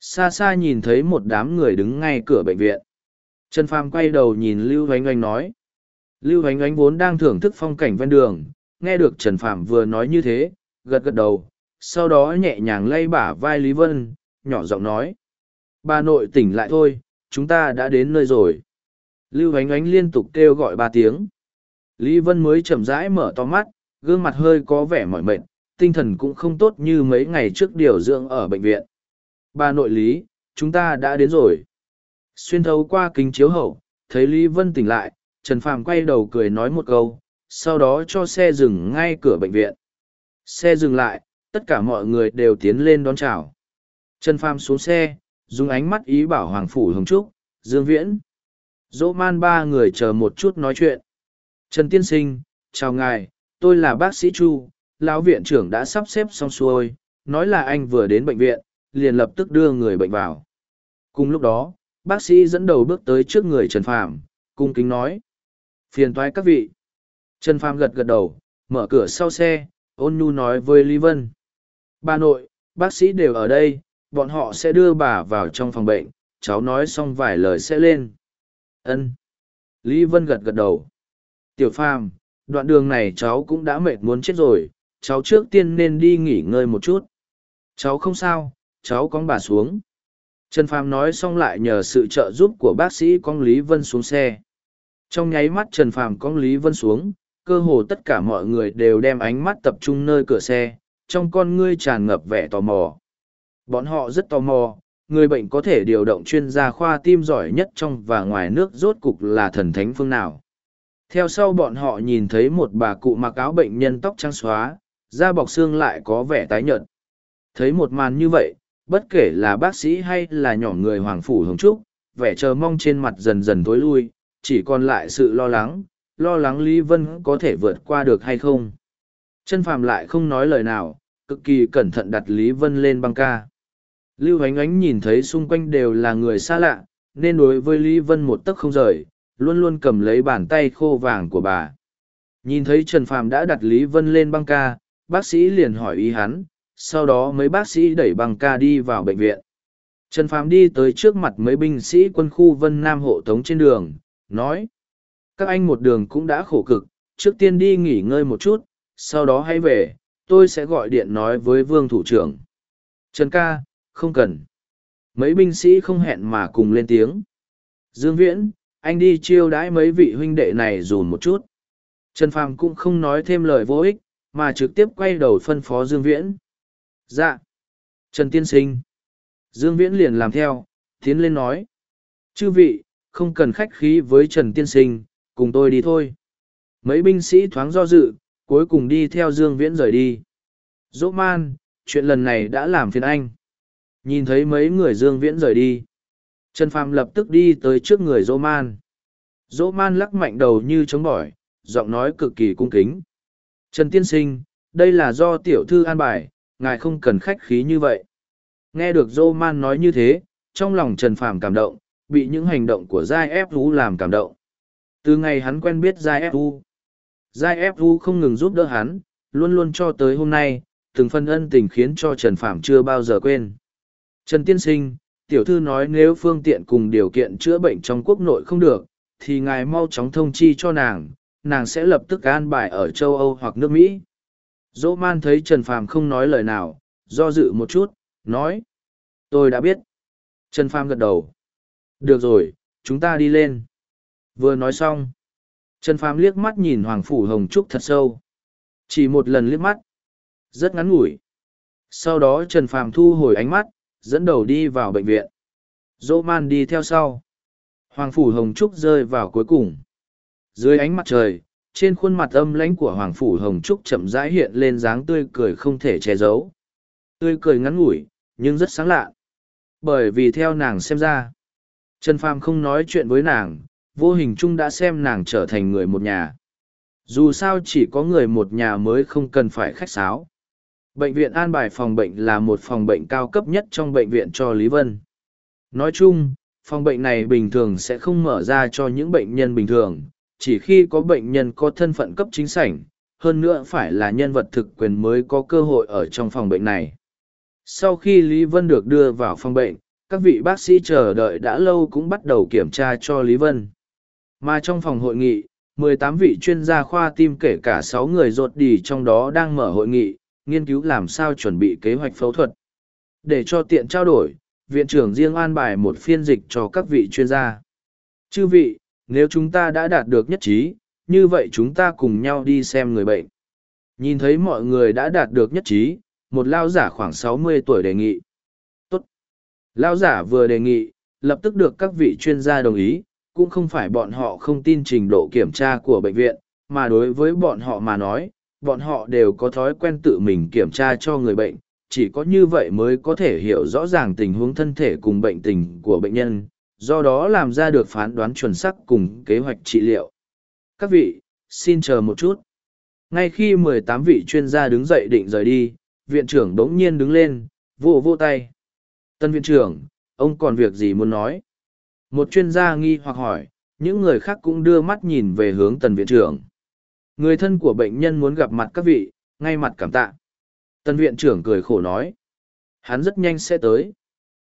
Xa xa nhìn thấy một đám người đứng ngay cửa bệnh viện. Trần phàm quay đầu nhìn lưu Vánh oánh nói lưu Hoánh Hoánh vốn đang thưởng thức phong cảnh ven đường, nghe được trần Phạm vừa nói như thế, gật gật đầu, sau đó nhẹ nhàng lay bả vai lý vân, nhỏ giọng nói, bà nội tỉnh lại thôi, chúng ta đã đến nơi rồi. Lưu Hoánh Hoánh liên tục kêu gọi ba tiếng. Lý vân mới chậm rãi mở to mắt, gương mặt hơi có vẻ mỏi mệt, tinh thần cũng không tốt như mấy ngày trước điều dưỡng ở bệnh viện. Bà nội lý, chúng ta đã đến rồi. Xuyên thấu qua kính chiếu hậu, thấy lý vân tỉnh lại trần phàm quay đầu cười nói một câu, sau đó cho xe dừng ngay cửa bệnh viện. Xe dừng lại, tất cả mọi người đều tiến lên đón chào. Trần phàm xuống xe, dùng ánh mắt ý bảo hoàng phủ hồng trúc, dương viễn, dỗ man ba người chờ một chút nói chuyện. Trần tiên sinh, chào ngài, tôi là bác sĩ chu, lão viện trưởng đã sắp xếp xong xuôi, nói là anh vừa đến bệnh viện, liền lập tức đưa người bệnh vào. Cùng lúc đó, bác sĩ dẫn đầu bước tới trước người trần phàm, cung kính nói phiền thoái các vị. Trần phàm gật gật đầu, mở cửa sau xe, ôn nhu nói với lý vân. Bà nội, bác sĩ đều ở đây, bọn họ sẽ đưa bà vào trong phòng bệnh, cháu nói xong vài lời sẽ lên. Ân. Lý vân gật gật đầu. Tiểu phàm, đoạn đường này cháu cũng đã mệt muốn chết rồi, cháu trước tiên nên đi nghỉ ngơi một chút. Cháu không sao, cháu con bà xuống. Trần phàm nói xong lại nhờ sự trợ giúp của bác sĩ con lý vân xuống xe trong nháy mắt trần phàm con lý vân xuống, cơ hồ tất cả mọi người đều đem ánh mắt tập trung nơi cửa xe, trong con ngươi tràn ngập vẻ tò mò. Bọn họ rất tò mò, người bệnh có thể điều động chuyên gia khoa tim giỏi nhất trong và ngoài nước rốt cục là thần thánh phương nào. Theo sau bọn họ nhìn thấy một bà cụ mặc áo bệnh nhân tóc trắng xóa, da bọc xương lại có vẻ tái nhợt. Thấy một màn như vậy, bất kể là bác sĩ hay là nhỏ người hoàng phủ hồng trúc, vẻ chờ mong trên mặt dần dần tối lui chỉ còn lại sự lo lắng lo lắng lý vân có thể vượt qua được hay không. Chân phàm lại không nói lời nào, cực kỳ cẩn thận đặt lý vân lên băng ca. Lưu Hánh ánh nhìn thấy xung quanh đều là người xa lạ, nên đối với lý vân một tấc không rời, luôn luôn cầm lấy bàn tay khô vàng của bà. Nhìn thấy trần phàm đã đặt lý vân lên băng ca, bác sĩ liền hỏi ý hắn, sau đó mấy bác sĩ đẩy băng ca đi vào bệnh viện. Trần phàm đi tới trước mặt mấy binh sĩ quân khu vân nam hộ tống trên đường nói, các anh một đường cũng đã khổ cực, trước tiên đi nghỉ ngơi một chút, sau đó hãy về, tôi sẽ gọi điện nói với vương thủ trưởng. Trần ca, không cần. Mấy binh sĩ không hẹn mà cùng lên tiếng. Dương viễn, anh đi chiêu đãi mấy vị huynh đệ này dùn một chút. Trần phàm cũng không nói thêm lời vô ích, mà trực tiếp quay đầu phân phó dương viễn. Dạ. Trần tiên sinh. Dương viễn liền làm theo, tiến lên nói. Chư vị không cần khách khí với trần tiên sinh, cùng tôi đi thôi. Mấy binh sĩ thoáng do dự, cuối cùng đi theo dương viễn rời đi. Dỗ man, chuyện lần này đã làm phiền anh. Nhìn thấy mấy người dương viễn rời đi, trần phàm lập tức đi tới trước người dỗ man. Dỗ man lắc mạnh đầu như chống bỏi, giọng nói cực kỳ cung kính. Trần tiên sinh, đây là do tiểu thư an bài, ngài không cần khách khí như vậy. Nghe được dỗ man nói như thế, trong lòng trần phàm cảm động bị những hành động của giai ép làm cảm động. Từ ngày hắn quen biết giai ép giai ép không ngừng giúp đỡ hắn, luôn luôn cho tới hôm nay, từng phân ân tình khiến cho trần phàm chưa bao giờ quên. Trần tiên sinh, tiểu thư nói nếu phương tiện cùng điều kiện chữa bệnh trong quốc nội không được, thì ngài mau chóng thông chi cho nàng nàng sẽ lập tức an bài ở châu âu hoặc nước mỹ. Dỗ man thấy trần phàm không nói lời nào, do dự một chút, nói, tôi đã biết. Trần phàm gật đầu được rồi chúng ta đi lên. Vừa nói xong trần phàm liếc mắt nhìn hoàng phủ hồng trúc thật sâu. Chỉ một lần liếc mắt rất ngắn ngủi. Sau đó trần phàm thu hồi ánh mắt dẫn đầu đi vào bệnh viện. Dỗ man đi theo sau. Hoàng phủ hồng trúc rơi vào cuối cùng. Dưới ánh mặt trời, trên khuôn mặt âm lãnh của Hoàng Phủ Hồng Trúc chậm rãi hiện lên dáng tươi cười không thể che giấu. Tươi cười ngắn ngủi, nhưng rất sáng lạ. Bởi vì theo nàng xem ra, Trần Phàm không nói chuyện với nàng, vô hình chung đã xem nàng trở thành người một nhà. Dù sao chỉ có người một nhà mới không cần phải khách sáo. Bệnh viện an bài phòng bệnh là một phòng bệnh cao cấp nhất trong bệnh viện cho Lý Vân. Nói chung, phòng bệnh này bình thường sẽ không mở ra cho những bệnh nhân bình thường, chỉ khi có bệnh nhân có thân phận cấp chính sảnh, hơn nữa phải là nhân vật thực quyền mới có cơ hội ở trong phòng bệnh này. Sau khi Lý Vân được đưa vào phòng bệnh, các vị bác sĩ chờ đợi đã lâu cũng bắt đầu kiểm tra cho Lý Vân. Mà trong phòng hội nghị, 18 vị chuyên gia khoa tim kể cả 6 người rột đi trong đó đang mở hội nghị, nghiên cứu làm sao chuẩn bị kế hoạch phẫu thuật. Để cho tiện trao đổi, viện trưởng riêng an bài một phiên dịch cho các vị chuyên gia. Chư vị, nếu chúng ta đã đạt được nhất trí, như vậy chúng ta cùng nhau đi xem người bệnh. Nhìn thấy mọi người đã đạt được nhất trí, một lao giả khoảng 60 tuổi đề nghị. Lão Lao giả vừa đề nghị, lập tức được các vị chuyên gia đồng ý, cũng không phải bọn họ không tin trình độ kiểm tra của bệnh viện, mà đối với bọn họ mà nói, bọn họ đều có thói quen tự mình kiểm tra cho người bệnh, chỉ có như vậy mới có thể hiểu rõ ràng tình huống thân thể cùng bệnh tình của bệnh nhân, do đó làm ra được phán đoán chuẩn xác cùng kế hoạch trị liệu. Các vị, xin chờ một chút. Ngay khi 18 vị chuyên gia đứng dậy định rời đi, viện trưởng đống nhiên đứng lên, vô vô tay. Tân viện trưởng, ông còn việc gì muốn nói? Một chuyên gia nghi hoặc hỏi, những người khác cũng đưa mắt nhìn về hướng tần viện trưởng. Người thân của bệnh nhân muốn gặp mặt các vị, ngay mặt cảm tạ. Tần viện trưởng cười khổ nói. Hắn rất nhanh sẽ tới.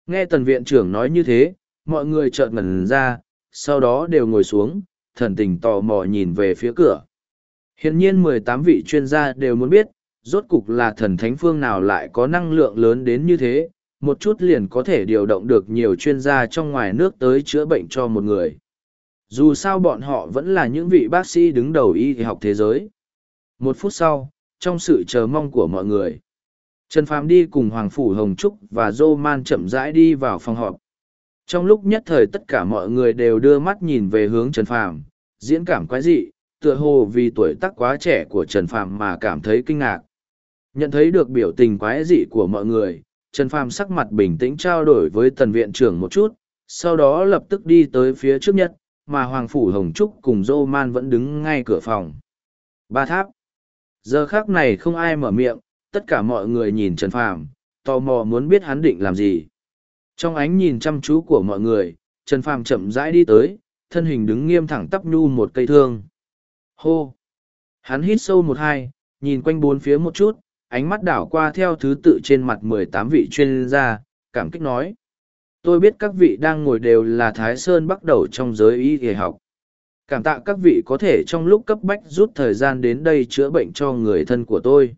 Nghe tần viện trưởng nói như thế, mọi người chợt ngẩn ra, sau đó đều ngồi xuống, thần tình tò mò nhìn về phía cửa. Hiện nhiên mười tám vị chuyên gia đều muốn biết, rốt cục là thần thánh phương nào lại có năng lượng lớn đến như thế, một chút liền có thể điều động được nhiều chuyên gia trong ngoài nước tới chữa bệnh cho một người. Dù sao bọn họ vẫn là những vị bác sĩ đứng đầu y học thế giới. Một phút sau, trong sự chờ mong của mọi người, Trần Phàm đi cùng Hoàng Phủ Hồng Trúc và Dô Man chậm rãi đi vào phòng họp. Trong lúc nhất thời tất cả mọi người đều đưa mắt nhìn về hướng Trần Phàm, diễn cảm quái dị, tựa hồ vì tuổi tác quá trẻ của Trần Phàm mà cảm thấy kinh ngạc. Nhận thấy được biểu tình quái dị của mọi người, Trần Phàm sắc mặt bình tĩnh trao đổi với tần viện trưởng một chút, sau đó lập tức đi tới phía trước nhất, mà Hoàng Phủ Hồng Trúc cùng Dô Man vẫn đứng ngay cửa phòng. Ba tháp. Giờ khác này không ai mở miệng, tất cả mọi người nhìn Trần Phàm, tò mò muốn biết hắn định làm gì. Trong ánh nhìn chăm chú của mọi người, Trần Phàm chậm rãi đi tới, thân hình đứng nghiêm thẳng tắp nhu một cây thương. Hô! Hắn hít sâu một hai, nhìn quanh bốn phía một chút, ánh mắt đảo qua theo thứ tự trên mặt mười tám vị chuyên gia, cảm kích nói. Tôi biết các vị đang ngồi đều là Thái Sơn bắt đầu trong giới y y học. Cảm tạ các vị có thể trong lúc cấp bách rút thời gian đến đây chữa bệnh cho người thân của tôi.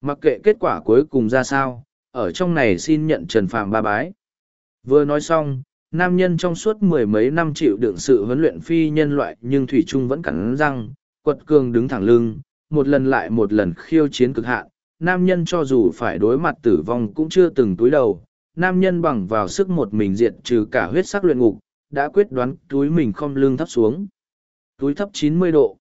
Mặc kệ kết quả cuối cùng ra sao, ở trong này xin nhận Trần Phàm ba bái. Vừa nói xong, nam nhân trong suốt mười mấy năm chịu đựng sự huấn luyện phi nhân loại nhưng Thủy Trung vẫn cắn răng, quật cường đứng thẳng lưng, một lần lại một lần khiêu chiến cực hạn. Nam nhân cho dù phải đối mặt tử vong cũng chưa từng túi đầu, nam nhân bằng vào sức một mình diệt trừ cả huyết sắc luyện ngục, đã quyết đoán túi mình không lưng thấp xuống. Túi thấp chín mươi độ.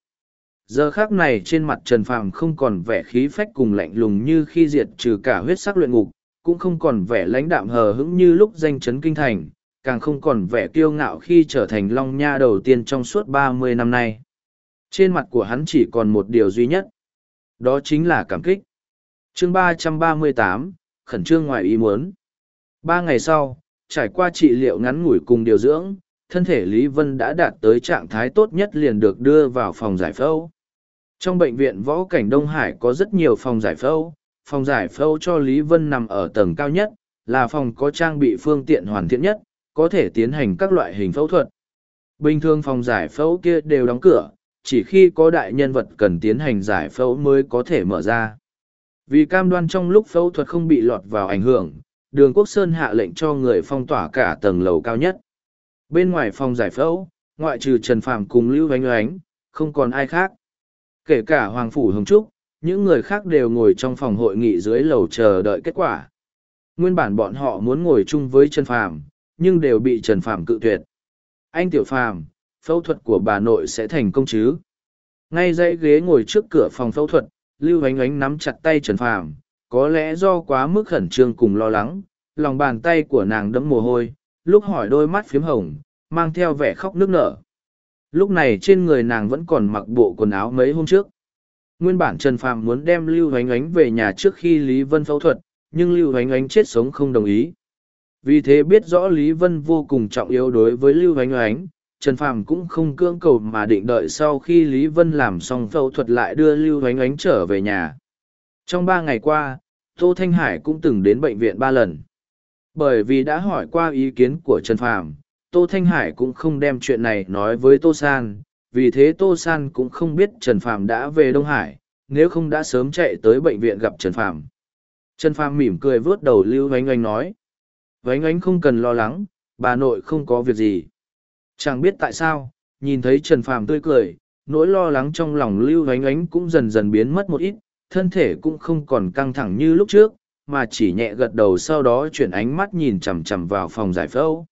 Giờ khác này trên mặt Trần Phàm không còn vẻ khí phách cùng lạnh lùng như khi diệt trừ cả huyết sắc luyện ngục, cũng không còn vẻ lãnh đạm hờ hững như lúc danh chấn kinh thành, càng không còn vẻ kiêu ngạo khi trở thành long nha đầu tiên trong suốt ba mươi năm nay. Trên mặt của hắn chỉ còn một điều duy nhất. Đó chính là cảm kích chương ba trăm ba mươi tám khẩn trương ngoài ý muốn. Ba ngày sau, trải qua trị liệu ngắn ngủi cùng điều dưỡng, thân thể Lý Vân đã đạt tới trạng thái tốt nhất liền được đưa vào phòng giải phẫu. Trong bệnh viện Võ Cảnh Đông Hải có rất nhiều phòng giải phẫu, phòng giải phẫu cho Lý Vân nằm ở tầng cao nhất, là phòng có trang bị phương tiện hoàn thiện nhất, có thể tiến hành các loại hình phẫu thuật. Bình thường phòng giải phẫu kia đều đóng cửa, chỉ khi có đại nhân vật cần tiến hành giải phẫu mới có thể mở ra. Vì cam đoan trong lúc phẫu thuật không bị lọt vào ảnh hưởng, đường quốc sơn hạ lệnh cho người phong tỏa cả tầng lầu cao nhất. Bên ngoài phòng giải phẫu, ngoại trừ Trần Phạm cùng Lưu Vánh Oánh, không còn ai khác. Kể cả Hoàng Phủ Hồng Trúc, những người khác đều ngồi trong phòng hội nghị dưới lầu chờ đợi kết quả. Nguyên bản bọn họ muốn ngồi chung với Trần Phạm, nhưng đều bị Trần Phạm cự tuyệt. Anh Tiểu Phạm, phẫu thuật của bà nội sẽ thành công chứ ngay dãy ghế ngồi trước cửa phòng phẫu thuật lưu Ánh Ánh nắm chặt tay trần phàm, có lẽ do quá mức khẩn trương cùng lo lắng, lòng bàn tay của nàng đẫm mồ hôi, lúc hỏi đôi mắt phiếm hồng, mang theo vẻ khóc nức nở lúc này trên người nàng vẫn còn mặc bộ quần áo mấy hôm trước nguyên bản trần phàm muốn đem lưu Ánh Ánh về nhà trước khi lý vân phẫu thuật, nhưng lưu Ánh Ánh chết sống không đồng ý vì thế biết rõ lý vân vô cùng trọng yếu đối với lưu Ánh Ánh. Trần Phàm cũng không cưỡng cầu mà định đợi sau khi Lý Vân làm xong phẫu thuật lại đưa Lưu Ánh Ánh trở về nhà. Trong ba ngày qua, Tô Thanh Hải cũng từng đến bệnh viện ba lần. Bởi vì đã hỏi qua ý kiến của Trần Phàm, Tô Thanh Hải cũng không đem chuyện này nói với Tô San, vì thế Tô San cũng không biết Trần Phàm đã về Đông Hải, nếu không đã sớm chạy tới bệnh viện gặp Trần Phàm. Trần Phàm mỉm cười vớt đầu Lưu Vánh Ánh nói. Vánh Ánh không cần lo lắng, bà nội không có việc gì. Chẳng biết tại sao, nhìn thấy Trần Phàm tươi cười, nỗi lo lắng trong lòng Lưu Ánh Ánh cũng dần dần biến mất một ít, thân thể cũng không còn căng thẳng như lúc trước, mà chỉ nhẹ gật đầu sau đó chuyển ánh mắt nhìn chằm chằm vào phòng giải phẫu.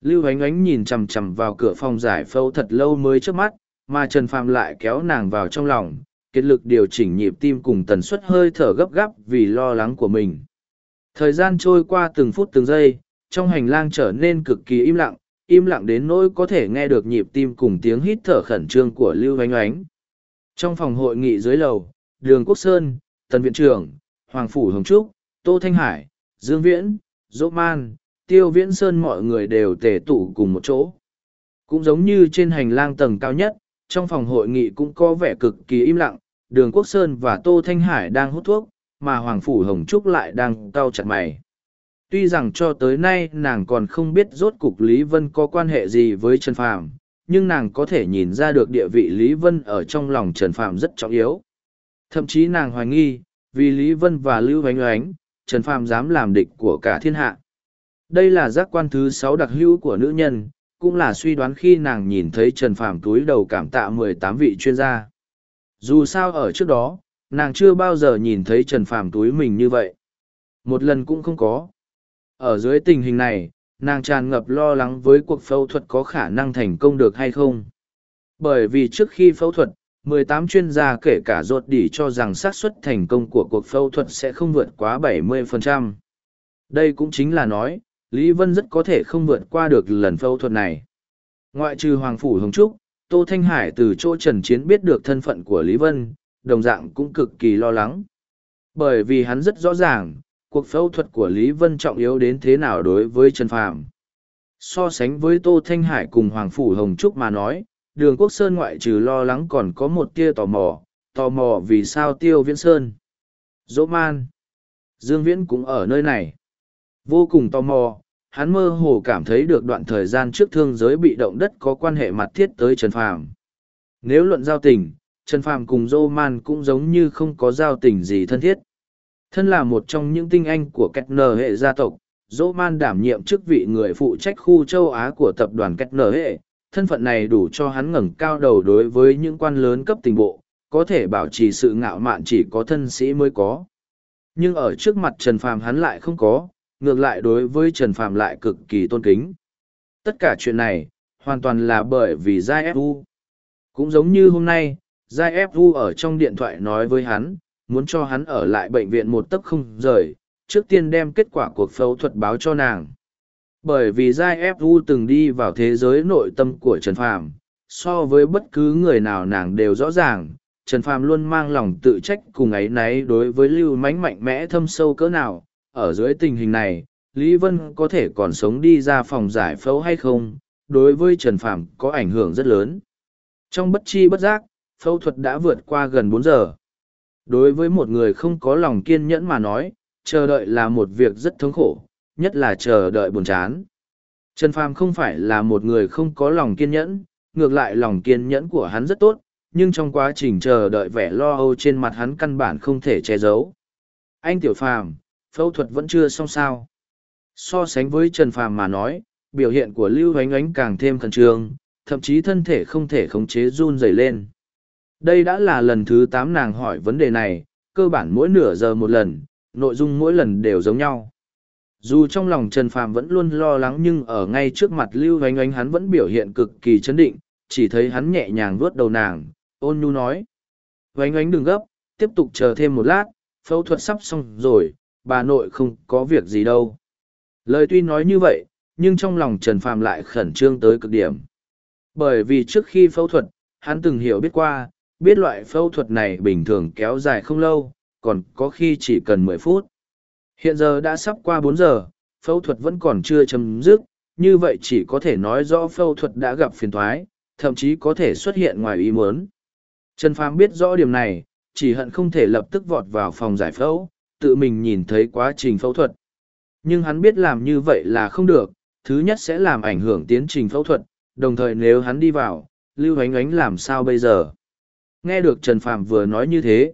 Lưu Ánh Ánh nhìn chằm chằm vào cửa phòng giải phẫu thật lâu mới chớp mắt, mà Trần Phàm lại kéo nàng vào trong lòng, kết lực điều chỉnh nhịp tim cùng tần suất hơi thở gấp gáp vì lo lắng của mình. Thời gian trôi qua từng phút từng giây, trong hành lang trở nên cực kỳ im lặng, im lặng đến nỗi có thể nghe được nhịp tim cùng tiếng hít thở khẩn trương của lưu oánh oánh trong phòng hội nghị dưới lầu, đường quốc sơn, tần viện trưởng, hoàng phủ hồng trúc, tô thanh hải, dương viễn, dỗ man, tiêu viễn sơn mọi người đều tề tụ cùng một chỗ. Cũng giống như trên hành lang tầng cao nhất, trong phòng hội nghị cũng có vẻ cực kỳ im lặng, đường quốc sơn và tô thanh hải đang hút thuốc, mà hoàng phủ hồng trúc lại đang cau chặt mày tuy rằng cho tới nay nàng còn không biết rốt cục Lý Vân có quan hệ gì với Trần Phàm, nhưng nàng có thể nhìn ra được địa vị Lý Vân ở trong lòng Trần Phàm rất trọng yếu. Thậm chí nàng hoài nghi, vì Lý Vân và Lưu Hoánh Hoánh, Trần Phàm dám làm địch của cả thiên hạ. Đây là giác quan thứ sáu đặc hữu của nữ nhân, cũng là suy đoán khi nàng nhìn thấy Trần Phàm túi đầu cảm tạ mười tám vị chuyên gia. Dù sao ở trước đó, nàng chưa bao giờ nhìn thấy Trần Phàm túi mình như vậy. Một lần cũng không có. Ở dưới tình hình này, nàng tràn ngập lo lắng với cuộc phẫu thuật có khả năng thành công được hay không. Bởi vì trước khi phẫu thuật, 18 chuyên gia kể cả ruột đỉ cho rằng xác suất thành công của cuộc phẫu thuật sẽ không vượt quá 70%. Đây cũng chính là nói, Lý Vân rất có thể không vượt qua được lần phẫu thuật này. Ngoại trừ Hoàng Phủ Hồng Trúc, Tô Thanh Hải từ chỗ Trần Chiến biết được thân phận của Lý Vân, đồng dạng cũng cực kỳ lo lắng. Bởi vì hắn rất rõ ràng, cuộc phẫu thuật của Lý Vân trọng yếu đến thế nào đối với Trần Phàm. So sánh với Tô Thanh Hải cùng Hoàng Phủ Hồng Trúc mà nói, đường Quốc Sơn ngoại trừ lo lắng còn có một tia tò mò, tò mò vì sao Tiêu Viễn Sơn. Dỗ man. Dương Viễn cũng ở nơi này. Vô cùng tò mò, hắn mơ hồ cảm thấy được đoạn thời gian trước thương giới bị động đất có quan hệ mật thiết tới Trần Phàm. Nếu luận giao tình, Trần Phàm cùng Dô Man cũng giống như không có giao tình gì thân thiết. Thân là một trong những tinh anh của cách hệ gia tộc, Dỗ Man đảm nhiệm chức vị người phụ trách khu châu Á của tập đoàn cách hệ. Thân phận này đủ cho hắn ngẩng cao đầu đối với những quan lớn cấp tình bộ, có thể bảo trì sự ngạo mạn chỉ có thân sĩ mới có. Nhưng ở trước mặt Trần Phàm hắn lại không có, ngược lại đối với Trần Phàm lại cực kỳ tôn kính. Tất cả chuyện này, hoàn toàn là bởi vì Giai Fu. Cũng giống như hôm nay, Giai Fu ở trong điện thoại nói với hắn, muốn cho hắn ở lại bệnh viện một tấc không rời, trước tiên đem kết quả cuộc phẫu thuật báo cho nàng. Bởi vì Giai Fu từng đi vào thế giới nội tâm của Trần Phàm, so với bất cứ người nào nàng đều rõ ràng, Trần Phàm luôn mang lòng tự trách cùng ấy náy đối với lưu mánh mạnh mẽ thâm sâu cỡ nào. Ở dưới tình hình này, Lý Vân có thể còn sống đi ra phòng giải phẫu hay không, đối với Trần Phàm có ảnh hưởng rất lớn. Trong bất chi bất giác, phẫu thuật đã vượt qua gần bốn giờ. Đối với một người không có lòng kiên nhẫn mà nói, chờ đợi là một việc rất thống khổ, nhất là chờ đợi buồn chán. Trần Phàm không phải là một người không có lòng kiên nhẫn, ngược lại lòng kiên nhẫn của hắn rất tốt, nhưng trong quá trình chờ đợi vẻ lo âu trên mặt hắn căn bản không thể che giấu. Anh Tiểu Phàm, phẫu thuật vẫn chưa xong sao. So sánh với Trần Phàm mà nói, biểu hiện của Lưu Ánh Ánh càng thêm khẩn trương, thậm chí thân thể không thể khống chế run rẩy lên. Đây đã là lần thứ tám nàng hỏi vấn đề này, cơ bản mỗi nửa giờ một lần, nội dung mỗi lần đều giống nhau. Dù trong lòng Trần Phàm vẫn luôn lo lắng nhưng ở ngay trước mặt Lưu Oánh Oánh hắn vẫn biểu hiện cực kỳ chấn định, chỉ thấy hắn nhẹ nhàng vuốt đầu nàng, ôn nhu nói. Vánh ánh đừng gấp, tiếp tục chờ thêm một lát, phẫu thuật sắp xong rồi, bà nội không có việc gì đâu. Lời tuy nói như vậy, nhưng trong lòng Trần Phàm lại khẩn trương tới cực điểm. Bởi vì trước khi phẫu thuật, hắn từng hiểu biết qua, biết loại phẫu thuật này bình thường kéo dài không lâu, còn có khi chỉ cần mười phút. Hiện giờ đã sắp qua bốn giờ, phẫu thuật vẫn còn chưa chấm dứt, như vậy chỉ có thể nói rõ phẫu thuật đã gặp phiền thoái, thậm chí có thể xuất hiện ngoài ý muốn. Trần Phàm biết rõ điểm này, chỉ hận không thể lập tức vọt vào phòng giải phẫu, tự mình nhìn thấy quá trình phẫu thuật. Nhưng hắn biết làm như vậy là không được, thứ nhất sẽ làm ảnh hưởng tiến trình phẫu thuật, đồng thời nếu hắn đi vào, Lưu Ánh Ánh làm sao bây giờ? Nghe được Trần Phàm vừa nói như thế,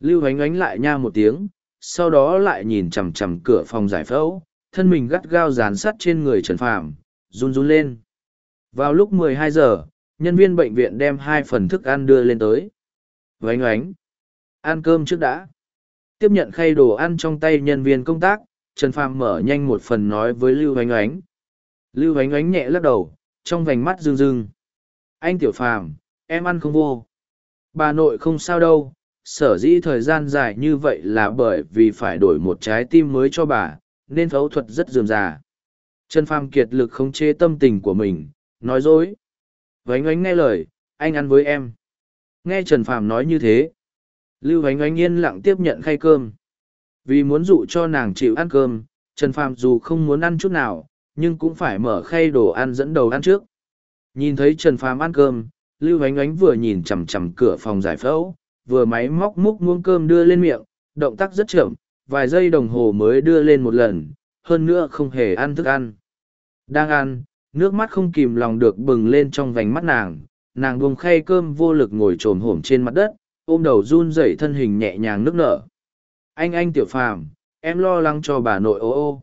Lưu Hoánh Ánh lại nha một tiếng, sau đó lại nhìn chằm chằm cửa phòng giải phẫu, thân mình gắt gao dán sắt trên người Trần Phàm, run run lên. Vào lúc 12 giờ, nhân viên bệnh viện đem hai phần thức ăn đưa lên tới. Vánh oánh. Ăn cơm trước đã. Tiếp nhận khay đồ ăn trong tay nhân viên công tác, Trần Phàm mở nhanh một phần nói với Lưu Hoánh oánh. Lưu Hoánh oánh nhẹ lắc đầu, trong vành mắt rưng rưng. Anh Tiểu Phàm, em ăn không vô. Bà nội không sao đâu, sở dĩ thời gian dài như vậy là bởi vì phải đổi một trái tim mới cho bà, nên phẫu thuật rất dườm già. Trần Phàm kiệt lực khống chế tâm tình của mình, nói dối. Vánh oánh nghe lời, anh ăn với em. Nghe Trần Phàm nói như thế. Lưu Vánh oánh yên lặng tiếp nhận khay cơm. Vì muốn dụ cho nàng chịu ăn cơm, Trần Phàm dù không muốn ăn chút nào, nhưng cũng phải mở khay đồ ăn dẫn đầu ăn trước. Nhìn thấy Trần Phàm ăn cơm, Lưu ánh ánh vừa nhìn chằm chằm cửa phòng giải phẫu, vừa máy móc múc muỗng cơm đưa lên miệng, động tác rất chậm, vài giây đồng hồ mới đưa lên một lần, hơn nữa không hề ăn thức ăn. Đang ăn, nước mắt không kìm lòng được bừng lên trong vành mắt nàng nàng buông khay cơm vô lực ngồi t r ồ m hổm trên mặt đất ôm đầu run rẩy thân hình nhẹ nhàng nước nở anh anh tiểu phàm em lo lắng cho bà nội ô ô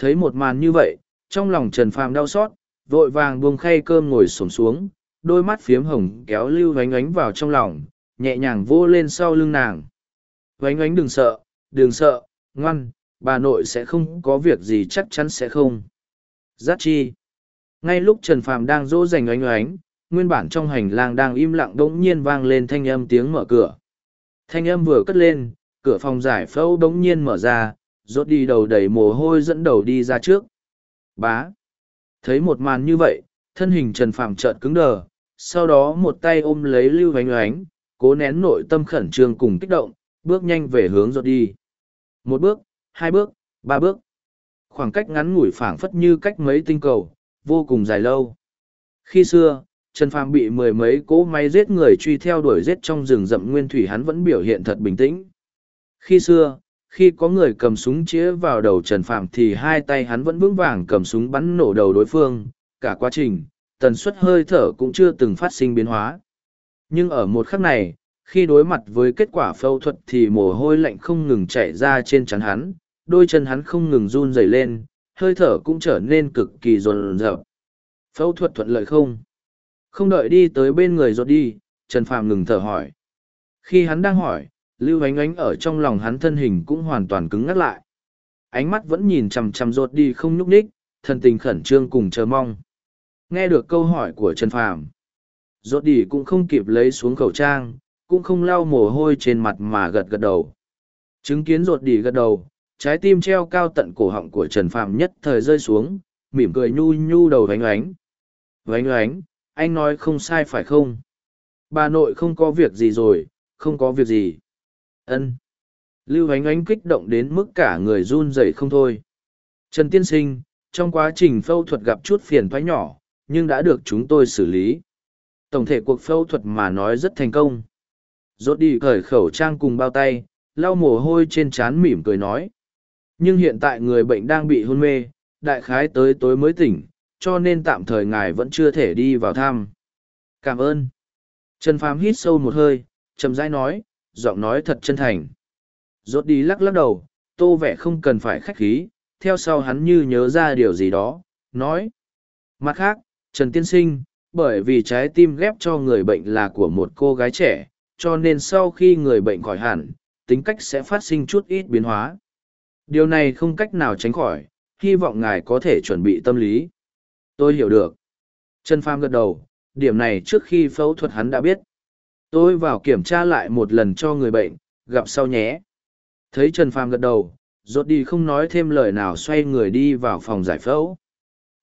thấy một màn như vậy trong lòng trần phàm đau xót vội vàng buông khay cơm ngồi xổm xuống đôi mắt phiếm hồng kéo lưu vánh ánh vào trong lòng, nhẹ nhàng vô lên sau lưng nàng. Vánh ánh đừng sợ đừng sợ, ngoan, bà nội sẽ không có việc gì chắc chắn sẽ không. Giác chi. Ngay lúc trần phàm đang dỗ dành oánh oánh nguyên bản trong hành lang đang im lặng đ n g nhiên vang lên thanh âm tiếng mở cửa. Thanh âm vừa cất lên, cửa phòng giải phẫu đ n g nhiên mở ra, rốt đi đầu đầy mồ hôi dẫn đầu đi ra trước. Bá. Thấy một màn như vậy, thân hình trần phàm trợn cứng đờ sau đó một tay ôm lấy lưu oánh oánh cố nén nội tâm khẩn trương cùng kích động bước nhanh về hướng rốt đi một bước hai bước ba bước khoảng cách ngắn ngủi phảng phất như cách mấy tinh cầu vô cùng dài lâu. Khi xưa, Trần Phàm bị mười mấy cỗ máy giết người truy theo đuổi giết trong rừng rậm nguyên thủy hắn vẫn biểu hiện thật bình tĩnh. Khi xưa, khi có người cầm súng chĩa vào đầu Trần Phàm thì hai tay hắn vẫn vững vàng cầm súng bắn nổ đầu đối phương, cả quá trình, tần suất hơi thở cũng chưa từng phát sinh biến hóa. Nhưng ở một khắc này, khi đối mặt với kết quả phẫu thuật thì mồ hôi lạnh không ngừng chảy ra trên trán hắn, đôi chân hắn không ngừng run rẩy lên, hơi thở cũng trở nên cực kỳ rồn rợp. Phẫu thuật thuận lợi không? Không đợi đi tới bên người rột đi, Trần Phàm ngừng thở hỏi. Khi hắn đang hỏi, Lưu Ánh Ánh ở trong lòng hắn thân hình cũng hoàn toàn cứng ngắt lại. Ánh mắt vẫn nhìn chằm chằm rột đi không nhúc nhích, thân tình khẩn trương cùng chờ mong. Nghe được câu hỏi của Trần Phàm, rột đi cũng không kịp lấy xuống khẩu trang, cũng không lau mồ hôi trên mặt mà gật gật đầu. Chứng kiến rột đi gật đầu, trái tim treo cao tận cổ họng của Trần Phạm nhất thời rơi xuống, mỉm cười nhu nhu đầu vánh oánh. Vánh oánh, anh nói không sai phải không? Bà nội không có việc gì rồi, không có việc gì. Ân. Lưu vánh oánh kích động đến mức cả người run rẩy không thôi. Trần Tiên Sinh, trong quá trình phẫu thuật gặp chút phiền thoái nhỏ, nhưng đã được chúng tôi xử lý. Tổng thể cuộc phẫu thuật mà nói rất thành công. Rốt đi cởi khẩu trang cùng bao tay, lau mồ hôi trên trán mỉm cười nói. Nhưng hiện tại người bệnh đang bị hôn mê, đại khái tới tối mới tỉnh, cho nên tạm thời ngài vẫn chưa thể đi vào thăm. Cảm ơn. Trần Phàm hít sâu một hơi, chậm rãi nói, giọng nói thật chân thành. Rốt đi lắc lắc đầu, tô vẻ không cần phải khách khí, theo sau hắn như nhớ ra điều gì đó, nói. Mặt khác, Trần Tiên Sinh, bởi vì trái tim ghép cho người bệnh là của một cô gái trẻ, cho nên sau khi người bệnh khỏi hẳn, tính cách sẽ phát sinh chút ít biến hóa. Điều này không cách nào tránh khỏi, hy vọng ngài có thể chuẩn bị tâm lý. Tôi hiểu được. Trần Pham gật đầu, điểm này trước khi phẫu thuật hắn đã biết. Tôi vào kiểm tra lại một lần cho người bệnh, gặp sau nhé. Thấy Trần Pham gật đầu, rốt đi không nói thêm lời nào xoay người đi vào phòng giải phẫu.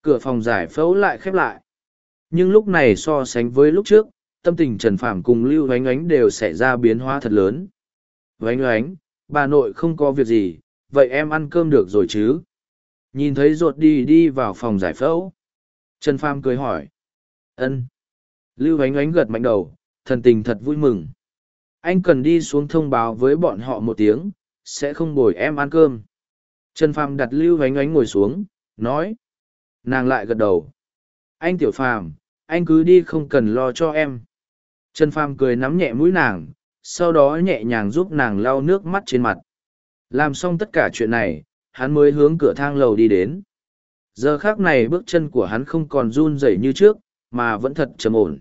Cửa phòng giải phẫu lại khép lại. Nhưng lúc này so sánh với lúc trước, tâm tình Trần Phàm cùng Lưu Oánh Oánh đều xảy ra biến hóa thật lớn. Oánh Oánh, bà nội không có việc gì, vậy em ăn cơm được rồi chứ? Nhìn thấy ruột đi đi vào phòng giải phẫu. Trần Phàm cười hỏi. ân Lưu Oánh Oánh gật mạnh đầu, thần tình thật vui mừng. Anh cần đi xuống thông báo với bọn họ một tiếng, sẽ không bồi em ăn cơm. Trần Phàm đặt Lưu Oánh Oánh ngồi xuống, nói. Nàng lại gật đầu. Anh Tiểu Phàm, anh cứ đi không cần lo cho em. Trần Phàm cười nắm nhẹ mũi nàng, sau đó nhẹ nhàng giúp nàng lau nước mắt trên mặt. Làm xong tất cả chuyện này, hắn mới hướng cửa thang lầu đi đến. Giờ khác này bước chân của hắn không còn run rẩy như trước, mà vẫn thật trầm ổn.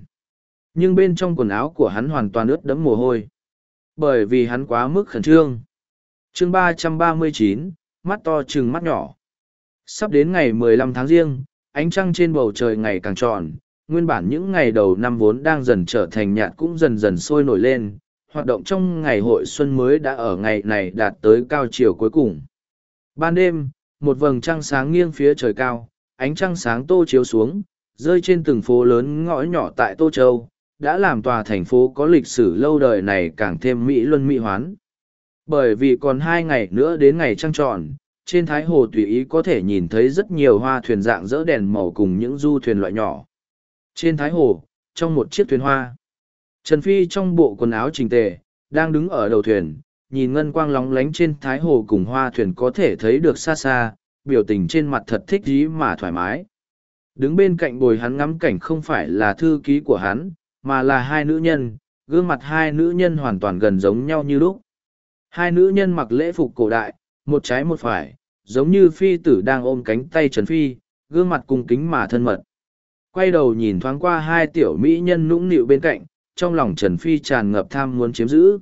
Nhưng bên trong quần áo của hắn hoàn toàn ướt đẫm mồ hôi. Bởi vì hắn quá mức khẩn trương. chương ba trăm ba mươi chín, mắt to chừng mắt nhỏ. Sắp đến ngày mười lăm tháng riêng, ánh trăng trên bầu trời ngày càng tròn, nguyên bản những ngày đầu năm vốn đang dần trở thành nhạt cũng dần dần sôi nổi lên, hoạt động trong ngày hội xuân mới đã ở ngày này đạt tới cao chiều cuối cùng. Ban đêm, một vầng trăng sáng nghiêng phía trời cao, ánh trăng sáng tô chiếu xuống, rơi trên từng phố lớn ngõ nhỏ tại Tô Châu, đã làm tòa thành phố có lịch sử lâu đời này càng thêm mỹ luân mỹ hoán. Bởi vì còn hai ngày nữa đến ngày trăng tròn, trên Thái Hồ tùy ý có thể nhìn thấy rất nhiều hoa thuyền dạng dỡ đèn màu cùng những du thuyền loại nhỏ. Trên Thái Hồ, trong một chiếc thuyền hoa, Trần Phi trong bộ quần áo trình tề, đang đứng ở đầu thuyền, nhìn ngân quang lóng lánh trên Thái Hồ cùng hoa thuyền có thể thấy được xa xa, biểu tình trên mặt thật thích dí mà thoải mái. Đứng bên cạnh bồi hắn ngắm cảnh không phải là thư ký của hắn, mà là hai nữ nhân, gương mặt hai nữ nhân hoàn toàn gần giống nhau như lúc. Hai nữ nhân mặc lễ phục cổ đại, một trái một phải, giống như phi tử đang ôm cánh tay Trần Phi, gương mặt cung kính mà thân mật. Quay đầu nhìn thoáng qua hai tiểu mỹ nhân nũng nịu bên cạnh, trong lòng Trần Phi tràn ngập tham muốn chiếm giữ.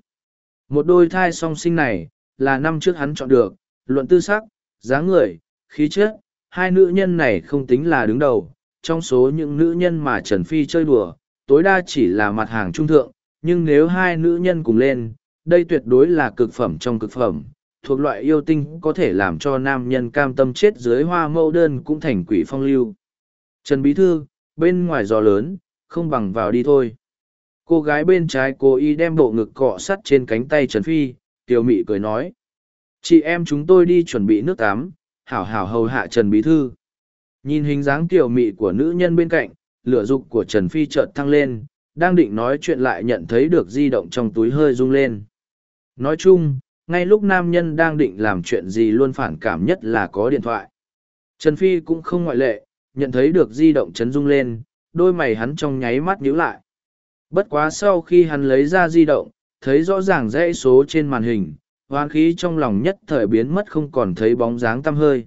Một đôi thai song sinh này, là năm trước hắn chọn được, luận tư sắc, dáng người, khí chất, hai nữ nhân này không tính là đứng đầu. Trong số những nữ nhân mà Trần Phi chơi đùa, tối đa chỉ là mặt hàng trung thượng, nhưng nếu hai nữ nhân cùng lên, đây tuyệt đối là cực phẩm trong cực phẩm, thuộc loại yêu tinh có thể làm cho nam nhân cam tâm chết dưới hoa mẫu đơn cũng thành quỷ phong lưu. Trần Bí Thư, bên ngoài gió lớn, không bằng vào đi thôi. Cô gái bên trái cố ý đem bộ ngực cọ sắt trên cánh tay Trần Phi, tiểu mị cười nói. Chị em chúng tôi đi chuẩn bị nước tắm, hảo hảo hầu hạ Trần Bí Thư. Nhìn hình dáng tiểu mị của nữ nhân bên cạnh, lửa dục của Trần Phi chợt thăng lên, đang định nói chuyện lại nhận thấy được di động trong túi hơi rung lên. Nói chung, ngay lúc nam nhân đang định làm chuyện gì luôn phản cảm nhất là có điện thoại. Trần Phi cũng không ngoại lệ, nhận thấy được di động chấn rung lên, đôi mày hắn trong nháy mắt nhíu lại. Bất quá sau khi hắn lấy ra di động, thấy rõ ràng dãy số trên màn hình, hoán khí trong lòng nhất thời biến mất không còn thấy bóng dáng tăm hơi.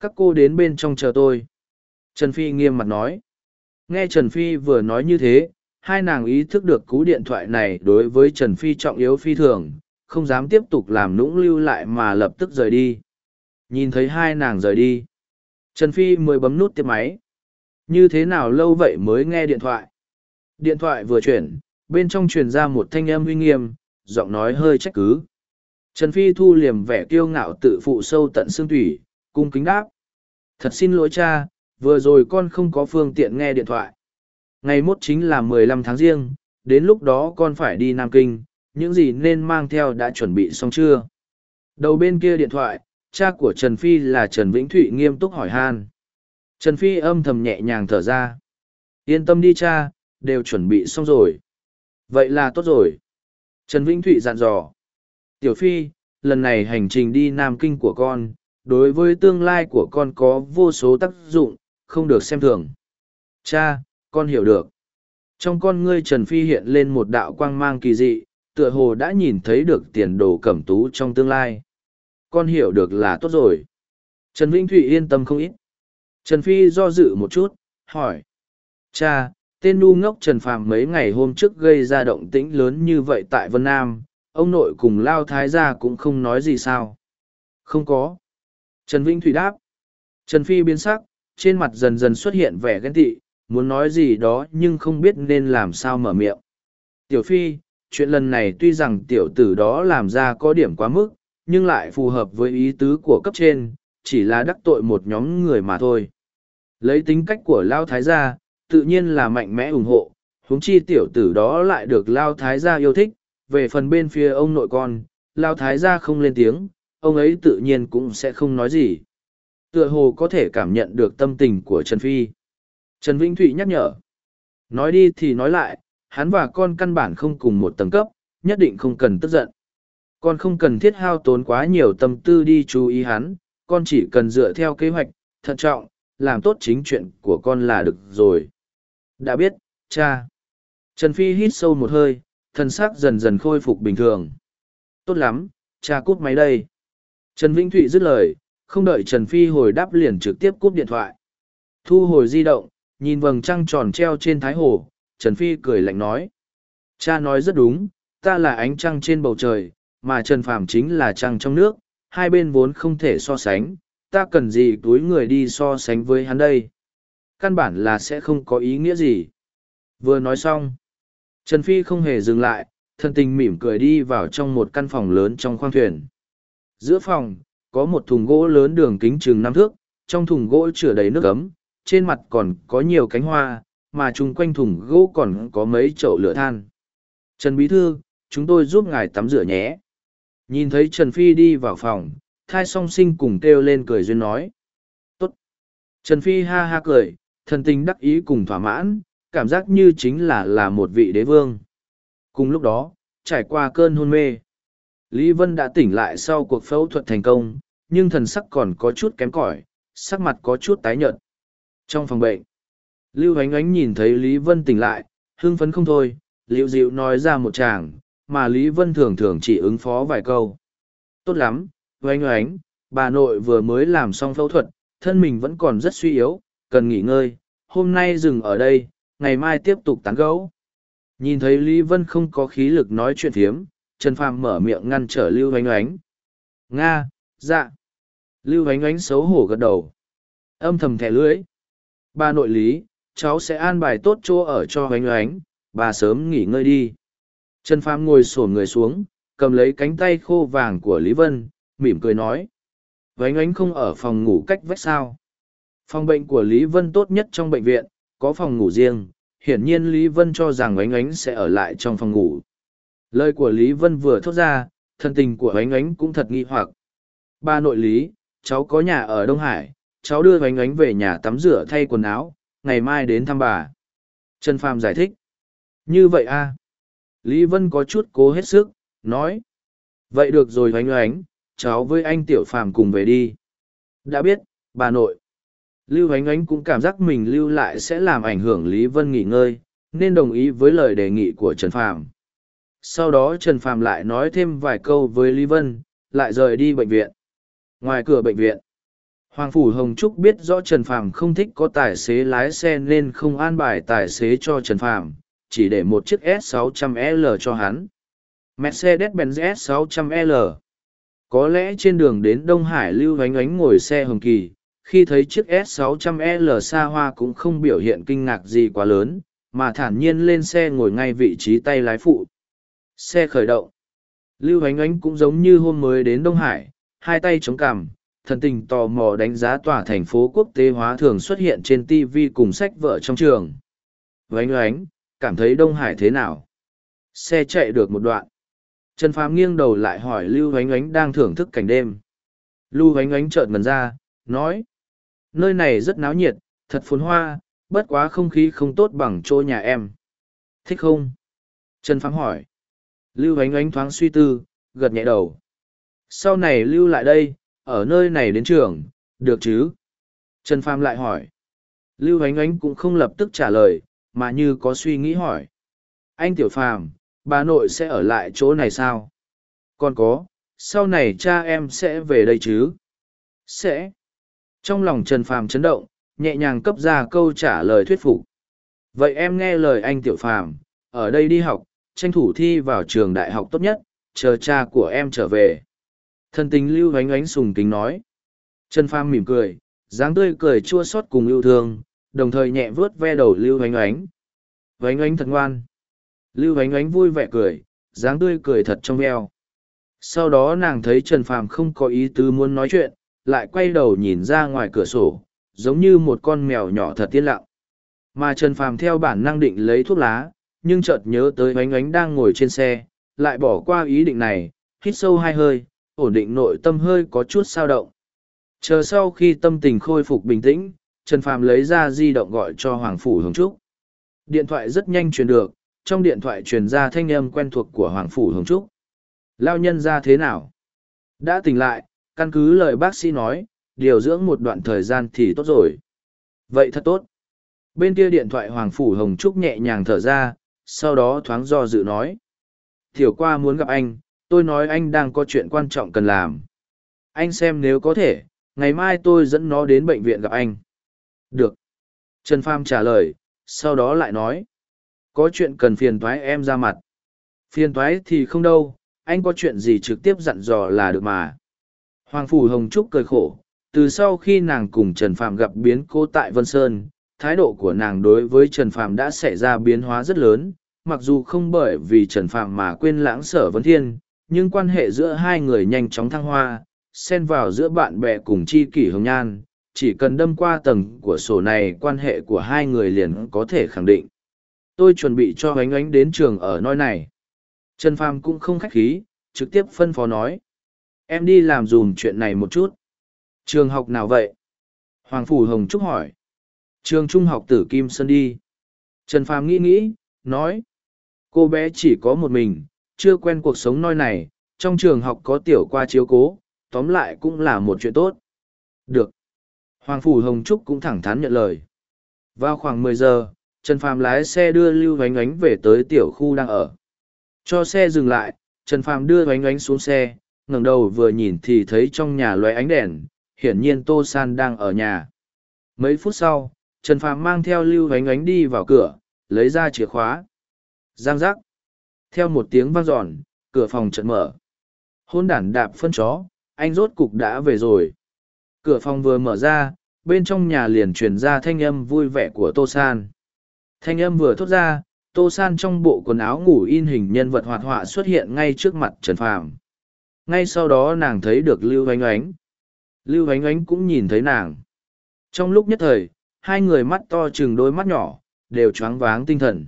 Các cô đến bên trong chờ tôi. Trần Phi nghiêm mặt nói. Nghe Trần Phi vừa nói như thế, hai nàng ý thức được cú điện thoại này đối với Trần Phi trọng yếu phi thường, không dám tiếp tục làm nũng lưu lại mà lập tức rời đi. Nhìn thấy hai nàng rời đi. Trần Phi mới bấm nút tiếp máy. Như thế nào lâu vậy mới nghe điện thoại? Điện thoại vừa chuyển, bên trong truyền ra một thanh âm uy nghiêm, giọng nói hơi trách cứ. Trần Phi thu liềm vẻ kiêu ngạo tự phụ sâu tận xương thủy, cung kính đáp. Thật xin lỗi cha, vừa rồi con không có phương tiện nghe điện thoại. Ngày mốt chính là mười lăm tháng riêng, đến lúc đó con phải đi Nam Kinh, những gì nên mang theo đã chuẩn bị xong chưa? Đầu bên kia điện thoại, cha của Trần Phi là Trần Vĩnh Thụy nghiêm túc hỏi han. Trần Phi âm thầm nhẹ nhàng thở ra. Yên tâm đi cha, đều chuẩn bị xong rồi. Vậy là tốt rồi. Trần Vĩnh Thụy dặn dò. Tiểu Phi, lần này hành trình đi Nam Kinh của con, đối với tương lai của con có vô số tác dụng, không được xem thường. Cha, con hiểu được. Trong con ngươi Trần Phi hiện lên một đạo quang mang kỳ dị, tựa hồ đã nhìn thấy được tiền đồ cẩm tú trong tương lai. Con hiểu được là tốt rồi. Trần Vĩnh Thụy yên tâm không ít. Trần Phi do dự một chút, hỏi. Cha, tên nu ngốc Trần Phàm mấy ngày hôm trước gây ra động tĩnh lớn như vậy tại Vân Nam, ông nội cùng Lao Thái gia cũng không nói gì sao. Không có. Trần Vĩnh Thụy đáp. Trần Phi biến sắc, trên mặt dần dần xuất hiện vẻ ghen tị, muốn nói gì đó nhưng không biết nên làm sao mở miệng. Tiểu Phi, chuyện lần này tuy rằng tiểu tử đó làm ra có điểm quá mức, nhưng lại phù hợp với ý tứ của cấp trên, chỉ là đắc tội một nhóm người mà thôi. Lấy tính cách của Lao Thái gia, tự nhiên là mạnh mẽ ủng hộ, huống chi tiểu tử đó lại được Lao Thái gia yêu thích, về phần bên phía ông nội con, Lao Thái gia không lên tiếng, ông ấy tự nhiên cũng sẽ không nói gì. Tựa hồ có thể cảm nhận được tâm tình của Trần Phi. Trần Vĩnh Thụy nhắc nhở. Nói đi thì nói lại, hắn và con căn bản không cùng một tầng cấp, nhất định không cần tức giận. Con không cần thiết hao tốn quá nhiều tâm tư đi chú ý hắn, con chỉ cần dựa theo kế hoạch, thận trọng, làm tốt chính chuyện của con là được rồi. Đã biết, cha. Trần Phi hít sâu một hơi, thân xác dần dần khôi phục bình thường. Tốt lắm, cha cút máy đây. Trần Vĩnh Thụy dứt lời, không đợi Trần Phi hồi đáp liền trực tiếp cúp điện thoại. Thu hồi di động, nhìn vầng trăng tròn treo trên thái hồ, Trần Phi cười lạnh nói. Cha nói rất đúng, ta là ánh trăng trên bầu trời, mà Trần Phàm chính là trăng trong nước, hai bên vốn không thể so sánh, ta cần gì túi người đi so sánh với hắn đây. Căn bản là sẽ không có ý nghĩa gì. Vừa nói xong, Trần Phi không hề dừng lại, thân tình mỉm cười đi vào trong một căn phòng lớn trong khoang thuyền. Giữa phòng, có một thùng gỗ lớn đường kính chừng năm thước, trong thùng gỗ chứa đầy nước ấm, trên mặt còn có nhiều cánh hoa, mà chung quanh thùng gỗ còn có mấy chậu lửa than. Trần Bí Thư, chúng tôi giúp ngài tắm rửa nhé. Nhìn thấy Trần Phi đi vào phòng, thai song sinh cùng kêu lên cười duyên nói. Tốt. Trần Phi ha ha cười, thần tình đắc ý cùng thỏa mãn, cảm giác như chính là là một vị đế vương. Cùng lúc đó, trải qua cơn hôn mê. Lý Vân đã tỉnh lại sau cuộc phẫu thuật thành công, nhưng thần sắc còn có chút kém cỏi, sắc mặt có chút tái nhợt. Trong phòng bệnh, Lưu Ánh Ánh nhìn thấy Lý Vân tỉnh lại, hưng phấn không thôi, Liệu Diệu nói ra một chàng, mà Lý Vân thường thường chỉ ứng phó vài câu. Tốt lắm, Ánh Ánh, bà nội vừa mới làm xong phẫu thuật, thân mình vẫn còn rất suy yếu, cần nghỉ ngơi, hôm nay dừng ở đây, ngày mai tiếp tục tán gấu. Nhìn thấy Lý Vân không có khí lực nói chuyện thiếm, Trần Phàm mở miệng ngăn trở Lưu Ánh Ánh. Nga, dạ. Lưu Ánh Ánh xấu hổ gật đầu. Âm thầm thẻ lưỡi. Bà nội lý, cháu sẽ an bài tốt chỗ ở cho Ánh Ánh, bà sớm nghỉ ngơi đi. Trần Phàm ngồi sổ người xuống, cầm lấy cánh tay khô vàng của Lý Vân, mỉm cười nói. Ánh Ánh không ở phòng ngủ cách vách sao. Phòng bệnh của Lý Vân tốt nhất trong bệnh viện, có phòng ngủ riêng, hiển nhiên Lý Vân cho rằng Ánh Ánh sẽ ở lại trong phòng ngủ. Lời của Lý Vân vừa thốt ra, thân tình của Ánh Ánh cũng thật nghi hoặc. Ba nội Lý, cháu có nhà ở Đông Hải, cháu đưa Ánh Ánh về nhà tắm rửa thay quần áo, ngày mai đến thăm bà. Trần Phàm giải thích. Như vậy a à? Lý Vân có chút cố hết sức, nói. Vậy được rồi Ánh Ánh, cháu với anh Tiểu Phàm cùng về đi. Đã biết, bà nội. Lưu Ánh Ánh cũng cảm giác mình lưu lại sẽ làm ảnh hưởng Lý Vân nghỉ ngơi, nên đồng ý với lời đề nghị của Trần Phàm sau đó trần phàm lại nói thêm vài câu với lý vân lại rời đi bệnh viện ngoài cửa bệnh viện hoàng phủ hồng trúc biết rõ trần phàm không thích có tài xế lái xe nên không an bài tài xế cho trần phàm chỉ để một chiếc s 600 l cho hắn. Mercedes benz s 600 l. Có lẽ trên đường đến đông hải lưu Vánh Ánh ngồi xe hồng kỳ khi thấy chiếc s 600 l xa hoa cũng không biểu hiện kinh ngạc gì quá lớn mà thản nhiên lên xe ngồi ngay vị trí tay lái phụ. Xe khởi động. Lưu Ánh Ánh cũng giống như hôm mới đến Đông Hải, hai tay chống cằm, thần tình tò mò đánh giá tòa thành phố quốc tế hóa thường xuất hiện trên TV cùng sách vợ trong trường. Vánh Ánh, cảm thấy Đông Hải thế nào? Xe chạy được một đoạn. Trần Phàm nghiêng đầu lại hỏi Lưu Vánh Ánh đang thưởng thức cảnh đêm. Lưu Vánh Ánh trợn ngần ra, nói. Nơi này rất náo nhiệt, thật phồn hoa, bất quá không khí không tốt bằng chỗ nhà em. Thích không? Trần Phàm hỏi. Lưu Vánh ánh thoáng suy tư, gật nhẹ đầu. Sau này lưu lại đây, ở nơi này đến trường, được chứ? Trần Phàm lại hỏi. Lưu ánh ánh cũng không lập tức trả lời, mà như có suy nghĩ hỏi. Anh Tiểu Phàm, bà nội sẽ ở lại chỗ này sao? Còn có, sau này cha em sẽ về đây chứ? Sẽ. Trong lòng Trần Phàm chấn động, nhẹ nhàng cấp ra câu trả lời thuyết phục. Vậy em nghe lời anh Tiểu Phàm, ở đây đi học, tranh thủ thi vào trường đại học tốt nhất, chờ cha của em trở về thần tình lưu ánh ánh sùng kính nói. Trần Pham mỉm cười, dáng tươi cười chua xót cùng yêu thương, đồng thời nhẹ vớt ve đầu lưu ánh ánh. oánh ánh thật ngoan lưu ánh ánh vui vẻ cười dáng tươi cười thật trong veo sau đó nàng thấy trần phàm không có ý tứ muốn nói chuyện lại quay đầu nhìn ra ngoài cửa sổ giống như một con mèo nhỏ thật tiên lặng mà trần phàm theo bản năng định lấy thuốc lá nhưng chợt nhớ tới ánh ánh đang ngồi trên xe lại bỏ qua ý định này hít sâu hai hơi ổn định nội tâm hơi có chút sao động. Chờ sau khi tâm tình khôi phục bình tĩnh, trần phàm lấy ra di động gọi cho hoàng phủ hồng trúc. Điện thoại rất nhanh truyền được, trong điện thoại truyền ra thanh âm quen thuộc của hoàng phủ hồng trúc. Lao nhân ra thế nào? Đã tỉnh lại, căn cứ lời bác sĩ nói, điều dưỡng một đoạn thời gian thì tốt rồi. Vậy thật tốt. Bên kia điện thoại hoàng phủ hồng trúc nhẹ nhàng thở ra, sau đó thoáng do dự nói. Thiểu qua muốn gặp anh tôi nói anh đang có chuyện quan trọng cần làm. Anh xem nếu có thể, ngày mai tôi dẫn nó đến bệnh viện gặp anh. Được. Trần pham trả lời, sau đó lại nói. Có chuyện cần phiền thoái em ra mặt. Phiền thoái thì không đâu, anh có chuyện gì trực tiếp dặn dò là được mà. Hoàng phủ hồng trúc cười khổ, từ sau khi nàng cùng trần phàm gặp biến cố tại vân sơn, thái độ của nàng đối với trần phàm đã xảy ra biến hóa rất lớn, mặc dù không bởi vì trần phàm mà quên lãng sở vấn thiên nhưng quan hệ giữa hai người nhanh chóng thăng hoa, xen vào giữa bạn bè cùng chi kỷ hồng nhan, chỉ cần đâm qua tầng của sổ này quan hệ của hai người liền có thể khẳng định. Tôi chuẩn bị cho ánh ánh đến trường ở nơi này. Trần phàm cũng không khách khí, trực tiếp phân phó nói. Em đi làm dùm chuyện này một chút. Trường học nào vậy? Hoàng phủ hồng trúc hỏi. Trường trung học tử kim sơn đi. Trần phàm nghĩ nghĩ, nói. Cô bé chỉ có một mình chưa quen cuộc sống nơi này, trong trường học có tiểu qua chiếu cố, tóm lại cũng là một chuyện tốt. Được. Hoàng phủ hồng trúc cũng thẳng thắn nhận lời. Vào khoảng mười giờ, trần phàm lái xe đưa lưu Vánh Ánh về tới tiểu khu đang ở. Cho xe dừng lại, trần phàm đưa Vánh Ánh xuống xe, ngẩng đầu vừa nhìn thì thấy trong nhà loé ánh đèn, hiển nhiên tô san đang ở nhà. Mấy phút sau, trần phàm mang theo lưu Vánh Ánh đi vào cửa, lấy ra chìa khóa. Giang giác theo một tiếng vang giòn cửa phòng chợt mở. Hôn đản đạp phân chó, anh rốt cục đã về rồi. Cửa phòng vừa mở ra, bên trong nhà liền truyền ra thanh âm vui vẻ của tô san. Thanh âm vừa thốt ra, tô san trong bộ quần áo ngủ in hình nhân vật hoạt họa xuất hiện ngay trước mặt trần phàm. Ngay sau đó nàng thấy được lưu ánh ánh. lưu ánh ánh cũng nhìn thấy nàng. Trong lúc nhất thời, hai người mắt to chừng đôi mắt nhỏ, đều choáng váng tinh thần.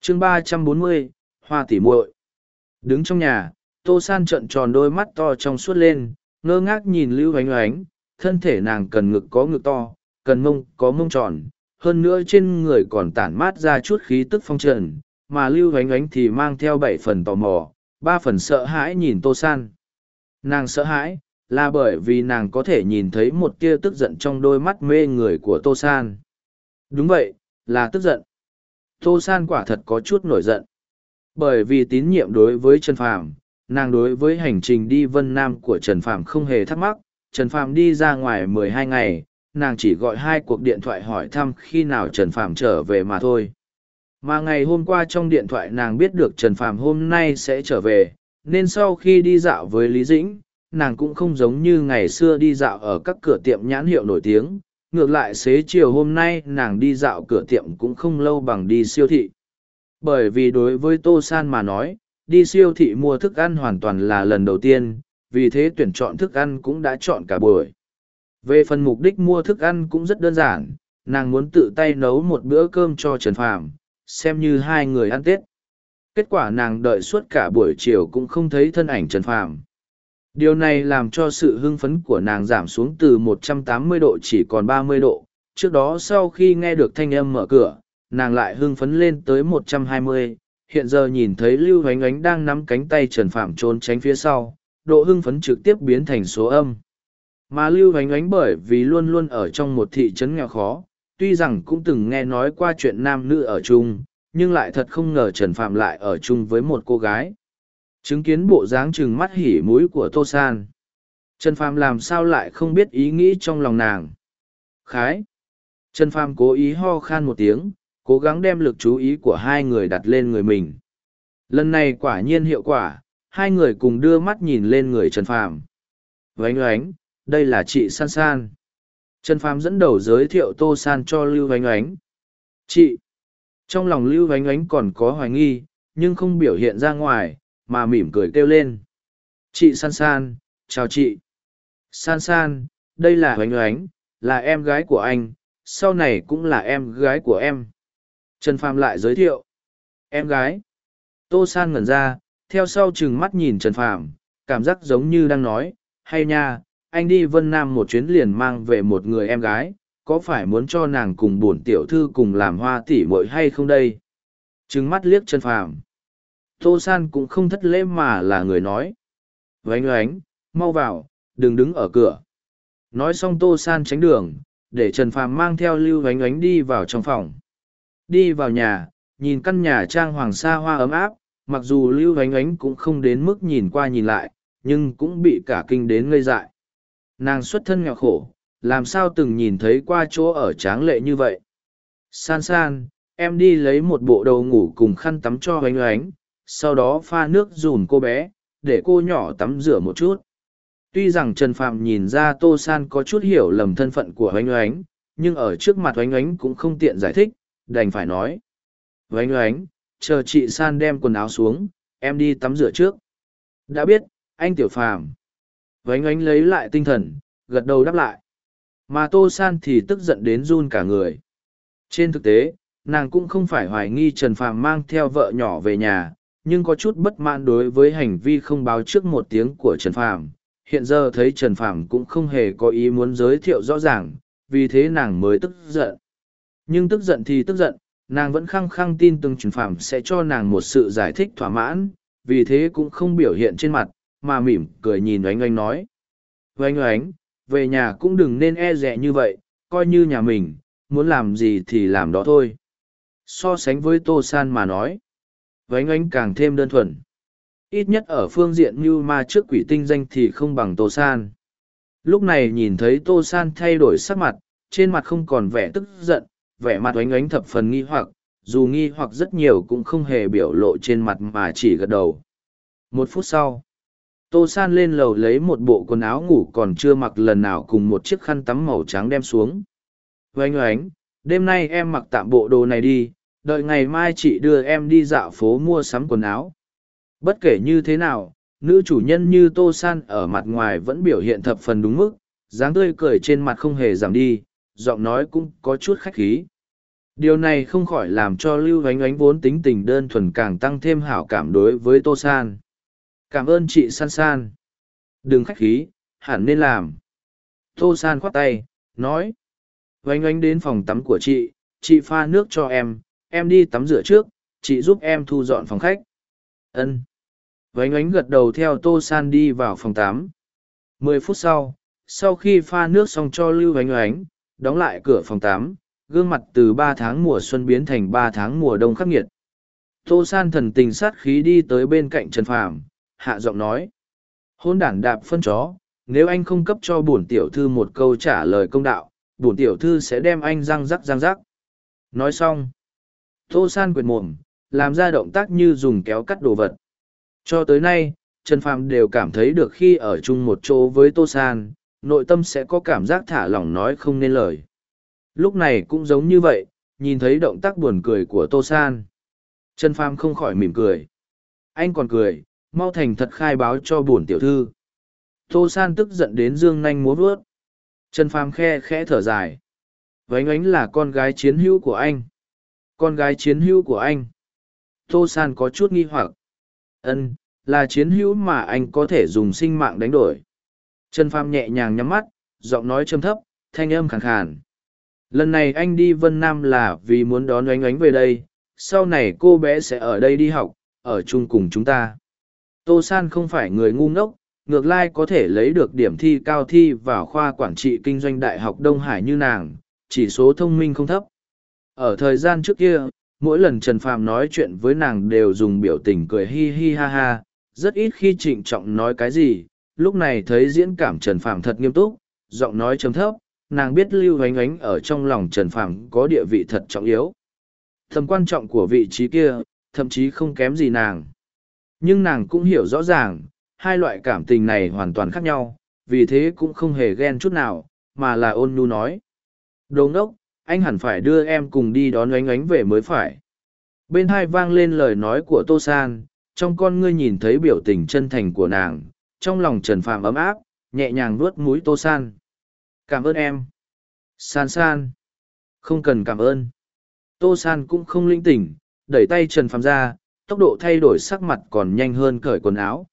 Chương ba trăm bốn mươi hoa tỉ muội. Đứng trong nhà, tô san trợn tròn đôi mắt to trong suốt lên, ngơ ngác nhìn lưu oánh oánh thân thể nàng cần ngực có ngực to, cần mông có mông tròn, hơn nữa trên người còn tản mát ra chút khí tức phong trần, mà lưu oánh oánh thì mang theo bảy phần tò mò, ba phần sợ hãi nhìn tô san. Nàng sợ hãi là bởi vì nàng có thể nhìn thấy một tia tức giận trong đôi mắt mê người của tô san. Đúng vậy, là tức giận. Tô san quả thật có chút nổi giận bởi vì tín nhiệm đối với trần phàm, nàng đối với hành trình đi vân nam của trần phàm không hề thắc mắc. Trần phàm đi ra ngoài mười hai ngày, nàng chỉ gọi hai cuộc điện thoại hỏi thăm khi nào trần phàm trở về mà thôi. Mà ngày hôm qua trong điện thoại nàng biết được trần phàm hôm nay sẽ trở về, nên sau khi đi dạo với lý dĩnh, nàng cũng không giống như ngày xưa đi dạo ở các cửa tiệm nhãn hiệu nổi tiếng. Ngược lại xế chiều hôm nay nàng đi dạo cửa tiệm cũng không lâu bằng đi siêu thị bởi vì đối với tô san mà nói, đi siêu thị mua thức ăn hoàn toàn là lần đầu tiên, vì thế tuyển chọn thức ăn cũng đã chọn cả buổi. Về phần mục đích mua thức ăn cũng rất đơn giản, nàng muốn tự tay nấu một bữa cơm cho trần phàm, xem như hai người ăn tết. Kết quả nàng đợi suốt cả buổi chiều cũng không thấy thân ảnh trần phàm. Điều này làm cho sự hưng phấn của nàng giảm xuống từ 180 độ chỉ còn 30 độ, trước đó sau khi nghe được thanh âm mở cửa nàng lại hưng phấn lên tới 120, hiện giờ nhìn thấy lưu hoánh ánh đang nắm cánh tay trần phạm trốn tránh phía sau độ hưng phấn trực tiếp biến thành số âm. Mà lưu hoánh ánh bởi vì luôn luôn ở trong một thị trấn nghèo khó tuy rằng cũng từng nghe nói qua chuyện nam nữ ở chung nhưng lại thật không ngờ trần phạm lại ở chung với một cô gái. Chứng kiến bộ dáng chừng mắt hỉ mũi của tô san. Trần phạm làm sao lại không biết ý nghĩ trong lòng nàng? Khái! Trần phạm cố ý ho khan một tiếng cố gắng đem lực chú ý của hai người đặt lên người mình lần này quả nhiên hiệu quả hai người cùng đưa mắt nhìn lên người trần phàm vánh oánh đây là chị san san Trần Phàm dẫn đầu giới thiệu Tô San cho Lưu Vánh Ánh. Chị! Trong lòng Lưu Vánh Ánh còn có hoài nghi, nhưng không biểu hiện ra ngoài, mà mỉm cười kêu lên. Chị San San, chào chị. San San, đây là Ánh Ánh, là em gái của anh, sau này cũng là em gái của em. Trần Phàm lại giới thiệu. Em gái. Tô San ngẩn ra, theo sau chừng mắt nhìn Trần Phàm, cảm giác giống như đang nói, hay nha, anh đi Vân Nam một chuyến liền mang về một người em gái, có phải muốn cho nàng cùng bổn tiểu thư cùng làm hoa tỉ muội hay không đây? Trừng mắt liếc Trần Phàm. Tô San cũng không thất lễ mà là người nói. Vánh oánh, mau vào, đừng đứng ở cửa. Nói xong Tô San tránh đường, để Trần Phàm mang theo Lưu Vánh oánh đi vào trong phòng. Đi vào nhà, nhìn căn nhà trang hoàng sa hoa ấm áp, mặc dù Lưu ánh ánh cũng không đến mức nhìn qua nhìn lại, nhưng cũng bị cả kinh đến ngây dại. Nàng xuất thân nghèo khổ, làm sao từng nhìn thấy qua chỗ ở tráng lệ như vậy. San san, em đi lấy một bộ đầu ngủ cùng khăn tắm cho oánh oánh, sau đó pha nước dùn cô bé, để cô nhỏ tắm rửa một chút. Tuy rằng Trần Phạm nhìn ra Tô San có chút hiểu lầm thân phận của oánh oánh, nhưng ở trước mặt oánh oánh cũng không tiện giải thích, đành phải nói. Vánh oánh, chờ chị San đem quần áo xuống, em đi tắm rửa trước. Đã biết, anh Tiểu Phàm Vánh oánh lấy lại tinh thần, gật đầu đáp lại. Mà Tô San thì tức giận đến run cả người. Trên thực tế, nàng cũng không phải hoài nghi Trần Phàm mang theo vợ nhỏ về nhà, nhưng có chút bất mãn đối với hành vi không báo trước một tiếng của Trần Phàm. Hiện giờ thấy Trần Phàm cũng không hề có ý muốn giới thiệu rõ ràng, vì thế nàng mới tức giận. Nhưng tức giận thì tức giận, nàng vẫn khăng khăng tin từng trừng Phàm sẽ cho nàng một sự giải thích thỏa mãn, vì thế cũng không biểu hiện trên mặt, mà mỉm cười nhìn oánh oánh nói. Oánh oánh, về nhà cũng đừng nên e dè như vậy, coi như nhà mình, muốn làm gì thì làm đó thôi. So sánh với Tô San mà nói, oánh oánh càng thêm đơn thuần. Ít nhất ở phương diện như ma trước quỷ tinh danh thì không bằng Tô San. Lúc này nhìn thấy Tô San thay đổi sắc mặt, trên mặt không còn vẻ tức giận, vẻ mặt oánh oánh thập phần nghi hoặc, dù nghi hoặc rất nhiều cũng không hề biểu lộ trên mặt mà chỉ gật đầu. Một phút sau, tô san lên lầu lấy một bộ quần áo ngủ còn chưa mặc lần nào cùng một chiếc khăn tắm màu trắng đem xuống Oánh oánh đêm nay em mặc tạm bộ đồ này đi đợi ngày mai chị đưa em đi dạo phố mua sắm quần áo bất kể như thế nào nữ chủ nhân như tô san ở mặt ngoài vẫn biểu hiện thập phần đúng mức dáng tươi cười trên mặt không hề giảm đi giọng nói cũng có chút khách khí. Điều này không khỏi làm cho lưu Ánh Ánh vốn tính tình đơn thuần càng tăng thêm hảo cảm đối với tô san. Cảm ơn chị san san. Đừng khách khí, hẳn nên làm. Tô san khoát tay, nói. Oanh oanh đến phòng tắm của chị chị pha nước cho em em đi tắm rửa trước, chị giúp em thu dọn phòng khách. Ân. Oanh oanh gật đầu theo tô san đi vào phòng tắm. Mười phút sau sau khi pha nước xong cho lưu oanh oánh đóng lại cửa phòng tắm gương mặt từ ba tháng mùa xuân biến thành ba tháng mùa đông khắc nghiệt tô san thần tình sát khí đi tới bên cạnh trần phàm hạ giọng nói. Hôn đản đạp phân chó, nếu anh không cấp cho bổn tiểu thư một câu trả lời công đạo, bổn tiểu thư sẽ đem anh răng rắc răng rắc. Nói xong, Tô San quyệt mồm, làm ra động tác như dùng kéo cắt đồ vật. Cho tới nay, Trần Phàm đều cảm thấy được khi ở chung một chỗ với Tô San, nội tâm sẽ có cảm giác thả lỏng nói không nên lời. Lúc này cũng giống như vậy, nhìn thấy động tác buồn cười của Tô San. Trần Phàm không khỏi mỉm cười. Anh còn cười, mau thành thật khai báo cho bổn tiểu thư. Tô san tức giận đến dương nanh múa vớt trần phàm khe khẽ thở dài. Vánh ánh là con gái chiến hữu của anh. Con gái chiến hữu của anh. Tô san có chút nghi hoặc. Ân là chiến hữu mà anh có thể dùng sinh mạng đánh đổi trần phàm nhẹ nhàng nhắm mắt giọng nói trầm thấp thanh âm khàn khàn lần này anh đi vân nam là vì muốn đón oánh oánh về đây sau này cô bé sẽ ở đây đi học ở chung cùng chúng ta Tô San không phải người ngu ngốc, ngược lại có thể lấy được điểm thi cao thi vào khoa quản trị kinh doanh Đại học Đông Hải như nàng, chỉ số thông minh không thấp. Ở thời gian trước kia, mỗi lần Trần Phàm nói chuyện với nàng đều dùng biểu tình cười hi hi ha ha, rất ít khi trịnh trọng nói cái gì, lúc này thấy diễn cảm Trần Phàm thật nghiêm túc, giọng nói trầm thấp, nàng biết lưu ánh ánh ở trong lòng Trần Phàm có địa vị thật trọng yếu. Tầm quan trọng của vị trí kia, thậm chí không kém gì nàng. Nhưng nàng cũng hiểu rõ ràng, hai loại cảm tình này hoàn toàn khác nhau, vì thế cũng không hề ghen chút nào, mà là ôn nhu nói. Đồ ngốc, anh hẳn phải đưa em cùng đi đón Ánh Ánh về mới phải. Bên hai vang lên lời nói của Tô San, trong con ngươi nhìn thấy biểu tình chân thành của nàng, trong lòng Trần Phàm ấm áp, nhẹ nhàng vuốt mũi Tô San. Cảm ơn em. San San. Không cần cảm ơn. Tô San cũng không linh tỉnh, đẩy tay Trần Phàm ra, tốc độ thay đổi sắc mặt còn nhanh hơn cởi quần áo.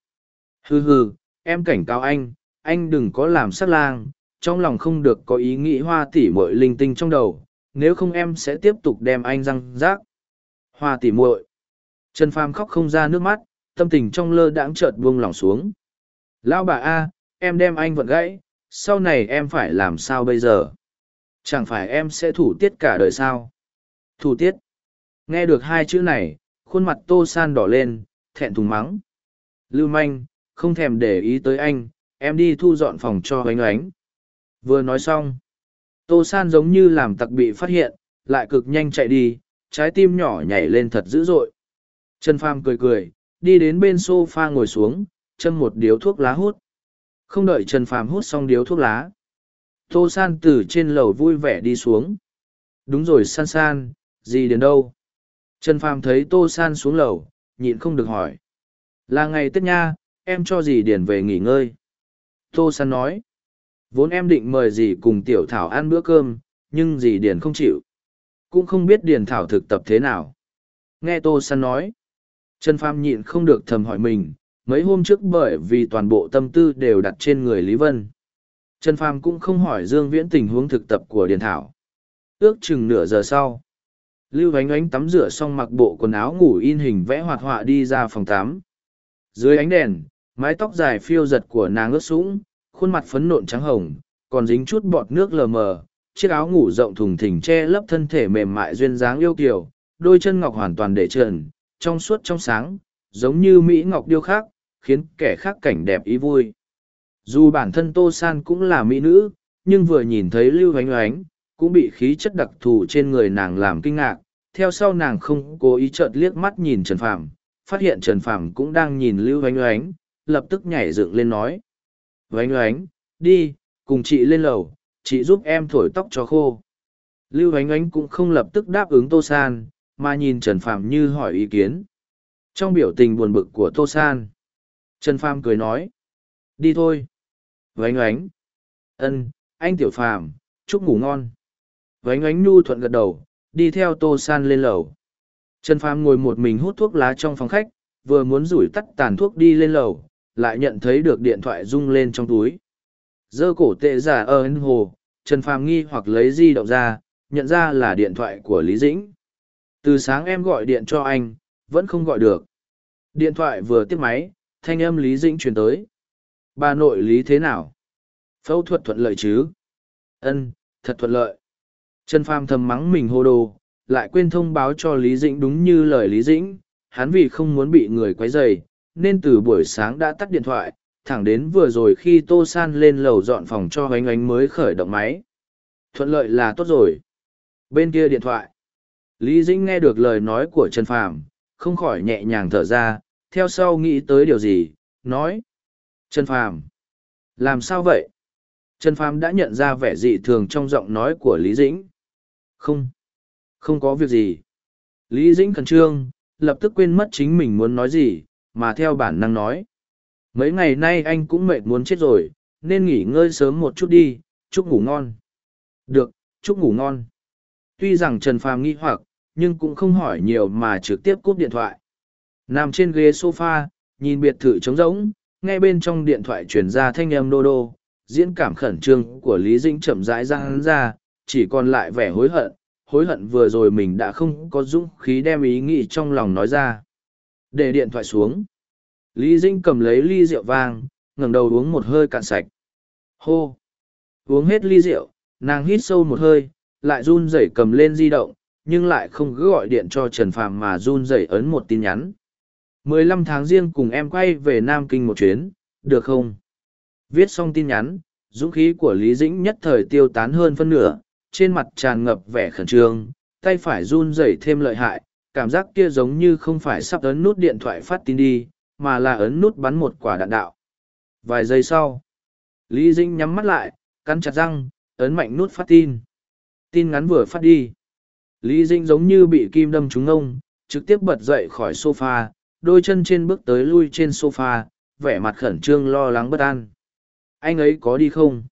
Hừ hừ, em cảnh cáo anh, anh đừng có làm sắc lang, trong lòng không được có ý nghĩ hoa tỉ muội linh tinh trong đầu, nếu không em sẽ tiếp tục đem anh răng rác. Hoa tỉ muội. Trần Phàm khóc không ra nước mắt, tâm tình trong lơ đãng chợt buông lỏng xuống. Lão bà A, em đem anh vận gãy, sau này em phải làm sao bây giờ? Chẳng phải em sẽ thủ tiết cả đời sao? Thủ tiết. Nghe được hai chữ này, khuôn mặt Tô San đỏ lên, thẹn thùng mắng. Lưu manh, không thèm để ý tới anh, em đi thu dọn phòng cho oánh oánh. Vừa nói xong, Tô San giống như làm tặc bị phát hiện, lại cực nhanh chạy đi, trái tim nhỏ nhảy lên thật dữ dội. Trần Pham cười cười, đi đến bên sofa ngồi xuống, châm một điếu thuốc lá hút. Không đợi Trần Phàm hút xong điếu thuốc lá. Tô San từ trên lầu vui vẻ đi xuống. Đúng rồi San San, gì đến đâu? Trần Phàm thấy Tô San xuống lầu, nhịn không được hỏi. Là ngày Tết nha, em cho dì Điền về nghỉ ngơi. Tô San nói. Vốn em định mời dì cùng Tiểu Thảo ăn bữa cơm, nhưng dì Điền không chịu. Cũng không biết Điền Thảo thực tập thế nào. Nghe Tô San nói. Trần Phàm nhịn không được thầm hỏi mình, mấy hôm trước bởi vì toàn bộ tâm tư đều đặt trên người Lý Vân. Trần Phàm cũng không hỏi Dương Viễn tình huống thực tập của Điền Thảo. Ước chừng nửa giờ sau, Lưu Ánh Ánh tắm rửa xong mặc bộ quần áo ngủ in hình vẽ hoạt họa đi ra phòng tắm. Dưới ánh đèn, mái tóc dài phiêu giật của nàng ướt sũng, khuôn mặt phấn nộn trắng hồng, còn dính chút bọt nước lờ mờ. Chiếc áo ngủ rộng thùng thình che lấp thân thể mềm mại duyên dáng yêu kiều, đôi chân ngọc hoàn toàn để trần, trong suốt trong sáng, giống như Mỹ Ngọc điêu khắc, khiến kẻ khác cảnh đẹp ý vui. Dù bản thân Tô San cũng là mỹ nữ, nhưng vừa nhìn thấy Lưu Hoánh oánh cũng bị khí chất đặc thù trên người nàng làm kinh ngạc. Theo sau nàng không cố ý chợt liếc mắt nhìn Trần Phàm, phát hiện Trần Phàm cũng đang nhìn Lưu Hoánh oánh lập tức nhảy dựng lên nói. Hoánh oánh đi, cùng chị lên lầu, chị giúp em thổi tóc cho khô. Lưu Hoánh oánh cũng không lập tức đáp ứng Tô San, mà nhìn Trần Phàm như hỏi ý kiến. Trong biểu tình buồn bực của Tô San, Trần Phàm cười nói. Đi thôi. Vánh oánh. ân anh Tiểu Phàm chúc ngủ ngon. Vánh oánh nu thuận gật đầu, đi theo Tô San lên lầu. Trần Phàm ngồi một mình hút thuốc lá trong phòng khách, vừa muốn rủi tắt tàn thuốc đi lên lầu, lại nhận thấy được điện thoại rung lên trong túi. Dơ cổ tệ giả ở ân hồ, Trần Phàm nghi hoặc lấy di động ra, nhận ra là điện thoại của Lý Dĩnh. Từ sáng em gọi điện cho anh, vẫn không gọi được. Điện thoại vừa tiếp máy, thanh âm Lý Dĩnh truyền tới. Bà nội Lý thế nào? Phẫu thuật thuận lợi chứ? Ân, thật thuận lợi. Trần Phàm thầm mắng mình hô đồ, lại quên thông báo cho Lý Dĩnh đúng như lời Lý Dĩnh, hắn vì không muốn bị người quấy rầy, nên từ buổi sáng đã tắt điện thoại, thẳng đến vừa rồi khi Tô San lên lầu dọn phòng cho oánh oánh mới khởi động máy. Thuận lợi là tốt rồi. Bên kia điện thoại. Lý Dĩnh nghe được lời nói của Trần Phàm, không khỏi nhẹ nhàng thở ra, theo sau nghĩ tới điều gì, nói. Trần Phàm, làm sao vậy? Trần Phàm đã nhận ra vẻ dị thường trong giọng nói của Lý Dĩnh. Không, không có việc gì. Lý Dĩnh khẩn trương, lập tức quên mất chính mình muốn nói gì, mà theo bản năng nói. Mấy ngày nay anh cũng mệt muốn chết rồi, nên nghỉ ngơi sớm một chút đi, chúc ngủ ngon. Được, chúc ngủ ngon. Tuy rằng Trần Phàm nghi hoặc, nhưng cũng không hỏi nhiều mà trực tiếp cúp điện thoại. Nằm trên ghế sofa, nhìn biệt thự trống rỗng, nghe bên trong điện thoại truyền ra thanh âm đô đô, diễn cảm khẩn trương của Lý Dĩnh chậm rãi ra hắn ra, chỉ còn lại vẻ hối hận, hối hận vừa rồi mình đã không có dũng khí đem ý nghĩ trong lòng nói ra. Để điện thoại xuống. Lý Dĩnh cầm lấy ly rượu vang, ngẩng đầu uống một hơi cạn sạch. Hô! Uống hết ly rượu, nàng hít sâu một hơi, lại run rẩy cầm lên di động, nhưng lại không cứ gọi điện cho Trần Phàm mà run rẩy ấn một tin nhắn. 15 tháng riêng cùng em quay về Nam Kinh một chuyến, được không? Viết xong tin nhắn, dũng khí của Lý Dĩnh nhất thời tiêu tán hơn phân nửa, trên mặt tràn ngập vẻ khẩn trương, tay phải run rẩy thêm lợi hại, cảm giác kia giống như không phải sắp ấn nút điện thoại phát tin đi, mà là ấn nút bắn một quả đạn đạo. Vài giây sau, Lý Dĩnh nhắm mắt lại, cắn chặt răng, ấn mạnh nút phát tin. Tin ngắn vừa phát đi. Lý Dĩnh giống như bị kim đâm trúng ông, trực tiếp bật dậy khỏi sofa, đôi chân trên bước tới lui trên sofa, vẻ mặt khẩn trương lo lắng bất an. Anh ấy có đi không?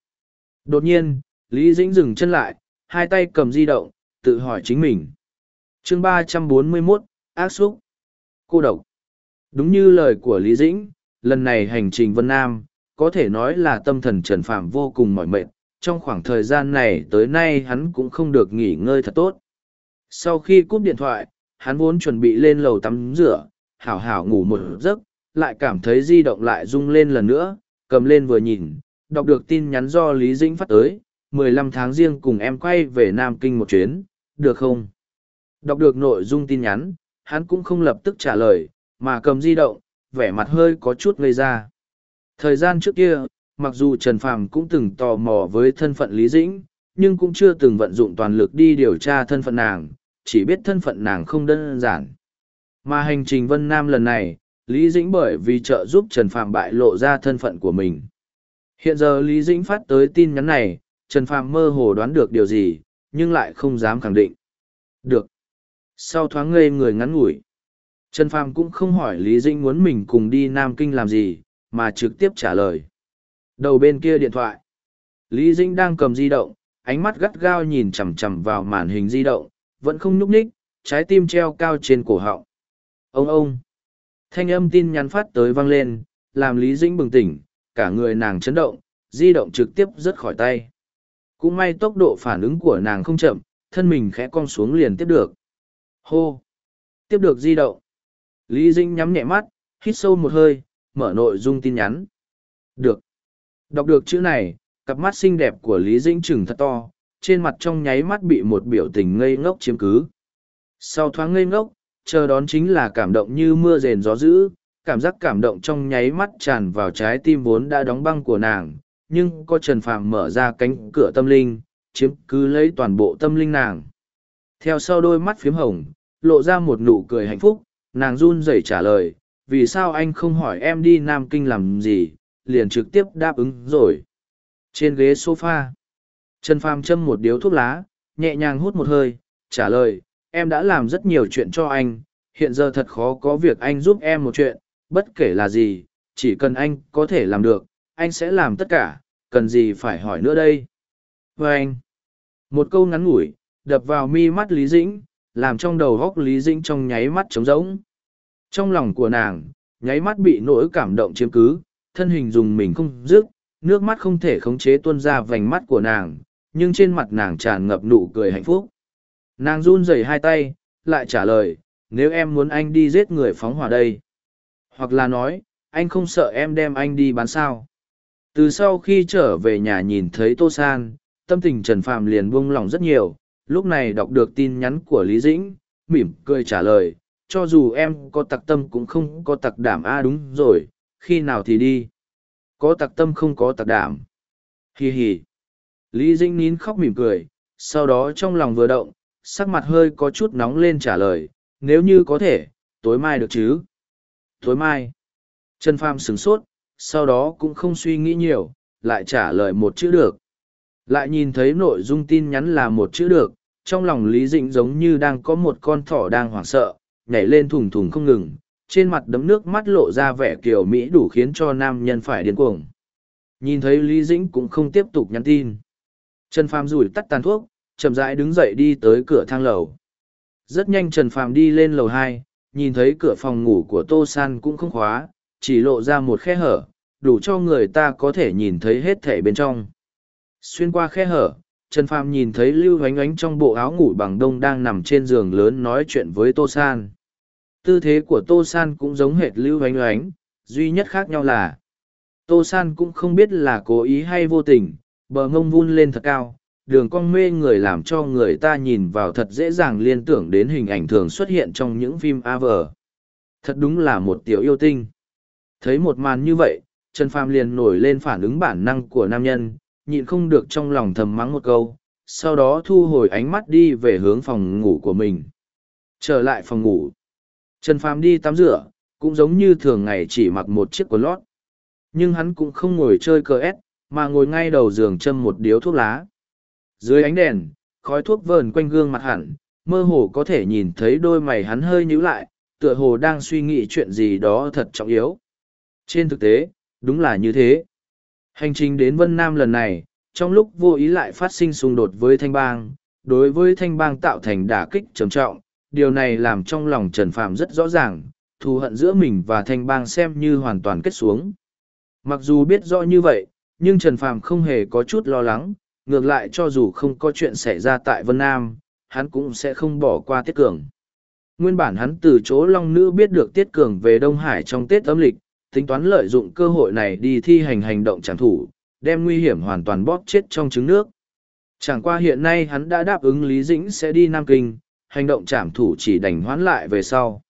Đột nhiên, Lý Dĩnh dừng chân lại, hai tay cầm di động, tự hỏi chính mình. chương ba trăm bốn mươi 341, ác xúc. Cô độc. Đúng như lời của Lý Dĩnh, lần này hành trình Vân Nam, có thể nói là tâm thần Trần Phạm vô cùng mỏi mệt. Trong khoảng thời gian này tới nay hắn cũng không được nghỉ ngơi thật tốt. Sau khi cúp điện thoại, hắn vốn chuẩn bị lên lầu tắm rửa, hảo hảo ngủ một giấc, lại cảm thấy di động lại rung lên lần nữa, cầm lên vừa nhìn, đọc được tin nhắn do Lý Dĩnh phát tới, 15 tháng riêng cùng em quay về Nam Kinh một chuyến, được không? Đọc được nội dung tin nhắn, hắn cũng không lập tức trả lời, mà cầm di động, vẻ mặt hơi có chút ngây ra. Thời gian trước kia, mặc dù Trần Phàm cũng từng tò mò với thân phận Lý Dĩnh, nhưng cũng chưa từng vận dụng toàn lực đi điều tra thân phận nàng, chỉ biết thân phận nàng không đơn giản. Mà hành trình Vân Nam lần này, Lý Dĩnh bởi vì trợ giúp Trần Phàm bại lộ ra thân phận của mình. Hiện giờ Lý Dĩnh phát tới tin nhắn này, Trần Phàm mơ hồ đoán được điều gì, nhưng lại không dám khẳng định. Được. Sau thoáng ngây người ngắn ngủi, Trần Phàm cũng không hỏi Lý Dĩnh muốn mình cùng đi Nam Kinh làm gì, mà trực tiếp trả lời. Đầu bên kia điện thoại. Lý Dĩnh đang cầm di động, ánh mắt gắt gao nhìn chằm chằm vào màn hình di động, vẫn không nhúc nhích, trái tim treo cao trên cổ họng. Ông ông! Thanh âm tin nhắn phát tới vang lên, làm Lý Dĩnh bừng tỉnh, cả người nàng chấn động, di động trực tiếp rớt khỏi tay. Cũng may tốc độ phản ứng của nàng không chậm, thân mình khẽ cong xuống liền tiếp được. Hô! Tiếp được di động. Lý Dĩnh nhắm nhẹ mắt, hít sâu một hơi, mở nội dung tin nhắn. Được. Đọc được chữ này, cặp mắt xinh đẹp của Lý Dĩnh trừng thật to, trên mặt trong nháy mắt bị một biểu tình ngây ngốc chiếm cứ. Sau thoáng ngây ngốc, chờ đón chính là cảm động như mưa rền gió dữ, cảm giác cảm động trong nháy mắt tràn vào trái tim vốn đã đóng băng của nàng, nhưng có Trần Phàm mở ra cánh cửa tâm linh, chiếm cứ lấy toàn bộ tâm linh nàng. Theo sau đôi mắt phiếm hồng, lộ ra một nụ cười hạnh phúc, nàng run rẩy trả lời, vì sao anh không hỏi em đi Nam Kinh làm gì, liền trực tiếp đáp ứng rồi. Trên ghế sofa, Trần Phàm châm một điếu thuốc lá, nhẹ nhàng hút một hơi, trả lời, em đã làm rất nhiều chuyện cho anh, hiện giờ thật khó có việc anh giúp em một chuyện, bất kể là gì, chỉ cần anh có thể làm được, anh sẽ làm tất cả, cần gì phải hỏi nữa đây. Và anh, một câu ngắn ngủi, đập vào mi mắt Lý Dĩnh, làm trong đầu góc Lý Dĩnh trong nháy mắt trống rỗng. Trong lòng của nàng, nháy mắt bị nỗi cảm động chiếm cứ, thân hình dùng mình không dứt, nước mắt không thể khống chế tuôn ra vành mắt của nàng, nhưng trên mặt nàng tràn ngập nụ cười hạnh phúc. Nàng run rẩy hai tay, lại trả lời, nếu em muốn anh đi giết người phóng hỏa đây. Hoặc là nói, anh không sợ em đem anh đi bán sao. Từ sau khi trở về nhà nhìn thấy Tô San, tâm tình Trần Phạm liền buông lỏng rất nhiều, lúc này đọc được tin nhắn của Lý Dĩnh, mỉm cười trả lời, cho dù em có tặc tâm cũng không có tặc đảm a à đúng rồi, khi nào thì đi. Có tặc tâm không có tặc đảm. Hi hi. Lý Dĩnh nín khóc mỉm cười, sau đó trong lòng vừa động, sắc mặt hơi có chút nóng lên trả lời, nếu như có thể, tối mai được chứ? Tối mai. Trần Pham sửng sốt, sau đó cũng không suy nghĩ nhiều, lại trả lời một chữ được. Lại nhìn thấy nội dung tin nhắn là một chữ được, trong lòng Lý Dĩnh giống như đang có một con thỏ đang hoảng sợ, nhảy lên thùng thùng không ngừng, trên mặt đấm nước mắt lộ ra vẻ kiểu Mỹ đủ khiến cho nam nhân phải điên cuồng. Nhìn thấy Lý Dĩnh cũng không tiếp tục nhắn tin. Trần Phàm rủi tắt tàn thuốc, chậm rãi đứng dậy đi tới cửa thang lầu. Rất nhanh Trần Phàm đi lên lầu hai, nhìn thấy cửa phòng ngủ của Tô San cũng không khóa, chỉ lộ ra một khe hở, đủ cho người ta có thể nhìn thấy hết thể bên trong. Xuyên qua khe hở, Trần Phàm nhìn thấy Lưu Hoánh Ánh trong bộ áo ngủ bằng đông đang nằm trên giường lớn nói chuyện với Tô San. Tư thế của Tô San cũng giống hệt Lưu Hoánh Ánh, duy nhất khác nhau là Tô San cũng không biết là cố ý hay vô tình, bờ ngông vun lên thật cao, đường cong mê người làm cho người ta nhìn vào thật dễ dàng liên tưởng đến hình ảnh thường xuất hiện trong những phim AV. Thật đúng là một tiểu yêu tinh. Thấy một màn như vậy, Trần Phàm liền nổi lên phản ứng bản năng của nam nhân, nhịn không được trong lòng thầm mắng một câu, sau đó thu hồi ánh mắt đi về hướng phòng ngủ của mình. Trở lại phòng ngủ. Trần Phàm đi tắm rửa, cũng giống như thường ngày chỉ mặc một chiếc quần lót. Nhưng hắn cũng không ngồi chơi cờ ép, mà ngồi ngay đầu giường châm một điếu thuốc lá dưới ánh đèn, khói thuốc vờn quanh gương mặt hẳn, mơ hồ có thể nhìn thấy đôi mày hắn hơi nhíu lại, tựa hồ đang suy nghĩ chuyện gì đó thật trọng yếu. Trên thực tế, đúng là như thế. Hành trình đến vân nam lần này, trong lúc vô ý lại phát sinh xung đột với thanh bang, đối với thanh bang tạo thành đả kích trầm trọng, điều này làm trong lòng trần Phạm rất rõ ràng, thù hận giữa mình và thanh bang xem như hoàn toàn kết xuống. Mặc dù biết rõ như vậy, nhưng trần Phạm không hề có chút lo lắng ngược lại cho dù không có chuyện xảy ra tại vân nam, hắn cũng sẽ không bỏ qua tiết cường. Nguyên bản hắn từ chỗ long nữ biết được tiết cường về đông hải trong tết âm lịch, tính toán lợi dụng cơ hội này đi thi hành hành động trảm thủ đem nguy hiểm hoàn toàn bóp chết trong trứng nước. Chẳng qua hiện nay hắn đã đáp ứng lý dĩnh sẽ đi nam kinh, hành động trảm thủ chỉ đành hoãn lại về sau.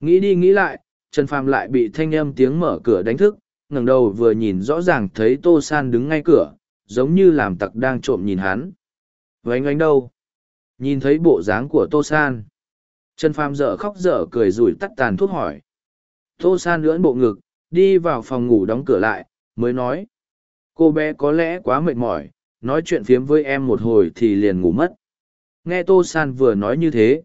Nghĩ đi nghĩ lại, trần phàm lại bị thanh âm tiếng mở cửa đánh thức, ngẩng đầu vừa nhìn rõ ràng thấy tô san đứng ngay cửa giống như làm tặc đang trộm nhìn hắn. Vánh ánh đâu? Nhìn thấy bộ dáng của tô san. Trần phàm dở khóc dở cười rủi tắt tàn thuốc hỏi. Tô san lưỡn bộ ngực, đi vào phòng ngủ đóng cửa lại, mới nói. Cô bé có lẽ quá mệt mỏi, nói chuyện phiếm với em một hồi thì liền ngủ mất. Nghe tô san vừa nói như thế.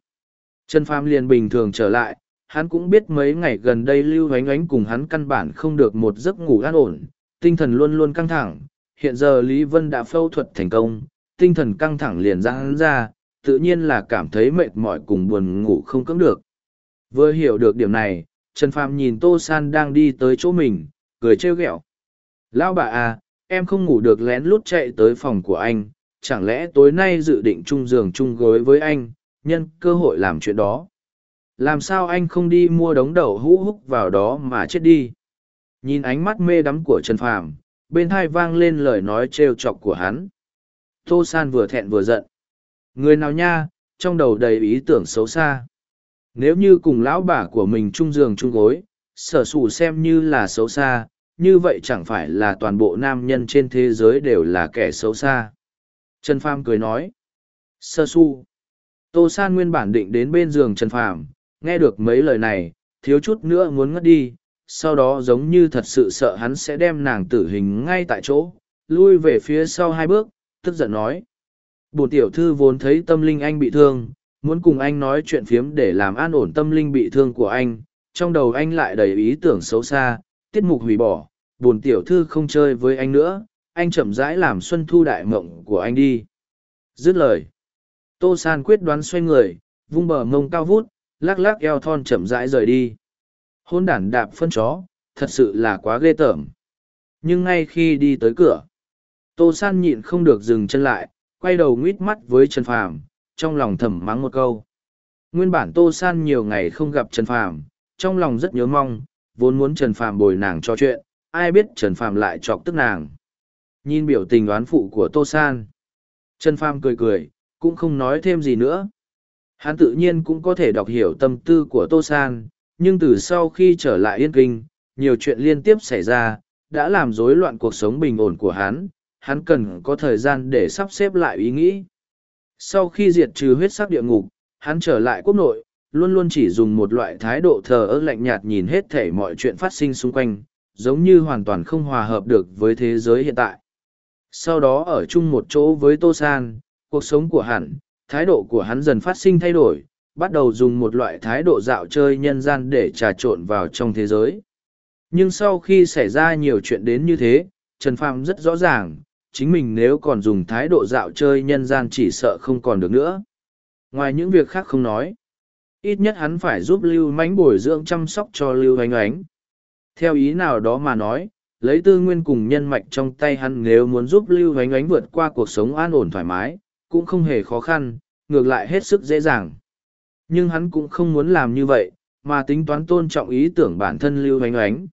Trần phàm liền bình thường trở lại, hắn cũng biết mấy ngày gần đây lưu Ánh Ánh cùng hắn căn bản không được một giấc ngủ an ổn, tinh thần luôn luôn căng thẳng hiện giờ lý vân đã phẫu thuật thành công, tinh thần căng thẳng liền ra hắn ra, tự nhiên là cảm thấy mệt mỏi cùng buồn ngủ không cưỡng được. Vừa hiểu được điểm này, trần phàm nhìn tô san đang đi tới chỗ mình, cười trêu ghẹo. Lão bà à em không ngủ được lén lút chạy tới phòng của anh, chẳng lẽ tối nay dự định chung giường chung gối với anh, nhân cơ hội làm chuyện đó? Làm sao anh không đi mua đống đậu hũ húc vào đó mà chết đi? Nhìn ánh mắt mê đắm của trần phàm bên thai vang lên lời nói trêu chọc của hắn. Tô san vừa thẹn vừa giận. Người nào nha, trong đầu đầy ý tưởng xấu xa. Nếu như cùng lão bà của mình chung giường chung gối, sở sủ xem như là xấu xa, như vậy chẳng phải là toàn bộ nam nhân trên thế giới đều là kẻ xấu xa. Trần pham cười nói. Sơ su tô san nguyên bản định đến bên giường trần phàm, nghe được mấy lời này, thiếu chút nữa muốn ngất đi sau đó giống như thật sự sợ hắn sẽ đem nàng tử hình ngay tại chỗ, lui về phía sau hai bước, tức giận nói. Bồn tiểu thư vốn thấy tâm linh anh bị thương, muốn cùng anh nói chuyện phiếm để làm an ổn tâm linh bị thương của anh, trong đầu anh lại đầy ý tưởng xấu xa, tiết mục hủy bỏ bồn tiểu thư không chơi với anh nữa, anh chậm rãi làm xuân thu đại mộng của anh đi. Dứt lời, tô san quyết đoán xoay người, vung bờ mông cao vút, lắc lắc eo thon chậm rãi rời đi hôn đản đạp phân chó, thật sự là quá ghê tởm. Nhưng ngay khi đi tới cửa, tô san nhịn không được dừng chân lại, quay đầu nguýt mắt với trần phàm, trong lòng thầm mắng một câu. Nguyên bản tô san nhiều ngày không gặp trần phàm, trong lòng rất nhớ mong, vốn muốn trần phàm bồi nàng cho chuyện, ai biết trần phàm lại chọc tức nàng. Nhìn biểu tình đoán phụ của tô san, trần phàm cười cười, cũng không nói thêm gì nữa. Hắn tự nhiên cũng có thể đọc hiểu tâm tư của tô san nhưng từ sau khi trở lại yên kinh, nhiều chuyện liên tiếp xảy ra, đã làm rối loạn cuộc sống bình ổn của hắn hắn cần có thời gian để sắp xếp lại ý nghĩ. Sau khi diệt trừ huyết sắc địa ngục, hắn trở lại quốc nội, luôn luôn chỉ dùng một loại thái độ thờ ơ lạnh nhạt nhìn hết thể mọi chuyện phát sinh xung quanh, giống như hoàn toàn không hòa hợp được với thế giới hiện tại. Sau đó ở chung một chỗ với tô san, cuộc sống của hắn, thái độ của hắn dần phát sinh thay đổi bắt đầu dùng một loại thái độ dạo chơi nhân gian để trà trộn vào trong thế giới. Nhưng sau khi xảy ra nhiều chuyện đến như thế, trần phàm rất rõ ràng, chính mình nếu còn dùng thái độ dạo chơi nhân gian chỉ sợ không còn được nữa. Ngoài những việc khác không nói, ít nhất hắn phải giúp lưu mánh bồi dưỡng chăm sóc cho lưu ánh ánh. Theo ý nào đó mà nói, lấy tư nguyên cùng nhân mạch trong tay hắn nếu muốn giúp lưu ánh ánh vượt qua cuộc sống an ổn thoải mái, cũng không hề khó khăn, ngược lại hết sức dễ dàng nhưng hắn cũng không muốn làm như vậy, mà tính toán tôn trọng ý tưởng bản thân lưu Hoánh ánh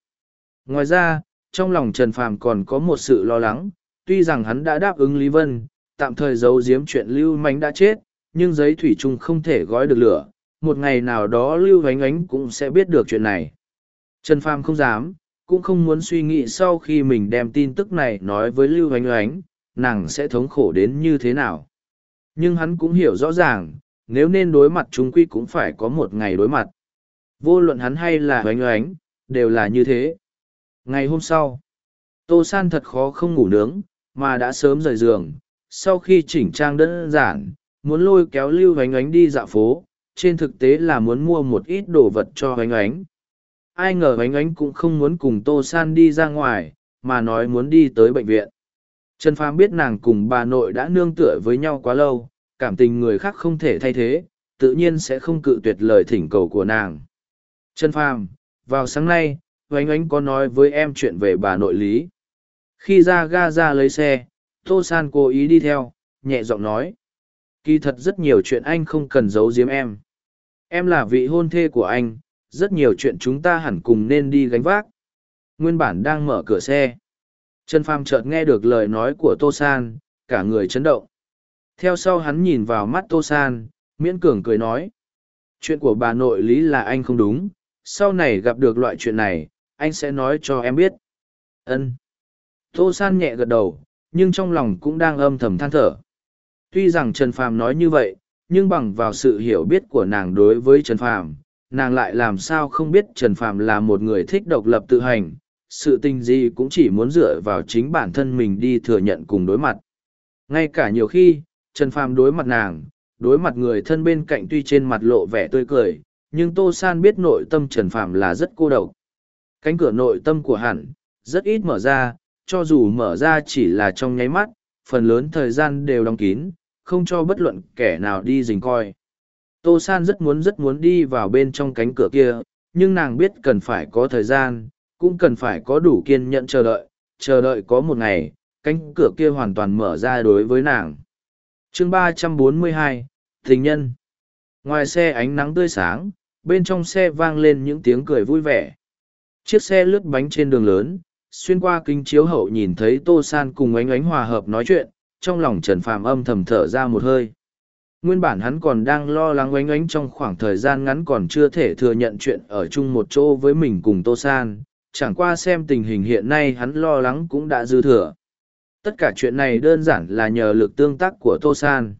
ngoài ra, trong lòng trần phàm còn có một sự lo lắng, tuy rằng hắn đã đáp ứng lý vân, tạm thời giấu giếm chuyện lưu mánh đã chết, nhưng giấy thủy chung không thể gói được lửa, một ngày nào đó lưu Hoánh ánh cũng sẽ biết được chuyện này. Trần phàm không dám, cũng không muốn suy nghĩ sau khi mình đem tin tức này nói với lưu Hoánh ánh nàng sẽ thống khổ đến như thế nào. Nhưng hắn cũng hiểu rõ ràng nếu nên đối mặt chúng quy cũng phải có một ngày đối mặt. Vô luận hắn hay là oánh oánh đều là như thế. Ngày hôm sau, tô san thật khó không ngủ nướng, mà đã sớm rời giường. Sau khi chỉnh trang đơn giản, muốn lôi kéo lưu oánh oánh đi dạo phố, trên thực tế là muốn mua một ít đồ vật cho oánh oánh ai ngờ oánh oánh cũng không muốn cùng tô san đi ra ngoài, mà nói muốn đi tới bệnh viện. Trần phàm biết nàng cùng bà nội đã nương tựa với nhau quá lâu cảm tình người khác không thể thay thế, tự nhiên sẽ không cự tuyệt lời thỉnh cầu của nàng. Trần phàm, vào sáng nay, oánh oánh có nói với em chuyện về bà nội lý. Khi ra ga ra lấy xe, tô san cố ý đi theo, nhẹ giọng nói. Kỳ thật rất nhiều chuyện anh không cần giấu giếm em. Em là vị hôn thê của anh, rất nhiều chuyện chúng ta hẳn cùng nên đi gánh vác. Nguyên bản đang mở cửa xe. Trần phàm chợt nghe được lời nói của tô san, cả người chấn động theo sau hắn nhìn vào mắt tô san, miễn cường cười nói. Chuyện của bà nội lý là anh không đúng, sau này gặp được loại chuyện này, anh sẽ nói cho em biết. Ân. Tô san nhẹ gật đầu, nhưng trong lòng cũng đang âm thầm than thở. Tuy rằng trần phàm nói như vậy, nhưng bằng vào sự hiểu biết của nàng đối với trần phàm, nàng lại làm sao không biết trần phàm là một người thích độc lập tự hành, sự tình gì cũng chỉ muốn dựa vào chính bản thân mình đi thừa nhận cùng đối mặt. Ngay cả nhiều khi trần phàm đối mặt nàng, đối mặt người thân bên cạnh tuy trên mặt lộ vẻ tươi cười, nhưng tô san biết nội tâm trần phàm là rất cô độc. Cánh cửa nội tâm của hẳn rất ít mở ra, cho dù mở ra chỉ là trong nháy mắt, phần lớn thời gian đều đóng kín, không cho bất luận kẻ nào đi dình coi. Tô san rất muốn rất muốn đi vào bên trong cánh cửa kia, nhưng nàng biết cần phải có thời gian, cũng cần phải có đủ kiên nhẫn chờ đợi chờ đợi có một ngày, cánh cửa kia hoàn toàn mở ra đối với nàng chương ba trăm bốn mươi hai, tình nhân. Ngoài xe ánh nắng tươi sáng, bên trong xe vang lên những tiếng cười vui vẻ. Chiếc xe lướt bánh trên đường lớn, xuyên qua kính chiếu hậu nhìn thấy tô san cùng ánh ánh hòa hợp nói chuyện, trong lòng trần phàm âm thầm thở ra một hơi. Nguyên bản hắn còn đang lo lắng oánh oánh trong khoảng thời gian ngắn còn chưa thể thừa nhận chuyện ở chung một chỗ với mình cùng tô san, chẳng qua xem tình hình hiện nay hắn lo lắng cũng đã dư thừa tất cả chuyện này đơn giản là nhờ lực tương tác của tô san.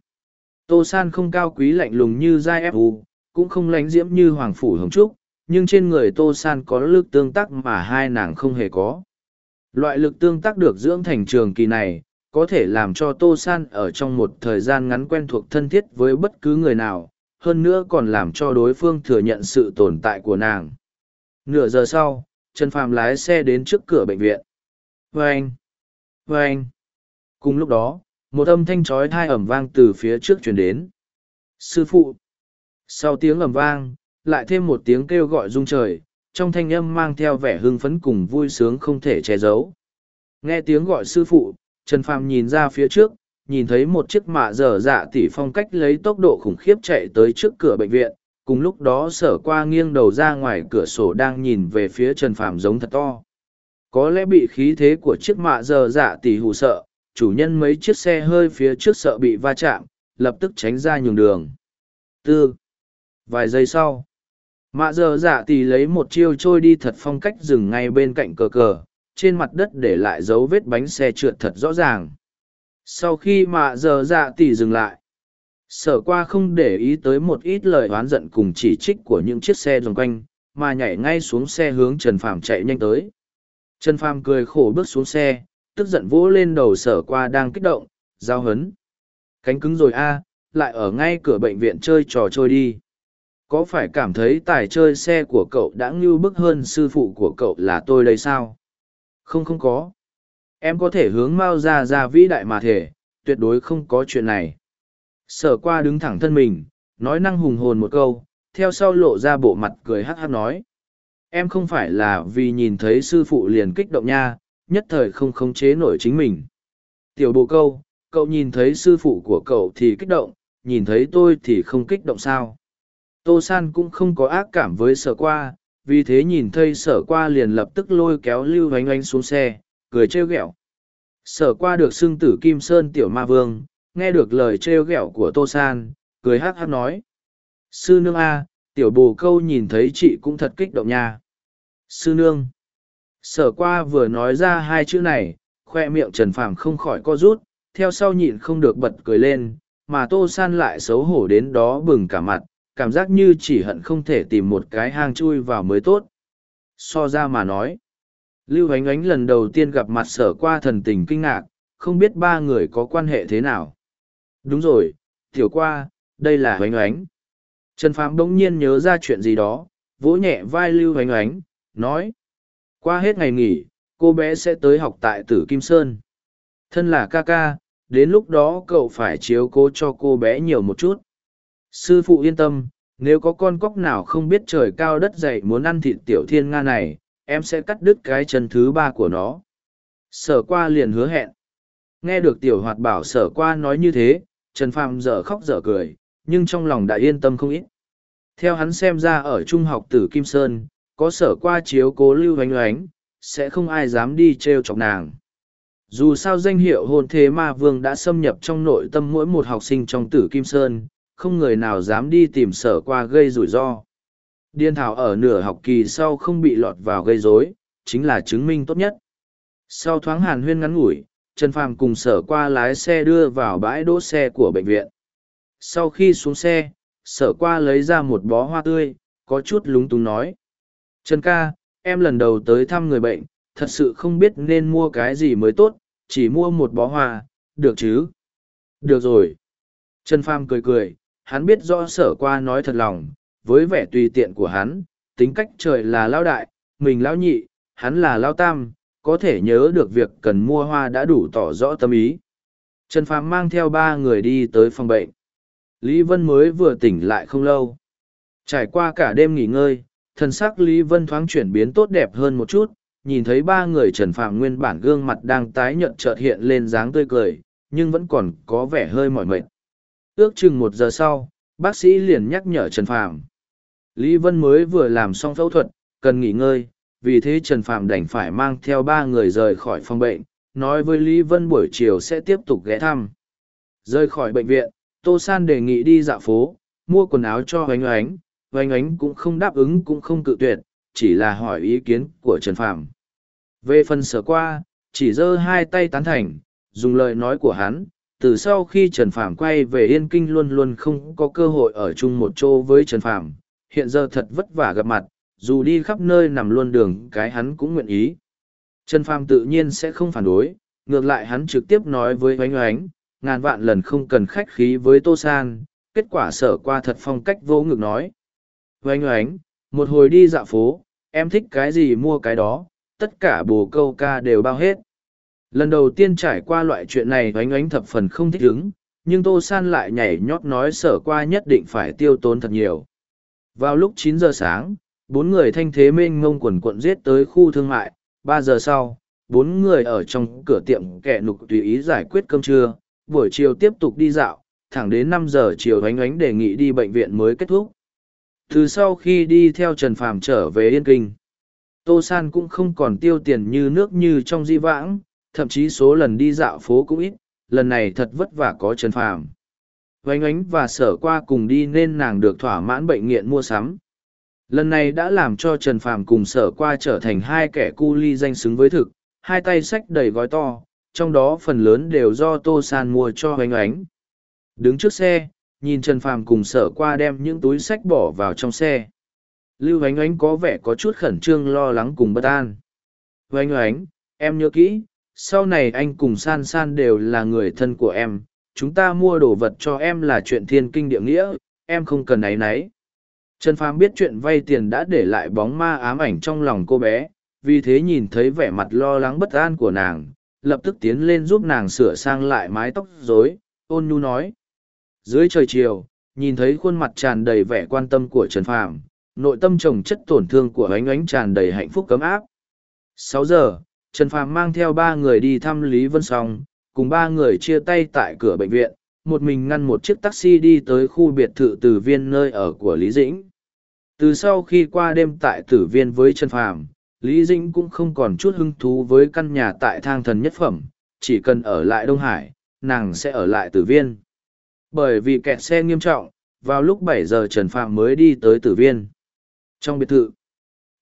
Tô san không cao quý lạnh lùng như giai fu cũng không lánh diễm như hoàng phủ hồng trúc, nhưng trên người tô san có lực tương tác mà hai nàng không hề có. Loại lực tương tác được dưỡng thành trường kỳ này, có thể làm cho tô san ở trong một thời gian ngắn quen thuộc thân thiết với bất cứ người nào, hơn nữa còn làm cho đối phương thừa nhận sự tồn tại của nàng. Nửa giờ sau, trần phàm lái xe đến trước cửa bệnh viện. Vê anh vê anh cùng lúc đó một âm thanh trói thai ẩm vang từ phía trước chuyển đến. Sư phụ! Sau tiếng ẩm vang lại thêm một tiếng kêu gọi rung trời trong thanh âm mang theo vẻ hưng phấn cùng vui sướng không thể che giấu. Nghe tiếng gọi sư phụ Trần Phàm nhìn ra phía trước, nhìn thấy một chiếc mạ dở dạ tỷ phong cách lấy tốc độ khủng khiếp chạy tới trước cửa bệnh viện, cùng lúc đó sở qua nghiêng đầu ra ngoài cửa sổ đang nhìn về phía Trần Phàm giống thật to. Có lẽ bị khí thế của chiếc mạ dở dạ tỷ hù sợ, chủ nhân mấy chiếc xe hơi phía trước sợ bị va chạm, lập tức tránh ra nhường đường. Tư. Vài giây sau, mạ dở dạ tỷ lấy một chiêu trôi đi thật phong cách dừng ngay bên cạnh cờ cờ, trên mặt đất để lại dấu vết bánh xe trượt thật rõ ràng sau khi mạ giờ dạ tỉ dừng lại sở qua không để ý tới một ít lời oán giận cùng chỉ trích của những chiếc xe xung quanh mà nhảy ngay xuống xe hướng trần phàm chạy nhanh tới trần phàm cười khổ bước xuống xe tức giận vỗ lên đầu sở qua đang kích động giao hấn cánh cứng rồi a lại ở ngay cửa bệnh viện chơi trò trôi đi có phải cảm thấy tài chơi xe của cậu đã ngưu bức hơn sư phụ của cậu là tôi đây sao không không có. Em có thể hướng Mao ra ra vĩ đại mà thể, tuyệt đối không có chuyện này. Sở qua đứng thẳng thân mình, nói năng hùng hồn một câu, theo sau lộ ra bộ mặt cười hát hát nói. Em không phải là vì nhìn thấy sư phụ liền kích động nha, nhất thời không khống chế nổi chính mình. Tiểu bộ câu, cậu nhìn thấy sư phụ của cậu thì kích động, nhìn thấy tôi thì không kích động sao. Tô San cũng không có ác cảm với sở qua, vì thế nhìn thấy sở qua liền lập tức lôi kéo lưu oánh oánh xuống xe cười trêu ghẹo sở qua được xưng tử kim sơn tiểu ma vương nghe được lời trêu ghẹo của tô san cười hắc hắc nói sư nương a tiểu bồ câu nhìn thấy chị cũng thật kích động nha sư nương sở qua vừa nói ra hai chữ này khoe miệng trần phàm không khỏi co rút theo sau nhịn không được bật cười lên mà tô san lại xấu hổ đến đó bừng cả mặt cảm giác như chỉ hận không thể tìm một cái hang chui vào mới tốt. So ra mà nói, Lưu Ánh Ánh lần đầu tiên gặp mặt sở qua thần tình kinh ngạc, không biết ba người có quan hệ thế nào. Đúng rồi, tiểu qua, đây là hoánh Ánh. Trần Phàm bỗng nhiên nhớ ra chuyện gì đó, vỗ nhẹ vai Lưu hoánh Ánh, nói. Qua hết ngày nghỉ, cô bé sẽ tới học tại Tử Kim Sơn. Thân là ca ca, đến lúc đó cậu phải chiếu cố cho cô bé nhiều một chút. Sư phụ yên tâm, nếu có con cóc nào không biết trời cao đất dày muốn ăn thịt tiểu thiên nga này, em sẽ cắt đứt cái chân thứ ba của nó. Sở qua liền hứa hẹn. Nghe được tiểu hoạt bảo sở qua nói như thế, Trần Phàm dở khóc dở cười, nhưng trong lòng đã yên tâm không ít. Theo hắn xem ra ở trung học tử Kim Sơn, có sở qua chiếu cố lưu hoánh hoánh, sẽ không ai dám đi t r e o chọc nàng. Dù sao danh hiệu hôn thế ma vương đã xâm nhập trong nội tâm mỗi một học sinh trong tử kim sơn không người nào dám đi tìm sở qua gây rủi ro. Điên thảo ở nửa học kỳ sau không bị lọt vào gây rối chính là chứng minh tốt nhất. Sau thoáng hàn huyên ngắn ngủi trần phàm cùng sở qua lái xe đưa vào bãi đỗ xe của bệnh viện. Sau khi xuống xe sở qua lấy ra một bó hoa tươi có chút lúng túng nói trần ca em lần đầu tới thăm người bệnh thật sự không biết nên mua cái gì mới tốt, chỉ mua một bó hoa, được chứ? Được rồi. Trần Pham cười cười, hắn biết rõ sở qua nói thật lòng, với vẻ tùy tiện của hắn, tính cách trời là lao đại, mình lao nhị, hắn là lao tam, có thể nhớ được việc cần mua hoa đã đủ tỏ rõ tâm ý. Trần Phàm mang theo ba người đi tới phòng bệnh. Lý Vân mới vừa tỉnh lại không lâu. Trải qua cả đêm nghỉ ngơi, thần sắc Lý Vân thoáng chuyển biến tốt đẹp hơn một chút, nhìn thấy ba người Trần Phạm nguyên bản gương mặt đang tái nhợt chợt hiện lên dáng tươi cười, nhưng vẫn còn có vẻ hơi mỏi mệt. Ước chừng một giờ sau, bác sĩ liền nhắc nhở Trần Phạm. Lý Vân mới vừa làm xong phẫu thuật, cần nghỉ ngơi, vì thế Trần Phạm đành phải mang theo ba người rời khỏi phòng bệnh, nói với Lý Vân buổi chiều sẽ tiếp tục ghé thăm. Rời khỏi bệnh viện, Tô San đề nghị đi dạo phố, mua quần áo cho Oánh Oánh, oanh ánh cũng không đáp ứng cũng không cự tuyệt, chỉ là hỏi ý kiến của Trần Phạm. Về phần sở qua, chỉ giơ hai tay tán thành, dùng lời nói của hắn, từ sau khi Trần Phạm quay về Yên Kinh luôn luôn không có cơ hội ở chung một chỗ với Trần Phạm, hiện giờ thật vất vả gặp mặt, dù đi khắp nơi nằm luôn đường cái hắn cũng nguyện ý. Trần Phạm tự nhiên sẽ không phản đối, ngược lại hắn trực tiếp nói với oánh oánh, ngàn vạn lần không cần khách khí với Tô San, kết quả sở qua thật phong cách vô ngực nói oanh oánh, một hồi đi dạo phố, em thích cái gì mua cái đó, tất cả bồ câu ca đều bao hết. Lần đầu tiên trải qua loại chuyện này oánh oánh thập phần không thích ứng, nhưng Tô San lại nhảy nhót nói sở qua nhất định phải tiêu tốn thật nhiều. Vào lúc chín giờ sáng, bốn người thanh thế mênh ngông quần quận giết tới khu thương mại, ba giờ sau, bốn người ở trong cửa tiệm kẻ nục tùy ý giải quyết cơm trưa, buổi chiều tiếp tục đi dạo, thẳng đến năm giờ chiều oánh oánh đề nghị đi bệnh viện mới kết thúc. Từ sau khi đi theo Trần Phàm trở về Yên Kinh, Tô San cũng không còn tiêu tiền như nước như trong di vãng, thậm chí số lần đi dạo phố cũng ít, lần này thật vất vả có Trần Phàm. Vánh ánh và sở qua cùng đi nên nàng được thỏa mãn bệnh nghiện mua sắm. Lần này đã làm cho Trần Phàm cùng sở qua trở thành hai kẻ cu ly danh xứng với thực, hai tay sách đầy gói to, trong đó phần lớn đều do Tô San mua cho Vánh ánh. Đứng trước xe, nhìn Trần Phàm cùng sở qua đem những túi sách bỏ vào trong xe. Lưu Ánh Ánh có vẻ có chút khẩn trương lo lắng cùng bất an. Ánh Ánh, em nhớ kỹ, sau này anh cùng San San đều là người thân của em, chúng ta mua đồ vật cho em là chuyện thiên kinh địa nghĩa, em không cần áy náy. Trần Phàm biết chuyện vay tiền đã để lại bóng ma ám ảnh trong lòng cô bé, vì thế nhìn thấy vẻ mặt lo lắng bất an của nàng, lập tức tiến lên giúp nàng sửa sang lại mái tóc rối, ôn nhu nói. Dưới trời chiều, nhìn thấy khuôn mặt tràn đầy vẻ quan tâm của Trần Phàm, nội tâm trồng chất tổn thương của ánh ánh tràn đầy hạnh phúc cấm áp. Sáu giờ, Trần Phàm mang theo ba người đi thăm Lý Vân Song, cùng ba người chia tay tại cửa bệnh viện, một mình ngăn một chiếc taxi đi tới khu biệt thự tử viên nơi ở của Lý Dĩnh. Từ sau khi qua đêm tại tử viên với Trần Phàm, Lý Dĩnh cũng không còn chút hứng thú với căn nhà tại thang thần nhất phẩm, chỉ cần ở lại Đông Hải, nàng sẽ ở lại tử viên. Bởi vì kẹt xe nghiêm trọng, vào lúc bảy giờ Trần Phạm mới đi tới tử viên. Trong biệt thự,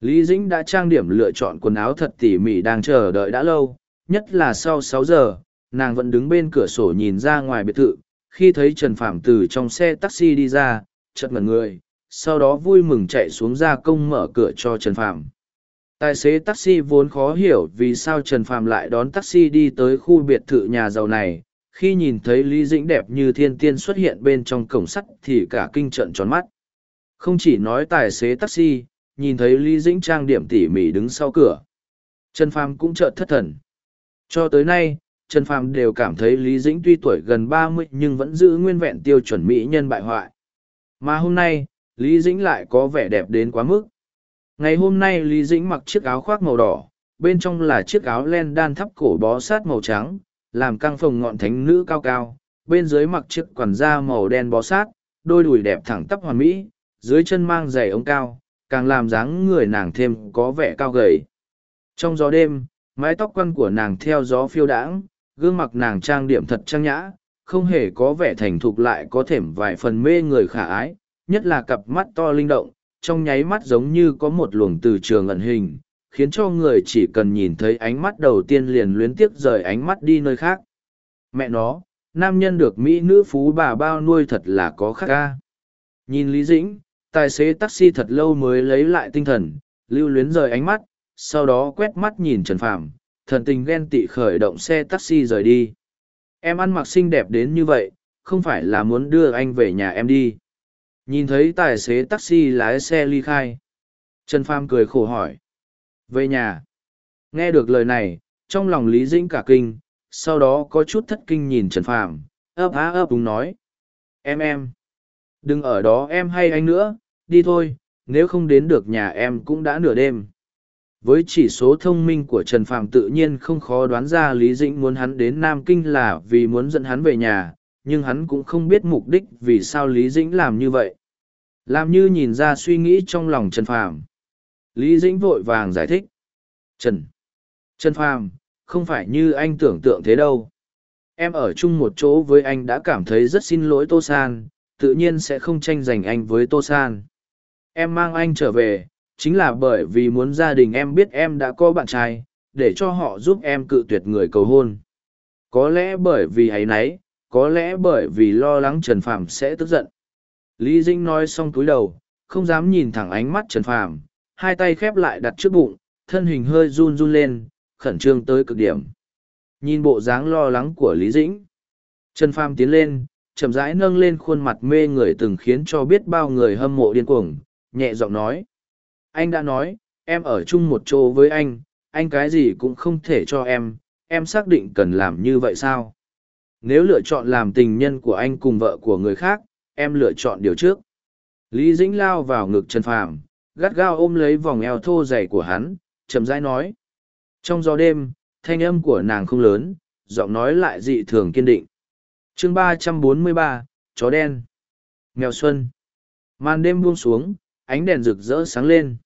Lý Dĩnh đã trang điểm lựa chọn quần áo thật tỉ mỉ đang chờ đợi đã lâu, nhất là sau sáu giờ, nàng vẫn đứng bên cửa sổ nhìn ra ngoài biệt thự, khi thấy Trần Phạm từ trong xe taxi đi ra, chợt ngẩn người, sau đó vui mừng chạy xuống ra công mở cửa cho Trần Phạm. Tài xế taxi vốn khó hiểu vì sao Trần Phạm lại đón taxi đi tới khu biệt thự nhà giàu này. Khi nhìn thấy Lý Dĩnh đẹp như thiên tiên xuất hiện bên trong cổng sắt thì cả kinh trận tròn mắt. Không chỉ nói tài xế taxi, nhìn thấy Lý Dĩnh trang điểm tỉ mỉ đứng sau cửa. Trần Phàm cũng chợt thất thần. Cho tới nay, Trần Phàm đều cảm thấy Lý Dĩnh tuy tuổi gần ba mươi nhưng vẫn giữ nguyên vẹn tiêu chuẩn mỹ nhân bại hoại. Mà hôm nay, Lý Dĩnh lại có vẻ đẹp đến quá mức. Ngày hôm nay Lý Dĩnh mặc chiếc áo khoác màu đỏ, bên trong là chiếc áo len đan thắp cổ bó sát màu trắng, làm căng phồng ngọn thánh nữ cao cao, bên dưới mặc chiếc quần da màu đen bó sát, đôi đùi đẹp thẳng tắp hoàn mỹ, dưới chân mang giày ống cao, càng làm dáng người nàng thêm có vẻ cao gầy. Trong gió đêm, mái tóc quăn của nàng theo gió phiêu đãng, gương mặt nàng trang điểm thật trang nhã, không hề có vẻ thành thục lại có thềm vài phần mê người khả ái, nhất là cặp mắt to linh động, trong nháy mắt giống như có một luồng từ trường ẩn hình, khiến cho người chỉ cần nhìn thấy ánh mắt đầu tiên liền luyến tiếc rời ánh mắt đi nơi khác. Mẹ nó, nam nhân được Mỹ nữ phú bà bao nuôi thật là có khác ca. Nhìn Lý Dĩnh, tài xế taxi thật lâu mới lấy lại tinh thần, lưu luyến rời ánh mắt, sau đó quét mắt nhìn Trần Phàm, thần tình ghen tị khởi động xe taxi rời đi. Em ăn mặc xinh đẹp đến như vậy, không phải là muốn đưa anh về nhà em đi. Nhìn thấy tài xế taxi lái xe ly khai. Trần Pham cười khổ hỏi. Về nhà. Nghe được lời này, trong lòng Lý Dĩnh cả kinh, sau đó có chút thất kinh nhìn Trần Phàm, ấp á ấp đúng nói. Em em. Đừng ở đó em hay anh nữa, đi thôi, nếu không đến được nhà em cũng đã nửa đêm. Với chỉ số thông minh của Trần Phàm tự nhiên không khó đoán ra Lý Dĩnh muốn hắn đến Nam Kinh là vì muốn dẫn hắn về nhà, nhưng hắn cũng không biết mục đích vì sao Lý Dĩnh làm như vậy. Làm như nhìn ra suy nghĩ trong lòng Trần Phàm. Lý Dĩnh vội vàng giải thích. Trần. Trần Phàm, không phải như anh tưởng tượng thế đâu. Em ở chung một chỗ với anh đã cảm thấy rất xin lỗi Tô San, tự nhiên sẽ không tranh giành anh với Tô San. Em mang anh trở về, chính là bởi vì muốn gia đình em biết em đã có bạn trai, để cho họ giúp em cự tuyệt người cầu hôn. Có lẽ bởi vì ấy nấy, có lẽ bởi vì lo lắng Trần Phạm sẽ tức giận. Lý Dĩnh nói xong túi đầu, không dám nhìn thẳng ánh mắt Trần Phạm, hai tay khép lại đặt trước bụng, thân hình hơi run run lên, khẩn trương tới cực điểm. Nhìn bộ dáng lo lắng của Lý Dĩnh. Trần Phàm tiến lên, chậm rãi nâng lên khuôn mặt mê người từng khiến cho biết bao người hâm mộ điên cuồng, nhẹ giọng nói. Anh đã nói, em ở chung một chỗ với anh, anh cái gì cũng không thể cho em, em xác định cần làm như vậy sao? Nếu lựa chọn làm tình nhân của anh cùng vợ của người khác, em lựa chọn điều trước. Lý Dĩnh lao vào ngực Trần Phàm, gắt gao ôm lấy vòng eo thô dày của hắn, chậm rãi nói. Trong gió đêm, thanh âm của nàng không lớn, giọng nói lại dị thường kiên định. chương ba trăm bốn mươi ba, chó đen. Mèo xuân. Màn đêm buông xuống, ánh đèn rực rỡ sáng lên.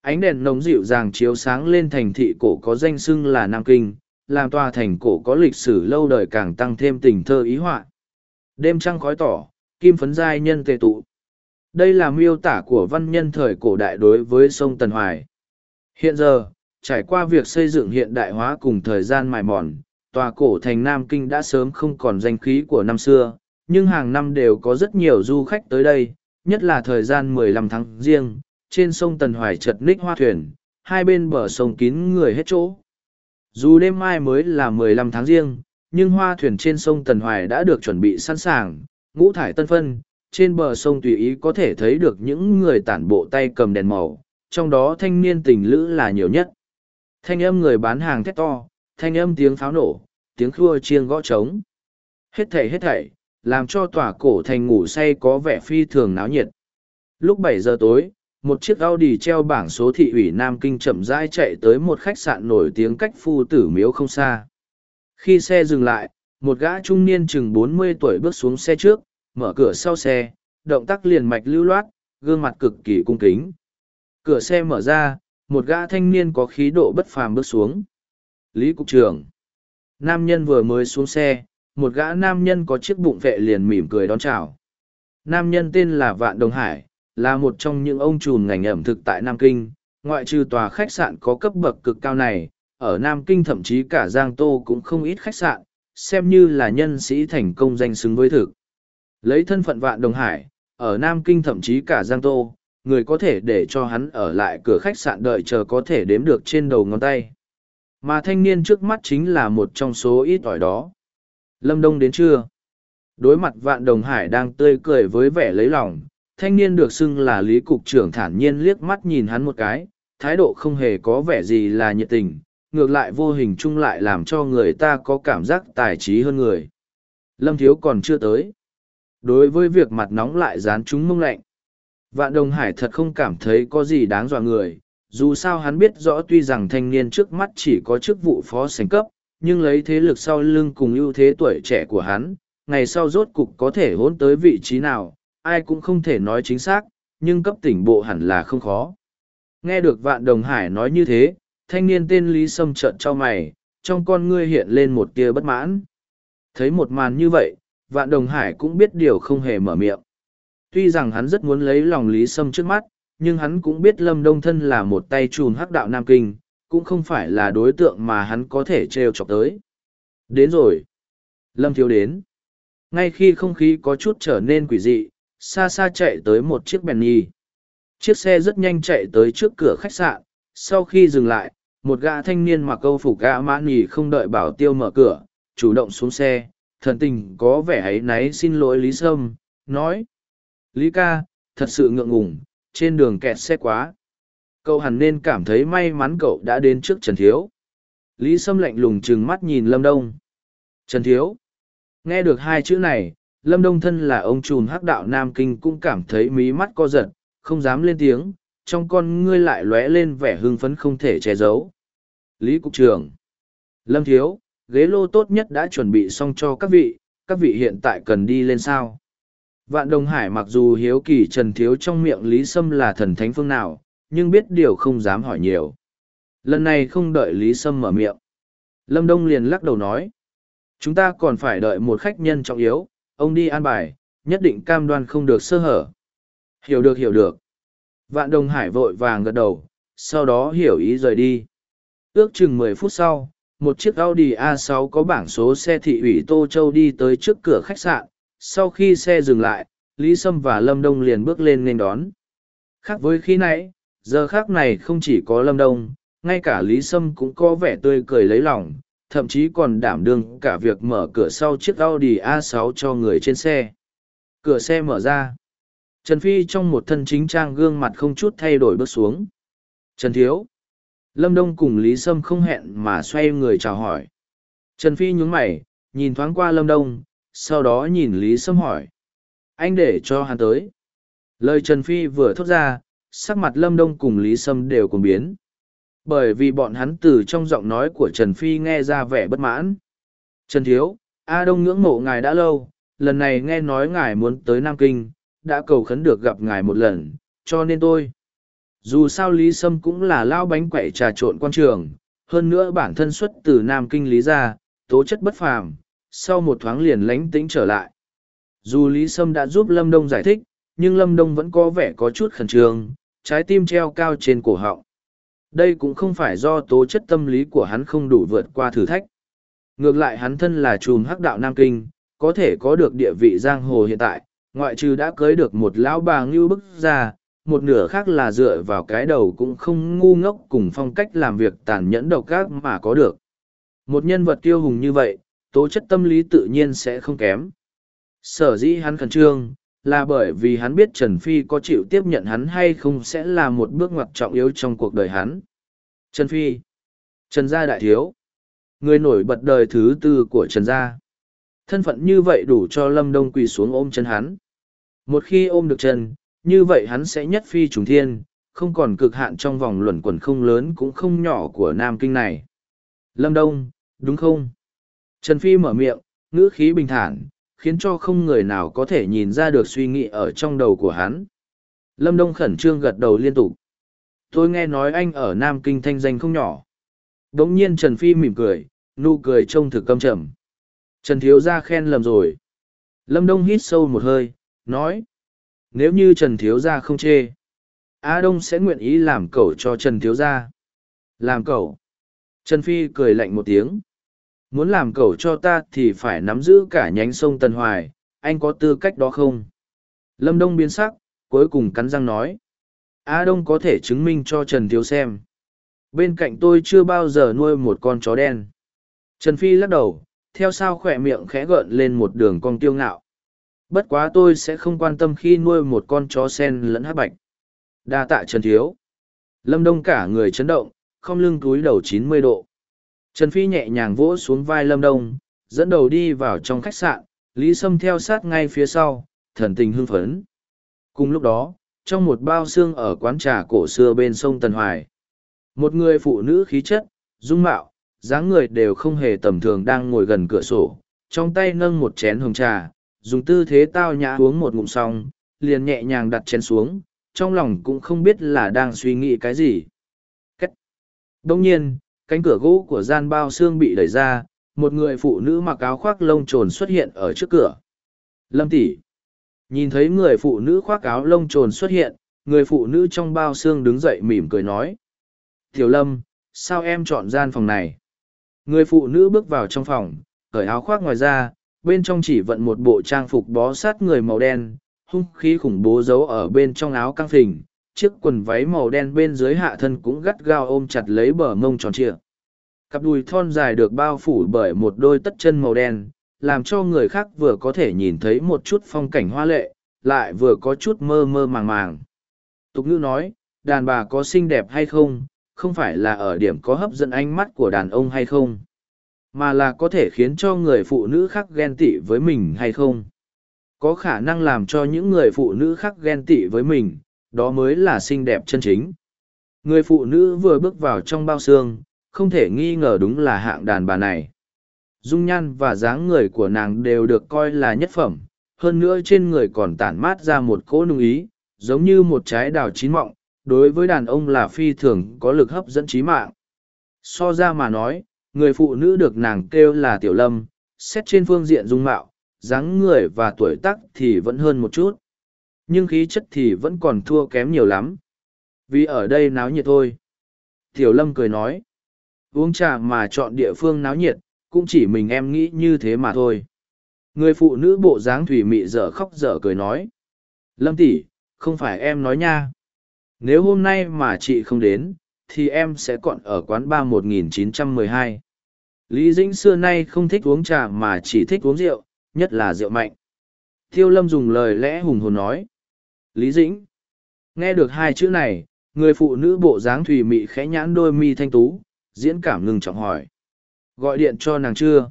Ánh đèn nồng dịu dàng chiếu sáng lên thành thị cổ có danh xưng là Nam Kinh, làm tòa thành cổ có lịch sử lâu đời càng tăng thêm tình thơ ý họa. Đêm trăng khói tỏ, kim phấn giai nhân tề tụ. Đây là miêu tả của văn nhân thời cổ đại đối với sông Tần Hoài. Hiện giờ, trải qua việc xây dựng hiện đại hóa cùng thời gian mài mòn, tòa cổ thành Nam Kinh đã sớm không còn danh khí của năm xưa, nhưng hàng năm đều có rất nhiều du khách tới đây, nhất là thời gian 15 tháng riêng, trên sông Tần Hoài chật ních hoa thuyền, hai bên bờ sông kín người hết chỗ. Dù đêm mai mới là 15 tháng riêng, nhưng hoa thuyền trên sông Tần Hoài đã được chuẩn bị sẵn sàng, ngũ thải tân phân, trên bờ sông tùy ý có thể thấy được những người tản bộ tay cầm đèn màu, trong đó thanh niên tình lữ là nhiều nhất. Thanh âm người bán hàng thét to, thanh âm tiếng pháo nổ, tiếng khua chiêng gõ trống. Hết thảy hết thảy, làm cho tòa cổ thành ngủ say có vẻ phi thường náo nhiệt. Lúc bảy giờ tối, một chiếc Audi treo bảng số thị ủy Nam Kinh chậm rãi chạy tới một khách sạn nổi tiếng cách phu tử miếu không xa. Khi xe dừng lại, một gã trung niên chừng bốn mươi tuổi bước xuống xe trước, mở cửa sau xe, động tác liền mạch lưu loát, gương mặt cực kỳ cung kính. Cửa xe mở ra, một gã thanh niên có khí độ bất phàm bước xuống. Lý Cục trưởng. Nam nhân vừa mới xuống xe, một gã nam nhân có chiếc bụng vệ liền mỉm cười đón chào. Nam nhân tên là Vạn Đồng Hải, là một trong những ông trùm ngành ẩm thực tại Nam Kinh, ngoại trừ tòa khách sạn có cấp bậc cực cao này, ở Nam Kinh thậm chí cả Giang Tô cũng không ít khách sạn, xem như là nhân sĩ thành công danh xứng với thực. Lấy thân phận Vạn Đồng Hải, ở Nam Kinh thậm chí cả Giang Tô, người có thể để cho hắn ở lại cửa khách sạn đợi chờ có thể đếm được trên đầu ngón tay. Mà thanh niên trước mắt chính là một trong số ít ỏi đó. Lâm Đông đến chưa? Đối mặt vạn đồng hải đang tươi cười với vẻ lấy lòng, thanh niên được xưng là lý cục trưởng thản nhiên liếc mắt nhìn hắn một cái, thái độ không hề có vẻ gì là nhiệt tình, ngược lại vô hình chung lại làm cho người ta có cảm giác tài trí hơn người. Lâm Thiếu còn chưa tới. Đối với việc mặt nóng lại dán chúng mông lạnh, Vạn Đồng Hải thật không cảm thấy có gì đáng dọa người, dù sao hắn biết rõ tuy rằng thanh niên trước mắt chỉ có chức vụ phó sành cấp, nhưng lấy thế lực sau lưng cùng ưu thế tuổi trẻ của hắn, ngày sau rốt cục có thể hôn tới vị trí nào, ai cũng không thể nói chính xác, nhưng cấp tỉnh bộ hẳn là không khó. Nghe được Vạn Đồng Hải nói như thế, thanh niên tên Lý Sâm trợn cho mày, trong con ngươi hiện lên một tia bất mãn. Thấy một màn như vậy, Vạn Đồng Hải cũng biết điều không hề mở miệng. Tuy rằng hắn rất muốn lấy lòng Lý Sâm trước mắt, nhưng hắn cũng biết Lâm Đông Thân là một tay trùn hắc đạo Nam Kinh, cũng không phải là đối tượng mà hắn có thể trêu chọc tới. Đến rồi. Lâm Thiếu đến. Ngay khi không khí có chút trở nên quỷ dị, xa xa chạy tới một chiếc bèn nhi. Chiếc xe rất nhanh chạy tới trước cửa khách sạn, sau khi dừng lại, một gã thanh niên mặc câu phục gã mã nì không đợi bảo tiêu mở cửa, chủ động xuống xe, thần tình có vẻ ấy náy xin lỗi Lý Sâm, nói. Lý ca, thật sự ngượng ngùng, trên đường kẹt xe quá. Cậu hẳn nên cảm thấy may mắn cậu đã đến trước Trần Thiếu. Lý Sâm lạnh lùng trừng mắt nhìn Lâm Đông. Trần Thiếu. Nghe được hai chữ này, Lâm Đông thân là ông trùm hắc đạo Nam Kinh cũng cảm thấy mí mắt co giật, không dám lên tiếng, trong con ngươi lại lóe lên vẻ hưng phấn không thể che giấu. Lý Cục trưởng. Lâm Thiếu, ghế lô tốt nhất đã chuẩn bị xong cho các vị, các vị hiện tại cần đi lên sao. Vạn Đồng Hải mặc dù hiếu kỳ Trần Thiếu trong miệng Lý Sâm là thần thánh phương nào, nhưng biết điều không dám hỏi nhiều. Lần này không đợi Lý Sâm mở miệng. Lâm Đông liền lắc đầu nói. Chúng ta còn phải đợi một khách nhân trọng yếu, ông đi an bài, nhất định cam đoan không được sơ hở. Hiểu được hiểu được. Vạn Đồng Hải vội vàng gật đầu, sau đó hiểu ý rời đi. Ước chừng mười phút sau, một chiếc Audi A6 có bảng số xe thị ủy Tô Châu đi tới trước cửa khách sạn, sau khi xe dừng lại lý sâm và lâm đông liền bước lên nên đón. Khác với khi nãy giờ khác này không chỉ có lâm đông ngay cả lý sâm cũng có vẻ tươi cười lấy lòng thậm chí còn đảm đương cả việc mở cửa sau chiếc audi a 6 cho người trên xe. Cửa xe mở ra. Trần phi trong một thân chính trang gương mặt không chút thay đổi bước xuống. Trần thiếu lâm đông cùng lý sâm không hẹn mà xoay người chào hỏi trần phi nhún mày nhìn thoáng qua lâm đông sau đó nhìn Lý Sâm hỏi. Anh để cho hắn tới. Lời Trần Phi vừa thốt ra, sắc mặt Lâm Đông cùng Lý Sâm đều cùng biến. Bởi vì bọn hắn từ trong giọng nói của Trần Phi nghe ra vẻ bất mãn. Trần Thiếu, A Đông ngưỡng mộ ngài đã lâu, lần này nghe nói ngài muốn tới Nam Kinh, đã cầu khấn được gặp ngài một lần, cho nên tôi. Dù sao Lý Sâm cũng là lao bánh quậy trà trộn quan trường, hơn nữa bản thân xuất từ Nam Kinh Lý gia, tố chất bất phàm, sau một thoáng liền lánh tĩnh trở lại. Dù Lý Sâm đã giúp Lâm Đông giải thích, nhưng Lâm Đông vẫn có vẻ có chút khẩn trương, trái tim treo cao trên cổ họng. Đây cũng không phải do tố chất tâm lý của hắn không đủ vượt qua thử thách. Ngược lại hắn thân là chùm hắc đạo Nam Kinh, có thể có được địa vị giang hồ hiện tại, ngoại trừ đã cưới được một lão bà ngưu bức ra, một nửa khác là dựa vào cái đầu cũng không ngu ngốc cùng phong cách làm việc tàn nhẫn độc ác mà có được. Một nhân vật tiêu hùng như vậy, tố chất tâm lý tự nhiên sẽ không kém. Sở dĩ hắn khẩn trương, là bởi vì hắn biết Trần Phi có chịu tiếp nhận hắn hay không sẽ là một bước ngoặt trọng yếu trong cuộc đời hắn. Trần Phi Trần Gia Đại Thiếu Người nổi bật đời thứ tư của Trần Gia. Thân phận như vậy đủ cho Lâm Đông quỳ xuống ôm chân hắn. Một khi ôm được chân, như vậy hắn sẽ nhất phi trùng thiên, không còn cực hạn trong vòng luẩn quẩn không lớn cũng không nhỏ của Nam Kinh này. Lâm Đông, đúng không? Trần Phi mở miệng, ngữ khí bình thản, khiến cho không người nào có thể nhìn ra được suy nghĩ ở trong đầu của hắn. Lâm Đông khẩn trương gật đầu liên tục. Tôi nghe nói anh ở Nam Kinh thanh danh không nhỏ. Đống nhiên Trần Phi mỉm cười, nụ cười trông thực căm trầm. Trần Thiếu Gia khen lầm rồi. Lâm Đông hít sâu một hơi, nói. Nếu như Trần Thiếu Gia không chê, A Đông sẽ nguyện ý làm cậu cho Trần Thiếu Gia. Làm cậu. Trần Phi cười lạnh một tiếng. Muốn làm cậu cho ta thì phải nắm giữ cả nhánh sông Tân Hoài, anh có tư cách đó không? Lâm Đông biến sắc, cuối cùng cắn răng nói. A Đông có thể chứng minh cho Trần Thiếu xem. Bên cạnh tôi chưa bao giờ nuôi một con chó đen. Trần Phi lắc đầu, theo sao khỏe miệng khẽ gợn lên một đường cong tiêu ngạo. Bất quá tôi sẽ không quan tâm khi nuôi một con chó sen lẫn hát bạch. Đa tạ Trần Thiếu. Lâm Đông cả người chấn động, không lưng túi đầu chín mươi độ. Trần Phi nhẹ nhàng vỗ xuống vai Lâm Đông, dẫn đầu đi vào trong khách sạn, Lý Sâm theo sát ngay phía sau, thần tình hưng phấn. Cùng lúc đó, trong một bao xương ở quán trà cổ xưa bên sông Tần Hoài, một người phụ nữ khí chất, dung mạo, dáng người đều không hề tầm thường đang ngồi gần cửa sổ, trong tay nâng một chén hồng trà, dùng tư thế tao nhã uống một ngụm xong, liền nhẹ nhàng đặt chén xuống, trong lòng cũng không biết là đang suy nghĩ cái gì. Cách. Đông nhiên, cánh cửa gỗ của gian bao xương bị đẩy ra, một người phụ nữ mặc áo khoác lông trồn xuất hiện ở trước cửa. Lâm tỷ Nhìn thấy người phụ nữ khoác áo lông trồn xuất hiện, người phụ nữ trong bao xương đứng dậy mỉm cười nói. Tiểu Lâm, sao em chọn gian phòng này? Người phụ nữ bước vào trong phòng, cởi áo khoác ngoài ra, bên trong chỉ vận một bộ trang phục bó sát người màu đen, hung khí khủng bố giấu ở bên trong áo căng phình, chiếc quần váy màu đen bên dưới hạ thân cũng gắt gao ôm chặt lấy bờ mông tròn trịa. Cặp đùi thon dài được bao phủ bởi một đôi tất chân màu đen, làm cho người khác vừa có thể nhìn thấy một chút phong cảnh hoa lệ, lại vừa có chút mơ mơ màng màng. Tục ngữ nói, đàn bà có xinh đẹp hay không, không phải là ở điểm có hấp dẫn ánh mắt của đàn ông hay không, mà là có thể khiến cho người phụ nữ khác ghen tị với mình hay không. Có khả năng làm cho những người phụ nữ khác ghen tị với mình, đó mới là xinh đẹp chân chính. Người phụ nữ vừa bước vào trong bao xương, không thể nghi ngờ đúng là hạng đàn bà này. Dung nhan và dáng người của nàng đều được coi là nhất phẩm, hơn nữa trên người còn tản mát ra một cỗ nung ý, giống như một trái đào chín mọng, đối với đàn ông là phi thường có lực hấp dẫn trí mạng. So ra mà nói, người phụ nữ được nàng kêu là Tiểu Lâm, xét trên phương diện dung mạo, dáng người và tuổi tác thì vẫn hơn một chút. Nhưng khí chất thì vẫn còn thua kém nhiều lắm. Vì ở đây náo nhiệt thôi. Tiểu Lâm cười nói. Uống trà mà chọn địa phương náo nhiệt, cũng chỉ mình em nghĩ như thế mà thôi. Người phụ nữ bộ dáng thủy mị dở khóc dở cười nói. Lâm tỷ, không phải em nói nha. Nếu hôm nay mà chị không đến, thì em sẽ còn ở quán ba 1912. Lý Dĩnh xưa nay không thích uống trà mà chỉ thích uống rượu, nhất là rượu mạnh. Thiêu Lâm dùng lời lẽ hùng hồn nói. Lý Dĩnh. Nghe được hai chữ này, người phụ nữ bộ dáng thủy mị khẽ nhãn đôi mi thanh tú, diễn cảm ngừng trọng hỏi. Gọi điện cho nàng chưa?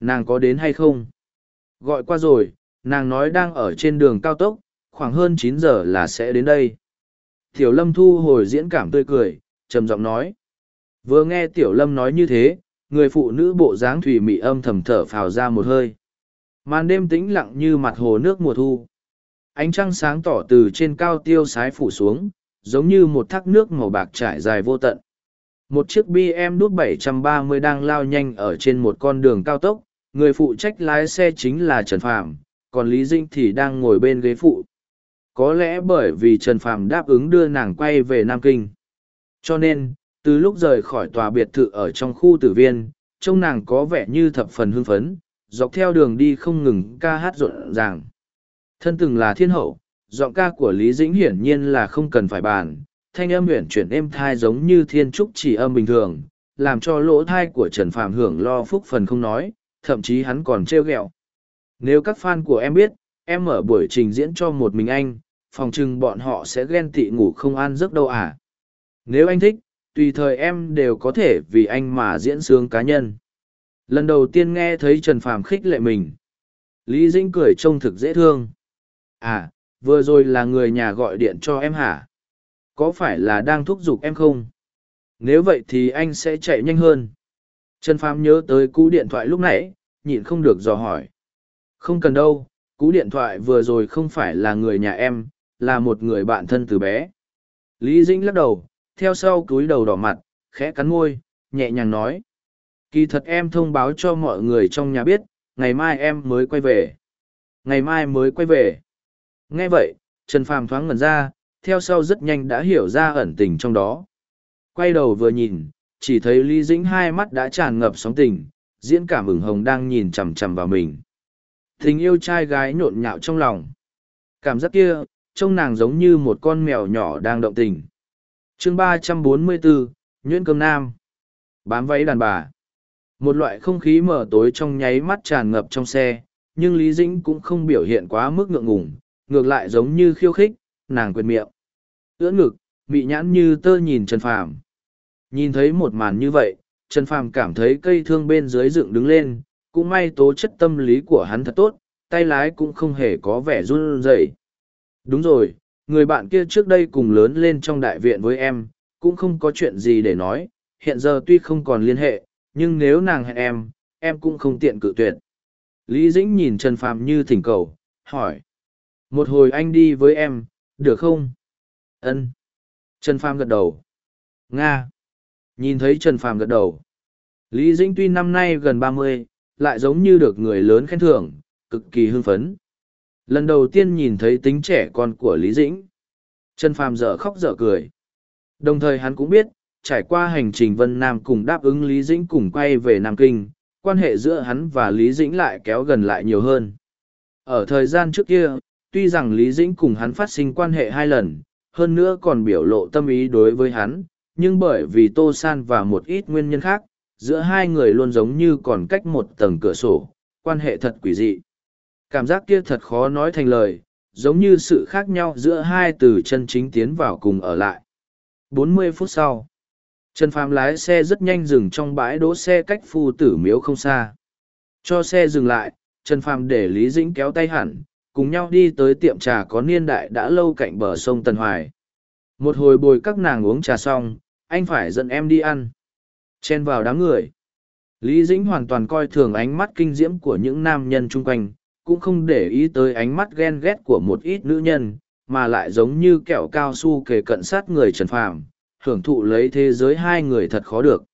Nàng có đến hay không? Gọi qua rồi, nàng nói đang ở trên đường cao tốc, khoảng hơn chín giờ là sẽ đến đây. Tiểu Lâm thu hồi diễn cảm tươi cười, trầm giọng nói. Vừa nghe Tiểu Lâm nói như thế, người phụ nữ bộ dáng thủy mị âm thầm thở phào ra một hơi. Màn đêm tĩnh lặng như mặt hồ nước mùa thu. Ánh trăng sáng tỏ từ trên cao tiêu sái phủ xuống, giống như một thác nước màu bạc trải dài vô tận. Một chiếc BM đút 730 đang lao nhanh ở trên một con đường cao tốc, người phụ trách lái xe chính là Trần Phạm, còn Lý Dinh thì đang ngồi bên ghế phụ. Có lẽ bởi vì Trần Phạm đáp ứng đưa nàng quay về Nam Kinh. Cho nên, từ lúc rời khỏi tòa biệt thự ở trong khu tử viên, trông nàng có vẻ như thập phần hưng phấn, dọc theo đường đi không ngừng ca hát rộn ràng. Thân từng là thiên hậu, giọng ca của Lý Dĩnh hiển nhiên là không cần phải bàn, thanh âm huyền chuyển êm thai giống như thiên trúc chỉ âm bình thường, làm cho lỗ thai của Trần Phạm hưởng lo phúc phần không nói, thậm chí hắn còn trêu ghẹo. Nếu các fan của em biết, em mở buổi trình diễn cho một mình anh, phòng chừng bọn họ sẽ ghen tị ngủ không an giấc đâu à. Nếu anh thích, tùy thời em đều có thể vì anh mà diễn sướng cá nhân. Lần đầu tiên nghe thấy Trần Phàm khích lệ mình. Lý Dĩnh cười trông thực dễ thương. À, vừa rồi là người nhà gọi điện cho em hả? Có phải là đang thúc giục em không? Nếu vậy thì anh sẽ chạy nhanh hơn. Trần Phàm nhớ tới cú điện thoại lúc nãy, nhịn không được dò hỏi. Không cần đâu, cú điện thoại vừa rồi không phải là người nhà em, là một người bạn thân từ bé. Lý Dĩnh lắc đầu, theo sau cúi đầu đỏ mặt, khẽ cắn môi, nhẹ nhàng nói. Kỳ thật em thông báo cho mọi người trong nhà biết, ngày mai em mới quay về. Ngày mai mới quay về. Nghe vậy, Trần Phàm thoáng ngẩn ra, theo sau rất nhanh đã hiểu ra ẩn tình trong đó. Quay đầu vừa nhìn, chỉ thấy Lý Dĩnh hai mắt đã tràn ngập sóng tình, diễn cảm ửng hồng đang nhìn chằm chằm vào mình. Tình yêu trai gái nhộn nhạo trong lòng. Cảm giác kia, trông nàng giống như một con mèo nhỏ đang động tình chương ba trăm bốn mươi bốn Nhuyễn Cơm Nam Bám váy đàn bà Một loại không khí mở tối trong nháy mắt tràn ngập trong xe, nhưng Lý Dĩnh cũng không biểu hiện quá mức ngượng ngùng, ngược lại giống như khiêu khích, nàng quyệt miệng. Ưỡn ngực, bị nhãn như tơ nhìn Trần Phàm. Nhìn thấy một màn như vậy, Trần Phàm cảm thấy cây thương bên dưới dựng đứng lên, cũng may tố chất tâm lý của hắn thật tốt, tay lái cũng không hề có vẻ run rẩy. Đúng rồi, người bạn kia trước đây cùng lớn lên trong đại viện với em, cũng không có chuyện gì để nói, hiện giờ tuy không còn liên hệ, nhưng nếu nàng hẹn em, em cũng không tiện cự tuyệt. Lý Dĩnh nhìn Trần Phàm như thỉnh cầu, hỏi. Một hồi anh đi với em, được không? Ân. Trần Phàm gật đầu. Nga. Nhìn thấy Trần Phàm gật đầu. Lý Dĩnh tuy năm nay gần ba mươi, lại giống như được người lớn khen thưởng, cực kỳ hưng phấn. Lần đầu tiên nhìn thấy tính trẻ con của Lý Dĩnh. Trần Phàm dở khóc dở cười. Đồng thời hắn cũng biết, trải qua hành trình Vân Nam cùng đáp ứng Lý Dĩnh cùng quay về Nam Kinh, quan hệ giữa hắn và Lý Dĩnh lại kéo gần lại nhiều hơn. Ở thời gian trước kia, tuy rằng Lý Dĩnh cùng hắn phát sinh quan hệ hai lần, hơn nữa còn biểu lộ tâm ý đối với hắn, nhưng bởi vì Tô San và một ít nguyên nhân khác, giữa hai người luôn giống như còn cách một tầng cửa sổ, quan hệ thật quỷ dị. Cảm giác kia thật khó nói thành lời, giống như sự khác nhau giữa hai từ chân chính tiến vào cùng ở lại. 40 phút sau, Trần Phàm lái xe rất nhanh dừng trong bãi đỗ xe cách phu tử miếu không xa. Cho xe dừng lại, Trần Phàm để Lý Dĩnh kéo tay hẳn, cùng nhau đi tới tiệm trà có niên đại đã lâu cạnh bờ sông Tân Hoài. Một hồi bồi các nàng uống trà xong, anh phải dẫn em đi ăn. Chen vào đám người. Lý Dĩnh hoàn toàn coi thường ánh mắt kinh diễm của những nam nhân chung quanh, cũng không để ý tới ánh mắt ghen ghét của một ít nữ nhân, mà lại giống như kẹo cao su kề cận sát người Trần Phàm, hưởng thụ lấy thế giới hai người thật khó được.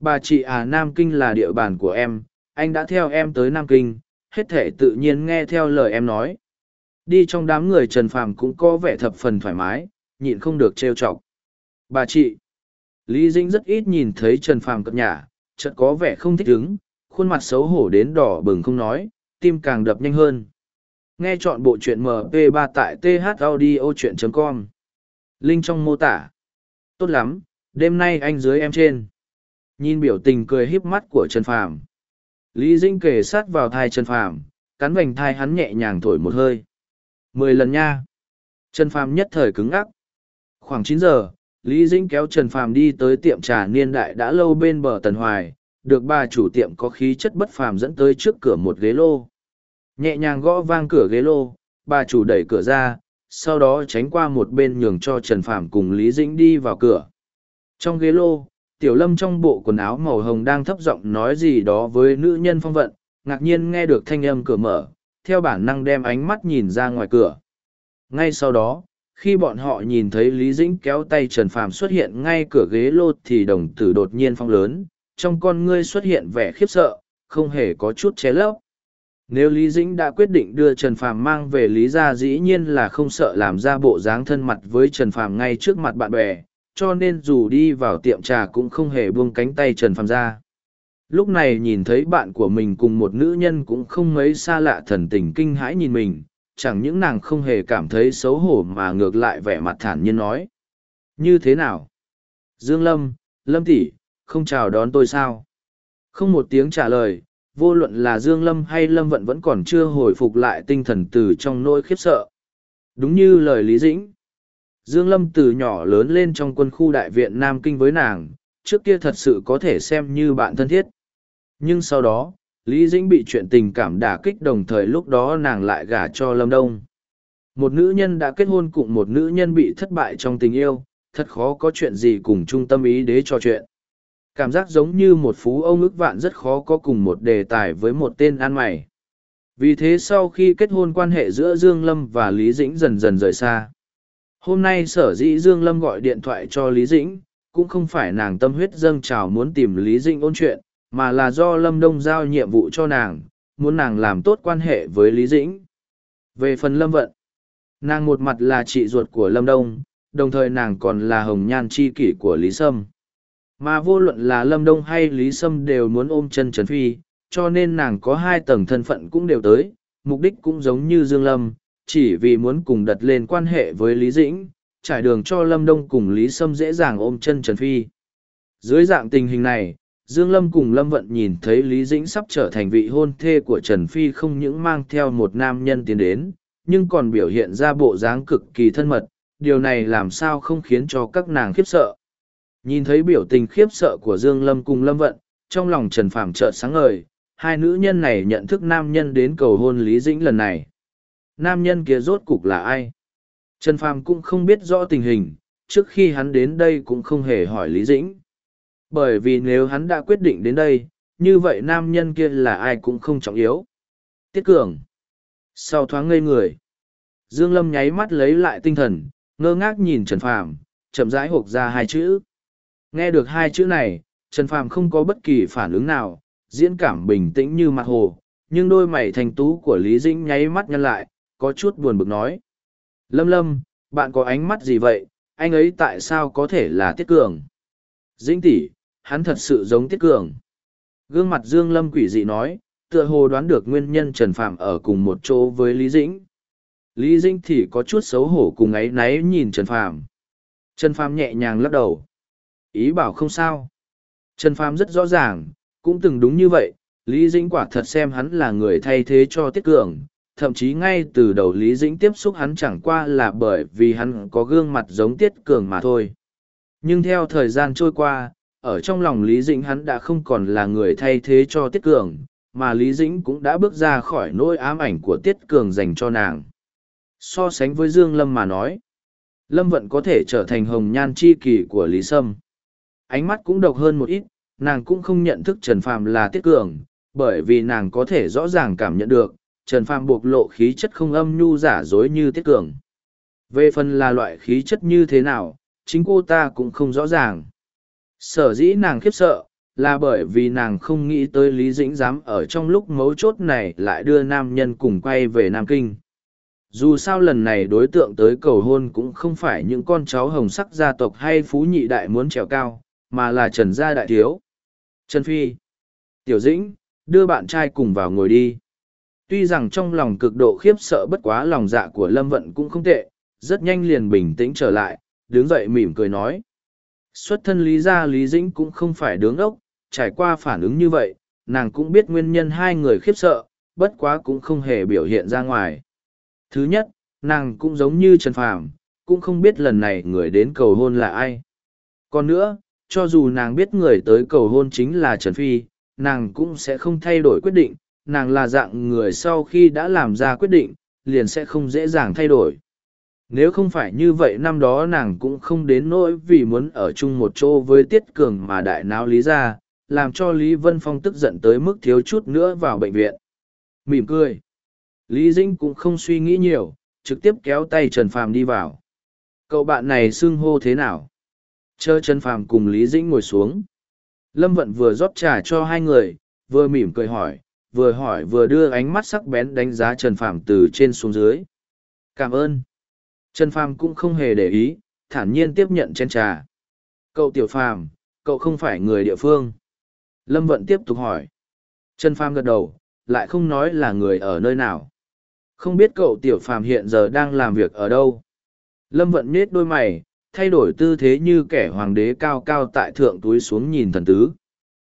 Bà chị à Nam Kinh là địa bàn của em, anh đã theo em tới Nam Kinh, hết thể tự nhiên nghe theo lời em nói. Đi trong đám người Trần Phàm cũng có vẻ thập phần thoải mái, nhịn không được trêu chọc. Bà chị, Lý Dĩnh rất ít nhìn thấy Trần Phàm cập nhà, chợt có vẻ không thích ứng, khuôn mặt xấu hổ đến đỏ bừng không nói, tim càng đập nhanh hơn. Nghe chọn bộ truyện MP3 tại thaudio.com. Link trong mô tả. Tốt lắm, đêm nay anh dưới em trên. Nhìn biểu tình cười híp mắt của Trần Phàm. Lý Dĩnh kề sát vào thai Trần Phàm, cắn vành thai hắn nhẹ nhàng thổi một hơi. Mười lần nha. Trần Phàm nhất thời cứng ngắc. Khoảng chín giờ, Lý Dĩnh kéo Trần Phàm đi tới tiệm trà niên đại đã lâu bên bờ Tần Hoài, được bà chủ tiệm có khí chất bất phàm dẫn tới trước cửa một ghế lô. Nhẹ nhàng gõ vang cửa ghế lô, bà chủ đẩy cửa ra, sau đó tránh qua một bên nhường cho Trần Phạm cùng Lý Dĩnh đi vào cửa. Trong ghế lô, Tiểu Lâm trong bộ quần áo màu hồng đang thấp giọng nói gì đó với nữ nhân phong vận, ngạc nhiên nghe được thanh âm cửa mở, theo bản năng đem ánh mắt nhìn ra ngoài cửa. Ngay sau đó, khi bọn họ nhìn thấy Lý Dĩnh kéo tay Trần Phàm xuất hiện ngay cửa ghế lô thì đồng tử đột nhiên phong lớn, trong con ngươi xuất hiện vẻ khiếp sợ, không hề có chút che lấp. Nếu Lý Dĩnh đã quyết định đưa Trần Phàm mang về Lý gia dĩ nhiên là không sợ làm ra bộ dáng thân mặt với Trần Phàm ngay trước mặt bạn bè, cho nên dù đi vào tiệm trà cũng không hề buông cánh tay Trần Phàm ra. Lúc này nhìn thấy bạn của mình cùng một nữ nhân cũng không mấy xa lạ thần tình kinh hãi nhìn mình, chẳng những nàng không hề cảm thấy xấu hổ mà ngược lại vẻ mặt thản nhiên nói. Như thế nào? Dương Lâm, Lâm tỷ, không chào đón tôi sao? Không một tiếng trả lời, vô luận là Dương Lâm hay Lâm Vận vẫn còn chưa hồi phục lại tinh thần từ trong nỗi khiếp sợ. Đúng như lời Lý Dĩnh. Dương Lâm từ nhỏ lớn lên trong quân khu đại viện Nam Kinh với nàng, trước kia thật sự có thể xem như bạn thân thiết. Nhưng sau đó, Lý Dĩnh bị chuyện tình cảm đả kích đồng thời lúc đó nàng lại gả cho Lâm Đông. Một nữ nhân đã kết hôn cùng một nữ nhân bị thất bại trong tình yêu, thật khó có chuyện gì cùng trung tâm ý đế trò chuyện. Cảm giác giống như một phú ông ức vạn rất khó có cùng một đề tài với một tên ăn mày. Vì thế sau khi kết hôn quan hệ giữa Dương Lâm và Lý Dĩnh dần dần rời xa. Hôm nay sở dĩ Dương Lâm gọi điện thoại cho Lý Dĩnh, cũng không phải nàng tâm huyết dâng trào muốn tìm Lý Dĩnh ôn chuyện, mà là do Lâm Đông giao nhiệm vụ cho nàng, muốn nàng làm tốt quan hệ với Lý Dĩnh. Về phần Lâm Vận, nàng một mặt là chị ruột của Lâm Đông, đồng thời nàng còn là hồng nhan chi kỷ của Lý Sâm. Mà vô luận là Lâm Đông hay Lý Sâm đều muốn ôm chân Trần Phi, cho nên nàng có hai tầng thân phận cũng đều tới, mục đích cũng giống như Dương Lâm, chỉ vì muốn cùng đặt lên quan hệ với Lý Dĩnh, trải đường cho Lâm Đông cùng Lý Sâm dễ dàng ôm chân Trần Phi. Dưới dạng tình hình này, Dương Lâm cùng Lâm Vận nhìn thấy Lý Dĩnh sắp trở thành vị hôn thê của Trần Phi không những mang theo một nam nhân tiến đến, nhưng còn biểu hiện ra bộ dáng cực kỳ thân mật, điều này làm sao không khiến cho các nàng khiếp sợ. Nhìn thấy biểu tình khiếp sợ của Dương Lâm cùng Lâm Vận, trong lòng Trần Phàm chợt sáng ngời, hai nữ nhân này nhận thức nam nhân đến cầu hôn Lý Dĩnh lần này. Nam nhân kia rốt cục là ai? Trần Phàm cũng không biết rõ tình hình, trước khi hắn đến đây cũng không hề hỏi Lý Dĩnh. Bởi vì nếu hắn đã quyết định đến đây, như vậy nam nhân kia là ai cũng không trọng yếu. Tiết Cường. Sau thoáng ngây người, Dương Lâm nháy mắt lấy lại tinh thần, ngơ ngác nhìn Trần Phàm, chậm rãi hộp ra hai chữ. Nghe được hai chữ này, Trần Phàm không có bất kỳ phản ứng nào, diễn cảm bình tĩnh như mặt hồ, nhưng đôi mày thành tú của Lý Dĩnh nháy mắt nhăn lại, có chút buồn bực nói. Lâm Lâm, bạn có ánh mắt gì vậy, anh ấy tại sao có thể là Tiết Cường? Dĩnh tỷ, hắn thật sự giống Tiết Cường. Gương mặt Dương Lâm quỷ dị nói, tựa hồ đoán được nguyên nhân Trần Phạm ở cùng một chỗ với Lý Dĩnh. Lý Dĩnh thì có chút xấu hổ cùng ấy náy nhìn Trần Phạm. Trần Phạm nhẹ nhàng lắc đầu. Ý bảo không sao. Trần Phàm rất rõ ràng, cũng từng đúng như vậy, Lý Dĩnh quả thật xem hắn là người thay thế cho Tiết Cường. Thậm chí ngay từ đầu Lý Dĩnh tiếp xúc hắn chẳng qua là bởi vì hắn có gương mặt giống Tiết Cường mà thôi. Nhưng theo thời gian trôi qua, ở trong lòng Lý Dĩnh hắn đã không còn là người thay thế cho Tiết Cường, mà Lý Dĩnh cũng đã bước ra khỏi nỗi ám ảnh của Tiết Cường dành cho nàng. So sánh với Dương Lâm mà nói, Lâm Vận có thể trở thành hồng nhan chi kỷ của Lý Sâm. Ánh mắt cũng độc hơn một ít, nàng cũng không nhận thức Trần Phàm là Tiết Cường, bởi vì nàng có thể rõ ràng cảm nhận được, Trần Phàm buộc lộ khí chất không âm nhu giả dối như Tiết Cường. Về phần là loại khí chất như thế nào, chính cô ta cũng không rõ ràng. Sở dĩ nàng khiếp sợ, là bởi vì nàng không nghĩ tới Lý Dĩnh dám ở trong lúc mấu chốt này lại đưa nam nhân cùng quay về Nam Kinh. Dù sao lần này đối tượng tới cầu hôn cũng không phải những con cháu hồng sắc gia tộc hay phú nhị đại muốn trèo cao, mà là Trần Gia Đại Thiếu. Trần Phi. Tiểu Dĩnh, đưa bạn trai cùng vào ngồi đi. Tuy rằng trong lòng cực độ khiếp sợ bất quá lòng dạ của Lâm Vận cũng không tệ, rất nhanh liền bình tĩnh trở lại, đứng dậy mỉm cười nói. Xuất thân Lý Gia Lý Dĩnh cũng không phải đứng ốc, trải qua phản ứng như vậy, nàng cũng biết nguyên nhân hai người khiếp sợ, bất quá cũng không hề biểu hiện ra ngoài. Thứ nhất, nàng cũng giống như Trần Phàm, cũng không biết lần này người đến cầu hôn là ai. Còn nữa, cho dù nàng biết người tới cầu hôn chính là Trần Phi, nàng cũng sẽ không thay đổi quyết định, nàng là dạng người sau khi đã làm ra quyết định, liền sẽ không dễ dàng thay đổi. Nếu không phải như vậy năm đó nàng cũng không đến nỗi vì muốn ở chung một chỗ với Tiết Cường mà đại náo lý ra, làm cho Lý Vân Phong tức giận tới mức thiếu chút nữa vào bệnh viện. Mỉm cười. Lý Dĩnh cũng không suy nghĩ nhiều, trực tiếp kéo tay Trần Phàm đi vào. Cậu bạn này xưng hô thế nào? Chờ Trần Phàm cùng Lý Dĩnh ngồi xuống. Lâm Vận vừa rót trà cho hai người, vừa mỉm cười hỏi, vừa hỏi vừa đưa ánh mắt sắc bén đánh giá Trần Phàm từ trên xuống dưới. Cảm ơn. Trần Phàm cũng không hề để ý, thản nhiên tiếp nhận chén trà. Cậu Tiểu Phàm, cậu không phải người địa phương. Lâm Vận tiếp tục hỏi. Trần Phàm gật đầu, lại không nói là người ở nơi nào. Không biết cậu Tiểu Phàm hiện giờ đang làm việc ở đâu. Lâm Vận nết đôi mày, thay đổi tư thế như kẻ hoàng đế cao cao tại thượng túi xuống nhìn thần tứ.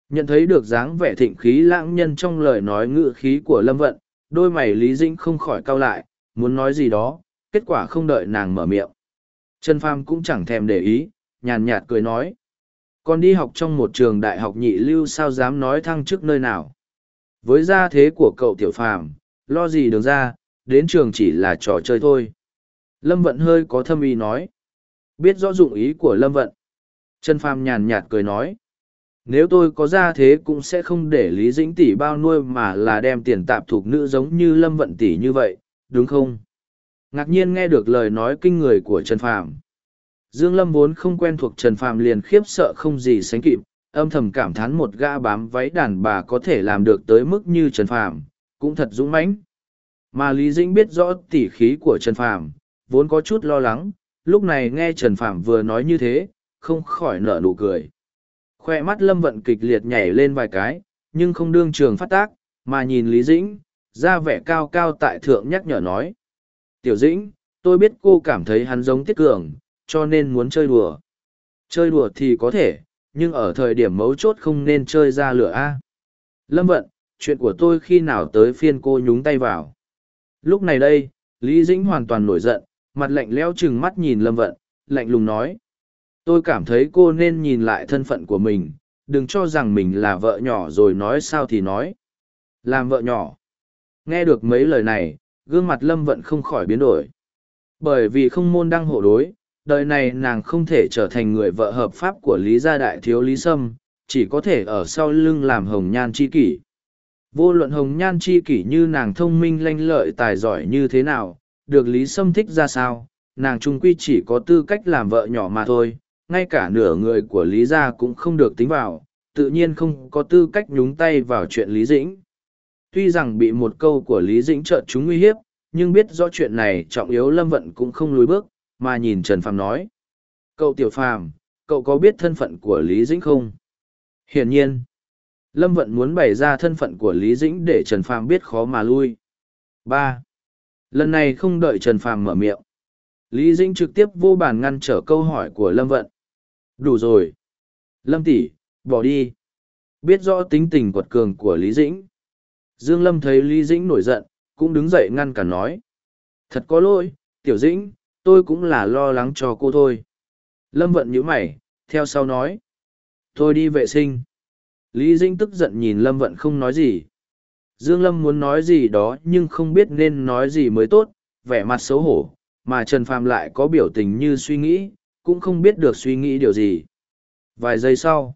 Nhận thấy được dáng vẻ thịnh khí lãng nhân trong lời nói ngự khí của Lâm Vận, đôi mày Lý Dĩnh không khỏi cao lại, muốn nói gì đó, kết quả không đợi nàng mở miệng. Trần Pham cũng chẳng thèm để ý, nhàn nhạt cười nói. con đi học trong một trường đại học nhị lưu sao dám nói thăng chức nơi nào. Với gia thế của cậu Tiểu Phàm, lo gì đường ra, đến trường chỉ là trò chơi thôi. Lâm Vận hơi có thâm ý nói. Biết rõ dụng ý của Lâm Vận. Trần Phàm nhàn nhạt cười nói. Nếu tôi có gia thế cũng sẽ không để Lý Dĩnh tỷ bao nuôi mà là đem tiền tạp thuộc nữ giống như Lâm Vận tỷ như vậy, đúng không? Ngạc nhiên nghe được lời nói kinh người của Trần Phàm. Dương Lâm vốn không quen thuộc Trần Phàm liền khiếp sợ không gì sánh kịp, âm thầm cảm thán một gã bám váy đàn bà có thể làm được tới mức như Trần Phàm, cũng thật dũng mãnh. Mà Lý Dĩnh biết rõ tỉ khí của Trần Phàm, vốn có chút lo lắng, lúc này nghe Trần phạm vừa nói như thế, không khỏi nở nụ cười. Khoe mắt Lâm Vận kịch liệt nhảy lên vài cái, nhưng không đương trường phát tác, mà nhìn Lý Dĩnh, ra vẻ cao cao tại thượng nhắc nhở nói. Tiểu Dĩnh, tôi biết cô cảm thấy hắn giống Tiết Cường, cho nên muốn chơi đùa. Chơi đùa thì có thể, nhưng ở thời điểm mấu chốt không nên chơi ra lửa A. Lâm Vận, chuyện của tôi khi nào tới phiên cô nhúng tay vào. Lúc này đây, Lý Dĩnh hoàn toàn nổi giận, mặt lạnh leo chừng mắt nhìn Lâm Vận, lạnh lùng nói. Tôi cảm thấy cô nên nhìn lại thân phận của mình, đừng cho rằng mình là vợ nhỏ rồi nói sao thì nói. Làm vợ nhỏ. Nghe được mấy lời này, gương mặt Lâm Vận không khỏi biến đổi. Bởi vì không môn đăng hộ đối, đời này nàng không thể trở thành người vợ hợp pháp của Lý Gia Đại Thiếu Lý Sâm, chỉ có thể ở sau lưng làm hồng nhan chi kỷ. Vô luận hồng nhan chi kỷ như nàng thông minh lanh lợi tài giỏi như thế nào, được Lý Sâm thích ra sao, nàng trung quy chỉ có tư cách làm vợ nhỏ mà thôi, ngay cả nửa người của Lý Gia cũng không được tính vào, tự nhiên không có tư cách nhúng tay vào chuyện Lý Dĩnh. Tuy rằng bị một câu của Lý Dĩnh trợn chúng nguy hiếp, nhưng biết rõ chuyện này trọng yếu Lâm Vận cũng không lùi bước, mà nhìn Trần Phàm nói. Cậu Tiểu Phàm, cậu có biết thân phận của Lý Dĩnh không? Hiển nhiên, Lâm Vận muốn bày ra thân phận của Lý Dĩnh để Trần Phàm biết khó mà lui. ba Lần này không đợi Trần Phàm mở miệng. Lý Dĩnh trực tiếp vô bàn ngăn trở câu hỏi của Lâm Vận. Đủ rồi. Lâm tỷ, bỏ đi. Biết rõ tính tình quật cường của Lý Dĩnh. Dương Lâm thấy Lý Dĩnh nổi giận, cũng đứng dậy ngăn cả nói. Thật có lỗi, Tiểu Dĩnh, tôi cũng là lo lắng cho cô thôi. Lâm Vận nhíu mày, theo sau nói. Tôi đi vệ sinh. Lý Dĩnh tức giận nhìn Lâm Vận không nói gì. Dương Lâm muốn nói gì đó nhưng không biết nên nói gì mới tốt, vẻ mặt xấu hổ, mà Trần Phàm lại có biểu tình như suy nghĩ, cũng không biết được suy nghĩ điều gì. Vài giây sau,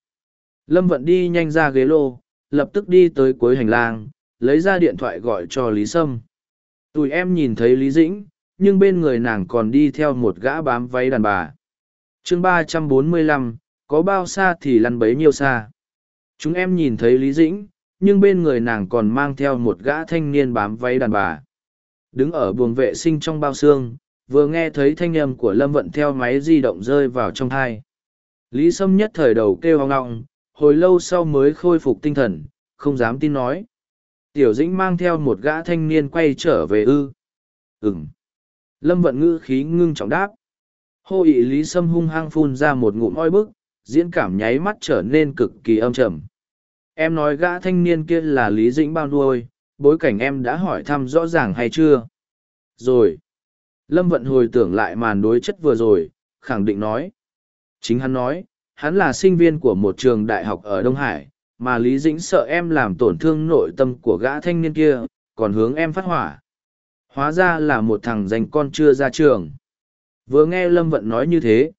Lâm Vận đi nhanh ra ghế lô, lập tức đi tới cuối hành lang, lấy ra điện thoại gọi cho Lý Sâm. Tụi em nhìn thấy Lý Dĩnh, nhưng bên người nàng còn đi theo một gã bám váy đàn bà. chương ba trăm bốn mươi lăm, có bao xa thì lăn bấy nhiêu xa. Chúng em nhìn thấy Lý Dĩnh, nhưng bên người nàng còn mang theo một gã thanh niên bám váy đàn bà. Đứng ở buồng vệ sinh trong bao xương, vừa nghe thấy thanh âm của Lâm Vận theo máy di động rơi vào trong thai. Lý Sâm nhất thời đầu kêu hoang ngọng, hồi lâu sau mới khôi phục tinh thần, không dám tin nói. Tiểu Dĩnh mang theo một gã thanh niên quay trở về ư. Ừm. Lâm Vận ngữ khí ngưng trọng đáp. Hô ị Lý Sâm hung hăng phun ra một ngụm oi bức, diễn cảm nháy mắt trở nên cực kỳ âm trầm. Em nói gã thanh niên kia là Lý Dĩnh bao nuôi, bối cảnh em đã hỏi thăm rõ ràng hay chưa? Rồi. Lâm Vận hồi tưởng lại màn đối chất vừa rồi, khẳng định nói. Chính hắn nói, hắn là sinh viên của một trường đại học ở Đông Hải, mà Lý Dĩnh sợ em làm tổn thương nội tâm của gã thanh niên kia, còn hướng em phát hỏa. Hóa ra là một thằng dành con chưa ra trường. Vừa nghe Lâm Vận nói như thế,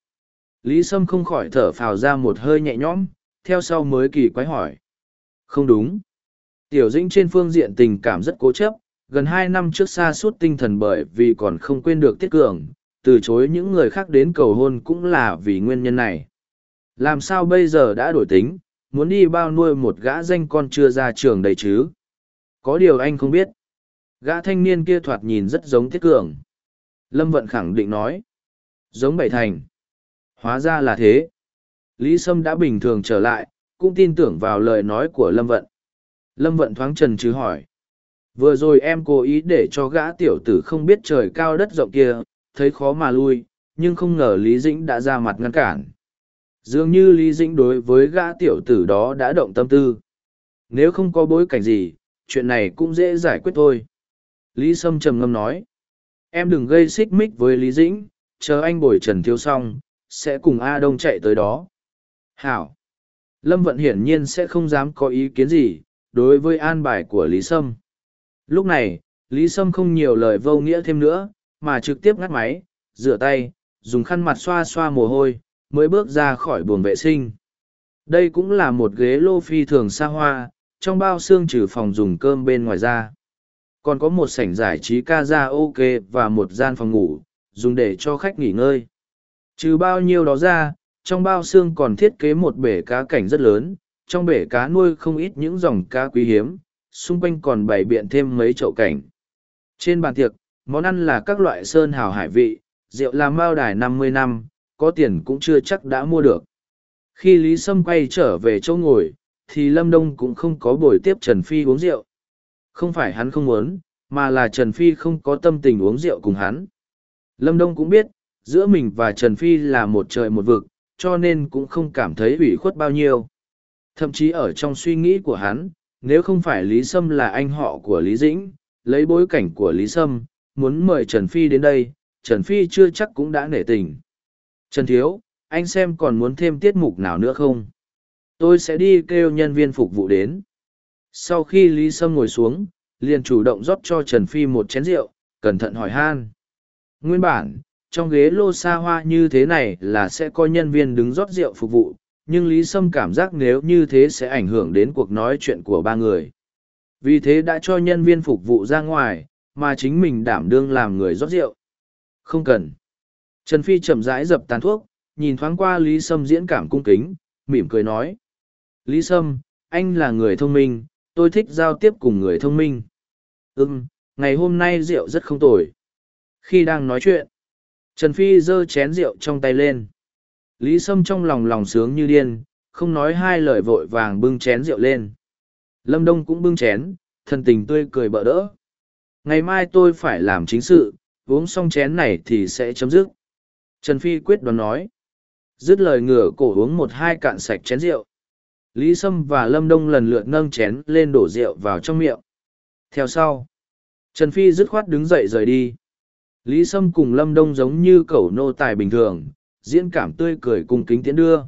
Lý Sâm không khỏi thở phào ra một hơi nhẹ nhõm, theo sau mới kỳ quái hỏi. Không đúng. Tiểu Dĩnh trên phương diện tình cảm rất cố chấp, gần hai năm trước xa suốt tinh thần bởi vì còn không quên được Tiết Cường, từ chối những người khác đến cầu hôn cũng là vì nguyên nhân này. Làm sao bây giờ đã đổi tính, muốn đi bao nuôi một gã danh con chưa ra trường đầy chứ? Có điều anh không biết. Gã thanh niên kia thoạt nhìn rất giống Tiết Cường. Lâm Vận khẳng định nói. Giống Bảy Thành. Hóa ra là thế. Lý Sâm đã bình thường trở lại, cũng tin tưởng vào lời nói của Lâm Vận. Lâm Vận thoáng trần chứ hỏi. Vừa rồi em cố ý để cho gã tiểu tử không biết trời cao đất rộng kia, thấy khó mà lui, nhưng không ngờ Lý Dĩnh đã ra mặt ngăn cản. Dường như Lý Dĩnh đối với gã tiểu tử đó đã động tâm tư. Nếu không có bối cảnh gì, chuyện này cũng dễ giải quyết thôi. Lý Sâm trầm ngâm nói. Em đừng gây xích mích với Lý Dĩnh, chờ anh bồi trần thiếu xong, sẽ cùng A Đông chạy tới đó. Hảo. Lâm Vận hiển nhiên sẽ không dám có ý kiến gì, đối với an bài của Lý Sâm. Lúc này, Lý Sâm không nhiều lời vô nghĩa thêm nữa, mà trực tiếp ngắt máy, rửa tay, dùng khăn mặt xoa xoa mồ hôi, mới bước ra khỏi buồng vệ sinh. Đây cũng là một ghế lô phi thường xa hoa, trong bao xương trừ phòng dùng cơm bên ngoài ra. Còn có một sảnh giải trí ca ra ok và một gian phòng ngủ, dùng để cho khách nghỉ ngơi. Trừ bao nhiêu đó ra, trong bao xương còn thiết kế một bể cá cảnh rất lớn, trong bể cá nuôi không ít những dòng cá quý hiếm, xung quanh còn bày biện thêm mấy chậu cảnh. Trên bàn tiệc, món ăn là các loại sơn hào hải vị, rượu làm bao đài năm mươi năm, có tiền cũng chưa chắc đã mua được. Khi Lý Sâm quay trở về chỗ ngồi, thì Lâm Đông cũng không có buổi tiếp Trần Phi uống rượu. Không phải hắn không muốn, mà là Trần Phi không có tâm tình uống rượu cùng hắn. Lâm Đông cũng biết, giữa mình và Trần Phi là một trời một vực, cho nên cũng không cảm thấy ủy khuất bao nhiêu. Thậm chí ở trong suy nghĩ của hắn, nếu không phải Lý Sâm là anh họ của Lý Dĩnh, lấy bối cảnh của Lý Sâm, muốn mời Trần Phi đến đây, Trần Phi chưa chắc cũng đã nể tình. Trần Thiếu, anh xem còn muốn thêm tiết mục nào nữa không? Tôi sẽ đi kêu nhân viên phục vụ đến. Sau khi Lý Sâm ngồi xuống, liền chủ động rót cho Trần Phi một chén rượu, cẩn thận hỏi han. Nguyên bản, trong ghế lô xa hoa như thế này là sẽ có nhân viên đứng rót rượu phục vụ, nhưng Lý Sâm cảm giác nếu như thế sẽ ảnh hưởng đến cuộc nói chuyện của ba người. Vì thế đã cho nhân viên phục vụ ra ngoài, mà chính mình đảm đương làm người rót rượu. Không cần. Trần Phi chậm rãi dập tàn thuốc, nhìn thoáng qua Lý Sâm diễn cảm cung kính, mỉm cười nói. Lý Sâm, anh là người thông minh, tôi thích giao tiếp cùng người thông minh. Ừm, ngày hôm nay rượu rất không tồi. Khi đang nói chuyện, Trần Phi giơ chén rượu trong tay lên. Lý Sâm trong lòng lòng sướng như điên, không nói hai lời vội vàng bưng chén rượu lên. Lâm Đông cũng bưng chén, thân tình tươi cười bỡ đỡ. Ngày mai tôi phải làm chính sự, uống xong chén này thì sẽ chấm dứt. Trần Phi quyết đoán nói. Dứt lời ngửa cổ uống một hai cạn sạch chén rượu. Lý Sâm và Lâm Đông lần lượt nâng chén lên đổ rượu vào trong miệng. Theo sau, Trần Phi dứt khoát đứng dậy rời đi. Lý Sâm cùng Lâm Đông giống như cẩu nô tài bình thường, diễn cảm tươi cười cùng kính tiễn đưa.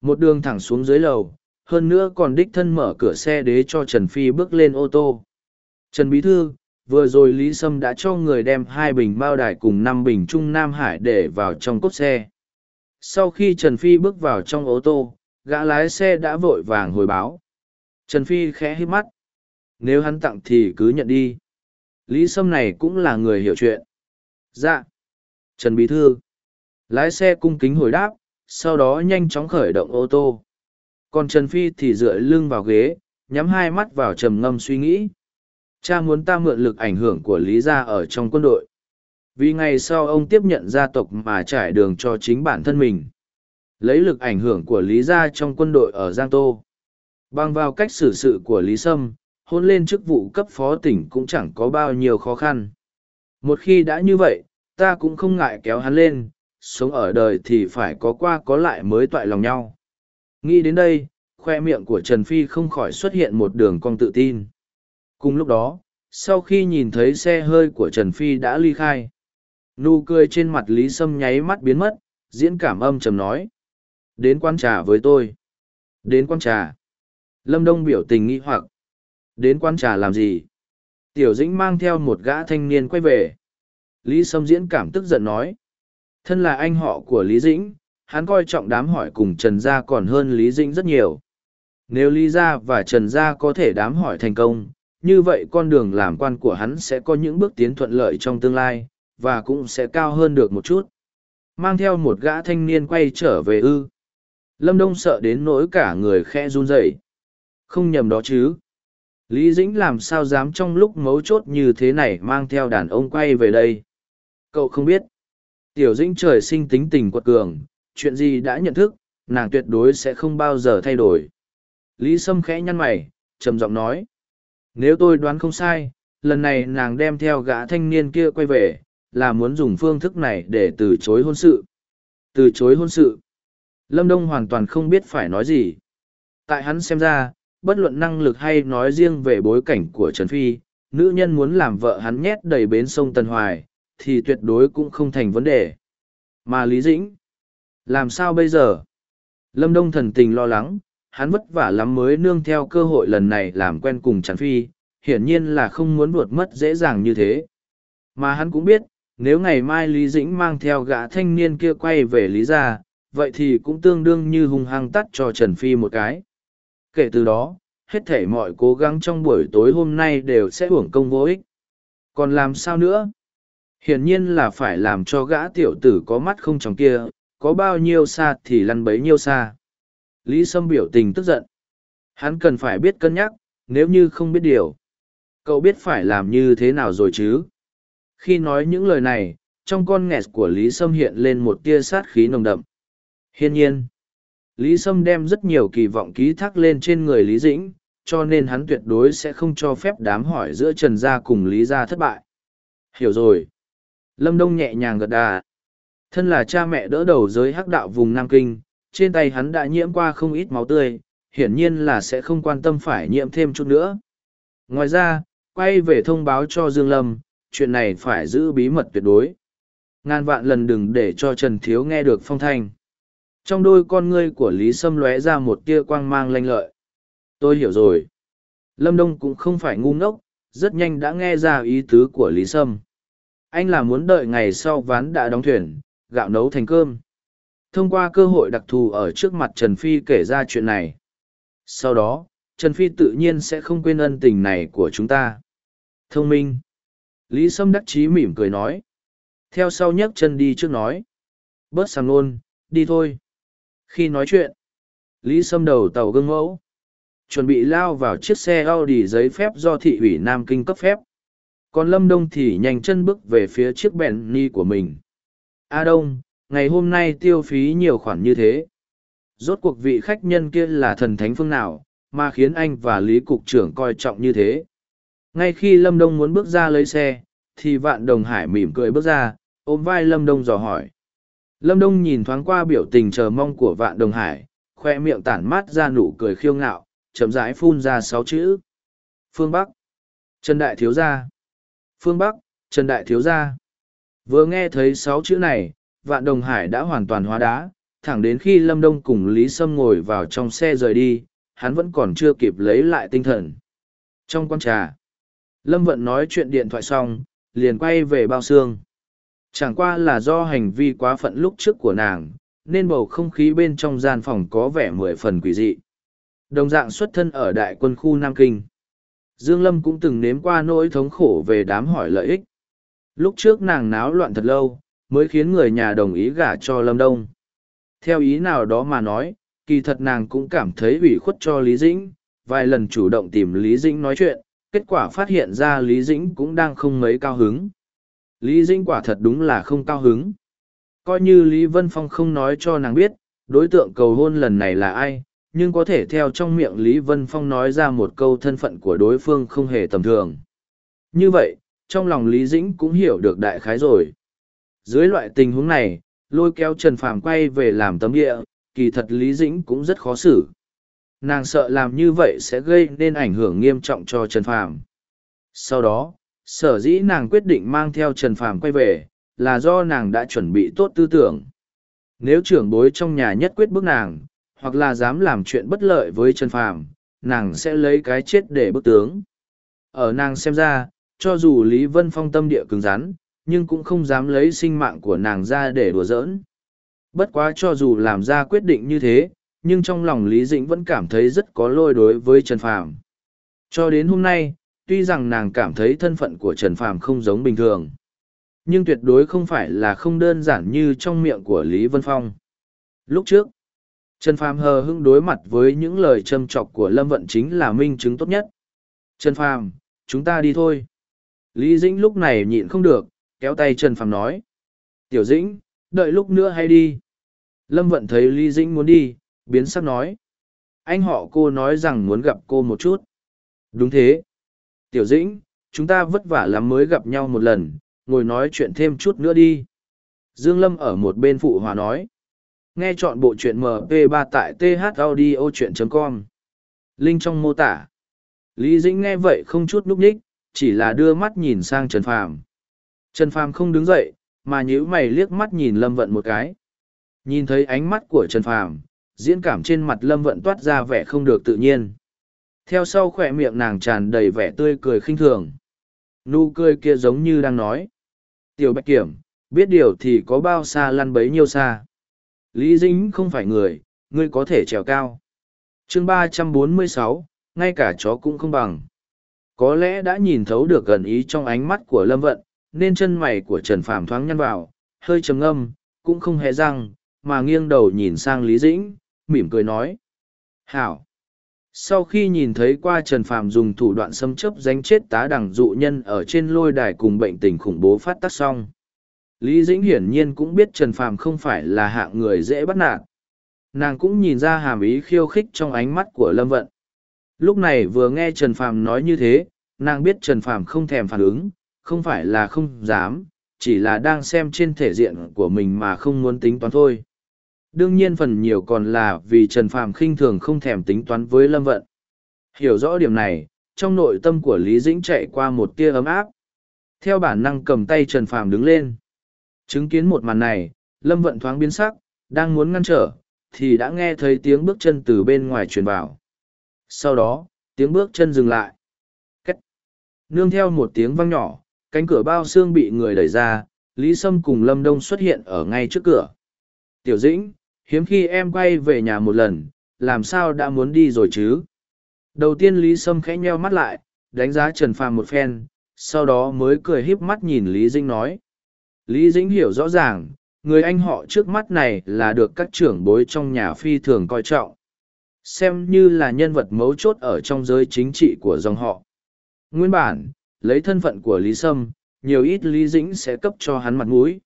Một đường thẳng xuống dưới lầu, hơn nữa còn đích thân mở cửa xe đế cho Trần Phi bước lên ô tô. Trần Bí Thư, vừa rồi Lý Sâm đã cho người đem hai bình bao đài cùng năm bình Trung Nam Hải để vào trong cốp xe. Sau khi Trần Phi bước vào trong ô tô, gã lái xe đã vội vàng hồi báo. Trần Phi khẽ hít mắt. Nếu hắn tặng thì cứ nhận đi. Lý Sâm này cũng là người hiểu chuyện. Dạ. Trần Bí Thư. Lái xe cung kính hồi đáp, sau đó nhanh chóng khởi động ô tô. Còn Trần Phi thì dựa lưng vào ghế, nhắm hai mắt vào trầm ngâm suy nghĩ. Cha muốn ta mượn lực ảnh hưởng của Lý Gia ở trong quân đội. Vì ngày sau ông tiếp nhận gia tộc mà trải đường cho chính bản thân mình. Lấy lực ảnh hưởng của Lý Gia trong quân đội ở Giang Tô. Bằng vào cách xử sự của Lý Sâm, hôn lên chức vụ cấp phó tỉnh cũng chẳng có bao nhiêu khó khăn. Một khi đã như vậy, ta cũng không ngại kéo hắn lên, sống ở đời thì phải có qua có lại mới toại lòng nhau. Nghĩ đến đây, khoe miệng của Trần Phi không khỏi xuất hiện một đường cong tự tin. Cùng lúc đó, sau khi nhìn thấy xe hơi của Trần Phi đã ly khai, nụ cười trên mặt Lý Sâm nháy mắt biến mất, diễn cảm âm trầm nói. Đến quan trà với tôi. Đến quan trà. Lâm Đông biểu tình nghi hoặc. Đến quan trà làm gì? Tiểu Dĩnh mang theo một gã thanh niên quay về. Lý Sâm diễn cảm tức giận nói. Thân là anh họ của Lý Dĩnh, hắn coi trọng đám hỏi cùng Trần Gia còn hơn Lý Dĩnh rất nhiều. Nếu Lý Gia và Trần Gia có thể đám hỏi thành công, như vậy con đường làm quan của hắn sẽ có những bước tiến thuận lợi trong tương lai, và cũng sẽ cao hơn được một chút. Mang theo một gã thanh niên quay trở về ư. Lâm Đông sợ đến nỗi cả người khe run rẩy. Không nhầm đó chứ. Lý Dĩnh làm sao dám trong lúc mấu chốt như thế này mang theo đàn ông quay về đây. Cậu không biết. Tiểu Dĩnh trời sinh tính tình quật cường, chuyện gì đã nhận thức, nàng tuyệt đối sẽ không bao giờ thay đổi. Lý Sâm khẽ nhăn mày, trầm giọng nói. Nếu tôi đoán không sai, lần này nàng đem theo gã thanh niên kia quay về, là muốn dùng phương thức này để từ chối hôn sự. Từ chối hôn sự. Lâm Đông hoàn toàn không biết phải nói gì. Tại hắn xem ra, bất luận năng lực hay nói riêng về bối cảnh của Trần Phi, nữ nhân muốn làm vợ hắn nhét đầy bến sông Tân Hoài, thì tuyệt đối cũng không thành vấn đề. Mà Lý Dĩnh, làm sao bây giờ? Lâm Đông thần tình lo lắng, hắn vất vả lắm mới nương theo cơ hội lần này làm quen cùng Trần Phi, hiển nhiên là không muốn buột mất dễ dàng như thế. Mà hắn cũng biết, nếu ngày mai Lý Dĩnh mang theo gã thanh niên kia quay về Lý gia, vậy thì cũng tương đương như hung hăng tắt cho Trần Phi một cái. Kể từ đó, hết thể mọi cố gắng trong buổi tối hôm nay đều sẽ hưởng công vô ích. Còn làm sao nữa? Hiển nhiên là phải làm cho gã tiểu tử có mắt không trong kia, có bao nhiêu xa thì lăn bấy nhiêu xa. Lý Sâm biểu tình tức giận. Hắn cần phải biết cân nhắc, nếu như không biết điều. Cậu biết phải làm như thế nào rồi chứ? Khi nói những lời này, trong con nghẹt của Lý Sâm hiện lên một tia sát khí nồng đậm. Hiên nhiên, Lý Sâm đem rất nhiều kỳ vọng ký thác lên trên người Lý Dĩnh, cho nên hắn tuyệt đối sẽ không cho phép đám hỏi giữa Trần Gia cùng Lý Gia thất bại. Hiểu rồi. Lâm Đông nhẹ nhàng gật đà. Thân là cha mẹ đỡ đầu giới hắc đạo vùng Nam Kinh, trên tay hắn đã nhiễm qua không ít máu tươi, hiển nhiên là sẽ không quan tâm phải nhiễm thêm chút nữa. Ngoài ra, quay về thông báo cho Dương Lâm, chuyện này phải giữ bí mật tuyệt đối. Ngàn vạn lần đừng để cho Trần Thiếu nghe được phong thanh. Trong đôi con ngươi của Lý Sâm lóe ra một tia quang mang lanh lợi. Tôi hiểu rồi. Lâm Đông cũng không phải ngu ngốc, rất nhanh đã nghe ra ý tứ của Lý Sâm. Anh là muốn đợi ngày sau ván đã đóng thuyền, gạo nấu thành cơm. Thông qua cơ hội đặc thù ở trước mặt Trần Phi kể ra chuyện này. Sau đó, Trần Phi tự nhiên sẽ không quên ân tình này của chúng ta. Thông minh. Lý Sâm đắc chí mỉm cười nói. Theo sau nhấc chân đi trước nói. Bớt sàng nôn, đi thôi. Khi nói chuyện, Lý Sâm đầu tàu gương mẫu. Chuẩn bị lao vào chiếc xe Audi giấy phép do thị ủy Nam Kinh cấp phép. Còn Lâm Đông thì nhanh chân bước về phía chiếc Bentley của mình. A Đông, ngày hôm nay tiêu phí nhiều khoản như thế. Rốt cuộc vị khách nhân kia là thần thánh phương nào, mà khiến anh và Lý Cục trưởng coi trọng như thế. Ngay khi Lâm Đông muốn bước ra lấy xe, thì Vạn Đồng Hải mỉm cười bước ra, ôm vai Lâm Đông dò hỏi. Lâm Đông nhìn thoáng qua biểu tình chờ mong của Vạn Đồng Hải, khoe miệng tản mát ra nụ cười khiêu ngạo, chậm rãi phun ra sáu chữ. Phương Bắc. Trần Đại Thiếu Gia. Phương Bắc, Trần Đại Thiếu Gia. Vừa nghe thấy sáu chữ này, Vạn Đồng Hải đã hoàn toàn hóa đá, thẳng đến khi Lâm Đông cùng Lý Sâm ngồi vào trong xe rời đi, hắn vẫn còn chưa kịp lấy lại tinh thần. Trong quán trà, Lâm Vận nói chuyện điện thoại xong, liền quay về bao xương. Chẳng qua là do hành vi quá phận lúc trước của nàng, nên bầu không khí bên trong gian phòng có vẻ mười phần quỷ dị. Đồng dạng xuất thân ở đại quân khu Nam Kinh. Dương Lâm cũng từng nếm qua nỗi thống khổ về đám hỏi lợi ích. Lúc trước nàng náo loạn thật lâu, mới khiến người nhà đồng ý gả cho Lâm Đông. Theo ý nào đó mà nói, kỳ thật nàng cũng cảm thấy ủy khuất cho Lý Dĩnh, vài lần chủ động tìm Lý Dĩnh nói chuyện, kết quả phát hiện ra Lý Dĩnh cũng đang không mấy cao hứng. Lý Dĩnh quả thật đúng là không cao hứng. Coi như Lý Vân Phong không nói cho nàng biết, đối tượng cầu hôn lần này là ai, nhưng có thể theo trong miệng Lý Vân Phong nói ra một câu thân phận của đối phương không hề tầm thường. Như vậy, trong lòng Lý Dĩnh cũng hiểu được đại khái rồi. Dưới loại tình huống này, lôi kéo Trần Phàm quay về làm tấm địa, kỳ thật Lý Dĩnh cũng rất khó xử. Nàng sợ làm như vậy sẽ gây nên ảnh hưởng nghiêm trọng cho Trần Phàm. Sau đó, sở dĩ nàng quyết định mang theo Trần Phàm quay về, là do nàng đã chuẩn bị tốt tư tưởng. Nếu trưởng bối trong nhà nhất quyết bức nàng, hoặc là dám làm chuyện bất lợi với Trần Phàm, nàng sẽ lấy cái chết để bức tướng. Ở nàng xem ra, cho dù Lý Vân Phong tâm địa cứng rắn, nhưng cũng không dám lấy sinh mạng của nàng ra để đùa giỡn. Bất quá cho dù làm ra quyết định như thế, nhưng trong lòng Lý Dĩnh vẫn cảm thấy rất có lôi đối với Trần Phàm. Cho đến hôm nay, tuy rằng nàng cảm thấy thân phận của Trần Phàm không giống bình thường, nhưng tuyệt đối không phải là không đơn giản như trong miệng của Lý Vân Phong. Lúc trước, Trần Phàm hờ hững đối mặt với những lời châm chọc của Lâm Vận chính là minh chứng tốt nhất. Trần Phàm, chúng ta đi thôi. Lý Dĩnh lúc này nhịn không được, kéo tay Trần Phàm nói. Tiểu Dĩnh, đợi lúc nữa hay đi. Lâm Vận thấy Lý Dĩnh muốn đi, biến sắc nói. Anh họ cô nói rằng muốn gặp cô một chút. Đúng thế. Tiểu Dĩnh, chúng ta vất vả lắm mới gặp nhau một lần, ngồi nói chuyện thêm chút nữa đi. Dương Lâm ở một bên phụ hòa nói. Nghe chọn bộ truyện MP3 tại thaudio.com. Link trong mô tả. Lý Dĩnh nghe vậy không chút núp nhích, chỉ là đưa mắt nhìn sang Trần Phàm. Trần Phàm không đứng dậy, mà nhíu mày liếc mắt nhìn Lâm Vận một cái. Nhìn thấy ánh mắt của Trần Phàm, diễn cảm trên mặt Lâm Vận toát ra vẻ không được tự nhiên. Theo sau khỏe miệng nàng tràn đầy vẻ tươi cười khinh thường. Nụ cười kia giống như đang nói. Tiểu Bạch Kiểm, biết điều thì có bao xa lăn bấy nhiêu xa. Lý Dĩnh không phải người, ngươi có thể trèo cao. chương ba trăm bốn mươi sáu, ngay cả chó cũng không bằng. Có lẽ đã nhìn thấu được gần ý trong ánh mắt của Lâm Vận, nên chân mày của Trần Phàm thoáng nhăn vào, hơi trầm ngâm, cũng không hề răng, mà nghiêng đầu nhìn sang Lý Dĩnh, mỉm cười nói. Hảo! Sau khi nhìn thấy qua Trần Phàm dùng thủ đoạn xâm chấp danh chết tá đẳng dụ nhân ở trên lôi đài cùng bệnh tình khủng bố phát tác xong, Lý Dĩnh hiển nhiên cũng biết Trần Phàm không phải là hạng người dễ bắt nạt. Nàng cũng nhìn ra hàm ý khiêu khích trong ánh mắt của Lâm Vận. Lúc này vừa nghe Trần Phàm nói như thế, nàng biết Trần Phàm không thèm phản ứng, không phải là không dám, chỉ là đang xem trên thể diện của mình mà không muốn tính toán thôi. Đương nhiên phần nhiều còn là vì Trần Phàm khinh thường không thèm tính toán với Lâm Vận. Hiểu rõ điểm này, trong nội tâm của Lý Dĩnh chạy qua một tia ấm áp. Theo bản năng cầm tay Trần Phàm đứng lên. Chứng kiến một màn này, Lâm Vận thoáng biến sắc, đang muốn ngăn trở, thì đã nghe thấy tiếng bước chân từ bên ngoài truyền vào. Sau đó, tiếng bước chân dừng lại. Cách. Nương theo một tiếng vang nhỏ, cánh cửa bao xương bị người đẩy ra, Lý Sâm cùng Lâm Đông xuất hiện ở ngay trước cửa. Tiểu Dĩnh, hiếm khi em quay về nhà một lần, làm sao đã muốn đi rồi chứ? Đầu tiên Lý Sâm khẽ nheo mắt lại, đánh giá Trần Phàm một phen, sau đó mới cười híp mắt nhìn Lý Dĩnh nói. Lý Dĩnh hiểu rõ ràng, người anh họ trước mắt này là được các trưởng bối trong nhà phi thường coi trọng. Xem như là nhân vật mấu chốt ở trong giới chính trị của dòng họ. Nguyên bản, lấy thân phận của Lý Sâm, nhiều ít Lý Dĩnh sẽ cấp cho hắn mặt mũi.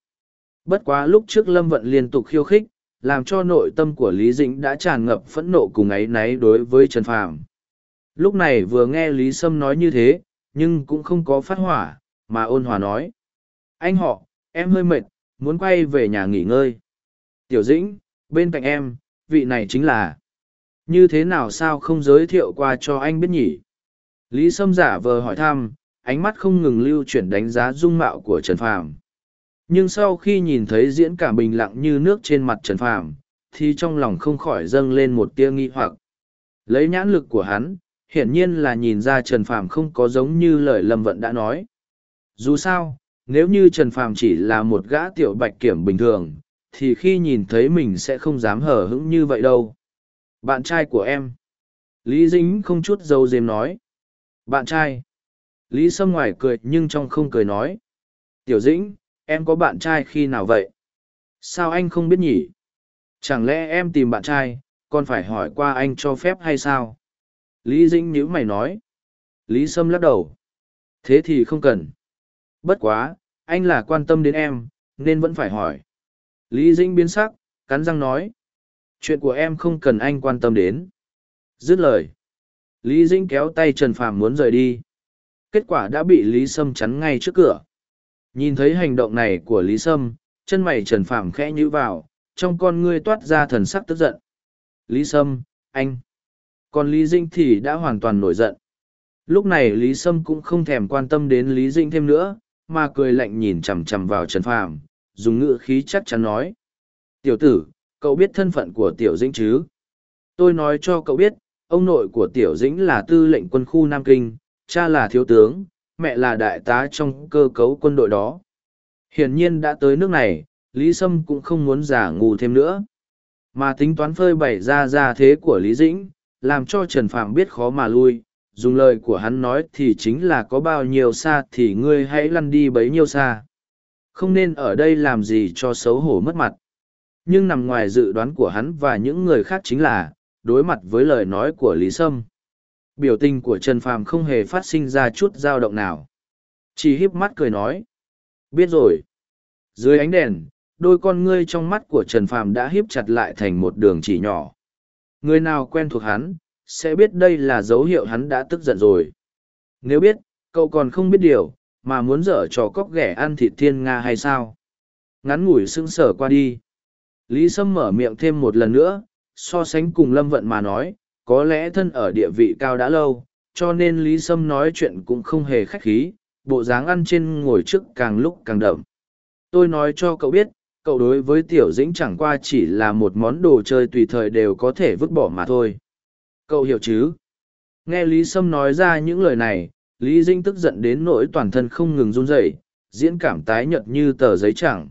Bất quá lúc trước Lâm Vận liên tục khiêu khích, làm cho nội tâm của Lý Dĩnh đã tràn ngập phẫn nộ cùng ấy náy đối với Trần Phàm. Lúc này vừa nghe Lý Sâm nói như thế, nhưng cũng không có phát hỏa, mà ôn hòa nói. Anh họ, em hơi mệt, muốn quay về nhà nghỉ ngơi. Tiểu Dĩnh, bên cạnh em, vị này chính là... Như thế nào sao không giới thiệu qua cho anh biết nhỉ? Lý Sâm giả vờ hỏi thăm, ánh mắt không ngừng lưu chuyển đánh giá dung mạo của Trần Phàm. Nhưng sau khi nhìn thấy diễn cảm bình lặng như nước trên mặt Trần Phàm, thì trong lòng không khỏi dâng lên một tia nghi hoặc. Lấy nhãn lực của hắn, hiển nhiên là nhìn ra Trần Phàm không có giống như lời Lâm Vận đã nói. Dù sao, nếu như Trần Phàm chỉ là một gã tiểu bạch kiểm bình thường, thì khi nhìn thấy mình sẽ không dám hở hững như vậy đâu. Bạn trai của em. Lý Dính không chút dâu dếm nói. Bạn trai. Lý Sâm ngoài cười nhưng trong không cười nói. Tiểu Dĩnh, em có bạn trai khi nào vậy? Sao anh không biết nhỉ? Chẳng lẽ em tìm bạn trai, còn phải hỏi qua anh cho phép hay sao? Lý Dĩnh nhíu mày nói. Lý Sâm lắc đầu. Thế thì không cần. Bất quá, anh là quan tâm đến em, nên vẫn phải hỏi. Lý Dĩnh biến sắc, cắn răng nói. Chuyện của em không cần anh quan tâm đến. Dứt lời. Lý Dĩnh kéo tay Trần Phàm muốn rời đi. Kết quả đã bị Lý Sâm chắn ngay trước cửa. Nhìn thấy hành động này của Lý Sâm, chân mày Trần Phàm khẽ nhíu vào, trong con ngươi toát ra thần sắc tức giận. Lý Sâm, anh. Còn Lý Dinh thì đã hoàn toàn nổi giận. Lúc này Lý Sâm cũng không thèm quan tâm đến Lý Dinh thêm nữa, mà cười lạnh nhìn chằm chằm vào Trần Phàm, dùng ngữ khí chắc chắn nói. Tiểu tử, cậu biết thân phận của Tiểu Dĩnh chứ? Tôi nói cho cậu biết, ông nội của Tiểu Dĩnh là tư lệnh quân khu Nam Kinh, cha là thiếu tướng, mẹ là đại tá trong cơ cấu quân đội đó. Hiển nhiên đã tới nước này, Lý Sâm cũng không muốn giả ngu thêm nữa. Mà tính toán phơi bày ra ra thế của Lý Dĩnh, làm cho Trần Phạm biết khó mà lui. Dùng lời của hắn nói thì chính là có bao nhiêu xa thì ngươi hãy lăn đi bấy nhiêu xa. Không nên ở đây làm gì cho xấu hổ mất mặt. Nhưng nằm ngoài dự đoán của hắn và những người khác chính là, đối mặt với lời nói của Lý Sâm. Biểu tình của Trần Phàm không hề phát sinh ra chút dao động nào. Chỉ híp mắt cười nói. Biết rồi. Dưới ánh đèn, đôi con ngươi trong mắt của Trần Phàm đã híp chặt lại thành một đường chỉ nhỏ. Người nào quen thuộc hắn, sẽ biết đây là dấu hiệu hắn đã tức giận rồi. Nếu biết, cậu còn không biết điều, mà muốn dở trò cóc ghẻ ăn thịt thiên Nga hay sao? Ngắn ngủi sững sở qua đi. Lý Sâm mở miệng thêm một lần nữa, so sánh cùng Lâm Vận mà nói, có lẽ thân ở địa vị cao đã lâu, cho nên Lý Sâm nói chuyện cũng không hề khách khí, bộ dáng ăn trên ngồi trước càng lúc càng đậm. Tôi nói cho cậu biết, cậu đối với Tiểu Dĩnh chẳng qua chỉ là một món đồ chơi tùy thời đều có thể vứt bỏ mà thôi. Cậu hiểu chứ? Nghe Lý Sâm nói ra những lời này, Lý Dĩnh tức giận đến nỗi toàn thân không ngừng run rẩy, diễn cảm tái nhợt như tờ giấy chẳng.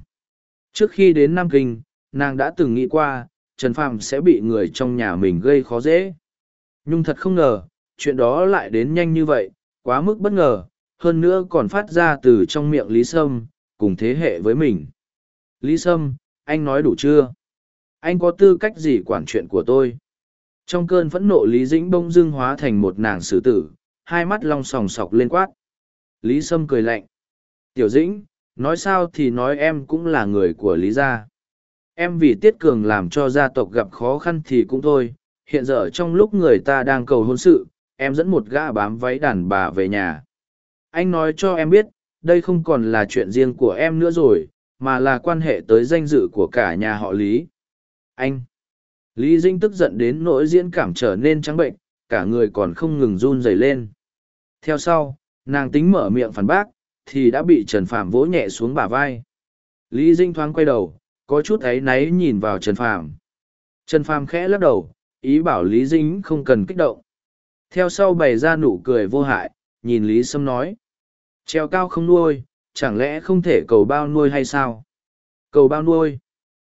Trước khi đến Nam Kinh, nàng đã từng nghĩ qua, Trần Phàm sẽ bị người trong nhà mình gây khó dễ. Nhưng thật không ngờ, chuyện đó lại đến nhanh như vậy, quá mức bất ngờ, hơn nữa còn phát ra từ trong miệng Lý Sâm, cùng thế hệ với mình. Lý Sâm, anh nói đủ chưa? Anh có tư cách gì quản chuyện của tôi? Trong cơn phẫn nộ Lý Dĩnh bông dưng hóa thành một nàng sử tử, hai mắt long sòng sọc lên quát. Lý Sâm cười lạnh. Tiểu Dĩnh, nói sao thì nói em cũng là người của Lý gia. Em vì Tiết Cường làm cho gia tộc gặp khó khăn thì cũng thôi, hiện giờ trong lúc người ta đang cầu hôn sự, em dẫn một gã bám váy đàn bà về nhà. Anh nói cho em biết, đây không còn là chuyện riêng của em nữa rồi, mà là quan hệ tới danh dự của cả nhà họ Lý. Anh! Lý Dinh tức giận đến nỗi diễn cảm trở nên trắng bệnh, cả người còn không ngừng run rẩy lên. Theo sau, nàng tính mở miệng phản bác, thì đã bị Trần Phạm vỗ nhẹ xuống bả vai. Lý Dinh thoáng quay đầu, có chút ấy náy nhìn vào Trần Phạm. Trần Phạm khẽ lắc đầu, ý bảo Lý Dĩnh không cần kích động. Theo sau bày ra nụ cười vô hại, nhìn Lý Sâm nói. Treo cao không nuôi, chẳng lẽ không thể cầu bao nuôi hay sao? Cầu bao nuôi.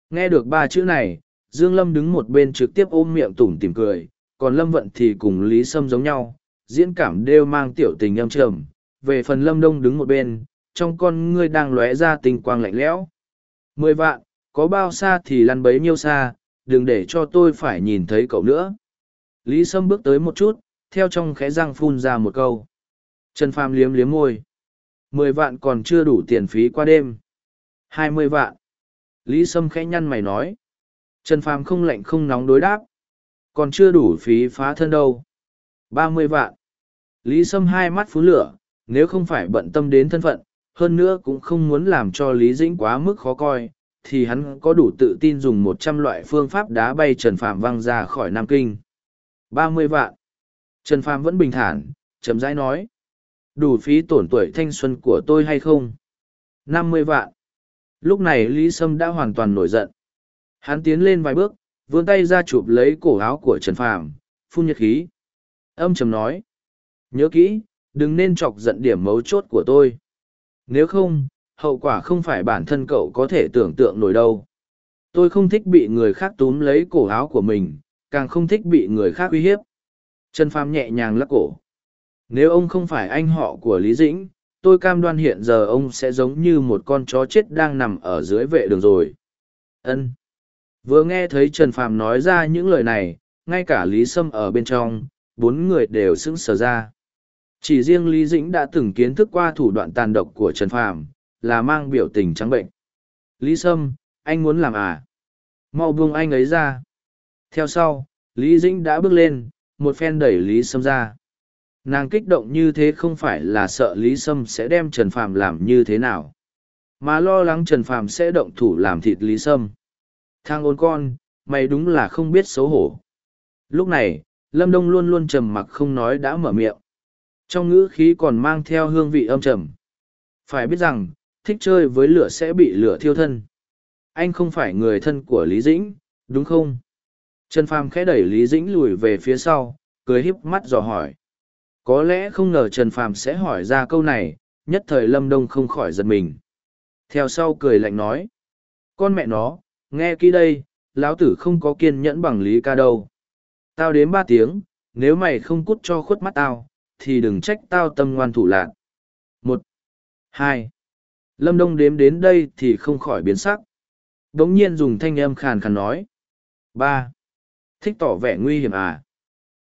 Nghe được ba chữ này, Dương Lâm đứng một bên trực tiếp ôm miệng tủm tỉm cười, còn Lâm Vận thì cùng Lý Sâm giống nhau, diễn cảm đều mang tiểu tình âm trầm. Về phần Lâm Đông đứng một bên, trong con ngươi đang lóe ra tình quang lạnh lẽo. Mười vạn, có bao xa thì lăn bấy nhiêu xa, đừng để cho tôi phải nhìn thấy cậu nữa. Lý Sâm bước tới một chút, theo trong khẽ răng phun ra một câu. Trần Phàm liếm liếm môi. Mười vạn còn chưa đủ tiền phí qua đêm. Hai mươi vạn. Lý Sâm khẽ nhăn mày nói. Trần Phàm không lạnh không nóng đối đáp. Còn chưa đủ phí phá thân đâu. Ba mươi vạn. Lý Sâm hai mắt phú lửa, nếu không phải bận tâm đến thân phận, hơn nữa cũng không muốn làm cho Lý Dĩnh quá mức khó coi, thì hắn có đủ tự tin dùng một trăm loại phương pháp đá bay Trần Phàm văng ra khỏi Nam Kinh. Ba mươi vạn. Trần Phàm vẫn bình thản, chấm rãi nói. Đủ phí tổn tuổi thanh xuân của tôi hay không? Năm mươi vạn. Lúc này Lý Sâm đã hoàn toàn nổi giận. Hắn tiến lên vài bước, vươn tay ra chụp lấy cổ áo của Trần Phàm, phun nhiệt khí. Âm trầm nói. Nhớ kỹ, đừng nên chọc giận điểm mấu chốt của tôi. Nếu không, hậu quả không phải bản thân cậu có thể tưởng tượng nổi đâu. Tôi không thích bị người khác túm lấy cổ áo của mình, càng không thích bị người khác uy hiếp. Trần Phàm nhẹ nhàng lắc cổ. Nếu ông không phải anh họ của Lý Dĩnh, tôi cam đoan hiện giờ ông sẽ giống như một con chó chết đang nằm ở dưới vệ đường rồi. Ân. Vừa nghe thấy Trần Phàm nói ra những lời này, ngay cả Lý Sâm ở bên trong, bốn người đều sững sờ ra. Chỉ riêng Lý Dĩnh đã từng kiến thức qua thủ đoạn tàn độc của Trần Phàm, là mang biểu tình trắng bệnh. Lý Sâm, anh muốn làm à? Mau buông anh ấy ra. Theo sau, Lý Dĩnh đã bước lên, một phen đẩy Lý Sâm ra. Nàng kích động như thế không phải là sợ Lý Sâm sẽ đem Trần Phàm làm như thế nào, mà lo lắng Trần Phàm sẽ động thủ làm thịt Lý Sâm. Thang ôn con, mày đúng là không biết xấu hổ. Lúc này, Lâm Đông luôn luôn trầm mặc không nói đã mở miệng. Trong ngữ khí còn mang theo hương vị âm trầm. Phải biết rằng, thích chơi với lửa sẽ bị lửa thiêu thân. Anh không phải người thân của Lý Dĩnh, đúng không? Trần Phàm khẽ đẩy Lý Dĩnh lùi về phía sau, cười híp mắt dò hỏi. Có lẽ không ngờ Trần Phàm sẽ hỏi ra câu này, nhất thời Lâm Đông không khỏi giật mình. Theo sau cười lạnh nói. Con mẹ nó, nghe kỹ đây, lão tử không có kiên nhẫn bằng Lý ca đâu. Tao đến ba tiếng, nếu mày không cút cho khuất mắt tao, thì đừng trách tao tâm ngoan thủ lạc. Một, hai. Lâm Đông đếm đến đây thì không khỏi biến sắc. Đống nhiên dùng thanh âm khàn khàn nói. ba. Thích tỏ vẻ nguy hiểm à?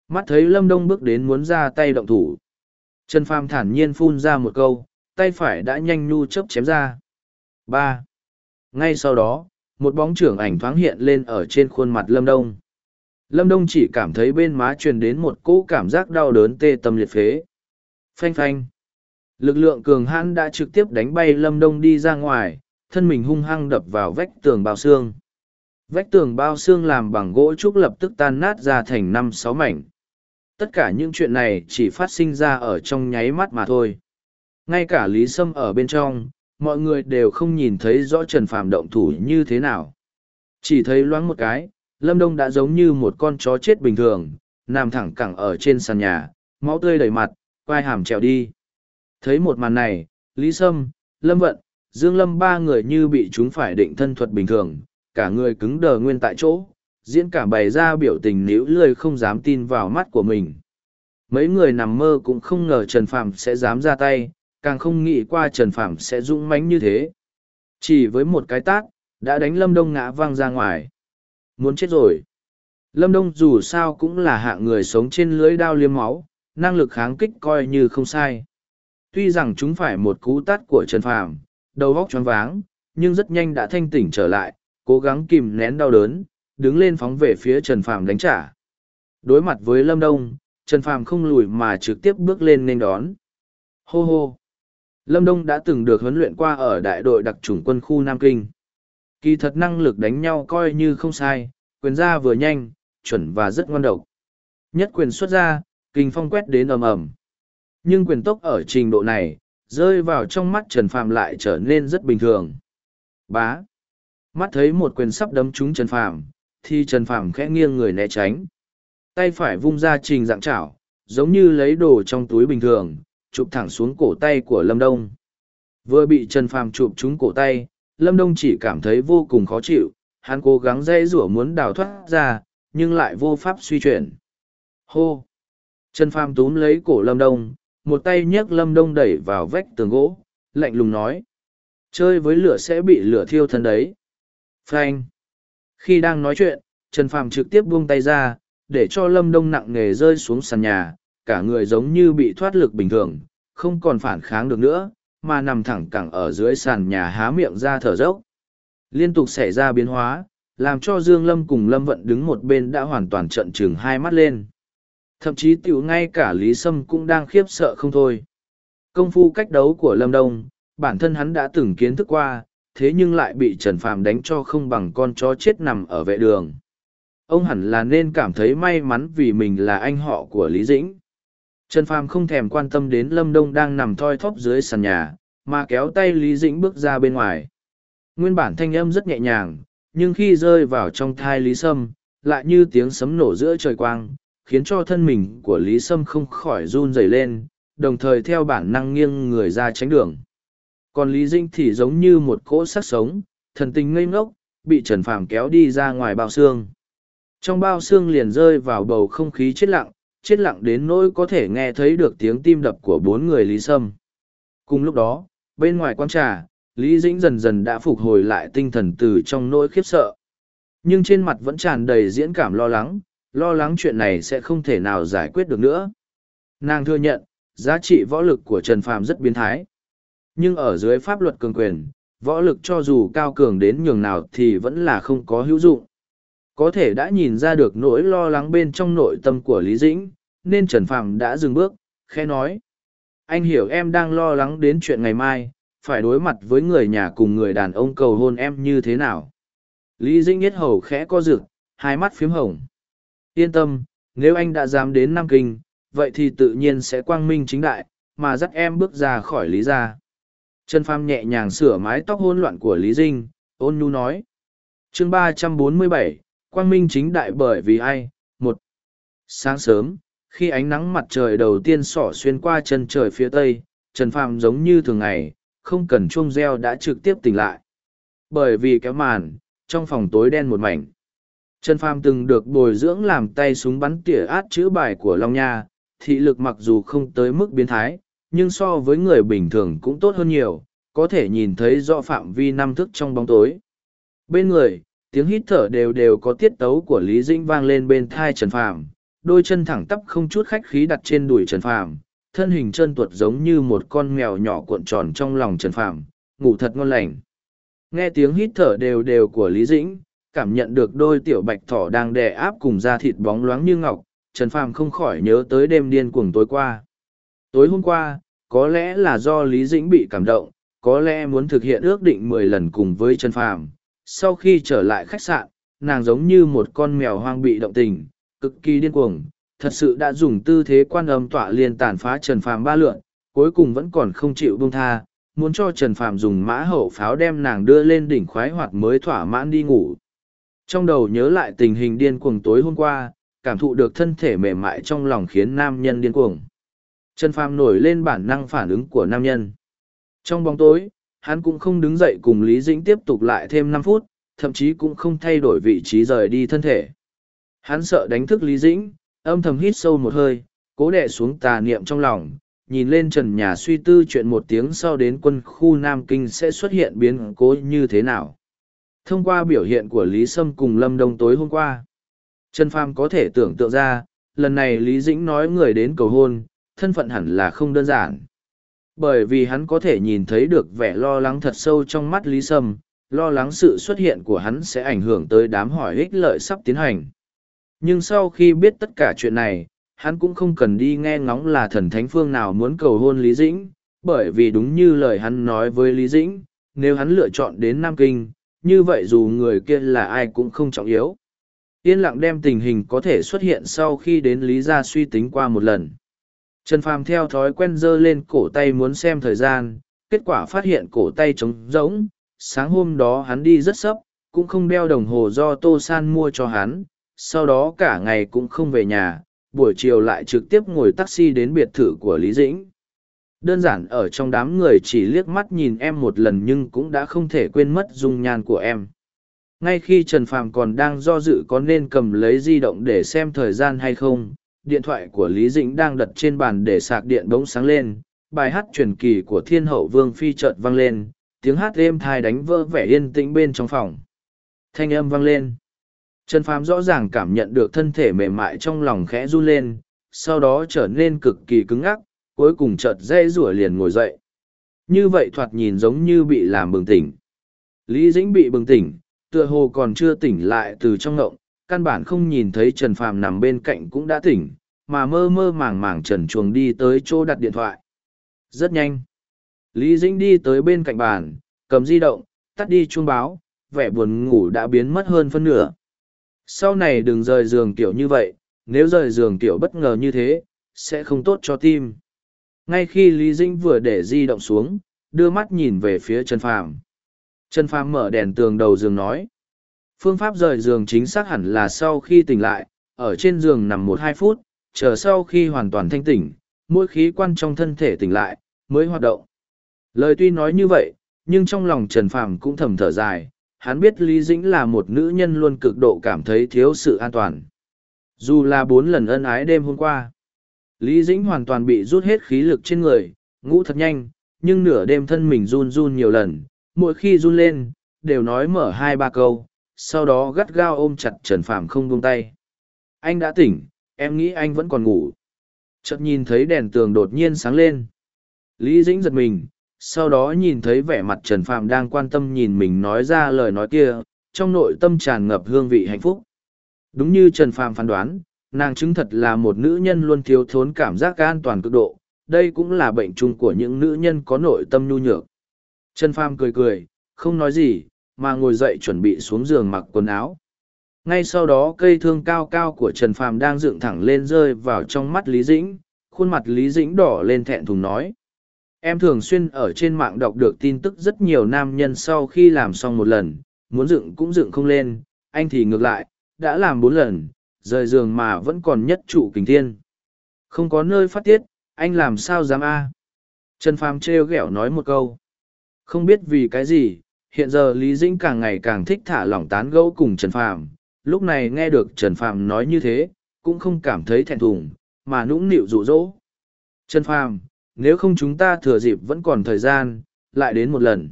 Mắt thấy Lâm Đông bước đến muốn ra tay động thủ. Trần Phàm thản nhiên phun ra một câu, tay phải đã nhanh nhu chớp chém ra. ba. Ngay sau đó, một bóng trưởng ảnh thoáng hiện lên ở trên khuôn mặt Lâm Đông. Lâm Đông chỉ cảm thấy bên má truyền đến một cỗ cảm giác đau đớn tê tâm liệt phế. Phanh phanh. Lực lượng cường hãn đã trực tiếp đánh bay Lâm Đông đi ra ngoài, thân mình hung hăng đập vào vách tường bao xương. Vách tường bao xương làm bằng gỗ trúc lập tức tan nát ra thành năm sáu mảnh. Tất cả những chuyện này chỉ phát sinh ra ở trong nháy mắt mà thôi. Ngay cả Lý Sâm ở bên trong, mọi người đều không nhìn thấy rõ Trần Phàm động thủ như thế nào. Chỉ thấy loáng một cái, Lâm Đông đã giống như một con chó chết bình thường, nằm thẳng cẳng ở trên sàn nhà, máu tươi đầy mặt, quai hàm trèo đi. Thấy một màn này, Lý Sâm, Lâm Vận, Dương Lâm ba người như bị chúng phải định thân thuật bình thường, cả người cứng đờ nguyên tại chỗ, diễn cả bày ra biểu tình níu lười không dám tin vào mắt của mình. Mấy người nằm mơ cũng không ngờ Trần Phạm sẽ dám ra tay, càng không nghĩ qua Trần Phạm sẽ dũng mãnh như thế. Chỉ với một cái tát, đã đánh Lâm Đông ngã văng ra ngoài. Muốn chết rồi. Lâm Đông dù sao cũng là hạng người sống trên lưới đao liếm máu, năng lực kháng kích coi như không sai. Tuy rằng chúng phải một cú tát của Trần Phàm, đầu óc choáng váng, nhưng rất nhanh đã thanh tỉnh trở lại, cố gắng kìm nén đau đớn, đứng lên phóng về phía Trần Phàm đánh trả. Đối mặt với Lâm Đông, Trần Phàm không lùi mà trực tiếp bước lên nên đón. Hô hô! Lâm Đông đã từng được huấn luyện qua ở đại đội đặc chủng quân khu Nam Kinh. Kỳ thật năng lực đánh nhau coi như không sai, quyền ra vừa nhanh, chuẩn và rất ngoan độc. Nhất quyền xuất ra, kinh phong quét đến ầm ầm. Nhưng quyền tốc ở trình độ này, rơi vào trong mắt Trần Phàm lại trở nên rất bình thường. Bá. Mắt thấy một quyền sắp đấm trúng Trần Phàm, thì Trần Phàm khẽ nghiêng người né tránh. Tay phải vung ra trình dạng chảo, giống như lấy đồ trong túi bình thường, chụp thẳng xuống cổ tay của Lâm Đông. Vừa bị Trần Phàm chụp trúng cổ tay, Lâm Đông chỉ cảm thấy vô cùng khó chịu, hắn cố gắng dây rủa muốn đào thoát ra, nhưng lại vô pháp suy chuyển. Hô! Trần Phàm túm lấy cổ Lâm Đông, một tay nhấc Lâm Đông đẩy vào vách tường gỗ, lạnh lùng nói. Chơi với lửa sẽ bị lửa thiêu thân đấy. Phanh! Khi đang nói chuyện, Trần Phàm trực tiếp buông tay ra, để cho Lâm Đông nặng nề rơi xuống sàn nhà, cả người giống như bị thoát lực bình thường, không còn phản kháng được nữa, mà nằm thẳng cẳng ở dưới sàn nhà há miệng ra thở dốc. Liên tục xảy ra biến hóa, làm cho Dương Lâm cùng Lâm Vận đứng một bên đã hoàn toàn trận trừng hai mắt lên. Thậm chí tiểu ngay cả Lý Sâm cũng đang khiếp sợ không thôi. Công phu cách đấu của Lâm Đông, bản thân hắn đã từng kiến thức qua, thế nhưng lại bị Trần Phàm đánh cho không bằng con chó chết nằm ở vệ đường. Ông hẳn là nên cảm thấy may mắn vì mình là anh họ của Lý Dĩnh. Trần Phàm không thèm quan tâm đến Lâm Đông đang nằm thoi thóp dưới sàn nhà, mà kéo tay Lý Dĩnh bước ra bên ngoài. Nguyên bản thanh âm rất nhẹ nhàng, nhưng khi rơi vào trong thai Lý Sâm, lại như tiếng sấm nổ giữa trời quang, khiến cho thân mình của Lý Sâm không khỏi run rẩy lên, đồng thời theo bản năng nghiêng người ra tránh đường. Còn Lý Dĩnh thì giống như một cỗ sắc sống, thần tình ngây ngốc, bị Trần Phàm kéo đi ra ngoài bao xương. Trong bao xương liền rơi vào bầu không khí chết lặng, chết lặng đến nỗi có thể nghe thấy được tiếng tim đập của bốn người Lý Sâm. Cùng lúc đó, bên ngoài quán trà, Lý Dĩnh dần dần đã phục hồi lại tinh thần từ trong nỗi khiếp sợ. Nhưng trên mặt vẫn tràn đầy diễn cảm lo lắng, lo lắng chuyện này sẽ không thể nào giải quyết được nữa. Nàng thừa nhận, giá trị võ lực của Trần Phàm rất biến thái. Nhưng ở dưới pháp luật cường quyền, võ lực cho dù cao cường đến nhường nào thì vẫn là không có hữu dụng. Có thể đã nhìn ra được nỗi lo lắng bên trong nội tâm của Lý Dĩnh, nên Trần Phàm đã dừng bước, khẽ nói. Anh hiểu em đang lo lắng đến chuyện ngày mai, phải đối mặt với người nhà cùng người đàn ông cầu hôn em như thế nào. Lý Dĩnh nhất hầu khẽ co rực, hai mắt phím hồng. Yên tâm, nếu anh đã dám đến Nam Kinh, vậy thì tự nhiên sẽ quang minh chính đại, mà dắt em bước ra khỏi Lý gia. Trần Phàm nhẹ nhàng sửa mái tóc hôn loạn của Lý Dinh, ôn nhu nói. chương ba trăm bốn mươi bảy quang minh chính đại bởi vì ai một sáng sớm khi ánh nắng mặt trời đầu tiên xỏ xuyên qua chân trời phía tây trần phàm giống như thường ngày không cần chuông reo đã trực tiếp tỉnh lại bởi vì kéo màn trong phòng tối đen một mảnh trần phàm từng được bồi dưỡng làm tay súng bắn tỉa át chữ bài của long nha, thị lực mặc dù không tới mức biến thái, nhưng so với người bình thường cũng tốt hơn nhiều, có thể nhìn thấy rõ phạm vi năm thức trong bóng tối. Bên người, tiếng hít thở đều đều có tiết tấu của lý dĩnh vang lên bên thai trần phàm, đôi chân thẳng tắp không chút khách khí đặt trên đùi trần phàm, thân hình chân tuột giống như một con mèo nhỏ cuộn tròn trong lòng trần phàm, ngủ thật ngon lành. Nghe tiếng hít thở đều đều của lý dĩnh cảm nhận được đôi tiểu bạch thỏ đang đè áp cùng da thịt bóng loáng như ngọc, trần phàm không khỏi nhớ tới đêm điên cuồng tối qua. Tối hôm qua, có lẽ là do lý dĩnh bị cảm động, có lẽ muốn thực hiện ước định mười lần cùng với trần phàm. Sau khi trở lại khách sạn, nàng giống như một con mèo hoang bị động tình, cực kỳ điên cuồng, thật sự đã dùng tư thế quan âm tọa liên tàn phá trần phàm ba lượn, cuối cùng vẫn còn không chịu buông tha, muốn cho trần phàm dùng mã hậu pháo đem nàng đưa lên đỉnh khoái hoạt mới thỏa mãn đi ngủ trong đầu nhớ lại tình hình điên cuồng tối hôm qua cảm thụ được thân thể mềm mại trong lòng khiến nam nhân điên cuồng trần phàm nổi lên bản năng phản ứng của nam nhân trong bóng tối hắn cũng không đứng dậy cùng Lý Dĩnh tiếp tục lại thêm năm phút, thậm chí cũng không thay đổi vị trí rời đi thân thể. Hắn sợ đánh thức Lý Dĩnh, âm thầm hít sâu một hơi, cố đè xuống tà niệm trong lòng, nhìn lên trần nhà suy tư chuyện một tiếng sau đến quân khu Nam Kinh sẽ xuất hiện biến cố như thế nào. Thông qua biểu hiện của Lý Sâm cùng Lâm Đông tối hôm qua, Trần Phàm có thể tưởng tượng ra, lần này Lý Dĩnh nói người đến cầu hôn, thân phận hẳn là không đơn giản. Bởi vì hắn có thể nhìn thấy được vẻ lo lắng thật sâu trong mắt Lý Sâm, lo lắng sự xuất hiện của hắn sẽ ảnh hưởng tới đám hỏi ích lợi sắp tiến hành. Nhưng sau khi biết tất cả chuyện này, hắn cũng không cần đi nghe ngóng là thần thánh phương nào muốn cầu hôn Lý Dĩnh, bởi vì đúng như lời hắn nói với Lý Dĩnh, nếu hắn lựa chọn đến Nam Kinh, như vậy dù người kia là ai cũng không trọng yếu. Yên lặng đem tình hình có thể xuất hiện sau khi đến Lý Gia suy tính qua một lần. Trần Phàm theo thói quen giơ lên cổ tay muốn xem thời gian, kết quả phát hiện cổ tay trống rỗng. Sáng hôm đó hắn đi rất sấp, cũng không đeo đồng hồ do Tô San mua cho hắn, sau đó cả ngày cũng không về nhà, buổi chiều lại trực tiếp ngồi taxi đến biệt thự của Lý Dĩnh. Đơn giản ở trong đám người chỉ liếc mắt nhìn em một lần nhưng cũng đã không thể quên mất dung nhan của em. Ngay khi Trần Phàm còn đang do dự có nên cầm lấy di động để xem thời gian hay không, điện thoại của Lý Dĩnh đang đặt trên bàn để sạc điện bỗng sáng lên, bài hát truyền kỳ của Thiên Hậu Vương Phi chợt vang lên, tiếng hát êm thai đánh vỡ vẻ yên tĩnh bên trong phòng. Thanh âm vang lên. Trần Phàm rõ ràng cảm nhận được thân thể mềm mại trong lòng khẽ run lên, sau đó trở nên cực kỳ cứng ngắc, cuối cùng chợt dây rủa liền ngồi dậy. Như vậy thoạt nhìn giống như bị làm bừng tỉnh. Lý Dĩnh bị bừng tỉnh, tựa hồ còn chưa tỉnh lại từ trong ngộng, căn bản không nhìn thấy Trần Phàm nằm bên cạnh cũng đã tỉnh, mà mơ mơ màng màng Trần Chuồng đi tới chỗ đặt điện thoại. Rất nhanh. Lý Dĩnh đi tới bên cạnh bàn, cầm di động, tắt đi chuông báo, vẻ buồn ngủ đã biến mất hơn phân nửa. Sau này đừng rời giường tiểu như vậy, nếu rời giường tiểu bất ngờ như thế, sẽ không tốt cho tim. Ngay khi Lý Dĩnh vừa để di động xuống, đưa mắt nhìn về phía Trần Phàm. Trần Phàm mở đèn tường đầu giường nói. Phương pháp rời giường chính xác hẳn là sau khi tỉnh lại, ở trên giường nằm một hai phút, chờ sau khi hoàn toàn thanh tỉnh, mỗi khí quan trong thân thể tỉnh lại, mới hoạt động. Lời tuy nói như vậy, nhưng trong lòng Trần Phàm cũng thầm thở dài, hắn biết Lý Dĩnh là một nữ nhân luôn cực độ cảm thấy thiếu sự an toàn. Dù là bốn lần ân ái đêm hôm qua, Lý Dĩnh hoàn toàn bị rút hết khí lực trên người, ngủ thật nhanh, nhưng nửa đêm thân mình run run nhiều lần, mỗi khi run lên, đều nói mở hai ba câu, sau đó gắt gao ôm chặt Trần Phạm không buông tay. Anh đã tỉnh, em nghĩ anh vẫn còn ngủ. Chợt nhìn thấy đèn tường đột nhiên sáng lên. Lý Dĩnh giật mình, sau đó nhìn thấy vẻ mặt Trần Phạm đang quan tâm nhìn mình nói ra lời nói kia, trong nội tâm tràn ngập hương vị hạnh phúc. Đúng như Trần Phạm phán đoán, nàng chứng thật là một nữ nhân luôn thiếu thốn cảm giác an toàn cực độ, đây cũng là bệnh chung của những nữ nhân có nội tâm nhu nhược. Trần Phàm cười cười, không nói gì, mà ngồi dậy chuẩn bị xuống giường mặc quần áo. Ngay sau đó cây thương cao cao của Trần Phàm đang dựng thẳng lên rơi vào trong mắt Lý Dĩnh, khuôn mặt Lý Dĩnh đỏ lên thẹn thùng nói. Em thường xuyên ở trên mạng đọc được tin tức rất nhiều nam nhân sau khi làm xong một lần, muốn dựng cũng dựng không lên, anh thì ngược lại, đã làm bốn lần, rời giường mà vẫn còn nhất trụ kình thiên. Không có nơi phát tiết, anh làm sao dám a? Trần Phàm trêu ghẹo nói một câu. Không biết vì cái gì, hiện giờ Lý Dĩnh càng ngày càng thích thả lỏng tán gẫu cùng Trần Phàm. Lúc này nghe được Trần Phàm nói như thế, cũng không cảm thấy thẹn thùng, mà nũng nịu dụ dỗ. Trần Phàm, nếu không chúng ta thừa dịp vẫn còn thời gian, lại đến một lần.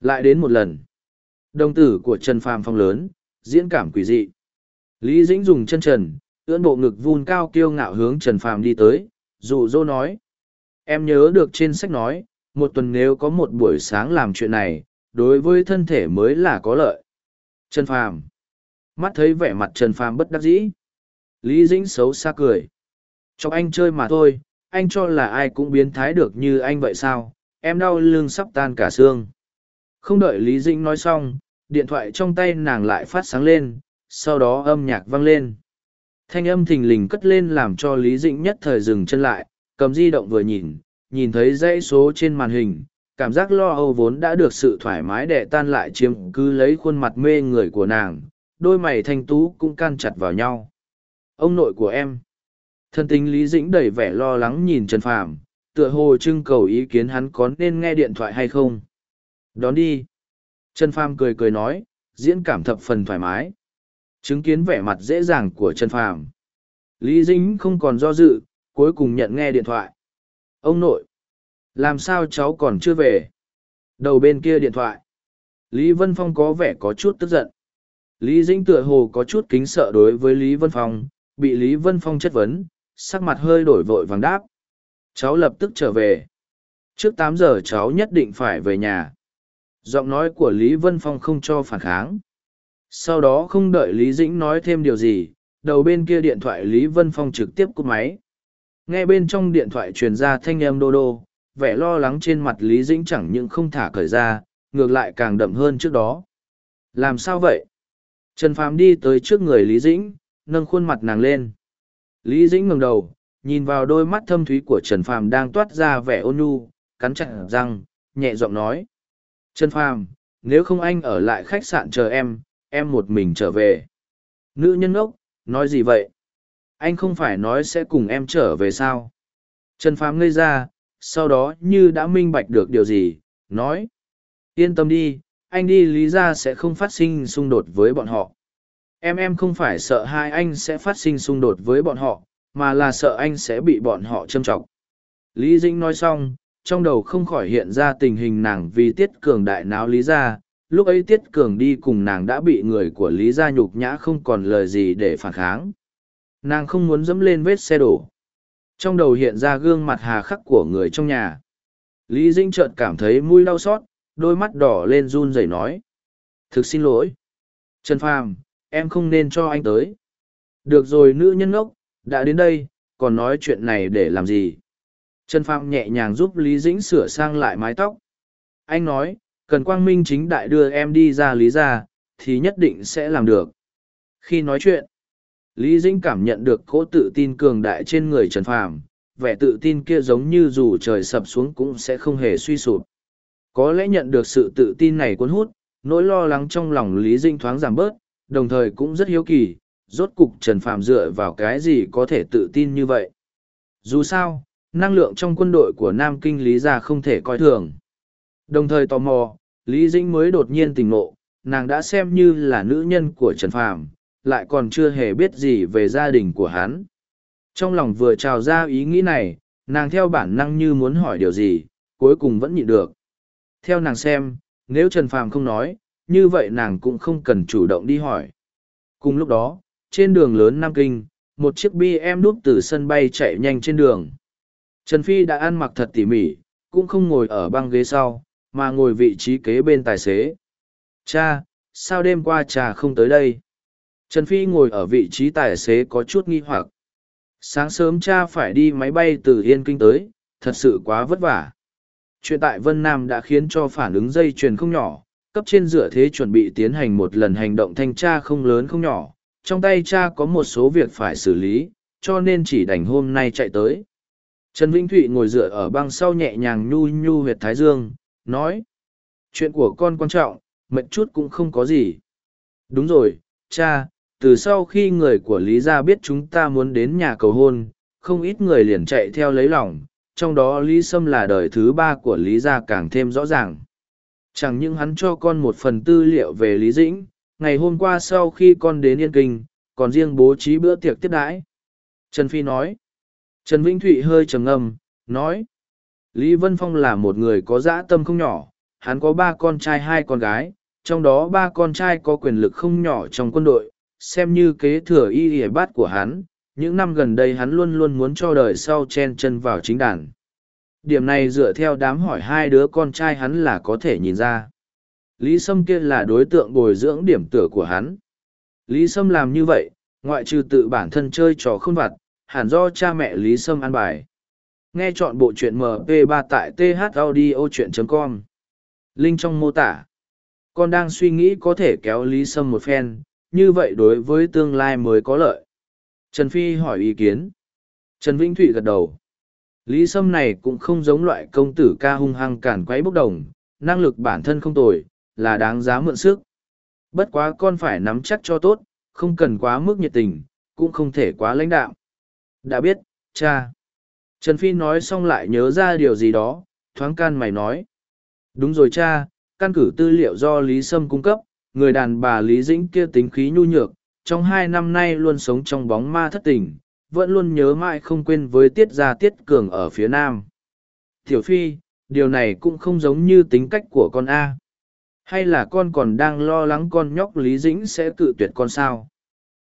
Lại đến một lần. Đồng tử của Trần Phàm phong lớn, diễn cảm quỷ dị. Lý Dĩnh dùng chân trần, ưỡn bộ ngực vun cao kiêu ngạo hướng Trần Phàm đi tới, dụ dỗ nói. Em nhớ được trên sách nói, một tuần nếu có một buổi sáng làm chuyện này, đối với thân thể mới là có lợi. Trần Phàm Mắt thấy vẻ mặt Trần Phàm bất đắc dĩ. Lý Dĩnh xấu xa cười. Cho anh chơi mà thôi, anh cho là ai cũng biến thái được như anh vậy sao, em đau lưng sắp tan cả xương. Không đợi Lý Dĩnh nói xong, điện thoại trong tay nàng lại phát sáng lên, sau đó âm nhạc vang lên. Thanh âm thình lình cất lên làm cho Lý Dĩnh nhất thời dừng chân lại, cầm di động vừa nhìn, nhìn thấy dãy số trên màn hình, cảm giác lo âu vốn đã được sự thoải mái đẻ tan lại chiếm cứ lấy khuôn mặt mê người của nàng, đôi mày thanh tú cũng can chặt vào nhau. Ông nội của em. Thân tính Lý Dĩnh đầy vẻ lo lắng nhìn Trần Phàm, tựa hồ trưng cầu ý kiến hắn có nên nghe điện thoại hay không. Đón đi. Trần Phàm cười cười nói, diễn cảm thập phần thoải mái. Chứng kiến vẻ mặt dễ dàng của Trần Phàm. Lý Dĩnh không còn do dự, cuối cùng nhận nghe điện thoại. Ông nội, làm sao cháu còn chưa về? Đầu bên kia điện thoại. Lý Vân Phong có vẻ có chút tức giận. Lý Dĩnh tựa hồ có chút kính sợ đối với Lý Vân Phong, bị Lý Vân Phong chất vấn, sắc mặt hơi đổi vội vàng đáp. Cháu lập tức trở về. Trước tám giờ cháu nhất định phải về nhà. Giọng nói của Lý Vân Phong không cho phản kháng. Sau đó không đợi Lý Dĩnh nói thêm điều gì, đầu bên kia điện thoại Lý Vân Phong trực tiếp cúp máy. Nghe bên trong điện thoại truyền ra thanh âm đô đô, vẻ lo lắng trên mặt Lý Dĩnh chẳng những không thả cởi ra, ngược lại càng đậm hơn trước đó. Làm sao vậy? Trần Phàm đi tới trước người Lý Dĩnh, nâng khuôn mặt nàng lên. Lý Dĩnh ngẩng đầu, nhìn vào đôi mắt thâm thúy của Trần Phàm đang toát ra vẻ ôn nhu, cắn chặt răng, nhẹ giọng nói. Trần Phàm, nếu không anh ở lại khách sạn chờ em, em một mình trở về. Nữ nhân ốc, nói gì vậy? Anh không phải nói sẽ cùng em trở về sao? Trần Phàm ngây ra, sau đó như đã minh bạch được điều gì, nói. Yên tâm đi, anh đi lý ra sẽ không phát sinh xung đột với bọn họ. Em em không phải sợ hai anh sẽ phát sinh xung đột với bọn họ, mà là sợ anh sẽ bị bọn họ châm trọng. Lý Dĩnh nói xong, trong đầu không khỏi hiện ra tình hình nàng vì Tiết Cường đại náo Lý ra, lúc ấy Tiết Cường đi cùng nàng đã bị người của Lý gia nhục nhã không còn lời gì để phản kháng. Nàng không muốn dẫm lên vết xe đổ. Trong đầu hiện ra gương mặt hà khắc của người trong nhà. Lý Dĩnh chợt cảm thấy mũi đau xót, đôi mắt đỏ lên run rẩy nói. Thực xin lỗi. Trần Phàm, em không nên cho anh tới. Được rồi nữ nhân ngốc, đã đến đây, còn nói chuyện này để làm gì? Trần Phàm nhẹ nhàng giúp Lý Dĩnh sửa sang lại mái tóc. Anh nói, cần quang minh chính đại đưa em đi ra Lý ra, thì nhất định sẽ làm được. Khi nói chuyện, Lý Dĩnh cảm nhận được cỗ tự tin cường đại trên người Trần Phàm, vẻ tự tin kia giống như dù trời sập xuống cũng sẽ không hề suy sụp. Có lẽ nhận được sự tự tin này cuốn hút, nỗi lo lắng trong lòng Lý Dĩnh thoáng giảm bớt, đồng thời cũng rất hiếu kỳ, rốt cục Trần Phàm dựa vào cái gì có thể tự tin như vậy. Dù sao, năng lượng trong quân đội của Nam Kinh Lý Gia không thể coi thường. Đồng thời tò mò, Lý Dĩnh mới đột nhiên tỉnh ngộ, nàng đã xem như là nữ nhân của Trần Phàm, lại còn chưa hề biết gì về gia đình của hắn. Trong lòng vừa trào ra ý nghĩ này, nàng theo bản năng như muốn hỏi điều gì, cuối cùng vẫn nhịn được. Theo nàng xem, nếu Trần Phàm không nói, như vậy nàng cũng không cần chủ động đi hỏi. Cùng lúc đó, trên đường lớn Nam Kinh, một chiếc BM đúp từ sân bay chạy nhanh trên đường. Trần Phi đã ăn mặc thật tỉ mỉ, cũng không ngồi ở băng ghế sau, mà ngồi vị trí kế bên tài xế. Cha, sao đêm qua cha không tới đây? Trần Phi ngồi ở vị trí tài xế có chút nghi hoặc. Sáng sớm cha phải đi máy bay từ Yên Kinh tới, thật sự quá vất vả. Chuyện tại Vân Nam đã khiến cho phản ứng dây chuyền không nhỏ, cấp trên dựa thế chuẩn bị tiến hành một lần hành động thanh tra không lớn không nhỏ. Trong tay cha có một số việc phải xử lý, cho nên chỉ đành hôm nay chạy tới. Trần Vĩnh Thụy ngồi dựa ở băng sau nhẹ nhàng nhu nhu huyệt thái dương, nói. Chuyện của con quan trọng, mệnh chút cũng không có gì. Đúng rồi, cha, từ sau khi người của Lý Gia biết chúng ta muốn đến nhà cầu hôn, không ít người liền chạy theo lấy lòng, trong đó Lý Sâm là đời thứ ba của Lý Gia càng thêm rõ ràng. Chẳng những hắn cho con một phần tư liệu về Lý Dĩnh, ngày hôm qua sau khi con đến Yên Kinh, còn riêng bố trí bữa tiệc tiếp đãi. Trần Phi nói. Trần Vĩnh Thụy hơi trầm ngâm, nói. Lý Vân Phong là một người có dã tâm không nhỏ, hắn có ba con trai hai con gái, trong đó ba con trai có quyền lực không nhỏ trong quân đội, xem như kế thừa y y bát của hắn, những năm gần đây hắn luôn luôn muốn cho đời sau chen chân vào chính đàn. Điểm này dựa theo đám hỏi hai đứa con trai hắn là có thể nhìn ra. Lý Sâm kia là đối tượng bồi dưỡng điểm tựa của hắn. Lý Sâm làm như vậy, ngoại trừ tự bản thân chơi trò không vặt, hẳn do cha mẹ Lý Sâm ăn bài. Nghe chọn bộ truyện MP3 tại thaudio.com. Link trong mô tả. Con đang suy nghĩ có thể kéo Lý Sâm một phen, như vậy đối với tương lai mới có lợi. Trần Phi hỏi ý kiến. Trần Vĩnh Thụy gật đầu. Lý Sâm này cũng không giống loại công tử ca hung hăng cản quấy bốc đồng, năng lực bản thân không tồi, là đáng giá mượn sức. Bất quá con phải nắm chắc cho tốt, không cần quá mức nhiệt tình, cũng không thể quá lãnh đạo. Đã biết, cha. Trần Phi nói xong lại nhớ ra điều gì đó, thoáng can mày nói. Đúng rồi cha, căn cứ tư liệu do Lý Sâm cung cấp, người đàn bà Lý Dĩnh kia tính khí nhu nhược, trong hai năm nay luôn sống trong bóng ma thất tình, vẫn luôn nhớ mãi không quên với tiết gia tiết cường ở phía nam. Tiểu Phi, điều này cũng không giống như tính cách của con A. Hay là con còn đang lo lắng con nhóc Lý Dĩnh sẽ cự tuyệt con sao?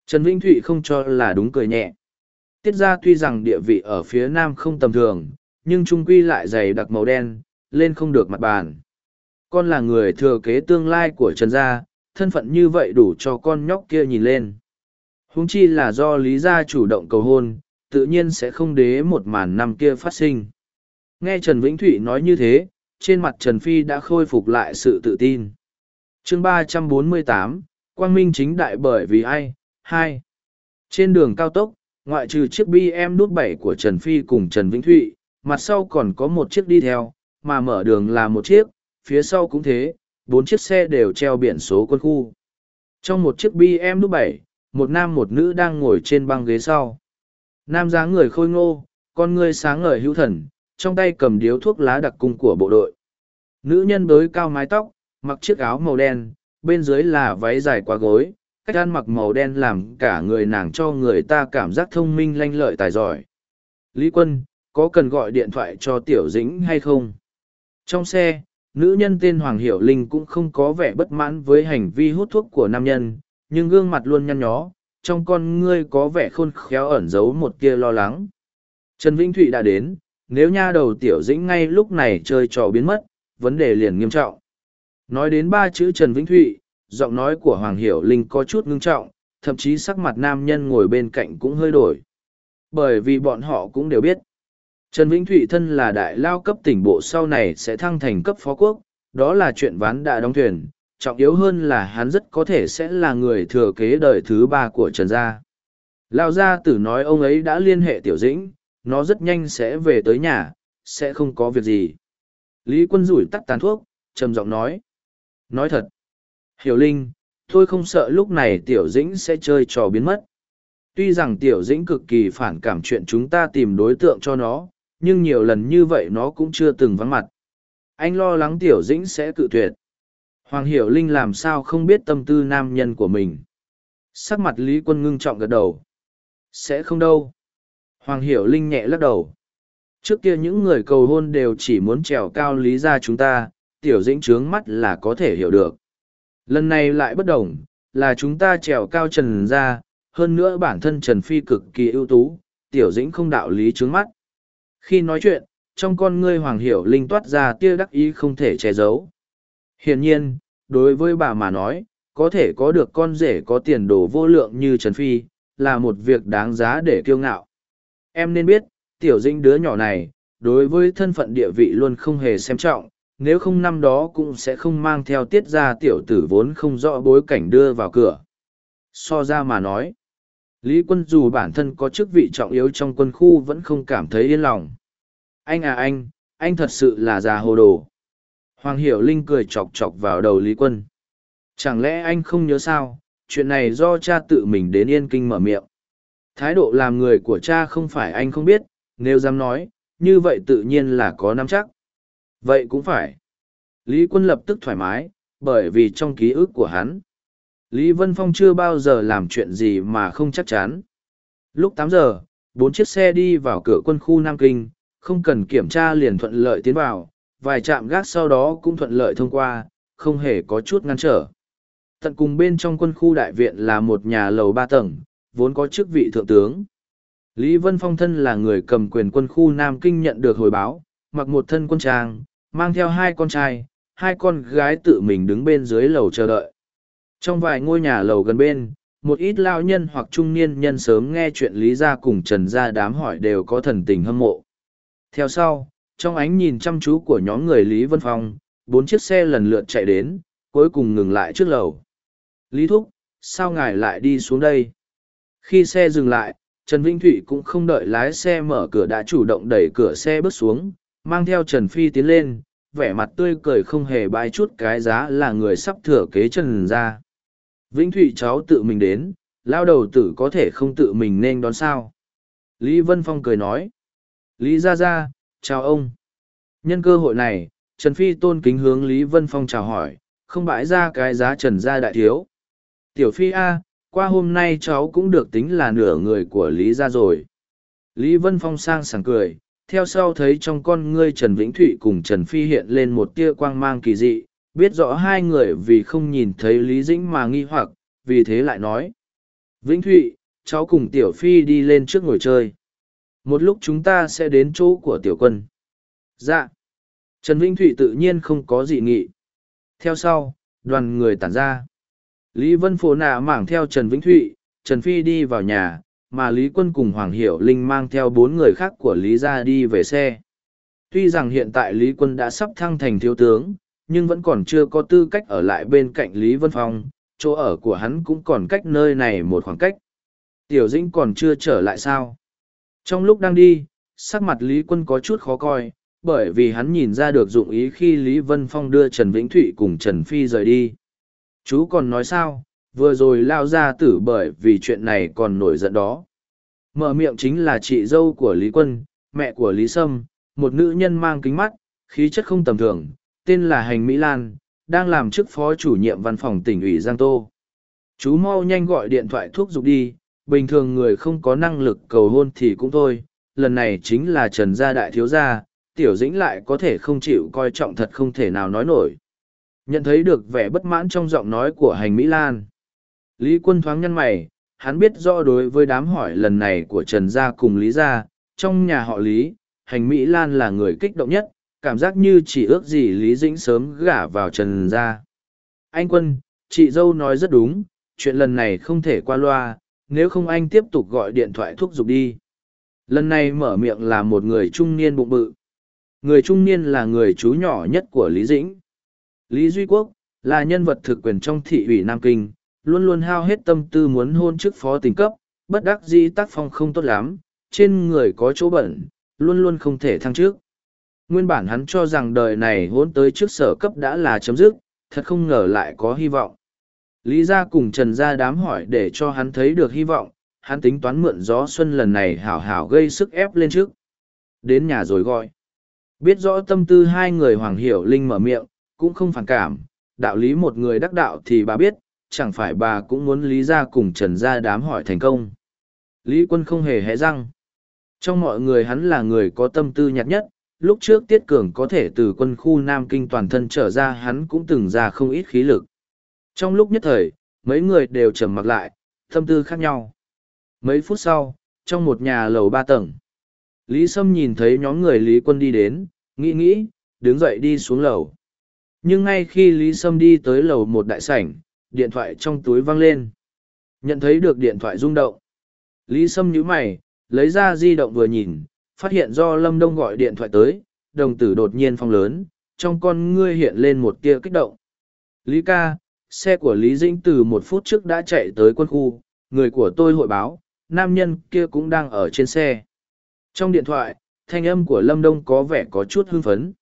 Trần Vĩnh Thụy không cho là đúng cười nhẹ. Tiết gia tuy rằng địa vị ở phía nam không tầm thường, nhưng trung quy lại dày đặc màu đen, lên không được mặt bàn. Con là người thừa kế tương lai của Trần gia, thân phận như vậy đủ cho con nhóc kia nhìn lên. huống chi là do lý gia chủ động cầu hôn tự nhiên sẽ không đế một màn năm kia phát sinh nghe trần vĩnh thụy nói như thế trên mặt trần phi đã khôi phục lại sự tự tin chương ba trăm bốn mươi tám quang minh chính đại bởi vì ai hai trên đường cao tốc ngoại trừ chiếc bm đút bảy của trần phi cùng trần vĩnh thụy, mặt sau còn có một chiếc đi theo, mà mở đường là một chiếc, phía sau cũng thế, bốn chiếc xe đều treo biển số quân khu. Trong một chiếc bm đút bảy, một nam một nữ đang ngồi trên băng ghế sau. Nam dáng người khôi ngô, con ngươi sáng ngời hữu thần, trong tay cầm điếu thuốc lá đặc cung của bộ đội. Nữ nhân đới cao mái tóc, mặc chiếc áo màu đen, bên dưới là váy dài quá gối cách ăn mặc màu đen làm cả người nàng cho người ta cảm giác thông minh, lanh lợi, tài giỏi. Lý quân, có cần gọi điện thoại cho tiểu dĩnh hay không? Trong xe, nữ nhân tên hoàng hiểu linh cũng không có vẻ bất mãn với hành vi hút thuốc của nam nhân, nhưng gương mặt luôn nhăn nhó, trong con ngươi có vẻ khôn khéo ẩn giấu một tia lo lắng. Trần vĩnh thụy đã đến, nếu nha đầu tiểu dĩnh ngay lúc này chơi trò biến mất, vấn đề liền nghiêm trọng. Nói đến ba chữ trần vĩnh thụy giọng nói của hoàng hiểu linh có chút ngưng trọng, thậm chí sắc mặt nam nhân ngồi bên cạnh cũng hơi đổi. Bởi vì bọn họ cũng đều biết, trần vĩnh thụy thân là đại lao cấp tỉnh bộ sau này sẽ thăng thành cấp phó quốc, đó là chuyện ván đã đóng thuyền, trọng yếu hơn là hắn rất có thể sẽ là người thừa kế đời thứ ba của trần gia. Lao gia tử nói ông ấy đã liên hệ tiểu dĩnh, nó rất nhanh sẽ về tới nhà, sẽ không có việc gì. Lý quân rủi tắt tàn thuốc, trầm giọng nói nói thật hiểu linh, tôi không sợ lúc này tiểu dĩnh sẽ chơi trò biến mất. Tuy rằng tiểu dĩnh cực kỳ phản cảm chuyện chúng ta tìm đối tượng cho nó, nhưng nhiều lần như vậy nó cũng chưa từng vắng mặt. Anh lo lắng tiểu dĩnh sẽ cự tuyệt. Hoàng hiểu linh làm sao không biết tâm tư nam nhân của mình. Sắc mặt lý quân ngưng trọng gật đầu. Sẽ không đâu. Hoàng hiểu linh nhẹ lắc đầu. Trước kia những người cầu hôn đều chỉ muốn trèo cao lý ra chúng ta, tiểu dĩnh trướng mắt là có thể hiểu được lần này lại bất đồng, là chúng ta trèo cao trần ra, hơn nữa bản thân trần phi cực kỳ ưu tú, tiểu dĩnh không đạo lý trướng mắt. Khi nói chuyện, trong con ngươi hoàng hiểu linh toát ra tia đắc ý không thể che giấu. Hiển nhiên, đối với bà mà nói, có thể có được con rể có tiền đồ vô lượng như trần phi, là một việc đáng giá để kiêu ngạo. Em nên biết, tiểu dĩnh đứa nhỏ này, đối với thân phận địa vị luôn không hề xem trọng nếu không năm đó cũng sẽ không mang theo tiết ra tiểu tử vốn không rõ bối cảnh đưa vào cửa. So ra mà nói, lý quân dù bản thân có chức vị trọng yếu trong quân khu vẫn không cảm thấy yên lòng. Anh à anh anh thật sự là già hồ đồ. Hoàng hiểu linh cười chọc chọc vào đầu lý quân. Chẳng lẽ anh không nhớ sao? Chuyện này do cha tự mình đến yên kinh mở miệng. Thái độ làm người của cha không phải anh không biết, nếu dám nói, như vậy tự nhiên là có nắm chắc vậy cũng phải. Lý quân lập tức thoải mái, bởi vì trong ký ức của hắn, lý vân phong chưa bao giờ làm chuyện gì mà không chắc chắn. Lúc tám giờ, bốn chiếc xe đi vào cửa quân khu nam kinh, không cần kiểm tra liền thuận lợi tiến vào, vài trạm gác sau đó cũng thuận lợi thông qua, không hề có chút ngăn trở. Tận cùng bên trong quân khu đại viện là một nhà lầu ba tầng, vốn có chức vị thượng tướng. Lý vân phong thân là người cầm quyền quân khu nam kinh nhận được hồi báo, mặc một thân quân trang mang theo hai con trai, hai con gái tự mình đứng bên dưới lầu chờ đợi. Trong vài ngôi nhà lầu gần bên, một ít lao nhân hoặc trung niên nhân sớm nghe chuyện lý gia cùng trần gia đám hỏi đều có thần tình hâm mộ. Theo sau, trong ánh nhìn chăm chú của nhóm người lý vân phong, bốn chiếc xe lần lượt chạy đến, cuối cùng ngừng lại trước lầu. Lý thúc, sao ngài lại đi xuống đây? Khi xe dừng lại, trần vĩnh thụy cũng không đợi lái xe mở cửa đã chủ động đẩy cửa xe bước xuống mang theo trần phi tiến lên, vẻ mặt tươi cười không hề bãi chút cái giá là người sắp thừa kế trần ra vĩnh thụy cháu tự mình đến, lao đầu tử có thể không tự mình nên đón sao? Lý vân phong cười nói. Lý gia gia, chào ông. Nhân cơ hội này, trần phi tôn kính hướng lý vân phong chào hỏi, không bãi ra cái giá trần gia đại thiếu. Tiểu phi a, qua hôm nay cháu cũng được tính là nửa người của lý gia rồi. Lý vân phong sang sảng cười theo sau thấy trong con ngươi Trần Vĩnh Thụy cùng Trần Phi hiện lên một tia quang mang kỳ dị, biết rõ hai người vì không nhìn thấy Lý Dĩnh mà nghi hoặc, vì thế lại nói. Vĩnh Thụy, cháu cùng Tiểu Phi đi lên trước ngồi chơi. Một lúc chúng ta sẽ đến chỗ của Tiểu Quân. Dạ. Trần Vĩnh Thụy tự nhiên không có dị nghị. Theo sau, đoàn người tản ra. Lý Vân Phổ nạ mảng theo Trần Vĩnh Thụy, Trần Phi đi vào nhà, mà Lý Quân cùng Hoàng Hiểu Linh mang theo bốn người khác của Lý gia đi về xe. Tuy rằng hiện tại Lý Quân đã sắp thăng thành thiếu tướng, nhưng vẫn còn chưa có tư cách ở lại bên cạnh Lý Vân Phong, chỗ ở của hắn cũng còn cách nơi này một khoảng cách. Tiểu Dĩnh còn chưa trở lại sao? Trong lúc đang đi, sắc mặt Lý Quân có chút khó coi, bởi vì hắn nhìn ra được dụng ý khi Lý Vân Phong đưa Trần Vĩnh Thụy cùng Trần Phi rời đi. Chú còn nói sao, vừa rồi lao ra tử bởi vì chuyện này còn nổi giận đó. Mở miệng chính là chị dâu của Lý Quân, mẹ của Lý Sâm, một nữ nhân mang kính mắt, khí chất không tầm thường, tên là Hành Mỹ Lan, đang làm chức phó chủ nhiệm văn phòng tỉnh ủy Giang Tô. Chú mau nhanh gọi điện thoại thuốc giục đi, bình thường người không có năng lực cầu hôn thì cũng thôi, lần này chính là Trần Gia Đại Thiếu Gia, Tiểu Dĩnh lại có thể không chịu coi trọng thật không thể nào nói nổi. Nhận thấy được vẻ bất mãn trong giọng nói của Hành Mỹ Lan. Lý Quân thoáng nhăn mày, hắn biết rõ đối với đám hỏi lần này của Trần Gia cùng Lý Gia, trong nhà họ Lý, Hành Mỹ Lan là người kích động nhất, cảm giác như chỉ ước gì Lý Dĩnh sớm gả vào Trần Gia. Anh Quân, chị dâu nói rất đúng, chuyện lần này không thể qua loa, nếu không anh tiếp tục gọi điện thoại thúc giục đi. Lần này mở miệng là một người trung niên bụng bự. Người trung niên là người chú nhỏ nhất của Lý Dĩnh. Lý Duy Quốc, là nhân vật thực quyền trong thị ủy Nam Kinh, luôn luôn hao hết tâm tư muốn hôn chức phó tình cấp, bất đắc dĩ tác phong không tốt lắm, trên người có chỗ bẩn, luôn luôn không thể thăng trước. Nguyên bản hắn cho rằng đời này hôn tới trước sở cấp đã là chấm dứt, thật không ngờ lại có hy vọng. Lý gia cùng Trần gia đám hỏi để cho hắn thấy được hy vọng, hắn tính toán mượn gió xuân lần này hảo hảo gây sức ép lên trước. Đến nhà rồi gọi. Biết rõ tâm tư hai người Hoàng Hiểu Linh mở miệng, cũng không phản cảm, đạo lý một người đắc đạo thì bà biết, chẳng phải bà cũng muốn Lý gia cùng Trần gia đám hỏi thành công. Lý quân không hề hé răng. Trong mọi người hắn là người có tâm tư nhạt nhất, lúc trước Tiết Cường có thể từ quân khu Nam Kinh toàn thân trở ra hắn cũng từng ra không ít khí lực. Trong lúc nhất thời, mấy người đều trầm mặc lại, tâm tư khác nhau. Mấy phút sau, trong một nhà lầu ba tầng, Lý Sâm nhìn thấy nhóm người Lý Quân đi đến, nghĩ nghĩ, đứng dậy đi xuống lầu. Nhưng ngay khi Lý Sâm đi tới lầu một đại sảnh, điện thoại trong túi văng lên. Nhận thấy được điện thoại rung động. Lý Sâm nhíu mày, lấy ra di động vừa nhìn, phát hiện do Lâm Đông gọi điện thoại tới, đồng tử đột nhiên phong lớn, trong con ngươi hiện lên một tia kích động. Lý ca, xe của Lý Dĩnh từ một phút trước đã chạy tới quân khu, người của tôi hội báo, nam nhân kia cũng đang ở trên xe. Trong điện thoại, thanh âm của Lâm Đông có vẻ có chút hưng phấn.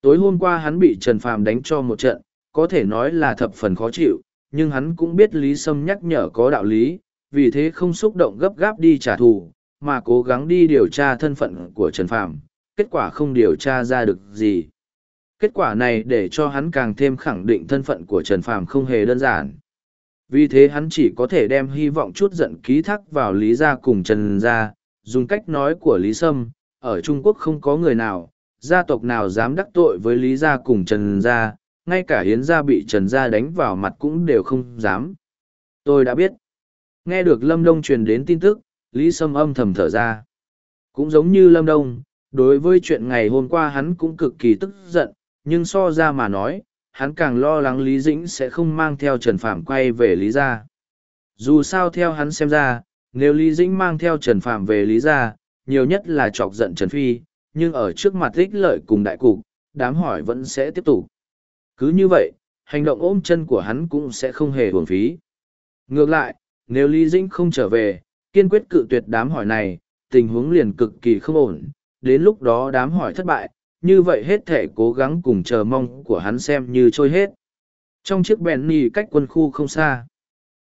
Tối hôm qua hắn bị Trần Phàm đánh cho một trận, có thể nói là thập phần khó chịu, nhưng hắn cũng biết Lý Sâm nhắc nhở có đạo lý, vì thế không xúc động gấp gáp đi trả thù, mà cố gắng đi điều tra thân phận của Trần Phàm, kết quả không điều tra ra được gì. Kết quả này để cho hắn càng thêm khẳng định thân phận của Trần Phàm không hề đơn giản. Vì thế hắn chỉ có thể đem hy vọng chút giận ký thác vào Lý Gia cùng Trần Gia, dùng cách nói của Lý Sâm, ở Trung Quốc không có người nào, gia tộc nào dám đắc tội với Lý Gia cùng Trần Gia, ngay cả Hiến Gia bị Trần Gia đánh vào mặt cũng đều không dám. Tôi đã biết. Nghe được Lâm Đông truyền đến tin tức, Lý Sâm âm thầm thở ra. Cũng giống như Lâm Đông, đối với chuyện ngày hôm qua hắn cũng cực kỳ tức giận, nhưng so ra mà nói, hắn càng lo lắng Lý Dĩnh sẽ không mang theo Trần Phạm quay về Lý Gia. Dù sao theo hắn xem ra, nếu Lý Dĩnh mang theo Trần Phạm về Lý Gia, nhiều nhất là chọc giận Trần Phi, nhưng ở trước mặt ích lợi cùng đại cục, đám hỏi vẫn sẽ tiếp tục. Cứ như vậy, hành động ôm chân của hắn cũng sẽ không hề uổng phí. Ngược lại, nếu Lý Dĩnh không trở về, kiên quyết cự tuyệt đám hỏi này, tình huống liền cực kỳ không ổn, đến lúc đó đám hỏi thất bại, như vậy hết thể cố gắng cùng chờ mong của hắn xem như trôi hết. Trong chiếc bèn nì cách quân khu không xa,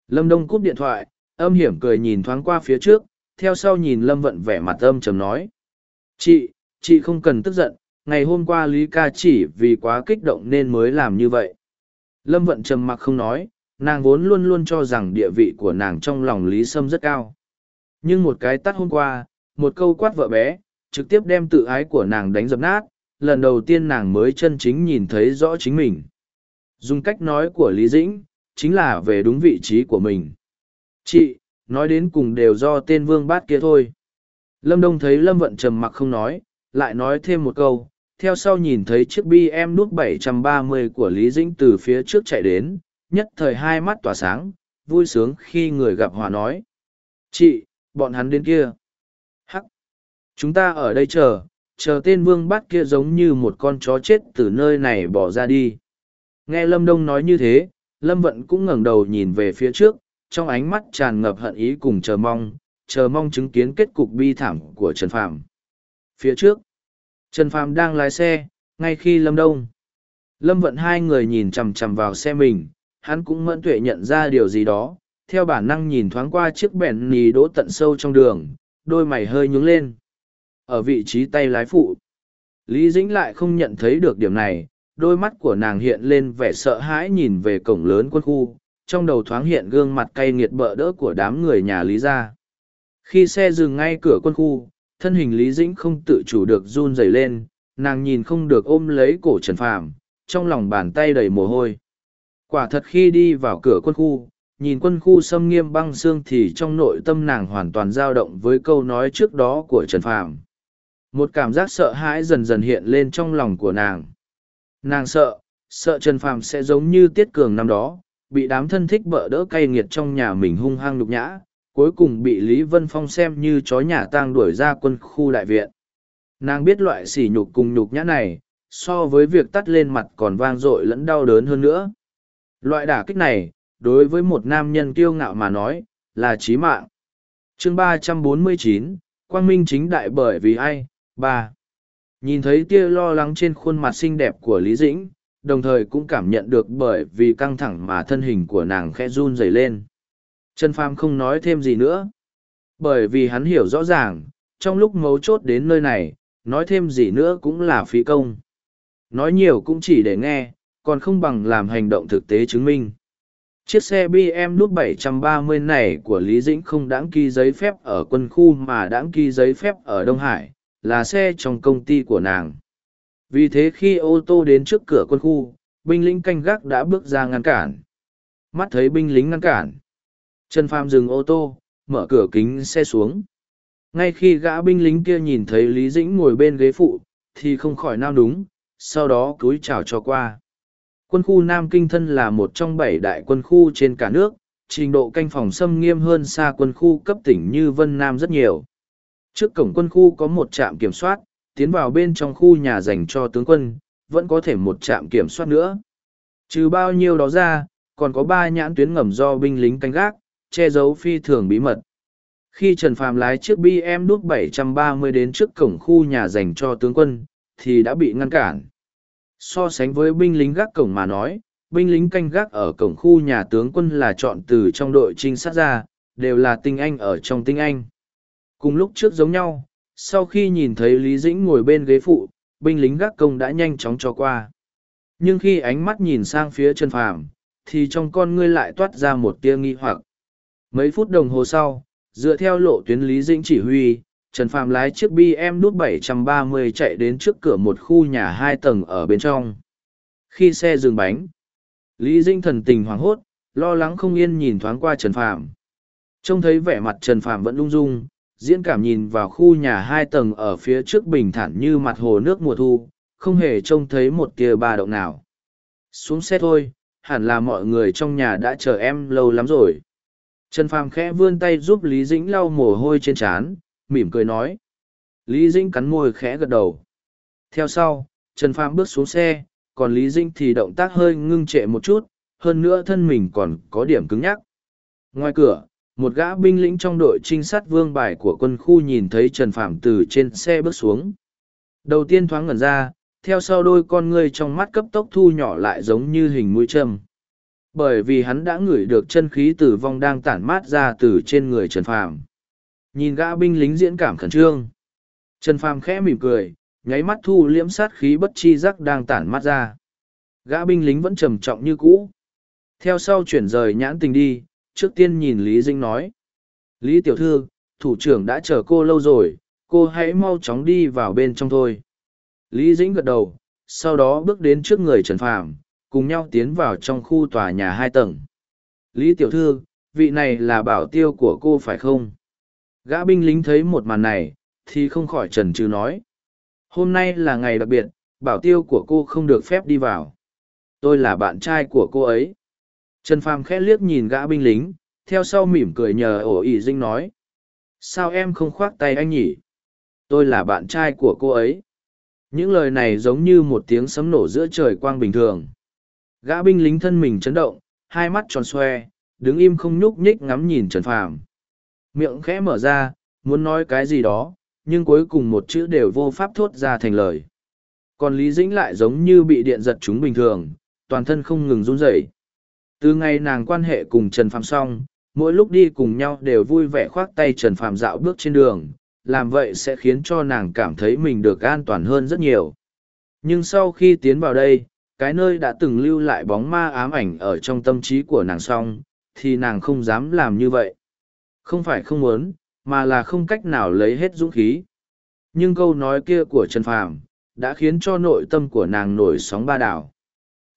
Lâm Đông cúp điện thoại, âm hiểm cười nhìn thoáng qua phía trước, theo sau nhìn Lâm Vận vẻ mặt âm trầm nói. Chị, chị không cần tức giận, ngày hôm qua Lý ca chỉ vì quá kích động nên mới làm như vậy. Lâm Vận trầm mặc không nói, nàng vốn luôn luôn cho rằng địa vị của nàng trong lòng Lý Sâm rất cao. Nhưng một cái tắt hôm qua, một câu quát vợ bé, trực tiếp đem tự ái của nàng đánh dập nát, lần đầu tiên nàng mới chân chính nhìn thấy rõ chính mình. Dùng cách nói của Lý Dĩnh, chính là về đúng vị trí của mình. Chị, nói đến cùng đều do tên vương bát kia thôi. Lâm Đông thấy Lâm Vận trầm mặc không nói, lại nói thêm một câu, theo sau nhìn thấy chiếc BM nút 730 của Lý Dĩnh từ phía trước chạy đến, nhất thời hai mắt tỏa sáng, vui sướng khi người gặp hòa nói. Chị, bọn hắn đến kia. Hắc. Chúng ta ở đây chờ, chờ tên vương bát kia giống như một con chó chết từ nơi này bỏ ra đi. Nghe Lâm Đông nói như thế, Lâm Vận cũng ngẩng đầu nhìn về phía trước, trong ánh mắt tràn ngập hận ý cùng chờ mong, chờ mong chứng kiến kết cục bi thảm của Trần Phạm. Phía trước, Trần Phạm đang lái xe, ngay khi Lâm Đông. Lâm Vận hai người nhìn chằm chằm vào xe mình, hắn cũng mẫn tuệ nhận ra điều gì đó, theo bản năng nhìn thoáng qua chiếc bèn nì đỗ tận sâu trong đường, đôi mày hơi nhướng lên. Ở vị trí tay lái phụ, Lý Dĩnh lại không nhận thấy được điểm này, đôi mắt của nàng hiện lên vẻ sợ hãi nhìn về cổng lớn quân khu, trong đầu thoáng hiện gương mặt cay nghiệt bợ đỡ của đám người nhà Lý gia. Khi xe dừng ngay cửa quân khu, thân hình Lý Dĩnh không tự chủ được run rẩy lên, nàng nhìn không được ôm lấy cổ Trần Phàm, trong lòng bàn tay đầy mồ hôi. Quả thật khi đi vào cửa quân khu, nhìn quân khu xâm nghiêm băng xương thì trong nội tâm nàng hoàn toàn dao động với câu nói trước đó của Trần Phàm. Một cảm giác sợ hãi dần dần hiện lên trong lòng của nàng. Nàng sợ, sợ Trần Phàm sẽ giống như Tiết Cường năm đó, bị đám thân thích bợ đỡ cay nghiệt trong nhà mình hung hăng nhục nhã, cuối cùng bị Lý Vân Phong xem như chó nhà tang đuổi ra quân khu đại viện. Nàng biết loại sỉ nhục cùng nhục nhã này, so với việc tắt lên mặt còn vang dội lẫn đau đớn hơn nữa. Loại đả kích này, đối với một nam nhân kiêu ngạo mà nói, là chí mạng. chương ba trăm bốn mươi chín Quang Minh chính đại bởi vì ai? ba Nhìn thấy tia lo lắng trên khuôn mặt xinh đẹp của Lý Dĩnh, đồng thời cũng cảm nhận được bởi vì căng thẳng mà thân hình của nàng khẽ run rẩy lên. Trần Phàm không nói thêm gì nữa. Bởi vì hắn hiểu rõ ràng, trong lúc mấu chốt đến nơi này, nói thêm gì nữa cũng là phí công. Nói nhiều cũng chỉ để nghe, còn không bằng làm hành động thực tế chứng minh. Chiếc xe BMW 730 này của Lý Dĩnh không đáng ký giấy phép ở quân khu mà đáng ký giấy phép ở Đông Hải, là xe trong công ty của nàng. Vì thế khi ô tô đến trước cửa quân khu, binh lính canh gác đã bước ra ngăn cản. Mắt thấy binh lính ngăn cản. Trần Phàm dừng ô tô, mở cửa kính xe xuống. Ngay khi gã binh lính kia nhìn thấy Lý Dĩnh ngồi bên ghế phụ, thì không khỏi nao đúng, sau đó cúi chào cho qua. Quân khu Nam Kinh Thân là một trong bảy đại quân khu trên cả nước, trình độ canh phòng xâm nghiêm hơn xa quân khu cấp tỉnh như Vân Nam rất nhiều. Trước cổng quân khu có một trạm kiểm soát, tiến vào bên trong khu nhà dành cho tướng quân, vẫn có thể một trạm kiểm soát nữa. Trừ bao nhiêu đó ra, còn có ba nhãn tuyến ngầm do binh lính canh gác, che giấu phi thường bí mật. Khi Trần Phàm lái chiếc BM đút 730 đến trước cổng khu nhà dành cho tướng quân, thì đã bị ngăn cản. So sánh với binh lính gác cổng mà nói, binh lính canh gác ở cổng khu nhà tướng quân là chọn từ trong đội trinh sát ra, đều là tinh anh ở trong tinh anh. Cùng lúc trước giống nhau, sau khi nhìn thấy Lý Dĩnh ngồi bên ghế phụ, binh lính gác công đã nhanh chóng cho qua. Nhưng khi ánh mắt nhìn sang phía Trần Phàm, thì trong con ngươi lại toát ra một tia nghi hoặc. Mấy phút đồng hồ sau, dựa theo lộ tuyến Lý Dĩnh chỉ huy, Trần Phạm lái chiếc BM nút 730 chạy đến trước cửa một khu nhà hai tầng ở bên trong. Khi xe dừng bánh, Lý Dĩnh thần tình hoảng hốt, lo lắng không yên nhìn thoáng qua Trần Phạm. Trông thấy vẻ mặt Trần Phạm vẫn lung dung, diễn cảm nhìn vào khu nhà hai tầng ở phía trước bình thản như mặt hồ nước mùa thu, không hề trông thấy một tia ba động nào. Xuống xe thôi, hẳn là mọi người trong nhà đã chờ em lâu lắm rồi. Trần Phàm khẽ vươn tay giúp Lý Dĩnh lau mồ hôi trên trán, mỉm cười nói. Lý Dĩnh cắn môi khẽ gật đầu. Theo sau, Trần Phàm bước xuống xe, còn Lý Dĩnh thì động tác hơi ngưng trệ một chút, hơn nữa thân mình còn có điểm cứng nhắc. Ngoài cửa, một gã binh lĩnh trong đội trinh sát vương bài của quân khu nhìn thấy Trần Phàm từ trên xe bước xuống. Đầu tiên thoáng ngẩn ra, theo sau đôi con ngươi trong mắt cấp tốc thu nhỏ lại giống như hình mũi châm bởi vì hắn đã ngửi được chân khí tử vong đang tản mát ra từ trên người trần phàm. Nhìn gã binh lính diễn cảm khẩn trương. Trần phàm khẽ mỉm cười, nháy mắt thu liễm sát khí bất chi giác đang tản mát ra. Gã binh lính vẫn trầm trọng như cũ. Theo sau chuyển rời nhãn tình đi, trước tiên nhìn lý dinh nói. Lý tiểu thư, thủ trưởng đã chờ cô lâu rồi, cô hãy mau chóng đi vào bên trong thôi. Lý dĩnh gật đầu, sau đó bước đến trước người trần phàm cùng nhau tiến vào trong khu tòa nhà hai tầng. Lý tiểu thư, vị này là bảo tiêu của cô phải không? Gã binh lính thấy một màn này, thì không khỏi trần trừ nói. Hôm nay là ngày đặc biệt, bảo tiêu của cô không được phép đi vào. Tôi là bạn trai của cô ấy. Trần Phàm khẽ liếc nhìn gã binh lính, theo sau mỉm cười nhờ ổ ỉ dinh nói. Sao em không khoác tay anh nhỉ? Tôi là bạn trai của cô ấy. Những lời này giống như một tiếng sấm nổ giữa trời quang bình thường. Gã binh lính thân mình chấn động, hai mắt tròn xoe, đứng im không nhúc nhích ngắm nhìn Trần Phàm. Miệng khẽ mở ra, muốn nói cái gì đó, nhưng cuối cùng một chữ đều vô pháp thốt ra thành lời. Còn Lý Dĩnh lại giống như bị điện giật chúng bình thường, toàn thân không ngừng run rẩy. Từ ngày nàng quan hệ cùng Trần Phàm xong, mỗi lúc đi cùng nhau đều vui vẻ khoác tay Trần Phàm dạo bước trên đường, làm vậy sẽ khiến cho nàng cảm thấy mình được an toàn hơn rất nhiều. Nhưng sau khi tiến vào đây, cái nơi đã từng lưu lại bóng ma ám ảnh ở trong tâm trí của nàng xong, thì nàng không dám làm như vậy. Không phải không muốn, mà là không cách nào lấy hết dũng khí. Nhưng câu nói kia của Trần Phàm đã khiến cho nội tâm của nàng nổi sóng ba đảo.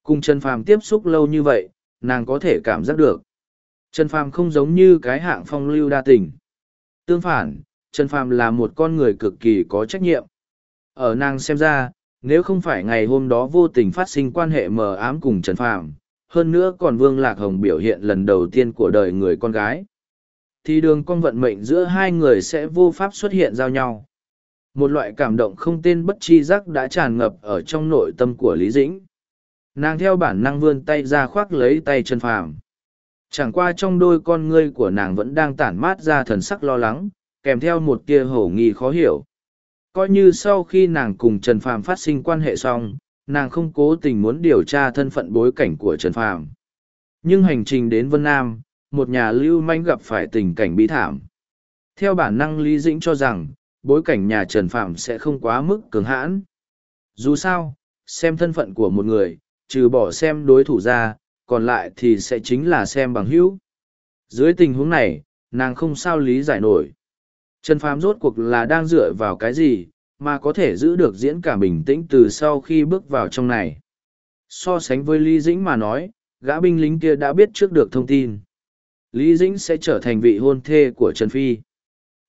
Cùng Trần Phàm tiếp xúc lâu như vậy, nàng có thể cảm giác được. Trần Phàm không giống như cái hạng phong lưu đa tình. Tương phản, Trần Phàm là một con người cực kỳ có trách nhiệm. Ở nàng xem ra, nếu không phải ngày hôm đó vô tình phát sinh quan hệ mờ ám cùng Trần Phàm, hơn nữa còn Vương Lạc Hồng biểu hiện lần đầu tiên của đời người con gái, thì đường con vận mệnh giữa hai người sẽ vô pháp xuất hiện giao nhau. Một loại cảm động không tên bất chi giác đã tràn ngập ở trong nội tâm của Lý Dĩnh. Nàng theo bản năng vươn tay ra khoác lấy tay Trần Phàm. Chẳng qua trong đôi con ngươi của nàng vẫn đang tản mát ra thần sắc lo lắng, kèm theo một tia hổ nghi khó hiểu. Coi như sau khi nàng cùng Trần Phàm phát sinh quan hệ xong, nàng không cố tình muốn điều tra thân phận bối cảnh của Trần Phàm. Nhưng hành trình đến Vân Nam, một nhà lưu manh gặp phải tình cảnh bi thảm. Theo bản năng Lý Dĩnh cho rằng, bối cảnh nhà Trần Phạm sẽ không quá mức cường hãn. Dù sao, xem thân phận của một người, trừ bỏ xem đối thủ ra, còn lại thì sẽ chính là xem bằng hữu. Dưới tình huống này, nàng không sao lý giải nổi. Trần Phàm rốt cuộc là đang dựa vào cái gì, mà có thể giữ được diễn cả bình tĩnh từ sau khi bước vào trong này. So sánh với Lý Dĩnh mà nói, gã binh lính kia đã biết trước được thông tin. Lý Dĩnh sẽ trở thành vị hôn thê của Trần Phi.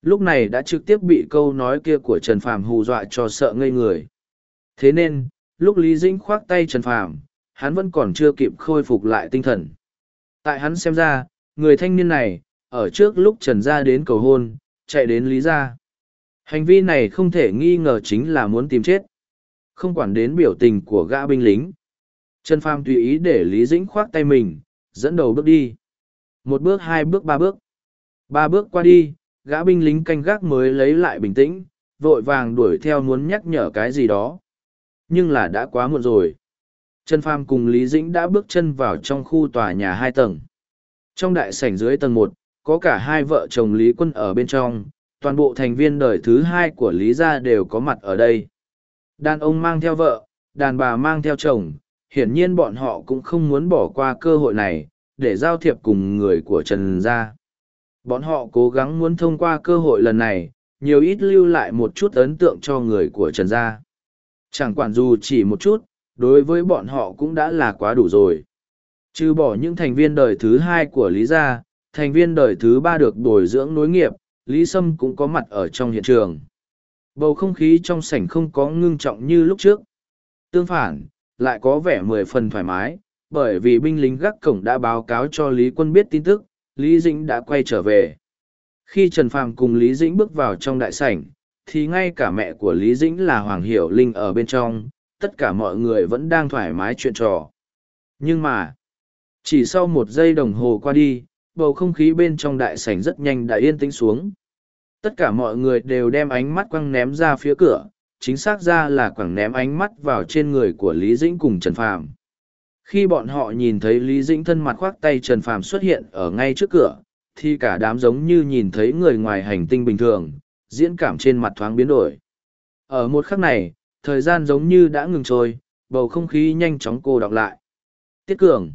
Lúc này đã trực tiếp bị câu nói kia của Trần Phàm hù dọa cho sợ ngây người. Thế nên, lúc Lý Dĩnh khoác tay Trần Phàm, hắn vẫn còn chưa kịp khôi phục lại tinh thần. Tại hắn xem ra, người thanh niên này, ở trước lúc Trần Gia đến cầu hôn, chạy đến Lý Gia. Hành vi này không thể nghi ngờ chính là muốn tìm chết. Không quản đến biểu tình của gã binh lính. Trần pham tùy ý để Lý Dĩnh khoác tay mình, dẫn đầu bước đi. Một bước hai bước ba bước. Ba bước qua đi, gã binh lính canh gác mới lấy lại bình tĩnh, vội vàng đuổi theo muốn nhắc nhở cái gì đó. Nhưng là đã quá muộn rồi. Trần Phàm cùng Lý Dĩnh đã bước chân vào trong khu tòa nhà hai tầng. Trong đại sảnh dưới tầng một, có cả hai vợ chồng Lý Quân ở bên trong, toàn bộ thành viên đời thứ hai của Lý gia đều có mặt ở đây. Đàn ông mang theo vợ, đàn bà mang theo chồng, hiển nhiên bọn họ cũng không muốn bỏ qua cơ hội này, để giao thiệp cùng người của Trần gia. Bọn họ cố gắng muốn thông qua cơ hội lần này, nhiều ít lưu lại một chút ấn tượng cho người của Trần gia. Chẳng quản dù chỉ một chút, đối với bọn họ cũng đã là quá đủ rồi. Trừ bỏ những thành viên đời thứ hai của Lý gia, thành viên đời thứ ba được bồi dưỡng nối nghiệp, Lý Sâm cũng có mặt ở trong hiện trường. Bầu không khí trong sảnh không có ngưng trọng như lúc trước. Tương phản, lại có vẻ mười phần thoải mái, bởi vì binh lính gác cổng đã báo cáo cho Lý Quân biết tin tức, Lý Dĩnh đã quay trở về. Khi Trần Phàm cùng Lý Dĩnh bước vào trong đại sảnh, thì ngay cả mẹ của Lý Dĩnh là Hoàng Hiểu Linh ở bên trong, tất cả mọi người vẫn đang thoải mái chuyện trò. Nhưng mà, chỉ sau một giây đồng hồ qua đi, bầu không khí bên trong đại sảnh rất nhanh đã yên tĩnh xuống. Tất cả mọi người đều đem ánh mắt quăng ném ra phía cửa, chính xác ra là quẳng ném ánh mắt vào trên người của Lý Dĩnh cùng Trần Phàm. Khi bọn họ nhìn thấy Lý Dĩnh thân mặt khoác tay Trần Phàm xuất hiện ở ngay trước cửa, thì cả đám giống như nhìn thấy người ngoài hành tinh bình thường, diễn cảm trên mặt thoáng biến đổi. Ở một khắc này, thời gian giống như đã ngừng trôi, bầu không khí nhanh chóng cô đọc lại. Tiết Cường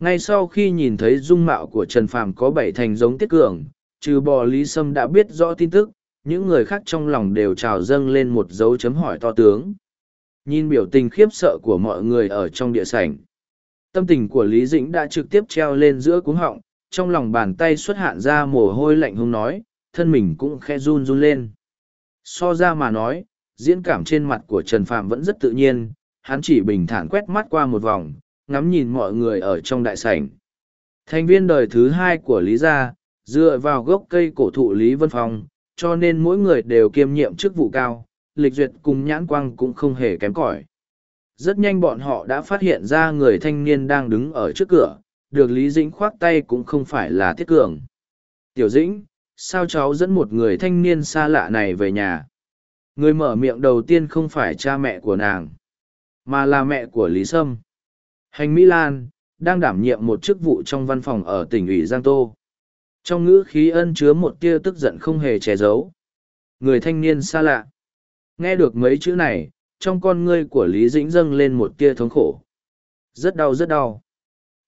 ngay sau khi nhìn thấy dung mạo của Trần Phàm có bảy thành giống Tiết Cường, trừ bò Lý Sâm đã biết rõ tin tức, những người khác trong lòng đều trào dâng lên một dấu chấm hỏi to tướng. Nhìn biểu tình khiếp sợ của mọi người ở trong địa sảnh. Tâm tình của Lý Dĩnh đã trực tiếp treo lên giữa cuống họng, trong lòng bàn tay xuất hạn ra mồ hôi lạnh hung nói, thân mình cũng khe run run lên. So ra mà nói, diễn cảm trên mặt của Trần Phạm vẫn rất tự nhiên, hắn chỉ bình thản quét mắt qua một vòng, ngắm nhìn mọi người ở trong đại sảnh. Thành viên đời thứ hai của Lý Gia, dựa vào gốc cây cổ thụ Lý Vân Phong, cho nên mỗi người đều kiêm nhiệm chức vụ cao, lịch duyệt cùng nhãn quang cũng không hề kém cỏi. Rất nhanh bọn họ đã phát hiện ra người thanh niên đang đứng ở trước cửa, được Lý Dĩnh khoác tay cũng không phải là Thiết Cường. Tiểu Dĩnh, sao cháu dẫn một người thanh niên xa lạ này về nhà? Người mở miệng đầu tiên không phải cha mẹ của nàng, mà là mẹ của Lý Sâm. Hành Mỹ Lan, đang đảm nhiệm một chức vụ trong văn phòng ở tỉnh ủy Giang Tô. Trong ngữ khí ân chứa một tia tức giận không hề che giấu. Người thanh niên xa lạ. Nghe được mấy chữ này, trong con ngươi của Lý Dĩnh dâng lên một tia thống khổ. Rất đau rất đau.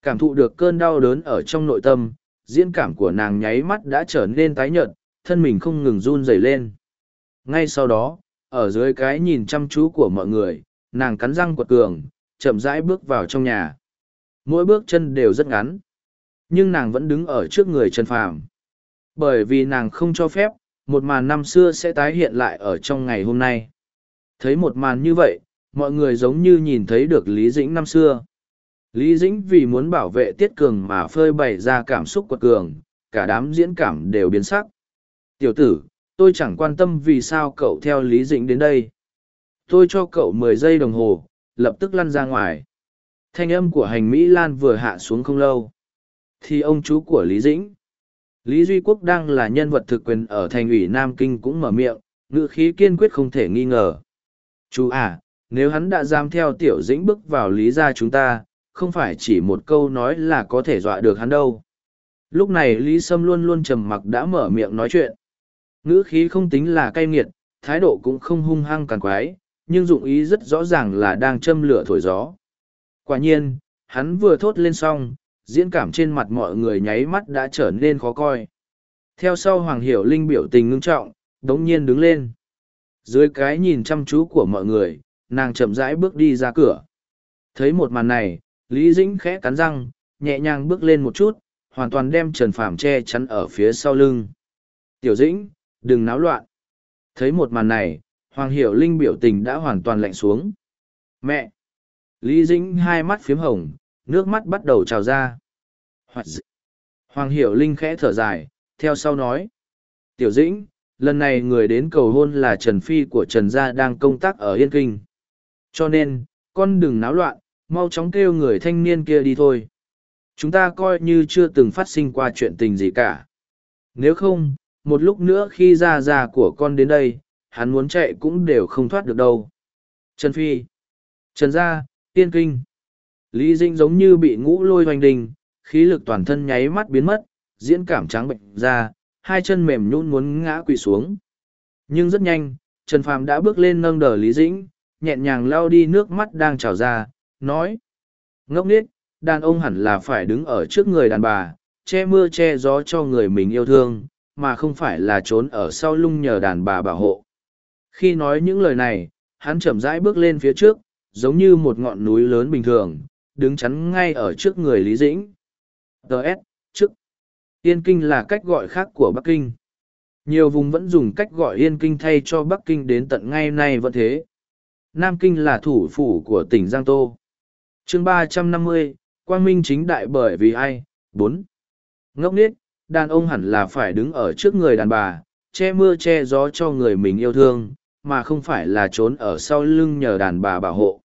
Cảm thụ được cơn đau đớn ở trong nội tâm, diễn cảm của nàng nháy mắt đã trở nên tái nhợt, thân mình không ngừng run rẩy lên. Ngay sau đó, ở dưới cái nhìn chăm chú của mọi người, nàng cắn răng quật cường, chậm rãi bước vào trong nhà. Mỗi bước chân đều rất ngắn, nhưng nàng vẫn đứng ở trước người Trần Phàm. Bởi vì nàng không cho phép, một màn năm xưa sẽ tái hiện lại ở trong ngày hôm nay. Thấy một màn như vậy, mọi người giống như nhìn thấy được Lý Dĩnh năm xưa. Lý Dĩnh vì muốn bảo vệ Tiết Cường mà phơi bày ra cảm xúc quật cường, cả đám diễn cảm đều biến sắc. Tiểu tử, tôi chẳng quan tâm vì sao cậu theo Lý Dĩnh đến đây. Tôi cho cậu mười giây đồng hồ, lập tức lăn ra ngoài. Thanh âm của hành Mỹ Lan vừa hạ xuống không lâu. Thì ông chú của Lý Dĩnh. Lý Duy Quốc đang là nhân vật thực quyền ở thành ủy Nam Kinh cũng mở miệng, ngữ khí kiên quyết không thể nghi ngờ. Chú à, nếu hắn đã dám theo tiểu dĩnh bước vào lý gia chúng ta, không phải chỉ một câu nói là có thể dọa được hắn đâu. Lúc này Lý Sâm luôn luôn trầm mặc đã mở miệng nói chuyện. Ngữ khí không tính là cay nghiệt, thái độ cũng không hung hăng càng quái, nhưng dụng ý rất rõ ràng là đang châm lửa thổi gió. Quả nhiên, hắn vừa thốt lên xong, diễn cảm trên mặt mọi người nháy mắt đã trở nên khó coi. Theo sau Hoàng Hiểu Linh biểu tình ngưng trọng, đống nhiên đứng lên. Dưới cái nhìn chăm chú của mọi người, nàng chậm rãi bước đi ra cửa. Thấy một màn này, Lý Dĩnh khẽ cắn răng, nhẹ nhàng bước lên một chút, hoàn toàn đem Trần Phàm che chắn ở phía sau lưng. Tiểu Dĩnh, đừng náo loạn. Thấy một màn này, Hoàng Hiểu Linh biểu tình đã hoàn toàn lạnh xuống. Mẹ! Lý Dĩnh hai mắt phiếm hồng, nước mắt bắt đầu trào ra. Hoàng Hiểu Linh khẽ thở dài, theo sau nói. Tiểu Dĩnh, lần này người đến cầu hôn là Trần Phi của Trần Gia đang công tác ở Yên Kinh. Cho nên, con đừng náo loạn, mau chóng kêu người thanh niên kia đi thôi. Chúng ta coi như chưa từng phát sinh qua chuyện tình gì cả. Nếu không, một lúc nữa khi ra già của con đến đây, hắn muốn chạy cũng đều không thoát được đâu. Trần Phi, Trần Gia, Tiên Kinh. Lý Dĩnh giống như bị ngũ lôi hoành đình, khí lực toàn thân nháy mắt biến mất, diễn cảm trắng bệnh ra, hai chân mềm nhũn muốn ngã quỵ xuống. Nhưng rất nhanh, Trần Phàm đã bước lên nâng đỡ Lý Dĩnh, nhẹn nhàng lau đi nước mắt đang trào ra, nói. Ngốc nít, đàn ông hẳn là phải đứng ở trước người đàn bà, che mưa che gió cho người mình yêu thương, mà không phải là trốn ở sau lưng nhờ đàn bà bảo hộ. Khi nói những lời này, hắn chậm rãi bước lên phía trước, giống như một ngọn núi lớn bình thường, đứng chắn ngay ở trước người Lý Dĩnh. Đợt, trước. Yên Kinh là cách gọi khác của Bắc Kinh. Nhiều vùng vẫn dùng cách gọi Yên Kinh thay cho Bắc Kinh đến tận ngay nay vẫn thế. Nam Kinh là thủ phủ của tỉnh Giang Tô. chương ba trăm năm mươi, Quang Minh chính đại bởi vì ai? bốn Ngốc nít, đàn ông hẳn là phải đứng ở trước người đàn bà, che mưa che gió cho người mình yêu thương, mà không phải là trốn ở sau lưng nhờ đàn bà bảo hộ.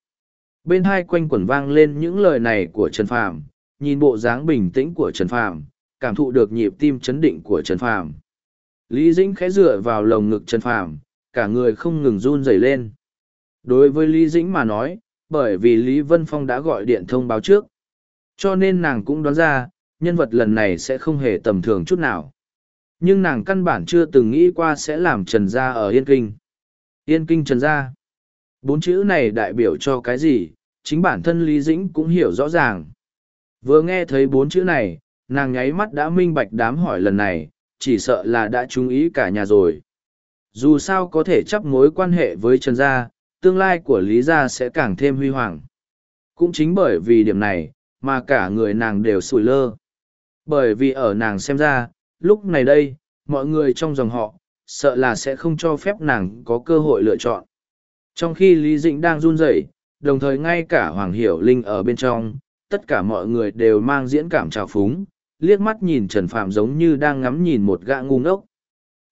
Bên hai quanh quẩn vang lên những lời này của Trần Phàm, nhìn bộ dáng bình tĩnh của Trần Phàm, cảm thụ được nhịp tim chấn định của Trần Phàm. Lý Dĩnh khẽ dựa vào lồng ngực Trần Phàm, cả người không ngừng run rẩy lên. Đối với Lý Dĩnh mà nói, bởi vì Lý Vân Phong đã gọi điện thông báo trước. Cho nên nàng cũng đoán ra, nhân vật lần này sẽ không hề tầm thường chút nào. Nhưng nàng căn bản chưa từng nghĩ qua sẽ làm Trần Gia ở Yên Kinh. Yên Kinh Trần Gia. Bốn chữ này đại biểu cho cái gì, chính bản thân Lý Dĩnh cũng hiểu rõ ràng. Vừa nghe thấy bốn chữ này, nàng nháy mắt đã minh bạch đám hỏi lần này, chỉ sợ là đã chú ý cả nhà rồi. Dù sao có thể chấp mối quan hệ với Trần Gia, tương lai của Lý Gia sẽ càng thêm huy hoàng. Cũng chính bởi vì điểm này, mà cả người nàng đều sủi lơ. Bởi vì ở nàng xem ra, lúc này đây, mọi người trong dòng họ, sợ là sẽ không cho phép nàng có cơ hội lựa chọn. Trong khi Lý Dĩnh đang run rẩy, đồng thời ngay cả Hoàng Hiểu Linh ở bên trong, tất cả mọi người đều mang diễn cảm trào phúng, liếc mắt nhìn Trần Phạm giống như đang ngắm nhìn một gã ngu ngốc.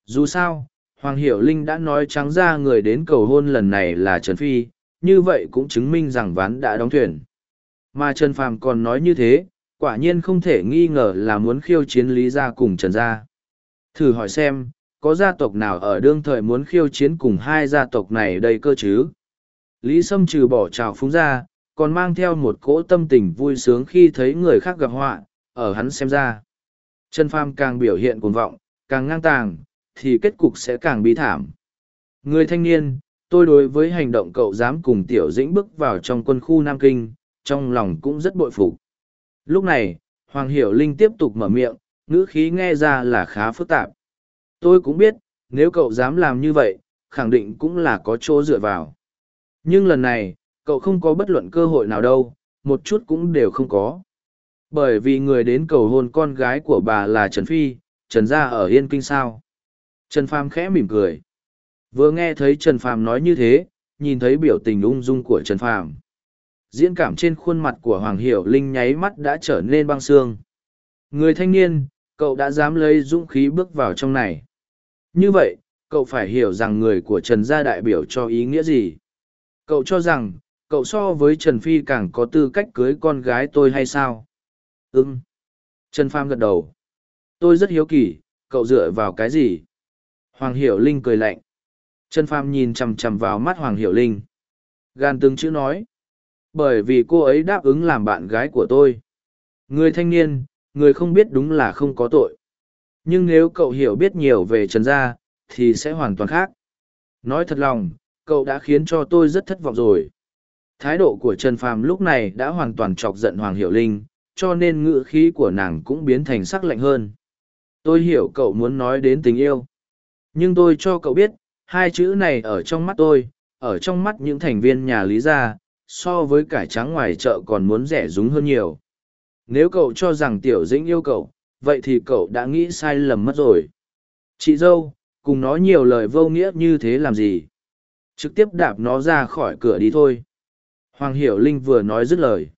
Dù sao, Hoàng Hiểu Linh đã nói trắng ra người đến cầu hôn lần này là Trần Phi, như vậy cũng chứng minh rằng ván đã đóng thuyền. Mà Trần Phàm còn nói như thế, quả nhiên không thể nghi ngờ là muốn khiêu chiến Lý Gia cùng Trần Gia. Thử hỏi xem, có gia tộc nào ở đương thời muốn khiêu chiến cùng hai gia tộc này đây cơ chứ? Lý Sâm trừ bỏ trào phúng ra, còn mang theo một cỗ tâm tình vui sướng khi thấy người khác gặp họa, ở hắn xem ra. Trần Phàm càng biểu hiện cuồng vọng, càng ngang tàng, thì kết cục sẽ càng bi thảm. Người thanh niên, tôi đối với hành động cậu dám cùng Tiểu Dĩnh bước vào trong quân khu Nam Kinh, trong lòng cũng rất bội phục. Lúc này, Hoàng Hiểu Linh tiếp tục mở miệng, ngữ khí nghe ra là khá phức tạp. Tôi cũng biết, nếu cậu dám làm như vậy, khẳng định cũng là có chỗ dựa vào. Nhưng lần này, cậu không có bất luận cơ hội nào đâu, một chút cũng đều không có. Bởi vì người đến cầu hôn con gái của bà là Trần Phi, Trần Gia ở Yên Kinh sao. Trần Phàm khẽ mỉm cười. Vừa nghe thấy Trần Phàm nói như thế, nhìn thấy biểu tình ung dung của Trần Phàm. Diễn cảm trên khuôn mặt của Hoàng Hiểu Linh nháy mắt đã trở nên băng xương. Người thanh niên, cậu đã dám lấy dũng khí bước vào trong này. Như vậy, cậu phải hiểu rằng người của Trần gia đại biểu cho ý nghĩa gì. Cậu cho rằng, cậu so với Trần Phi càng có tư cách cưới con gái tôi hay sao? Ừm. Trần Pham gật đầu. Tôi rất hiếu kỳ, cậu dựa vào cái gì? Hoàng Hiểu Linh cười lạnh. Trần Pham nhìn chằm chằm vào mắt Hoàng Hiểu Linh. Gan từng chữ nói. Bởi vì cô ấy đáp ứng làm bạn gái của tôi. Người thanh niên, người không biết đúng là không có tội. Nhưng nếu cậu hiểu biết nhiều về Trần Gia, thì sẽ hoàn toàn khác. Nói thật lòng, cậu đã khiến cho tôi rất thất vọng rồi. Thái độ của Trần Phàm lúc này đã hoàn toàn chọc giận Hoàng Hiệu Linh, cho nên ngữ khí của nàng cũng biến thành sắc lạnh hơn. Tôi hiểu cậu muốn nói đến tình yêu. Nhưng tôi cho cậu biết, hai chữ này ở trong mắt tôi, ở trong mắt những thành viên nhà Lý Gia, so với cải trắng ngoài chợ còn muốn rẻ rúng hơn nhiều. Nếu cậu cho rằng Tiểu Dĩnh yêu cậu, vậy thì cậu đã nghĩ sai lầm mất rồi. Chị dâu, cùng nói nhiều lời vô nghĩa như thế làm gì? Trực tiếp đạp nó ra khỏi cửa đi thôi. Hoàng Hiểu Linh vừa nói dứt lời.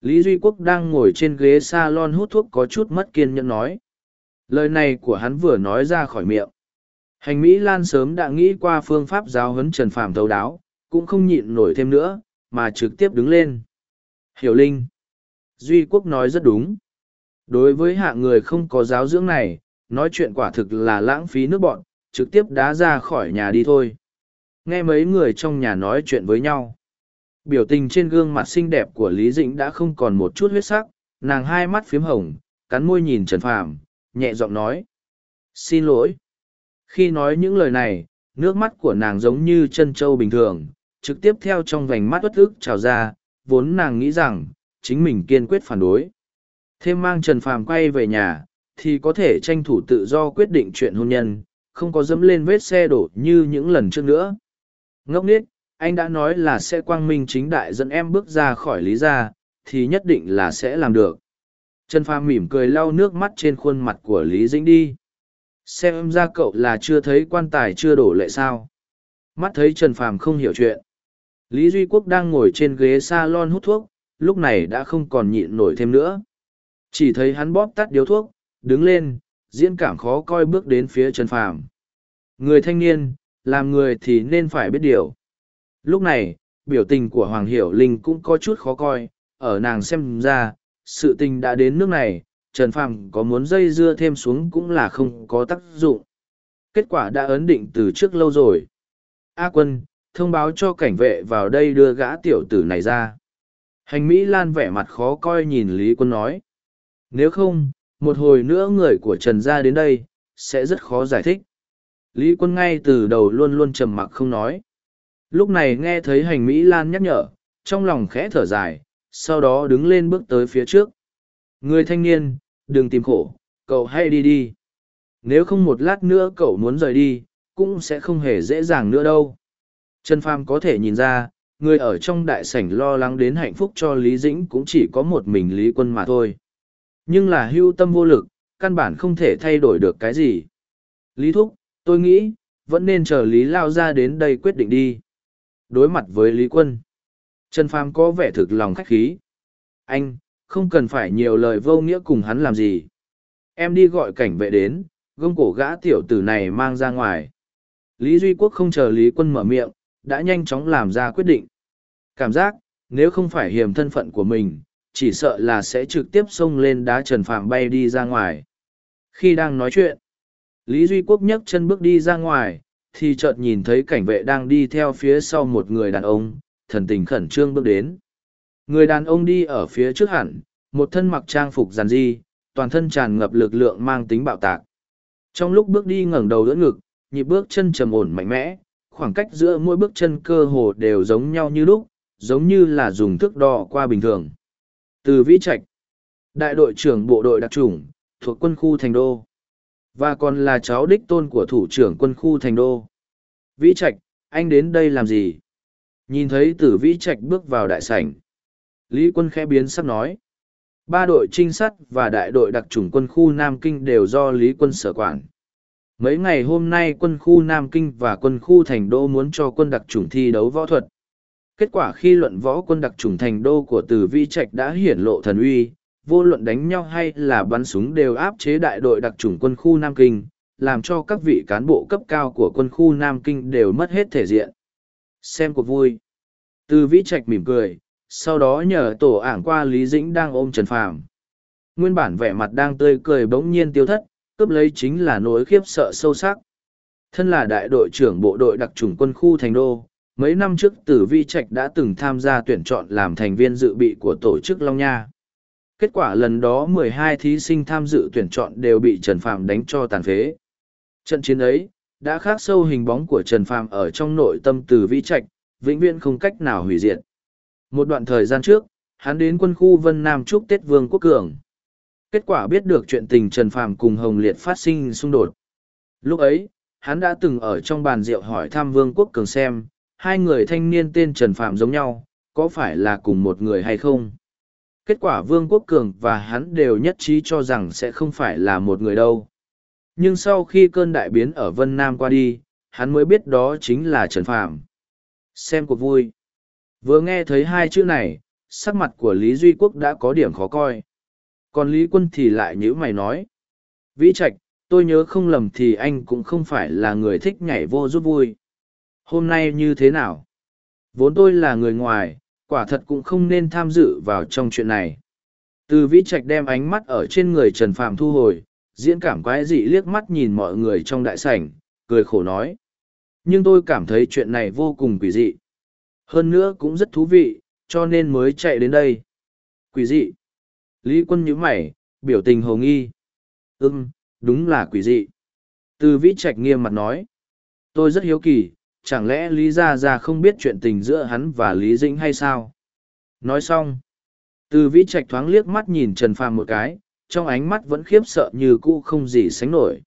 Lý Duy Quốc đang ngồi trên ghế salon hút thuốc có chút mất kiên nhẫn nói. Lời này của hắn vừa nói ra khỏi miệng. Hành Mỹ Lan sớm đã nghĩ qua phương pháp giáo huấn Trần Phạm thấu đáo, cũng không nhịn nổi thêm nữa, mà trực tiếp đứng lên. Hiểu Linh. Duy Quốc nói rất đúng. Đối với hạ người không có giáo dưỡng này, nói chuyện quả thực là lãng phí nước bọn, trực tiếp đá ra khỏi nhà đi thôi. Nghe mấy người trong nhà nói chuyện với nhau. Biểu tình trên gương mặt xinh đẹp của Lý Dĩnh đã không còn một chút huyết sắc, nàng hai mắt phiếm hồng, cắn môi nhìn Trần Phàm, nhẹ giọng nói. Xin lỗi. Khi nói những lời này, nước mắt của nàng giống như chân trâu bình thường, trực tiếp theo trong vành mắt uất ức trào ra, vốn nàng nghĩ rằng, chính mình kiên quyết phản đối. Thêm mang Trần Phàm quay về nhà, thì có thể tranh thủ tự do quyết định chuyện hôn nhân, không có dẫm lên vết xe đổ như những lần trước nữa. Ngốc nít, anh đã nói là sẽ quang minh chính đại dẫn em bước ra khỏi lý gia, thì nhất định là sẽ làm được. Trần Phàm mỉm cười lau nước mắt trên khuôn mặt của Lý Dĩnh đi. Xem ra cậu là chưa thấy quan tài chưa đổ lệ sao. Mắt thấy Trần Phàm không hiểu chuyện. Lý Duy Quốc đang ngồi trên ghế salon hút thuốc, lúc này đã không còn nhịn nổi thêm nữa. Chỉ thấy hắn bóp tắt điếu thuốc, đứng lên, diễn cảm khó coi bước đến phía Trần Phàm. Người thanh niên, làm người thì nên phải biết điều. Lúc này, biểu tình của Hoàng Hiểu Linh cũng có chút khó coi, ở nàng xem ra, sự tình đã đến nước này, Trần Phàm có muốn dây dưa thêm xuống cũng là không có tác dụng. Kết quả đã ấn định từ trước lâu rồi. A quân, thông báo cho cảnh vệ vào đây đưa gã tiểu tử này ra. Hành Mỹ Lan vẻ mặt khó coi nhìn Lý Quân nói. Nếu không, một hồi nữa người của Trần gia đến đây, sẽ rất khó giải thích. Lý Quân ngay từ đầu luôn luôn trầm mặc không nói. Lúc này nghe thấy hành Mỹ Lan nhắc nhở, trong lòng khẽ thở dài, sau đó đứng lên bước tới phía trước. Người thanh niên, đừng tìm khổ, cậu hãy đi đi. Nếu không một lát nữa cậu muốn rời đi, cũng sẽ không hề dễ dàng nữa đâu. Trần Phàm có thể nhìn ra, người ở trong đại sảnh lo lắng đến hạnh phúc cho Lý Dĩnh cũng chỉ có một mình Lý Quân mà thôi. Nhưng là hưu tâm vô lực, căn bản không thể thay đổi được cái gì. Lý Thúc, tôi nghĩ, vẫn nên chờ Lý Lao ra đến đây quyết định đi. Đối mặt với Lý Quân, Trần Phàm có vẻ thực lòng khách khí. Anh, không cần phải nhiều lời vô nghĩa cùng hắn làm gì. Em đi gọi cảnh vệ đến, gông cổ gã tiểu tử này mang ra ngoài. Lý Duy Quốc không chờ Lý Quân mở miệng, đã nhanh chóng làm ra quyết định. Cảm giác, nếu không phải hiểm thân phận của mình, chỉ sợ là sẽ trực tiếp xông lên đá Trần Phạm bay đi ra ngoài. Khi đang nói chuyện, Lý Duy Quốc nhấc chân bước đi ra ngoài, thì chợt nhìn thấy cảnh vệ đang đi theo phía sau một người đàn ông, thần tình khẩn trương bước đến. Người đàn ông đi ở phía trước hẳn, một thân mặc trang phục giàn di, toàn thân tràn ngập lực lượng mang tính bạo tạc. Trong lúc bước đi ngẩng đầu đỡ ngực, nhịp bước chân trầm ổn mạnh mẽ, khoảng cách giữa mỗi bước chân cơ hồ đều giống nhau như lúc, giống như là dùng thước đo qua bình thường. Từ Vĩ Trạch, đại đội trưởng bộ đội đặc chủng, thuộc quân khu Thành Đô, và còn là cháu đích tôn của thủ trưởng quân khu Thành Đô. Vĩ Trạch, anh đến đây làm gì? Nhìn thấy tử Vĩ Trạch bước vào đại sảnh. Lý quân khẽ biến sắp nói. Ba đội trinh sát và đại đội đặc chủng quân khu Nam Kinh đều do Lý quân sở quản. Mấy ngày hôm nay quân khu Nam Kinh và quân khu Thành Đô muốn cho quân đặc chủng thi đấu võ thuật. Kết quả khi luận võ quân đặc trùng Thành Đô của Từ Vi Trạch đã hiển lộ thần uy, vô luận đánh nhau hay là bắn súng đều áp chế đại đội đặc trùng quân khu Nam Kinh, làm cho các vị cán bộ cấp cao của quân khu Nam Kinh đều mất hết thể diện. Xem cuộc vui. Từ Vi Trạch mỉm cười, sau đó nhờ tổ ảng qua Lý Dĩnh đang ôm Trần Phàm. Nguyên bản vẻ mặt đang tươi cười bỗng nhiên tiêu thất, cướp lấy chính là nỗi khiếp sợ sâu sắc. Thân là đại đội trưởng bộ đội đặc trùng quân khu Thành Đô, mấy năm trước Tử Vi Trạch đã từng tham gia tuyển chọn làm thành viên dự bị của tổ chức Long Nha. Kết quả lần đó 12 thí sinh tham dự tuyển chọn đều bị Trần Phạm đánh cho tàn phế. Trận chiến ấy, đã khắc sâu hình bóng của Trần Phạm ở trong nội tâm Tử Vi Trạch, vĩnh viễn không cách nào hủy diệt. Một đoạn thời gian trước, hắn đến quân khu Vân Nam chúc Tết Vương Quốc Cường. Kết quả biết được chuyện tình Trần Phạm cùng Hồng Liệt phát sinh xung đột. Lúc ấy, hắn đã từng ở trong bàn rượu hỏi thăm Vương Quốc Cường xem, hai người thanh niên tên Trần Phạm giống nhau, có phải là cùng một người hay không? Kết quả Vương Quốc Cường và hắn đều nhất trí cho rằng sẽ không phải là một người đâu. Nhưng sau khi cơn đại biến ở Vân Nam qua đi, hắn mới biết đó chính là Trần Phạm. Xem cuộc vui. Vừa nghe thấy hai chữ này, sắc mặt của Lý Duy Quốc đã có điểm khó coi. Còn Lý Quân thì lại nhữ mày nói. Vĩ Trạch, tôi nhớ không lầm thì anh cũng không phải là người thích nhảy vô giúp vui. Hôm nay như thế nào? Vốn tôi là người ngoài, quả thật cũng không nên tham dự vào trong chuyện này. Từ Vĩ Trạch đem ánh mắt ở trên người Trần Phạm thu hồi, diễn cảm quái dị liếc mắt nhìn mọi người trong đại sảnh, cười khổ nói. Nhưng tôi cảm thấy chuyện này vô cùng quỷ dị. Hơn nữa cũng rất thú vị, cho nên mới chạy đến đây. Quỷ dị. Lý quân nhíu mày, biểu tình hồ nghi. Ừm, đúng là quỷ dị. Từ vĩ trạch nghiêm mặt nói. Tôi rất hiếu kỳ, chẳng lẽ Lý Gia Gia không biết chuyện tình giữa hắn và Lý Dĩnh hay sao? Nói xong. Từ vĩ trạch thoáng liếc mắt nhìn Trần Phàm một cái, trong ánh mắt vẫn khiếp sợ như cũ không gì sánh nổi.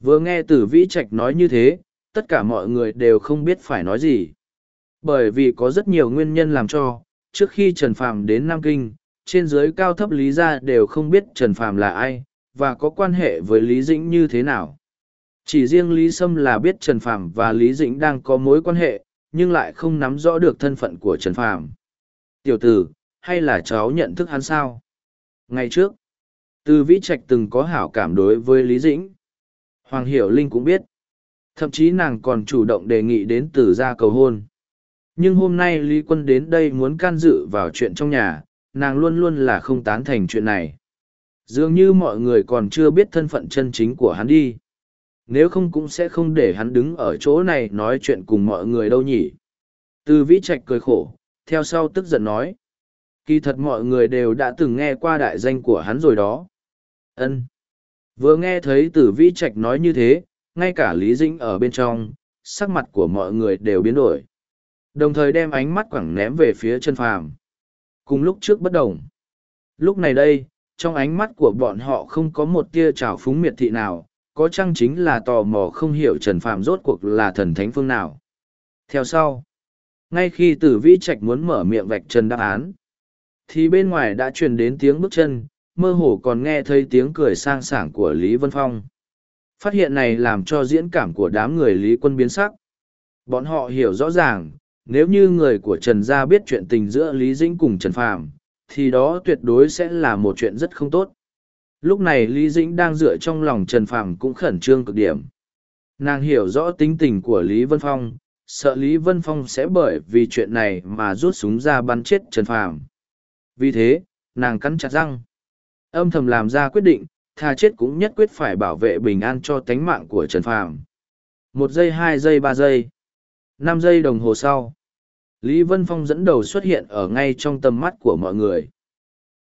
Vừa nghe từ vĩ trạch nói như thế, tất cả mọi người đều không biết phải nói gì. Bởi vì có rất nhiều nguyên nhân làm cho, trước khi Trần Phàm đến Nam Kinh, trên dưới cao thấp Lý Gia đều không biết Trần Phàm là ai, và có quan hệ với Lý Dĩnh như thế nào. Chỉ riêng Lý Sâm là biết Trần Phàm và Lý Dĩnh đang có mối quan hệ, nhưng lại không nắm rõ được thân phận của Trần Phàm. Tiểu tử, hay là cháu nhận thức hắn sao? Ngày trước, Từ Vĩ Trạch từng có hảo cảm đối với Lý Dĩnh. Hoàng Hiểu Linh cũng biết. Thậm chí nàng còn chủ động đề nghị đến từ gia cầu hôn. Nhưng hôm nay Lý Quân đến đây muốn can dự vào chuyện trong nhà, nàng luôn luôn là không tán thành chuyện này. Dường như mọi người còn chưa biết thân phận chân chính của hắn đi. Nếu không cũng sẽ không để hắn đứng ở chỗ này nói chuyện cùng mọi người đâu nhỉ. Từ vĩ trạch cười khổ, theo sau tức giận nói. Kỳ thật mọi người đều đã từng nghe qua đại danh của hắn rồi đó. ân Vừa nghe thấy Tử vĩ trạch nói như thế, ngay cả Lý Dĩnh ở bên trong, sắc mặt của mọi người đều biến đổi. Đồng thời đem ánh mắt quẳng ném về phía chân phàm. Cùng lúc trước bất đồng. Lúc này đây, trong ánh mắt của bọn họ không có một tia trào phúng miệt thị nào, có chăng chính là tò mò không hiểu Trần Phạm rốt cuộc là thần thánh phương nào. Theo sau, ngay khi tử vĩ trạch muốn mở miệng vạch trần đáp án, thì bên ngoài đã truyền đến tiếng bước chân, mơ hồ còn nghe thấy tiếng cười sang sảng của Lý Vân Phong. Phát hiện này làm cho diễn cảm của đám người Lý quân biến sắc. Bọn họ hiểu rõ ràng, nếu như người của Trần Gia biết chuyện tình giữa Lý Dĩnh cùng Trần Phàm, thì đó tuyệt đối sẽ là một chuyện rất không tốt lúc này lý dĩnh đang dựa trong lòng trần phàm cũng khẩn trương cực điểm. Nàng hiểu rõ tính tình của lý vân phong, sợ lý vân phong sẽ bởi vì chuyện này mà rút súng ra bắn chết trần phàm. Vì thế, nàng cắn chặt răng. Âm thầm làm ra quyết định, tha chết cũng nhất quyết phải bảo vệ bình an cho tánh mạng của trần phàm. Một giây, hai giây, ba giây, năm giây đồng hồ sau, lý vân phong dẫn đầu xuất hiện ở ngay trong tầm mắt của mọi người.